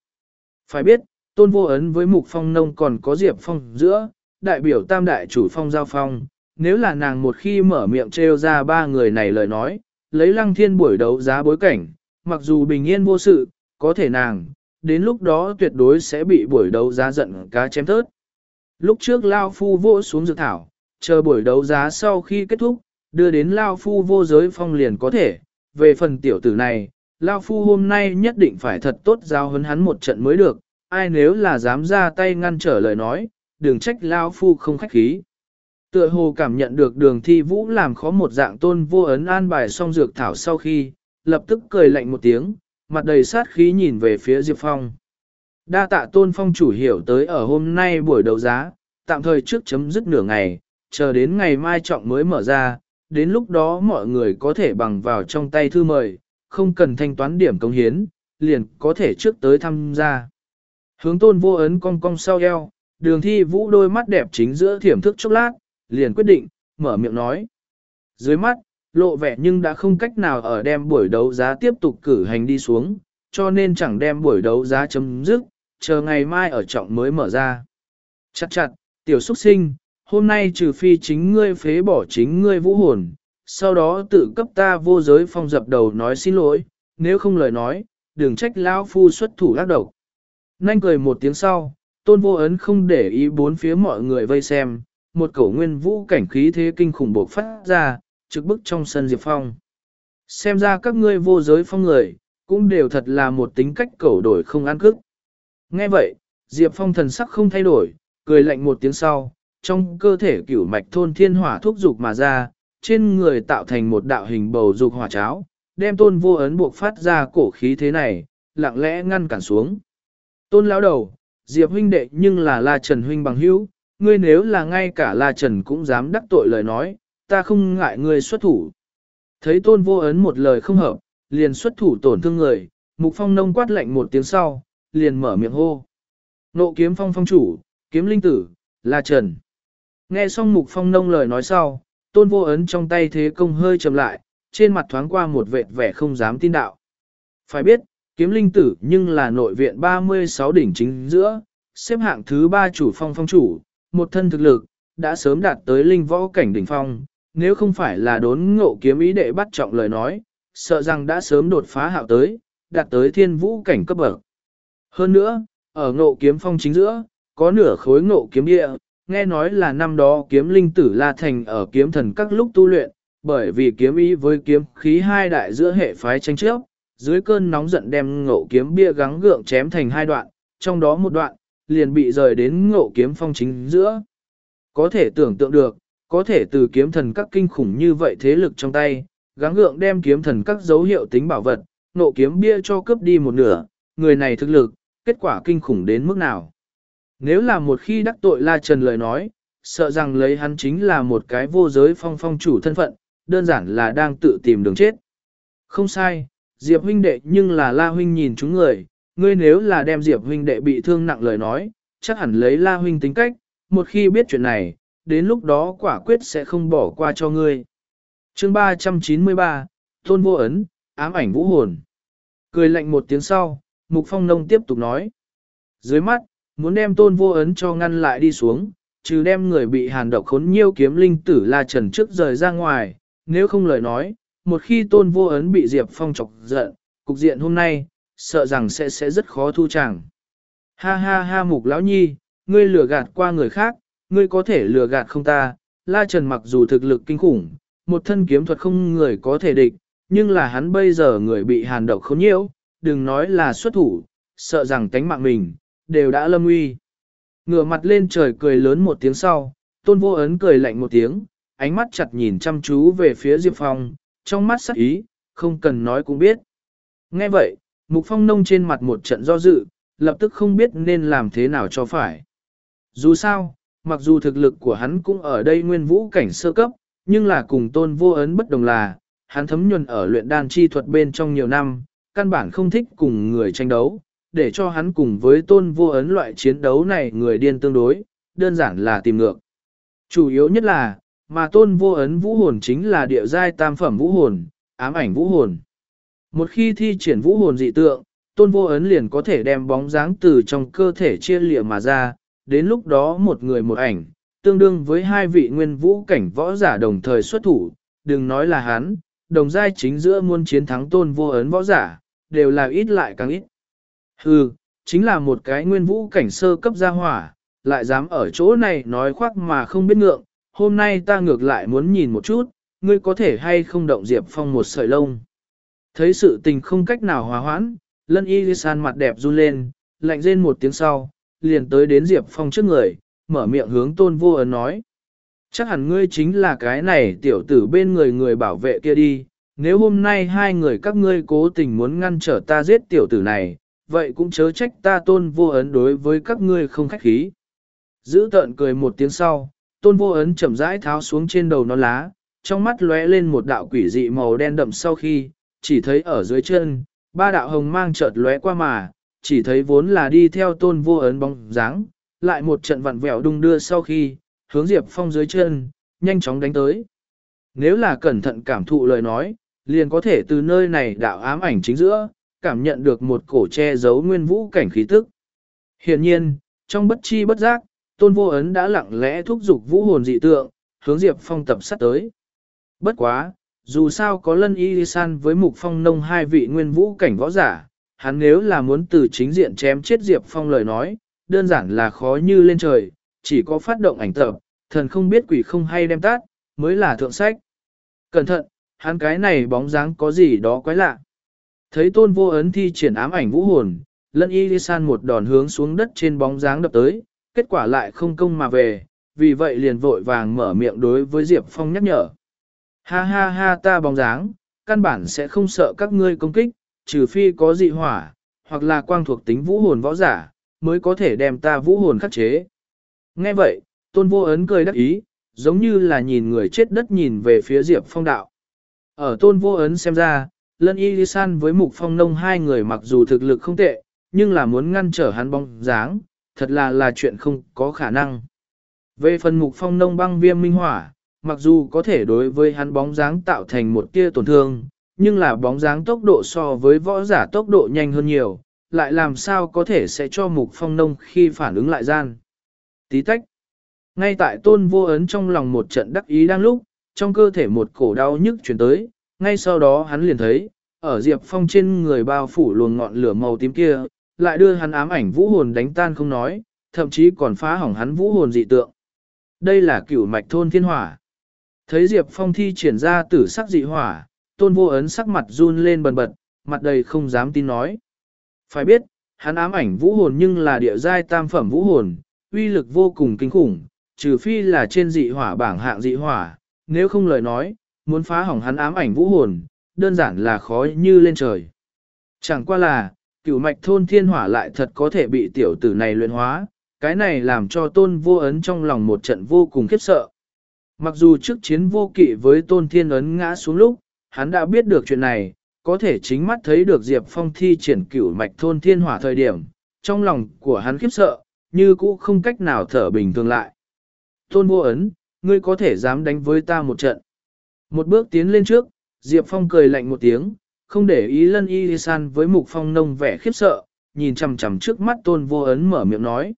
[SPEAKER 1] Phải biết, tôn vô ấn với mục phong nông còn có Diệp Phong giữa, đại biểu tam đại chủ phong giao phong, nếu là nàng một khi mở miệng trêu ra ba người này lời nói, lấy lăng thiên buổi đấu giá bối cảnh, mặc dù bình yên vô sự, có thể nàng, đến lúc đó tuyệt đối sẽ bị buổi đấu giá giận cá chém thớt. Lúc trước Lao Phu vô xuống dược thảo, chờ buổi đấu giá sau khi kết thúc, đưa đến Lao Phu vô giới phong liền có thể. Về phần tiểu tử này, Lao Phu hôm nay nhất định phải thật tốt giao hấn hắn một trận mới được, ai nếu là dám ra tay ngăn trở lời nói, đừng trách Lao Phu không khách khí. Tựa hồ cảm nhận được đường thi vũ làm khó một dạng tôn vô ấn an bài xong dược thảo sau khi, lập tức cười lạnh một tiếng, mặt đầy sát khí nhìn về phía Diệp Phong. Đa tạ tôn phong chủ hiểu tới ở hôm nay buổi đấu giá, tạm thời trước chấm dứt nửa ngày, chờ đến ngày mai trọng mới mở ra, đến lúc đó mọi người có thể bằng vào trong tay thư mời, không cần thanh toán điểm công hiến, liền có thể trước tới tham gia. Hướng tôn vô ấn cong cong sau eo, đường thi vũ đôi mắt đẹp chính giữa thiểm thức chốc lát, liền quyết định, mở miệng nói. Dưới mắt, lộ vẻ nhưng đã không cách nào ở đem buổi đấu giá tiếp tục cử hành đi xuống, cho nên chẳng đem buổi đấu giá chấm dứt, chờ ngày mai ở trọng mới mở ra. Chặt chặt, tiểu xuất sinh, hôm nay trừ phi chính ngươi phế bỏ chính ngươi vũ hồn, sau đó tự cấp ta vô giới phong dập đầu nói xin lỗi, nếu không lời nói, đừng trách lão phu xuất thủ ác độc. Nanh cười một tiếng sau, tôn vô ấn không để ý bốn phía mọi người vây xem, một cổ nguyên vũ cảnh khí thế kinh khủng bộc phát ra, trực bức trong sân Diệp Phong. Xem ra các ngươi vô giới phong người, cũng đều thật là một tính cách cẩu đổi không ăn cức. Nghe vậy, Diệp Phong thần sắc không thay đổi, cười lạnh một tiếng sau, trong cơ thể cửu mạch thôn thiên hỏa thúc dục mà ra, trên người tạo thành một đạo hình bầu dục hỏa cháo, đem tôn vô ấn buộc phát ra cổ khí thế này, lặng lẽ ngăn cản xuống. Tôn lão đầu, Diệp huynh đệ nhưng là La Trần huynh bằng hữu, ngươi nếu là ngay cả La Trần cũng dám đắc tội lời nói, ta không ngại ngươi xuất thủ. Thấy tôn vô ấn một lời không hợp, liền xuất thủ tổn thương người, mục phong nông quát lạnh một tiếng sau, liền mở miệng hô. Nộ kiếm phong phong chủ, kiếm linh tử, La Trần. Nghe xong mục phong nông lời nói sau, tôn vô ấn trong tay thế công hơi chậm lại, trên mặt thoáng qua một vệt vẻ không dám tin đạo. Phải biết, kiếm linh tử nhưng là nội viện 36 đỉnh chính giữa, xếp hạng thứ 3 chủ phong phong chủ, một thân thực lực, đã sớm đạt tới linh võ cảnh đỉnh phong, nếu không phải là đốn ngộ kiếm ý đệ bắt trọng lời nói, sợ rằng đã sớm đột phá hạo tới, đạt tới thiên vũ cảnh cấp bậc. Hơn nữa, ở ngộ kiếm phong chính giữa, có nửa khối ngộ kiếm địa, nghe nói là năm đó kiếm linh tử La Thành ở kiếm thần các lúc tu luyện, bởi vì kiếm ý với kiếm khí hai đại giữa hệ phái tranh chấp, dưới cơn nóng giận đem ngộ kiếm bia gắng gượng chém thành hai đoạn, trong đó một đoạn, liền bị rời đến ngộ kiếm phong chính giữa. Có thể tưởng tượng được, có thể từ kiếm thần các kinh khủng như vậy thế lực trong tay, gắng gượng đem kiếm thần các dấu hiệu tính bảo vật, nộ kiếm bia cho cướp đi một nửa, người này thực lực, kết quả kinh khủng đến mức nào. Nếu là một khi đắc tội La Trần lời nói, sợ rằng lấy hắn chính là một cái vô giới phong phong chủ thân phận, đơn giản là đang tự tìm đường chết. Không sai, Diệp huynh đệ nhưng là La huynh nhìn chúng người, ngươi nếu là đem Diệp huynh đệ bị thương nặng lời nói, chắc hẳn lấy La huynh tính cách, một khi biết chuyện này, đến lúc đó quả quyết sẽ không bỏ qua cho ngươi. Chương 393, Tôn Vô Ấn, ám ảnh vũ hồn. Cười lạnh một tiếng sau, Mục Phong Nông tiếp tục nói. Dưới mắt, muốn đem Tôn Vô Ấn cho ngăn lại đi xuống, trừ đem người bị hàn độc khốn nhiêu kiếm linh tử La Trần trước rời ra ngoài, nếu không lời nói, một khi Tôn Vô Ấn bị Diệp Phong chọc giận, cục diện hôm nay, sợ rằng sẽ sẽ rất khó thu chàng. Ha ha ha Mục Lão Nhi, ngươi lừa gạt qua người khác, ngươi có thể lừa gạt không ta, La Trần mặc dù thực lực kinh khủng, một thân kiếm thuật không người có thể địch, nhưng là hắn bây giờ người bị hàn độc khốn nhiễu, đừng nói là xuất thủ, sợ rằng tánh mạng mình, đều đã lâm uy. Ngửa mặt lên trời cười lớn một tiếng sau, tôn vô ấn cười lạnh một tiếng, ánh mắt chặt nhìn chăm chú về phía Diệp Phong, trong mắt sắc ý, không cần nói cũng biết. Nghe vậy, Mục Phong nông trên mặt một trận do dự, lập tức không biết nên làm thế nào cho phải. Dù sao, mặc dù thực lực của hắn cũng ở đây nguyên vũ cảnh sơ cấp, nhưng là cùng tôn vô ấn bất đồng là, hắn thấm nhuần ở luyện đan chi thuật bên trong nhiều năm, căn bản không thích cùng người tranh đấu, để cho hắn cùng với tôn vô ấn loại chiến đấu này người điên tương đối, đơn giản là tìm ngược. Chủ yếu nhất là, mà tôn vô ấn vũ hồn chính là địa giai tam phẩm vũ hồn, ám ảnh vũ hồn. Một khi thi triển vũ hồn dị tượng, tôn vô ấn liền có thể đem bóng dáng từ trong cơ thể chia lịa mà ra, đến lúc đó một người một ảnh, tương đương với hai vị nguyên vũ cảnh võ giả đồng thời xuất thủ, đừng nói là hắn, đồng giai chính giữa muôn chiến thắng tôn vô ấn võ giả, đều là ít lại càng ít. Hừ, chính là một cái nguyên vũ cảnh sơ cấp gia hỏa, lại dám ở chỗ này nói khoác mà không biết ngượng, hôm nay ta ngược lại muốn nhìn một chút, ngươi có thể hay không động Diệp Phong một sợi lông. Thấy sự tình không cách nào hòa hoãn, lân y san mặt đẹp run lên, lạnh rên một tiếng sau, liền tới đến Diệp Phong trước người, mở miệng hướng tôn vô ấn nói. Chắc hẳn ngươi chính là cái này tiểu tử bên người người bảo vệ kia đi, nếu hôm nay hai người các ngươi cố tình muốn ngăn trở ta giết tiểu tử này, vậy cũng chớ trách ta tôn vô ấn đối với các ngươi không khách khí. Giữ tợn cười một tiếng sau, tôn vô ấn chậm rãi tháo xuống trên đầu nó lá, trong mắt lóe lên một đạo quỷ dị màu đen đậm sau khi, chỉ thấy ở dưới chân, ba đạo hồng mang chợt lóe qua mà, chỉ thấy vốn là đi theo tôn vô ấn bóng dáng, lại một trận vặn vẹo đung đưa sau khi, hướng Diệp Phong dưới chân, nhanh chóng đánh tới. Nếu là cẩn thận cảm thụ lời nói, liền có thể từ nơi này đạo ám ảnh chính giữa, cảm nhận được một cổ che giấu nguyên vũ cảnh khí tức. Hiện nhiên, trong bất chi bất giác, tôn vô ấn đã lặng lẽ thúc giục vũ hồn dị tượng, hướng Diệp Phong tập sát tới. Bất quá, dù sao có lân y san với mục phong nông hai vị nguyên vũ cảnh võ giả, hắn nếu là muốn từ chính diện chém chết Diệp Phong lời nói, đơn giản là khó như lên trời, chỉ có phát động ảnh tập, thần không biết quỷ không hay đem tát, mới là thượng sách. Cẩn thận, hắn cái này bóng dáng có gì đó quái lạ. Thấy tôn vô ấn thi triển ám ảnh vũ hồn, lân y san một đòn hướng xuống đất trên bóng dáng đập tới, kết quả lại không công mà về, vì vậy liền vội vàng mở miệng đối với Diệp Phong nhắc nhở. Ha ha ha ta bóng dáng, căn bản sẽ không sợ các ngươi công kích, trừ phi có dị hỏa, hoặc là quang thuộc tính vũ hồn võ giả, mới có thể đem ta vũ hồn khắc chế. Nghe vậy, tôn vô ấn cười đắc ý, giống như là nhìn người chết đất nhìn về phía Diệp Phong đạo. Ở tôn vô ấn xem ra, lân y san với mục phong nông hai người mặc dù thực lực không tệ, nhưng là muốn ngăn trở hắn bóng dáng, thật là là chuyện không có khả năng. Về phần mục phong nông băng viêm minh hỏa, mặc dù có thể đối với hắn bóng dáng tạo thành một tia tổn thương, nhưng là bóng dáng tốc độ so với võ giả tốc độ nhanh hơn nhiều, lại làm sao có thể sẽ cho mục phong nông khi phản ứng lại gian. Tí tách. Ngay tại tôn vô ấn trong lòng một trận đắc ý đang lúc, trong cơ thể một cổ đau nhức chuyển tới, ngay sau đó hắn liền thấy, ở Diệp Phong trên người bao phủ luồng ngọn lửa màu tím kia, lại đưa hắn ám ảnh vũ hồn đánh tan không nói, thậm chí còn phá hỏng hắn vũ hồn dị tượng. Đây là cửu mạch thôn thiên hỏa. Thấy Diệp Phong thi triển ra tử sắc dị hỏa, tôn vô ấn sắc mặt run lên bần bật, mặt đầy không dám tin nói. Phải biết, hắn ám ảnh vũ hồn nhưng là địa giai tam phẩm vũ hồn, uy lực vô cùng kinh khủng, trừ phi là trên dị hỏa bảng hạng dị hỏa, nếu không lời nói, muốn phá hỏng hắn ám ảnh vũ hồn, đơn giản là khó như lên trời. Chẳng qua là, cửu mạch thôn thiên hỏa lại thật có thể bị tiểu tử này luyện hóa, cái này làm cho tôn vô ấn trong lòng một trận vô cùng khiếp sợ. Mặc dù trước chiến vô kỵ với tôn thiên ấn ngã xuống lúc, hắn đã biết được chuyện này, có thể chính mắt thấy được Diệp Phong thi triển cửu mạch thôn thiên hỏa thời điểm, trong lòng của hắn khiếp sợ, như cũ không cách nào thở bình thường lại. Tôn vô ấn, ngươi có thể dám đánh với ta một trận. Một bước tiến lên trước, Diệp Phong cười lạnh một tiếng, không để ý lân y san với mục phong nông vẻ khiếp sợ, nhìn chằm chằm trước mắt tôn vô ấn mở miệng nói.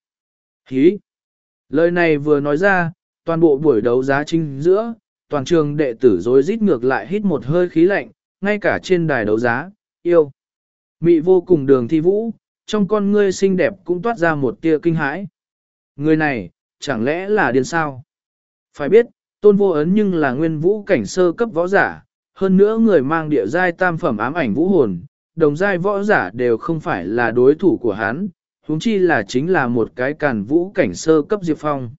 [SPEAKER 1] Hí! Lời này vừa nói ra, toàn bộ buổi đấu giá chính giữa, toàn trường đệ tử rối rít ngược lại hít một hơi khí lạnh, ngay cả trên đài đấu giá, yêu. Mị vô cùng đường thi vũ, trong con ngươi xinh đẹp cũng toát ra một tia kinh hãi. Người này, chẳng lẽ là điên sao? Phải biết, tôn vô ấn nhưng là nguyên vũ cảnh sơ cấp võ giả, hơn nữa người mang địa giai tam phẩm ám ảnh vũ hồn, đồng giai võ giả đều không phải là đối thủ của hắn, huống chi là chính là một cái càn vũ cảnh sơ cấp Diệp Phong.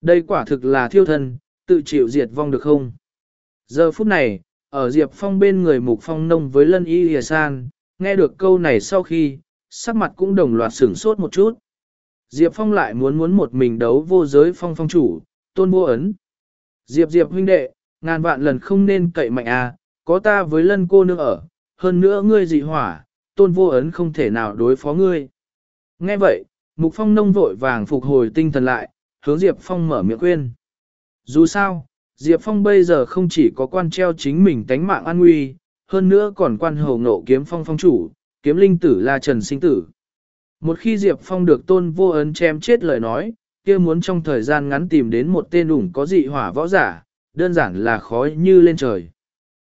[SPEAKER 1] Đây quả thực là thiêu thân, tự chịu diệt vong được không? Giờ phút này, ở Diệp Phong bên người Mục Phong nông với Lân Y Lìa San, nghe được câu này sau khi, sắc mặt cũng đồng loạt sửng sốt một chút. Diệp Phong lại muốn muốn một mình đấu vô giới phong phong chủ, tôn vô ấn. Diệp Diệp huynh đệ, ngàn vạn lần không nên cậy mạnh à, có ta với lân cô nương ở, hơn nữa ngươi dị hỏa, tôn vô ấn không thể nào đối phó ngươi. Nghe vậy, Mục Phong nông vội vàng phục hồi tinh thần lại, hướng Diệp Phong mở miệng khuyên. Dù sao, Diệp Phong bây giờ không chỉ có quan treo chính mình tánh mạng an nguy, hơn nữa còn quan hầu nộ kiếm phong phong chủ, kiếm linh tử là trần sinh tử. Một khi Diệp Phong được tôn vô ấn chém chết lời nói, kia muốn trong thời gian ngắn tìm đến một tên ủng có dị hỏa võ giả, đơn giản là khói như lên trời.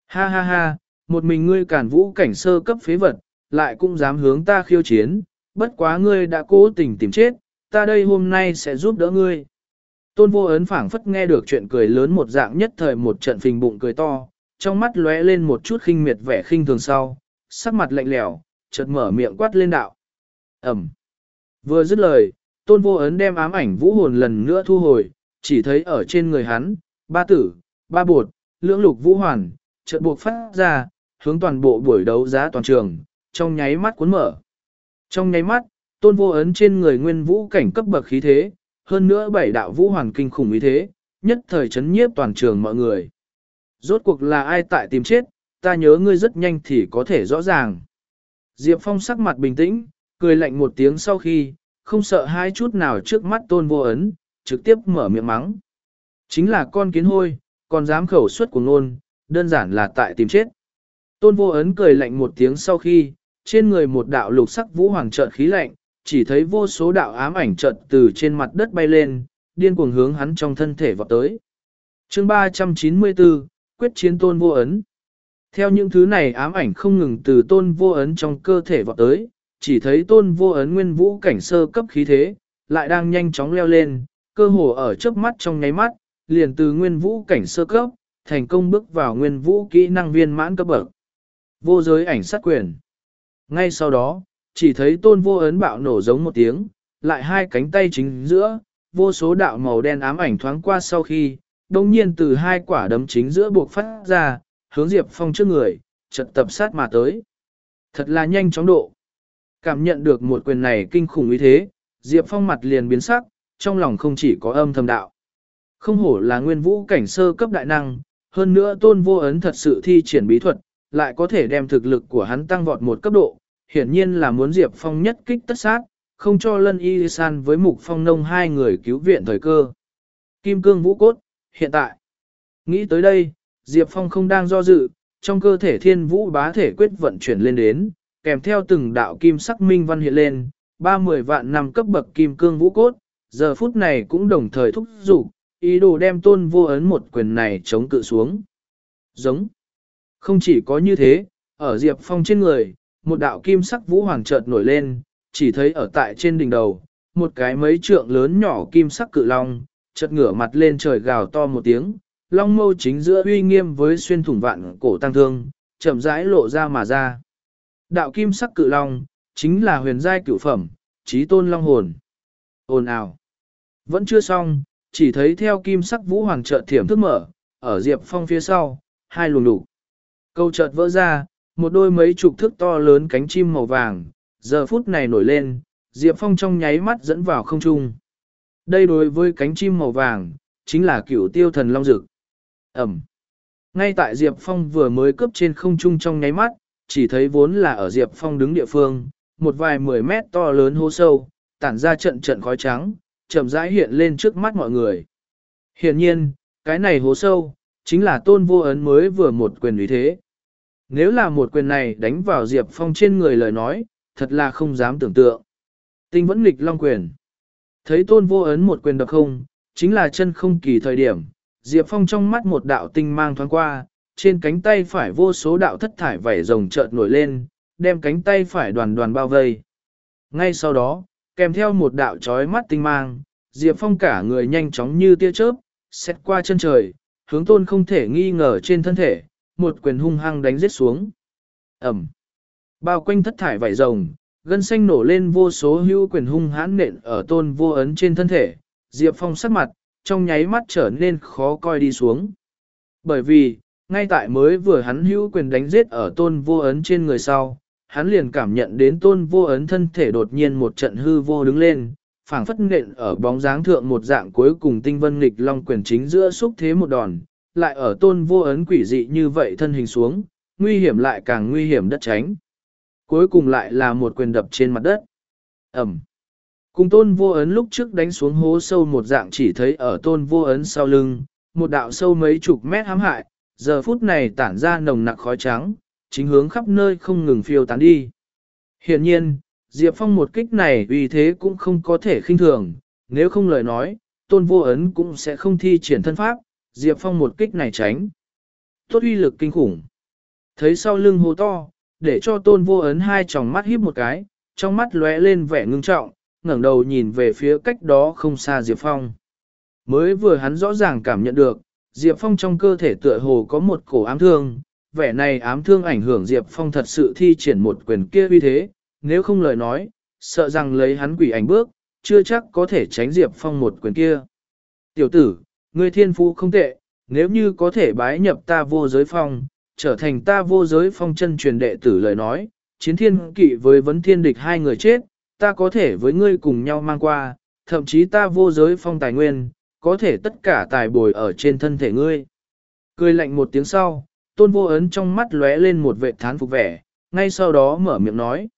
[SPEAKER 1] Ha ha ha, một mình ngươi cản vũ cảnh sơ cấp phế vật, lại cũng dám hướng ta khiêu chiến, bất quá ngươi đã cố tình tìm chết, ta đây hôm nay sẽ giúp đỡ ngươi. Tôn vô ấn phảng phất nghe được chuyện cười lớn một dạng nhất thời một trận phình bụng cười to, trong mắt lóe lên một chút khinh miệt vẻ khinh thường sau, sắc mặt lạnh lẽo, chợt mở miệng quát lên đạo. Ẩm. Vừa dứt lời, tôn vô ấn đem ám ảnh vũ hồn lần nữa thu hồi, chỉ thấy ở trên người hắn, ba tử, ba bột, lưỡng lục vũ hoàn, chợt buộc phát ra, hướng toàn bộ buổi đấu giá toàn trường, trong nháy mắt cuốn mở. Trong nháy mắt, tôn vô ấn trên người nguyên vũ cảnh cấp bậc khí thế, hơn nữa bảy đạo vũ hoàn kinh khủng ý thế, nhất thời chấn nhiếp toàn trường mọi người. Rốt cuộc là ai tại tìm chết, ta nhớ ngươi rất nhanh thì có thể rõ ràng. Diệp Phong sắc mặt bình tĩnh, cười lạnh một tiếng sau khi, không sợ hai chút nào trước mắt tôn vô ấn, trực tiếp mở miệng mắng. Chính là con kiến hôi, còn dám khẩu suất của ngôn, đơn giản là tại tìm chết. Tôn vô ấn cười lạnh một tiếng sau khi, trên người một đạo lục sắc vũ hoàng trợn khí lạnh, chỉ thấy vô số đạo ám ảnh chợt từ trên mặt đất bay lên, điên cuồng hướng hắn trong thân thể vọt tới. chương 394, quyết chiến tôn vô ấn. Theo những thứ này ám ảnh không ngừng từ tôn vô ấn trong cơ thể vọt tới, chỉ thấy tôn vô ấn nguyên vũ cảnh sơ cấp khí thế, lại đang nhanh chóng leo lên, cơ hồ ở trước mắt trong nháy mắt, liền từ nguyên vũ cảnh sơ cấp, thành công bước vào nguyên vũ kỹ năng viên mãn cấp bậc. Vô giới ảnh sát quyền. Ngay sau đó, chỉ thấy tôn vô ấn bạo nổ giống một tiếng, lại hai cánh tay chính giữa, vô số đạo màu đen ám ảnh thoáng qua sau khi, đồng nhiên từ hai quả đấm chính giữa buộc phát ra, hướng Diệp Phong trước người, chật tập sát mà tới. Thật là nhanh chóng độ. Cảm nhận được một quyền này kinh khủng như thế, Diệp Phong mặt liền biến sắc, trong lòng không chỉ có âm thầm đạo. Không hổ là nguyên vũ cảnh sơ cấp đại năng, hơn nữa tôn vô ấn thật sự thi triển bí thuật, lại có thể đem thực lực của hắn tăng vọt một cấp độ, hiển nhiên là muốn Diệp Phong nhất kích tất sát, không cho lân y san với mục phong nông hai người cứu viện thời cơ. Kim cương vũ cốt, hiện tại. Nghĩ tới đây, Diệp Phong không đang do dự, trong cơ thể thiên vũ bá thể quyết vận chuyển lên đến, kèm theo từng đạo kim sắc minh văn hiện lên, ba mười vạn năm cấp bậc kim cương vũ cốt, giờ phút này cũng đồng thời thúc giục, ý đồ đem tôn vô ấn một quyền này chống cự xuống. Giống. Không chỉ có như thế, ở Diệp Phong trên người, một đạo kim sắc vũ hoàng chợt nổi lên, chỉ thấy ở tại trên đỉnh đầu, một cái mấy trượng lớn nhỏ kim sắc cự long, chợt ngửa mặt lên trời gào to một tiếng, long mâu chính giữa uy nghiêm với xuyên thủng vạn cổ tăng thương, chậm rãi lộ ra mà ra. Đạo kim sắc cự long, chính là huyền giai cửu phẩm, trí tôn long hồn. Ồn ào. Vẫn chưa xong, chỉ thấy theo kim sắc vũ hoàng chợt thiểm thức mở, ở Diệp Phong phía sau, hai luồng đủ. Câu chợt vỡ ra, một đôi mấy chục thước to lớn cánh chim màu vàng, giờ phút này nổi lên, Diệp Phong trong nháy mắt dẫn vào không trung. Đây đối với cánh chim màu vàng, chính là cửu tiêu thần long dực. Ẩm. Ngay tại Diệp Phong vừa mới cướp trên không trung trong nháy mắt, chỉ thấy vốn là ở Diệp Phong đứng địa phương, một vài mười mét to lớn hố sâu, tản ra trận trận khói trắng, chậm rãi hiện lên trước mắt mọi người. Hiện nhiên, cái này hố sâu, chính là tôn vô ấn mới vừa một quyền lý thế. Nếu là một quyền này đánh vào Diệp Phong trên người lời nói, thật là không dám tưởng tượng. Tinh vẫn nghịch long quyền. Thấy tôn vô ấn một quyền đập không, chính là chân không kỳ thời điểm. Diệp Phong trong mắt một đạo tinh mang thoáng qua, trên cánh tay phải vô số đạo thất thải vảy rồng chợt nổi lên, đem cánh tay phải đoàn đoàn bao vây. Ngay sau đó, kèm theo một đạo chói mắt tinh mang, Diệp Phong cả người nhanh chóng như tia chớp, xét qua chân trời, hướng tôn không thể nghi ngờ trên thân thể, một quyền hung hăng đánh giết xuống. Ẩm. Bao quanh thất thải vảy rồng, gân xanh nổ lên vô số hưu quyền hung hãn nện ở tôn vô ấn trên thân thể, Diệp Phong sắc mặt, trong nháy mắt trở nên khó coi đi xuống. Bởi vì, ngay tại mới vừa hắn hưu quyền đánh giết ở tôn vô ấn trên người sau, hắn liền cảm nhận đến tôn vô ấn thân thể đột nhiên một trận hư vô đứng lên, phảng phất nện ở bóng dáng thượng một dạng cuối cùng tinh vân nghịch long quyền chính giữa xúc thế một đòn, lại ở tôn vô ấn quỷ dị như vậy thân hình xuống, nguy hiểm lại càng nguy hiểm đất tránh. Cuối cùng lại là một quyền đập trên mặt đất. Ẩm. Cùng tôn vô ấn lúc trước đánh xuống hố sâu một dạng chỉ thấy ở tôn vô ấn sau lưng, một đạo sâu mấy chục mét hãm hại, giờ phút này tản ra nồng nặc khói trắng, chính hướng khắp nơi không ngừng phiêu tán đi. Hiện nhiên, Diệp Phong một kích này vì thế cũng không có thể khinh thường, nếu không lời nói, tôn vô ấn cũng sẽ không thi triển thân pháp, Diệp Phong một kích này tránh. Tốt uy lực kinh khủng. Thấy sau lưng hô to, để cho tôn vô ấn hai tròng mắt híp một cái, trong mắt lóe lên vẻ ngưng trọng, ngẩng đầu nhìn về phía cách đó không xa Diệp Phong. Mới vừa hắn rõ ràng cảm nhận được, Diệp Phong trong cơ thể tựa hồ có một cổ ám thương, vẻ này ám thương ảnh hưởng Diệp Phong thật sự thi triển một quyền kia uy thế, nếu không lời nói, sợ rằng lấy hắn quỷ ảnh bước, chưa chắc có thể tránh Diệp Phong một quyền kia. Tiểu tử, ngươi thiên phú không tệ, nếu như có thể bái nhập ta vô giới phong, trở thành ta vô giới phong chân truyền đệ tử lời nói, chiến thiên kỵ với vấn thiên địch hai người chết, ta có thể với ngươi cùng nhau mang qua, thậm chí ta vô giới phong tài nguyên, có thể tất cả tài bồi ở trên thân thể ngươi. Cười lạnh một tiếng sau, tôn vô ấn trong mắt lóe lên một vệ thán phục vẻ, ngay sau đó mở miệng nói.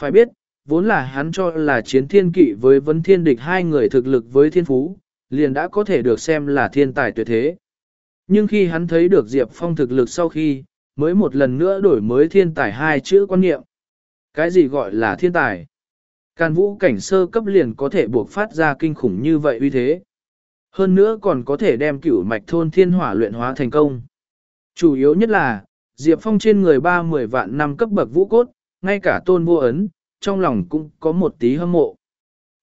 [SPEAKER 1] Phải biết, vốn là hắn cho là chiến thiên kỵ với vấn thiên địch hai người thực lực với thiên phú, liền đã có thể được xem là thiên tài tuyệt thế. Nhưng khi hắn thấy được Diệp Phong thực lực sau khi, mới một lần nữa đổi mới thiên tài hai chữ quan niệm. Cái gì gọi là thiên tài? Càn vũ cảnh sơ cấp liền có thể buộc phát ra kinh khủng như vậy uy thế. Hơn nữa còn có thể đem cửu mạch thôn thiên hỏa luyện hóa thành công. Chủ yếu nhất là, Diệp Phong trên người ba mười vạn năm cấp bậc vũ cốt, ngay cả tôn vô ấn, trong lòng cũng có một tí hâm mộ.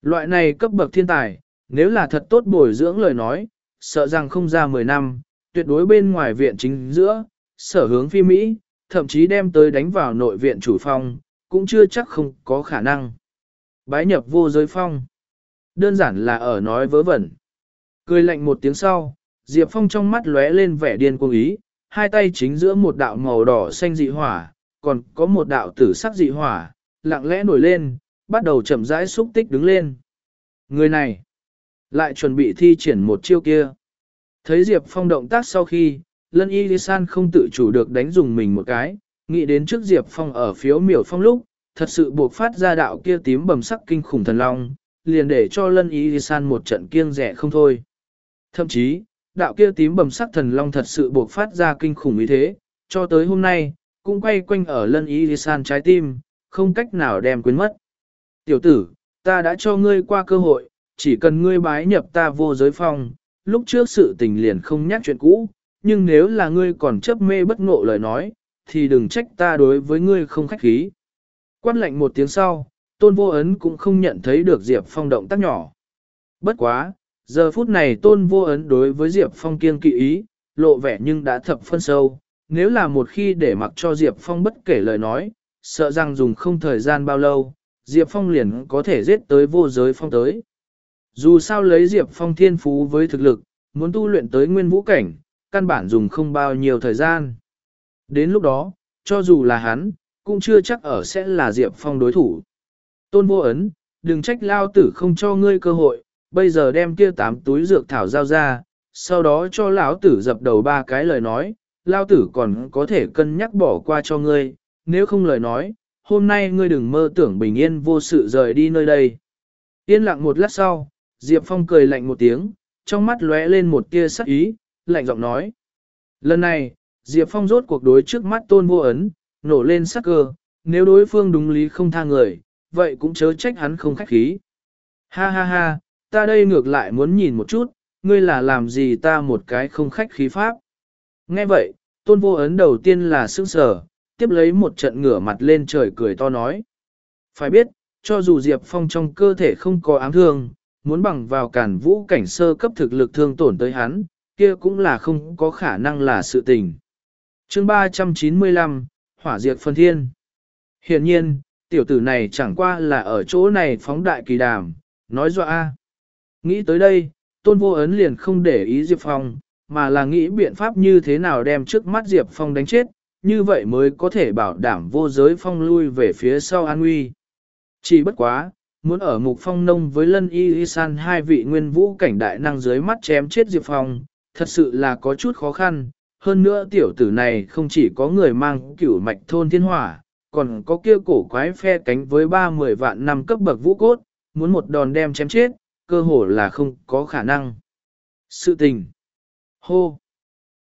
[SPEAKER 1] Loại này cấp bậc thiên tài, nếu là thật tốt bồi dưỡng lời nói, sợ rằng không ra 10 năm, tuyệt đối bên ngoài viện chính giữa, sở hướng phi Mỹ, thậm chí đem tới đánh vào nội viện chủ phong, cũng chưa chắc không có khả năng. Bái nhập vô giới phong. Đơn giản là ở nói vớ vẩn. Cười lạnh một tiếng sau, Diệp Phong trong mắt lóe lên vẻ điên cuồng ý, hai tay chính giữa một đạo màu đỏ xanh dị hỏa, còn có một đạo tử sắc dị hỏa, lặng lẽ nổi lên, bắt đầu chậm rãi xúc tích đứng lên. Người này, lại chuẩn bị thi triển một chiêu kia. Thấy Diệp Phong động tác sau khi, Lân Y San không tự chủ được đánh dùng mình một cái, nghĩ đến trước Diệp Phong ở phiếu miểu phong lúc, thật sự buộc phát ra đạo kia tím bầm sắc kinh khủng thần long, liền để cho Lân Y San một trận kiêng rẻ không thôi. Thậm chí, đạo kia tím bầm sắc thần long thật sự buộc phát ra kinh khủng ý thế, cho tới hôm nay, cũng quay quanh ở Lân Y San trái tim, không cách nào đem quên mất. Tiểu tử, ta đã cho ngươi qua cơ hội, chỉ cần ngươi bái nhập ta vô giới phong, lúc trước sự tình liền không nhắc chuyện cũ, nhưng nếu là ngươi còn chấp mê bất ngộ lời nói, thì đừng trách ta đối với ngươi không khách khí. Quát lệnh một tiếng sau, tôn vô ấn cũng không nhận thấy được Diệp Phong động tác nhỏ. Bất quá, giờ phút này tôn vô ấn đối với Diệp Phong kiên kỵ ý, lộ vẻ nhưng đã thập phân sâu, nếu là một khi để mặc cho Diệp Phong bất kể lời nói, sợ rằng dùng không thời gian bao lâu, Diệp Phong liền có thể giết tới vô giới phong tới. Dù sao lấy Diệp Phong thiên phú với thực lực, muốn tu luyện tới nguyên vũ cảnh, căn bản dùng không bao nhiêu thời gian. Đến lúc đó, cho dù là hắn, cũng chưa chắc ở sẽ là Diệp Phong đối thủ. Tôn vô ấn, đừng trách lao tử không cho ngươi cơ hội, bây giờ đem kia tám túi dược thảo giao ra, sau đó cho lão tử dập đầu ba cái lời nói, lao tử còn có thể cân nhắc bỏ qua cho ngươi, nếu không lời nói, hôm nay ngươi đừng mơ tưởng bình yên vô sự rời đi nơi đây. Yên lặng một lát sau, Diệp Phong cười lạnh một tiếng, trong mắt lóe lên một tia sắc ý, lạnh giọng nói. Lần này, Diệp Phong rốt cuộc đối trước mắt tôn vô ấn, nổ lên sắc cơ, nếu đối phương đúng lý không tha người, vậy cũng chớ trách hắn không khách khí. Ha ha ha, ta đây ngược lại muốn nhìn một chút, ngươi là làm gì ta một cái không khách khí pháp. Nghe vậy, tôn vô ấn đầu tiên là sững sờ, tiếp lấy một trận ngửa mặt lên trời cười to nói. Phải biết, cho dù Diệp Phong trong cơ thể không có ám thương, muốn bằng vào cản vũ cảnh sơ cấp thực lực thương tổn tới hắn, kia cũng là không có khả năng là sự tình. chương 395, Hỏa Diệt Phân Thiên Hiện nhiên, tiểu tử này chẳng qua là ở chỗ này phóng đại kỳ đàm, nói dọa a Nghĩ tới đây, Tôn Vô Ấn liền không để ý Diệp Phong, mà là nghĩ biện pháp như thế nào đem trước mắt Diệp Phong đánh chết, như vậy mới có thể bảo đảm vô giới phong lui về phía sau an nguy. Chỉ bất quá, muốn ở mục phong nông với lân y y san hai vị nguyên vũ cảnh đại năng dưới mắt chém chết Diệp Phong, thật sự là có chút khó khăn. Hơn nữa tiểu tử này không chỉ có người mang cửu mạch thôn thiên hỏa, còn có kia cổ quái phe cánh với ba mười vạn năm cấp bậc vũ cốt, muốn một đòn đem chém chết, cơ hồ là không có khả năng. Sự tình. Hô.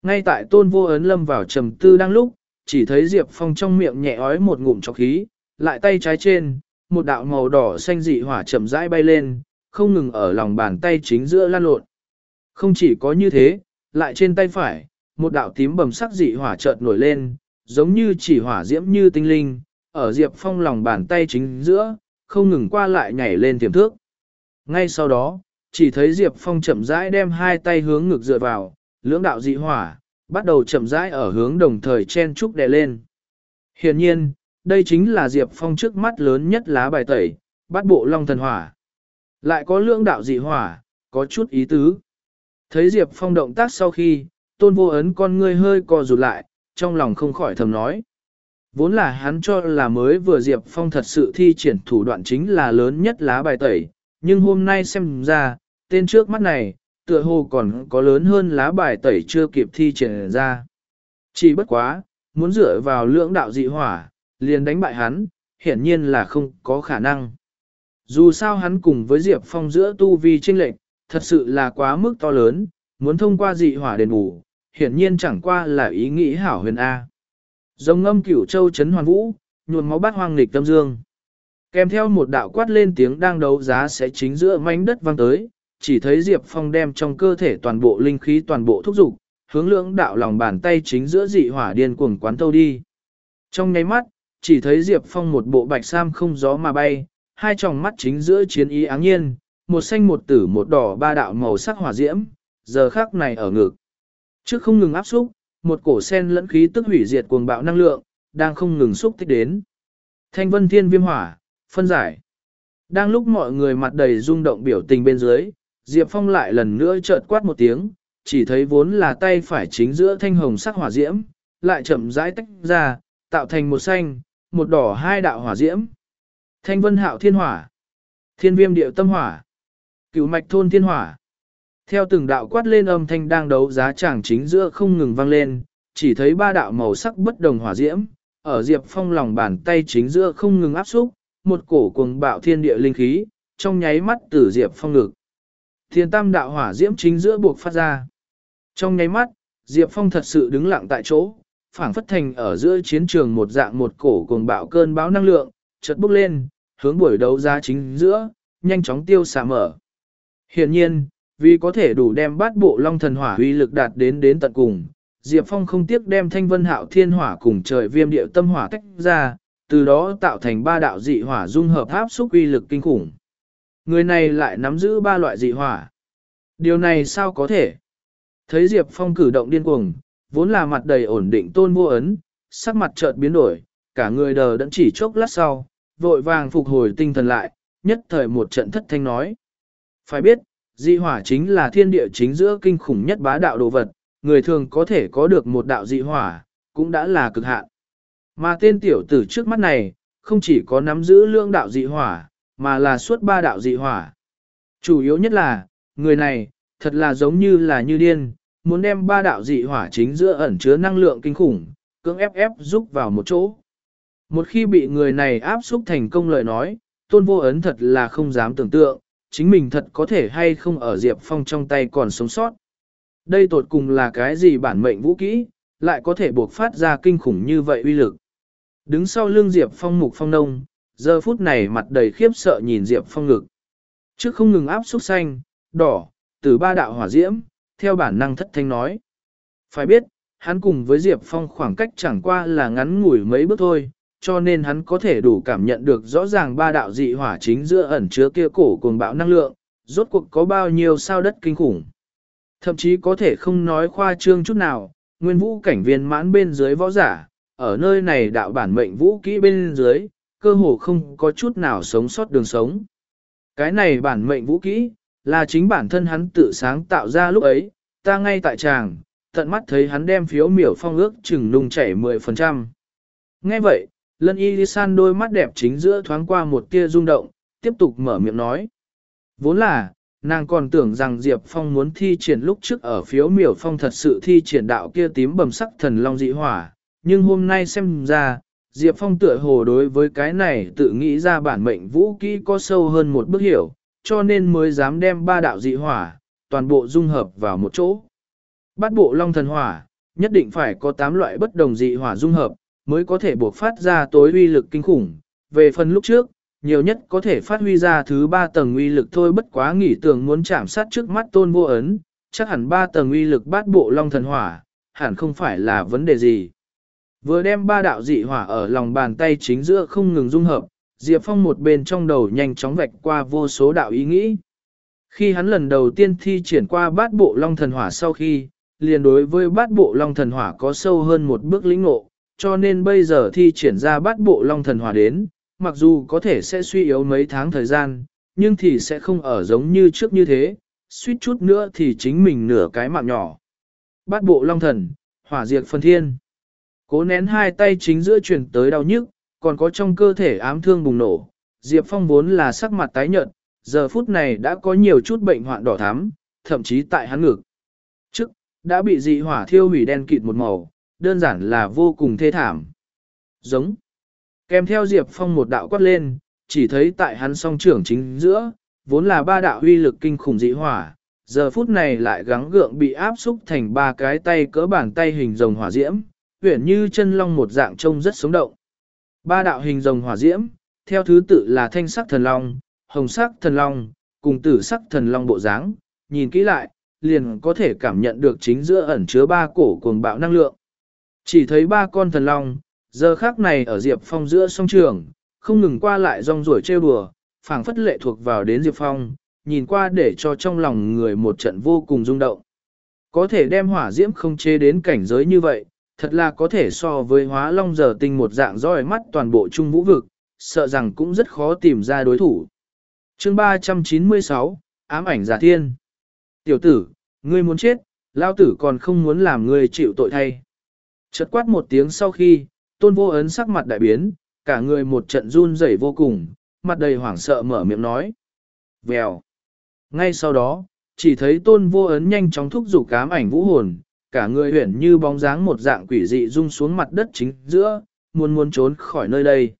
[SPEAKER 1] Ngay tại tôn vô ấn lâm vào trầm tư đang lúc, chỉ thấy Diệp Phong trong miệng nhẹ ói một ngụm chọc khí, lại tay trái trên, một đạo màu đỏ xanh dị hỏa chậm rãi bay lên, không ngừng ở lòng bàn tay chính giữa lan lộn. Không chỉ có như thế, lại trên tay phải, một đạo tím bầm sắc dị hỏa chợt nổi lên, giống như chỉ hỏa diễm như tinh linh, ở Diệp Phong lòng bàn tay chính giữa, không ngừng qua lại nhảy lên tiềm thước. Ngay sau đó, chỉ thấy Diệp Phong chậm rãi đem hai tay hướng ngực dựa vào, lưỡng đạo dị hỏa, bắt đầu chậm rãi ở hướng đồng thời chen trúc đè lên. Hiện nhiên, đây chính là Diệp Phong trước mắt lớn nhất lá bài tẩy, bắt bộ long thần hỏa. Lại có lưỡng đạo dị hỏa, có chút ý tứ. Thấy Diệp Phong động tác sau khi, tôn vô ấn con ngươi hơi co rụt lại, trong lòng không khỏi thầm nói. Vốn là hắn cho là mới vừa Diệp Phong thật sự thi triển thủ đoạn chính là lớn nhất lá bài tẩy, nhưng hôm nay xem ra, tên trước mắt này, tựa hồ còn có lớn hơn lá bài tẩy chưa kịp thi triển ra. Chỉ bất quá, muốn dựa vào lưỡng đạo dị hỏa, liền đánh bại hắn, hiển nhiên là không có khả năng. Dù sao hắn cùng với Diệp Phong giữa tu vi chênh lệch, thật sự là quá mức to lớn, muốn thông qua dị hỏa đền bù, hiển nhiên chẳng qua là ý nghĩ hảo huyền A. Dòng ngâm cửu châu chấn hoàn vũ, nhuồn máu bát hoang nghịch tâm dương. Kèm theo một đạo quát lên tiếng đang đấu giá sẽ chính giữa mảnh đất vang tới, chỉ thấy Diệp Phong đem trong cơ thể toàn bộ linh khí toàn bộ thúc dục, hướng lưỡng đạo lòng bàn tay chính giữa dị hỏa điên cuồng quán thâu đi. Trong nháy mắt, chỉ thấy Diệp Phong một bộ bạch sam không gió mà bay, hai tròng mắt chính giữa chiến ý áng nhiên, một xanh một tử một đỏ ba đạo màu sắc hỏa diễm, giờ khắc này ở ngực. Trước không ngừng áp xúc, một cổ sen lẫn khí tức hủy diệt cuồng bạo năng lượng, đang không ngừng xúc tích đến. Thanh vân thiên viêm hỏa, phân giải. Đang lúc mọi người mặt đầy rung động biểu tình bên dưới, Diệp Phong lại lần nữa chợt quát một tiếng, chỉ thấy vốn là tay phải chính giữa thanh hồng sắc hỏa diễm, lại chậm rãi tách ra, tạo thành một xanh, một đỏ hai đạo hỏa diễm. Thanh vân hạo thiên hỏa, thiên viêm điệu tâm hỏa, cửu mạch thôn thiên hỏa. Theo từng đạo quát lên âm thanh đang đấu giá chẳng chính giữa không ngừng vang lên, chỉ thấy ba đạo màu sắc bất đồng hỏa diễm, ở Diệp Phong lòng bàn tay chính giữa không ngừng áp xúc, một cổ cuồng bạo thiên địa linh khí, trong nháy mắt từ Diệp Phong ngực. Thiên tam đạo hỏa diễm chính giữa buộc phát ra. Trong nháy mắt, Diệp Phong thật sự đứng lặng tại chỗ, phảng phất thành ở giữa chiến trường một dạng một cổ cuồng bạo cơn bão năng lượng, chợt bốc lên, hướng buổi đấu giá chính giữa, nhanh chóng tiêu xả mở. Hiển nhiên, vì có thể đủ đem bát bộ long thần hỏa uy lực đạt đến đến tận cùng, Diệp Phong không tiếc đem thanh vân hạo thiên hỏa cùng trời viêm điệu tâm hỏa tách ra, từ đó tạo thành ba đạo dị hỏa dung hợp áp xúc uy lực kinh khủng. Người này lại nắm giữ ba loại dị hỏa. Điều này sao có thể? Thấy Diệp Phong cử động điên cuồng, vốn là mặt đầy ổn định tôn vô ấn, sắc mặt chợt biến đổi, cả người đờ đẫn chỉ chốc lát sau, vội vàng phục hồi tinh thần lại, nhất thời một trận thất thanh nói. Phải biết, dị hỏa chính là thiên địa chính giữa kinh khủng nhất bá đạo đồ vật, người thường có thể có được một đạo dị hỏa, cũng đã là cực hạn. Mà tên tiểu tử trước mắt này, không chỉ có nắm giữ lương đạo dị hỏa, mà là suốt ba đạo dị hỏa. Chủ yếu nhất là, người này, thật là giống như là như điên, muốn đem ba đạo dị hỏa chính giữa ẩn chứa năng lượng kinh khủng, cưỡng ép ép giúp vào một chỗ. Một khi bị người này áp xúc thành công lời nói, tôn vô ấn thật là không dám tưởng tượng, chính mình thật có thể hay không ở Diệp Phong trong tay còn sống sót. Đây tột cùng là cái gì bản mệnh vũ kỹ, lại có thể buộc phát ra kinh khủng như vậy uy lực. Đứng sau lưng Diệp Phong mục phong nông, giờ phút này mặt đầy khiếp sợ nhìn Diệp Phong ngực. Trước không ngừng áp xúc xanh, đỏ, từ ba đạo hỏa diễm, theo bản năng thất thanh nói. Phải biết, hắn cùng với Diệp Phong khoảng cách chẳng qua là ngắn ngủi mấy bước thôi, cho nên hắn có thể đủ cảm nhận được rõ ràng ba đạo dị hỏa chính giữa ẩn chứa kia cổ cuồng bạo năng lượng, rốt cuộc có bao nhiêu sao đất kinh khủng. Thậm chí có thể không nói khoa trương chút nào, nguyên vũ cảnh viên mãn bên dưới võ giả, ở nơi này đạo bản mệnh vũ kỹ bên dưới, cơ hồ không có chút nào sống sót đường sống. Cái này bản mệnh vũ kỹ, là chính bản thân hắn tự sáng tạo ra lúc ấy, ta ngay tại tràng, tận mắt thấy hắn đem phiếu miểu phong ước chừng nung chảy 10%. Nghe vậy, lân y san đôi mắt đẹp chính giữa thoáng qua một tia rung động, tiếp tục mở miệng nói. Vốn là, nàng còn tưởng rằng Diệp Phong muốn thi triển lúc trước ở phiếu miểu phong thật sự thi triển đạo kia tím bầm sắc thần long dị hỏa, nhưng hôm nay xem ra, Diệp Phong tựa hồ đối với cái này tự nghĩ ra bản mệnh vũ kỹ có sâu hơn một bước hiểu, cho nên mới dám đem ba đạo dị hỏa, toàn bộ dung hợp vào một chỗ. Bát bộ long thần hỏa, nhất định phải có 8 loại bất đồng dị hỏa dung hợp, mới có thể buộc phát ra tối uy lực kinh khủng. Về phần lúc trước, nhiều nhất có thể phát huy ra thứ 3 tầng uy lực thôi bất quá nghĩ tưởng muốn chạm sát trước mắt tôn vô ấn, chắc hẳn 3 tầng uy lực bát bộ long thần hỏa, hẳn không phải là vấn đề gì. Vừa đem ba đạo dị hỏa ở lòng bàn tay chính giữa không ngừng dung hợp, Diệp Phong một bên trong đầu nhanh chóng vạch qua vô số đạo ý nghĩ. Khi hắn lần đầu tiên thi triển qua bát bộ long thần hỏa sau khi, liền đối với bát bộ long thần hỏa có sâu hơn một bước lĩnh ngộ, cho nên bây giờ thi triển ra bát bộ long thần hỏa đến, mặc dù có thể sẽ suy yếu mấy tháng thời gian, nhưng thì sẽ không ở giống như trước như thế, suýt chút nữa thì chính mình nửa cái mạng nhỏ. Bát bộ long thần, hỏa diệt phân thiên. Cố nén hai tay chính giữa truyền tới đau nhức, còn có trong cơ thể ám thương bùng nổ. Diệp Phong vốn là sắc mặt tái nhợt, giờ phút này đã có nhiều chút bệnh hoạn đỏ thắm, thậm chí tại hắn ngực. Trước, đã bị dị hỏa thiêu hủy đen kịt một màu, đơn giản là vô cùng thê thảm. Giống. Kèm theo Diệp Phong một đạo quát lên, chỉ thấy tại hắn song trưởng chính giữa, vốn là ba đạo huy lực kinh khủng dị hỏa, giờ phút này lại gắng gượng bị áp xúc thành ba cái tay cỡ bàn tay hình rồng hỏa diễm, uyển như chân long một dạng trông rất sống động. Ba đạo hình rồng hỏa diễm, theo thứ tự là thanh sắc thần long, hồng sắc thần long, cùng tử sắc thần long bộ dáng, nhìn kỹ lại, liền có thể cảm nhận được chính giữa ẩn chứa ba cổ cuồng bạo năng lượng. Chỉ thấy ba con thần long, giờ khác này ở Diệp Phong giữa song trường, không ngừng qua lại rong ruổi trêu đùa, phảng phất lệ thuộc vào đến Diệp Phong, nhìn qua để cho trong lòng người một trận vô cùng rung động. Có thể đem hỏa diễm không chế đến cảnh giới như vậy, thật là có thể so với hóa long giờ tinh một dạng roi mắt toàn bộ trung vũ vực, sợ rằng cũng rất khó tìm ra đối thủ. chương 396, ám ảnh giả thiên. Tiểu tử, ngươi muốn chết, lao tử còn không muốn làm ngươi chịu tội thay. Chợt quát một tiếng sau khi, tôn vô ấn sắc mặt đại biến, cả người một trận run rẩy vô cùng, mặt đầy hoảng sợ mở miệng nói. Vèo. Ngay sau đó, chỉ thấy tôn vô ấn nhanh chóng thúc giục cám ảnh vũ hồn, cả người huyển như bóng dáng một dạng quỷ dị rung xuống mặt đất chính giữa, muốn muốn trốn khỏi nơi đây.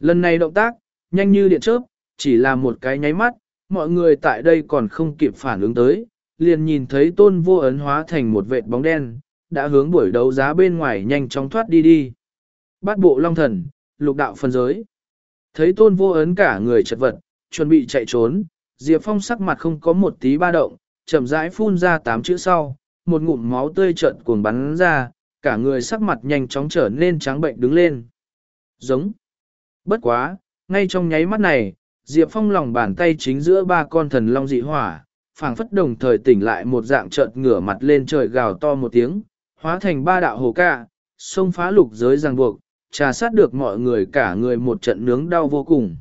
[SPEAKER 1] Lần này động tác, nhanh như điện chớp, chỉ là một cái nháy mắt, mọi người tại đây còn không kịp phản ứng tới, liền nhìn thấy tôn vô ấn hóa thành một vệt bóng đen, đã hướng buổi đấu giá bên ngoài nhanh chóng thoát đi đi. Bát bộ long thần, lục đạo phân giới. Thấy tôn vô ấn cả người chật vật, chuẩn bị chạy trốn, Diệp Phong sắc mặt không có một tí ba động, chậm rãi phun ra tám chữ sau, một ngụm máu tươi trợn cuồng bắn ra, cả người sắc mặt nhanh chóng trở nên trắng bệnh đứng lên. Giống. Bất quá, ngay trong nháy mắt này, Diệp Phong lòng bàn tay chính giữa ba con thần long dị hỏa, phảng phất đồng thời tỉnh lại một dạng trợn ngửa mặt lên trời gào to một tiếng, hóa thành ba đạo hồ ca, xông phá lục giới ràng buộc, trà sát được mọi người cả người một trận nướng đau vô cùng.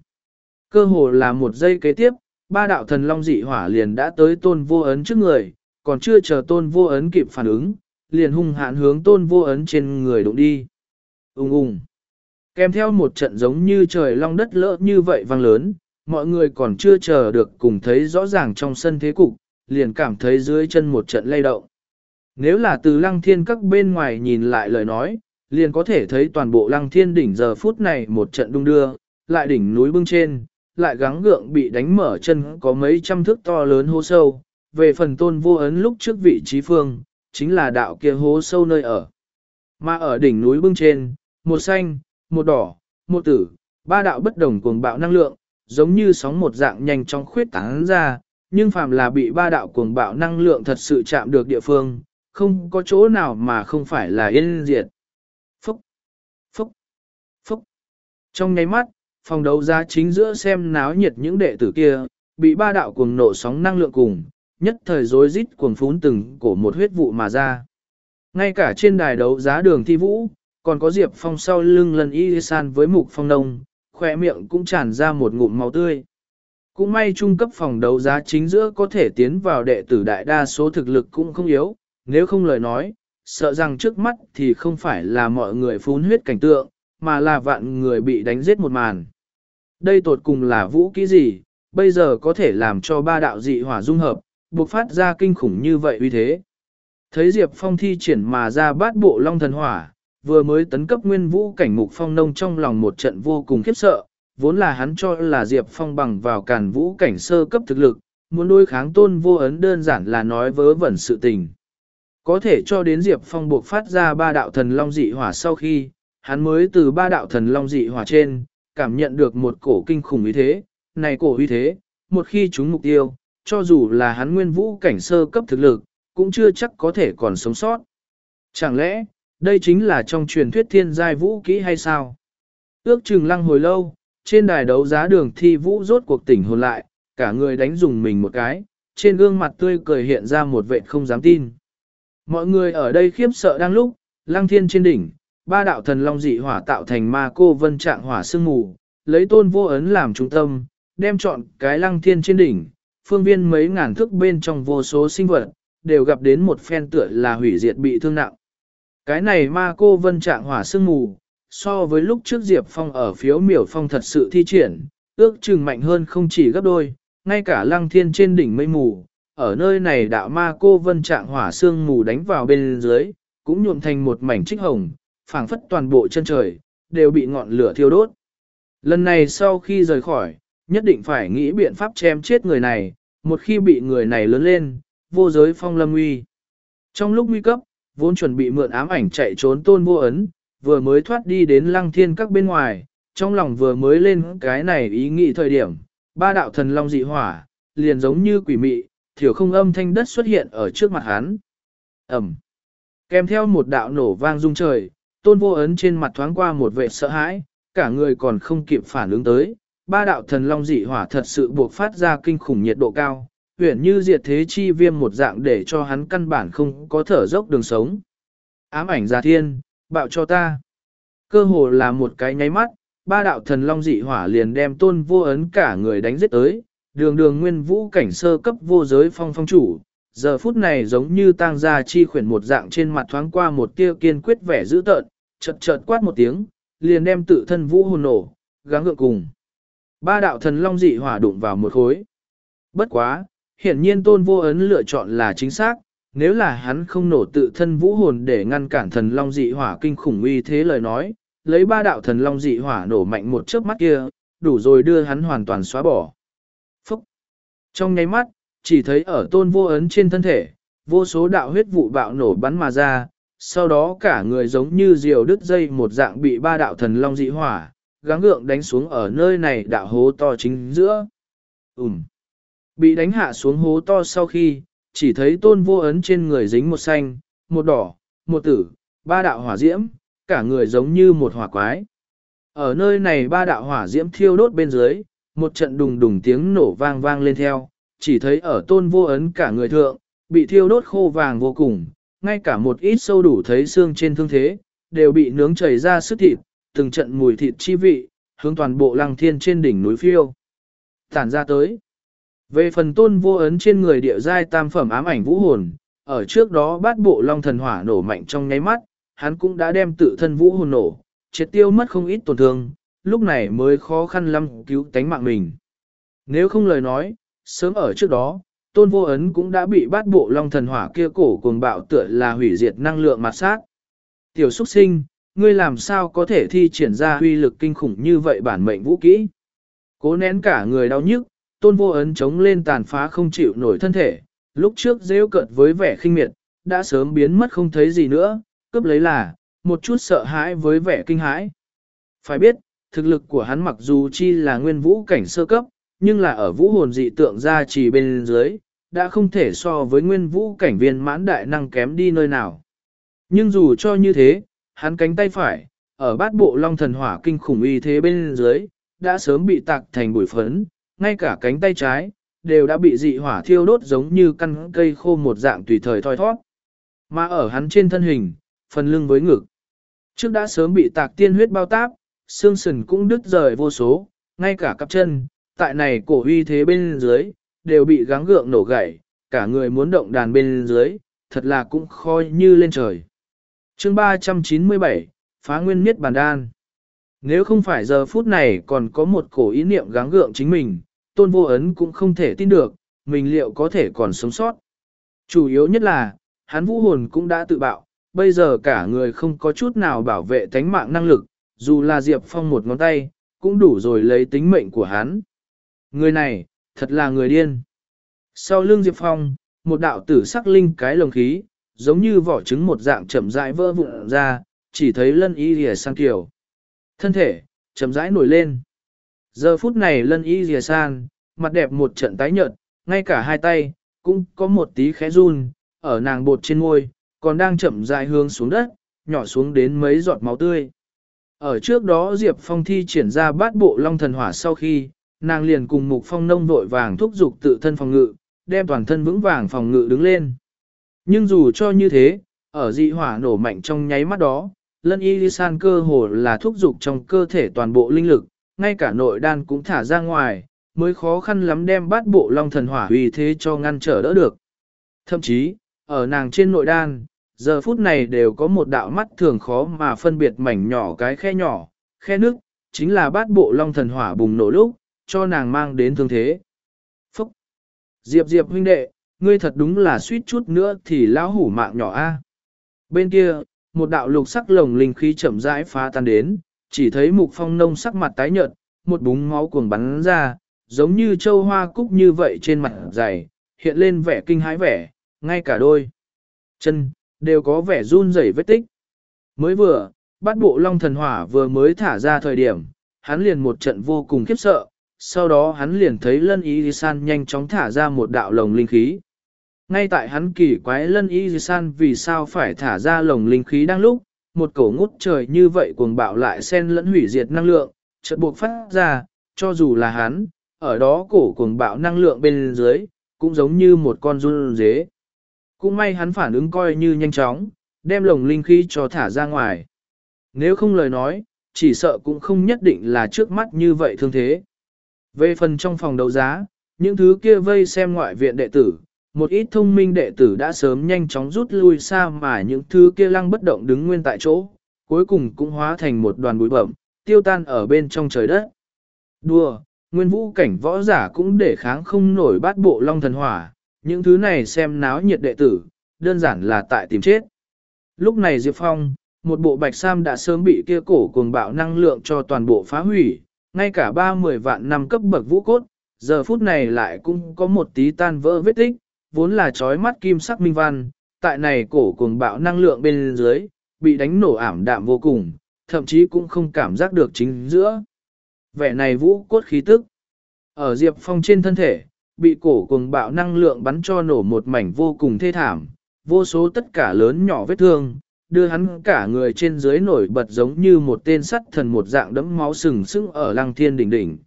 [SPEAKER 1] Cơ hồ là một giây kế tiếp, ba đạo thần long dị hỏa liền đã tới tôn vô ấn trước người, còn chưa chờ tôn vô ấn kịp phản ứng, liền hung hãn hướng tôn vô ấn trên người đụng đi. Ung ung. Kèm theo một trận giống như trời long đất lỡ như vậy vang lớn, mọi người còn chưa chờ được cùng thấy rõ ràng trong sân thế cục, liền cảm thấy dưới chân một trận lay động. Nếu là từ lăng thiên các bên ngoài nhìn lại lời nói, liền có thể thấy toàn bộ lăng thiên đỉnh giờ phút này một trận đung đưa, lại đỉnh núi bưng trên, lại gắng gượng bị đánh mở chân có mấy trăm thước to lớn hố sâu. Về phần tôn vô ấn lúc trước vị trí phương, chính là đạo kia hố sâu nơi ở. Mà ở đỉnh núi bưng trên, một xanh, một đỏ, một tử, ba đạo bất đồng cuồng bạo năng lượng, giống như sóng một dạng nhanh trong khuyết tán ra, nhưng phàm là bị ba đạo cuồng bạo năng lượng thật sự chạm được địa phương, không có chỗ nào mà không phải là yên diệt. Phúc, phúc, phúc. Trong nháy mắt, phòng đấu giá chính giữa xem náo nhiệt những đệ tử kia, bị ba đạo cuồng nộ sóng năng lượng cùng, nhất thời rối rít cuồng phún từng cổ một huyết vụ mà ra. Ngay cả trên đài đấu giá đường thi vũ, còn có Diệp Phong sau lưng lần y san với mục phong nông, khỏe miệng cũng tràn ra một ngụm máu tươi. Cũng may trung cấp phòng đấu giá chính giữa có thể tiến vào đệ tử đại đa số thực lực cũng không yếu, nếu không lời nói, sợ rằng trước mắt thì không phải là mọi người phun huyết cảnh tượng, mà là vạn người bị đánh giết một màn. Đây tột cùng là vũ kỹ gì, bây giờ có thể làm cho ba đạo dị hỏa dung hợp, buộc phát ra kinh khủng như vậy uy thế. Thấy Diệp Phong thi triển mà ra bát bộ long thần hỏa, vừa mới tấn cấp nguyên vũ cảnh mục phong nông trong lòng một trận vô cùng khiếp sợ, vốn là hắn cho là Diệp Phong bằng vào càn vũ cảnh sơ cấp thực lực, muốn đối kháng tôn vô ấn đơn giản là nói vớ vẩn sự tình. Có thể cho đến Diệp Phong buộc phát ra ba đạo thần long dị hỏa sau khi, hắn mới từ ba đạo thần long dị hỏa trên, cảm nhận được một cổ kinh khủng uy thế, này cổ uy thế, một khi chúng mục tiêu, cho dù là hắn nguyên vũ cảnh sơ cấp thực lực, cũng chưa chắc có thể còn sống sót. Chẳng lẽ, đây chính là trong truyền thuyết thiên giai vũ kỹ hay sao? Ước chừng lăng hồi lâu, trên đài đấu giá đường thi vũ rốt cuộc tỉnh hồn lại, cả người đánh dùng mình một cái, trên gương mặt tươi cười hiện ra một vệ không dám tin. Mọi người ở đây khiếp sợ đang lúc, lăng thiên trên đỉnh, ba đạo thần long dị hỏa tạo thành ma cô vân trạng hỏa sương mù, lấy tôn vô ấn làm trung tâm, đem chọn cái lăng thiên trên đỉnh, phương viên mấy ngàn thước bên trong vô số sinh vật, đều gặp đến một phen tựa là hủy diệt bị thương nặng. Cái này ma cô vân trạng hỏa sương mù, so với lúc trước Diệp Phong ở phiếu miểu phong thật sự thi triển, ước chừng mạnh hơn không chỉ gấp đôi, ngay cả lăng thiên trên đỉnh mây mù, ở nơi này đạo ma cô vân trạng hỏa sương mù đánh vào bên dưới, cũng nhuộm thành một mảnh trích hồng, phảng phất toàn bộ chân trời, đều bị ngọn lửa thiêu đốt. Lần này sau khi rời khỏi, nhất định phải nghĩ biện pháp chém chết người này, một khi bị người này lớn lên, vô giới phong lâm uy. Trong lúc nguy cấp, vốn chuẩn bị mượn ám ảnh chạy trốn tôn vô ấn, vừa mới thoát đi đến lăng thiên các bên ngoài, trong lòng vừa mới lên cái này ý nghĩ thời điểm, ba đạo thần long dị hỏa, liền giống như quỷ mị, thiểu không âm thanh đất xuất hiện ở trước mặt hắn. Ẩm. Kèm theo một đạo nổ vang rung trời, tôn vô ấn trên mặt thoáng qua một vệ sợ hãi, cả người còn không kịp phản ứng tới. Ba đạo thần long dị hỏa thật sự buộc phát ra kinh khủng nhiệt độ cao, huyển như diệt thế chi viêm một dạng để cho hắn căn bản không có thở dốc đường sống. Ám ảnh giả thiên, bạo cho ta. Cơ hồ là một cái nháy mắt, ba đạo thần long dị hỏa liền đem tôn vô ấn cả người đánh giết tới, đường đường nguyên vũ cảnh sơ cấp vô giới phong phong chủ, giờ phút này giống như tang gia chi khuyển một dạng trên mặt thoáng qua một tia kiên quyết vẻ dữ tợn, chợt chợt quát một tiếng, liền đem tự thân vũ hồn nổ, gắng gượng cùng. Ba đạo thần long dị hỏa đụng vào một khối. Bất quá, hiển nhiên tôn vô ấn lựa chọn là chính xác, nếu là hắn không nổ tự thân vũ hồn để ngăn cản thần long dị hỏa kinh khủng uy thế lời nói, lấy ba đạo thần long dị hỏa nổ mạnh một chớp mắt kia, đủ rồi đưa hắn hoàn toàn xóa bỏ. Phúc! Trong nháy mắt, chỉ thấy ở tôn vô ấn trên thân thể, vô số đạo huyết vụ bạo nổ bắn mà ra, sau đó cả người giống như diều đứt dây một dạng bị ba đạo thần long dị hỏa, gắng gượng đánh xuống ở nơi này đạo hố to chính giữa. Ừm! Bị đánh hạ xuống hố to sau khi, chỉ thấy tôn vô ấn trên người dính một xanh, một đỏ, một tử, ba đạo hỏa diễm, cả người giống như một hỏa quái. Ở nơi này ba đạo hỏa diễm thiêu đốt bên dưới, một trận đùng đùng tiếng nổ vang vang lên theo, chỉ thấy ở tôn vô ấn cả người thượng, bị thiêu đốt khô vàng vô cùng, ngay cả một ít sâu đủ thấy xương trên thương thế, đều bị nướng chảy ra sức thịt, từng trận mùi thịt chi vị, hướng toàn bộ lăng thiên trên đỉnh núi phiêu. Tản ra tới. Về phần tôn vô ấn trên người địa giai tam phẩm ám ảnh vũ hồn, ở trước đó bát bộ long thần hỏa nổ mạnh trong nháy mắt, hắn cũng đã đem tự thân vũ hồn nổ, triệt tiêu mất không ít tổn thương, lúc này mới khó khăn lắm cứu tánh mạng mình. Nếu không lời nói, sớm ở trước đó, tôn vô ấn cũng đã bị bát bộ long thần hỏa kia cổ cuồng bạo tựa là hủy diệt năng lượng mặt sát. Tiểu xuất sinh, ngươi làm sao có thể thi triển ra huy lực kinh khủng như vậy bản mệnh vũ kỹ. Cố nén cả người đau nhức, tôn vô ấn chống lên tàn phá không chịu nổi thân thể, lúc trước rêu cợt với vẻ khinh miệt, đã sớm biến mất không thấy gì nữa, cướp lấy là, một chút sợ hãi với vẻ kinh hãi. Phải biết, thực lực của hắn mặc dù chi là nguyên vũ cảnh sơ cấp, nhưng là ở vũ hồn dị tượng ra chỉ bên dưới, đã không thể so với nguyên vũ cảnh viên mãn đại năng kém đi nơi nào. Nhưng dù cho như thế, hắn cánh tay phải, ở bát bộ long thần hỏa kinh khủng y thế bên dưới, đã sớm bị tạc thành bụi phấn, ngay cả cánh tay trái, đều đã bị dị hỏa thiêu đốt giống như căn cây khô một dạng tùy thời thoi thoát. Mà ở hắn trên thân hình, phần lưng với ngực. Trước đã sớm bị tạc tiên huyết bao táp, xương sườn cũng đứt rời vô số, ngay cả cặp chân, tại này cổ uy thế bên dưới, đều bị gắng gượng nổ gãy, cả người muốn động đàn bên dưới, thật là cũng khó như lên trời chương 397, Phá Nguyên Miết Bàn Đan Nếu không phải giờ phút này còn có một cổ ý niệm gắng gượng chính mình, tôn vô ấn cũng không thể tin được, mình liệu có thể còn sống sót. Chủ yếu nhất là, hắn vũ hồn cũng đã tự bạo, bây giờ cả người không có chút nào bảo vệ tánh mạng năng lực, dù là Diệp Phong một ngón tay, cũng đủ rồi lấy tính mệnh của hắn. Người này, thật là người điên. Sau lưng Diệp Phong, một đạo tử sắc linh cái lồng khí, giống như vỏ trứng một dạng chậm rãi vỡ vụn ra, chỉ thấy lân y rìa sang kiểu. Thân thể, chậm rãi nổi lên. Giờ phút này lân y rìa san, mặt đẹp một trận tái nhợt, ngay cả hai tay, cũng có một tí khẽ run, ở nàng bột trên môi, còn đang chậm rãi hướng xuống đất, nhỏ xuống đến mấy giọt máu tươi. Ở trước đó Diệp Phong thi triển ra bát bộ long thần hỏa sau khi, nàng liền cùng mục phong nông vội vàng thúc giục tự thân phòng ngự, đem toàn thân vững vàng phòng ngự đứng lên. Nhưng dù cho như thế, ở dị hỏa nổ mạnh trong nháy mắt đó, lân y san cơ hồ là thúc dục trong cơ thể toàn bộ linh lực, ngay cả nội đan cũng thả ra ngoài, mới khó khăn lắm đem bát bộ long thần hỏa uy thế cho ngăn trở đỡ được. Thậm chí, ở nàng trên nội đan, giờ phút này đều có một đạo mắt thường khó mà phân biệt mảnh nhỏ cái khe nhỏ, khe nước, chính là bát bộ long thần hỏa bùng nổ lúc, cho nàng mang đến thương thế. Phúc! Diệp Diệp huynh đệ, ngươi thật đúng là suýt chút nữa thì lão hủ mạng nhỏ a. Bên kia, một đạo lục sắc lồng linh khí chậm rãi phá tan đến, chỉ thấy mục phong nông sắc mặt tái nhợt, một búng máu cuồng bắn ra, giống như châu hoa cúc như vậy trên mặt dày, hiện lên vẻ kinh hãi vẻ, ngay cả đôi. Chân, đều có vẻ run rẩy vết tích. Mới vừa, bát bộ long thần hỏa vừa mới thả ra thời điểm, hắn liền một trận vô cùng khiếp sợ, sau đó hắn liền thấy lân y san nhanh chóng thả ra một đạo lồng linh khí. Ngay tại hắn kỳ quái lân y san vì sao phải thả ra lồng linh khí đang lúc, một cổ ngút trời như vậy cuồng bạo lại xen lẫn hủy diệt năng lượng, chợt buộc phát ra, cho dù là hắn, ở đó cổ cuồng bạo năng lượng bên dưới, cũng giống như một con run dế. Cũng may hắn phản ứng coi như nhanh chóng, đem lồng linh khí cho thả ra ngoài. Nếu không lời nói, chỉ sợ cũng không nhất định là trước mắt như vậy thương thế. Về phần trong phòng đấu giá, những thứ kia vây xem ngoại viện đệ tử, một ít thông minh đệ tử đã sớm nhanh chóng rút lui xa mà những thứ kia lăng bất động đứng nguyên tại chỗ, cuối cùng cũng hóa thành một đoàn bụi bẩm, tiêu tan ở bên trong trời đất. Đùa, nguyên vũ cảnh võ giả cũng để kháng không nổi bát bộ long thần hỏa, những thứ này xem náo nhiệt đệ tử, đơn giản là tại tìm chết. Lúc này Diệp Phong, một bộ bạch sam đã sớm bị kia cổ cuồng bạo năng lượng cho toàn bộ phá hủy, ngay cả ba mười vạn năm cấp bậc vũ cốt, giờ phút này lại cũng có một tí tan vỡ vết tích, vốn là trói mắt kim sắc minh văn, tại này cổ cuồng bạo năng lượng bên dưới, bị đánh nổ ảm đạm vô cùng, thậm chí cũng không cảm giác được chính giữa. Vẻ này vũ cốt khí tức. Ở Diệp Phong trên thân thể, bị cổ cuồng bạo năng lượng bắn cho nổ một mảnh vô cùng thê thảm, vô số tất cả lớn nhỏ vết thương, đưa hắn cả người trên dưới nổi bật giống như một tên sắt thần một dạng đẫm máu sừng sững ở lăng thiên đỉnh đỉnh.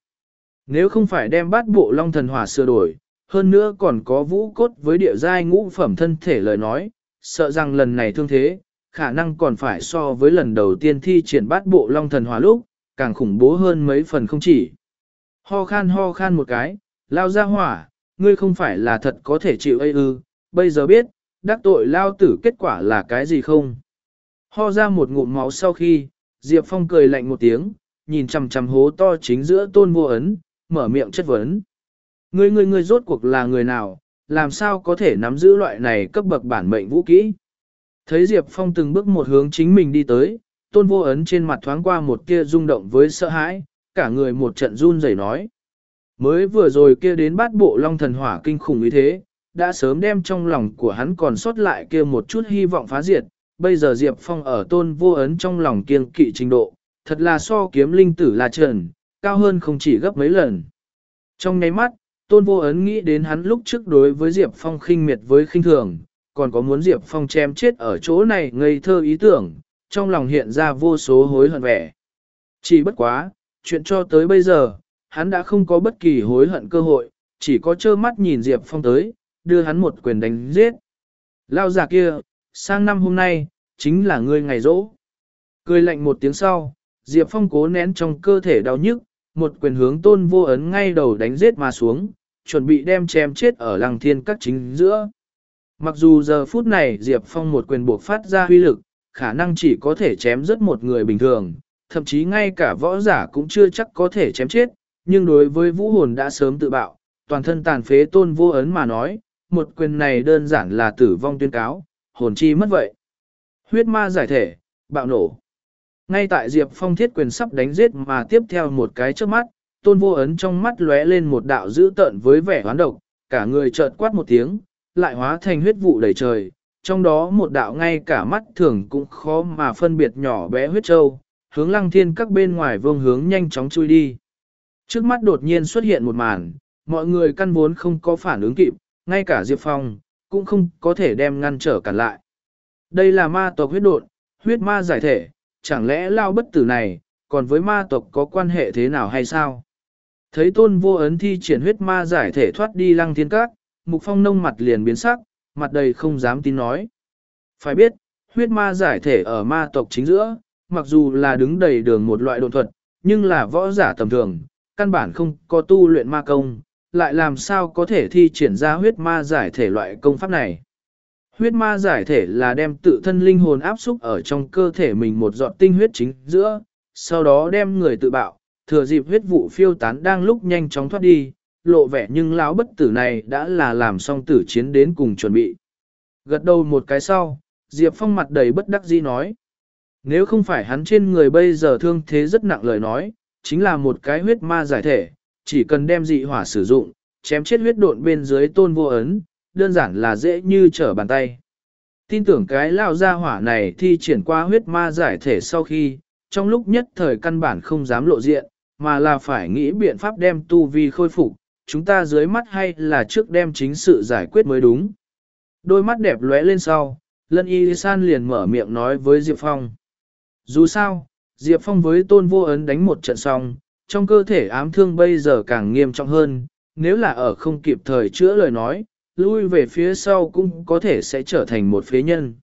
[SPEAKER 1] Nếu không phải đem bát bộ long thần hỏa sửa đổi, hơn nữa còn có vũ cốt với địa giai ngũ phẩm thân thể lời nói, sợ rằng lần này thương thế, khả năng còn phải so với lần đầu tiên thi triển bát bộ long thần hỏa lúc, càng khủng bố hơn mấy phần không chỉ. Ho khan ho khan một cái, lao ra hỏa, ngươi không phải là thật có thể chịu ây ư, bây giờ biết, đắc tội lao tử kết quả là cái gì không? Ho ra một ngụm máu sau khi, Diệp Phong cười lạnh một tiếng, nhìn chằm chằm hố to chính giữa tôn vô ấn, mở miệng chất vấn. Ngươi ngươi ngươi rốt cuộc là người nào, làm sao có thể nắm giữ loại này cấp bậc bản mệnh vũ kỹ? Thấy Diệp Phong từng bước một hướng chính mình đi tới, tôn vô ấn trên mặt thoáng qua một kia rung động với sợ hãi, cả người một trận run rẩy nói. Mới vừa rồi kia đến bát bộ long thần hỏa kinh khủng như thế, đã sớm đem trong lòng của hắn còn sót lại kia một chút hy vọng phá diệt, bây giờ Diệp Phong ở tôn vô ấn trong lòng kiêng kỵ trình độ, thật là so kiếm linh tử là trần, cao hơn không chỉ gấp mấy lần. Trong nháy mắt, tôn vô ấn nghĩ đến hắn lúc trước đối với Diệp Phong khinh miệt với khinh thường, còn có muốn Diệp Phong chém chết ở chỗ này ngây thơ ý tưởng, trong lòng hiện ra vô số hối hận vẻ. Chỉ bất quá, chuyện cho tới bây giờ, hắn đã không có bất kỳ hối hận cơ hội, chỉ có trơ mắt nhìn Diệp Phong tới, đưa hắn một quyền đánh giết. Lao giả kia, sang năm hôm nay, chính là ngươi ngày rỗ. Cười lạnh một tiếng sau, Diệp Phong cố nén trong cơ thể đau nhức, một quyền hướng tôn vô ấn ngay đầu đánh giết mà xuống, chuẩn bị đem chém chết ở lăng thiên các chính giữa. Mặc dù giờ phút này Diệp Phong một quyền buộc phát ra huy lực, khả năng chỉ có thể chém rất một người bình thường, thậm chí ngay cả võ giả cũng chưa chắc có thể chém chết, nhưng đối với vũ hồn đã sớm tự bạo, toàn thân tàn phế tôn vô ấn mà nói, một quyền này đơn giản là tử vong tuyên cáo, hồn chi mất vậy. Huyết ma giải thể, bạo nổ. Ngay tại Diệp Phong thiết quyền sắp đánh giết mà tiếp theo một cái trước mắt, tôn vô ấn trong mắt lóe lên một đạo dữ tợn với vẻ hoán độc, cả người chợt quát một tiếng, lại hóa thành huyết vụ đầy trời, trong đó một đạo ngay cả mắt thường cũng khó mà phân biệt nhỏ bé huyết trâu, hướng lăng thiên các bên ngoài vương hướng nhanh chóng chui đi. Trước mắt đột nhiên xuất hiện một màn, mọi người căn vốn không có phản ứng kịp, ngay cả Diệp Phong, cũng không có thể đem ngăn trở cản lại. Đây là ma tộc huyết độn, huyết ma giải thể, chẳng lẽ lao bất tử này, còn với ma tộc có quan hệ thế nào hay sao? Thấy tôn vô ấn thi triển huyết ma giải thể thoát đi lăng thiên các, mục phong nông mặt liền biến sắc, mặt đầy không dám tin nói. Phải biết, huyết ma giải thể ở ma tộc chính giữa, mặc dù là đứng đầy đường một loại độn thuật, nhưng là võ giả tầm thường, căn bản không có tu luyện ma công, lại làm sao có thể thi triển ra huyết ma giải thể loại công pháp này. Huyết ma giải thể là đem tự thân linh hồn áp xúc ở trong cơ thể mình một giọt tinh huyết chính giữa, sau đó đem người tự bạo, thừa dịp huyết vụ phiêu tán đang lúc nhanh chóng thoát đi, lộ vẻ nhưng lão bất tử này đã là làm xong tử chiến đến cùng chuẩn bị. Gật đầu một cái sau, Diệp Phong mặt đầy bất đắc dĩ nói. Nếu không phải hắn trên người bây giờ thương thế rất nặng lời nói, chính là một cái huyết ma giải thể, chỉ cần đem dị hỏa sử dụng, chém chết huyết độn bên dưới tôn vô ấn, đơn giản là dễ như trở bàn tay. Tin tưởng cái lao ra hỏa này thi triển qua huyết ma giải thể sau khi, trong lúc nhất thời căn bản không dám lộ diện, mà là phải nghĩ biện pháp đem tu vi khôi phục, chúng ta dưới mắt hay là trước đem chính sự giải quyết mới đúng. Đôi mắt đẹp lóe lên sau, lân y san liền mở miệng nói với Diệp Phong. Dù sao, Diệp Phong với tôn vô ấn đánh một trận xong, trong cơ thể ám thương bây giờ càng nghiêm trọng hơn, nếu là ở không kịp thời chữa lời nói, lui về phía sau cũng có thể sẽ trở thành một phế nhân.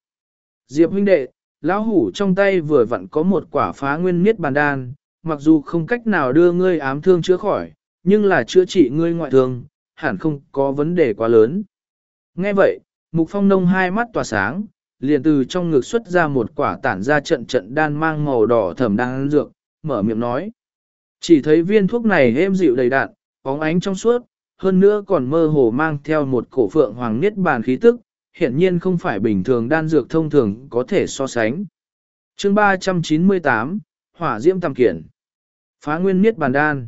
[SPEAKER 1] Diệp huynh đệ, lão hủ trong tay vừa vặn có một quả phá nguyên miết bàn đan, mặc dù không cách nào đưa ngươi ám thương chữa khỏi, nhưng là chữa trị ngươi ngoại thương, hẳn không có vấn đề quá lớn. Nghe vậy, Mục Phong Nông hai mắt tỏa sáng, liền từ trong ngực xuất ra một quả tản ra trận trận đan mang màu đỏ thẩm đan dược, mở miệng nói. Chỉ thấy viên thuốc này êm dịu đầy đạn, bóng ánh trong suốt, hơn nữa còn mơ hồ mang theo một cổ phượng hoàng niết bàn khí tức, hiển nhiên không phải bình thường đan dược thông thường có thể so sánh. chương 398, Hỏa Diễm tam Kiển Phá Nguyên Niết Bàn Đan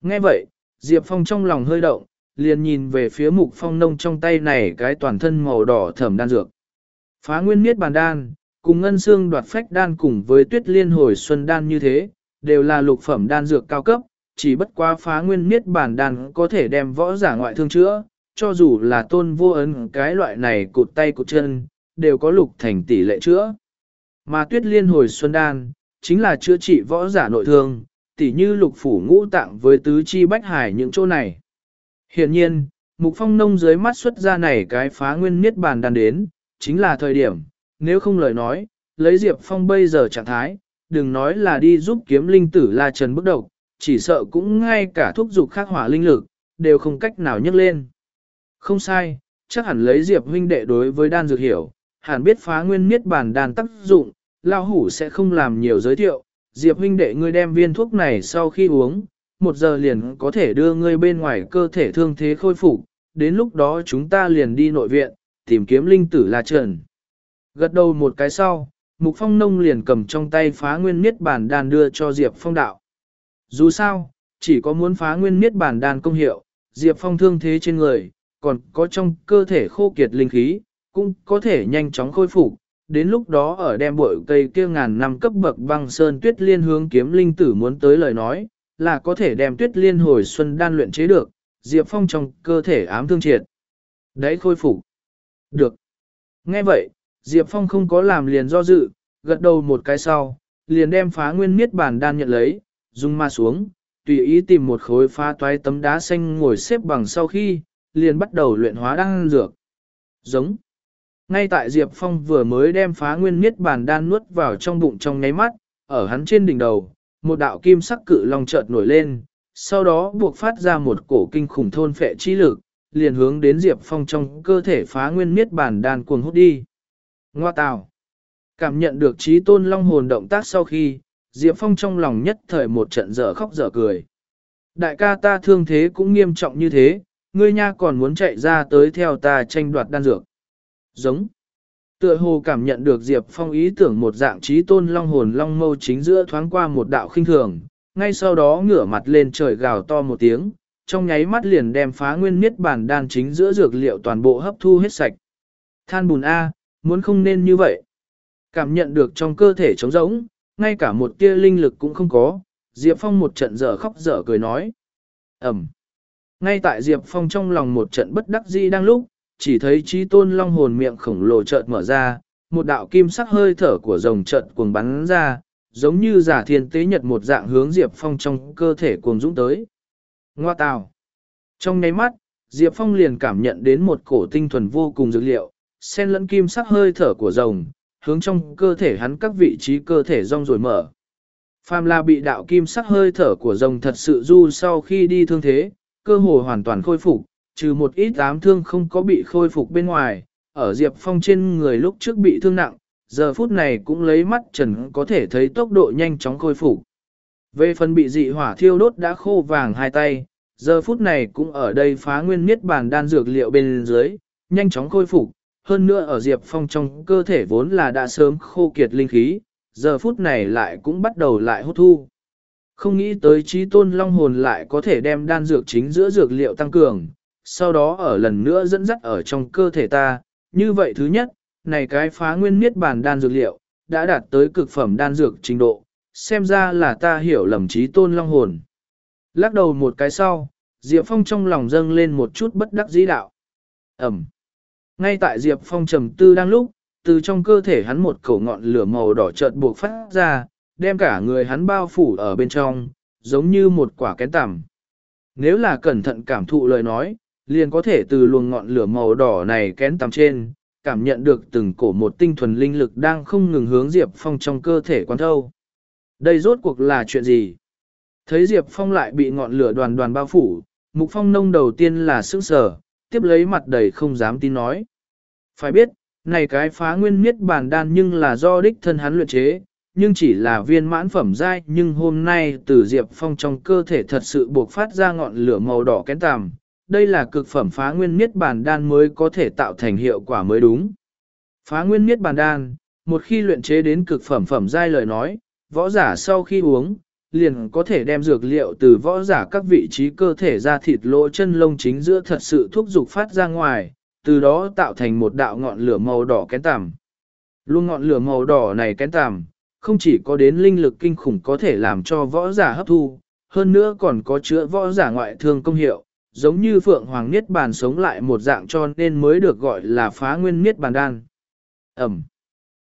[SPEAKER 1] Nghe vậy, Diệp Phong trong lòng hơi động, liền nhìn về phía mục phong nông trong tay này cái toàn thân màu đỏ thẩm đan dược. Phá Nguyên Niết Bàn Đan, cùng ngân xương đoạt phách đan cùng với tuyết liên hồi xuân đan như thế, đều là lục phẩm đan dược cao cấp, chỉ bất quá phá nguyên miết Bàn đan có thể đem võ giả ngoại thương chữa, cho dù là tôn vô ấn cái loại này cụt tay cụt chân, đều có lục thành tỷ lệ chữa. Mà tuyết liên hồi xuân đan, chính là chữa trị võ giả nội thương, tỷ như lục phủ ngũ tạng với tứ chi bách hải những chỗ này. Hiện nhiên, mục phong nông dưới mắt xuất ra này cái phá nguyên niết bàn đan đến, chính là thời điểm, nếu không lời nói, lấy Diệp Phong bây giờ trạng thái, đừng nói là đi giúp kiếm linh tử La Trần bức độc, chỉ sợ cũng ngay cả thúc dục khắc hỏa linh lực, đều không cách nào nhấc lên. Không sai, chắc hẳn lấy Diệp huynh đệ đối với đan dược hiểu, hẳn biết phá nguyên niết bàn đan tác dụng, lao hủ sẽ không làm nhiều giới thiệu. Diệp huynh đệ ngươi đem viên thuốc này sau khi uống, một giờ liền có thể đưa ngươi bên ngoài cơ thể thương thế khôi phục, đến lúc đó chúng ta liền đi nội viện, tìm kiếm linh tử La Trần. Gật đầu một cái sau, Mục Phong Nông liền cầm trong tay phá nguyên miết bản đan đưa cho Diệp Phong đạo. Dù sao, chỉ có muốn phá nguyên miết bản đan công hiệu, Diệp Phong thương thế trên người, còn có trong cơ thể khô kiệt linh khí, cũng có thể nhanh chóng khôi phục. Đến lúc đó ở đem bội cây kia ngàn năm cấp bậc băng sơn tuyết liên hướng kiếm linh tử muốn tới lời nói, là có thể đem tuyết liên hồi xuân đan luyện chế được, Diệp Phong trong cơ thể ám thương triệt. Đấy khôi phục. Được. Nghe vậy, Diệp Phong không có làm liền do dự, gật đầu một cái sau, liền đem phá nguyên miết bản đan nhận lấy, dùng ma xuống, tùy ý tìm một khối phá toái tấm đá xanh ngồi xếp bằng sau khi, liền bắt đầu luyện hóa đan dược. Giống. Ngay tại Diệp Phong vừa mới đem phá nguyên miết bản đan nuốt vào trong bụng trong nháy mắt, ở hắn trên đỉnh đầu, một đạo kim sắc cự long chợt nổi lên, sau đó buộc phát ra một cổ kinh khủng thôn phệ chi lực, liền hướng đến Diệp Phong trong cơ thể phá nguyên miết bản đan cuồng hút đi. Ngoa tào. Cảm nhận được trí tôn long hồn động tác sau khi, Diệp Phong trong lòng nhất thời một trận dở khóc dở cười. Đại ca ta thương thế cũng nghiêm trọng như thế, ngươi nha còn muốn chạy ra tới theo ta tranh đoạt đan dược. Giống. Tựa hồ cảm nhận được Diệp Phong ý tưởng một dạng trí tôn long hồn long mâu chính giữa thoáng qua một đạo khinh thường, ngay sau đó ngửa mặt lên trời gào to một tiếng, trong nháy mắt liền đem phá nguyên miết bản đan chính giữa dược liệu toàn bộ hấp thu hết sạch. Than bùn A, muốn không nên như vậy. Cảm nhận được trong cơ thể trống rỗng, ngay cả một tia linh lực cũng không có, Diệp Phong một trận dở khóc dở cười nói. Ẩm. Ngay tại Diệp Phong trong lòng một trận bất đắc dĩ đang lúc, chỉ thấy trí tôn long hồn miệng khổng lồ chợt mở ra, một đạo kim sắc hơi thở của rồng chợt cuồng bắn ra, giống như giả thiên tế nhật một dạng hướng Diệp Phong trong cơ thể cuồng dũng tới. Ngoa tào. Trong nháy mắt, Diệp Phong liền cảm nhận đến một cổ tinh thuần vô cùng dữ liệu, xen lẫn kim sắc hơi thở của rồng, hướng trong cơ thể hắn các vị trí cơ thể rong rồi mở. Phàm là bị đạo kim sắc hơi thở của rồng thật sự du sau khi đi thương thế, cơ hồ hoàn toàn khôi phục, trừ một ít ám thương không có bị khôi phục bên ngoài, ở Diệp Phong trên người lúc trước bị thương nặng, giờ phút này cũng lấy mắt trần có thể thấy tốc độ nhanh chóng khôi phục. Về phần bị dị hỏa thiêu đốt đã khô vàng hai tay, giờ phút này cũng ở đây phá nguyên miết bàn đan dược liệu bên dưới, nhanh chóng khôi phục, hơn nữa ở Diệp Phong trong cơ thể vốn là đã sớm khô kiệt linh khí, giờ phút này lại cũng bắt đầu lại hút thu. Không nghĩ tới trí tôn long hồn lại có thể đem đan dược chính giữa dược liệu tăng cường, sau đó ở lần nữa dẫn dắt ở trong cơ thể ta. Như vậy thứ nhất, này cái phá nguyên miết bản đan dược liệu, đã đạt tới cực phẩm đan dược trình độ, xem ra là ta hiểu lầm trí tôn long hồn. Lắc đầu một cái sau, Diệp Phong trong lòng dâng lên một chút bất đắc dĩ đạo. Ẩm. Ngay tại Diệp Phong trầm tư đang lúc, từ trong cơ thể hắn một khẩu ngọn lửa màu đỏ chợt buộc phát ra, đem cả người hắn bao phủ ở bên trong, giống như một quả kén tằm. Nếu là cẩn thận cảm thụ lời nói, liền có thể từ luồng ngọn lửa màu đỏ này kén tắm trên, cảm nhận được từng cổ một tinh thuần linh lực đang không ngừng hướng Diệp Phong trong cơ thể quán thâu. Đây rốt cuộc là chuyện gì? Thấy Diệp Phong lại bị ngọn lửa đoàn đoàn bao phủ, Mục Phong nông đầu tiên là sững sờ, tiếp lấy mặt đầy không dám tin nói. Phải biết, này cái phá nguyên miết bản đan nhưng là do đích thân hắn luyện chế, nhưng chỉ là viên mãn phẩm giai nhưng hôm nay từ Diệp Phong trong cơ thể thật sự buộc phát ra ngọn lửa màu đỏ kén tàm. Đây là cực phẩm phá nguyên miết bản đan mới có thể tạo thành hiệu quả mới đúng. Phá nguyên miết bản đan, một khi luyện chế đến cực phẩm phẩm giai lời nói, võ giả sau khi uống, liền có thể đem dược liệu từ võ giả các vị trí cơ thể ra thịt lỗ chân lông chính giữa thật sự thuốc dục phát ra ngoài, từ đó tạo thành một đạo ngọn lửa màu đỏ kén tằm. Luôn ngọn lửa màu đỏ này kén tằm, không chỉ có đến linh lực kinh khủng có thể làm cho võ giả hấp thu, hơn nữa còn có chữa võ giả ngoại thương công hiệu, giống như Phượng Hoàng Niết Bàn sống lại một dạng cho nên mới được gọi là phá nguyên Niết Bàn Đan. Ẩm.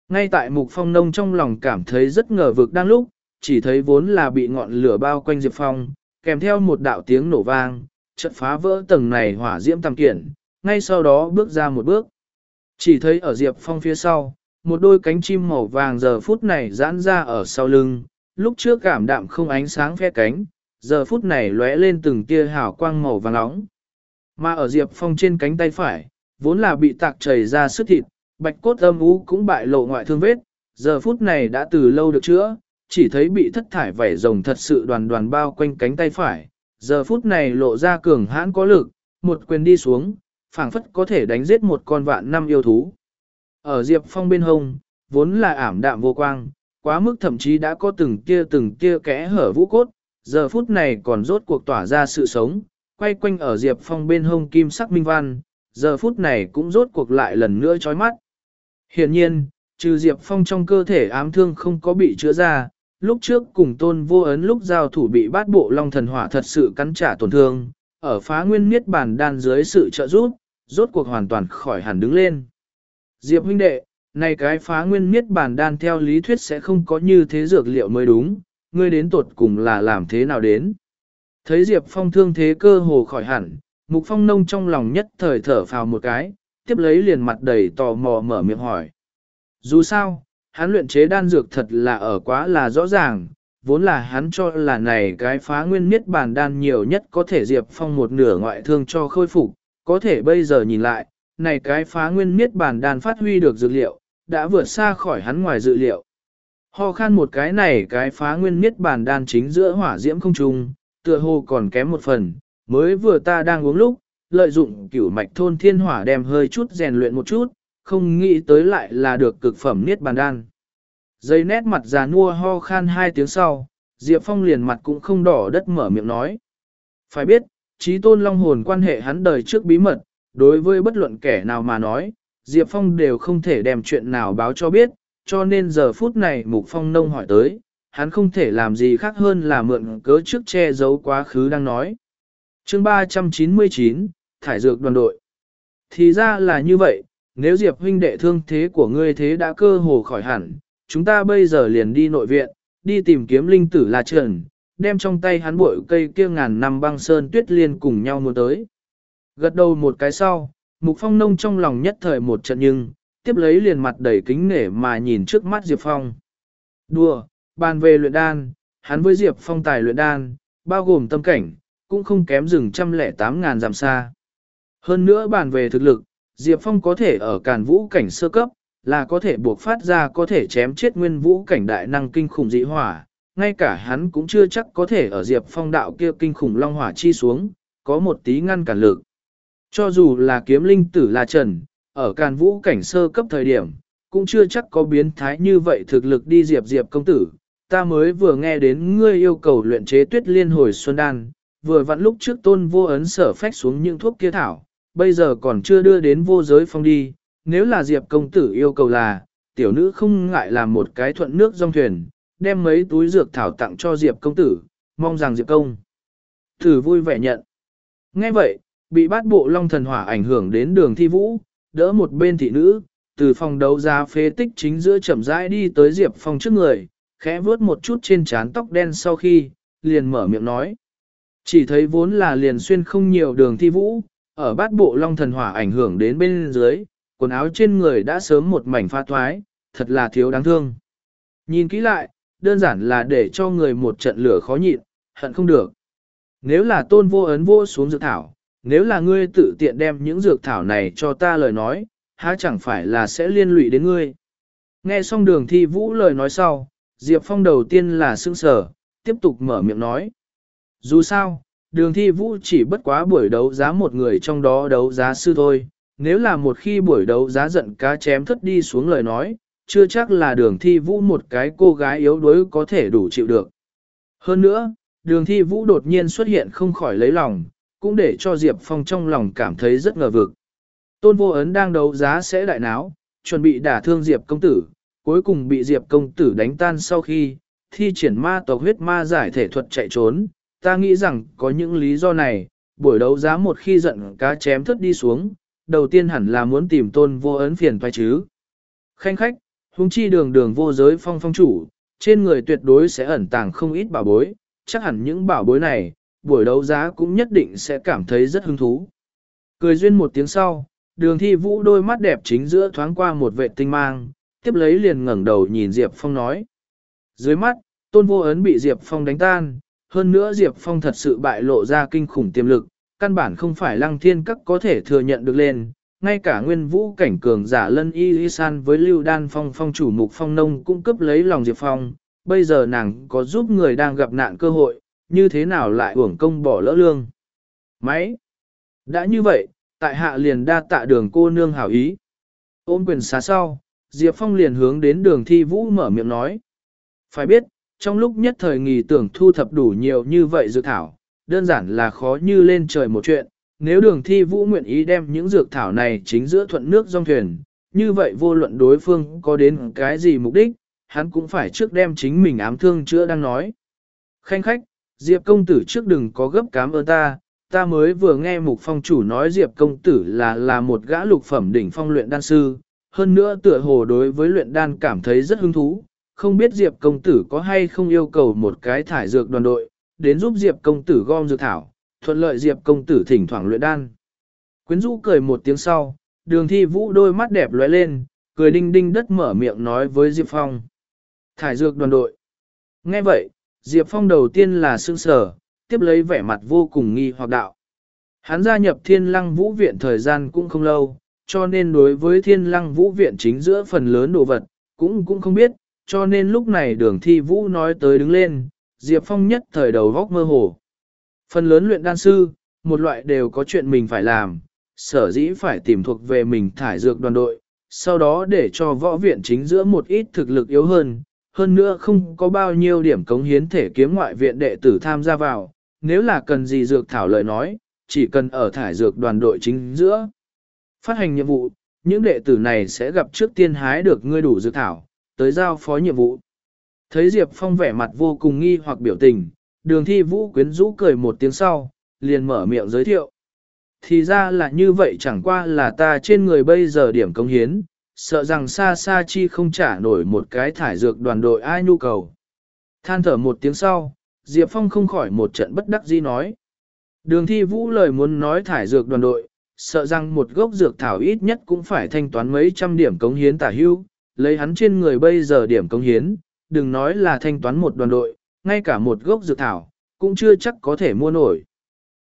[SPEAKER 1] Ngay tại Mục Phong Nông trong lòng cảm thấy rất ngờ vực đang lúc, chỉ thấy vốn là bị ngọn lửa bao quanh Diệp Phong, kèm theo một đạo tiếng nổ vang, chợt phá vỡ tầng này hỏa diễm tam kiện, ngay sau đó bước ra một bước. Chỉ thấy ở Diệp Phong phía sau, một đôi cánh chim màu vàng giờ phút này giãn ra ở sau lưng, lúc trước cảm đạm không ánh sáng phe cánh, giờ phút này lóe lên từng tia hào quang màu vàng nóng. Mà ở Diệp Phong trên cánh tay phải, vốn là bị tạc chảy ra sức thịt, bạch cốt âm ú cũng bại lộ ngoại thương vết, giờ phút này đã từ lâu được chữa, chỉ thấy bị thất thải vảy rồng thật sự đoàn đoàn bao quanh cánh tay phải, giờ phút này lộ ra cường hãn có lực, một quyền đi xuống, phảng phất có thể đánh giết một con vạn năm yêu thú. Ở Diệp Phong bên hông, vốn là ảm đạm vô quang, quá mức thậm chí đã có từng tia từng tia kẽ hở vũ cốt, giờ phút này còn rốt cuộc tỏa ra sự sống, quay quanh ở Diệp Phong bên hông kim sắc minh văn, giờ phút này cũng rốt cuộc lại lần nữa chói mắt. Hiện nhiên, trừ Diệp Phong trong cơ thể ám thương không có bị chữa ra, lúc trước cùng tôn vô ấn lúc giao thủ bị bát bộ long thần hỏa thật sự cắn trả tổn thương, ở phá nguyên miết bản đan dưới sự trợ giúp, rốt cuộc hoàn toàn khỏi hẳn đứng lên. Diệp huynh đệ, này cái phá nguyên miết bản đan theo lý thuyết sẽ không có như thế dược liệu mới đúng, ngươi đến tuột cùng là làm thế nào đến. Thấy Diệp Phong thương thế cơ hồ khỏi hẳn, Mục Phong nông trong lòng nhất thời thở phào một cái, tiếp lấy liền mặt đầy tò mò mở miệng hỏi. Dù sao, hắn luyện chế đan dược thật là ở quá là rõ ràng, vốn là hắn cho là này cái phá nguyên miết bản đan nhiều nhất có thể Diệp Phong một nửa ngoại thương cho khôi phục, có thể bây giờ nhìn lại, này cái phá nguyên miết bản đan phát huy được dược liệu, đã vượt xa khỏi hắn ngoài dự liệu. Ho khan một cái này cái phá nguyên miết bản đan chính giữa hỏa diễm không trùng, tựa hồ còn kém một phần, mới vừa ta đang uống lúc, lợi dụng cửu mạch thôn thiên hỏa đem hơi chút rèn luyện một chút, không nghĩ tới lại là được cực phẩm niết bàn đan. Dây nét mặt già nua ho khan hai tiếng sau, Diệp Phong liền mặt cũng không đỏ đất mở miệng nói. Phải biết, trí tôn long hồn quan hệ hắn đời trước bí mật, đối với bất luận kẻ nào mà nói, Diệp Phong đều không thể đem chuyện nào báo cho biết, cho nên giờ phút này Mục Phong nông hỏi tới, hắn không thể làm gì khác hơn là mượn cớ trước che giấu quá khứ đang nói. chương 399, Thải Dược đoàn đội. Thì ra là như vậy, nếu Diệp huynh đệ thương thế của ngươi thế đã cơ hồ khỏi hẳn, chúng ta bây giờ liền đi nội viện, đi tìm kiếm linh tử La Trần, đem trong tay hắn bội cây kia ngàn năm băng sơn tuyết liên cùng nhau mua tới. Gật đầu một cái sau, Mục Phong nông trong lòng nhất thời một trận nhưng, tiếp lấy liền mặt đầy kính nể mà nhìn trước mắt Diệp Phong. Đùa, bàn về luyện đan, hắn với Diệp Phong tài luyện đan, bao gồm tâm cảnh, cũng không kém rừng trăm lẻ tám ngàn dặm xa. Hơn nữa bàn về thực lực, Diệp Phong có thể ở càn vũ cảnh sơ cấp, là có thể buộc phát ra có thể chém chết nguyên vũ cảnh đại năng kinh khủng dị hỏa, ngay cả hắn cũng chưa chắc có thể ở Diệp Phong đạo kia kinh khủng long hỏa chi xuống, có một tí ngăn cản lực. Cho dù là kiếm linh tử là trần, ở càn vũ cảnh sơ cấp thời điểm, cũng chưa chắc có biến thái như vậy thực lực đi Diệp Diệp công tử. Ta mới vừa nghe đến ngươi yêu cầu luyện chế tuyết liên hồi xuân đan, vừa vặn lúc trước tôn vô ấn sở phách xuống những thuốc kia thảo, bây giờ còn chưa đưa đến vô giới phong đi, nếu là Diệp công tử yêu cầu là, tiểu nữ không ngại làm một cái thuận nước dòng thuyền, đem mấy túi dược thảo tặng cho Diệp công tử, mong rằng Diệp công thử vui vẻ nhận. Nghe vậy, bị bát bộ long thần hỏa ảnh hưởng đến đường thi vũ, đỡ một bên thị nữ, từ phòng đấu giá phế tích chính giữa chậm rãi đi tới Diệp Phong trước người, khẽ vuốt một chút trên trán tóc đen sau khi, liền mở miệng nói. Chỉ thấy vốn là liền xuyên không nhiều đường thi vũ, ở bát bộ long thần hỏa ảnh hưởng đến bên dưới, quần áo trên người đã sớm một mảnh pha thoái, thật là thiếu đáng thương. Nhìn kỹ lại, đơn giản là để cho người một trận lửa khó nhịn, hận không được. Nếu là tôn vô ấn vô xuống dự thảo, nếu là ngươi tự tiện đem những dược thảo này cho ta lời nói, há chẳng phải là sẽ liên lụy đến ngươi. Nghe xong đường thi vũ lời nói sau, Diệp Phong đầu tiên là sững sở, tiếp tục mở miệng nói. Dù sao, đường thi vũ chỉ bất quá buổi đấu giá một người trong đó đấu giá sư thôi, nếu là một khi buổi đấu giá giận cá chém thất đi xuống lời nói, chưa chắc là đường thi vũ một cái cô gái yếu đuối có thể đủ chịu được. Hơn nữa, đường thi vũ đột nhiên xuất hiện không khỏi lấy lòng, cũng để cho Diệp Phong trong lòng cảm thấy rất ngờ vực. Tôn vô ấn đang đấu giá sẽ đại náo, chuẩn bị đả thương Diệp công tử, cuối cùng bị Diệp công tử đánh tan sau khi thi triển ma tộc huyết ma giải thể thuật chạy trốn. Ta nghĩ rằng có những lý do này, buổi đấu giá một khi giận cá chém thất đi xuống, đầu tiên hẳn là muốn tìm tôn vô ấn phiền toái chứ. Khanh khách, huống chi đường đường vô giới phong phong chủ, trên người tuyệt đối sẽ ẩn tàng không ít bảo bối, chắc hẳn những bảo bối này, buổi đấu giá cũng nhất định sẽ cảm thấy rất hứng thú. Cười duyên một tiếng sau, đường thi vũ đôi mắt đẹp chính giữa thoáng qua một vệ tinh mang, tiếp lấy liền ngẩng đầu nhìn Diệp Phong nói. Dưới mắt, tôn vô ấn bị Diệp Phong đánh tan, hơn nữa Diệp Phong thật sự bại lộ ra kinh khủng tiềm lực, căn bản không phải lăng thiên các có thể thừa nhận được lên. Ngay cả nguyên vũ cảnh cường giả lân y y san với lưu đan phong phong chủ mục phong nông cũng cấp lấy lòng Diệp Phong, bây giờ nàng có giúp người đang gặp nạn cơ hội, như thế nào lại uổng công bỏ lỡ lương. Máy! Đã như vậy, tại hạ liền đa tạ đường cô nương hảo ý. Ôm quyền xá sau, Diệp Phong liền hướng đến đường thi vũ mở miệng nói. Phải biết, trong lúc nhất thời nghỉ tưởng thu thập đủ nhiều như vậy dược thảo, đơn giản là khó như lên trời một chuyện. Nếu đường thi vũ nguyện ý đem những dược thảo này chính giữa thuận nước dòng thuyền, như vậy vô luận đối phương có đến cái gì mục đích, hắn cũng phải trước đem chính mình ám thương chữa đang nói. Khanh khách, Diệp công tử trước đừng có gấp cám ơn ta, ta mới vừa nghe mục phong chủ nói Diệp công tử là là một gã lục phẩm đỉnh phong luyện đan sư, hơn nữa tựa hồ đối với luyện đan cảm thấy rất hứng thú, không biết Diệp công tử có hay không yêu cầu một cái thải dược đoàn đội, đến giúp Diệp công tử gom dược thảo, thuận lợi Diệp công tử thỉnh thoảng luyện đan. Quyến rũ cười một tiếng sau, đường thi vũ đôi mắt đẹp lóe lên, cười đinh đinh đất mở miệng nói với Diệp Phong. Thải dược đoàn đội. Nghe vậy, Diệp Phong đầu tiên là sương sở, tiếp lấy vẻ mặt vô cùng nghi hoặc đạo. Hắn gia nhập thiên lăng vũ viện thời gian cũng không lâu, cho nên đối với thiên lăng vũ viện chính giữa phần lớn đồ vật, cũng cũng không biết, cho nên lúc này đường thi vũ nói tới đứng lên, Diệp Phong nhất thời đầu góc mơ hồ. Phần lớn luyện đan sư, một loại đều có chuyện mình phải làm, sở dĩ phải tìm thuộc về mình thải dược đoàn đội, sau đó để cho võ viện chính giữa một ít thực lực yếu hơn, hơn nữa không có bao nhiêu điểm cống hiến thể kiếm ngoại viện đệ tử tham gia vào, nếu là cần gì dược thảo lời nói, chỉ cần ở thải dược đoàn đội chính giữa. Phát hành nhiệm vụ, những đệ tử này sẽ gặp trước tiên hái được ngươi đủ dược thảo, tới giao phó nhiệm vụ. Thấy Diệp Phong vẻ mặt vô cùng nghi hoặc biểu tình, đường thi vũ quyến rũ cười một tiếng sau, liền mở miệng giới thiệu. Thì ra là như vậy chẳng qua là ta trên người bây giờ điểm công hiến, sợ rằng xa xa chi không trả nổi một cái thải dược đoàn đội ai nhu cầu. Than thở một tiếng sau, Diệp Phong không khỏi một trận bất đắc dĩ nói. Đường thi vũ lời muốn nói thải dược đoàn đội, sợ rằng một gốc dược thảo ít nhất cũng phải thanh toán mấy trăm điểm cống hiến tả hưu, lấy hắn trên người bây giờ điểm cống hiến, đừng nói là thanh toán một đoàn đội, ngay cả một gốc dược thảo, cũng chưa chắc có thể mua nổi.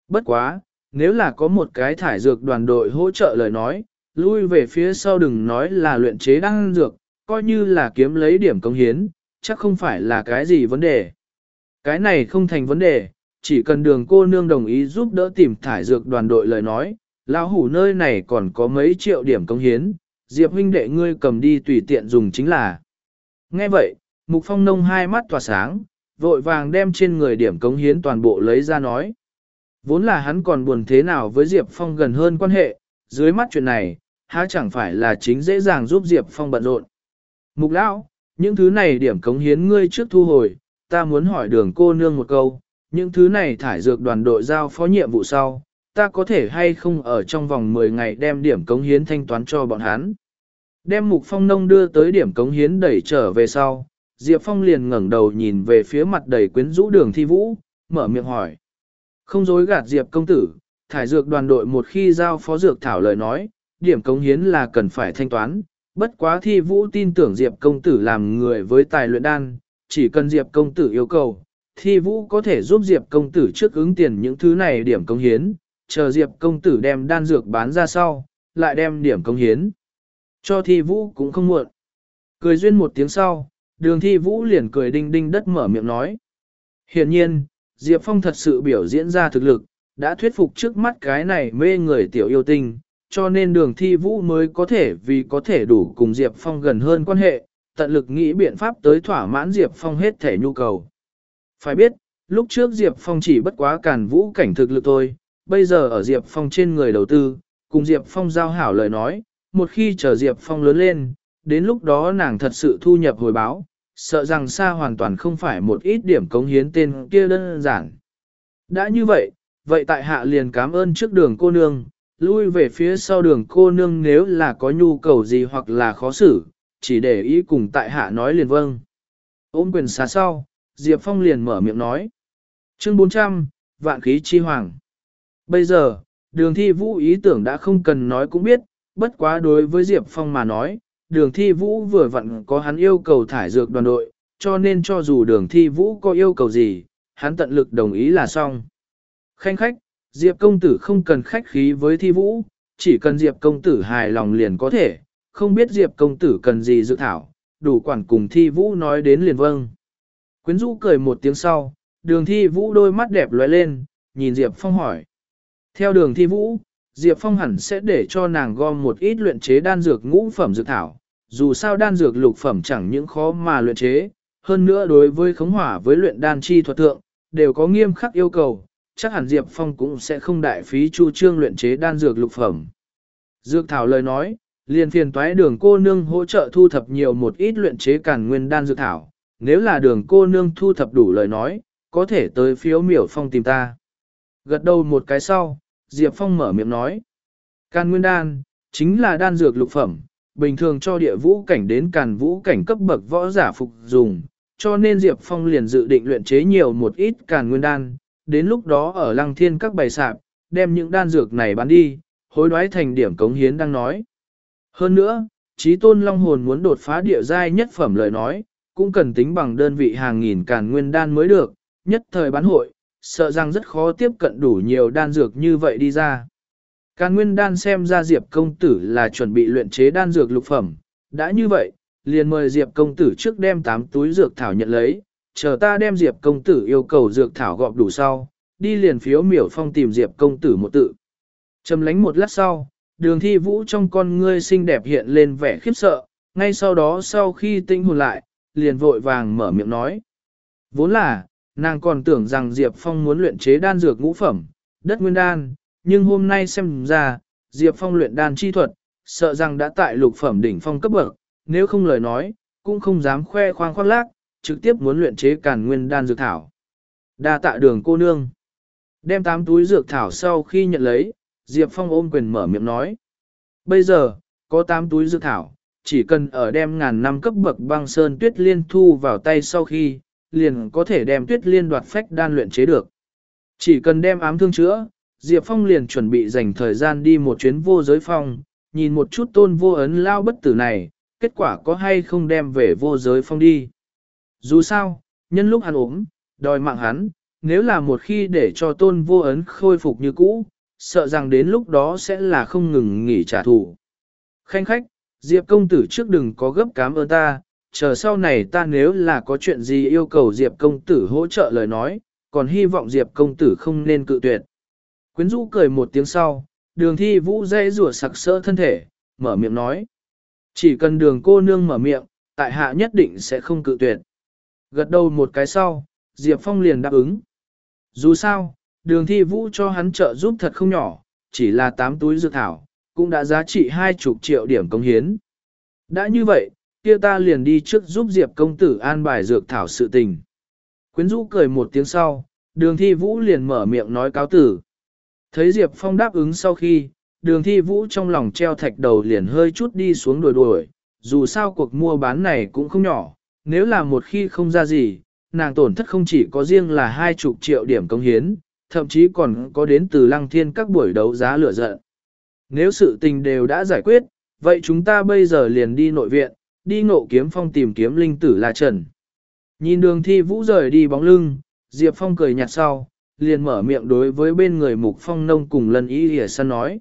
[SPEAKER 1] Bất quá, nếu là có một cái thải dược đoàn đội hỗ trợ lời nói, lui về phía sau đừng nói là luyện chế đan dược, coi như là kiếm lấy điểm công hiến, chắc không phải là cái gì vấn đề. Cái này không thành vấn đề, chỉ cần đường cô nương đồng ý giúp đỡ tìm thải dược đoàn đội lời nói, lão hủ nơi này còn có mấy triệu điểm công hiến, Diệp huynh đệ ngươi cầm đi tùy tiện dùng chính là. Nghe vậy, Mục Phong nông hai mắt tỏa sáng, vội vàng đem trên người điểm cống hiến toàn bộ lấy ra nói. Vốn là hắn còn buồn thế nào với Diệp Phong gần hơn quan hệ, dưới mắt chuyện này, há chẳng phải là chính dễ dàng giúp Diệp Phong bận rộn. Mục lão, những thứ này điểm cống hiến ngươi trước thu hồi, ta muốn hỏi đường cô nương một câu, những thứ này thải dược đoàn đội giao phó nhiệm vụ sau, ta có thể hay không ở trong vòng 10 ngày đem điểm cống hiến thanh toán cho bọn hắn. Đem mục phong nông đưa tới điểm cống hiến đẩy trở về sau, Diệp Phong liền ngẩng đầu nhìn về phía mặt đầy quyến rũ đường thi vũ, mở miệng hỏi. Không dối gạt Diệp công tử, thải dược đoàn đội một khi giao phó dược thảo lời nói, điểm cống hiến là cần phải thanh toán, bất quá thi vũ tin tưởng Diệp công tử làm người với tài luyện đan, chỉ cần Diệp công tử yêu cầu, thi vũ có thể giúp Diệp công tử trước ứng tiền những thứ này điểm cống hiến, chờ Diệp công tử đem đan dược bán ra sau, lại đem điểm cống hiến. Cho thi vũ cũng không muộn. Cười duyên một tiếng sau, đường thi vũ liền cười đinh đinh đất mở miệng nói. Hiện nhiên, Diệp Phong thật sự biểu diễn ra thực lực, đã thuyết phục trước mắt cái này mê người tiểu yêu tinh, cho nên đường thi vũ mới có thể vì có thể đủ cùng Diệp Phong gần hơn quan hệ, tận lực nghĩ biện pháp tới thỏa mãn Diệp Phong hết thể nhu cầu. Phải biết, lúc trước Diệp Phong chỉ bất quá càn vũ cảnh thực lực thôi, bây giờ ở Diệp Phong trên người đầu tư, cùng Diệp Phong giao hảo lời nói, một khi chờ Diệp Phong lớn lên, đến lúc đó nàng thật sự thu nhập hồi báo, sợ rằng xa hoàn toàn không phải một ít điểm cống hiến tên kia đơn giản. Đã như vậy, vậy tại hạ liền cảm ơn trước đường cô nương, lui về phía sau đường cô nương nếu là có nhu cầu gì hoặc là khó xử, chỉ để ý cùng tại hạ nói liền vâng. Ôm quyền xá sau, Diệp Phong liền mở miệng nói. Chương 400, Vạn khí chi hoàng. Bây giờ, đường thi vũ ý tưởng đã không cần nói cũng biết, bất quá đối với Diệp Phong mà nói, đường thi vũ vừa vặn có hắn yêu cầu thải dược đoàn đội, cho nên cho dù đường thi vũ có yêu cầu gì, hắn tận lực đồng ý là xong. Khanh khách, Diệp công tử không cần khách khí với thi vũ, chỉ cần Diệp công tử hài lòng liền có thể, không biết Diệp công tử cần gì dự thảo, đủ quản cùng thi vũ nói đến liền vâng. Quyến rũ cười một tiếng sau, đường thi vũ đôi mắt đẹp lóe lên, nhìn Diệp Phong hỏi. Theo đường thi vũ, Diệp Phong hẳn sẽ để cho nàng gom một ít luyện chế đan dược ngũ phẩm dược thảo, dù sao đan dược lục phẩm chẳng những khó mà luyện chế, hơn nữa đối với khống hỏa với luyện đan chi thuật thượng, đều có nghiêm khắc yêu cầu, chắc hẳn Diệp Phong cũng sẽ không đại phí chu trương luyện chế đan dược lục phẩm. Dược thảo lời nói, liền phiền toái đường cô nương hỗ trợ thu thập nhiều một ít luyện chế cản nguyên đan dược thảo, nếu là đường cô nương thu thập đủ lời nói, có thể tới phiếu miểu phong tìm ta. Gật đầu một cái sau, Diệp Phong mở miệng nói. Càn nguyên đan, chính là đan dược lục phẩm, bình thường cho địa vũ cảnh đến càn vũ cảnh cấp bậc võ giả phục dùng, cho nên Diệp Phong liền dự định luyện chế nhiều một ít càn nguyên đan, đến lúc đó ở lăng thiên các bày sạp, đem những đan dược này bán đi, hối đoái thành điểm cống hiến đang nói. Hơn nữa, trí tôn long hồn muốn đột phá địa giai nhất phẩm lời nói, cũng cần tính bằng đơn vị hàng nghìn càn nguyên đan mới được, nhất thời bán hội, sợ rằng rất khó tiếp cận đủ nhiều đan dược như vậy đi ra. Càn nguyên đan xem ra Diệp công tử là chuẩn bị luyện chế đan dược lục phẩm, đã như vậy, liền mời Diệp công tử trước đem 8 túi dược thảo nhận lấy, chờ ta đem Diệp công tử yêu cầu dược thảo gọp đủ sau, đi liền phiếu miểu phong tìm Diệp công tử một tự. Trầm lánh một lát sau, đường thi vũ trong con ngươi xinh đẹp hiện lên vẻ khiếp sợ, ngay sau đó sau khi tinh hồn lại, liền vội vàng mở miệng nói. Vốn là, nàng còn tưởng rằng Diệp Phong muốn luyện chế đan dược ngũ phẩm, đất nguyên đan, nhưng hôm nay xem ra, Diệp Phong luyện đan chi thuật, sợ rằng đã tại lục phẩm đỉnh phong cấp bậc, nếu không lời nói, cũng không dám khoe khoang khoác lác, trực tiếp muốn luyện chế càn nguyên đan dược thảo. Đa tạ đường cô nương. Đem tám túi dược thảo sau khi nhận lấy, Diệp Phong ôm quyền mở miệng nói. Bây giờ, có tám túi dược thảo, chỉ cần ở đem ngàn năm cấp bậc băng sơn tuyết liên thu vào tay sau khi, liền có thể đem tuyết liên đoạt phách đan luyện chế được. Chỉ cần đem ám thương chữa, Diệp Phong liền chuẩn bị dành thời gian đi một chuyến vô giới phong, nhìn một chút tôn vô ấn lao bất tử này, kết quả có hay không đem về vô giới phong đi. Dù sao, nhân lúc hắn ốm, đòi mạng hắn, nếu là một khi để cho tôn vô ấn khôi phục như cũ, sợ rằng đến lúc đó sẽ là không ngừng nghỉ trả thù. Khanh khách, Diệp công tử trước đừng có gấp cám ơn ta, chờ sau này ta nếu là có chuyện gì yêu cầu Diệp công tử hỗ trợ lời nói, còn hy vọng Diệp công tử không nên cự tuyệt. Quyến rũ cười một tiếng sau, đường thi vũ dây rủa sặc sỡ thân thể, mở miệng nói. Chỉ cần đường cô nương mở miệng, tại hạ nhất định sẽ không cự tuyệt. Gật đầu một cái sau, Diệp Phong liền đáp ứng. Dù sao, đường thi vũ cho hắn trợ giúp thật không nhỏ, chỉ là 8 túi dược thảo, cũng đã giá trị hai chục triệu điểm công hiến. Đã như vậy, kia ta liền đi trước giúp Diệp công tử an bài dược thảo sự tình. Quyến rũ cười một tiếng sau, đường thi vũ liền mở miệng nói cáo tử. Thấy Diệp Phong đáp ứng sau khi, đường thi vũ trong lòng treo thạch đầu liền hơi chút đi xuống đuổi đuổi, dù sao cuộc mua bán này cũng không nhỏ, nếu là một khi không ra gì, nàng tổn thất không chỉ có riêng là hai chục triệu điểm công hiến, thậm chí còn có đến từ lăng thiên các buổi đấu giá lửa giận. Nếu sự tình đều đã giải quyết, vậy chúng ta bây giờ liền đi nội viện, đi ngộ kiếm phong tìm kiếm linh tử là trần. Nhìn đường thi vũ rời đi bóng lưng, Diệp Phong cười nhạt sau, liền mở miệng đối với bên người mục phong nông cùng lần ý hỉa săn nói.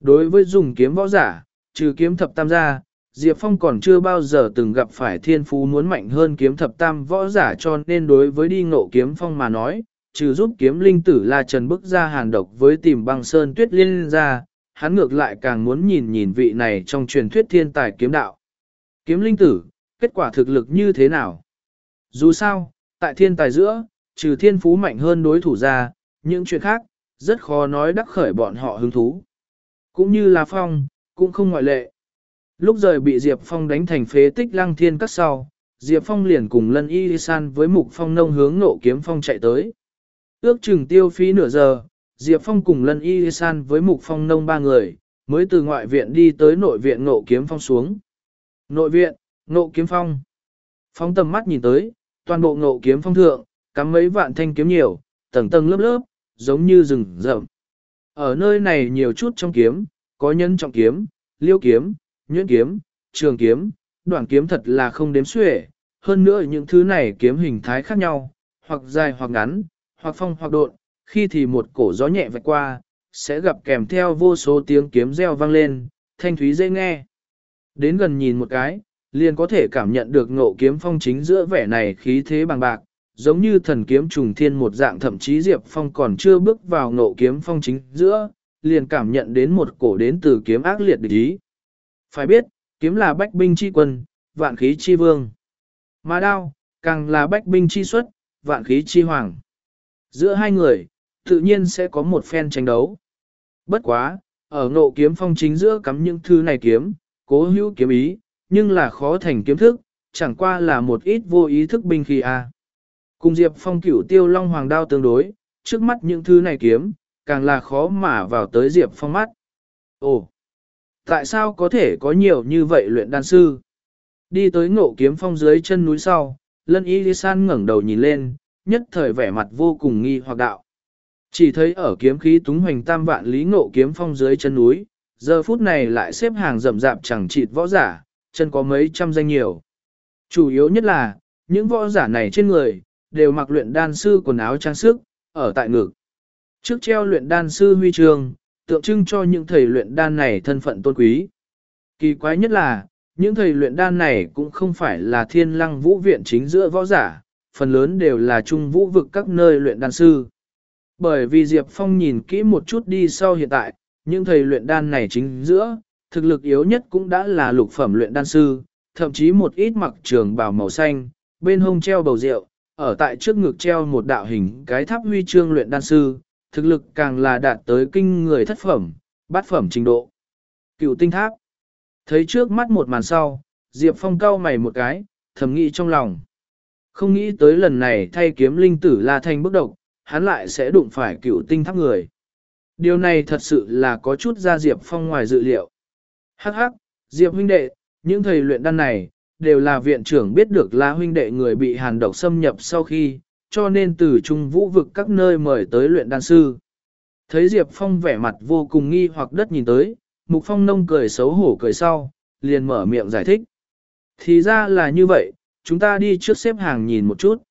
[SPEAKER 1] Đối với dùng kiếm võ giả, trừ kiếm thập tam gia, Diệp Phong còn chưa bao giờ từng gặp phải thiên phú muốn mạnh hơn kiếm thập tam võ giả cho nên đối với đi ngộ kiếm phong mà nói, trừ giúp kiếm linh tử là trần bức ra hàn độc với tìm băng sơn tuyết liên ra, hắn ngược lại càng muốn nhìn nhìn vị này trong truyền thuyết thiên tài kiếm đạo. Kiếm linh tử, kết quả thực lực như thế nào? Dù sao, tại thiên tài giữa, trừ thiên phú mạnh hơn đối thủ ra, những chuyện khác, rất khó nói đắc khởi bọn họ hứng thú. Cũng như là Phong, cũng không ngoại lệ. Lúc rời bị Diệp Phong đánh thành phế tích lăng thiên cắt sau, Diệp Phong liền cùng lân y san với mục phong nông hướng nộ kiếm phong chạy tới. Ước chừng tiêu phí nửa giờ, Diệp Phong cùng lân y san với mục phong nông ba người, mới từ ngoại viện đi tới nội viện nộ kiếm phong xuống. Nội viện, nộ kiếm phong. Phong tầm mắt nhìn tới, toàn bộ nộ kiếm phong thượng, cắm mấy vạn thanh kiếm nhiều, tầng tầng lớp lớp, giống như rừng rậm. Ở nơi này nhiều chút trong kiếm, có nhân trọng kiếm, liêu kiếm, nhuyễn kiếm, trường kiếm, đoạn kiếm thật là không đếm xuể, hơn nữa những thứ này kiếm hình thái khác nhau, hoặc dài hoặc ngắn, hoặc phong hoặc độn, khi thì một cổ gió nhẹ vạch qua, sẽ gặp kèm theo vô số tiếng kiếm reo vang lên, thanh thúy dễ nghe. Đến gần nhìn một cái, liền có thể cảm nhận được ngộ kiếm phong chính giữa vẻ này khí thế bằng bạc, giống như thần kiếm trùng thiên một dạng thậm chí Diệp Phong còn chưa bước vào ngộ kiếm phong chính giữa, liền cảm nhận đến một cổ đến từ kiếm ác liệt địch ý. Phải biết, kiếm là bách binh chi quân, vạn khí chi vương. Mà đao, càng là bách binh chi xuất, vạn khí chi hoàng. Giữa hai người, tự nhiên sẽ có một phen tranh đấu. Bất quá, ở ngộ kiếm phong chính giữa cắm những thứ này kiếm, cố hữu kiếm ý, nhưng là khó thành kiếm thức, chẳng qua là một ít vô ý thức binh khí à. Cùng Diệp Phong cửu tiêu long hoàng đao tương đối, trước mắt những thứ này kiếm, càng là khó mà vào tới Diệp Phong mắt. Ồ! Tại sao có thể có nhiều như vậy luyện đan sư? Đi tới ngộ kiếm phong dưới chân núi sau, lân y san ngẩng đầu nhìn lên, nhất thời vẻ mặt vô cùng nghi hoặc đạo. Chỉ thấy ở kiếm khí túng hoành tam vạn lý ngộ kiếm phong dưới chân núi, giờ phút này lại xếp hàng rậm rạp chẳng chịt võ giả, chân có mấy trăm danh nhiều. Chủ yếu nhất là, những võ giả này trên người, đều mặc luyện đan sư quần áo trang sức, ở tại ngực. Trước treo luyện đan sư huy trường, tượng trưng cho những thầy luyện đan này thân phận tôn quý. Kỳ quái nhất là, những thầy luyện đan này cũng không phải là thiên lăng vũ viện chính giữa võ giả, phần lớn đều là trung vũ vực các nơi luyện đan sư. Bởi vì Diệp Phong nhìn kỹ một chút đi sau hiện tại, những thầy luyện đan này chính giữa, thực lực yếu nhất cũng đã là lục phẩm luyện đan sư, thậm chí một ít mặc trường bào màu xanh, bên hông treo bầu rượu, ở tại trước ngực treo một đạo hình cái tháp huy chương luyện đan sư, thực lực càng là đạt tới kinh người thất phẩm, bát phẩm trình độ. Cựu tinh tháp. Thấy trước mắt một màn sau, Diệp Phong cau mày một cái, thầm nghĩ trong lòng. Không nghĩ tới lần này thay kiếm linh tử La Thanh bức độc, hắn lại sẽ đụng phải cựu tinh tháp người. Điều này thật sự là có chút ra Diệp Phong ngoài dự liệu. Hắc hắc, Diệp huynh đệ, những thầy luyện đan này, đều là viện trưởng biết được La huynh đệ người bị hàn độc xâm nhập sau khi, cho nên từ trung vũ vực các nơi mời tới luyện đan sư. Thấy Diệp Phong vẻ mặt vô cùng nghi hoặc đất nhìn tới, Mục Phong nông cười xấu hổ cười sau, liền mở miệng giải thích. Thì ra là như vậy, chúng ta đi trước xếp hàng nhìn một chút.